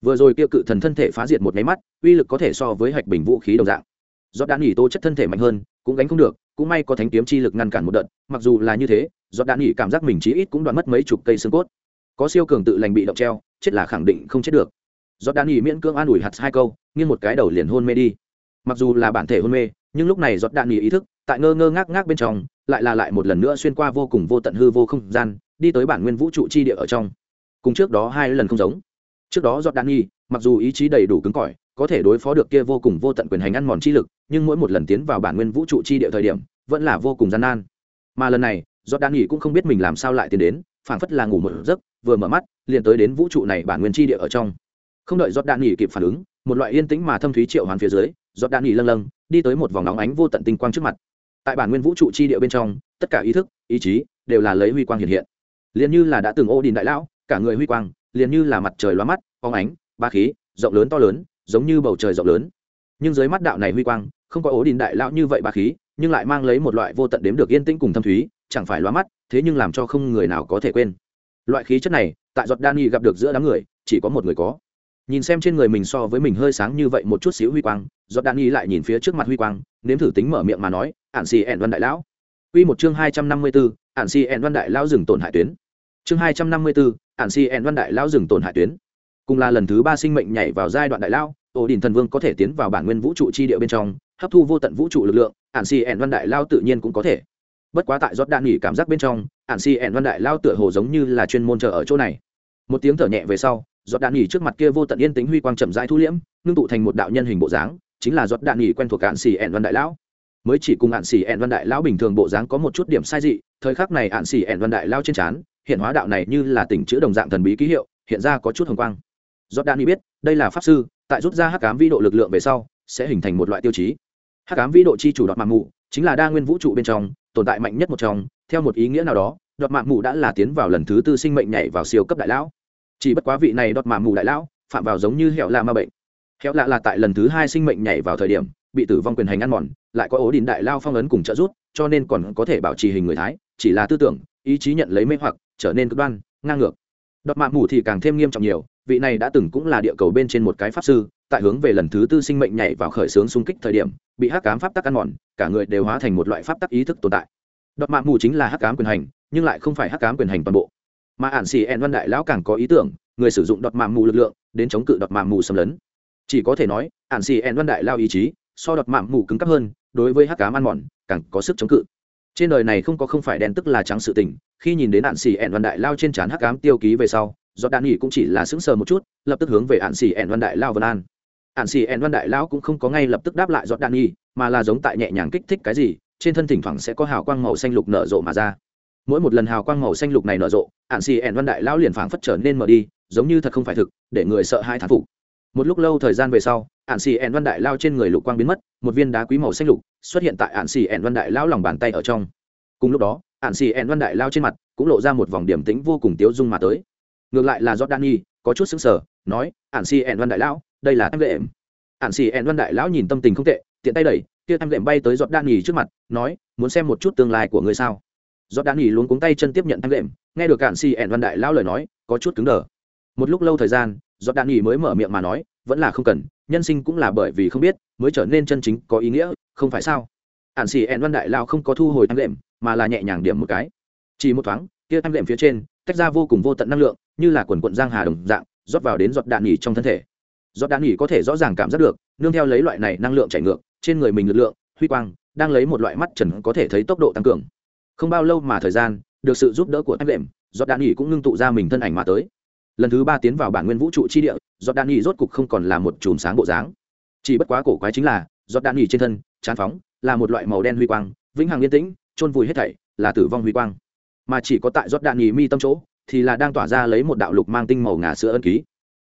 Vừa rồi kia cự thần thân thể phá diệt một máy mắt, uy lực có thể so với hạch bình vũ khí đồng dạng. Giọt đạn nhì tố chất thân thể mạnh hơn, cũng gánh không được cũng may có thánh kiếm chi lực ngăn cản một đợt, mặc dù là như thế, giọt đạn nghỉ cảm giác mình chí ít cũng đoạn mất mấy chục cây xương cốt. Có siêu cường tự lành bị động treo, chết là khẳng định không chết được. Giọt đạn nghỉ miễn cưỡng an ủi hạt hai câu, nghiêng một cái đầu liền hôn mê đi. Mặc dù là bản thể hôn mê, nhưng lúc này giọt đạn nghỉ ý thức, tại ngơ ngơ ngác ngác bên trong, lại là lại một lần nữa xuyên qua vô cùng vô tận hư vô không gian, đi tới bản nguyên vũ trụ chi địa ở trong. Cùng trước đó hai lần không giống. Trước đó giọt đạn nghi mặc dù ý chí đầy đủ cứng cỏi, có thể đối phó được kia vô cùng vô tận quyền hành ăn mòn chi lực, nhưng mỗi một lần tiến vào bản nguyên vũ trụ chi địa thời điểm vẫn là vô cùng gian nan. Mà lần này do đan nghỉ cũng không biết mình làm sao lại tiến đến, phảng phất là ngủ một giấc, vừa mở mắt, liền tới đến vũ trụ này bản nguyên chi địa ở trong. Không đợi giọt đạn nghỉ kịp phản ứng, một loại yên tĩnh mà thâm thúy triệu hoàn phía dưới giọt đạn nghỉ lâng lâng, đi tới một vòng nóng ánh vô tận tinh quang trước mặt. Tại bản nguyên vũ trụ chi địa bên trong, tất cả ý thức, ý chí đều là lấy huy quang hiện hiện. Liền như là đã từng ô đình đại lão, cả người huy quang liền như là mặt trời loa mắt, phóng ánh, ba khí, rộng lớn to lớn, giống như bầu trời rộng lớn. Nhưng dưới mắt đạo này huy quang, không có ố đình đại lão như vậy ba khí nhưng lại mang lấy một loại vô tận đếm được yên tĩnh cùng thâm thúy chẳng phải loa mắt thế nhưng làm cho không người nào có thể quên. Loại khí chất này tại giọt đan gặp được giữa đám người chỉ có một người có. Nhìn xem trên người mình so với mình hơi sáng như vậy một chút xíu huy quang giọt đan lại nhìn phía trước mặt huy quang nếm thử tính mở miệng mà nói ạn xì ẹn văn đại lão. Quy một chương hai trăm năm mươi 254, ạn xì ẹn văn đại lão dừng tổn hại tuyến. Chương hai trăm năm mươi 254, ạn xì ẹn văn đại lão dừng tổn hại tuyến. Cùng là lần thứ ba sinh mệnh nhảy vào giai đoạn đại lão ổ đình thần vương có thể tiến vào bản nguyên vũ trụ chi địa bên trong hấp thu vô tận vũ trụ lực lượng ạn xì ẹn văn đại lao tự nhiên cũng có thể. Bất quá tại giót đạn nghỉ cảm giác bên trong ạn xì ẹn văn đại lao tựa hồ giống như là chuyên môn chờ ở chỗ này. Một tiếng thở nhẹ về sau giọt đạn nghỉ trước mặt kia vô tận yên tính huy quang chậm rãi thu liễm, ngưng tụ thành một đạo nhân hình bộ dáng, chính là giọt đạn nghỉ quen thuộc ản xì ẹn văn đại lão mới chỉ cùng ạn xì ẹn văn đại lão bình thường bộ dáng có một chút điểm sai dị, thời khắc này ạn xì ẹn văn đại lao trên trán, hiện hóa đạo này như là tỉnh chữ đồng dạng thần bí ký hiệu, hiện ra có chút hồng quang. Giọt đạn nghỉ biết, đây là pháp sư, tại rút ra hắc cám vĩ độ lực lượng về sau, sẽ hình thành một loại tiêu chí hắc cám vĩ độ chi chủ đọt mạng mù chính là đa nguyên vũ trụ bên trong, tồn tại mạnh nhất một trong, theo một ý nghĩa nào đó đọt mạng mù đã là tiến vào lần thứ tư sinh mệnh nhảy vào siêu cấp đại lão. Chỉ bất quá vị này đọt mạng mù đại lão, phạm vào giống như hẹo lạ ma bệnh. Hẹo lạ là tại lần thứ hai sinh mệnh nhảy vào thời điểm, bị tử vong quyền hành ăn mòn, lại có ố đình đại lao phong ấn cùng trợ rút cho nên còn có thể bảo trì hình người thái, chỉ là tư tưởng, ý chí nhận lấy mê hoặc, trở nên cực đoan, ngang ngược đọt mạng mù thì càng thêm nghiêm trọng nhiều, vị này đã từng cũng là địa cầu bên trên một cái pháp sư, tại hướng về lần thứ tư sinh mệnh nhảy vào khởi xướng xung kích thời điểm, bị hắc cám pháp tắc ăn mòn, cả người đều hóa thành một loại pháp tắc ý thức tồn tại. Đọt mạng mù chính là hắc cám quyền hành, nhưng lại không phải hắc cám quyền hành toàn bộ. Mà ản xì ẹn văn đại lão càng có ý tưởng, người sử dụng đọt mạng mù lực lượng, đến chống cự đọt mạng mù xâm lấn. Chỉ có thể nói, ản xì ẹn văn đại lao ý chí, so đọt mạng mù cứng cấp hơn, đối với hắc cám ăn mòn, càng có sức chống cự trên đời này không có không phải đen tức là trắng sự tình, khi nhìn đến hạn xì ẹn văn đại lao trên trán hắc cám tiêu ký về sau, do đạn nghỉ cũng chỉ là sững sờ một chút, lập tức hướng về hạn xì ẹn văn đại lao vân an. Hạn xì ẹn văn đại lao cũng không có ngay lập tức đáp lại do đạn nghỉ mà là giống tại nhẹ nhàng kích thích cái gì, trên thân thỉnh thoảng sẽ có hào quang màu xanh lục nở rộ mà ra. Mỗi một lần hào quang màu xanh lục này nở rộ hạn xì ẹn văn đại lao liền phảng phất trở nên mở đi, giống như thật không phải thực, để người sợ hai thán phục. Một lúc lâu thời gian về sau ạn xì ẻn văn đại lao trên người lục quang biến mất, một viên đá quý màu xanh lục xuất hiện tại ạn xì ẻn văn đại lao lòng bàn tay ở trong. Cùng lúc đó, ạn xì ẻn văn đại lao trên mặt cũng lộ ra một vòng điểm tính vô cùng tiếu dung mà tới. Ngược lại là jordani có chút xứng sở nói, ạn xì ẹn văn đại lão đây là em lệ em ạn xì ẹn văn đại lão nhìn tâm tình không tệ, tiện tay đẩy, kia em lệm bay tới jordani trước mặt, nói, muốn xem một chút tương lai của người sao? Jordani luôn cuống tay chân tiếp nhận em lệm, nghe được ản xì ẹn văn đại lão lời nói, có chút cứng đờ. Một lúc lâu thời gian jordani mới mở miệng mà nói, vẫn là không cần nhân sinh cũng là bởi vì không biết, mới trở nên chân chính có ý nghĩa, không phải sao? Ạn xì ẹn văn đại lao không có thu hồi tham lệm, mà là nhẹ nhàng điểm một cái. Chỉ một thoáng, kia tham lệm phía trên, tách ra vô cùng vô tận năng lượng, như là quần quận giang hà đồng dạng, rót vào đến giọt đạn nghỉ trong thân thể. Giọt đạn nghỉ có thể rõ ràng cảm giác được, nương theo lấy loại này năng lượng chảy ngược, trên người mình lực lượng, huy quang, đang lấy một loại mắt trần có thể thấy tốc độ tăng cường. Không bao lâu mà thời gian, được sự giúp đỡ của tham lệm, giọt đạn nghỉ cũng ngưng tụ ra mình thân ảnh mà tới. Lần thứ ba tiến vào bản nguyên vũ trụ chi địa giọt đạn nhì rốt cục không còn là một chùm sáng bộ dáng. Chỉ bất quá cổ quái chính là giọt đạn nhì trên thân, chán phóng, là một loại màu đen huy quang, vĩnh hằng yên tĩnh, chôn vùi hết thảy, là tử vong huy quang. Mà chỉ có tại giọt đạn nhì mi tâm chỗ, thì là đang tỏa ra lấy một đạo lục mang tinh màu ngà sữa ân ký.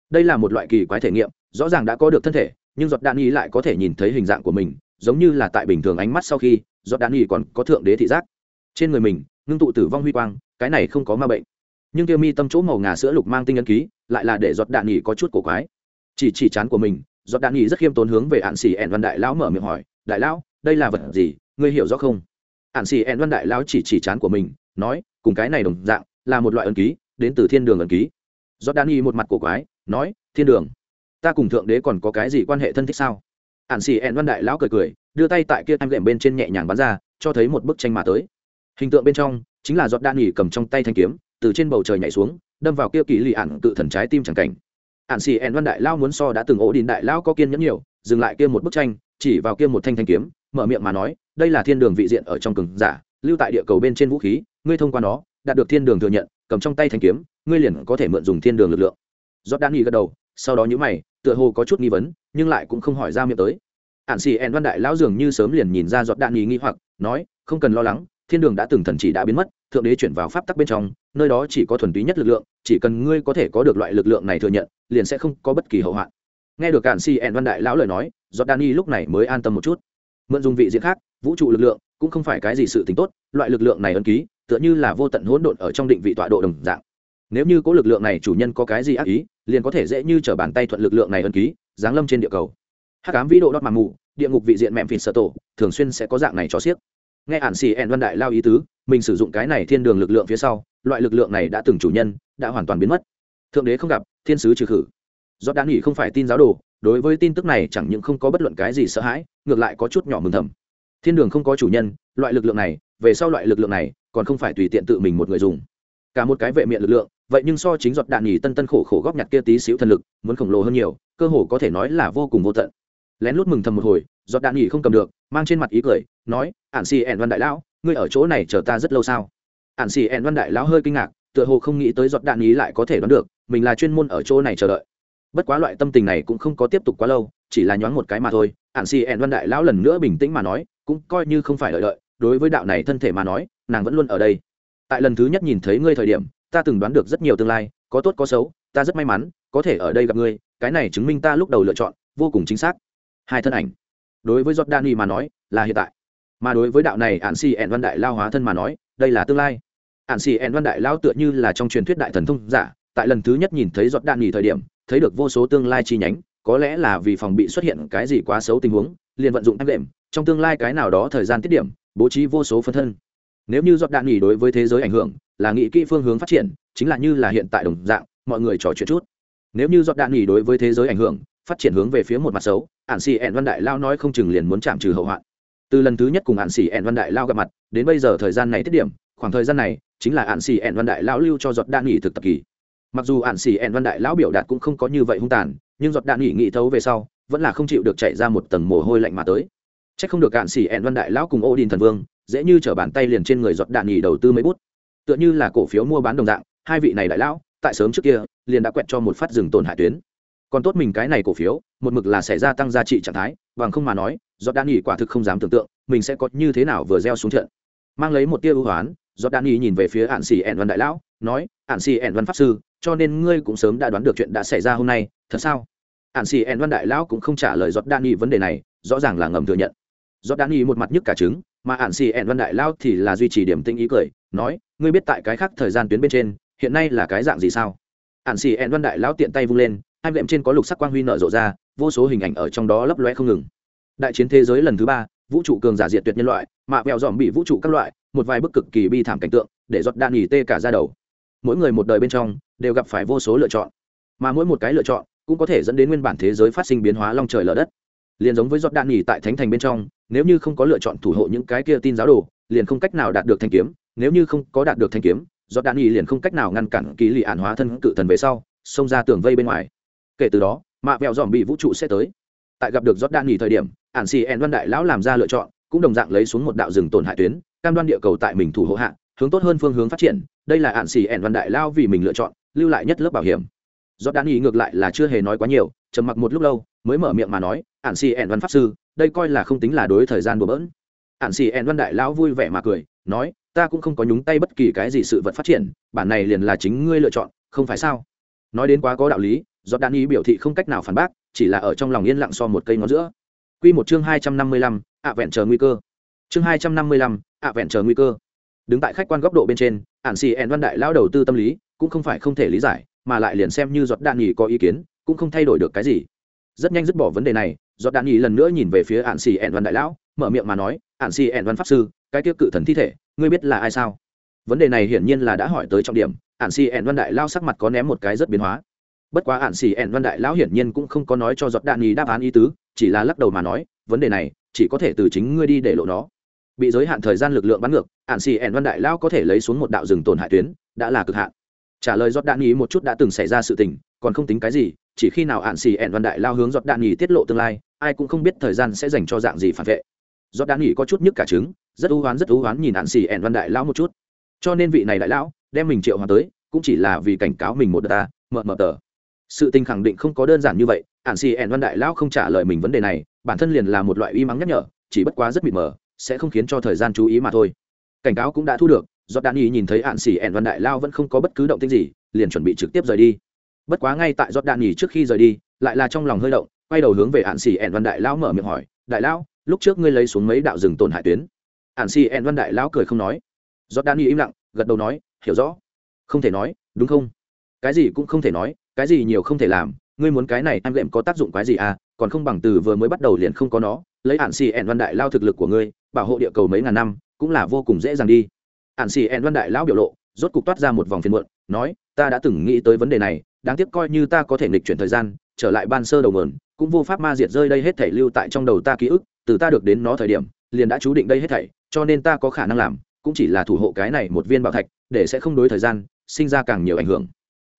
Đây là một loại kỳ quái thể nghiệm, rõ ràng đã có được thân thể, nhưng giọt đạn nhì lại có thể nhìn thấy hình dạng của mình, giống như là tại bình thường ánh mắt sau khi giọt đạn nhì còn có thượng đế thị giác. Trên người mình, ngưng tụ tử vong huy quang, cái này không có ma bệnh nhưng tiêu mi tâm chỗ màu ngà sữa lục mang tinh ấn ký, lại là để giọt đạn nghỉ có chút cổ quái. Chỉ chỉ chán của mình, giọt đạn nghỉ rất khiêm tốn hướng về ạn xỉ ẹn văn đại lão mở miệng hỏi, đại lão, đây là vật gì? Ngươi hiểu rõ không? Ạn xỉ ẹn văn đại lão chỉ chỉ chán của mình, nói, cùng cái này đồng dạng, là một loại ấn ký, đến từ thiên đường ấn ký. Giọt đạn nghỉ một mặt cổ quái, nói, thiên đường? Ta cùng thượng đế còn có cái gì quan hệ thân thích sao? Ạn xỉ ẹn văn đại lão cười cười, đưa tay tại kia em lệm bên trên nhẹ nhàng bắn ra, cho thấy một bức tranh mà tới. Hình tượng bên trong, chính là giọt đạn nghỉ cầm trong tay thanh kiếm từ trên bầu trời nhảy xuống, đâm vào kia kỳ lì ạn tự thần trái tim chẳng cảnh. Ạn xì ẹn văn đại lao muốn so đã từng ổ đình đại lao có kiên nhẫn nhiều, dừng lại kia một bức tranh, chỉ vào kia một thanh thanh kiếm, mở miệng mà nói, đây là thiên đường vị diện ở trong cường giả, lưu tại địa cầu bên trên vũ khí, ngươi thông qua nó, đạt được thiên đường thừa nhận, cầm trong tay thanh kiếm, ngươi liền có thể mượn dùng thiên đường lực lượng. Giót đã nghi gật đầu, sau đó nhữ mày, tựa hồ có chút nghi vấn, nhưng lại cũng không hỏi ra miệng tới. Ạn xì ẹn văn đại lão dường như sớm liền nhìn ra giọt đạn nghi nghi hoặc, nói, không cần lo lắng, thiên đường đã từng thần chỉ đã biến mất thượng đế chuyển vào pháp tắc bên trong, nơi đó chỉ có thuần túy nhất lực lượng, chỉ cần ngươi có thể có được loại lực lượng này thừa nhận, liền sẽ không có bất kỳ hậu hoạn. Nghe được cản si ẹn văn đại lão lời nói jordani lúc này mới an tâm một chút. Mượn dùng vị diện khác, vũ trụ lực lượng, cũng không phải cái gì sự tính tốt, loại lực lượng này ấn ký, tựa như là vô tận hỗn độn ở trong định vị tọa độ đồng dạng. Nếu như có lực lượng này chủ nhân có cái gì ác ý, liền có thể dễ như t bàn tay thuận lực lượng này ấn ký, giáng lâm trên địa cầu. Hắc ám vĩ độ đốt mà mù, địa ngục vị diện mẹm phìn sở tổ, thường xuyên sẽ có dạng này cho xiếc nghe ản xì ẹn văn đại lao ý tứ, mình sử dụng cái này thiên đường lực lượng phía sau, loại lực lượng này đã từng chủ nhân, đã hoàn toàn biến mất. Thượng đế không gặp, thiên sứ trừ khử. Do đã nghỉ không phải tin giáo đồ, đối với tin tức này chẳng những không có bất luận cái gì sợ hãi, ngược lại có chút nhỏ mừng thầm. Thiên đường không có chủ nhân, loại lực lượng này, về sau loại lực lượng này, còn không phải tùy tiện tự mình một người dùng. Cả một cái vệ miệng lực lượng, vậy nhưng so chính giọt đạn nhì tân tân khổ khổ góp nhặt kia tí xíu thần lực, muốn khổng lồ hơn nhiều, cơ hồ có thể nói là vô cùng vô tận. Lén lút mừng thầm một hồi giọt đạn nghỉ không cầm được, mang trên mặt ý cười, nói ạn xì ẻn văn đại lão, ngươi ở chỗ này chờ ta rất lâu sao? Ạn xì ẻn văn đại lão hơi kinh ngạc, tựa hồ không nghĩ tới giọt đạn ý lại có thể đoán được, mình là chuyên môn ở chỗ này chờ đợi. Bất quá loại tâm tình này cũng không có tiếp tục quá lâu, chỉ là nhoáng một cái mà thôi. Ạn xì ẻn văn đại lão lần nữa bình tĩnh mà nói, cũng coi như không phải đợi đợi, đối với đạo này thân thể mà nói, nàng vẫn luôn ở đây. Tại lần thứ nhất nhìn thấy ngươi thời điểm, ta từng đoán được rất nhiều tương lai, có tốt có xấu, ta rất may mắn, có thể ở đây gặp ngươi, cái này chứng minh ta lúc đầu lựa chọn, vô cùng chính xác. Hai thân ảnh đối với jordani mà nói là hiện tại. Mà đối với đạo này ạn xì ẹn văn đại lao hóa thân mà nói, đây là tương lai. Ạn xì ẹn văn đại lao tựa như là trong truyền thuyết đại thần thông giả, tại lần thứ nhất nhìn thấy giọt Đan nghỉ thời điểm, thấy được vô số tương lai chi nhánh, có lẽ là vì phòng bị xuất hiện cái gì quá xấu tình huống, liền vận dụng em đệm trong tương lai cái nào đó thời gian tiết điểm, bố trí vô số phân thân. Nếu như giọt đạn nghỉ đối với thế giới ảnh hưởng, là nghị kỹ phương hướng phát triển, chính là như là hiện tại đồng dạng, mọi người trò chuyện chút. Nếu như giọt đạn nghỉ đối với thế giới ảnh hưởng phát triển hướng về phía một mặt xấu ạn xì ẹn văn đại lao nói không chừng liền muốn chạm trừ hậu hoạn. Từ lần thứ nhất cùng ạn xì ẹn văn đại lao gặp mặt, đến bây giờ thời gian này tiết điểm, khoảng thời gian này chính là ạn xì ẹn văn đại lão lưu cho giọt đạn nghỉ thực tập kỳ. Mặc dù ạn xì ẹn văn đại lão biểu đạt cũng không có như vậy hung tàn, nhưng giọt đạn nghỉ nghĩ thấu về sau, vẫn là không chịu được chạy ra một tầng mồ hôi lạnh mà tới. C h ắ c không được ạn xì ẹn văn đại lão cùng ô đình thần vương, dễ như t bàn tay liền trên người giọt đạn nghỉ đầu tư mấy bút. Tựa như là cổ phiếu mua bán đồng dạng, hai vị này đại lão, tại sớm trước kia, liền đã quẹt cho một phát rừng tổn hại tuyến còn tốt mình cái này cổ phiếu, một mực là xảy ra tăng giá trị trạng thái, bằng không mà nói do đan nghỉ quả thực không dám tưởng tượng, mình sẽ có như thế nào vừa gieo xuống trận. Mang lấy một tia ưu hoán do đan nghỉ nhìn về phía ạn xì ẻn văn đại lão, nói ạn xì ẻn văn pháp sư, cho nên ngươi cũng sớm đã đoán được chuyện đã xảy ra hôm nay, thật sao? Ạn xì ẻn văn đại lão cũng không trả lời giọt đan nghỉ vấn đề này, rõ ràng là ngầm thừa nhận. Giọt đan nghỉ một mặt nhức cả trứng, mà ạn xì ẻn văn đại lão thì là duy trì điểm tinh ý cười, nói, ngươi biết tại cái khác thời gian tuyến bên trên, hiện nay là cái dạng gì sao? Ạn xì ẻn văn đại lão tiện tay vung lên hai vệm trên có lục sắc quang huy nở rộ ra, vô số hình ảnh ở trong đó lấp loe không ngừng. Đại chiến thế giới lần thứ ba, vũ trụ cường giả diệt tuyệt nhân loại, mạ vẹo dòm bị vũ trụ các loại, một vài bức cực kỳ bi thảm cảnh tượng, để giọt đạn nghỉ tê cả ra đầu. Mỗi người một đời bên trong, đều gặp phải vô số lựa chọn. Mà mỗi một cái lựa chọn, cũng có thể dẫn đến nguyên bản thế giới phát sinh biến hóa long trời lở đất. Liền giống với giọt đạn nghỉ tại thánh thành bên trong, nếu như không có lựa chọn thủ hộ những cái kia tin giáo đồ, liền không cách nào đạt được thanh kiếm. Nếu như không có đạt được thanh kiếm, giọt đạn nghỉ liền không cách nào ngăn cản kỳ lì ản hóa thân cự thần về sau, xông ra tường vây bên ngoài kể từ đó, mạ vẹo dòm bị vũ trụ sẽ tới. Tại gặp được giọt đan nghỉ thời điểm, ản xì ẹn văn đại lão làm ra lựa chọn, cũng đồng dạng lấy xuống một đạo rừng tổn hại tuyến, cam đoan địa cầu tại mình thủ hộ hạ, hướng tốt hơn phương hướng phát triển. Đây là ản xì ẹn văn đại lao vì mình lựa chọn, lưu lại nhất lớp bảo hiểm. Do đan ý ngược lại là chưa hề nói quá nhiều, trầm mặc một lúc lâu, mới mở miệng mà nói, ản xì ẹn văn pháp sư, đây coi là không tính là đối thời gian bừa bỡn. Ạn xì ẹn văn đại lão vui vẻ mà cười, nói, ta cũng không có nhúng tay bất kỳ cái gì sự vật phát triển, bản này liền là chính ngươi lựa chọn, không phải sao? Nói đến quá có đạo lý giọt đan ý biểu thị không cách nào phản bác chỉ là ở trong lòng yên lặng so một cây ngón giữa. Quy một chương hai trăm năm mươi lăm, ạ vẹn chờ nguy cơ. Chương hai trăm năm mươi lăm, ạ vẹn chờ nguy cơ. Đứng tại khách quan góc độ bên trên ản xì ẹn văn đại lao đầu tư tâm lý cũng không phải không thể lý giải mà lại liền xem như giọt đạn nghỉ có ý kiến cũng không thay đổi được cái gì. Rất nhanh dứt bỏ vấn đề này giọt đạn nghỉ lần nữa nhìn về phía ản xì ẹn văn đại lão mở miệng mà nói ản xì ẹn văn pháp sư cái tiêu cự thần thi thể ngươi biết là ai sao? Vấn đề này hiển nhiên là đã hỏi tới trọng điểm ản xì ẹn văn đại lao sắc mặt có ném một cái rất biến hóa bất quá hạn xì ẹn văn đại lão hiển nhiên cũng không có nói cho giọt đạn nhì đáp án ý tứ, chỉ là lắc đầu mà nói, vấn đề này, chỉ có thể từ chính ngươi đi để lộ nó. Bị giới hạn thời gian lực lượng bắn ngược, ạn xì ẹn văn đại lão có thể lấy xuống một đạo rừng tổn hại tuyến, đã là cực hạn. Trả lời giọt đạn ý một chút đã từng xảy ra sự tình, còn không tính cái gì, chỉ khi nào ạn xì ẹn văn đại lao hướng giọt đạn ý tiết lộ tương lai, ai cũng không biết thời gian sẽ dành cho dạng gì phản vệ. Giọt đạn ý có chút nhức cả trứng, rất ưu hoán, rất ưu hoán nhìn ạn xì ẹn văn đại lão một chút. Cho nên vị này đại lão, đem mình triệu hòa tới, cũng chỉ là vì cảnh cáo mình một đợt ta mờ mờ tờ sự tình khẳng định không có đơn giản như vậy ạn xì ẻn văn đại lão không trả lời mình vấn đề này, bản thân liền là một loại uy mắng nhắc nhở, chỉ bất quá rất mịt mờ, sẽ không khiến cho thời gian chú ý mà thôi. Cảnh cáo cũng đã thu được do đan y nhìn thấy ạn xỉ ẻn văn đại lao vẫn không có bất cứ động tích gì, liền chuẩn bị trực tiếp rời đi. Bất quá ngay tại giọt đạn nhì trước khi rời đi, lại là trong lòng hơi động, quay đầu hướng về ạn xỉ ẻn văn đại lao mở miệng hỏi, đại lao lúc trước ngươi lấy xuống mấy đạo rừng tổn hại tuyến? Ạn xỉ ẻn văn đại lao cười không nói. Giọt đạn nhì im lặng, gật đầu nói, hiểu rõ. Không thể nói, đúng không? Cái gì cũng không thể nói cái gì nhiều không thể làm, ngươi muốn cái này em lệm có tác dụng cái gì à còn không bằng từ vừa mới bắt đầu liền không có nó, lấy ạn xì ẹn văn đại lao thực lực của ngươi, bảo hộ địa cầu mấy ngàn năm, cũng là vô cùng dễ dàng đi. Ạn xì ẹn văn đại lão biểu lộ, rốt cục toát ra một vòng phiền muộn, nói, ta đã từng nghĩ tới vấn đề này, đáng tiếc coi như ta có thể nghịch chuyển thời gian, trở lại ban sơ đầu mườn cũng vô pháp ma diệt rơi đây hết thảy lưu tại trong đầu ta ký ức, từ ta được đến nó thời điểm, liền đã chú định đây hết thảy, cho nên ta có khả năng làm, cũng chỉ là thủ hộ cái này một viên bảo thạch, để sẽ không đối thời gian, sinh ra càng nhiều ảnh hưởng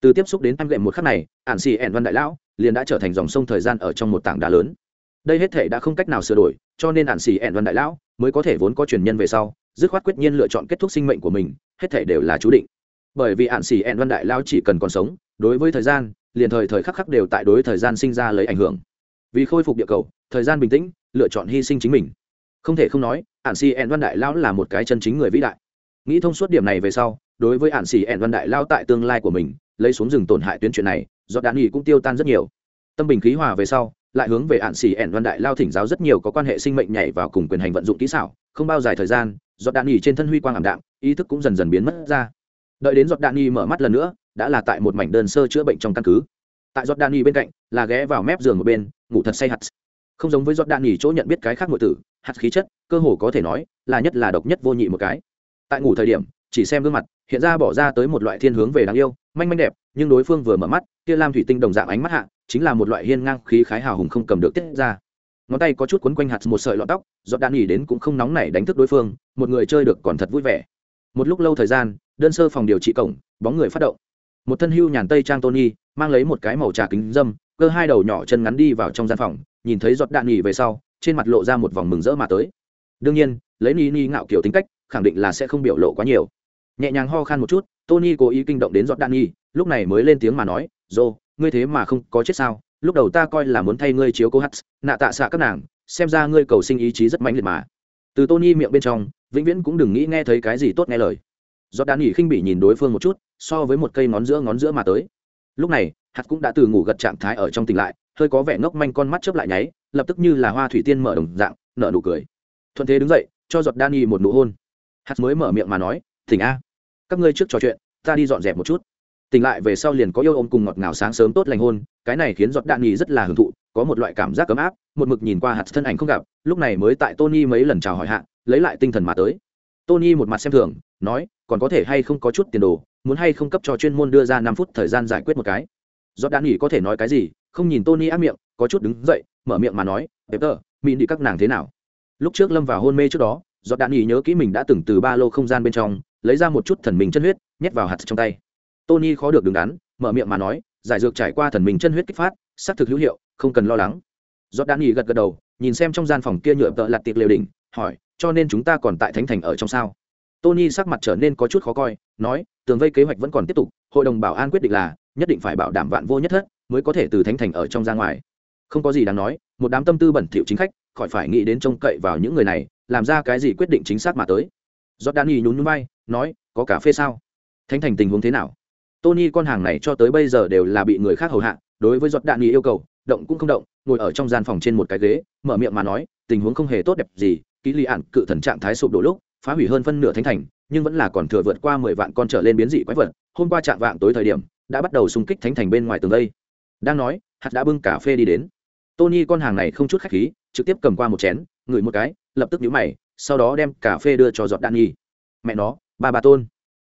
từ tiếp xúc đến anh lệm một khắc này ạn xì ẻn văn đại lão liền đã trở thành dòng sông thời gian ở trong một tảng đá lớn. Đây hết thể đã không cách nào sửa đổi, cho nên ạn xì ẻn văn đại lão mới có thể vốn có truyền nhân về sau, dứt khoát quyết nhiên lựa chọn kết thúc sinh mệnh của mình, hết thể đều là chú định. Bởi vì ạn xì ẻn văn đại lão chỉ cần còn sống, đối với thời gian, liền thời thời khắc khắc đều tại đối thời gian sinh ra lấy ảnh hưởng. Vì khôi phục địa cầu, thời gian bình tĩnh, lựa chọn hy sinh chính mình. Không thể không nói ạn xì ẻn văn đại lão là một cái chân chính người vĩ đại. Nghĩ thông suốt điểm này về sau, đối với ạn xì ẻn văn đại lao tại tương lai của mình lấy xuống rừng tổn hại tuyến chuyện này, do đạn nghỉ cũng tiêu tan rất nhiều. Tâm bình khí hòa về sau, lại hướng về ạn xì ẻn văn đại lao thỉnh giáo rất nhiều có quan hệ sinh mệnh nhảy vào cùng quyền hành vận dụng kỹ xảo, không bao dài thời gian giọt đạn nghỉ trên thân huy quang ảm đạm, ý thức cũng dần dần biến mất ra. Đợi đến giọt đạn nghỉ mở mắt lần nữa, đã là tại một mảnh đơn sơ chữa bệnh trong căn cứ. Tại giọt đạn nghỉ bên cạnh, là ghé vào mép giường một bên, ngủ thật say hạt. Không giống với giọt đạn nghỉ chỗ nhận biết cái khác ngụy tử, hạt khí chất, cơ hồ có thể nói là nhất là độc nhất vô nhị một cái. Tại ngủ thời điểm, chỉ xem gương mặt, hiện ra bỏ ra tới một loại thiên hướng về đáng yêu manh manh đẹp, nhưng đối phương vừa mở mắt, kia lam thủy tinh đồng dạng ánh mắt hạ, chính là một loại hiên ngang khí khái hào hùng không cầm được tiết ra. Ngón tay có chút quấn quanh hạt một sợi lọt tóc, giọt đạn nghỉ đến cũng không nóng nảy đánh thức đối phương, một người chơi được còn thật vui vẻ. Một lúc lâu thời gian, đơn sơ phòng điều trị cổng, bóng người phát động. Một thân hưu nhàn tây trang tony, mang lấy một cái màu trà kính dâm, cơ hai đầu nhỏ chân ngắn đi vào trong gian phòng, nhìn thấy giọt đạn nghỉ về sau, trên mặt lộ ra một vòng mừng rỡ mà tới. Đương nhiên, lấy ni ni ngạo kiểu tính cách, khẳng định là sẽ không biểu lộ quá nhiều nhẹ nhàng ho khan một chút, tony cố ý kinh động đến giọt đạn nghi lúc này mới lên tiếng mà nói, dô, ngươi thế mà không có chết sao? Lúc đầu ta coi là muốn thay ngươi chiếu cố hắt nạ tạ xạ các nàng, xem ra ngươi cầu sinh ý chí rất mãnh liệt mà. Từ tony miệng bên trong, vĩnh viễn cũng đừng nghĩ nghe thấy cái gì tốt nghe lời. Giọt đạn nghi khinh bị nhìn đối phương một chút, so với một cây ngón giữa ngón giữa mà tới. Lúc này hạt cũng đã từ ngủ gật trạng thái ở trong tỉnh lại, hơi có vẻ ngốc manh con mắt chớp lại nháy, lập tức như là hoa thủy tiên mở đồng dạng, nở nụ cười. Thuận thế đứng dậy, cho giọt đan y một nụ hôn. Hạt mới mở miệng mà nói, thỉnh a các ngươi trước trò chuyện, ta đi dọn dẹp một chút. Tỉnh lại về sau liền có yêu ôm cùng ngọt ngào sáng sớm tốt lành hôn, cái này khiến giọt đạn nghỉ rất là hưởng thụ, có một loại cảm giác ấm áp, một mực nhìn qua hạt thân ảnh không gặp, lúc này mới tại tony mấy lần chào hỏi hạ, lấy lại tinh thần mà tới. Tony một mặt xem thường, nói, còn có thể hay không có chút tiền đồ, muốn hay không cấp cho chuyên môn đưa ra năm phút thời gian giải quyết một cái? Giọt đạn nghỉ có thể nói cái gì, không nhìn tony ác miệng, có chút đứng dậy, mở miệng mà nói đẹp tờ mỹ đi các nàng thế nào? Lúc trước lâm vào hôn mê trước đó, giọt đạn nghỉ nhớ kỹ mình đã từng từ ba lô không gian bên trong lấy ra một chút thần mình chân huyết nhét vào hạt trong tay. Tony khó được đứng đắn mở miệng mà nói giải dược trải qua thần mình chân huyết kích phát xác thực hữu hiệu không cần lo lắng. Giọt đan nghỉ gật gật đầu nhìn xem trong gian phòng kia nhựa tợ lặt tiệc liều đỉnh hỏi cho nên chúng ta còn tại thánh thành ở trong sao? Tony sắc mặt trở nên có chút khó coi nói tường vây kế hoạch vẫn còn tiếp tục hội đồng bảo an quyết định là nhất định phải bảo đảm vạn vô nhất thất mới có thể từ thánh thành ở trong ra ngoài. Không có gì đáng nói một đám tâm tư bẩn thỉu chính khách khỏi phải nghĩ đến trông cậy vào những người này làm ra cái gì quyết định chính xác mà tới. Jordani nhún nhún vai, nói, có cà phê sao? Thánh thành tình huống thế nào? Tony con hàng này cho tới bây giờ đều là bị người khác hầu hạ, đối với Jordani yêu cầu, động cũng không động, ngồi ở trong gian phòng trên một cái ghế, mở miệng mà nói, tình huống không hề tốt đẹp gì, kỹ lì ạn cự thần trạng thái sụp đổ lúc, phá hủy hơn phân nửa thánh thành, nhưng vẫn là còn thừa vượt qua mười vạn con trở lên biến dị quái vật, hôm qua trạng vạng tối thời điểm, đã bắt đầu xung kích thánh thành bên ngoài tường đây. Đang nói, hạt đã bưng cà phê đi đến. Tony con hàng này không chút khách khí, trực tiếp cầm qua một chén, ngửi một cái, lập tức nhũ mày, sau đó đem cà phê đưa cho giọt đạn Nhi. mẹ nó ba bà tôn.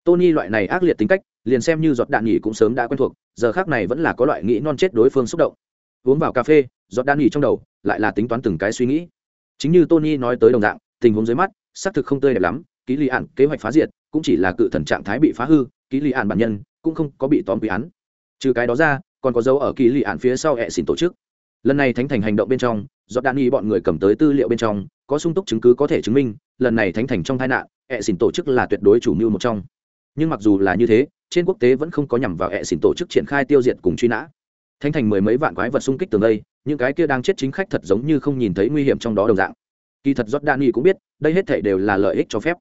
Tony loại này ác liệt tính cách, liền xem như giọt đạn nghỉ cũng sớm đã quen thuộc, giờ khác này vẫn là có loại nghĩ non chết đối phương xúc động. Uống vào cà phê, giọt đạn nghỉ trong đầu, lại là tính toán từng cái suy nghĩ. Chính như tony nói tới đồng dạng, tình huống dưới mắt, xác thực không tươi đẹp lắm ký lì ạn kế hoạch phá diệt, cũng chỉ là cự thần trạng thái bị phá hư ký lì ạn bản nhân cũng không có bị tóm quý án trừ cái đó ra, còn có dấu ở ký lì ạn phía sau hệ xỉn tổ chức. Lần này thánh thành hành động bên trong do đạn y bọn người cầm tới tư liệu bên trong, có sung túc chứng cứ có thể chứng minh, lần này thánh thành trong tai nạn hệ xỉn tổ chức là tuyệt đối chủ mưu một trong. Nhưng mặc dù là như thế, trên quốc tế vẫn không có nhằm vào hệ xỉn tổ chức triển khai tiêu diệt cùng truy nã. Thánh thành mười mấy vạn quái vật xung kích tường đây, những cái kia đang chết chính khách thật giống như không nhìn thấy nguy hiểm trong đó đồng dạng. Kỳ thật Jordani cũng biết, đây hết thể đều là lợi ích cho phép.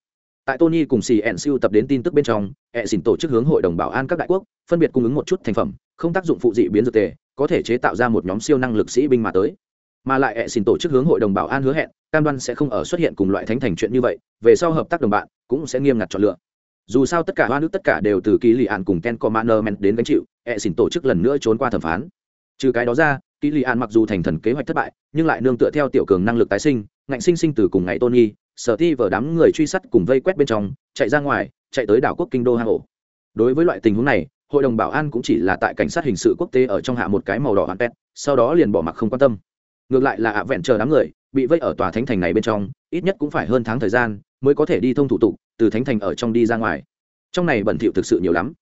Tại tony cùng xì ẹn siêu tập đến tin tức bên trong hệ xỉn tổ chức hướng hội đồng bảo an các đại quốc, phân biệt cung ứng một chút thành phẩm, không tác dụng phụ dị biến dược tề, có thể chế tạo ra một nhóm siêu năng lực sĩ binh mà tới mà lại hệ xin tổ chức hướng hội đồng bảo an hứa hẹn, cam đoan sẽ không ở xuất hiện cùng loại thánh thành chuyện như vậy, về sau hợp tác đồng bạn cũng sẽ nghiêm ngặt chọn lựa. Dù sao tất cả hoa nước tất cả đều từ kỳ lì ạn cùng ken commander men đến gánh chịu hệ xin tổ chức lần nữa trốn qua thẩm phán. Trừ cái đó ra kỳ lì ạn mặc dù thành thần kế hoạch thất bại, nhưng lại nương tựa theo tiểu cường năng lực tái sinh, ngạnh sinh sinh từ cùng ngày tony sở ti vở đám người truy sát cùng vây quét bên trong, chạy ra ngoài, chạy tới đảo quốc kinh đô hang ổ. Đối với loại tình huống này, hội đồng bảo an cũng chỉ là tại cảnh sát hình sự quốc tế ở trong hạ một cái màu đỏ hoàn pet, sau đó liền bỏ mặc không quan tâm ngược lại là ạ vẹn chờ đám người bị vây ở tòa thánh thành này bên trong, ít nhất cũng phải hơn tháng thời gian mới có thể đi thông thủ tục, từ thánh thành ở trong đi ra ngoài. Trong này bẩn thỉu thực sự nhiều lắm.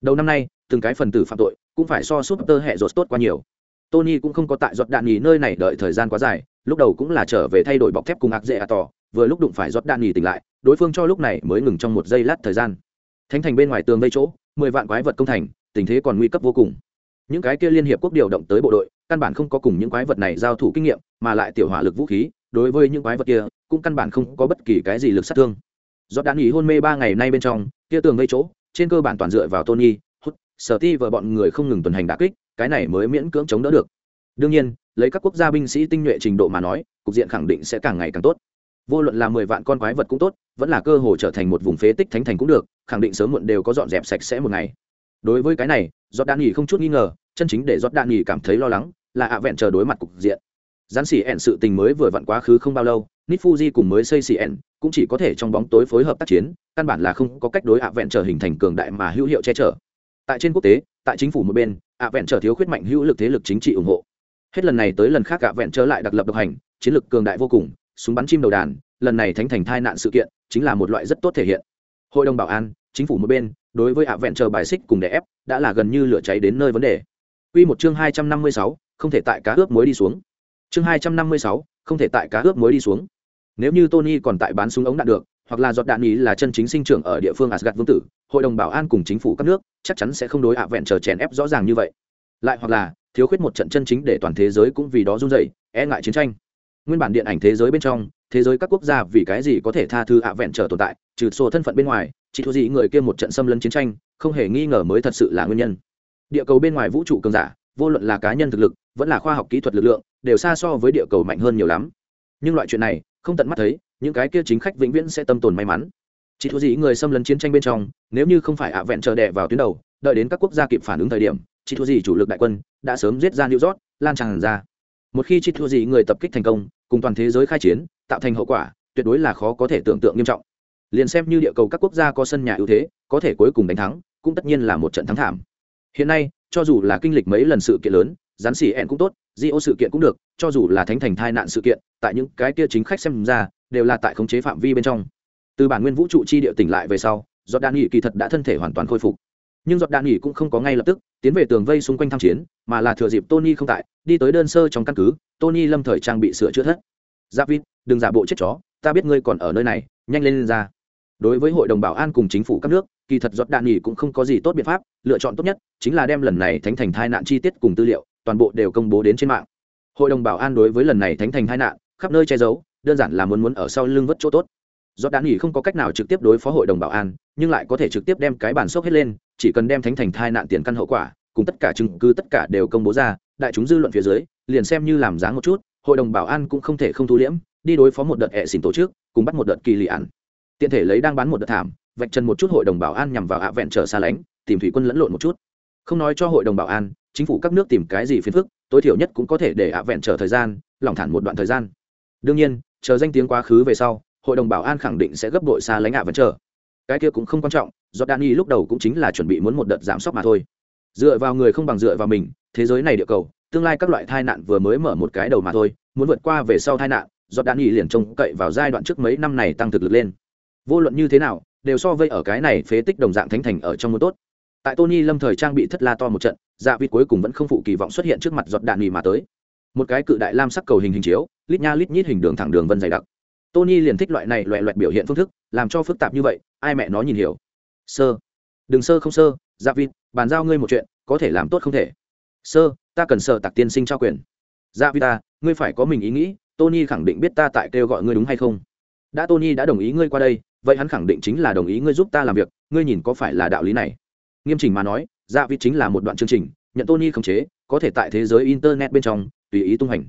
Đầu năm nay, từng cái phần tử phạm tội cũng phải so súp tơ hệ rột tốt quá nhiều. Tony cũng không có tại giọt đạn nghỉ nơi này đợi thời gian quá dài, lúc đầu cũng là trở về thay đổi bọc thép cùng ạc dễ ạ tỏ vừa lúc đụng phải giọt đạn nghỉ tỉnh lại, đối phương cho lúc này mới ngừng trong một giây lát thời gian. Thánh thành bên ngoài tường vây chỗ, mười vạn quái vật công thành, tình thế còn nguy cấp vô cùng. Những cái kia liên hiệp quốc điều động tới bộ đội căn bản không có cùng những quái vật này giao thủ kinh nghiệm, mà lại tiểu hỏa lực vũ khí, đối với những quái vật kia, cũng căn bản không có bất kỳ cái gì lực sát thương. Do đạn nghỉ hôn mê ba ngày nay bên trong, kia tường gây chỗ, trên cơ bản toàn dựa vào tony, hút, sở ti và bọn người không ngừng tuần hành đà kích, cái này mới miễn cưỡng chống đỡ được. Đương nhiên, lấy các quốc gia binh sĩ tinh nhuệ trình độ mà nói, cục diện khẳng định sẽ càng ngày càng tốt. Vô luận là mười vạn con quái vật cũng tốt, vẫn là cơ hội trở thành một vùng phế tích thánh thành cũng được, khẳng định sớm muộn đều có dọn dẹp sạch sẽ một ngày. Đối với cái này giọt đạn nghỉ không chút nghi ngờ, chân chính để giọt đạn nghỉ cảm thấy lo lắng là ạ vẹn chờ đối mặt cục diện. Gián xỉ ẹn sự tình mới vừa vặn quá khứ không bao lâu nít fuji cùng mới xây xỉ ẹn cũng chỉ có thể trong bóng tối phối hợp tác chiến căn bản là không có cách đối ạ vẹn chờ hình thành cường đại mà hữu hiệu che chở. Tại trên quốc tế tại chính phủ một bên ạ vẹn chờ thiếu khuyết mạnh hữu lực thế lực chính trị ủng hộ. Hết lần này tới lần khác ạ vẹn chờ lại đặc lập độc hành chiến lực cường đại vô cùng súng bắn chim đầu đàn lần này thánh thành thai nạn sự kiện chính là một loại rất tốt thể hiện. Hội đồng bảo an chính phủ một bên đối với ạ vẹn chờ bài xích cùng đè ép đã là gần như lửa cháy đến nơi vấn đề. Quy một chương 256, không thể tại cá ướp muối đi xuống. Chương hai trăm năm mươi sáu, không thể tại cá ướp muối đi xuống. Nếu như Tony còn tại bán súng ống đạn được, hoặc là giọt đạn ý là chân chính sinh trưởng ở địa phương Asgard vương tử, hội đồng bảo an cùng chính phủ các nước chắc chắn sẽ không đối ạ vẹn chờ chèn ép rõ ràng như vậy. Lại hoặc là thiếu khuyết một trận chân chính để toàn thế giới cũng vì đó run dậy, e ngại chiến tranh. Nguyên bản điện ảnh thế giới bên trong, thế giới các quốc gia vì cái gì có thể tha thứ ạ vẹn trở tồn tại, trừ sổ thân phận bên ngoài, chỉ thua gì người kia một trận xâm lấn chiến tranh, không hề nghi ngờ mới thật sự là nguyên nhân địa cầu bên ngoài vũ trụ cường giả vô luận là cá nhân thực lực, vẫn là khoa học kỹ thuật lực lượng, đều xa so với địa cầu mạnh hơn nhiều lắm. Nhưng loại chuyện này, không tận mắt thấy, những cái kia chính khách vĩnh viễn sẽ tâm tồn may mắn. Chỉ thua gì người xâm lấn chiến tranh bên trong, nếu như không phải ạ vẹn chờ đẻ vào tuyến đầu, đợi đến các quốc gia kịp phản ứng thời điểm, chỉ thua gì chủ lực đại quân đã sớm giết ra new york, lan tràn ra. Một khi chỉ thua gì người tập kích thành công, cùng toàn thế giới khai chiến, tạo thành hậu quả, tuyệt đối là khó có thể tưởng tượng nghiêm trọng. Liền xem như địa cầu các quốc gia có sân nhà ưu thế, có thể cuối cùng đánh thắng, cũng tất nhiên là một trận thắng thảm hiện nay cho dù là kinh lịch mấy lần sự kiện lớn rắn xỉ ẹn cũng tốt di ô sự kiện cũng được cho dù là thánh thành thai nạn sự kiện tại những cái kia chính khách xem ra đều là tại khống chế phạm vi bên trong. Từ bản nguyên vũ trụ chi địa tỉnh lại về sau do đan nghỉ kỳ thật đã thân thể hoàn toàn khôi phục. Nhưng giọt đạn nghỉ cũng không có ngay lập tức tiến về tường vây xung quanh tham chiến mà là thừa dịp tony không tại đi tới đơn sơ trong căn cứ tony lâm thời trang bị sửa chữa thất. Giáp vít đừng giả bộ chết chó ta biết ngươi còn ở nơi này nhanh lên, lên ra. Đối với hội đồng bảo an cùng chính phủ các nước kỳ thật giọt đạn nghỉ cũng không có gì tốt biện pháp, lựa chọn tốt nhất chính là đem lần này thánh thành thai nạn chi tiết cùng tư liệu toàn bộ đều công bố đến trên mạng. Hội đồng bảo an đối với lần này thánh thành thai nạn khắp nơi che giấu, đơn giản là muốn muốn ở sau lưng vất chỗ tốt. Giọt đạn nghỉ không có cách nào trực tiếp đối phó hội đồng bảo an, nhưng lại có thể trực tiếp đem cái bản sốc hết lên, chỉ cần đem thánh thành thai nạn tiền căn hậu quả, cùng tất cả chứng cứ tất cả đều công bố ra, đại chúng dư luận phía dưới, liền xem như làm dáng một chút, hội đồng bảo an cũng không thể không thu liễm, đi đối phó một đợt hệ xỉn tổ chức, cùng bắt một đợt kỳ lì ăn tiện thể lấy đang bán một đợt thảm vạch chân một chút hội đồng bảo an nhằm vào hạ vẹn trở xa lánh, tìm thủy quân lẫn lộn một chút. Không nói cho hội đồng bảo an, chính phủ các nước tìm cái gì phiền phức, tối thiểu nhất cũng có thể để hạ vẹn trở thời gian lỏng thản một đoạn thời gian. Đương nhiên, chờ danh tiếng quá khứ về sau, hội đồng bảo an khẳng định sẽ gấp đội xa lánh hạ vẹn chờ cái kia cũng không quan trọng do y lúc đầu cũng chính là chuẩn bị muốn một đợt giảm sốc mà thôi. Dựa vào người không bằng dựa vào mình, thế giới này địa cầu, tương lai các loại tai nạn vừa mới mở một cái đầu mà thôi, muốn vượt qua về sau tai nạn do y liền trông cậy vào giai đoạn trước mấy năm này tăng thực lực lên. Vô luận như thế nào đều so vây ở cái này phế tích đồng dạng thánh thành ở trong mưa tốt. Tại tony lâm thời trang bị thất la to một trận dạ vịt cuối cùng vẫn không phụ kỳ vọng xuất hiện trước mặt giọt đạn mì mà tới. Một cái cự đại lam sắc cầu hình hình chiếu, lít nha lít nhít hình đường thẳng đường vân dày đặc. Tony liền thích loại này loại loại biểu hiện phương thức, làm cho phức tạp như vậy, ai mẹ nó nhìn hiểu. Sơ. Đừng sơ không sơ dạ vịt, bàn giao ngươi một chuyện, có thể làm tốt không thể. Sơ, ta cần sợ tặc tiên sinh trao quyền. Dạ vịt ta ngươi phải có mình ý nghĩ, tony khẳng định biết ta tại kêu gọi ngươi đúng hay không đã tony đã đồng ý ngươi qua đây, vậy hắn khẳng định chính là đồng ý ngươi giúp ta làm việc, ngươi nhìn có phải là đạo lý này? Nghiêm chỉnh mà nói dạ vị chính là một đoạn chương trình, nhận tony khống chế, có thể tại thế giới internet bên trong, tùy ý tung hành.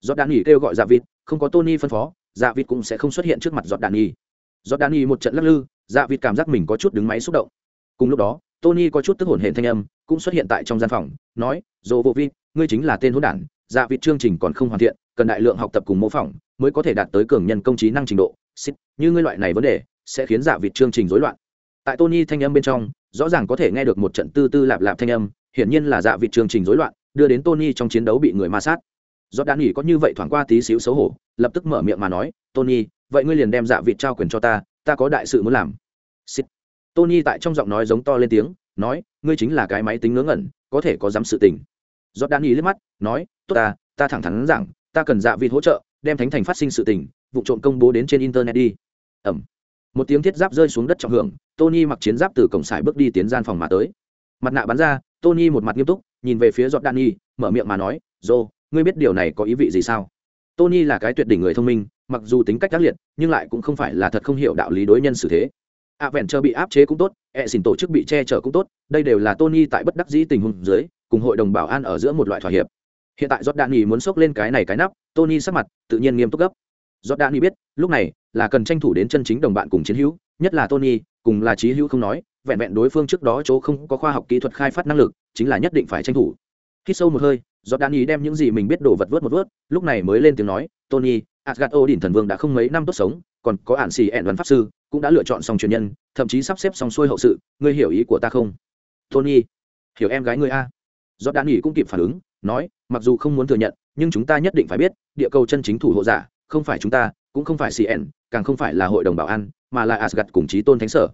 Do đan nghỉ kêu gọi dạ vịt không có tony phân phó dạ vịt cũng sẽ không xuất hiện trước mặt giọt đạn nhi giọt đạn nhi một trận lắc lư dạ vịt cảm giác mình có chút đứng máy xúc động. Cùng lúc đó, tony có chút tức hồn hển thanh âm, cũng xuất hiện tại trong gian phòng, nói dồ vô vi ngươi chính là tên hỗn đản dạ vịt chương trình còn không hoàn thiện, cần đại lượng học tập cùng mô phỏng mới có thể đạt tới cường nhân công trí năng trình độ. Xích, như ngươi loại này vấn đề sẽ khiến giả vịt chương trình rối loạn. Tại tony thanh âm bên trong rõ ràng có thể nghe được một trận tư tư lạp lạp thanh âm hiển nhiên là dạ vịt chương trình rối loạn đưa đến tony trong chiến đấu bị người ma sát. Do đã nghỉ có như vậy thoảng qua tí xíu xấu hổ lập tức mở miệng mà nói tony vậy ngươi liền đem dạ vịt trao quyền cho ta ta có đại sự muốn làm. Xích tony tại trong giọng nói giống to lên tiếng nói ngươi chính là cái máy tính ngớ ngẩn có thể có dám sự tình. Do đã nghỉ liếc mắt nói tốt ta ta thẳng thắn rằng ta cần dạ vịt hỗ trợ đem thánh thành phát sinh sự tình, vụ trộm công bố đến trên internet đi. Ẩm. Một tiếng thiết giáp rơi xuống đất trọng hưởng, tony mặc chiến giáp từ cổng sải bước đi tiến gian phòng mà tới. Mặt nạ bắn ra, tony một mặt nghiêm túc, nhìn về phía giọt đan nhi mở miệng mà nói dô ngươi biết điều này có ý vị gì sao? Tony là cái tuyệt đỉnh người thông minh, mặc dù tính cách ác liệt, nhưng lại cũng không phải là thật không hiểu đạo lý đối nhân xử thế. A vẹn chờ bị áp chế cũng tốt e xin tổ chức bị che chở cũng tốt, đây đều là tony tại bất đắc dĩ tình huống dưới, cùng hội đồng bảo an ở giữa một loại thỏa hiệp. Hiện tại giọt đạn nghỉ muốn xốc lên cái này cái nắp tony sắc mặt tự nhiên nghiêm túc gấp. Giọt đạn biết, lúc này là cần tranh thủ đến chân chính đồng bạn cùng chiến hữu, nhất là tony, cùng là trí hữu không nói, vẹn vẹn đối phương trước đó chỗ không có khoa học kỹ thuật khai phát năng lực, chính là nhất định phải tranh thủ. Khi sâu một hơi giọt đan đem những gì mình biết đổ vật vớt một vớt, lúc này mới lên tiếng nói, tony asgad o đỉnh thần vương đã không mấy năm tốt sống, còn có ạn xì ẹn văn pháp sư, cũng đã lựa chọn xong truyền nhân, thậm chí sắp xếp xong xuôi hậu sự, ngươi hiểu ý của ta không? Tony, hiểu em gái ngươi a. Giọt đan cũng kịp phản ứng, nói, mặc dù không muốn thừa nhận nhưng chúng ta nhất định phải biết, địa cầu chân chính thủ hộ giả, không phải chúng ta, cũng không phải cn càng không phải là hội đồng bảo an, mà là asgad cùng chí tôn thánh sở.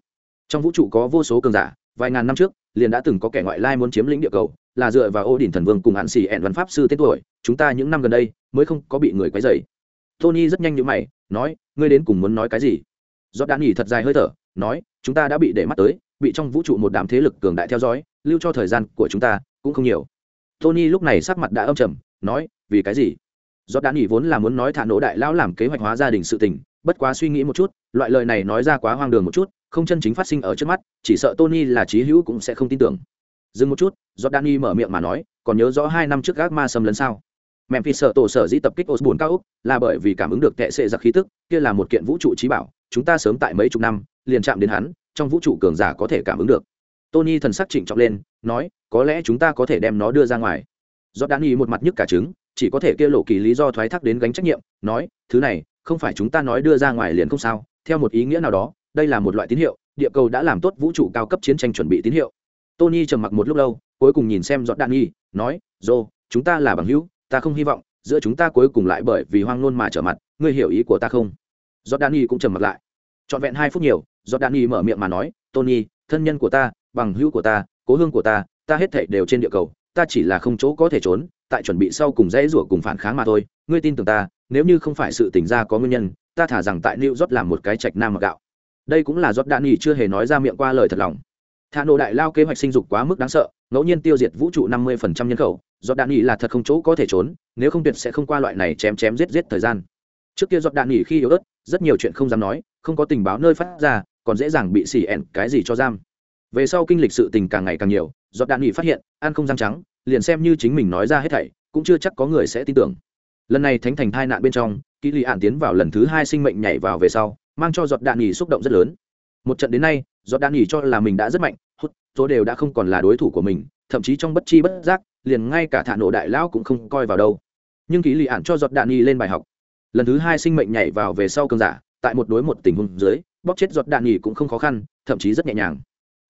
Trong vũ trụ có vô số cường giả, vài ngàn năm trước, liền đã từng có kẻ ngoại lai muốn chiếm lĩnh địa cầu, là dựa vào ô đỉnh thần vương cùng hạn xì ẹn văn pháp sư tên tuổi, chúng ta những năm gần đây, mới không có bị người quấy dày tony rất nhanh như mày, nói, ngươi đến cùng muốn nói cái gì? Giọt đã nghỉ thật dài hơi thở, nói, chúng ta đã bị để mắt tới, bị trong vũ trụ một đám thế lực cường đại theo dõi, lưu cho thời gian của chúng ta cũng không nhiều. Tony lúc này sắc mặt đã âm trầm nói, vì cái gì? Do đã nghỉ vốn là muốn nói thả nổ đại lão làm kế hoạch hóa gia đình sự tình, bất quá suy nghĩ một chút, loại lời này nói ra quá hoang đường một chút, không chân chính phát sinh ở trước mắt, chỉ sợ tony là trí hữu cũng sẽ không tin tưởng. Dừng một chút do nghỉ mở miệng mà nói, còn nhớ rõ hai năm trước gác ma xâm lấn sao? Memphis sợ tổ sở di tập kích osborne cao úc là bởi vì cảm ứng được tệ sệ giặc khí tức, kia là một kiện vũ trụ trí bảo, chúng ta sớm tại mấy chục năm, liền chạm đến hắn, trong vũ trụ cường giả có thể cảm ứng được. Tony thần sắc trịnh trọng lên, nói, có lẽ chúng ta có thể đem nó đưa ra ngoài do danny một mặt nhức cả trứng, chỉ có thể kia lộ kỳ lý do thoái thác đến gánh trách nhiệm, nói, thứ này, không phải chúng ta nói đưa ra ngoài liền không sao, theo một ý nghĩa nào đó, đây là một loại tín hiệu, địa cầu đã làm tốt vũ trụ cao cấp chiến tranh chuẩn bị tín hiệu. Tony trầm mặc một lúc lâu, cuối cùng nhìn xem giọt đạn nhi nói dô chúng ta là bằng hữu, ta không hy vọng giữa chúng ta cuối cùng lại bởi vì hoang nôn mà trở mặt, ngươi hiểu ý của ta không? Giọt đạn nhi cũng trầm mặc lại. Trọn vẹn hai phút nhiều, giọt đạn nhi mở miệng mà nói, tony, thân nhân của ta, bằng hữu của ta, cố hương của ta ta hết thảy đều trên địa cầu ta chỉ là không chỗ có thể trốn, tại chuẩn bị sau cùng dễ rủa cùng phản kháng mà thôi. Ngươi tin tưởng ta, nếu như không phải sự tỉnh ra có nguyên nhân, ta thả rằng tại new york làm một cái trạch nam mặc gạo. Đây cũng là giọt đạn nghỉ chưa hề nói ra miệng qua lời thật lòng. Thả nổ đại lao kế hoạch sinh dục quá mức đáng sợ, ngẫu nhiên tiêu diệt vũ trụ năm mươi phần trăm nhân khẩu giọt đạn nghỉ là thật không chỗ có thể trốn, nếu không tuyệt sẽ không qua loại này chém chém giết giết thời gian. Trước kia giọt đạn nghỉ khi yếu ớt, rất nhiều chuyện không dám nói, không có tình báo nơi phát ra, còn dễ dàng bị xỉ ẹn cái gì cho giam. Về sau kinh lịch sự tình càng ngày càng nhiều giọt đạn nghỉ phát hiện, ăn không răng trắng, liền xem như chính mình nói ra hết thảy, cũng chưa chắc có người sẽ tin tưởng. Lần này thánh thành thai nạn bên trong kỹ lì ạn tiến vào lần thứ hai sinh mệnh nhảy vào về sau, mang cho giọt đạn nghỉ xúc động rất lớn. Một trận đến nay, giọt đạn nghỉ cho là mình đã rất mạnh, hút, số đều đã không còn là đối thủ của mình, thậm chí trong bất chi bất giác, liền ngay cả thả nổ đại lão cũng không coi vào đâu. Nhưng kỹ lì ạn cho giọt đạn nghỉ lên bài học. Lần thứ hai sinh mệnh nhảy vào về sau cơn giả, tại một đối một tình huống dưới bóc chết giọt đạn nghỉ cũng không khó khăn, thậm chí rất nhẹ nhàng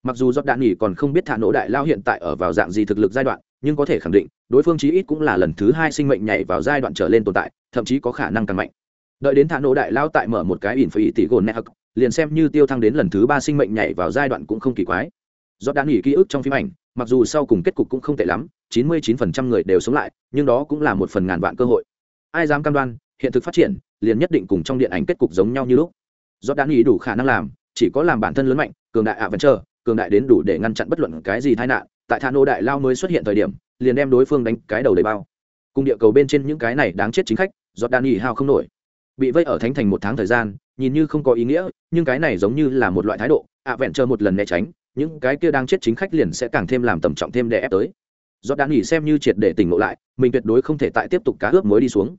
mặc dù giọt đạn nghỉ còn không biết thả nổ đại lao hiện tại ở vào dạng gì thực lực giai đoạn, nhưng có thể khẳng định, đối phương chí ít cũng là lần thứ hai sinh mệnh nhảy vào giai đoạn trở lên tồn tại, thậm chí có khả năng càng mạnh. Đợi đến thả nổ đại lao tại mở một cái ỉn phải tỷ gồn nẹt liền xem như tiêu thăng đến lần thứ ba sinh mệnh nhảy vào giai đoạn cũng không kỳ quái. Giọt đạn nghỉ ký ức trong phim ảnh, mặc dù sau cùng kết cục cũng không tệ lắm, chín mươi 99% người đều sống lại, nhưng đó cũng là một phần ngàn vạn cơ hội. Ai dám cam đoan, hiện thực phát triển, liền nhất định cùng trong điện ảnh kết cục giống nhau như lúc. Giọt đạn nghỉ đủ khả năng làm, chỉ có làm bản thân lớn mạnh, cường đại ạ vẫn chờ cường đại đến đủ để ngăn chặn bất luận cái gì tai nạn, tại thà nô đại lao mới xuất hiện thời điểm, liền đem đối phương đánh cái đầu đầy bao. Cùng địa cầu bên trên những cái này đáng chết chính khách giọt đan ỉ hao không nổi. Bị vây ở thánh thành một tháng thời gian, nhìn như không có ý nghĩa, nhưng cái này giống như là một loại thái độ, ạ vẹn chờ một lần né tránh, những cái kia đang chết chính khách liền sẽ càng thêm làm tầm trọng thêm để ép tới. Giọt đan ỉ xem như triệt để tỉnh ngộ lại, mình tuyệt đối không thể tại tiếp tục cá ướp mới đi xuống.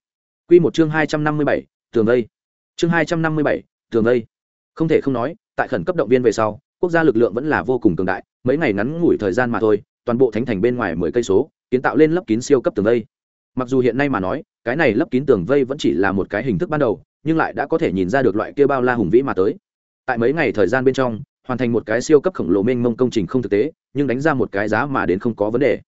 Quy một chương hai trăm năm mươi bảy, tường vây. Chương hai trăm năm mươi bảy, tường vây. Không thể không nói, tại khẩn cấp động viên về sau quốc gia lực lượng vẫn là vô cùng cường đại, mấy ngày ngắn ngủi thời gian mà thôi, toàn bộ thánh thành bên ngoài mười cây số, kiến tạo lên lấp kín siêu cấp tường vây. Mặc dù hiện nay mà nói, cái này lấp kín tường vây vẫn chỉ là một cái hình thức ban đầu, nhưng lại đã có thể nhìn ra được loại kia bao la hùng vĩ mà tới. Tại mấy ngày thời gian bên trong, hoàn thành một cái siêu cấp khổng lồ mênh mông công trình không thực tế, nhưng đánh ra một cái giá mà đến không có vấn đề.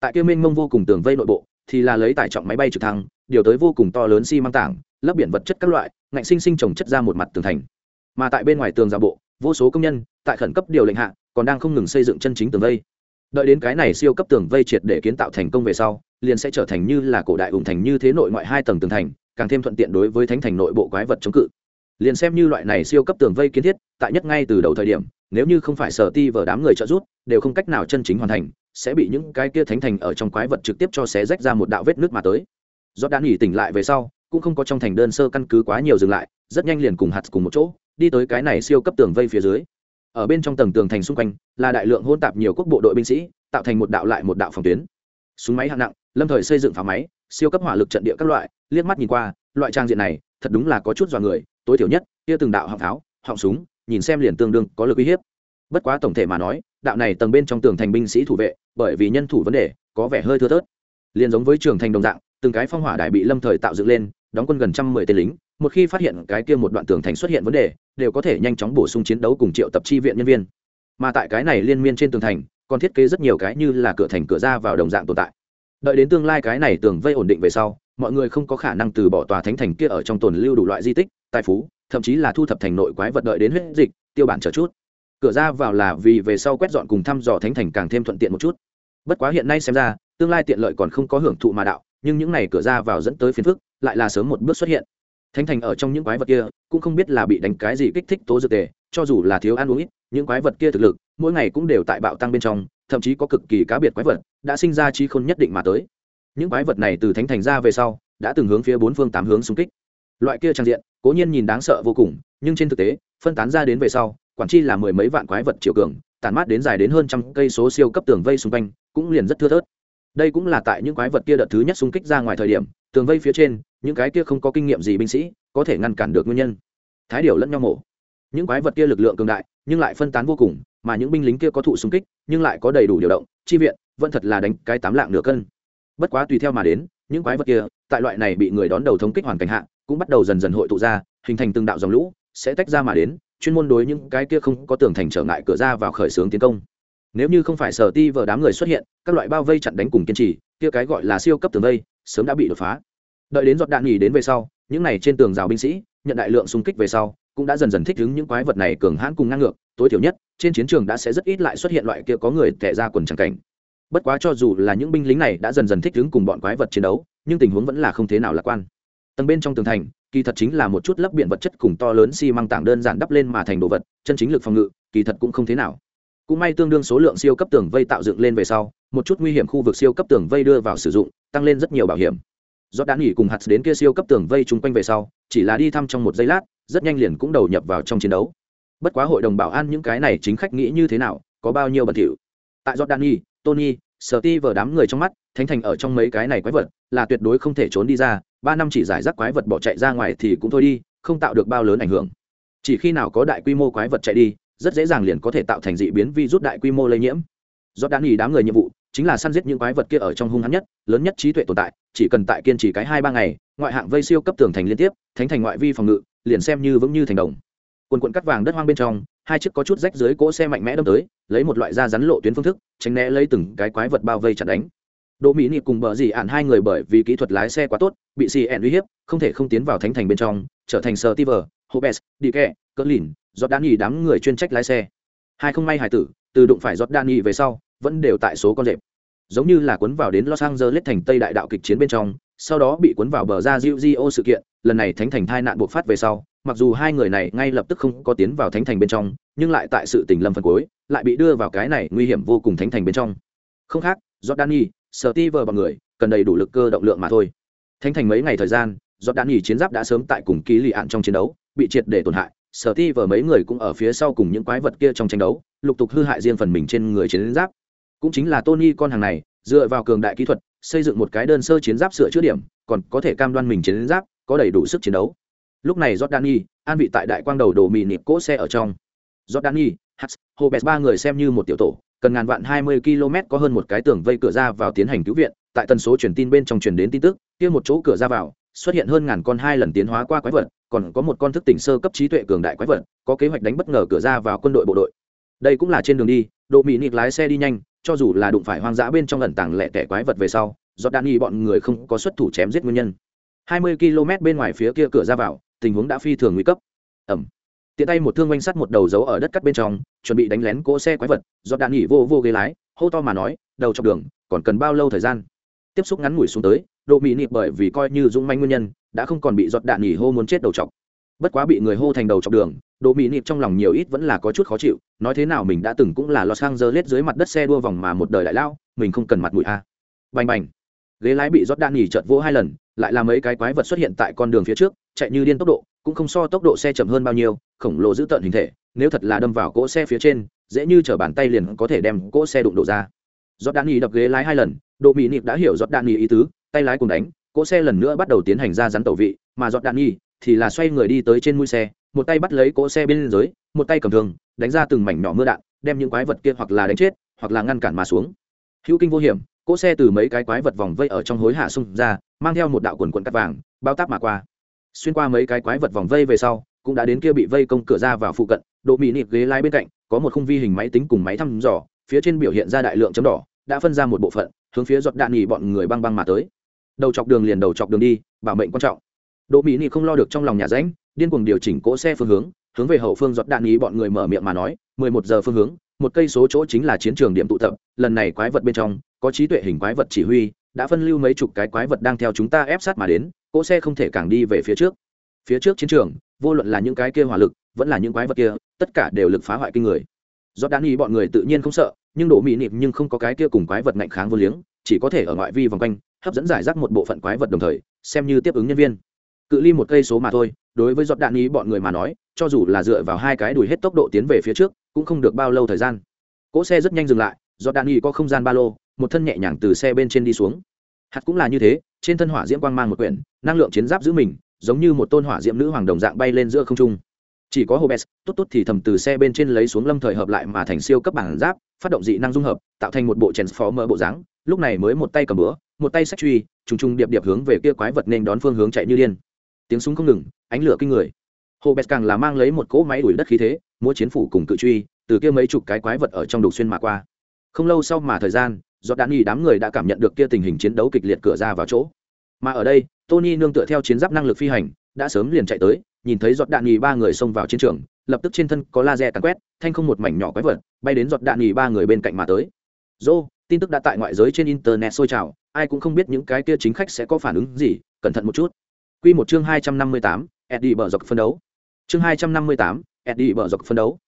Tại kia mênh mông vô cùng tường vây nội bộ, thì là lấy tải trọng máy bay trực thăng, điều tới vô cùng to lớn xi、si、măng tảng lấp biển vật chất các loại, ngạnh sinh sinh trồng chất ra một mặt tường thành. Mà tại bên ngoài tường giả bộ, vô số công nhân tại khẩn cấp điều lệnh hạ, còn đang không ngừng xây dựng chân chính tường vây. Đợi đến cái này siêu cấp tường vây triệt để kiến tạo thành công về sau, liền sẽ trở thành như là cổ đại ủng thành như thế nội ngoại hai tầng tường thành, càng thêm thuận tiện đối với thánh thành nội bộ quái vật chống cự. Liền xem như loại này siêu cấp tường vây kiến thiết, tại nhất ngay từ đầu thời điểm, nếu như không phải sở ti vở đám người trợ giúp, đều không cách nào chân chính hoàn thành, sẽ bị những cái kia thánh thành ở trong quái vật trực tiếp cho xé rách ra một đạo vết nước mà tới. Do đã nghỉ tỉnh lại về sau, cũng không có trong thành đơn sơ căn cứ quá nhiều dừng lại, rất nhanh liền cùng hạt cùng một chỗ, đi tới cái này siêu cấp tường vây phía dưới ở bên trong tầng tường thành xung quanh, là đại lượng hôn tạp nhiều quốc bộ đội binh sĩ, tạo thành một đạo lại một đạo phòng tuyến. Súng máy hạng nặng, lâm thời xây dựng phá máy, siêu cấp hỏa lực trận địa các loại, liếc mắt nhìn qua, loại trang diện này, thật đúng là có chút dọa người, tối thiểu nhất, kia từng đạo họng pháo, họng súng, nhìn xem liền tương đương có lực uy hiếp. Bất quá tổng thể mà nói, đạo này tầng bên trong tường thành binh sĩ thủ vệ, bởi vì nhân thủ vấn đề, có vẻ hơi thưa thớt. Liền giống với trường thành đồng dạng, từng cái phong hỏa đại bị lâm thời tạo dựng lên, đóng quân gần trăm mười tên lính một khi phát hiện cái kia một đoạn tường thành xuất hiện vấn đề, đều có thể nhanh chóng bổ sung chiến đấu cùng triệu tập chi viện nhân viên. Mà tại cái này liên miên trên tường thành, còn thiết kế rất nhiều cái như là cửa thành cửa ra vào đồng dạng tồn tại. Đợi đến tương lai cái này tường vây ổn định về sau, mọi người không có khả năng từ bỏ tòa thánh thành kia ở trong tồn lưu đủ loại di tích, tài phú, thậm chí là thu thập thành nội quái vật đợi đến huyết dịch, tiêu bản chờ chút. Cửa ra vào là vì về sau quét dọn cùng thăm dò thánh thành càng thêm thuận tiện một chút. Bất quá hiện nay xem ra, tương lai tiện lợi còn không có hưởng thụ mà đạo, nhưng những này cửa ra vào dẫn tới phiền phức, lại là sớm một bước xuất hiện thánh thành ở trong những quái vật kia, cũng không biết là bị đánh cái gì kích thích tố dược tề, cho dù là thiếu ăn uống ít, những quái vật kia thực lực, mỗi ngày cũng đều tại bạo tăng bên trong, thậm chí có cực kỳ cá biệt quái vật đã sinh ra trí khôn nhất định mà tới. Những quái vật này từ thánh thành ra về sau, đã từng hướng phía bốn phương tám hướng xung kích. Loại kia trang diện, cố nhiên nhìn đáng sợ vô cùng, nhưng trên thực tế, phân tán ra đến về sau, quản chi là mười mấy vạn quái vật triệu cường tàn mát đến dài đến hơn trăm cây số siêu cấp tường vây xung quanh, cũng liền rất thưa thớt. Đây cũng là tại những quái vật kia đợt thứ nhất xung kích ra ngoài thời điểm, tường vây phía trên những cái kia không có kinh nghiệm gì binh sĩ có thể ngăn cản được nguyên nhân. Thái điều lẫn nhau mổ. Những quái vật kia lực lượng cường đại, nhưng lại phân tán vô cùng, mà những binh lính kia có thụ xung kích, nhưng lại có đầy đủ điều động, chi viện, vẫn thật là đánh cái tám lạng nửa cân. Bất quá tùy theo mà đến, những quái vật kia, tại loại này bị người đón đầu thống kích hoàn cảnh hạ, cũng bắt đầu dần dần hội tụ ra, hình thành từng đạo dòng lũ, sẽ tách ra mà đến, chuyên môn đối những cái kia không có tường thành trở ngại cửa ra vào khởi xướng tiến công. Nếu như không phải sở ti vờ đám người xuất hiện, các loại bao vây chặn đánh cùng kiên trì, kia cái gọi là siêu cấp tường vây, sớm đã bị đột phá đợi đến giọt đạn nghỉ đến về sau, những này trên tường rào binh sĩ, nhận đại lượng xung kích về sau, cũng đã dần dần thích ứng những quái vật này cường hãn cùng ngang ngược, tối thiểu nhất, trên chiến trường đã sẽ rất ít lại xuất hiện loại kia có người tệ ra quần tràng cảnh. Bất quá cho dù là những binh lính này đã dần dần thích ứng cùng bọn quái vật chiến đấu, nhưng tình huống vẫn là không thế nào lạc quan. Tầng bên trong tường thành, kỳ thật chính là một chút lấp biện vật chất cùng to lớn xi măng tảng đơn giản đắp lên mà thành đồ vật, chân chính lực phòng ngự, kỳ thật cũng không thế nào. Cũng may tương đương số lượng siêu cấp tường vây tạo dựng lên về sau, một chút nguy hiểm khu vực siêu cấp tường vây đưa vào sử dụng, tăng lên rất nhiều bảo hiểm do đã nghỉ cùng hạt đến kia siêu cấp tường vây chung quanh về sau, chỉ là đi thăm trong một giây lát, rất nhanh liền cũng đầu nhập vào trong chiến đấu. Bất quá hội đồng bảo an những cái này chính khách nghĩ như thế nào, có bao nhiêu bẩn thỉu. Tại jordani tony sở ti vờ đám người trong mắt, thánh thành ở trong mấy cái này quái vật, là tuyệt đối không thể trốn đi ra, ba năm chỉ giải rác quái vật bỏ chạy ra ngoài thì cũng thôi đi, không tạo được bao lớn ảnh hưởng. Chỉ khi nào có đại quy mô quái vật chạy đi, rất dễ dàng liền có thể tạo thành dị biến vi rút đại quy mô lây nhiễm. Do đan nghỉ đám người nhiệm vụ chính là săn giết những quái vật kia ở trong hung hắn nhất, lớn nhất trí tuệ tồn tại, chỉ cần tại kiên trì cái hai ba ngày, ngoại hạng vây siêu cấp tường thành liên tiếp, thánh thành ngoại vi phòng ngự, liền xem như vững như thành đồng. Quần quận cắt vàng đất hoang bên trong, hai chiếc có chút rách dưới cỗ xe mạnh mẽ đâm tới, lấy một loại da rắn lộ tuyến phương thức, tránh né lấy từng cái quái vật bao vây chặt đánh. Đỗ mỹ nị cùng bờ dì ạn hai người bởi vì kỹ thuật lái xe quá tốt, bị cn uy hiếp, không thể không tiến vào thánh thành bên trong, trở thành sờ tiver, hobes đi kẹ cỡ lìn giọt đan nhì đám người chuyên trách lái xe. Hai không may hải tử, từ đụng phải giọt đan nhì về sau vẫn đều tại số con rệp giống như là cuốn vào đến los angeles thành tây đại đạo kịch chiến bên trong sau đó bị cuốn vào bờ ra Rio sự kiện, lần này thánh thành thai nạn buộc phát về sau, mặc dù hai người này ngay lập tức không có tiến vào thánh thành bên trong, nhưng lại tại sự tình lâm phần cuối, lại bị đưa vào cái này nguy hiểm vô cùng thánh thành bên trong. Không khác, Jordani, Steve bọn người, cần đầy đủ lực cơ động lượng mà thôi. Thánh thành mấy ngày thời gian, Jordani chiến giáp đã sớm tại cùng ký lì ạn trong chiến đấu, bị triệt để tổn hại, Steve mấy người cũng ở phía sau cùng những quái vật kia trong tranh đấu, lục tục hư hại riêng phần mình trên người chiến giáp. Cũng chính là Tony con hàng này, dựa vào cường đại kỹ thuật, xây dựng một cái đơn sơ chiến giáp sửa chữa điểm còn có thể cam đoan mình chiến giáp có đầy đủ sức chiến đấu. Lúc này jordani an vị tại đại quang đầu đồ mì nịp cỗ xe ở trong. Jordani hats hobes ba người xem như một tiểu tổ cần ngàn vạn hai mươi km có hơn một cái tường vây cửa ra vào tiến hành cứu viện tại tần số truyền tin bên trong truyền đến tin tức kia một chỗ cửa ra vào xuất hiện hơn ngàn con hai lần tiến hóa qua quái vật còn có một con thức tỉnh sơ cấp trí tuệ cường đại quái vật có kế hoạch đánh bất ngờ cửa ra vào quân đội bộ đội. Đây cũng là trên đường đi độ mỹ nịp lái xe đi nhanh cho dù là đụng phải hoang dã bên trong lần tàng lẻ tẻ quái vật về sau do đan y bọn người không có xuất thủ chém giết nguyên nhân. 20 km bên ngoài phía kia cửa ra vào, tình huống đã phi thường nguy cấp. Ẩm. Tiện tay một thương oanh sắt một đầu dấu ở đất cắt bên trong, chuẩn bị đánh lén cỗ xe quái vật do đạn nghỉ vô vô ghế lái, hô to mà nói, đầu chọc đường, còn cần bao lâu thời gian? Tiếp xúc ngắn ngủi xuống tới độ mỹ nịp bởi vì coi như dũng manh nguyên nhân, đã không còn bị giọt đạn nghỉ hô muốn chết đầu chọc bất quá bị người hô thành đầu chọc đường độ mỹ nịp trong lòng nhiều ít vẫn là có chút khó chịu, nói thế nào mình đã từng cũng là los angeles dưới mặt đất xe đua vòng mà một đời đại lao, mình không cần mặt mũi a à. bành bành ghế lái bị rót đan nghỉ trợt vỗ hai lần, lại là mấy cái quái vật xuất hiện tại con đường phía trước, chạy như điên tốc độ, cũng không so tốc độ xe chậm hơn bao nhiêu, khổng lồ giữ tợn hình thể, nếu thật là đâm vào cỗ xe phía trên, dễ như chở bàn tay liền có thể đem cỗ xe đụng đổ ra giọt đạn nghỉ đập ghế lái hai lần độ mỹ nịp đã hiểu giọt đạn nghỉ ý tứ, tay lái cùng đánh, cỗ xe lần nữa bắt đầu tiến hành ra rắn tẩu vị, mà giọt đạn nghỉ thì là xoay người đi tới trên mũi xe, một tay bắt lấy cỗ xe bên dưới, một tay cầm thường đánh ra từng mảnh nhỏ mưa đạn, đem những quái vật kia hoặc là đánh chết, hoặc là ngăn cản mà xuống. Hữu kinh vô hiểm, cỗ xe từ mấy cái quái vật vòng vây ở trong hối hạ xung ra, mang theo một đạo quần quận cắt vàng, bao táp mà qua. Xuyên qua mấy cái quái vật vòng vây về sau, cũng đã đến kia bị vây công cửa ra vào phụ cận, độ mỹ nịt ghế lái bên cạnh, có một khung vi hình máy tính cùng máy thăm dò, phía trên biểu hiện ra đại lượng chấm đỏ, đã phân ra một bộ phận, hướng phía giọt đạn nghỉ bọn người băng băng mà tới. Đầu chọc đường liền đầu chọc đường đi, bảo mệnh quan trọng đỗ mỹ nị không lo được trong lòng nhà ránh điên cuồng điều chỉnh cỗ xe phương hướng hướng về hậu phương giọt đạn ý bọn người mở miệng mà nói, mười một giờ phương hướng, một cây số chỗ chính là chiến trường điểm tụ tập, lần này quái vật bên trong, có trí tuệ hình quái vật chỉ huy, đã phân lưu mấy chục cái quái vật đang theo chúng ta ép sát mà đến, cỗ xe không thể càng đi về phía trước. Phía trước chiến trường, vô luận là những cái kia hỏa lực, vẫn là những quái vật kia, tất cả đều lực phá hoại kinh người. Do đan ý bọn người tự nhiên không sợ, nhưng đổ mị nịp nhưng không có cái kia cùng quái vật ngạnh kháng vô liếng, chỉ có thể ở ngoại vi vòng quanh, hấp dẫn giải rác một bộ phận quái vật đồng thời, xem như tiếp ứng nhân viên cự ly một cây số mà thôi, đối với giọt đạn ý bọn người mà nói, cho dù là dựa vào hai cái đùi hết tốc độ tiến về phía trước, cũng không được bao lâu thời gian. Cỗ xe rất nhanh dừng lại, giọt đạn ý có không gian ba lô, một thân nhẹ nhàng từ xe bên trên đi xuống. Hạt cũng là như thế, trên thân hỏa diễm quang mang một quyển, năng lượng chiến giáp giữ mình, giống như một tôn hỏa diễm nữ hoàng đồng dạng bay lên giữa không trung. Chỉ có hobes, tốt tốt thì thầm từ xe bên trên lấy xuống lâm thời hợp lại mà thành siêu cấp bản giáp, phát động dị năng dung hợp, tạo thành một bộ chèn phó mỡ bộ dáng, lúc này mới một tay cầm bữa một tay sách truy, trùng trùng điệp điệp hướng về kia quái vật nên đón phương hướng chạy như điên tiếng súng không ngừng, ánh lửa kinh người. Hobes càng là mang lấy một cỗ máy đuổi đất khí thế, múa chiến phủ cùng cự truy, từ kia mấy chục cái quái vật ở trong đục xuyên mà qua. Không lâu sau mà thời gian do đạn nghỉ đám người đã cảm nhận được kia tình hình chiến đấu kịch liệt cửa ra vào chỗ. Mà ở đây, tony nương tựa theo chiến giáp năng lực phi hành, đã sớm liền chạy tới, nhìn thấy giọt đạn nghỉ ba người xông vào chiến trường, lập tức trên thân có laser tàn quét, thanh không một mảnh nhỏ quái vật, bay đến giọt đạn nghỉ ba người bên cạnh mà tới. Dô, tin tức đã tại ngoại giới trên internet sôi trào, ai cũng không biết những cái kia chính khách sẽ có phản ứng gì, cẩn thận một chút. Quy một chương hai trăm năm mươi tám, Eddie bờ dọc phân đấu. Chương hai trăm năm mươi tám, Eddie bờ dọc phân đấu.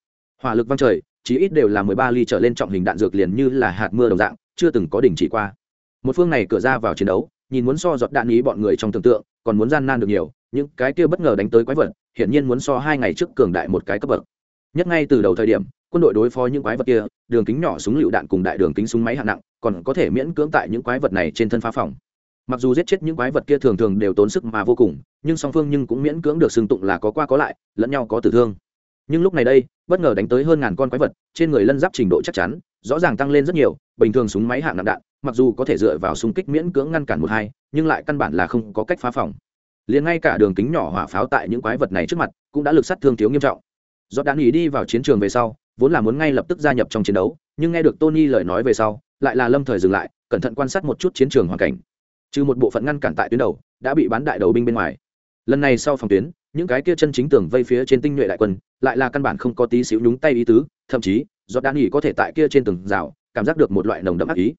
Hỏa lực vang trời, chí ít đều là mười ba ly trở lên trọng hình đạn dược liền như là hạt mưa đồng dạng, chưa từng có đỉnh chỉ qua. Một phương này cửa ra vào chiến đấu, nhìn muốn so giọt đạn ý bọn người trong tưởng tượng, còn muốn gian nan được nhiều, những cái kia bất ngờ đánh tới quái vật, hiển nhiên muốn so hai ngày trước cường đại một cái cấp bậc. Nhất ngay từ đầu thời điểm, quân đội đối phó những quái vật kia, đường kính nhỏ súng lựu đạn cùng đại đường kính súng máy hạng nặng, còn có thể miễn cưỡng tại những quái vật này trên thân phá phòng. Mặc dù giết chết những quái vật kia thường thường đều tốn sức mà vô cùng, nhưng song phương nhưng cũng miễn cưỡng được xưng tụng là có qua có lại, lẫn nhau có tử thương. Nhưng lúc này đây, bất ngờ đánh tới hơn ngàn con quái vật, trên người lân giáp trình độ chắc chắn, rõ ràng tăng lên rất nhiều, bình thường súng máy hạng nặng đạn, mặc dù có thể dựa vào súng kích miễn cưỡng ngăn cản một hai, nhưng lại căn bản là không có cách phá phòng. Liền ngay cả đường kính nhỏ hỏa pháo tại những quái vật này trước mặt cũng đã lực sát thương thiếu nghiêm trọng. Do đạn nghỉ đi vào chiến trường về sau vốn là muốn ngay lập tức gia nhập trong chiến đấu nhưng nghe được tony lời nói về sau lại là lâm thời dừng lại cẩn thận quan sát một chút chiến trường hoàn cảnh trừ một bộ phận ngăn cản tại tuyến đầu đã bị bán đại đầu binh bên ngoài. Lần này sau phòng tuyến những cái kia chân chính tường vây phía trên tinh nhuệ đại quân lại là căn bản không có tí xíu nhúng tay ý tứ thậm chí do đan nghỉ có thể tại kia trên tường rào cảm giác được một loại nồng đậm ác ý.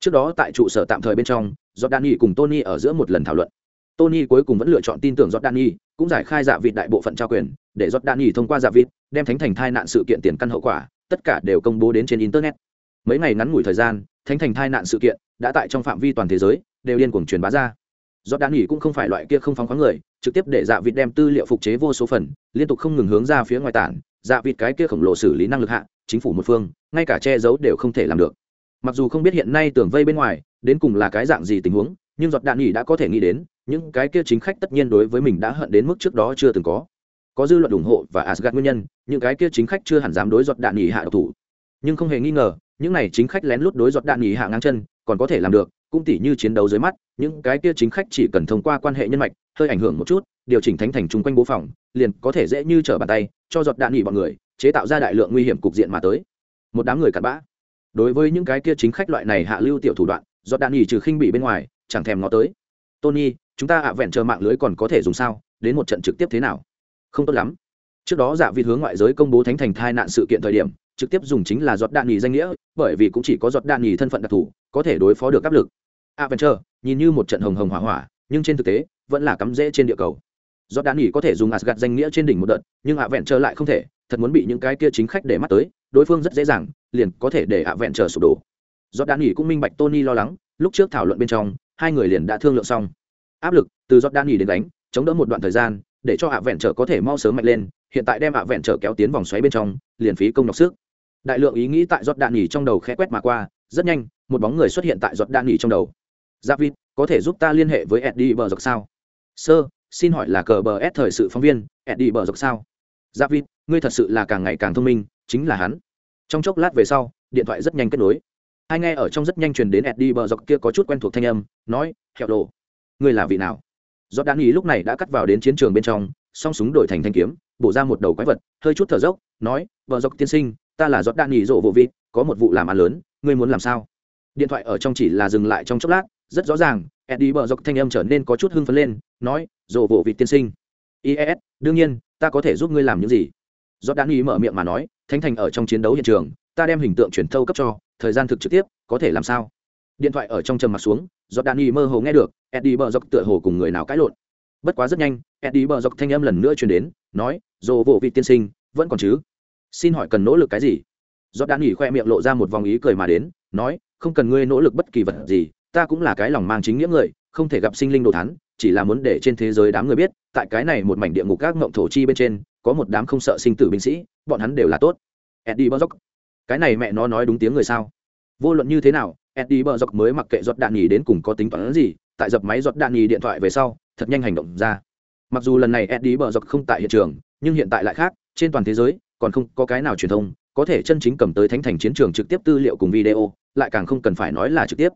Trước đó tại trụ sở tạm thời bên trong do đan nghỉ cùng tony ở giữa một lần thảo luận. Tony cuối cùng vẫn lựa chọn tin tưởng Jordani, cũng giải khai giả vịt đại bộ phận trao quyền, để Jordani thông qua giả vịt, đem thánh thành thai nạn sự kiện tiền căn hậu quả, tất cả đều công bố đến trên internet. Mấy ngày ngắn ngủi thời gian, thánh thành thai nạn sự kiện đã tại trong phạm vi toàn thế giới đều liên cuồng truyền bá ra. Jordani cũng không phải loại kia không phóng khoáng người, trực tiếp để dạ vịt đem tư liệu phục chế vô số phần, liên tục không ngừng hướng ra phía ngoài tản, dạ vịt cái kia khổng lồ xử lý năng lực hạ, chính phủ một phương, ngay cả che giấu đều không thể làm được. Mặc dù không biết hiện nay tưởng vây bên ngoài, đến cùng là cái dạng gì tình huống, nhưng giọt đạn nghỉ đã có thể nghĩ đến những cái kia chính khách tất nhiên đối với mình đã hận đến mức trước đó chưa từng có có dư luận ủng hộ và asgad nguyên nhân những cái kia chính khách chưa hẳn dám đối giọt đạn nghỉ hạ độc thủ nhưng không hề nghi ngờ những này chính khách lén lút đối giọt đạn nghỉ hạ ngang chân còn có thể làm được cũng tỉ như chiến đấu dưới mắt, những cái kia chính khách chỉ cần thông qua quan hệ nhân mạch, hơi ảnh hưởng một chút, điều chỉnh thánh thành chung quanh bố phòng, liền có thể dễ như trở bàn tay, cho giọt đạn nghỉ bọn người, chế tạo ra đại lượng nguy hiểm cục diện mà tới. Một đám người cặn bã. Đối với những cái kia chính khách loại này hạ lưu tiểu thủ đoạn, giọt đạn nghỉ trừ khinh bị bên ngoài, chẳng thèm ngó tới. Tony, chúng ta ạ vẹn chờ mạng lưới còn có thể dùng sao? Đến một trận trực tiếp thế nào? Không tốt lắm. Trước đó giả vịt hướng ngoại giới công bố thánh thành thai nạn sự kiện thời điểm, trực tiếp dùng chính là giọt đạn nhì danh nghĩa, bởi vì cũng chỉ có giọt đạn nhì thân phận đặc thù, có thể đối phó được áp lực. Adventure, nhìn như một trận hồng hồng hỏa hỏa, nhưng trên thực tế, vẫn là cắm rễ trên địa cầu. Giọt đạn nghỉ có thể dùng Asgard danh nghĩa trên đỉnh một đợt, nhưng Adventure lại không thể, thật muốn bị những cái kia chính khách để mắt tới, đối phương rất dễ dàng, liền có thể để Adventure sụp đổ. Giọt đạn nghỉ cũng minh bạch Tony lo lắng, lúc trước thảo luận bên trong, hai người liền đã thương lượng xong. Áp lực, từ giọt đan nghỉ đến đánh chống đỡ một đoạn thời gian, để cho hạ vẹn trở có thể mau sớm mạnh lên, hiện tại đem hạ vẹn trở kéo tiến vòng xoáy bên trong, liền phí công nọc sức. Đại lượng ý nghĩ tại giọt đạn nghỉ trong đầu khẽ quét mà qua, rất nhanh, một bóng người xuất hiện tại giọt đạn nghỉ trong đầu giáp vịt, có thể giúp ta liên hệ với eddie bờ dọc sao? Sơ, xin hỏi là cờ bờ s thời sự phóng viên, eddie bờ dọc sao? Giáp vịt, ngươi thật sự là càng ngày càng thông minh, chính là hắn. Trong chốc lát về sau, điện thoại rất nhanh kết nối. Hai nghe ở trong rất nhanh truyền đến eddie bờ dọc kia có chút quen thuộc thanh âm, nói, hẹo đồ, ngươi là vị nào? Do đan ý lúc này đã cắt vào đến chiến trường bên trong, song súng đổi thành thanh kiếm, bổ ra một đầu quái vật, hơi chút thở dốc, nói vợ dọc tiên sinh, ta là giọt đan nghỉ rộ vụ vị, có một vụ làm ăn lớn, ngươi muốn làm sao? Điện thoại ở trong chỉ là dừng lại trong chốc lát rất rõ ràng, eddie bờ dọc thanh âm trở nên có chút hưng phấn lên, nói rộ vụ vị tiên sinh. Is đương nhiên, ta có thể giúp ngươi làm những gì? Do đã nghĩ mở miệng mà nói, thánh thành ở trong chiến đấu hiện trường, ta đem hình tượng truyền thâu cấp cho, thời gian thực trực tiếp, có thể làm sao? Điện thoại ở trong trầm mặt xuống do Danny mơ hồ nghe được, eddie bờ dọc tựa hồ cùng người nào cãi lộn. Bất quá rất nhanh, eddie bờ dọc thanh âm lần nữa truyền đến, nói dồ vụ vị tiên sinh, vẫn còn chứ? Xin hỏi cần nỗ lực cái gì? Do Danny khoe miệng lộ ra một vòng ý cười mà đến, nói, không cần ngươi nỗ lực bất kỳ vật gì ta cũng là cái lòng mang chính nghĩa người, không thể gặp sinh linh đồ thắn chỉ là muốn để trên thế giới đám người biết, tại cái này một mảnh địa ngục các ngộng thổ chi bên trên, có một đám không sợ sinh tử binh sĩ, bọn hắn đều là tốt. Eddie bờ dốc cái này mẹ nó nói đúng tiếng người sao? Vô luận như thế nào, eddie bờ dốc mới mặc kệ giọt đạn nhì đến cùng có tính toán gì, tại dập máy giọt đạn nhì điện thoại về sau, thật nhanh hành động ra. Mặc dù lần này eddie bờ dốc không tại hiện trường, nhưng hiện tại lại khác, trên toàn thế giới, còn không có cái nào truyền thông, có thể chân chính cầm tới thánh thành chiến trường trực tiếp tư liệu cùng video, lại càng không cần phải nói là trực tiếp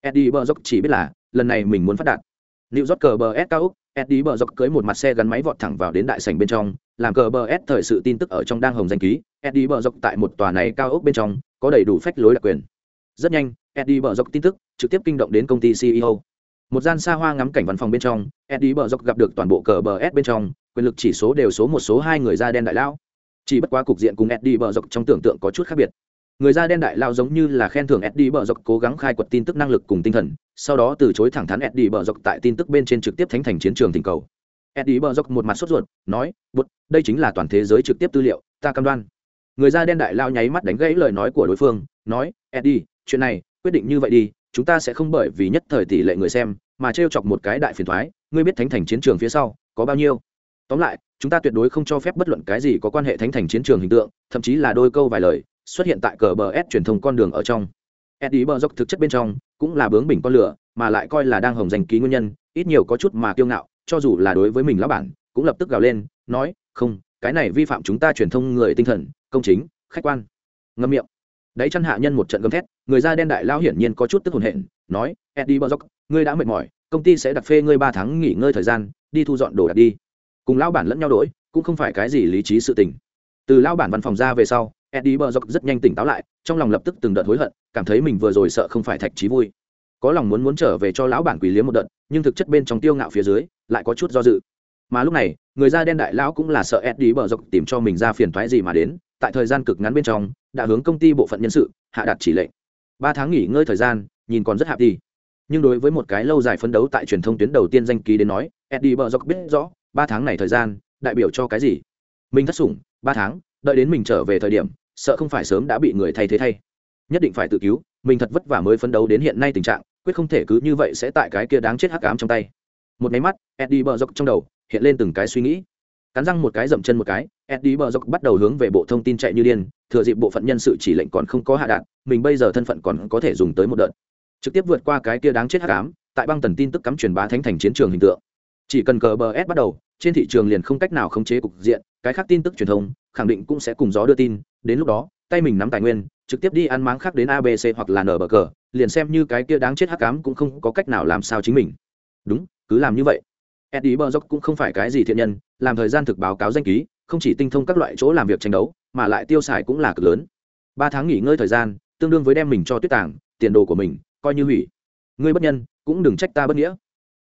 eddie bờ chỉ biết là lần này mình muốn phát đạt. Liệu York cờ bờ S cao Úc, Eddie bờ cưới một mặt xe gắn máy vọt thẳng vào đến đại sảnh bên trong, làm cờ bờ S thời sự tin tức ở trong đang hồng danh ký, Eddie bờ tại một tòa này cao ốc bên trong, có đầy đủ phách lối đặc quyền. Rất nhanh eddie bờ tin tức trực tiếp kinh động đến công ty ceo một gian xa hoa ngắm cảnh văn phòng bên trong eddie bờ gặp được toàn bộ cờ bờ s bên trong quyền lực chỉ số đều số một số hai người da đen đại lão. chỉ bất quá cục diện cùng eddie bờ trong tưởng tượng có chút khác biệt người da đen đại lao giống như là khen thưởng eddie bờ dọc cố gắng khai quật tin tức năng lực cùng tinh thần, sau đó từ chối thẳng thắn eddie bờ dọc tại tin tức bên trên trực tiếp thánh thành chiến trường tình cầu. Eddie bờ dọc một mặt sốt ruột, nói bút đây chính là toàn thế giới trực tiếp tư liệu, ta cam đoan. Người da đen đại lao nháy mắt đánh gãy lời nói của đối phương, nói, eddie, chuyện này, quyết định như vậy đi, chúng ta sẽ không bởi vì nhất thời tỷ lệ người xem mà t chọc một cái đại phiền thoái, ngươi biết thánh thành chiến trường phía sau có bao nhiêu? Tóm lại, chúng ta tuyệt đối không cho phép bất luận cái gì có quan hệ thánh thành chiến trường hình tượng, thậm chí là đôi câu vài lời xuất hiện tại cờ bờ s truyền thông con đường ở trong. Eddie bờ dốc thực chất bên trong cũng là bướng bỉnh con lửa, mà lại coi là đang hồng danh ký nguyên nhân, ít nhiều có chút mà kiêu ngạo, cho dù là đối với mình lão bản, cũng lập tức gào lên, nói, không, cái này vi phạm chúng ta truyền thông người tinh thần, công chính, khách quan. Ngâm miệng. Đấy chăn hạ nhân một trận gầm thét, người da đen đại lao hiển nhiên có chút tức hồn hển, nói, eddie bờ dốc ngươi đã mệt mỏi, công ty sẽ đặt phê ngươi ba tháng nghỉ ngơi thời gian, đi thu dọn đồ đạc đi. Cùng lão bản lẫn nhau đổi, cũng không phải cái gì lý trí sự tình. Từ lão bản văn phòng ra về sau eddie bờ dốc rất nhanh tỉnh táo lại, trong lòng lập tức từng đợt hối hận, cảm thấy mình vừa rồi sợ không phải thạch trí vui. Có lòng muốn muốn trở về cho lão bản quỷ liếm một đợt, nhưng thực chất bên trong tiêu ngạo phía dưới, lại có chút do dự. Mà lúc này, người da đen đại lão cũng là sợ eddie bờ dốc tìm cho mình ra phiền toái gì mà đến, tại thời gian cực ngắn bên trong, đã hướng công ty bộ phận nhân sự, hạ đặt chỉ lệnh. Ba tháng nghỉ ngơi thời gian, nhìn còn rất hạp đi. Nhưng đối với một cái lâu dài phấn đấu tại truyền thông tuyến đầu tiên danh ký đến nói, eddie bờ dốc biết rõ, ba tháng này thời gian, đại biểu cho cái gì? Mình thất sủng, ba tháng, đợi đến mình trở về thời điểm sợ không phải sớm đã bị người thay thế thay. Nhất định phải tự cứu, mình thật vất vả mới phấn đấu đến hiện nay tình trạng, quyết không thể cứ như vậy sẽ tại cái kia đáng chết hắc ám trong tay. Một máy mắt, eddie bờ dốc trong đầu hiện lên từng cái suy nghĩ. Cắn răng một cái dậm chân một cái, eddie bờ dốc bắt đầu hướng về bộ thông tin chạy như điên, thừa dịp bộ phận nhân sự chỉ lệnh còn không có hạ đạn, mình bây giờ thân phận còn có thể dùng tới một đợt. Trực tiếp vượt qua cái kia đáng chết hắc ám, tại băng tần tin tức cắm truyền bá thánh thành chiến trường hình tượng. Chỉ cần cờ bờ s bắt đầu, trên thị trường liền không cách nào khống chế cục diện, cái khác tin tức truyền thông khẳng định cũng sẽ cùng gió đưa tin đến lúc đó, tay mình nắm tài nguyên, trực tiếp đi ăn máng khác đến abc hoặc là nở bờ cờ liền xem như cái kia đáng chết hắc cám cũng không có cách nào làm sao chính mình. Đúng, cứ làm như vậy. Eddie bờ dốc cũng không phải cái gì thiện nhân, làm thời gian thực báo cáo danh ký, không chỉ tinh thông các loại chỗ làm việc tranh đấu, mà lại tiêu xài cũng là cực lớn. Ba tháng nghỉ ngơi thời gian, tương đương với đem mình cho tuyết tảng tiền đồ của mình, coi như hủy. Ngươi bất nhân, cũng đừng trách ta bất nghĩa.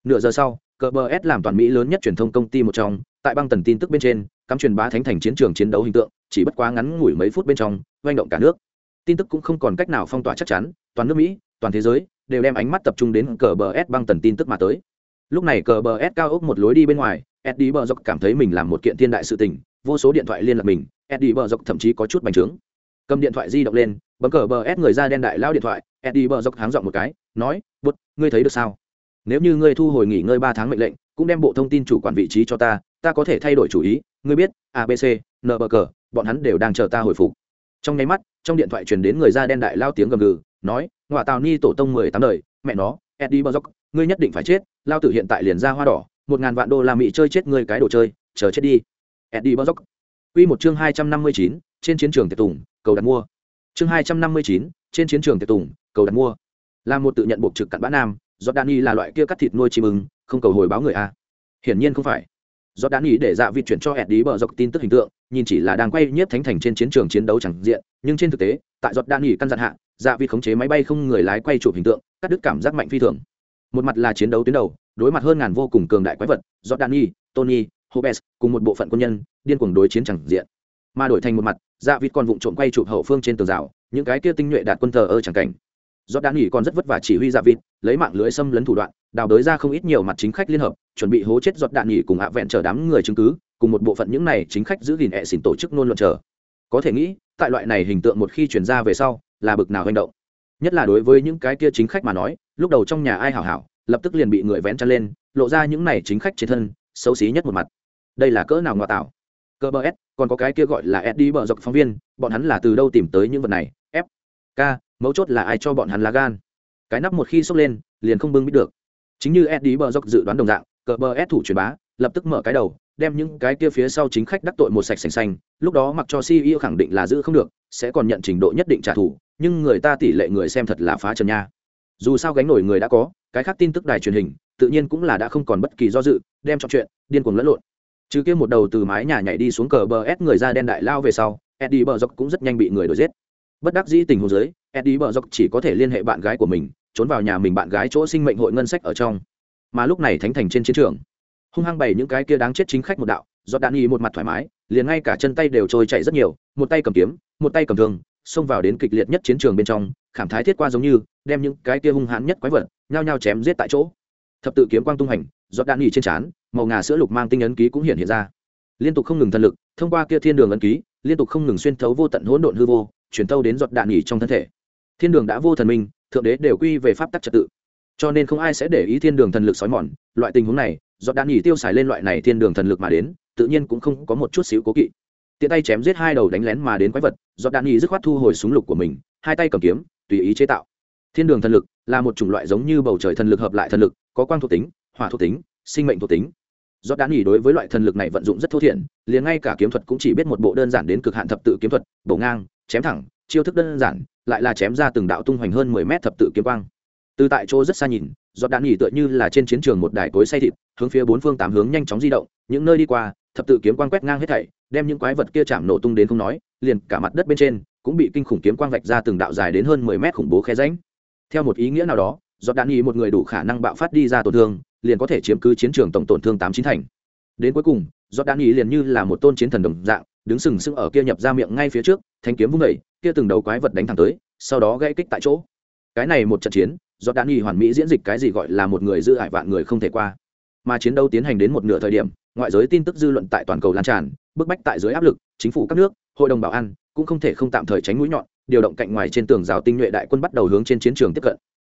Nửa giờ sau, cờ bờ s làm toàn mỹ lớn nhất truyền thông công ty một trong, tại băng tần tin tức bên trên, cắm truyền bá thánh thành chiến trường chiến đấu hình tượng chỉ bất quá ngắn ngủi mấy phút bên trong doanh động cả nước. Tin tức cũng không còn cách nào phong tỏa chắc chắn, toàn nước mỹ, toàn thế giới đều đem ánh mắt tập trung đến cờ bờ s băng tần tin tức mà tới. Lúc này cờ bờ s cao ốc một lối đi bên ngoài, eddie bờ dọc cảm thấy mình làm một kiện thiên đại sự tình, vô số điện thoại liên lạc mình, eddie bờ dọc thậm chí có chút bành trướng. Cầm điện thoại di động lên, bấm cờ bờ s người ra đen đại lao điện thoại, eddie bờ dọc háng dọn một cái, nói bút ngươi thấy được sao? Nếu như ngươi thu hồi nghỉ ngơi ba tháng mệnh lệnh, cũng đem bộ thông tin chủ quản vị trí cho ta ta có thể thay đổi chủ ý, ngươi biết abc nbg bọn hắn đều đang chờ ta hồi phục. Trong nháy mắt, trong điện thoại truyền đến người da đen đại lao tiếng gầm gừ, nói, ngoại tào ni tổ tông mười tám đời, mẹ nó, eddie bờ ngươi nhất định phải chết, lao tử hiện tại liền ra hoa đỏ, một ngàn vạn đô la mỹ chơi chết ngươi cái đồ chơi, chờ chết đi. Eddie bờ quy một chương hai trăm năm mươi chín, trên chiến trường tiệc tùng, cầu đặt mua. Chương hai trăm năm mươi chín, trên chiến trường tiệc tùng, cầu đặt mua. Là một tự nhận buộc trực cặn bã nam do đan là loại kia cắt thịt nuôi chim ưng, không cầu hồi báo người a. Hiển nhiên không phải do đan để dạ vịt chuyển cho eddie bờ dọc tin tức hình tượng, nhìn chỉ là đang quay nhiếp thánh thành trên chiến trường chiến đấu chẳng diện, nhưng trên thực tế, tại giọt đan nghỉ căn dặn hạ dạ vịt khống chế máy bay không người lái quay chụp hình tượng, cắt đứt cảm giác mạnh phi thường. Một mặt là chiến đấu tuyến đầu, đối mặt hơn ngàn vô cùng cường đại quái vật, giọt đan nghỉ tony, hobes cùng một bộ phận quân nhân, điên cuồng đối chiến chẳng diện. Mà đổi thành một mặt dạ vịt còn vụng trộm quay chụp hậu phương trên tường rào, những cái kia tinh nhuệ đạt quân thờ ơ chẳng cảnh do đan nghỉ còn rất vất vả chỉ huy dạ vịt, lấy mạng lưới xâm lấn thủ đoạn, đào đới ra không ít nhiều mặt chính khách liên hợp, chuẩn bị hố chết giọt đạn nghỉ cùng hạ vẹn chờ đám người chứng cứ, cùng một bộ phận những này chính khách giữ gìn ẹ xỉn tổ chức nôn luận chờ. Có thể nghĩ, tại loại này hình tượng một khi chuyển ra về sau, là bực nào hành động. Nhất là đối với những cái kia chính khách mà nói, lúc đầu trong nhà ai hảo hảo, lập tức liền bị người vén chăn lên, lộ ra những này chính khách trên thân, xấu xí nhất một mặt. Đây là cỡ nào ngoại tạo? Cơ bờ s, còn có cái kia gọi là eddie bờ dọc phóng viên, bọn hắn là từ đâu tìm tới những vật này? F k mấu chốt là ai cho bọn hắn lá gan. Cái nắp một khi sốc lên, liền không bưng bít được. Chính như eddie bờ dốc dự đoán đồng dạng, cờ bờ ép thủ truyền bá, lập tức mở cái đầu, đem những cái kia phía sau chính khách đắc tội một sạch sành xanh. Lúc đó mặc cho ceo khẳng định là giữ không được, sẽ còn nhận trình độ nhất định trả thù, nhưng người ta tỷ lệ người xem thật là phá trần nha. Dù sao gánh nổi người đã có, cái khác tin tức đài truyền hình, tự nhiên cũng là đã không còn bất kỳ do dự, đem cho chuyện, điên cuồng lẫn lộn. Chứ kia một đầu từ mái nhà nhảy đi xuống cờ bờ ép người ra đen đại lao về sau, eddie bờ dốc cũng rất nhanh bị người đuổi giết. Bất đắc dĩ tình huống dưới eddie bờ dọc chỉ có thể liên hệ bạn gái của mình, trốn vào nhà mình bạn gái chỗ sinh mệnh hội ngân sách ở trong. Mà lúc này thánh thành trên chiến trường. Hung hăng bày những cái kia đáng chết chính khách một đạo do đạn y một mặt thoải mái, liền ngay cả chân tay đều trôi chạy rất nhiều, một tay cầm kiếm, một tay cầm thương, xông vào đến kịch liệt nhất chiến trường bên trong, khảm thái thiết qua giống như, đem những cái kia hung hãn nhất quái vật, nhao nhao chém giết tại chỗ. Thập tự kiếm quang tung hành do đạn y trên trán, màu ngà sữa lục mang tinh ấn ký cũng hiện hiện ra. Liên tục không ngừng thần lực, thông qua kia thiên đường ấn ký, liên tục không ngừng xuyên thấu vô tận hỗn độn hư vô, chuyển tâu đến giọt đạn nghỉ trong thân thể thiên đường đã vô thần minh, thượng đế đều quy về pháp tắc trật tự. Cho nên không ai sẽ để ý thiên đường thần lực sói mòn, loại tình huống này, do đạn nghỉ tiêu xài lên loại này thiên đường thần lực mà đến, tự nhiên cũng không có một chút xíu cố kỵ. Tiện tay chém giết hai đầu đánh lén mà đến quái vật, do đạn nghỉ dứt khoát thu hồi súng lục của mình, hai tay cầm kiếm, tùy ý chế tạo. Thiên đường thần lực là một chủng loại giống như bầu trời thần lực hợp lại thần lực, có quang thuộc tính, hỏa thuộc tính, sinh mệnh thuộc tính. Do đán nghỉ đối với loại thần lực này vận dụng rất thô thiển, liền ngay cả kiếm thuật cũng chỉ biết một bộ đơn giản đến cực hạn thập tự kiếm thuật, bổ ngang, chém thẳng, chiêu thức đơn giản lại là chém ra từng đạo tung hoành hơn mười mét thập tự kiếm quang. Từ tại chỗ rất xa nhìn, giọt đạn nghỉ tựa như là trên chiến trường một đài cối say thịt, hướng phía bốn phương tám hướng nhanh chóng di động, những nơi đi qua, thập tự kiếm quang quét ngang hết thảy, đem những quái vật kia chạm nổ tung đến không nói, liền cả mặt đất bên trên cũng bị kinh khủng kiếm quang vạch ra từng đạo dài đến hơn mười mét khủng bố khe ránh theo một ý nghĩa nào đó, giọt đạn nghỉ một người đủ khả năng bạo phát đi ra tổn thương, liền có thể chiếm cứ chiến trường tổng tổn thương tám chín thành. Đến cuối cùng, giọt đan ý liền như là một tôn chiến thần đồng dạng, đứng sừng sững ở kia nhập ra miệng ngay phía trước, thanh kiếm vung vẩy kia từng đầu quái vật đánh thẳng tới, sau đó gãy kích tại chỗ. Cái này một trận chiến do đan nghi hoàn mỹ diễn dịch cái gì gọi là một người giữ ải vạn người không thể qua. Mà chiến đấu tiến hành đến một nửa thời điểm, ngoại giới tin tức dư luận tại toàn cầu lan tràn, bức bách tại dưới áp lực, chính phủ các nước, hội đồng bảo an cũng không thể không tạm thời tránh mũi nhọn, điều động cạnh ngoài trên tường rào tinh nhuệ đại quân bắt đầu hướng trên chiến trường tiếp cận.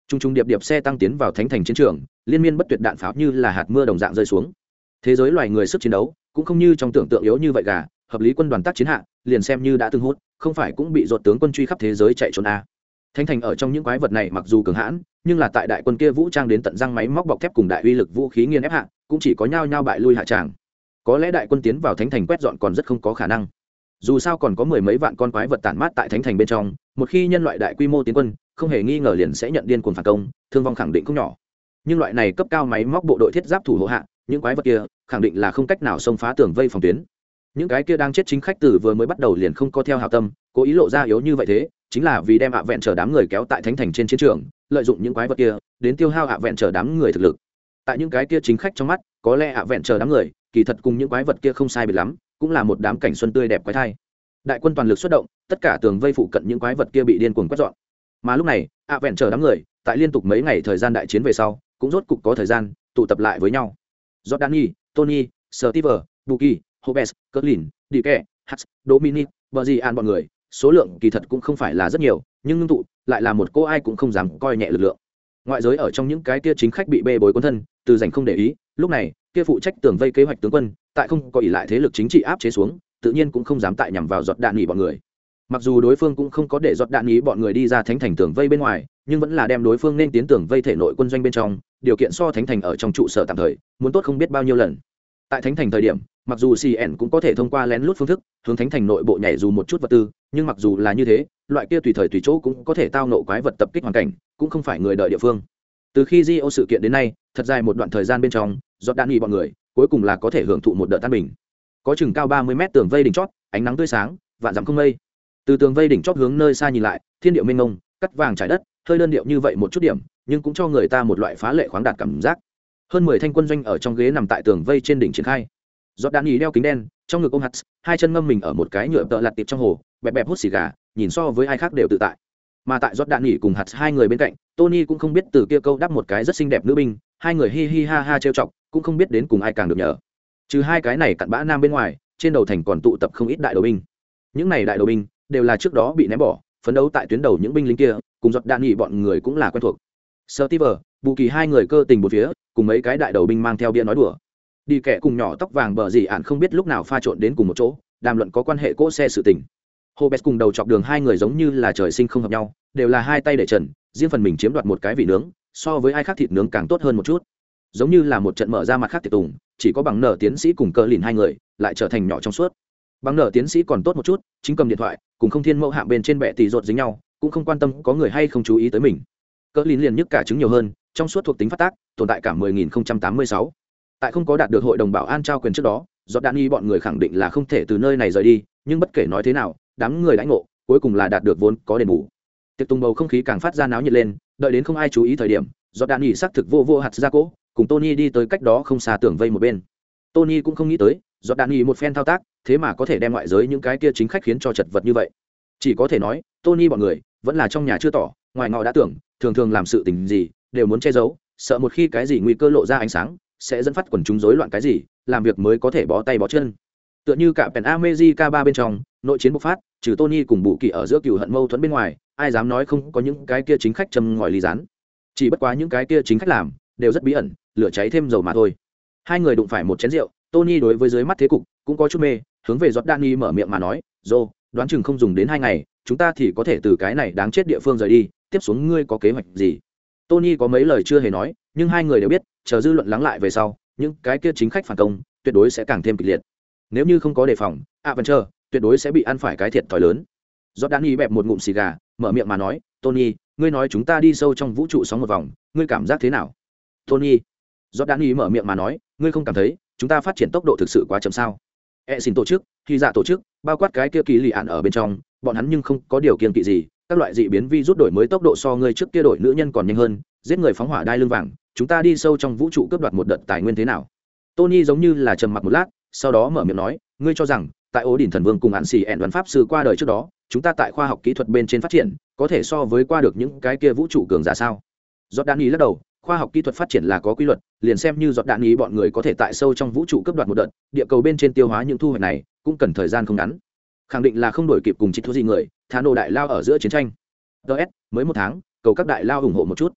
Trung trung điệp điệp xe tăng tiến vào thánh thành chiến trường, liên miên bất tuyệt đạn pháo như là hạt mưa đồng dạng rơi xuống. Thế giới loài người sức chiến đấu cũng không như trong tưởng tượng yếu như vậy gà hợp lý quân đoàn tác chiến hạ, liền xem như đã từng hút, không phải cũng bị dột tướng quân truy khắp thế giới chạy trốn a. Thánh thành ở trong những quái vật này mặc dù cường hãn, nhưng là tại đại quân kia vũ trang đến tận răng máy móc bọc thép cùng đại uy lực vũ khí nghiên ép hạ, cũng chỉ có nhao nhao bại lui hạ tràng. Có lẽ đại quân tiến vào thánh thành quét dọn còn rất không có khả năng. Dù sao còn có mười mấy vạn con quái vật tản mát tại thánh thành bên trong, một khi nhân loại đại quy mô tiến quân, không hề nghi ngờ liền sẽ nhận điên cuồng phản công, thương vong khẳng định không nhỏ. Nhưng loại này cấp cao máy móc bộ đội thiết giáp thủ hộ hạ, những quái vật kia, khẳng định là không cách nào xông phá tường vây phòng tuyến những cái kia đang chết chính khách tử vừa mới bắt đầu liền không có theo hào tâm cố ý lộ ra yếu như vậy thế chính là vì đem ạ vẹn chờ đám người kéo tại thánh thành trên chiến trường lợi dụng những quái vật kia đến tiêu hao ạ vẹn chờ đám người thực lực. Tại những cái kia chính khách trong mắt có lẽ ạ vẹn chờ đám người kỳ thật cùng những quái vật kia không sai biệt lắm cũng là một đám cảnh xuân tươi đẹp quái thai. Đại quân toàn lực xuất động tất cả tường vây phụ cận những quái vật kia bị điên cuồng quét dọn. Mà lúc này ạ vẹn chờ đám người tại liên tục mấy ngày thời gian đại chiến về sau cũng rốt cục có thời gian tụ tập lại với nhau. Jordani, Tony, Steve, Buki, Hobes, Kerlin, Dike, Hats, Dominic, Bergian bọn người, số lượng kỳ thật cũng không phải là rất nhiều, nhưng ngưng tụ lại là một cô ai cũng không dám coi nhẹ lực lượng. Ngoại giới ở trong những cái kia chính khách bị bê bối quân thân, từ dành không để ý, lúc này, kia phụ trách tưởng vây kế hoạch tướng quân, tại không có ỷ lại thế lực chính trị áp chế xuống, tự nhiên cũng không dám tại nhằm vào giọt đạn nghỉ bọn người. Mặc dù đối phương cũng không có để giọt đạn nghỉ bọn người đi ra thánh thành tường vây bên ngoài, nhưng vẫn là đem đối phương nên tiến tưởng vây thể nội quân doanh bên trong, điều kiện so thánh thành ở trong trụ sở tạm thời muốn tốt không biết bao nhiêu lần tại thánh thành thời điểm, mặc dù cn cũng có thể thông qua lén lút phương thức hướng thánh thành nội bộ nhảy dù một chút vật tư, nhưng mặc dù là như thế, loại kia tùy thời tùy chỗ cũng có thể tao nộ quái vật tập kích hoàn cảnh, cũng không phải người đợi địa phương. Từ khi di ô sự kiện đến nay, thật dài một đoạn thời gian bên trong giọt đạn nghỉ bọn người cuối cùng là có thể hưởng thụ một đợt tan bình. Có chừng cao ba mươi mét tường vây đỉnh chót, ánh nắng tươi sáng, vạn dặm không mây. Từ tường vây đỉnh chót hướng nơi xa nhìn lại, thiên điệu mênh mông, cắt vàng trải đất, hơi đơn điệu như vậy một chút điểm, nhưng cũng cho người ta một loại phá lệ khoáng đạt cảm giác hơn mười thanh quân doanh ở trong ghế nằm tại tường vây trên đỉnh triển khai. Giọt đạn ý đeo kính đen, trong ngực ôm hắt hai chân ngâm mình ở một cái nhựa tợ lặt tiệp trong hồ, bẹp bẹp hút xì gà, nhìn so với ai khác đều tự tại. Mà tại giọt đạn nghỉ cùng hạt hai người bên cạnh, tony cũng không biết từ kia câu đắp một cái rất xinh đẹp nữ binh, hai người hi hi ha ha trêu chọc, cũng không biết đến cùng ai càng được nhờ. Trừ hai cái này cặn bã nam bên ngoài, trên đầu thành còn tụ tập không ít đại đầu binh. Những này đại đầu binh, đều là trước đó bị ném bỏ, phấn đấu tại tuyến đầu những binh lính kia, cùng giọt đạn nghỉ bọn người cũng là quen thuộc. Sơ ti vờ bù kỳ hai người cơ tình một phía, cùng mấy cái đại đầu binh mang theo bia nói đùa. Đi kẻ cùng nhỏ tóc vàng bờ gì ạn không biết lúc nào pha trộn đến cùng một chỗ, đàm luận có quan hệ cỗ xe sự tình. Hồ bét cùng đầu chọc đường hai người giống như là trời sinh không hợp nhau, đều là hai tay để trần, riêng phần mình chiếm đoạt một cái vị nướng, so với ai khác thịt nướng càng tốt hơn một chút. Giống như là một trận mở ra mặt khác tiệc tùng, chỉ có bằng nở tiến sĩ cùng cơ lìn hai người, lại trở thành nhỏ trong suốt. Bằng nở tiến sĩ còn tốt một chút, chính cầm điện thoại, cùng không thiên mẫu hạng bên trên bệ tỷ rột dính nhau, cũng không quan tâm có người hay không chú ý tới mình. Cỡ lìn liền nhức cả chứng nhiều hơn trong suốt thuộc tính phát tác, tồn tại cả 10.086. tại không có đạt được hội đồng bảo an trao quyền trước đó, do đan y bọn người khẳng định là không thể từ nơi này rời đi, nhưng bất kể nói thế nào, đám người đãi ngộ, cuối cùng là đạt được vốn có đền bù. Tiệc tùng bầu không khí càng phát ra náo nhiệt lên, đợi đến không ai chú ý thời điểm, do đạn y xác thực vô vô hạt ra cỗ cùng tony đi tới cách đó không xa tưởng vây một bên. Tony cũng không nghĩ tới, do đạn y một phen thao tác, thế mà có thể đem ngoại giới những cái kia chính khách khiến cho chật vật như vậy. Chỉ có thể nói, tony bọn người vẫn là trong nhà chưa tỏ, ngoài ngọ đã tưởng, thường thường làm sự tình gì đều muốn che giấu, sợ một khi cái gì nguy cơ lộ ra ánh sáng, sẽ dẫn phát quần chúng rối loạn cái gì, làm việc mới có thể bó tay bó chân. Tựa như cả pèn amejica ba bên trong, nội chiến bộc phát, trừ tony cùng bù kỳ ở giữa cựu hận mâu thuẫn bên ngoài, ai dám nói không có những cái kia chính khách châm ngòi ly rán. Chỉ bất quá những cái kia chính khách làm, đều rất bí ẩn, lửa cháy thêm dầu mà thôi. Hai người đụng phải một chén rượu, tony đối với dưới mắt thế cục cũng có chút mê, hướng về giọt Danny mở miệng mà nói dô đoán chừng không dùng đến hai ngày, chúng ta thì có thể từ cái này đáng chết địa phương rời đi, tiếp xuống ngươi có kế hoạch gì? Tony có mấy lời chưa hề nói, nhưng hai người đều biết, chờ dư luận lắng lại về sau, những cái kia chính khách phản công, tuyệt đối sẽ càng thêm kịch liệt. Nếu như không có đề phòng, adventure tuyệt đối sẽ bị ăn phải cái thiệt thòi lớn. Do đan y bẹp một ngụm xì gà, mở miệng mà nói, tony, ngươi nói chúng ta đi sâu trong vũ trụ sóng một vòng, ngươi cảm giác thế nào? Tony do đan y mở miệng mà nói, ngươi không cảm thấy chúng ta phát triển tốc độ thực sự quá chậm sao? E xin tổ chức khi dạ tổ chức, bao quát cái kia kỳ lì ạn ở bên trong, bọn hắn nhưng không có điều kiện kỵ gì các loại dị biến vi rút đổi mới tốc độ so ngươi trước kia đổi nữ nhân còn nhanh hơn, giết người phóng hỏa đai lưng vàng, chúng ta đi sâu trong vũ trụ cướp đoạt một đợt tài nguyên thế nào? Tony giống như là trầm mặc một lát, sau đó mở miệng nói, ngươi cho rằng, tại ố đỉnh thần vương cùng hạn xì ẹn văn pháp sư qua đời trước đó, chúng ta tại khoa học kỹ thuật bên trên phát triển, có thể so với qua được những cái kia vũ trụ cường giả sao? Giọt đạn ý lắc đầu, khoa học kỹ thuật phát triển là có quy luật, liền xem như giọt đạn ý bọn người có thể tại sâu trong vũ trụ cấp đoạt một đợt, địa cầu bên trên tiêu hóa những thu hoạch này, cũng cần thời gian không ngắn. Khẳng định là không đổi kịp cùng trích thú gì người thả nổ đại lao ở giữa chiến tranh. Ts mới một tháng, cầu các đại lao ủng hộ một chút.